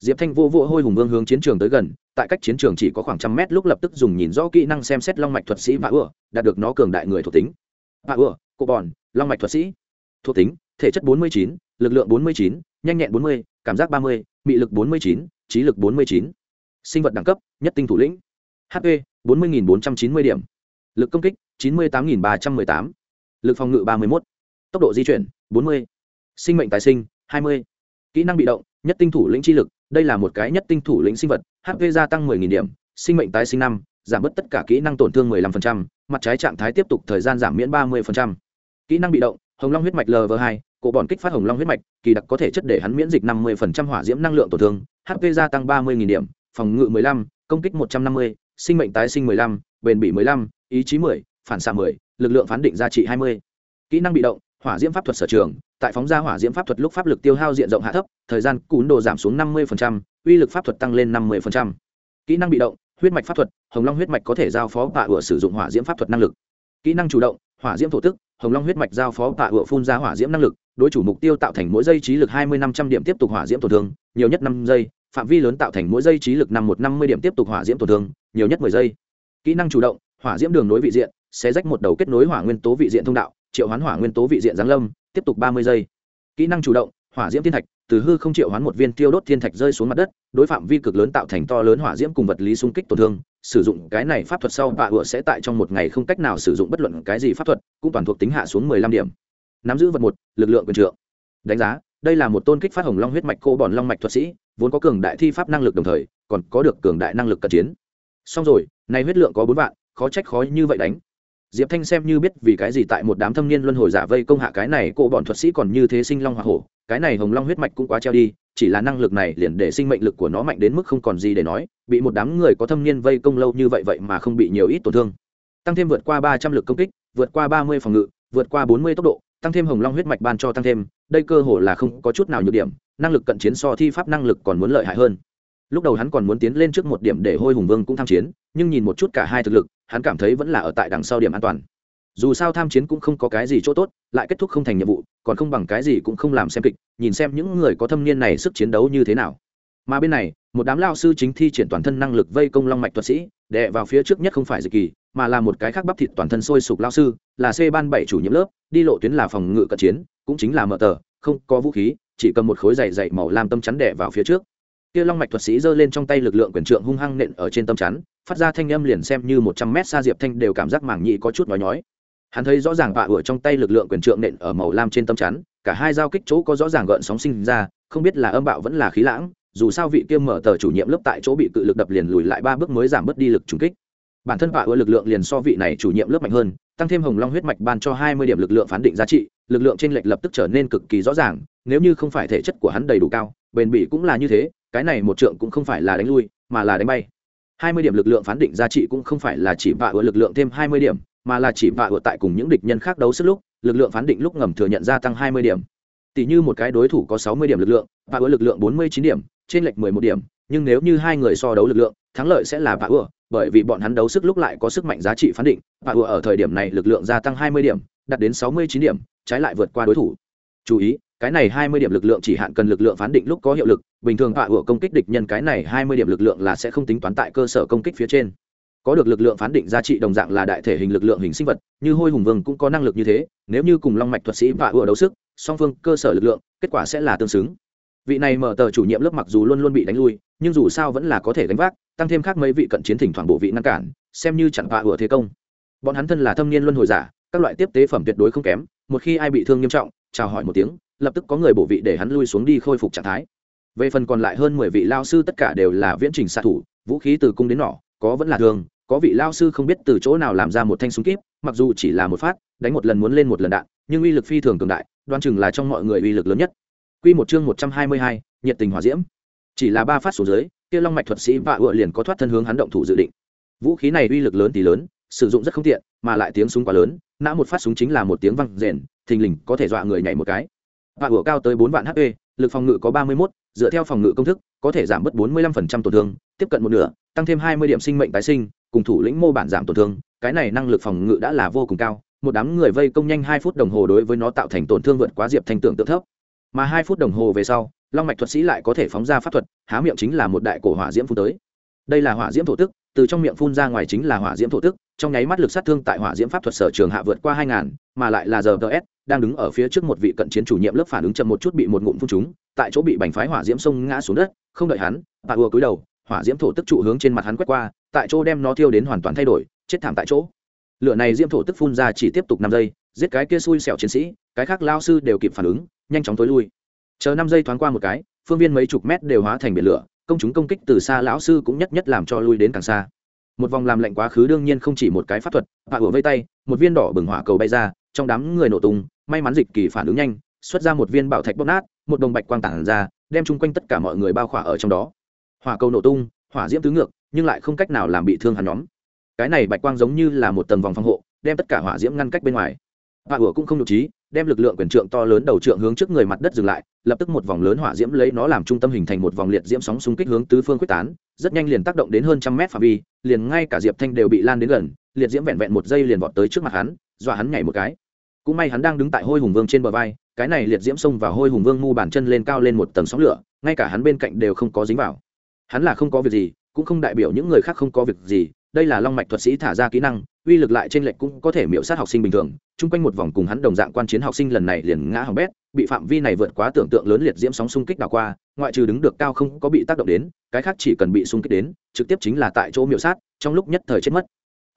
Diệp Thanh vô vô hôi hùng vương hướng chiến trường tới gần, tại cách chiến trường chỉ có khoảng trăm mét lúc lập tức dùng nhìn rõ kỹ năng xem xét long mạch thuật sĩ và ủa, đạt được nó cường đại người thuộc tính bạ ủa cô bòn long mạch thuật sĩ thuộc tính thể chất 49, lực lượng 49, nhanh nhẹn 40, cảm giác 30, mị lực 49, trí lực 49. sinh vật đẳng cấp nhất tinh thủ lĩnh hp 40.490 điểm lực công kích 98.318. lực phòng ngự 31. tốc độ di chuyển 40. sinh mệnh tái sinh 20. kỹ năng bị động nhất tinh thủ lĩnh chi lực đây là một cái nhất tinh thủ lĩnh sinh vật hp gia tăng 10.000 điểm sinh mệnh tái sinh năm giảm bớt tất cả kỹ năng tổn thương 15%, mặt trái trạng thái tiếp tục thời gian giảm miễn 30%. Kỹ năng bị động, Hồng Long huyết mạch LV2, cổ bọn kích phát Hồng Long huyết mạch, kỳ đặc có thể chất để hắn miễn dịch 50% hỏa diễm năng lượng tổn thương, HP gia tăng 30000 điểm, phòng ngự 15, công kích 150, sinh mệnh tái sinh 15, bền bỉ 15, ý chí 10, phản xạ 10, lực lượng phán định giá trị 20. Kỹ năng bị động, hỏa diễm pháp thuật sở trường, tại phóng ra hỏa diễm pháp thuật lúc pháp lực tiêu hao diện rộng hạ thấp, thời gian cún đồ giảm xuống 50%, uy lực pháp thuật tăng lên 50%. Kỹ năng bị động, huyết mạch pháp thuật, hồng long huyết mạch có thể giao phó bạ ựa sử dụng hỏa diễm pháp thuật năng lực. Kỹ năng chủ động, hỏa diễm thổ tức, hồng long huyết mạch giao phó bạ ựa phun ra hỏa diễm năng lực, đối chủ mục tiêu tạo thành mỗi giây trí lực hai mươi năm trăm điểm tiếp tục hỏa diễm tổn thương, nhiều nhất năm giây, phạm vi lớn tạo thành mỗi giây trí lực năm một năm mươi điểm tiếp tục hỏa diễm tổn thương, nhiều nhất mười giây. Kỹ năng chủ động, hỏa diễm đường nối vị diện sẽ rách một đầu kết nối hỏa nguyên tố vị diện thông đạo, triệu hoán hỏa nguyên tố vị diện giáng lâm, tiếp tục ba mươi giây. Kỹ năng chủ động hỏa diễm thiên thạch, từ hư không triệu hoán một viên tiêu đốt thiên thạch rơi xuống mặt đất, đối phạm vi cực lớn tạo thành to lớn hỏa diễm cùng vật lý xung kích tổn thương, sử dụng cái này pháp thuật sau bạ ựa sẽ tại trong một ngày không cách nào sử dụng bất luận cái gì pháp thuật, cũng toàn thuộc tính hạ xuống mười lăm điểm. Nắm giữ vật một, lực lượng quyền trượng. Đánh giá, đây là một tôn kích phát hồng long huyết mạch cô bòn long mạch thuật sĩ, vốn có cường đại thi pháp năng lực đồng thời, còn có được cường đại năng lực cận chiến. Xong rồi nay huyết lượng có bốn vạn, khó trách khó như vậy đánh. Diệp thanh xem như biết vì cái gì tại một đám thâm niên luân hồi giả vây công hạ cái này cô bọn thuật sĩ còn như thế sinh long hoa hổ cái này hồng long huyết mạch cũng quá treo đi, chỉ là năng lực này liền để sinh mệnh lực của nó mạnh đến mức không còn gì để nói, bị một đám người có thâm niên vây công lâu như vậy vậy mà không bị nhiều ít tổn thương. Tăng thêm vượt qua ba trăm lực công kích, vượt qua ba mươi phòng ngự, vượt qua bốn mươi tốc độ, tăng thêm hồng long huyết mạch ban cho tăng thêm, đây cơ hồ là không có chút nào nhược điểm, năng lực cận chiến so thi pháp năng lực còn muốn lợi hại hơn. Lúc đầu hắn còn muốn tiến lên trước một điểm để hôi hùng vương cũng tham chiến, nhưng nhìn một chút cả hai thực lực, hắn cảm thấy vẫn là ở tại đằng sau điểm an toàn dù sao tham chiến cũng không có cái gì chỗ tốt, lại kết thúc không thành nhiệm vụ, còn không bằng cái gì cũng không làm xem kịch, nhìn xem những người có thâm niên này sức chiến đấu như thế nào. Mà bên này, một đám lao sư chính thi triển toàn thân năng lực vây công long mạch thuật sĩ đệ vào phía trước nhất không phải dự kỳ, mà là một cái khác bắp thịt toàn thân sôi sục lao sư, là c ban bảy chủ nhiệm lớp, đi lộ tuyến là phòng ngự cận chiến, cũng chính là mở tờ, không có vũ khí, chỉ cầm một khối dày dày màu làm tâm chắn đè vào phía trước. Kia long mạch thuật sĩ giơ lên trong tay lực lượng quyền trượng hung hăng nện ở trên tâm chắn, phát ra thanh âm liền xem như một trăm mét xa diệp thanh đều cảm giác mảng nhị có chút nói nhói hắn thấy rõ ràng vạ ủa trong tay lực lượng quyền trượng nện ở màu lam trên tâm chắn, cả hai giao kích chỗ có rõ ràng gợn sóng sinh ra, không biết là âm bạo vẫn là khí lãng, dù sao vị kia mở tờ chủ nhiệm lớp tại chỗ bị cự lực đập liền lùi lại ba bước mới giảm bớt đi lực trùng kích. Bản thân vạ ủa lực lượng liền so vị này chủ nhiệm lớp mạnh hơn, tăng thêm hồng long huyết mạch ban cho hai mươi điểm lực lượng phán định giá trị, lực lượng trên lệch lập tức trở nên cực kỳ rõ ràng, nếu như không phải thể chất của hắn đầy đủ cao, bền bỉ cũng là như thế, cái này một trượng cũng không phải là đánh lui, mà là đánh bay. Hai mươi điểm lực lượng phán định giá trị cũng không phải là chỉ vạ ủa lực lượng thêm hai mươi điểm mà là chỉ vạ ủa tại cùng những địch nhân khác đấu sức lúc, lực lượng phán định lúc ngầm thừa nhận gia tăng hai mươi điểm. Tỷ như một cái đối thủ có sáu mươi điểm lực lượng, vạ ủa lực lượng bốn mươi chín điểm, trên lệch mười một điểm, nhưng nếu như hai người so đấu lực lượng, thắng lợi sẽ là vạ ủa bởi vì bọn hắn đấu sức lúc lại có sức mạnh giá trị phán định, vạ ủa ở thời điểm này lực lượng gia tăng hai mươi điểm, đạt đến sáu mươi chín điểm, trái lại vượt qua đối thủ. Chú ý, cái này hai mươi điểm lực lượng chỉ hạn cần lực lượng phán định lúc có hiệu lực, bình thường vạ ủa công kích địch nhân cái này hai mươi điểm lực lượng là sẽ không tính toán tại cơ sở công kích phía trên có được lực lượng phán định giá trị đồng dạng là đại thể hình lực lượng hình sinh vật, như hôi hùng vương cũng có năng lực như thế, nếu như cùng long mạch thuật sĩ vạ ựa đấu sức, song phương cơ sở lực lượng, kết quả sẽ là tương xứng. Vị này mở tờ chủ nhiệm lớp mặc dù luôn luôn bị đánh lui, nhưng dù sao vẫn là có thể đánh vác, tăng thêm khác mấy vị cận chiến thỉnh thoảng bộ vị ngăn cản, xem như chẳng vạ ựa thế công. Bọn hắn thân là thâm niên luân hồi giả, các loại tiếp tế phẩm tuyệt đối không kém, một khi ai bị thương nghiêm trọng, chào hỏi một tiếng, lập tức có người bổ vị để hắn lui xuống đi khôi phục trạng thái. Về phần còn lại hơn mười vị lao sư tất cả đều là viễn trình xạ thủ, vũ khí từ cung đến nỏ có vẫn là thường, có vị lao sư không biết từ chỗ nào làm ra một thanh súng kíp, mặc dù chỉ là một phát, đánh một lần muốn lên một lần đạn, nhưng uy lực phi thường cường đại, đoan chừng là trong mọi người uy lực lớn nhất. Q một chương một trăm hai mươi hai, nhiệt tình hòa diễm. Chỉ là ba phát xuống dưới, kia long mạch thuật sĩ vạ ựa liền có thoát thân hướng hắn động thủ dự định. Vũ khí này uy lực lớn thì lớn, sử dụng rất không tiện, mà lại tiếng súng quá lớn, nã một phát súng chính là một tiếng văng rền, thình lình có thể dọa người nhảy một cái. Vạ ựa cao tới bốn vạn hp lực phòng ngự có ba mươi mốt, dựa theo phòng ngự công thức, có thể giảm bớt bốn mươi lăm phần trăm tổn thương, tiếp cận một nửa tăng thêm hai mươi điểm sinh mệnh tái sinh, cùng thủ lĩnh mô bản giảm tổn thương, cái này năng lực phòng ngự đã là vô cùng cao, một đám người vây công nhanh hai phút đồng hồ đối với nó tạo thành tổn thương vượt quá diệp thanh tưởng tượng thấp. Mà hai phút đồng hồ về sau, long mạch thuật sĩ lại có thể phóng ra pháp thuật, há miệng chính là một đại cổ hỏa diễm phun tới. Đây là hỏa diễm thổ tức, từ trong miệng phun ra ngoài chính là hỏa diễm thổ tức, trong nháy mắt lực sát thương tại hỏa diễm pháp thuật sở trường hạ vượt qua hai ngàn, mà lại là giờ ts đang đứng ở phía trước một vị cận chiến chủ nhiệm lớp phản ứng chậm một chút bị một ngụm phun chúng tại chỗ bị bành phái hỏa diễm sông ngã xuống đất, không đợi hắn bà ùa cúi đầu hỏa diễm thổ tức trụ hướng trên mặt hắn quét qua, tại chỗ đem nó thiêu đến hoàn toàn thay đổi, chết thảm tại chỗ. Lửa này diễm thổ tức phun ra chỉ tiếp tục năm giây, giết cái kia xui xẻo chiến sĩ, cái khác lao sư đều kịp phản ứng, nhanh chóng tối lui. Chờ năm giây thoáng qua một cái, phương viên mấy chục mét đều hóa thành biển lửa, công chúng công kích từ xa lão sư cũng nhất nhất làm cho lui đến càng xa. Một vòng làm lệnh quá khứ đương nhiên không chỉ một cái pháp thuật, hạ ủa vây tay, một viên đỏ bừng hỏa cầu bay ra, trong đám người nổ tung, may mắn dịch kỳ phản ứng nhanh, xuất ra một viên bảo thạch bóp nát, một đồng bạch quang tản ra, đem chung quanh tất cả mọi người bao khỏa ở trong đó hỏa cầu nổ tung, hỏa diễm tứ ngược, nhưng lại không cách nào làm bị thương hắn nhóm. Cái này bạch quang giống như là một tầng vòng phòng hộ, đem tất cả hỏa diễm ngăn cách bên ngoài. Hạ ủa cũng không nhục trí, đem lực lượng quyền trượng to lớn đầu trượng hướng trước người mặt đất dừng lại, lập tức một vòng lớn hỏa diễm lấy nó làm trung tâm hình thành một vòng liệt diễm sóng xung kích hướng tứ phương quyết tán, rất nhanh liền tác động đến hơn trăm mét phạm vi, liền ngay cả diệp thanh đều bị lan đến gần, liệt diễm vẹn vẹn một giây liền vọt tới trước mặt hắn, dọa hắn nhảy một cái. Cũng may hắn đang đứng tại hôi hùng vương trên bờ vai, cái này liệt diễm xông vào hôi hùng vương mu bàn chân lên cao lên một tầng sóng lửa, ngay cả hắn bên cạnh đều không có dính vào hắn là không có việc gì, cũng không đại biểu những người khác không có việc gì, đây là long mạch thuật sĩ thả ra kỹ năng, uy lực lại trên lệnh cũng có thể miễu sát học sinh bình thường. Chung quanh một vòng cùng hắn đồng dạng quan chiến học sinh lần này liền ngã hỏng bét, bị phạm vi này vượt quá tưởng tượng lớn liệt diễm sóng xung kích đảo qua, ngoại trừ đứng được cao không có bị tác động đến, cái khác chỉ cần bị xung kích đến, trực tiếp chính là tại chỗ miễu sát, trong lúc nhất thời chết mất.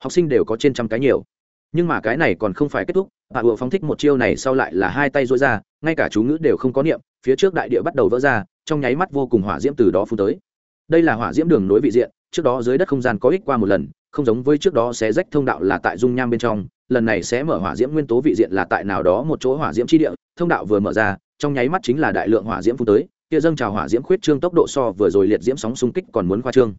Học sinh đều có trên trăm cái nhiều. Nhưng mà cái này còn không phải kết thúc, hạ vừa phóng thích một chiêu này sau lại là hai tay dối ra, ngay cả chú ngữ đều không có niệm, phía trước đại địa bắt đầu vỡ ra, trong nháy mắt vô cùng hỏa diễm từ đó phun tới đây là hỏa diễm đường nối vị diện trước đó dưới đất không gian có ích qua một lần không giống với trước đó sẽ rách thông đạo là tại dung nham bên trong lần này sẽ mở hỏa diễm nguyên tố vị diện là tại nào đó một chỗ hỏa diễm chi địa thông đạo vừa mở ra trong nháy mắt chính là đại lượng hỏa diễm phun tới kia dâng trào hỏa diễm khuyết trương tốc độ so vừa rồi liệt diễm sóng xung kích còn muốn khoa trương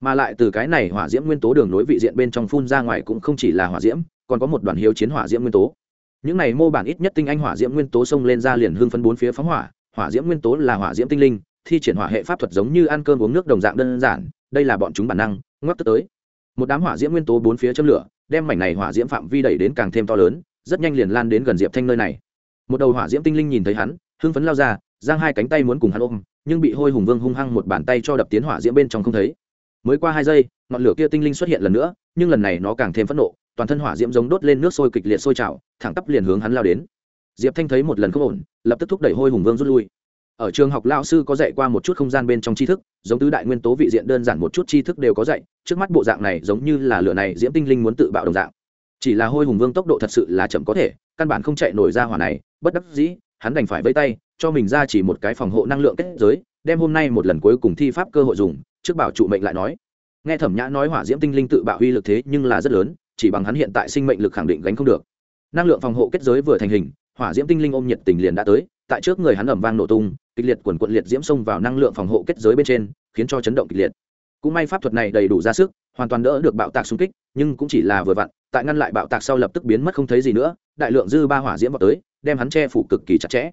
mà lại từ cái này hỏa diễm nguyên tố đường nối vị diện bên trong phun ra ngoài cũng không chỉ là hỏa diễm còn có một đoàn hiếu chiến hỏa diễm nguyên tố những này mô bản ít nhất tinh anh hỏa diễm nguyên tố xông lên ra liền hương phân bốn phía phóng hỏa hỏa diễm nguyên tố là hỏa diễm tinh linh thi triển hỏa hệ pháp thuật giống như ăn cơm uống nước đồng dạng đơn giản, đây là bọn chúng bản năng, ngoắc tức tới. Một đám hỏa diễm nguyên tố bốn phía châm lửa, đem mảnh này hỏa diễm phạm vi đẩy đến càng thêm to lớn, rất nhanh liền lan đến gần diệp thanh nơi này. Một đầu hỏa diễm tinh linh nhìn thấy hắn, hưng phấn lao ra, giang hai cánh tay muốn cùng hắn ôm, nhưng bị hôi hùng vương hung hăng một bàn tay cho đập tiến hỏa diễm bên trong không thấy. Mới qua hai giây, ngọn lửa kia tinh linh xuất hiện lần nữa, nhưng lần này nó càng thêm phẫn nộ, toàn thân hỏa diễm giống đốt lên nước sôi kịch liệt sôi trào, thẳng tắp liền hướng hắn lao đến. Diệp thanh thấy một lần không ổn, lập tức thúc đẩy hôi hùng vương rút lui ở trường học lao sư có dạy qua một chút không gian bên trong tri thức, giống tứ đại nguyên tố vị diện đơn giản một chút tri thức đều có dạy, trước mắt bộ dạng này giống như là lửa này diễm tinh linh muốn tự bạo đồng dạng. Chỉ là hôi hùng vương tốc độ thật sự là chậm có thể, căn bản không chạy nổi ra hỏa này, bất đắc dĩ, hắn đành phải vây tay, cho mình ra chỉ một cái phòng hộ năng lượng kết giới, đem hôm nay một lần cuối cùng thi pháp cơ hội dùng, trước bảo trụ mệnh lại nói. Nghe thẩm nhã nói hỏa diễm tinh linh tự bạo uy lực thế nhưng là rất lớn, chỉ bằng hắn hiện tại sinh mệnh lực khẳng định gánh không được. Năng lượng phòng hộ kết giới vừa thành hình, hỏa diễm tinh linh ôm nhiệt tình liền đã tới tại trước người hắn ẩm vang nổ tung, kịch liệt quần quận liệt diễm xông vào năng lượng phòng hộ kết giới bên trên, khiến cho chấn động kịch liệt. Cũng may pháp thuật này đầy đủ ra sức, hoàn toàn đỡ được bạo tạc xung kích, nhưng cũng chỉ là vừa vặn, tại ngăn lại bạo tạc sau lập tức biến mất không thấy gì nữa, đại lượng dư ba hỏa diễm vào tới, đem hắn che phủ cực kỳ chặt chẽ.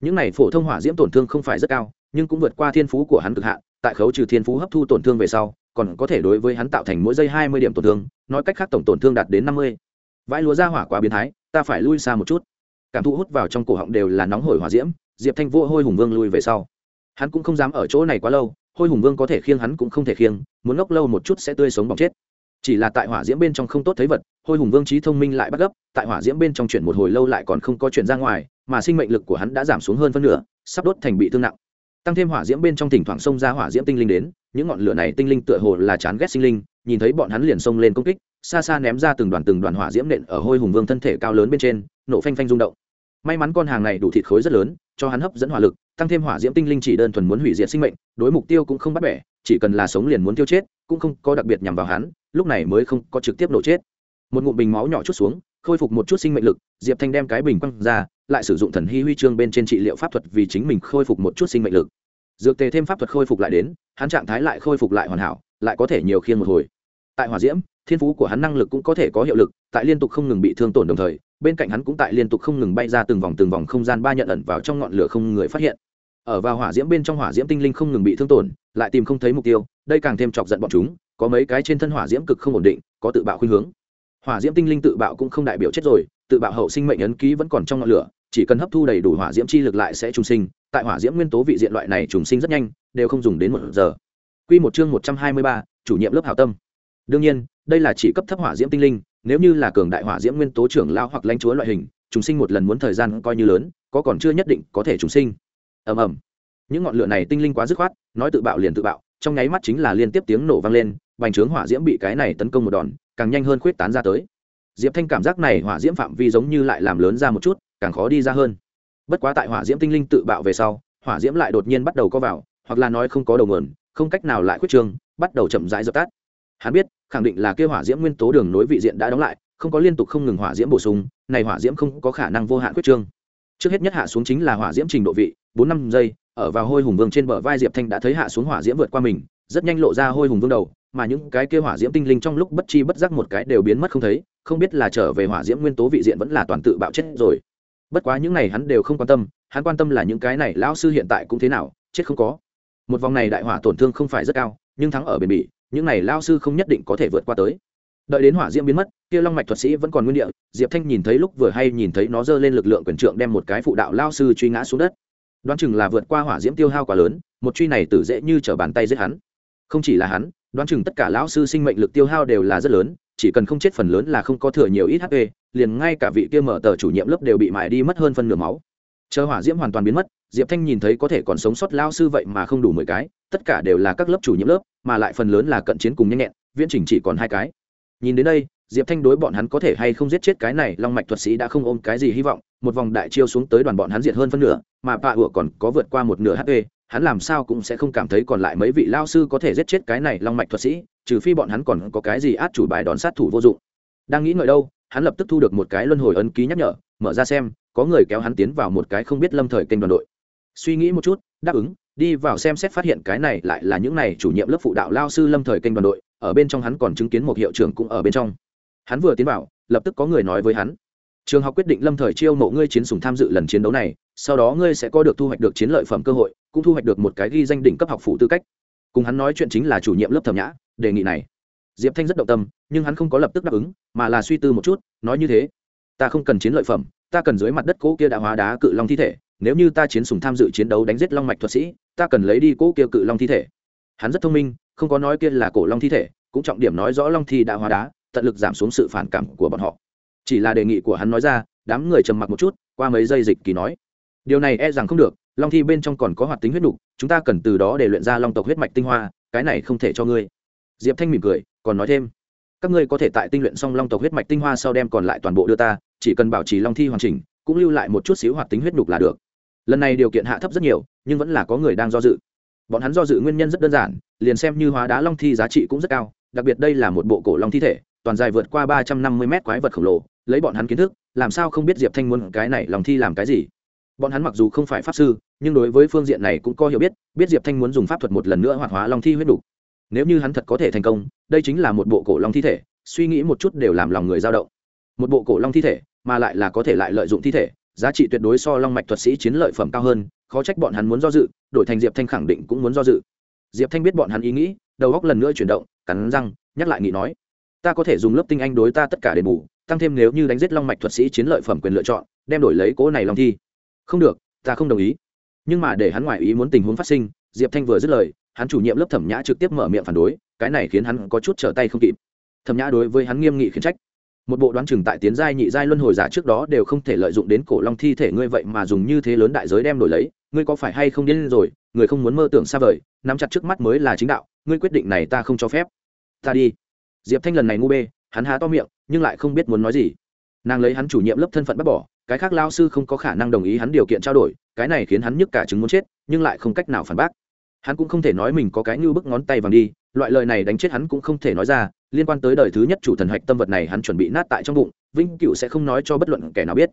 Những này phổ thông hỏa diễm tổn thương không phải rất cao, nhưng cũng vượt qua thiên phú của hắn cực hạn, tại khấu trừ thiên phú hấp thu tổn thương về sau, còn có thể đối với hắn tạo thành mỗi giây hai mươi điểm tổn thương, nói cách khác tổng tổn thương đạt đến năm mươi. Vãi lúa ra hỏa quá biến thái, ta phải lui xa một chút cảm thụ hút vào trong cổ họng đều là nóng hổi hỏa diễm, diệp thanh vô hôi hùng vương lui về sau. Hắn cũng không dám ở chỗ này quá lâu, hôi hùng vương có thể khiêng hắn cũng không thể khiêng, muốn ngốc lâu một chút sẽ tươi sống bỏng chết. Chỉ là tại hỏa diễm bên trong không tốt thấy vật, hôi hùng vương trí thông minh lại bắt gấp, tại hỏa diễm bên trong chuyển một hồi lâu lại còn không có chuyển ra ngoài, mà sinh mệnh lực của hắn đã giảm xuống hơn phân nửa, sắp đốt thành bị thương nặng. Tăng thêm hỏa diễm bên trong thỉnh thoảng xông ra hỏa diễm tinh linh đến, những ngọn lửa này tinh linh tựa hồ là chán ghét sinh linh, nhìn thấy bọn hắn liền xông lên công kích xa xa ném ra từng đoàn từng đoàn hỏa diễm nện ở hôi hùng vương thân thể cao lớn bên trên, nổ phanh phanh rung động. May mắn con hàng này đủ thịt khối rất lớn, cho hắn hấp dẫn hỏa lực, tăng thêm hỏa diễm tinh linh chỉ đơn thuần muốn hủy diệt sinh mệnh, đối mục tiêu cũng không bắt bẻ, chỉ cần là sống liền muốn tiêu chết, cũng không có đặc biệt nhằm vào hắn, lúc này mới không có trực tiếp nổ chết. Một ngụm bình máu nhỏ chút xuống, khôi phục một chút sinh mệnh lực, diệp thanh đem cái bình quăng ra, lại sử dụng thần hy huy chương bên trên trị liệu pháp thuật vì chính mình khôi phục một chút sinh mệnh lực. Dược tề thêm pháp thuật khôi phục lại đến, hắn trạng thái lại khôi phục lại hoàn hảo, lại có thể nhiều khiên một hồi. Tại hỏa diễm thiên phú của hắn năng lực cũng có thể có hiệu lực tại liên tục không ngừng bị thương tổn đồng thời bên cạnh hắn cũng tại liên tục không ngừng bay ra từng vòng từng vòng không gian ba nhận ẩn vào trong ngọn lửa không người phát hiện. Ở vào hỏa diễm bên trong hỏa diễm tinh linh không ngừng bị thương tổn lại tìm không thấy mục tiêu đây càng thêm chọc giận bọn chúng có mấy cái trên thân hỏa diễm cực không ổn định có tự bạo khuynh hướng. Hỏa diễm tinh linh tự bạo cũng không đại biểu chết rồi tự bạo hậu sinh mệnh ấn ký vẫn còn trong ngọn lửa chỉ cần hấp thu đầy đủ hỏa diễm chi lực lại sẽ trùng sinh tại hỏa diễm nguyên tố vị diện loại này trùng sinh rất nhanh đều không dùng đến một giờ. Quy một chương một trăm hai mươi ba, chủ nhiệm lớp hảo tâm. Đương nhiên, đây là chỉ cấp thấp hỏa diễm tinh linh, nếu như là cường đại hỏa diễm nguyên tố trưởng lao hoặc lãnh chúa loại hình, trùng sinh một lần muốn thời gian coi như lớn, có còn chưa nhất định có thể trùng sinh. Ầm ầm. Những ngọn lửa này tinh linh quá dứt khoát, nói tự bạo liền tự bạo, trong nháy mắt chính là liên tiếp tiếng nổ vang lên, bành trướng hỏa diễm bị cái này tấn công một đòn, càng nhanh hơn khuyết tán ra tới. Diệp Thanh cảm giác này hỏa diễm phạm vi giống như lại làm lớn ra một chút, càng khó đi ra hơn. Bất quá tại hỏa diễm tinh linh tự bạo về sau, hỏa diễm lại đột nhiên bắt đầu co vào, hoặc là nói không có đầu nguồn, không cách nào lại khuyết trương bắt đầu chậm rãi dập tắt hắn biết, khẳng định là kêu hỏa diễm nguyên tố đường nối vị diện đã đóng lại, không có liên tục không ngừng hỏa diễm bổ sung, này hỏa diễm không có khả năng vô hạn quyết trương. Trước hết nhất hạ xuống chính là hỏa diễm trình độ vị, bốn năm giây, ở vào hôi hùng vương trên bờ vai diệp thanh đã thấy hạ xuống hỏa diễm vượt qua mình, rất nhanh lộ ra hôi hùng vương đầu, mà những cái kia hỏa diễm tinh linh trong lúc bất chi bất giác một cái đều biến mất không thấy, không biết là trở về hỏa diễm nguyên tố vị diện vẫn là toàn tự bạo chết rồi. Bất quá những này hắn đều không quan tâm, hắn quan tâm là những cái này lão sư hiện tại cũng thế nào, chết không có. Một vòng này đại hỏa tổn thương không phải rất cao, nhưng thắng ở bền bỉ những này lao sư không nhất định có thể vượt qua tới. Đợi đến hỏa diễm biến mất, kia long mạch thuật sĩ vẫn còn nguyên địa, diệp thanh nhìn thấy lúc vừa hay nhìn thấy nó giơ lên lực lượng quyền trượng đem một cái phụ đạo lao sư truy ngã xuống đất. Đoán chừng là vượt qua hỏa diễm tiêu hao quá lớn, một truy này tử dễ như t r ở bàn tay giết hắn. Không chỉ là hắn, đoán chừng tất cả lão sư sinh mệnh lực tiêu hao đều là rất lớn, chỉ cần không chết phần lớn là không có thừa nhiều ít hp liền ngay cả vị kia mở tờ chủ nhiệm lớp đều bị mại đi mất hơn phân nửa máu. Chờ hỏa diễm hoàn toàn biến mất diệp thanh nhìn thấy có thể còn sống sót lao sư vậy mà không đủ mười cái, tất cả đều là các lớp chủ nhiệm lớp, mà lại phần lớn là cận chiến cùng nhanh nhẹn, viễn trình chỉ còn hai cái. Nhìn đến đây, diệp thanh đối bọn hắn có thể hay không giết chết cái này long mạch thuật sĩ đã không ôm cái gì hy vọng, một vòng đại chiêu xuống tới đoàn bọn hắn diệt hơn phân nửa, mà bạ ủa còn có vượt qua một nửa hp hắn làm sao cũng sẽ không cảm thấy còn lại mấy vị lao sư có thể giết chết cái này long mạch thuật sĩ, trừ phi bọn hắn còn có cái gì át chủ bài đón sát thủ vô dụng. Đang nghĩ ngợi đâu, hắn lập tức thu được một cái luân hồi ấn ký nhắc nhở, mở ra xem, có người kéo hắn tiến vào một cái không biết lâm thời kênh đoàn đội suy nghĩ một chút, đáp ứng, đi vào xem xét phát hiện cái này lại là những này chủ nhiệm lớp phụ đạo lao sư lâm thời kênh đoàn đội, ở bên trong hắn còn chứng kiến một hiệu trưởng cũng ở bên trong. Hắn vừa tiến vào, lập tức có người nói với hắn, trường học quyết định lâm thời chiêu mộ ngươi chiến sùng tham dự lần chiến đấu này, sau đó ngươi sẽ có được thu hoạch được chiến lợi phẩm cơ hội, cũng thu hoạch được một cái ghi danh đỉnh cấp học phủ tư cách. Cùng hắn nói chuyện chính là chủ nhiệm lớp thẩm nhã, đề nghị này. Diệp thanh rất động tâm, nhưng hắn không có lập tức đáp ứng, mà là suy tư một chút, nói như thế, ta không cần chiến lợi phẩm, ta cần dưới mặt đất cỗ kia đã hóa đá cự long thi thể nếu như ta chiến sùng tham dự chiến đấu đánh giết long mạch thuật sĩ ta cần lấy đi cỗ kia cự long thi thể. Hắn rất thông minh không có nói kia là cổ long thi thể cũng trọng điểm nói rõ long thi đã hóa đá tận lực giảm xuống sự phản cảm của bọn họ. Chỉ là đề nghị của hắn nói ra đám người trầm mặc một chút qua mấy giây dịch kỳ nói điều này e rằng không được long thi bên trong còn có hoạt tính huyết đục, chúng ta cần từ đó để luyện ra long tộc huyết mạch tinh hoa cái này không thể cho ngươi. Diệp thanh mỉm cười còn nói thêm các ngươi có thể tại tinh luyện xong long tộc huyết mạch tinh hoa sau đem còn lại toàn bộ đưa ta chỉ cần bảo trì long thi hoàn chỉnh cũng lưu lại một chút xíu hoạt tính huyết đục là được lần này điều kiện hạ thấp rất nhiều, nhưng vẫn là có người đang do dự. Bọn hắn do dự nguyên nhân rất đơn giản, liền xem như hóa đá long thi giá trị cũng rất cao, đặc biệt đây là một bộ cổ long thi thể, toàn dài vượt qua ba trăm năm mươi mét quái vật khổng lồ, lấy bọn hắn kiến thức, làm sao không biết diệp thanh muốn cái này lòng thi làm cái gì? Bọn hắn mặc dù không phải pháp sư, nhưng đối với phương diện này cũng có hiểu biết biết diệp thanh muốn dùng pháp thuật một lần nữa hoạt hóa long thi huyết đủ. Nếu như hắn thật có thể thành công, đây chính là một bộ cổ long thi thể, suy nghĩ một chút đều làm lòng người dao động. Một bộ cổ long thi thể, mà lại là có thể lại lợi dụng thi thể giá trị tuyệt đối so long mạch thuật sĩ chiến lợi phẩm cao hơn, khó trách bọn hắn muốn do dự, đổi thành diệp thanh khẳng định cũng muốn do dự. Diệp thanh biết bọn hắn ý nghĩ, đầu góc lần nữa chuyển động, cắn răng, nhắc lại nghị nói, ta có thể dùng lớp tinh anh đối ta tất cả đền bù, tăng thêm nếu như đánh giết long mạch thuật sĩ chiến lợi phẩm quyền lựa chọn, đem đổi lấy cố này long thi. Không được, ta không đồng ý. Nhưng mà để hắn ngoại ý muốn tình huống phát sinh, diệp thanh vừa dứt lời, hắn chủ nhiệm lớp thẩm nhã trực tiếp mở miệng phản đối, cái này khiến hắn có chút trở tay không kịp. Thẩm nhã đối với hắn nghiêm nghị khiển trách một bộ đoán chừng tại tiến giai nhị giai luân hồi giả trước đó đều không thể lợi dụng đến cổ long thi thể ngươi vậy mà dùng như thế lớn đại giới đem đổi lấy, ngươi có phải hay không điên rồi? Người không muốn mơ tưởng xa vời, nắm chặt trước mắt mới là chính đạo, ngươi quyết định này ta không cho phép. Ta đi. Diệp thanh lần này ngu bê, hắn há to miệng, nhưng lại không biết muốn nói gì. Nàng lấy hắn chủ nhiệm lớp thân phận bắt bỏ, cái khác lao sư không có khả năng đồng ý hắn điều kiện trao đổi, cái này khiến hắn nhức cả chứng muốn chết, nhưng lại không cách nào phản bác hắn cũng không thể nói mình có cái như bức ngón tay vàng đi, loại lời này đánh chết hắn cũng không thể nói ra, liên quan tới đời thứ nhất chủ thần hạch tâm vật này hắn chuẩn bị nát tại trong bụng, vĩnh cựu sẽ không nói cho bất luận kẻ nào biết.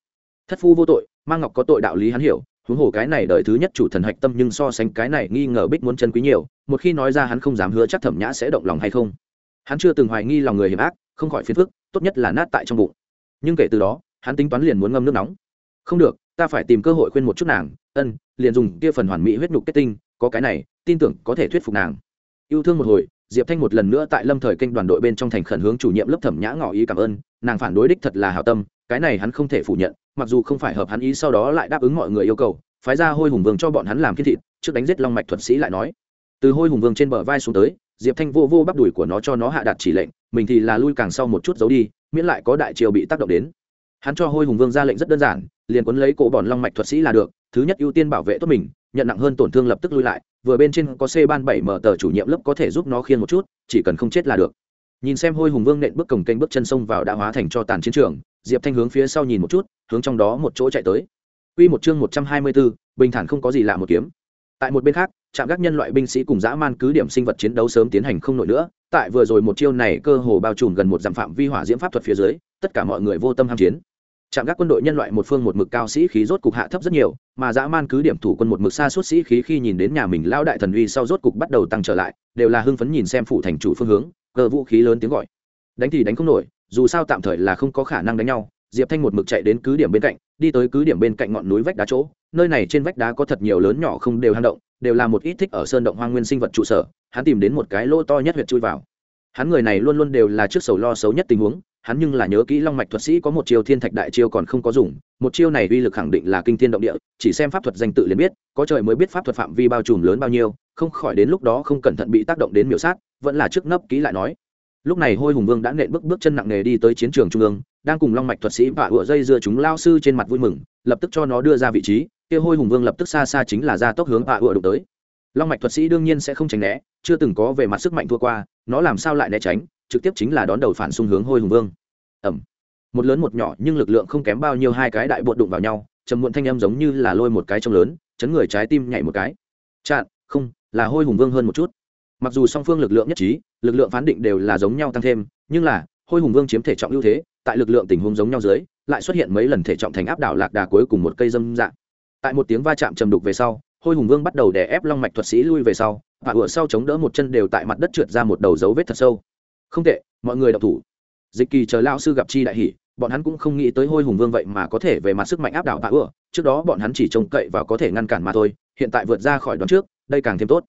Thất phu vô tội mang ngọc có tội đạo lý hắn hiểu, huống hồ cái này đời thứ nhất chủ thần hạch tâm nhưng so sánh cái này nghi ngờ bích muốn chân quý nhiều, một khi nói ra hắn không dám hứa chắc thẩm nhã sẽ động lòng hay không. Hắn chưa từng hoài nghi lòng người hiểm ác, không khỏi phiền phức, tốt nhất là nát tại trong bụng. Nhưng kể từ đó, hắn tính toán liền muốn ngâm nước nóng. Không được, ta phải tìm cơ hội khuyên một chút nàng, ân, liền dùng kia phần hoàn mỹ huyết nhục kết tinh, có cái này tin tưởng có thể thuyết phục nàng. Yêu thương một hồi, diệp thanh một lần nữa tại lâm thời kênh đoàn đội bên trong thành khẩn hướng chủ nhiệm lớp thẩm nhã ngỏ ý cảm ơn, nàng phản đối đích thật là hảo tâm, cái này hắn không thể phủ nhận, mặc dù không phải hợp hắn ý sau đó lại đáp ứng mọi người yêu cầu, phái ra hôi hùng vương cho bọn hắn làm kiên thịt, trước đánh giết long mạch thuật sĩ lại nói. Từ hôi hùng vương trên bờ vai xuống tới, diệp thanh vô vô bắp đùi của nó cho nó hạ đạt chỉ lệnh, mình thì là lui càng sau một chút giấu đi, miễn lại có đại triều bị tác động đến. Hắn cho hôi hùng vương ra lệnh rất đơn giản, liền quấn lấy cổ bọn long mạch thuật sĩ là được, thứ nhất ưu tiên bảo vệ tốt mình nhận nặng hơn tổn thương lập tức lui lại vừa bên trên có c ban bảy mở tờ chủ nhiệm lớp có thể giúp nó khiên một chút chỉ cần không chết là được nhìn xem hôi hùng vương nện bước cổng kênh bước chân sông vào đã hóa thành cho tàn chiến trường diệp thanh hướng phía sau nhìn một chút hướng trong đó một chỗ chạy tới Quy một chương 124, bình thản không có gì lạ một kiếm. Tại một bên khác, trạm gác nhân loại binh sĩ cùng dã man cứ điểm sinh vật chiến đấu sớm tiến hành không nổi nữa, tại vừa rồi một chiêu này cơ hồ bao trùm gần một dặm phạm vi hỏa diễm pháp thuật phía dưới, tất cả mọi người vô tâm ham chiến. Trạm gác quân đội nhân loại một phương một mực cao sĩ khí rốt cục hạ thấp rất nhiều, mà dã man cứ điểm thủ quân một mực xa suốt sĩ khí khi nhìn đến nhà mình lao đại thần uy sau rốt cục bắt đầu tăng trở lại, đều là hưng phấn nhìn xem phủ thành chủ phương hướng, cờ vũ khí lớn tiếng gọi. Đánh thì đánh không nổi, dù sao tạm thời là không có khả năng đánh nhau, diệp thanh một mực chạy đến cứ điểm bên cạnh đi tới cứ điểm bên cạnh ngọn núi vách đá chỗ nơi này trên vách đá có thật nhiều lớn nhỏ không đều hang động đều là một ít thích ở sơn động hoang nguyên sinh vật trụ sở hắn tìm đến một cái lỗ to nhất huyệt chui vào hắn người này luôn luôn đều là trước sầu lo xấu nhất tình huống hắn nhưng là nhớ kỹ long mạch thuật sĩ có một chiêu thiên thạch đại chiêu còn không có dùng, một chiêu này uy lực khẳng định là kinh thiên động địa, chỉ xem pháp thuật danh tự liền biết, có trời mới biết pháp thuật phạm vi bao trùm lớn bao nhiêu, không khỏi đến lúc đó không cẩn thận bị tác động đến miểu sát, vẫn là trước nấp kỹ lại nói. Lúc này hôi hùng vương đã nện bước bước chân nặng nề đi tới chiến trường trung ương, đang cùng long mạch thuật sĩ và ựa dây dưa chúng lao sư trên mặt vui mừng, lập tức cho nó đưa ra vị trí, kia hôi hùng vương lập tức xa xa chính là ra tốc hướng và ựa đụng tới. Long mạch thuật sĩ đương nhiên sẽ không tránh né, chưa từng có về mặt sức mạnh thua qua, nó làm sao lại né tránh? Trực tiếp chính là đón đầu phản xung hướng hôi hùng vương. Ẩm một lớn một nhỏ nhưng lực lượng không kém bao nhiêu hai cái đại bột đụng vào nhau, trầm muộn thanh âm giống như là lôi một cái trông lớn, chấn người trái tim nhảy một cái. Chặn, không, là hôi hùng vương hơn một chút. Mặc dù song phương lực lượng nhất trí, lực lượng phán định đều là giống nhau tăng thêm, nhưng là, hôi hùng vương chiếm thể trọng ưu thế, tại lực lượng tình huống giống nhau dưới, lại xuất hiện mấy lần thể trọng thành áp đảo lạc đà cuối cùng một cây dâm dạng. Tại một tiếng va chạm trầm đục về sau, hôi hùng vương bắt đầu đè ép long mạch thuật sĩ lui về sau, và ựa sau chống đỡ một chân đều tại mặt đất trượt ra một đầu dấu vết thật sâu không tệ, mọi người đọc thủ. Dịch kỳ chờ lao sư gặp chi đại hỷ bọn hắn cũng không nghĩ tới hôi hùng vương vậy mà có thể về mặt sức mạnh áp đảo tạ ưa. Trước đó bọn hắn chỉ trông cậy và có thể ngăn cản mà thôi, hiện tại vượt ra khỏi đón trước, đây càng thêm tốt.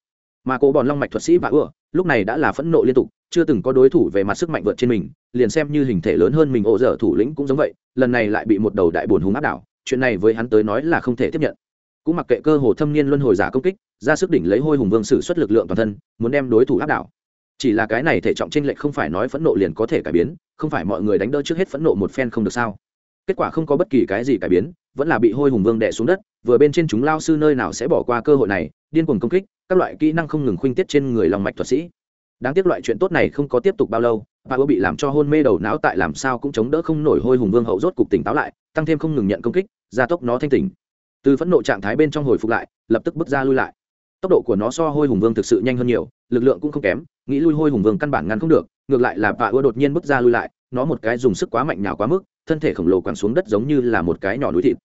Mà cố bọn long mạch thuật sĩ tạ ưa, lúc này đã là phẫn nộ liên tục, chưa từng có đối thủ về mặt sức mạnh vượt trên mình, liền xem như hình thể lớn hơn mình, ổ dở thủ lĩnh cũng giống vậy, lần này lại bị một đầu đại bồn hùng áp đảo, chuyện này với hắn tới nói là không thể tiếp nhận. Cũng mặc kệ cơ hồ thâm niên luân hồi giả công kích, ra sức đỉnh lấy hôi hùng vương sử xuất lực lượng toàn thân, muốn đem đối thủ áp đảo chỉ là cái này thể trọng tranh lệch không phải nói phẫn nộ liền có thể cải biến, không phải mọi người đánh đỡ trước hết phẫn nộ một phen không được sao? Kết quả không có bất kỳ cái gì cải biến, vẫn là bị hôi hùng vương đè xuống đất, vừa bên trên chúng lao sư nơi nào sẽ bỏ qua cơ hội này, điên cuồng công kích, các loại kỹ năng không ngừng khuynh tiết trên người lòng mạch thuật sĩ. Đáng tiếc loại chuyện tốt này không có tiếp tục bao lâu bà ưa bị làm cho hôn mê đầu não tại làm sao cũng chống đỡ không nổi hôi hùng vương hậu rốt cục tỉnh táo lại, tăng thêm không ngừng nhận công kích, gia tốc nó thanh tỉnh. Từ phẫn nộ trạng thái bên trong hồi phục lại, lập tức bước ra lui lại. Tốc độ của nó so hôi hùng vương thực sự nhanh hơn nhiều, lực lượng cũng không kém nghĩ lui hôi hùng vương căn bản ngăn không được, ngược lại là vạ ưa đột nhiên bước ra lui lại, nó một cái dùng sức quá mạnh nhào quá mức, thân thể khổng lồ quẳng xuống đất giống như là một cái nhỏ núi thịt.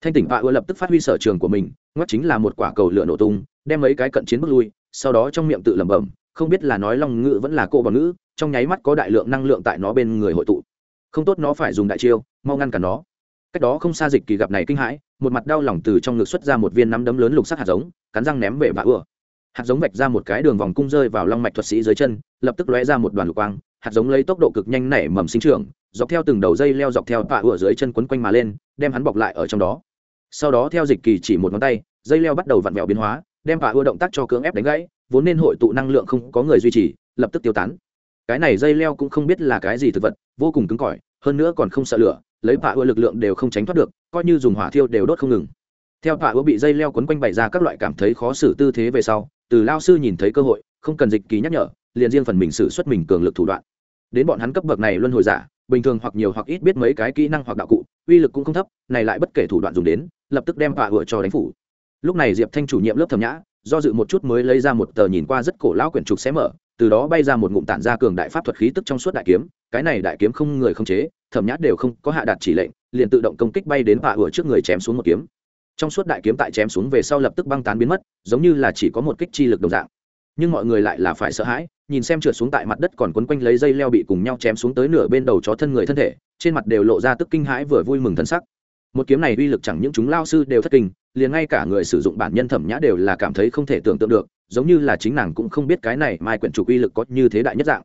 Thanh tỉnh vạ ưa lập tức phát huy sở trường của mình ngoắc chính là một quả cầu lửa nổ tung, đem mấy cái cận chiến bước lui, sau đó trong miệng tự lẩm bẩm, không biết là nói long ngữ vẫn là cô bằng ngữ, trong nháy mắt có đại lượng năng lượng tại nó bên người hội tụ. Không tốt nó phải dùng đại chiêu, mau ngăn cản nó. Cách đó không xa dịch kỳ gặp này kinh hãi, một mặt đau lòng từ trong ngực xuất ra một viên nắm đấm lớn lục sắc hạt giống, cắn răng ném về vạ ưa hạt giống vạch ra một cái đường vòng cung rơi vào long mạch thuật sĩ dưới chân, lập tức lóe ra một đoàn lục quang, hạt giống lấy tốc độ cực nhanh nảy mầm sinh trưởng, dọc theo từng đầu dây leo dọc theo tạ ưa dưới chân quấn quanh mà lên, đem hắn bọc lại ở trong đó. Sau đó theo dịch kỳ chỉ một ngón tay, dây leo bắt đầu vặn vẹo biến hóa, đem tạ ưa động tác cho cưỡng ép đánh gãy, vốn nên hội tụ năng lượng không có người duy trì, lập tức tiêu tán. Cái này dây leo cũng không biết là cái gì thực vật, vô cùng cứng cỏi, hơn nữa còn không sợ lửa, lấy tạ ưa lực lượng đều không tránh thoát được, coi như dùng hỏa thiêu đều đốt không ngừng theo tạ ứa bị dây leo quấn quanh bày ra các loại cảm thấy khó xử tư thế về sau, từ lao sư nhìn thấy cơ hội, không cần dịch kỳ nhắc nhở, liền riêng phần mình xử xuất mình cường lực thủ đoạn. Đến bọn hắn cấp bậc này luân hồi giả, bình thường hoặc nhiều hoặc ít biết mấy cái kỹ năng hoặc đạo cụ, uy lực cũng không thấp, này lại bất kể thủ đoạn dùng đến, lập tức đem tạ ứa cho đánh phủ. Lúc này diệp thanh chủ nhiệm lớp thẩm nhã, do dự một chút mới lấy ra một tờ nhìn qua rất cổ lão quyển trục xé mở, từ đó bay ra một ngụm tản ra cường đại pháp thuật khí tức trong suốt đại kiếm, cái này đại kiếm không người không chế, thẩm nhã đều không có hạ đạt chỉ lệnh, liền tự động công kích bay đến tạ ủa trước người chém xuống một kiếm trong suốt đại kiếm tại chém xuống về sau lập tức băng tán biến mất, giống như là chỉ có một kích chi lực đồng dạng. Nhưng mọi người lại là phải sợ hãi, nhìn xem trượt xuống tại mặt đất còn quấn quanh lấy dây leo bị cùng nhau chém xuống tới nửa bên đầu chó thân người thân thể, trên mặt đều lộ ra tức kinh hãi vừa vui mừng thân sắc. Một kiếm này uy lực chẳng những chúng lao sư đều thất kinh, liền ngay cả người sử dụng bản nhân thẩm nhã đều là cảm thấy không thể tưởng tượng được, giống như là chính nàng cũng không biết cái này mai quyển trục uy lực có như thế đại nhất dạng.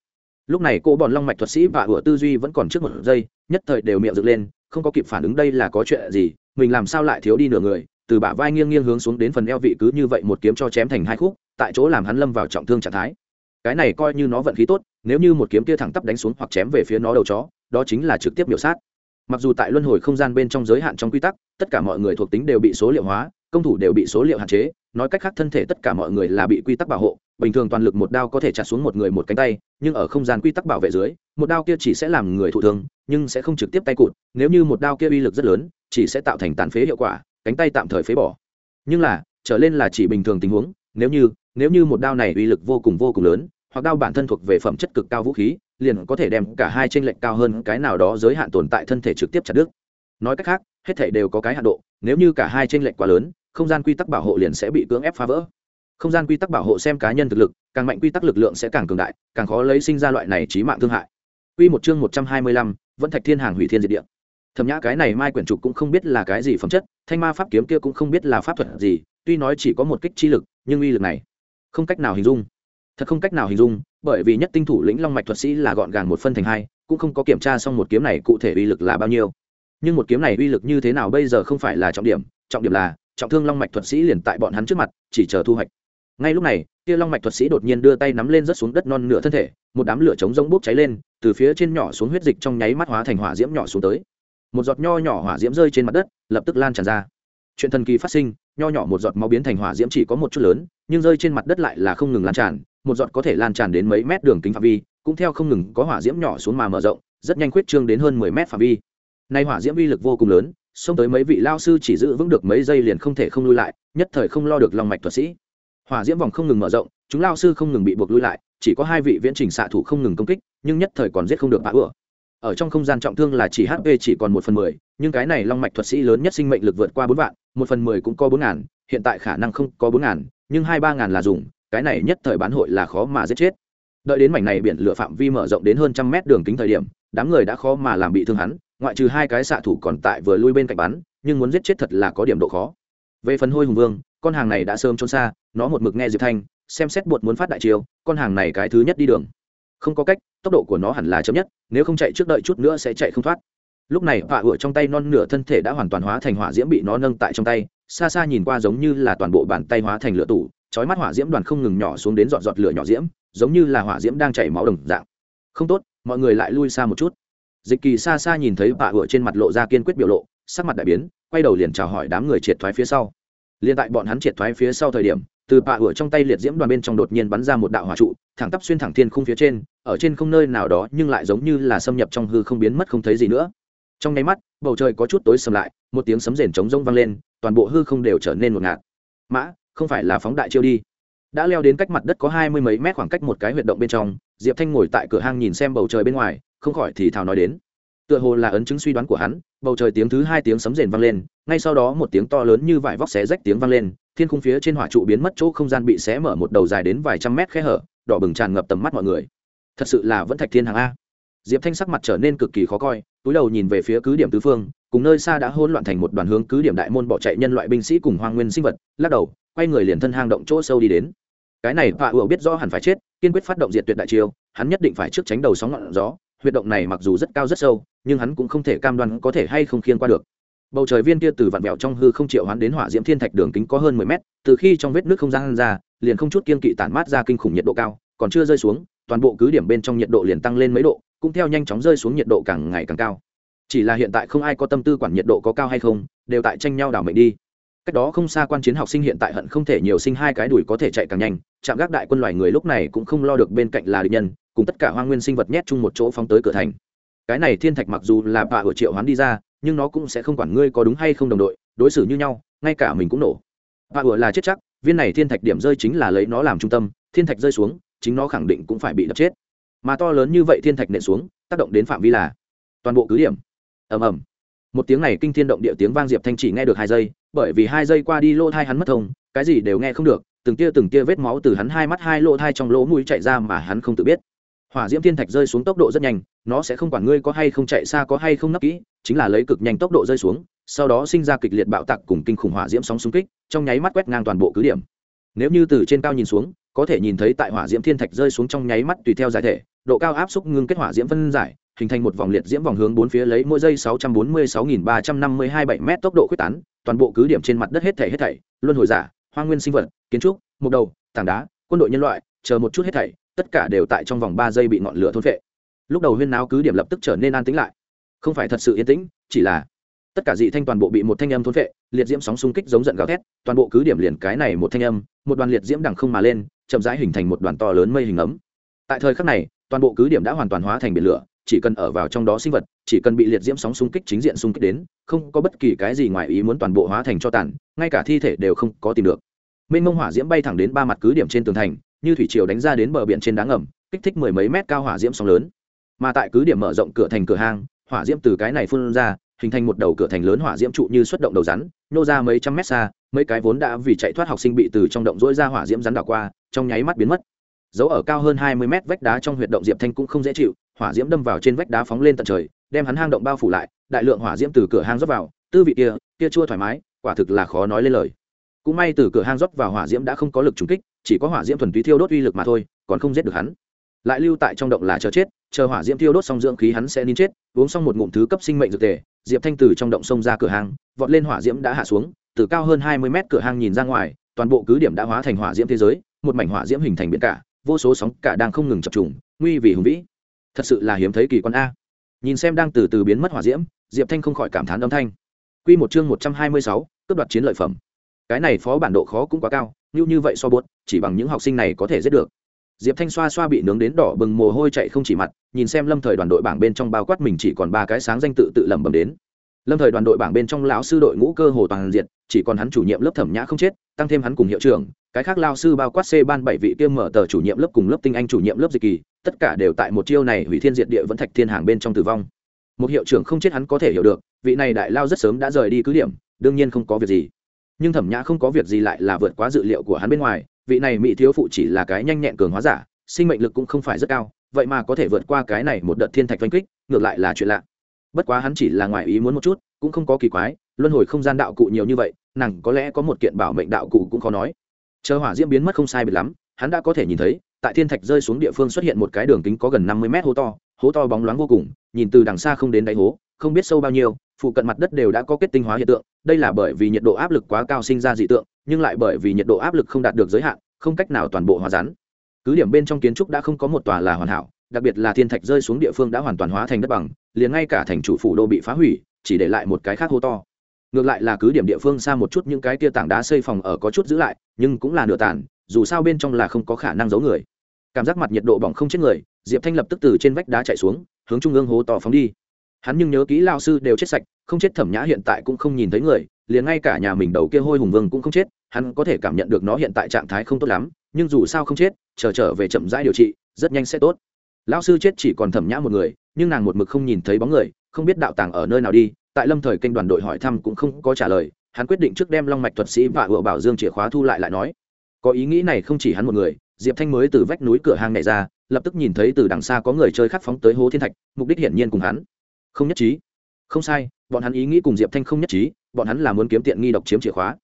Lúc này cô bọn long mạch thuật sĩ và ủa tư duy vẫn còn trước một giây, nhất thời đều miệng dựng lên không có kịp phản ứng đây là có chuyện gì, mình làm sao lại thiếu đi nửa người? Từ bả vai nghiêng nghiêng hướng xuống đến phần eo vị cứ như vậy một kiếm cho chém thành hai khúc, tại chỗ làm hắn lâm vào trọng thương trạng thái. Cái này coi như nó vận khí tốt, nếu như một kiếm kia thẳng tắp đánh xuống hoặc chém về phía nó đầu chó, đó chính là trực tiếp biểu sát. Mặc dù tại luân hồi không gian bên trong giới hạn trong quy tắc, tất cả mọi người thuộc tính đều bị số liệu hóa, công thủ đều bị số liệu hạn chế, nói cách khác thân thể tất cả mọi người là bị quy tắc bảo hộ bình thường toàn lực một đao có thể chặt xuống một người một cánh tay, nhưng ở không gian quy tắc bảo vệ dưới, một đao kia chỉ sẽ làm người thụ thương, nhưng sẽ không trực tiếp tay cụt, nếu như một đao kia uy lực rất lớn, chỉ sẽ tạo thành tàn phế hiệu quả, cánh tay tạm thời phế bỏ. Nhưng là, trở lên là chỉ bình thường tình huống, nếu như nếu như một đao này uy lực vô cùng vô cùng lớn, hoặc đao bản thân thuộc về phẩm chất cực cao vũ khí, liền có thể đem cả hai tranh lệch cao hơn cái nào đó giới hạn tồn tại thân thể trực tiếp chặt đứt. Nói cách khác, hết thể đều có cái hạn độ, nếu như cả hai tranh lệch quá lớn, không gian quy tắc bảo hộ liền sẽ bị cưỡng ép phá vỡ không gian quy tắc bảo hộ xem cá nhân thực lực càng mạnh quy tắc lực lượng sẽ càng cường đại càng khó lấy sinh ra loại này trí mạng thương hại Quy một chương một trăm hai mươi lăm, vẫn thạch thiên hàng hủy thiên diệt địa. Thẩm Nhã cái này mai quyển trục cũng không biết là cái gì phẩm chất, thanh ma pháp kiếm kia cũng không biết là pháp thuật gì, tuy nói chỉ có một kích chi lực, nhưng uy lực này không cách nào hình dung. Thật không cách nào hình dung, bởi vì nhất tinh thủ lĩnh long mạch thuật sĩ là gọn gàng một phân thành hai, cũng không có kiểm tra xong một kiếm này cụ thể uy lực là bao nhiêu. Nhưng một kiếm này uy lực như thế nào bây giờ không phải là trọng điểm, trọng điểm là trọng thương long mạch thuật sĩ liền tại bọn hắn trước mặt, chỉ chờ thu hoạch ngay lúc này kia long mạch thuật sĩ đột nhiên đưa tay nắm lên rớt xuống đất non nửa thân thể, một đám lửa trống rỗng bốc cháy lên, từ phía trên nhỏ xuống huyết dịch trong nháy mắt hóa thành hỏa diễm nhỏ xuống tới. Một giọt nho nhỏ hỏa diễm rơi trên mặt đất, lập tức lan tràn ra. Chuyện thần kỳ phát sinh, nho nhỏ một giọt máu biến thành hỏa diễm chỉ có một chút lớn, nhưng rơi trên mặt đất lại là không ngừng lan tràn, một giọt có thể lan tràn đến mấy mét đường kính phạm vi, cũng theo không ngừng có hỏa diễm nhỏ xuống mà mở rộng, rất nhanh khuyết trương đến hơn mười mét phạm vi. Nay hỏa diễm uy lực vô cùng lớn, xông tới mấy vị lao sư chỉ giữ vững được mấy giây liền không thể không lui lại, nhất thời không lo được long mạch thuật sĩ hỏa diễm vòng không ngừng mở rộng, chúng lao sư không ngừng bị buộc lui lại, chỉ có hai vị viễn trình xạ thủ không ngừng công kích, nhưng nhất thời còn giết không được bạ ửa ở trong không gian trọng thương là chỉ hp chỉ còn một phần mười, nhưng cái này long mạch thuật sĩ lớn nhất sinh mệnh lực vượt qua bốn vạn, một phần mười cũng có bốn ngàn, hiện tại khả năng không có bốn ngàn, nhưng hai ba ngàn là dùng, cái này nhất thời bán hội là khó mà giết chết. Đợi đến mảnh này biển lửa phạm vi mở rộng đến hơn trăm mét đường kính thời điểm, đám người đã khó mà làm bị thương hắn, ngoại trừ hai cái xạ thủ còn tại vừa lui bên cạnh bắn, nhưng muốn giết chết thật là có điểm độ khó. Về phần hôi hùng vương, con hàng này đã sớm trốn xa nó một mực nghe diệp thanh, xem xét bột muốn phát đại chiêu, con hàng này cái thứ nhất đi đường. Không có cách, tốc độ của nó hẳn là chậm nhất, nếu không chạy trước đợi chút nữa sẽ chạy không thoát. Lúc này, vạ ựa trong tay non nửa thân thể đã hoàn toàn hóa thành hỏa diễm bị nó nâng tại trong tay, xa xa nhìn qua giống như là toàn bộ bàn tay hóa thành lửa tủ trói mắt hỏa diễm đoàn không ngừng nhỏ xuống đến dọn giọt lửa nhỏ diễm, giống như là hỏa diễm đang chảy máu đồng dạng. Không tốt, mọi người lại lui xa một chút. Dịch kỳ xa xa nhìn thấy vạ ựa trên mặt lộ ra kiên quyết biểu lộ, sắc mặt đại biến, quay đầu liền chào hỏi đám người triệt thoái phía sau. Liền tại bọn hắn triệt thoái phía sau thời điểm từ bạ ủa trong tay liệt diễm đoàn bên trong đột nhiên bắn ra một đạo hỏa trụ, thẳng tắp xuyên thẳng thiên khung phía trên, ở trên không nơi nào đó nhưng lại giống như là xâm nhập trong hư không biến mất không thấy gì nữa. Trong nháy mắt, bầu trời có chút tối sầm lại, một tiếng sấm rền trống rông vang lên, toàn bộ hư không đều trở nên một ngạt. Mã, không phải là phóng đại chiêu đi. Đã leo đến cách mặt đất có hai mươi mấy mét khoảng cách một cái huyệt động bên trong, diệp thanh ngồi tại cửa hang nhìn xem bầu trời bên ngoài, không khỏi thì thào nói đến. Tựa hồ là ấn chứng suy đoán của hắn, bầu trời tiếng thứ hai tiếng sấm rền vang lên, ngay sau đó một tiếng to lớn như vải vóc xé rách tiếng vang lên thiên khung phía trên hỏa trụ biến mất chỗ không gian bị xé mở một đầu dài đến vài trăm mét khe hở, đỏ bừng tràn ngập tầm mắt mọi người. Thật sự là vẫn thạch thiên hàng a. Diệp thanh sắc mặt trở nên cực kỳ khó coi, túi đầu nhìn về phía cứ điểm tứ phương, cùng nơi xa đã hỗn loạn thành một đoàn hướng cứ điểm đại môn bỏ chạy nhân loại binh sĩ cùng hoang nguyên sinh vật, lắc đầu, quay người liền thân hang động chỗ sâu đi đến. Cái này vạ ủa biết rõ hẳn phải chết, kiên quyết phát động diệt tuyệt đại chiêu, hắn nhất định phải trước tránh đầu sóng ngọn gió, huyệt động này mặc dù rất cao rất sâu, nhưng hắn cũng không thể cam đoan có thể hay không khiên qua được bầu trời viên kia từ vạn mèo trong hư không triệu hoán đến hỏa diễm thiên thạch đường kính có hơn mười mét, từ khi trong vết nước không gian ra, liền không chút kiên kỵ tản mát ra kinh khủng nhiệt độ cao, còn chưa rơi xuống, toàn bộ cứ điểm bên trong nhiệt độ liền tăng lên mấy độ, cũng theo nhanh chóng rơi xuống nhiệt độ càng ngày càng cao. Chỉ là hiện tại không ai có tâm tư quản nhiệt độ có cao hay không, đều tại tranh nhau đảo mệnh đi. Cách đó không xa quan chiến học sinh hiện tại hận không thể nhiều sinh hai cái đùi có thể chạy càng nhanh, chạm gác đại quân loài người lúc này cũng không lo được bên cạnh là địch nhân, cùng tất cả hoa nguyên sinh vật nhét chung một chỗ phóng tới cửa thành. Cái này thiên thạch mặc dù là bạ ở triệu hoán đi ra nhưng nó cũng sẽ không quản ngươi có đúng hay không đồng đội, đối xử như nhau, ngay cả mình cũng nổ. Và ủa là chết chắc, viên này thiên thạch điểm rơi chính là lấy nó làm trung tâm, thiên thạch rơi xuống, chính nó khẳng định cũng phải bị đập chết. Mà to lớn như vậy thiên thạch nện xuống, tác động đến phạm vi là toàn bộ cứ điểm. Ầm ầm. Một tiếng này kinh thiên động địa tiếng vang diệp thanh chỉ nghe được hai giây, bởi vì hai giây qua đi lỗ thai hắn mất thông, cái gì đều nghe không được, từng tia từng tia vết máu từ hắn hai mắt hai lỗ thai trong lỗ mũi chạy ra mà hắn không tự biết hỏa diễm thiên thạch rơi xuống tốc độ rất nhanh nó sẽ không quản ngươi có hay không chạy xa có hay không nấp kỹ chính là lấy cực nhanh tốc độ rơi xuống sau đó sinh ra kịch liệt bạo tạc cùng kinh khủng hỏa diễm sóng xung kích trong nháy mắt quét ngang toàn bộ cứ điểm. Nếu như từ trên cao nhìn xuống có thể nhìn thấy tại hỏa diễm thiên thạch rơi xuống trong nháy mắt tùy theo giải thể độ cao áp xúc ngưng kết hỏa diễm phân giải hình thành một vòng liệt diễm vòng hướng bốn phía lấy mỗi giây 646.352 7 m tốc độ quyết tán, toàn bộ cứ điểm trên mặt đất hết thảy hết thảy, luân hồi giả, hoa nguyên sinh vật, kiến trúc, mục đầu, tảng đá, quân đội nhân loại, chờ một chút hết thảy, tất cả đều tại trong vòng 3 giây bị ngọn lửa thôn phệ. Lúc đầu huyên náo cứ điểm lập tức trở nên an tĩnh lại. Không phải thật sự yên tĩnh, chỉ là tất cả dị thanh toàn bộ bị một thanh âm thôn phệ, liệt diễm sóng xung kích giống giận gào thét, toàn bộ cứ điểm liền cái này một thanh âm, một đoàn liệt diễm đằng không mà lên, chậm rãi hình thành một đoàn to lớn mây hình ấm. Tại thời khắc này, toàn bộ cứ điểm đã hoàn toàn hóa thành biển lửa, chỉ cần ở vào trong đó sinh vật chỉ cần bị liệt diễm sóng xung kích chính diện xung kích đến không có bất kỳ cái gì ngoài ý muốn toàn bộ hóa thành cho tàn ngay cả thi thể đều không có tìm được mênh mông hỏa diễm bay thẳng đến ba mặt cứ điểm trên tường thành như thủy triều đánh ra đến bờ biển trên đá ngầm, kích thích mười mấy mét cao hỏa diễm sóng lớn. Mà tại cứ điểm mở rộng cửa thành cửa hang, hỏa diễm từ cái này phun ra, hình thành một đầu cửa thành lớn hỏa diễm trụ như xuất động đầu rắn, nô ra mấy trăm mét xa, mấy cái vốn đã vì chạy thoát học sinh bị từ trong động rỗi ra hỏa diễm rắn đảo qua, trong nháy mắt biến mất. Dấu ở cao hơn hai mươi mét vách đá trong huyệt động diệp thanh cũng không dễ chịu, hỏa diễm đâm vào trên vách đá phóng lên tận trời, đem hắn hang động bao phủ lại, đại lượng hỏa diễm từ cửa hang rót vào, tư vị kia kia chua thoải mái, quả thực là khó nói lên lời. Cũng may từ cửa hang rót vào hỏa diễm đã không có lực trùng kích chỉ có hỏa diễm thuần túy thiêu đốt uy lực mà thôi, còn không giết được hắn. Lại lưu tại trong động là chờ chết, chờ hỏa diễm thiêu đốt xong dưỡng khí hắn sẽ nín chết, uống xong một ngụm thứ cấp sinh mệnh dược tề, diệp thanh từ trong động sông ra cửa hang, vọt lên hỏa diễm đã hạ xuống, từ cao hơn hai mươi mét cửa hang nhìn ra ngoài, toàn bộ cứ điểm đã hóa thành hỏa diễm thế giới, một mảnh hỏa diễm hình thành biển cả, vô số sóng cả đang không ngừng chập trùng, nguy vì hùng vĩ. Thật sự là hiếm thấy kỳ quan a. Nhìn xem đang từ từ biến mất hỏa diễm, diệp thanh không khỏi cảm thán âm thanh. Q một chương một trăm hai mươi sáu, cướp đoạt chiến lợi phẩm. Cái này phó bản độ khó cũng quá cao như như vậy so bốt chỉ bằng những học sinh này có thể giết được. Diệp thanh xoa xoa bị nướng đến đỏ bừng mồ hôi chạy không chỉ mặt, nhìn xem lâm thời đoàn đội bảng bên trong bao quát mình chỉ còn ba cái sáng danh tự tự lẩm bẩm đến. Lâm thời đoàn đội bảng bên trong lão sư đội ngũ cơ hồ toàn diện, chỉ còn hắn chủ nhiệm lớp thẩm nhã không chết, tăng thêm hắn cùng hiệu trưởng, cái khác lao sư bao quát c ban bảy vị kia mở tờ chủ nhiệm lớp cùng lớp tinh anh chủ nhiệm lớp dịch kỳ, tất cả đều tại một chiêu này hủy thiên diệt địa vẫn thạch thiên hàng bên trong tử vong. Một hiệu trưởng không chết hắn có thể hiểu được, vị này đại lao rất sớm đã rời đi cứ điểm, đương nhiên không có việc gì nhưng thẩm nhã không có việc gì lại là vượt quá dự liệu của hắn bên ngoài, vị này mỹ thiếu phụ chỉ là cái nhanh nhẹn cường hóa giả, sinh mệnh lực cũng không phải rất cao, vậy mà có thể vượt qua cái này một đợt thiên thạch oanh kích, ngược lại là chuyện lạ. Bất quá hắn chỉ là ngoài ý muốn một chút, cũng không có kỳ quái, luân hồi không gian đạo cụ nhiều như vậy, nàng có lẽ có một kiện bảo mệnh đạo cụ cũng khó nói. Chờ hỏa diễm biến mất không sai biệt lắm, hắn đã có thể nhìn thấy, tại thiên thạch rơi xuống địa phương xuất hiện một cái đường kính có gần năm mươi mét hố to hố to bóng loáng vô cùng, nhìn từ đằng xa không đến đáy hố, không biết sâu bao nhiêu, phụ cận mặt đất đều đã có kết tinh hóa hiện tượng đây là bởi vì nhiệt độ áp lực quá cao sinh ra dị tượng, nhưng lại bởi vì nhiệt độ áp lực không đạt được giới hạn, không cách nào toàn bộ hóa rắn. Cứ điểm bên trong kiến trúc đã không có một tòa là hoàn hảo, đặc biệt là thiên thạch rơi xuống địa phương đã hoàn toàn hóa thành đất bằng, liền ngay cả thành chủ phủ đô bị phá hủy, chỉ để lại một cái khác hố to. Ngược lại là cứ điểm địa phương xa một chút những cái kia tảng đá xây phòng ở có chút giữ lại, nhưng cũng là nửa tàn, dù sao bên trong là không có khả năng giấu người. Cảm giác mặt nhiệt độ bỏng không chết người, diệp thanh lập tức từ trên vách đá chạy xuống, hướng trung ương hố to phóng đi hắn nhưng nhớ kỹ lao sư đều chết sạch không chết thẩm nhã hiện tại cũng không nhìn thấy người liền ngay cả nhà mình đầu kia hôi hùng vương cũng không chết hắn có thể cảm nhận được nó hiện tại trạng thái không tốt lắm nhưng dù sao không chết chờ trở, trở về chậm rãi điều trị rất nhanh sẽ tốt. Lao sư chết chỉ còn thẩm nhã một người nhưng nàng một mực không nhìn thấy bóng người không biết đạo tàng ở nơi nào đi tại lâm thời kênh đoàn đội hỏi thăm cũng không có trả lời hắn quyết định trước đem long mạch thuật sĩ và ựa bảo dương chìa khóa thu lại lại nói. Có ý nghĩ này không chỉ hắn một người diệp thanh mới từ vách núi cửa hang này ra lập tức nhìn thấy từ đằng xa có người chơi khắc phóng tới hố thiên thạch mục đích hiển nhiên cùng hắn không nhất trí. Không sai, bọn hắn ý nghĩ cùng diệp thanh không nhất trí, bọn hắn là muốn kiếm tiện nghi độc chiếm chìa khóa.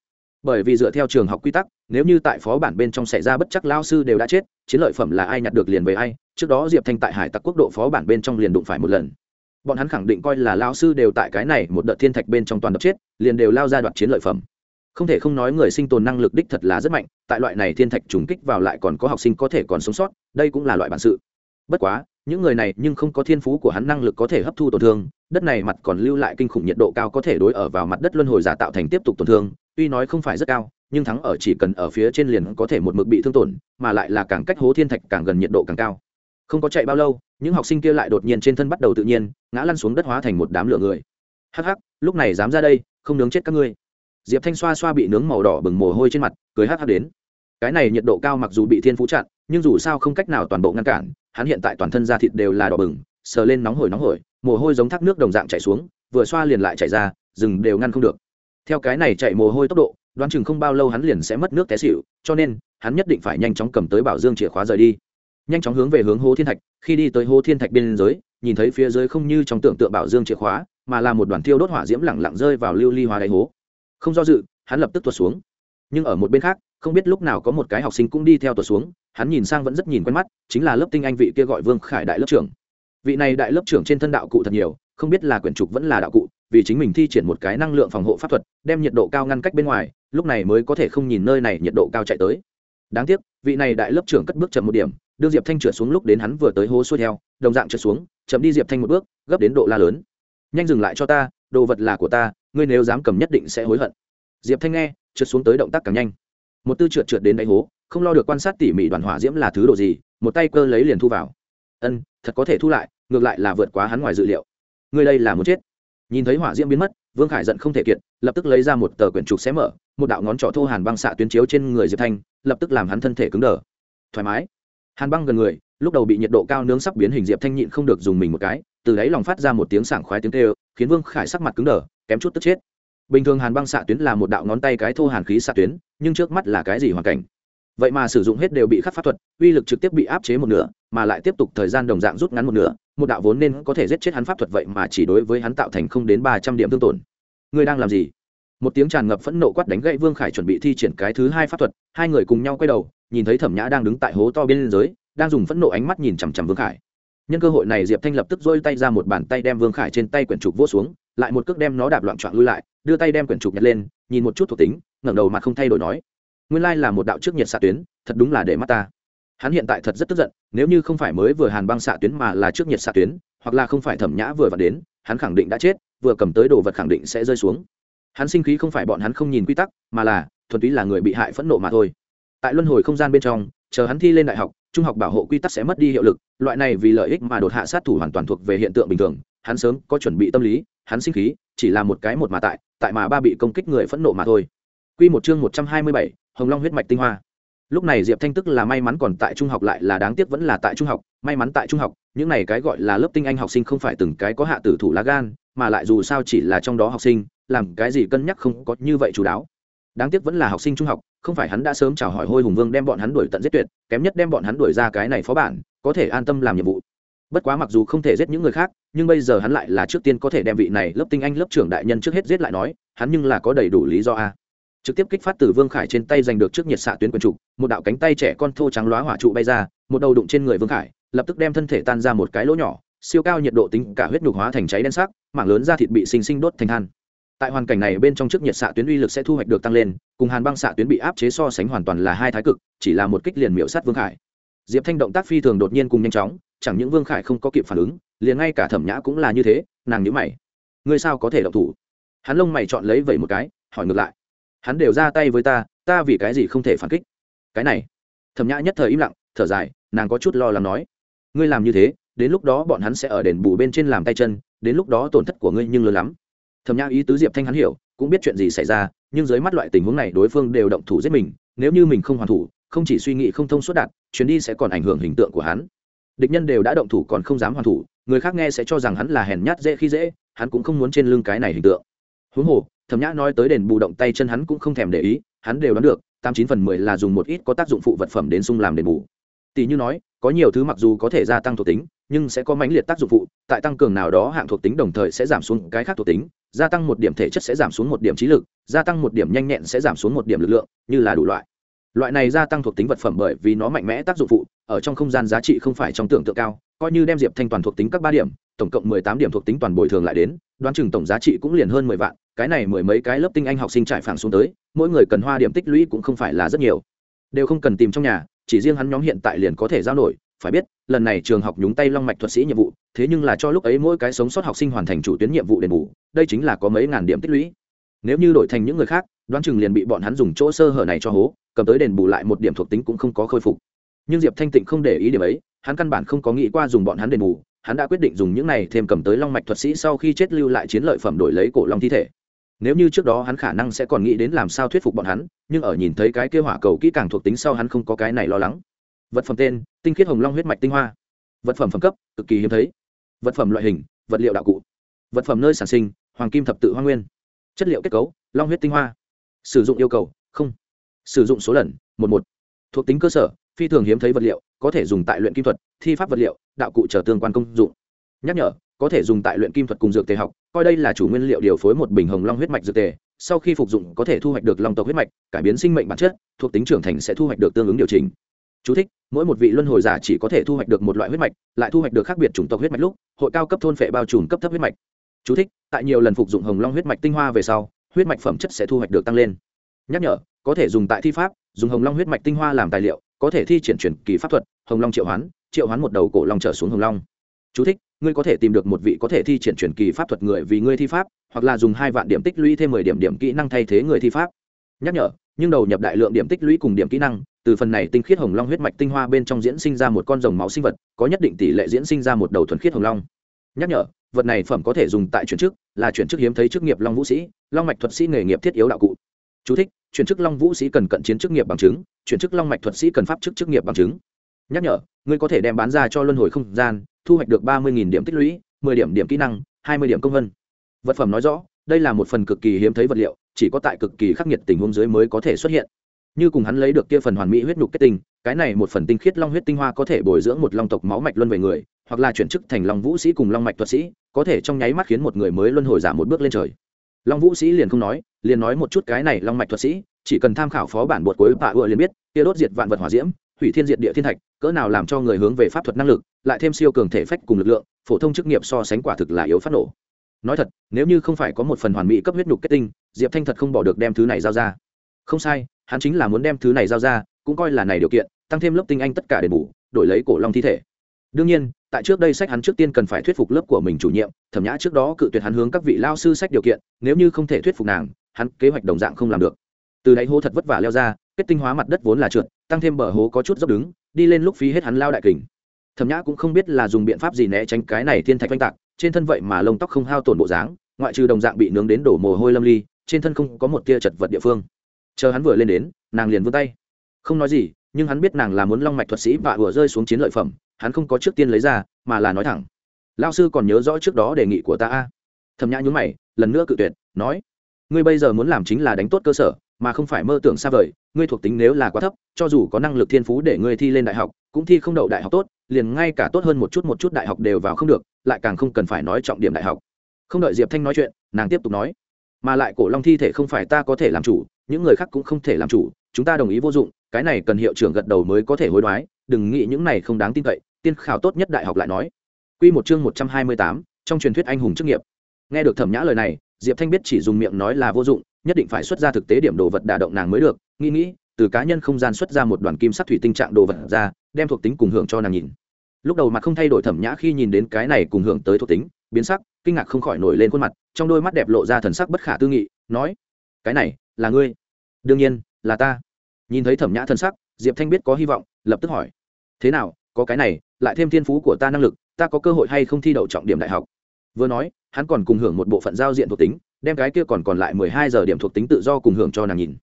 Bởi vì dựa theo trường học quy tắc, nếu như tại phó bản bên trong xảy ra bất chắc lao sư đều đã chết, chiến lợi phẩm là ai nhặt được liền về ai, trước đó diệp thanh tại hải tặc quốc độ phó bản bên trong liền đụng phải một lần. Bọn hắn khẳng định coi là lao sư đều tại cái này một đợt thiên thạch bên trong toàn đập chết, liền đều lao ra đoạt chiến lợi phẩm. Không thể không nói người sinh tồn năng lực đích thật là rất mạnh, tại loại này thiên thạch trùng kích vào lại còn có học sinh có thể còn sống sót, đây cũng là loại bản sự. Bất quá những người này nhưng không có thiên phú của hắn năng lực có thể hấp thu tổn thương, đất này mặt còn lưu lại kinh khủng nhiệt độ cao có thể đối ở vào mặt đất luân hồi giả tạo thành tiếp tục tổn thương, tuy nói không phải rất cao, nhưng thắng ở chỉ cần ở phía trên liền có thể một mực bị thương tổn, mà lại là càng cách hố thiên thạch càng gần nhiệt độ càng cao. Không có chạy bao lâu, những học sinh kia lại đột nhiên trên thân bắt đầu tự nhiên, ngã lăn xuống đất hóa thành một đám lửa người. Hắc hắc, lúc này dám ra đây, không nướng chết các ngươi. Diệp thanh xoa xoa bị nướng màu đỏ bừng mồ hôi trên mặt, cười hắc hắc đến cái này nhiệt độ cao mặc dù bị thiên phú chặn, nhưng dù sao không cách nào toàn bộ ngăn cản, hắn hiện tại toàn thân da thịt đều là đỏ bừng, sờ lên nóng hổi nóng hổi, mồ hôi giống thác nước đồng dạng chảy xuống, vừa xoa liền lại chảy ra, rừng đều ngăn không được. Theo cái này chạy mồ hôi tốc độ, đoán chừng không bao lâu hắn liền sẽ mất nước té xịu cho nên, hắn nhất định phải nhanh chóng cầm tới bảo dương chìa khóa rời đi. Nhanh chóng hướng về hướng hố thiên thạch, khi đi tới hố thiên thạch bên dưới, nhìn thấy phía dưới không như trong tưởng tượng bảo dương chìa khóa, mà là một đoàn thiêu đốt hỏa diễm lẳng lặng rơi vào lưu ly hóa đáy hố. Không do dự, hắn lập tức tuột xuống. Nhưng ở một bên khác không biết lúc nào có một cái học sinh cũng đi theo tuột xuống, hắn nhìn sang vẫn rất nhìn quen mắt, chính là lớp tinh anh vị kia gọi vương khải đại lớp trưởng. Vị này đại lớp trưởng trên thân đạo cụ thật nhiều, không biết là quyển trục vẫn là đạo cụ, vì chính mình thi triển một cái năng lượng phòng hộ pháp thuật, đem nhiệt độ cao ngăn cách bên ngoài, lúc này mới có thể không nhìn nơi này nhiệt độ cao chạy tới. Đáng tiếc, vị này đại lớp trưởng cất bước chậm một điểm đưa diệp thanh trượt xuống lúc đến hắn vừa tới hố xuôi theo, đồng dạng trượt xuống, chậm đi diệp thanh một bước, gấp đến độ la lớn. Nhanh dừng lại cho ta, đồ vật là của ta, ngươi nếu dám cầm nhất định sẽ hối hận. Diệp thanh nghe, trượt xuống tới động tác càng nhanh một tư trượt trượt đến đáy hố, không lo được quan sát tỉ mỉ đoàn hỏa diễm là thứ đồ gì, một tay cơ lấy liền thu vào. Ân, thật có thể thu lại, ngược lại là vượt quá hắn ngoài dự liệu. Người đây là muốn chết. Nhìn thấy hỏa diễm biến mất, vương khải giận không thể kiệt, lập tức lấy ra một tờ quyển trục xé mở, một đạo ngón trỏ thô hàn băng xạ tuyến chiếu trên người diệp thanh, lập tức làm hắn thân thể cứng đờ. Thoải mái. Hàn băng gần người, lúc đầu bị nhiệt độ cao nướng sắp biến hình diệp thanh nhịn không được dùng mình một cái, từ đáy lòng phát ra một tiếng sảng khoái tiếng kêu, khiến vương khải sắc mặt cứng đờ, kém chút tức chết. Bình thường hàn băng xạ tuyến là một đạo ngón tay cái thô hàn khí xạ tuyến nhưng trước mắt là cái gì hoàn cảnh? Vậy mà sử dụng hết đều bị khắc pháp thuật, uy lực trực tiếp bị áp chế một nửa, mà lại tiếp tục thời gian đồng dạng rút ngắn một nửa, một đạo vốn nên có thể giết chết hắn pháp thuật vậy mà chỉ đối với hắn tạo thành không đến ba trăm điểm thương tổn. Ngươi đang làm gì? Một tiếng tràn ngập phẫn nộ quát đánh gậy vương khải chuẩn bị thi triển cái thứ hai pháp thuật, hai người cùng nhau quay đầu, nhìn thấy thẩm nhã đang đứng tại hố to bên dưới, đang dùng phẫn nộ ánh mắt nhìn chằm chằm vương khải. Nhân cơ hội này diệp thanh lập tức dôi tay ra một bàn tay đem vương khải trên tay quyển trục vỗ xuống, lại một cước đem nó đạp loạn trọn lui lại, đưa tay đem quyển trục nhặt lên, nhìn một chút thuộc tính ngẩng đầu mặt không thay đổi nói, nguyên lai là một đạo trước nhiệt xạ tuyến, thật đúng là để mắt ta. Hắn hiện tại thật rất tức giận, nếu như không phải mới vừa hàn băng xạ tuyến mà là trước nhiệt xạ tuyến, hoặc là không phải thẩm nhã vừa vặn đến, hắn khẳng định đã chết, vừa cầm tới đồ vật khẳng định sẽ rơi xuống. Hắn sinh khí không phải bọn hắn không nhìn quy tắc, mà là, thuần túy là người bị hại phẫn nộ mà thôi. Tại luân hồi không gian bên trong, chờ hắn thi lên đại học, trung học bảo hộ quy tắc sẽ mất đi hiệu lực, loại này vì lợi ích mà đột hạ sát thủ hoàn toàn thuộc về hiện tượng bình thường, hắn sớm có chuẩn bị tâm lý, hắn sinh khí, chỉ là một cái một mà tại tại mà ba bị công kích người phẫn nộ mà thôi. Quy một chương một trăm hai mươi bảy, Hồng Long huyết mạch tinh hoa. Lúc này Diệp Thanh tức là may mắn còn tại trung học lại là đáng tiếc vẫn là tại trung học, may mắn tại trung học, những này cái gọi là lớp tinh anh học sinh không phải từng cái có hạ tử thủ lá gan, mà lại dù sao chỉ là trong đó học sinh, làm cái gì cân nhắc không có như vậy chú đáo. Đáng tiếc vẫn là học sinh trung học, không phải hắn đã sớm chào hỏi Hôi Hùng Vương đem bọn hắn đuổi tận giết tuyệt, kém nhất đem bọn hắn đuổi ra cái này phó bản, có thể an tâm làm nhiệm vụ. Bất quá mặc dù không thể giết những người khác, nhưng bây giờ hắn lại là trước tiên có thể đem vị này lớp tinh anh lớp trưởng đại nhân trước hết giết lại nói, hắn nhưng là có đầy đủ lý do a trực tiếp kích phát từ vương khải trên tay giành được trước nhiệt xạ tuyến quần trụ, một đạo cánh tay trẻ con thô trắng lóa hỏa trụ bay ra, một đầu đụng trên người vương khải, lập tức đem thân thể tan ra một cái lỗ nhỏ, siêu cao nhiệt độ tính cả huyết nhục hóa thành cháy đen sắc, mảng lớn da thịt bị sinh sinh đốt thành than. Tại hoàn cảnh này bên trong trước nhiệt xạ tuyến uy lực sẽ thu hoạch được tăng lên, cùng hàn băng xạ tuyến bị áp chế so sánh hoàn toàn là hai thái cực, chỉ là một kích liền miễu sát vương khải. Diệp thanh động tác phi thường đột nhiên cùng nhanh chóng, chẳng những vương khải không có kịp phản ứng, liền ngay cả thẩm nhã cũng là như thế, nàng nhữ mày. Ngươi sao có thể động thủ? Hắn lông mày chọn lấy vẩy một cái, hỏi ngược lại hắn đều ra tay với ta ta vì cái gì không thể phản kích? Cái này. Thẩm nhã nhất thời im lặng, thở dài, nàng có chút lo lắng nói. Ngươi làm như thế, đến lúc đó bọn hắn sẽ ở đền bù bên trên làm tay chân, đến lúc đó tổn thất của ngươi nhưng lớn lắm. Thẩm nhã ý tứ diệp thanh hắn hiểu, cũng biết chuyện gì xảy ra, nhưng dưới mắt loại tình huống này đối phương đều động thủ giết mình, nếu như mình không hoàn thủ, không chỉ suy nghĩ không thông suốt đạt, chuyến đi sẽ còn ảnh hưởng hình tượng của hắn. Địch nhân đều đã động thủ còn không dám hoàn thủ, người khác nghe sẽ cho rằng hắn là hèn nhát dễ khi dễ, hắn cũng không muốn trên lưng cái này hình tượng. Huống hồ thẩm nhã nói tới đền bù động tay chân hắn cũng không thèm để ý, hắn đều đoán được, tám chín phần mười là dùng một ít có tác dụng phụ vật phẩm đến sung làm đền bù. Tỷ như nói, có nhiều thứ mặc dù có thể gia tăng thuộc tính, nhưng sẽ có mãnh liệt tác dụng phụ, tại tăng cường nào đó hạng thuộc tính đồng thời sẽ giảm xuống cái khác thuộc tính, gia tăng một điểm thể chất sẽ giảm xuống một điểm trí lực, gia tăng một điểm nhanh nhẹn sẽ giảm xuống một điểm lực lượng, như là đủ loại. Loại này gia tăng thuộc tính vật phẩm bởi vì nó mạnh mẽ tác dụng phụ, ở trong không gian giá trị không phải trong tưởng tượng cao, coi như đem diệp thanh toàn thuộc tính các ba điểm, tổng cộng mười tám điểm thuộc tính toàn bồi thường lại đến đoán chừng tổng giá trị cũng liền hơn mười vạn, cái này mười mấy cái lớp tinh anh học sinh trải phẳng xuống tới, mỗi người cần hoa điểm tích lũy cũng không phải là rất nhiều. Đều không cần tìm trong nhà, chỉ riêng hắn nhóm hiện tại liền có thể giao nổi, phải biết, lần này trường học nhúng tay long mạch thuật sĩ nhiệm vụ, thế nhưng là cho lúc ấy mỗi cái sống sót học sinh hoàn thành chủ tuyến nhiệm vụ đền bù, đây chính là có mấy ngàn điểm tích lũy. Nếu như đổi thành những người khác, đoán chừng liền bị bọn hắn dùng chỗ sơ hở này cho hố, cầm tới đền bù lại một điểm thuộc tính cũng không có khôi phục. Nhưng diệp thanh tịnh không để ý điểm ấy, hắn căn bản không có nghĩ qua dùng bọn hắn đền bù hắn đã quyết định dùng những này thêm cầm tới long mạch thuật sĩ sau khi chết lưu lại chiến lợi phẩm đổi lấy cổ long thi thể. Nếu như trước đó hắn khả năng sẽ còn nghĩ đến làm sao thuyết phục bọn hắn, nhưng ở nhìn thấy cái kia hỏa cầu kỹ càng thuộc tính sau hắn không có cái này lo lắng. Vật phẩm tên, tinh khiết hồng long huyết mạch tinh hoa. Vật phẩm phẩm cấp, cực kỳ hiếm thấy. Vật phẩm loại hình, vật liệu đạo cụ. Vật phẩm nơi sản sinh, hoàng kim thập tự hoa nguyên. Chất liệu kết cấu, long huyết tinh hoa. Sử dụng yêu cầu, không. Sử dụng số lần, một một. Thuộc tính cơ sở, phi thường hiếm thấy vật liệu có thể dùng tại luyện kim thuật thi pháp vật liệu đạo cụ trở tương quan công dụng. Nhắc nhở có thể dùng tại luyện kim thuật cùng dược tề học coi đây là chủ nguyên liệu điều phối một bình hồng long huyết mạch dược tề sau khi phục dụng có thể thu hoạch được long tộc huyết mạch cải biến sinh mệnh bản chất thuộc tính trưởng thành sẽ thu hoạch được tương ứng điều chỉnh. Chú thích, mỗi một vị luân hồi giả chỉ có thể thu hoạch được một loại huyết mạch lại thu hoạch được khác biệt chủng tộc huyết mạch lúc hội cao cấp thôn phệ bao trùm cấp thấp huyết mạch. Chú thích, tại nhiều lần phục dụng hồng long huyết mạch tinh hoa về sau huyết mạch phẩm chất sẽ thu hoạch được tăng lên. Nhắc nhở có thể dùng tại thi pháp dùng hồng long huyết mạch tinh hoa làm tài liệu có thể thi triển chuyển kỳ pháp thuật hồng long triệu hoán triệu hoán một đầu cổ long trở xuống hồng long. Chú thích, ngươi có thể tìm được một vị có thể thi triển chuyển kỳ pháp thuật người vì ngươi thi pháp hoặc là dùng hai vạn điểm tích lũy thêm mười điểm điểm kỹ năng thay thế người thi pháp. Nhắc nhở nhưng đầu nhập đại lượng điểm tích lũy cùng điểm kỹ năng từ phần này tinh khiết hồng long huyết mạch tinh hoa bên trong diễn sinh ra một con rồng máu sinh vật có nhất định tỷ lệ diễn sinh ra một đầu thuần khiết hồng long. Nhắc nhở vật này phẩm có thể dùng tại chuyển chức là chuyển chức hiếm thấy chức nghiệp long vũ sĩ long mạch thuật sĩ nghề nghiệp thiết yếu đạo cụ. Chú thích, chuyển chức long vũ sĩ cần cận chiến chức nghiệp bằng chứng chuyển chức long mạch thuật sĩ cần pháp chức chức nghiệp bằng chứng. Nhắc nhở ngươi có thể đem bán ra cho luân hồi không gian thu hoạch được ba mươi điểm tích lũy mười điểm điểm kỹ năng hai mươi điểm công vân. Vật phẩm nói rõ đây là một phần cực kỳ hiếm thấy vật liệu chỉ có tại cực kỳ khắc nghiệt tình huống dưới mới có thể xuất hiện. Như cùng hắn lấy được kia phần hoàn mỹ huyết nhục kết tinh cái này một phần tinh khiết long huyết tinh hoa có thể bồi dưỡng một long tộc máu mạch luân về người hoặc là chuyển chức thành long vũ sĩ cùng long mạch thuật sĩ có thể trong nháy mắt khiến một người mới luân hồi giả một bước lên trời long vũ sĩ liền không nói, liền nói một chút cái này long mạch thuật sĩ, chỉ cần tham khảo phó bản bột cuối bạ ựa liền biết, kia đốt diệt vạn vật hỏa diễm, hủy thiên diệt địa thiên thạch, cỡ nào làm cho người hướng về pháp thuật năng lực, lại thêm siêu cường thể phách cùng lực lượng, phổ thông chức nghiệp so sánh quả thực là yếu phát nổ. Nói thật, nếu như không phải có một phần hoàn mỹ cấp huyết nhục kết tinh, diệp thanh thật không bỏ được đem thứ này giao ra. Không sai, hắn chính là muốn đem thứ này giao ra, cũng coi là này điều kiện, tăng thêm lớp tinh anh tất cả đền bù, đổi lấy cổ long thi thể. Đương nhiên tại trước đây sách hắn trước tiên cần phải thuyết phục lớp của mình chủ nhiệm, thẩm nhã trước đó cự tuyệt hắn hướng các vị lao sư sách điều kiện, nếu như không thể thuyết phục nàng, hắn kế hoạch đồng dạng không làm được. Từ đáy hố thật vất vả leo ra, kết tinh hóa mặt đất vốn là trượt, tăng thêm bờ hố có chút dốc đứng, đi lên lúc phí hết hắn lao đại kình. Thẩm nhã cũng không biết là dùng biện pháp gì né tránh cái này thiên thạch oanh tạc, trên thân vậy mà lông tóc không hao tổn bộ dáng, ngoại trừ đồng dạng bị nướng đến đổ mồ hôi lâm ly, trên thân không có một tia chật vật địa phương. Chờ hắn vừa lên đến, nàng liền vươn tay. Không nói gì, nhưng hắn biết nàng là muốn long mạch thuật sĩ và vừa rơi xuống chiến lợi phẩm hắn không có trước tiên lấy ra, mà là nói thẳng. Lao sư còn nhớ rõ trước đó đề nghị của ta a? Thầm nhã nhún mày, lần nữa cự tuyệt, nói, ngươi bây giờ muốn làm chính là đánh tốt cơ sở, mà không phải mơ tưởng xa vời, ngươi thuộc tính nếu là quá thấp, cho dù có năng lực thiên phú để ngươi thi lên đại học, cũng thi không đậu đại học tốt, liền ngay cả tốt hơn một chút một chút đại học đều vào không được, lại càng không cần phải nói trọng điểm đại học. Không đợi diệp thanh nói chuyện, nàng tiếp tục nói, mà lại cổ long thi thể không phải ta có thể làm chủ, những người khác cũng không thể làm chủ, chúng ta đồng ý vô dụng, cái này cần hiệu trưởng gật đầu mới có thể hối đoái, đừng nghĩ những này không đáng tin cậy tiên khảo tốt nhất đại học lại nói Quy một chương một trăm hai mươi tám, trong truyền thuyết anh hùng chức nghiệp. Nghe được Thẩm Nhã lời này, Diệp Thanh biết chỉ dùng miệng nói là vô dụng, nhất định phải xuất ra thực tế điểm đồ vật đả động nàng mới được, nghĩ nghĩ, từ cá nhân không gian xuất ra một đoàn kim sắc thủy tinh trạng đồ vật ra, đem thuộc tính cùng hưởng cho nàng nhìn. Lúc đầu mặt không thay đổi Thẩm Nhã khi nhìn đến cái này cùng hưởng tới thuộc tính, biến sắc, kinh ngạc không khỏi nổi lên khuôn mặt, trong đôi mắt đẹp lộ ra thần sắc bất khả tư nghị, nói: "Cái này, là ngươi?" "Đương nhiên, là ta." Nhìn thấy Thẩm Nhã thần sắc, Diệp Thanh biết có hy vọng, lập tức hỏi: "Thế nào, có cái này, lại thêm thiên phú của ta năng lực, ta có cơ hội hay không thi đậu trọng điểm đại học? Vừa nói hắn còn cùng hưởng một bộ phận giao diện thuộc tính đem cái kia còn còn lại mười hai giờ điểm thuộc tính tự do cùng hưởng cho nàng nhìn.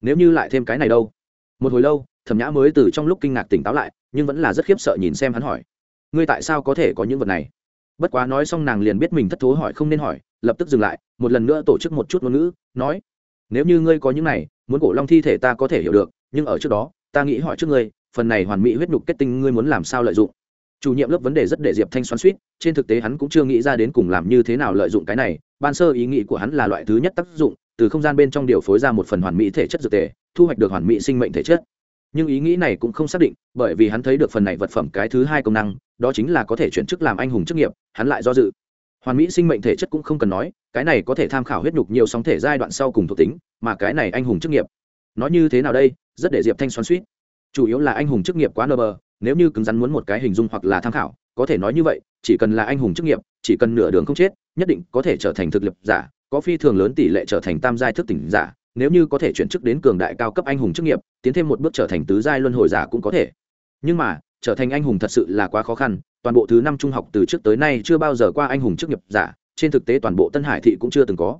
Nếu như lại thêm cái này đâu? Một hồi lâu thẩm nhã mới từ trong lúc kinh ngạc tỉnh táo lại nhưng vẫn là rất khiếp sợ nhìn xem hắn hỏi. Ngươi tại sao có thể có những vật này? Bất quá nói xong nàng liền biết mình thất thố hỏi không nên hỏi lập tức dừng lại một lần nữa tổ chức một chút ngôn ngữ nói nếu như ngươi có những này muốn cổ long thi thể ta có thể hiểu được nhưng ở trước đó ta nghĩ hỏi trước ngươi phần này hoàn mỹ huyết nhục kết tinh ngươi muốn làm sao lợi dụng? Chủ nhiệm lớp vấn đề rất để diệp thanh xoắn suýt, trên thực tế hắn cũng chưa nghĩ ra đến cùng làm như thế nào lợi dụng cái này, ban sơ ý nghĩ của hắn là loại thứ nhất tác dụng, từ không gian bên trong điều phối ra một phần hoàn mỹ thể chất dược tề, thu hoạch được hoàn mỹ sinh mệnh thể chất. Nhưng ý nghĩ này cũng không xác định, bởi vì hắn thấy được phần này vật phẩm cái thứ hai công năng, đó chính là có thể chuyển chức làm anh hùng chức nghiệp, hắn lại do dự. Hoàn mỹ sinh mệnh thể chất cũng không cần nói, cái này có thể tham khảo huyết nhục nhiều sóng thể giai đoạn sau cùng thuộc tính, mà cái này anh hùng chức nghiệp. Nói như thế nào đây? Rất để diệp thanh xoắn suýt. Chủ yếu là anh hùng chức nghiệp quá nơ bờ nếu như cứng rắn muốn một cái hình dung hoặc là tham khảo, có thể nói như vậy, chỉ cần là anh hùng chức nghiệp, chỉ cần nửa đường không chết, nhất định có thể trở thành thực lực giả, có phi thường lớn tỷ lệ trở thành tam giai thức tỉnh giả, nếu như có thể chuyển chức đến cường đại cao cấp anh hùng chức nghiệp, tiến thêm một bước trở thành tứ giai luân hồi giả cũng có thể. Nhưng mà, trở thành anh hùng thật sự là quá khó khăn, toàn bộ thứ năm trung học từ trước tới nay chưa bao giờ qua anh hùng chức nghiệp giả, trên thực tế toàn bộ tân hải thị cũng chưa từng có.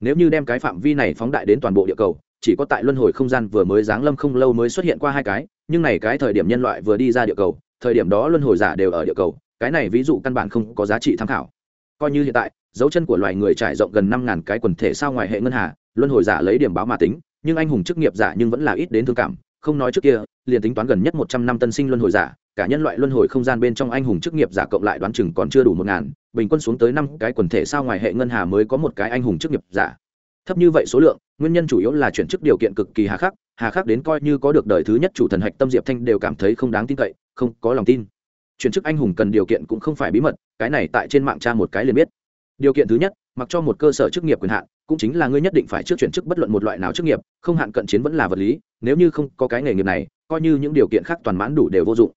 Nếu như đem cái phạm vi này phóng đại đến toàn bộ địa cầu chỉ có tại luân hồi không gian vừa mới giáng lâm không lâu mới xuất hiện qua hai cái, nhưng này cái thời điểm nhân loại vừa đi ra địa cầu, thời điểm đó luân hồi giả đều ở địa cầu, cái này ví dụ căn bản không có giá trị tham khảo. Coi như hiện tại, dấu chân của loài người trải rộng gần năm ngàn cái quần thể sao ngoài hệ ngân hà, luân hồi giả lấy điểm báo mà tính, nhưng anh hùng chức nghiệp giả nhưng vẫn là ít đến thương cảm, không nói trước kia, liền tính toán gần nhất một trăm năm tân sinh luân hồi giả, cả nhân loại luân hồi không gian bên trong anh hùng chức nghiệp giả cộng lại đoán chừng còn chưa đủ một ngàn, bình quân xuống tới năm cái quần thể sao ngoài hệ ngân hà mới có một cái anh hùng chức nghiệp giả. Thấp như vậy số lượng nguyên nhân chủ yếu là chuyển chức điều kiện cực kỳ hà khắc hà khắc đến coi như có được đời thứ nhất chủ thần hạch tâm diệp thanh đều cảm thấy không đáng tin cậy, không có lòng tin. Chuyển chức anh hùng cần điều kiện cũng không phải bí mật, cái này tại trên mạng tra một cái liền biết. Điều kiện thứ nhất, mặc cho một cơ sở chức nghiệp quyền hạn, cũng chính là ngươi nhất định phải trước chuyển chức bất luận một loại nào chức nghiệp, không hạn cận chiến vẫn là vật lý, nếu như không có cái nghề nghiệp này, coi như những điều kiện khác toàn mãn đủ đều vô dụng.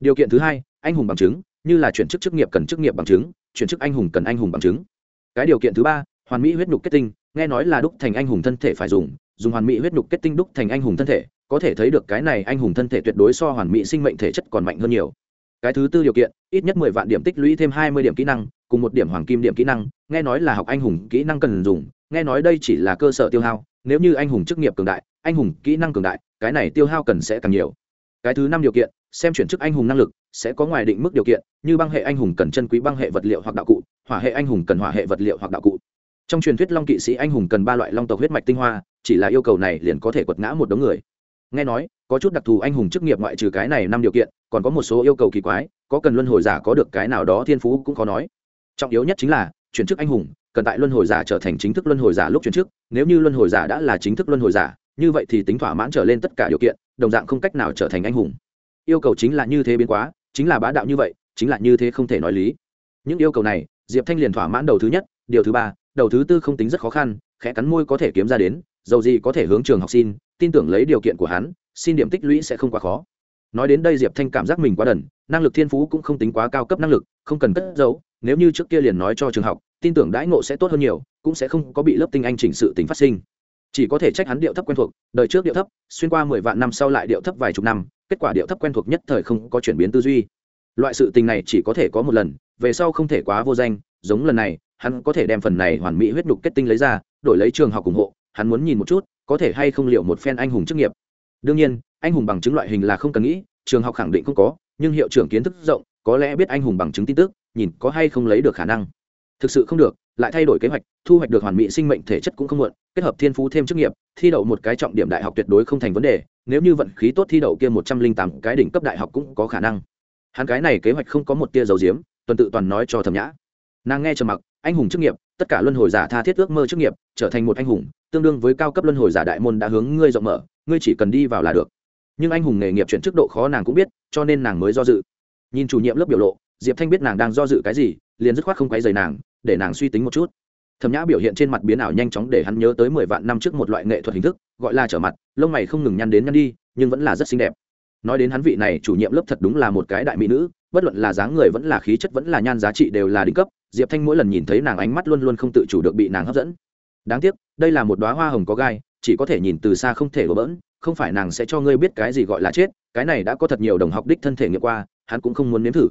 Điều kiện thứ hai, anh hùng bằng chứng, như là chuyển chức chức nghiệp cần chức nghiệp bằng chứng, chuyển chức anh hùng cần anh hùng bằng chứng. Cái điều kiện thứ ba, hoàn mỹ huyết nhục kết tinh nghe nói là đúc thành anh hùng thân thể phải dùng dùng hoàn mỹ huyết nhục kết tinh đúc thành anh hùng thân thể, có thể thấy được cái này anh hùng thân thể tuyệt đối so hoàn mỹ sinh mệnh thể chất còn mạnh hơn nhiều. Cái thứ tư điều kiện, ít nhất mười vạn điểm tích lũy thêm hai mươi điểm kỹ năng, cùng một điểm hoàng kim điểm kỹ năng, nghe nói là học anh hùng kỹ năng cần dùng, nghe nói đây chỉ là cơ sở tiêu hao, nếu như anh hùng chức nghiệp cường đại, anh hùng kỹ năng cường đại, cái này tiêu hao cần sẽ càng nhiều. Cái thứ năm điều kiện, xem chuyển chức anh hùng năng lực, sẽ có ngoài định mức điều kiện, như băng hệ anh hùng cần chân quý băng hệ vật liệu hoặc đạo cụ, hỏa hệ anh hùng cần hỏa hệ vật liệu hoặc đạo cụ trong truyền thuyết long kỵ sĩ anh hùng cần ba loại long tộc huyết mạch tinh hoa, chỉ là yêu cầu này liền có thể quật ngã một đống người. Nghe nói, có chút đặc thù anh hùng chức nghiệp ngoại trừ cái này năm điều kiện, còn có một số yêu cầu kỳ quái, có cần luân hồi giả có được cái nào đó thiên phú cũng khó nói. Trọng yếu nhất chính là, chuyển chức anh hùng, cần tại luân hồi giả trở thành chính thức luân hồi giả lúc chuyển chức, nếu như luân hồi giả đã là chính thức luân hồi giả, như vậy thì tính thỏa mãn trở lên tất cả điều kiện, đồng dạng không cách nào trở thành anh hùng. Yêu cầu chính là như thế biến quá, chính là bá đạo như vậy, chính là như thế không thể nói lý. Những yêu cầu này, diệp thanh liền thỏa mãn đầu thứ nhất, điều thứ ba đầu thứ tư không tính rất khó khăn, khẽ cắn môi có thể kiếm ra đến, dầu gì có thể hướng trường học xin, tin tưởng lấy điều kiện của hắn, xin điểm tích lũy sẽ không quá khó. Nói đến đây diệp thanh cảm giác mình quá đần, năng lực thiên phú cũng không tính quá cao cấp năng lực, không cần cất giấu, nếu như trước kia liền nói cho trường học, tin tưởng đãi ngộ sẽ tốt hơn nhiều, cũng sẽ không có bị lớp tinh anh chỉnh sự tính phát sinh. Chỉ có thể trách hắn điệu thấp quen thuộc, đời trước điệu thấp, xuyên qua mười vạn năm sau lại điệu thấp vài chục năm, kết quả điệu thấp quen thuộc nhất thời không có chuyển biến tư duy. Loại sự tình này chỉ có thể có một lần, về sau không thể quá vô danh, giống lần này hắn có thể đem phần này hoàn mỹ huyết nhục kết tinh lấy ra, đổi lấy trường học ủng hộ, hắn muốn nhìn một chút, có thể hay không liệu một phen anh hùng chức nghiệp. Đương nhiên, anh hùng bằng chứng loại hình là không cần nghĩ, trường học khẳng định không có, nhưng hiệu trưởng kiến thức rộng, có lẽ biết anh hùng bằng chứng tin tức, nhìn có hay không lấy được khả năng. Thực sự không được, lại thay đổi kế hoạch, thu hoạch được hoàn mỹ sinh mệnh thể chất cũng không muộn, kết hợp thiên phú thêm chức nghiệp, thi đậu một cái trọng điểm đại học tuyệt đối không thành vấn đề, nếu như vận khí tốt thi đậu kia một trăm linh tám cái đỉnh cấp đại học cũng có khả năng. Hắn cái này kế hoạch không có một tia dầu diếm, tuần tự toàn nói cho thẩm nhã. Nàng nghe trầm mặc anh hùng chức nghiệp, tất cả luân hồi giả tha thiết ước mơ chức nghiệp, trở thành một anh hùng, tương đương với cao cấp luân hồi giả đại môn đã hướng ngươi rộng mở, ngươi chỉ cần đi vào là được. Nhưng anh hùng nghề nghiệp chuyển chức độ khó nàng cũng biết, cho nên nàng mới do dự. Nhìn chủ nhiệm lớp biểu lộ, diệp thanh biết nàng đang do dự cái gì, liền dứt khoát không quấy dày nàng, để nàng suy tính một chút. Thẩm nhã biểu hiện trên mặt biến ảo nhanh chóng để hắn nhớ tới mười vạn năm trước một loại nghệ thuật hình thức, gọi là trở mặt, lông mày không ngừng nhăn đến nhăn đi, nhưng vẫn là rất xinh đẹp. Nói đến hắn vị này chủ nhiệm lớp thật đúng là một cái đại mỹ nữ, bất luận là dáng người vẫn là khí chất vẫn là nhan giá trị đều là đỉnh cấp diệp thanh mỗi lần nhìn thấy nàng ánh mắt luôn luôn không tự chủ được bị nàng hấp dẫn. Đáng tiếc, đây là một đoá hoa hồng có gai, chỉ có thể nhìn từ xa không thể đổ bỡn, không phải nàng sẽ cho ngươi biết cái gì gọi là chết, cái này đã có thật nhiều đồng học đích thân thể nghiệm qua, hắn cũng không muốn nếm thử.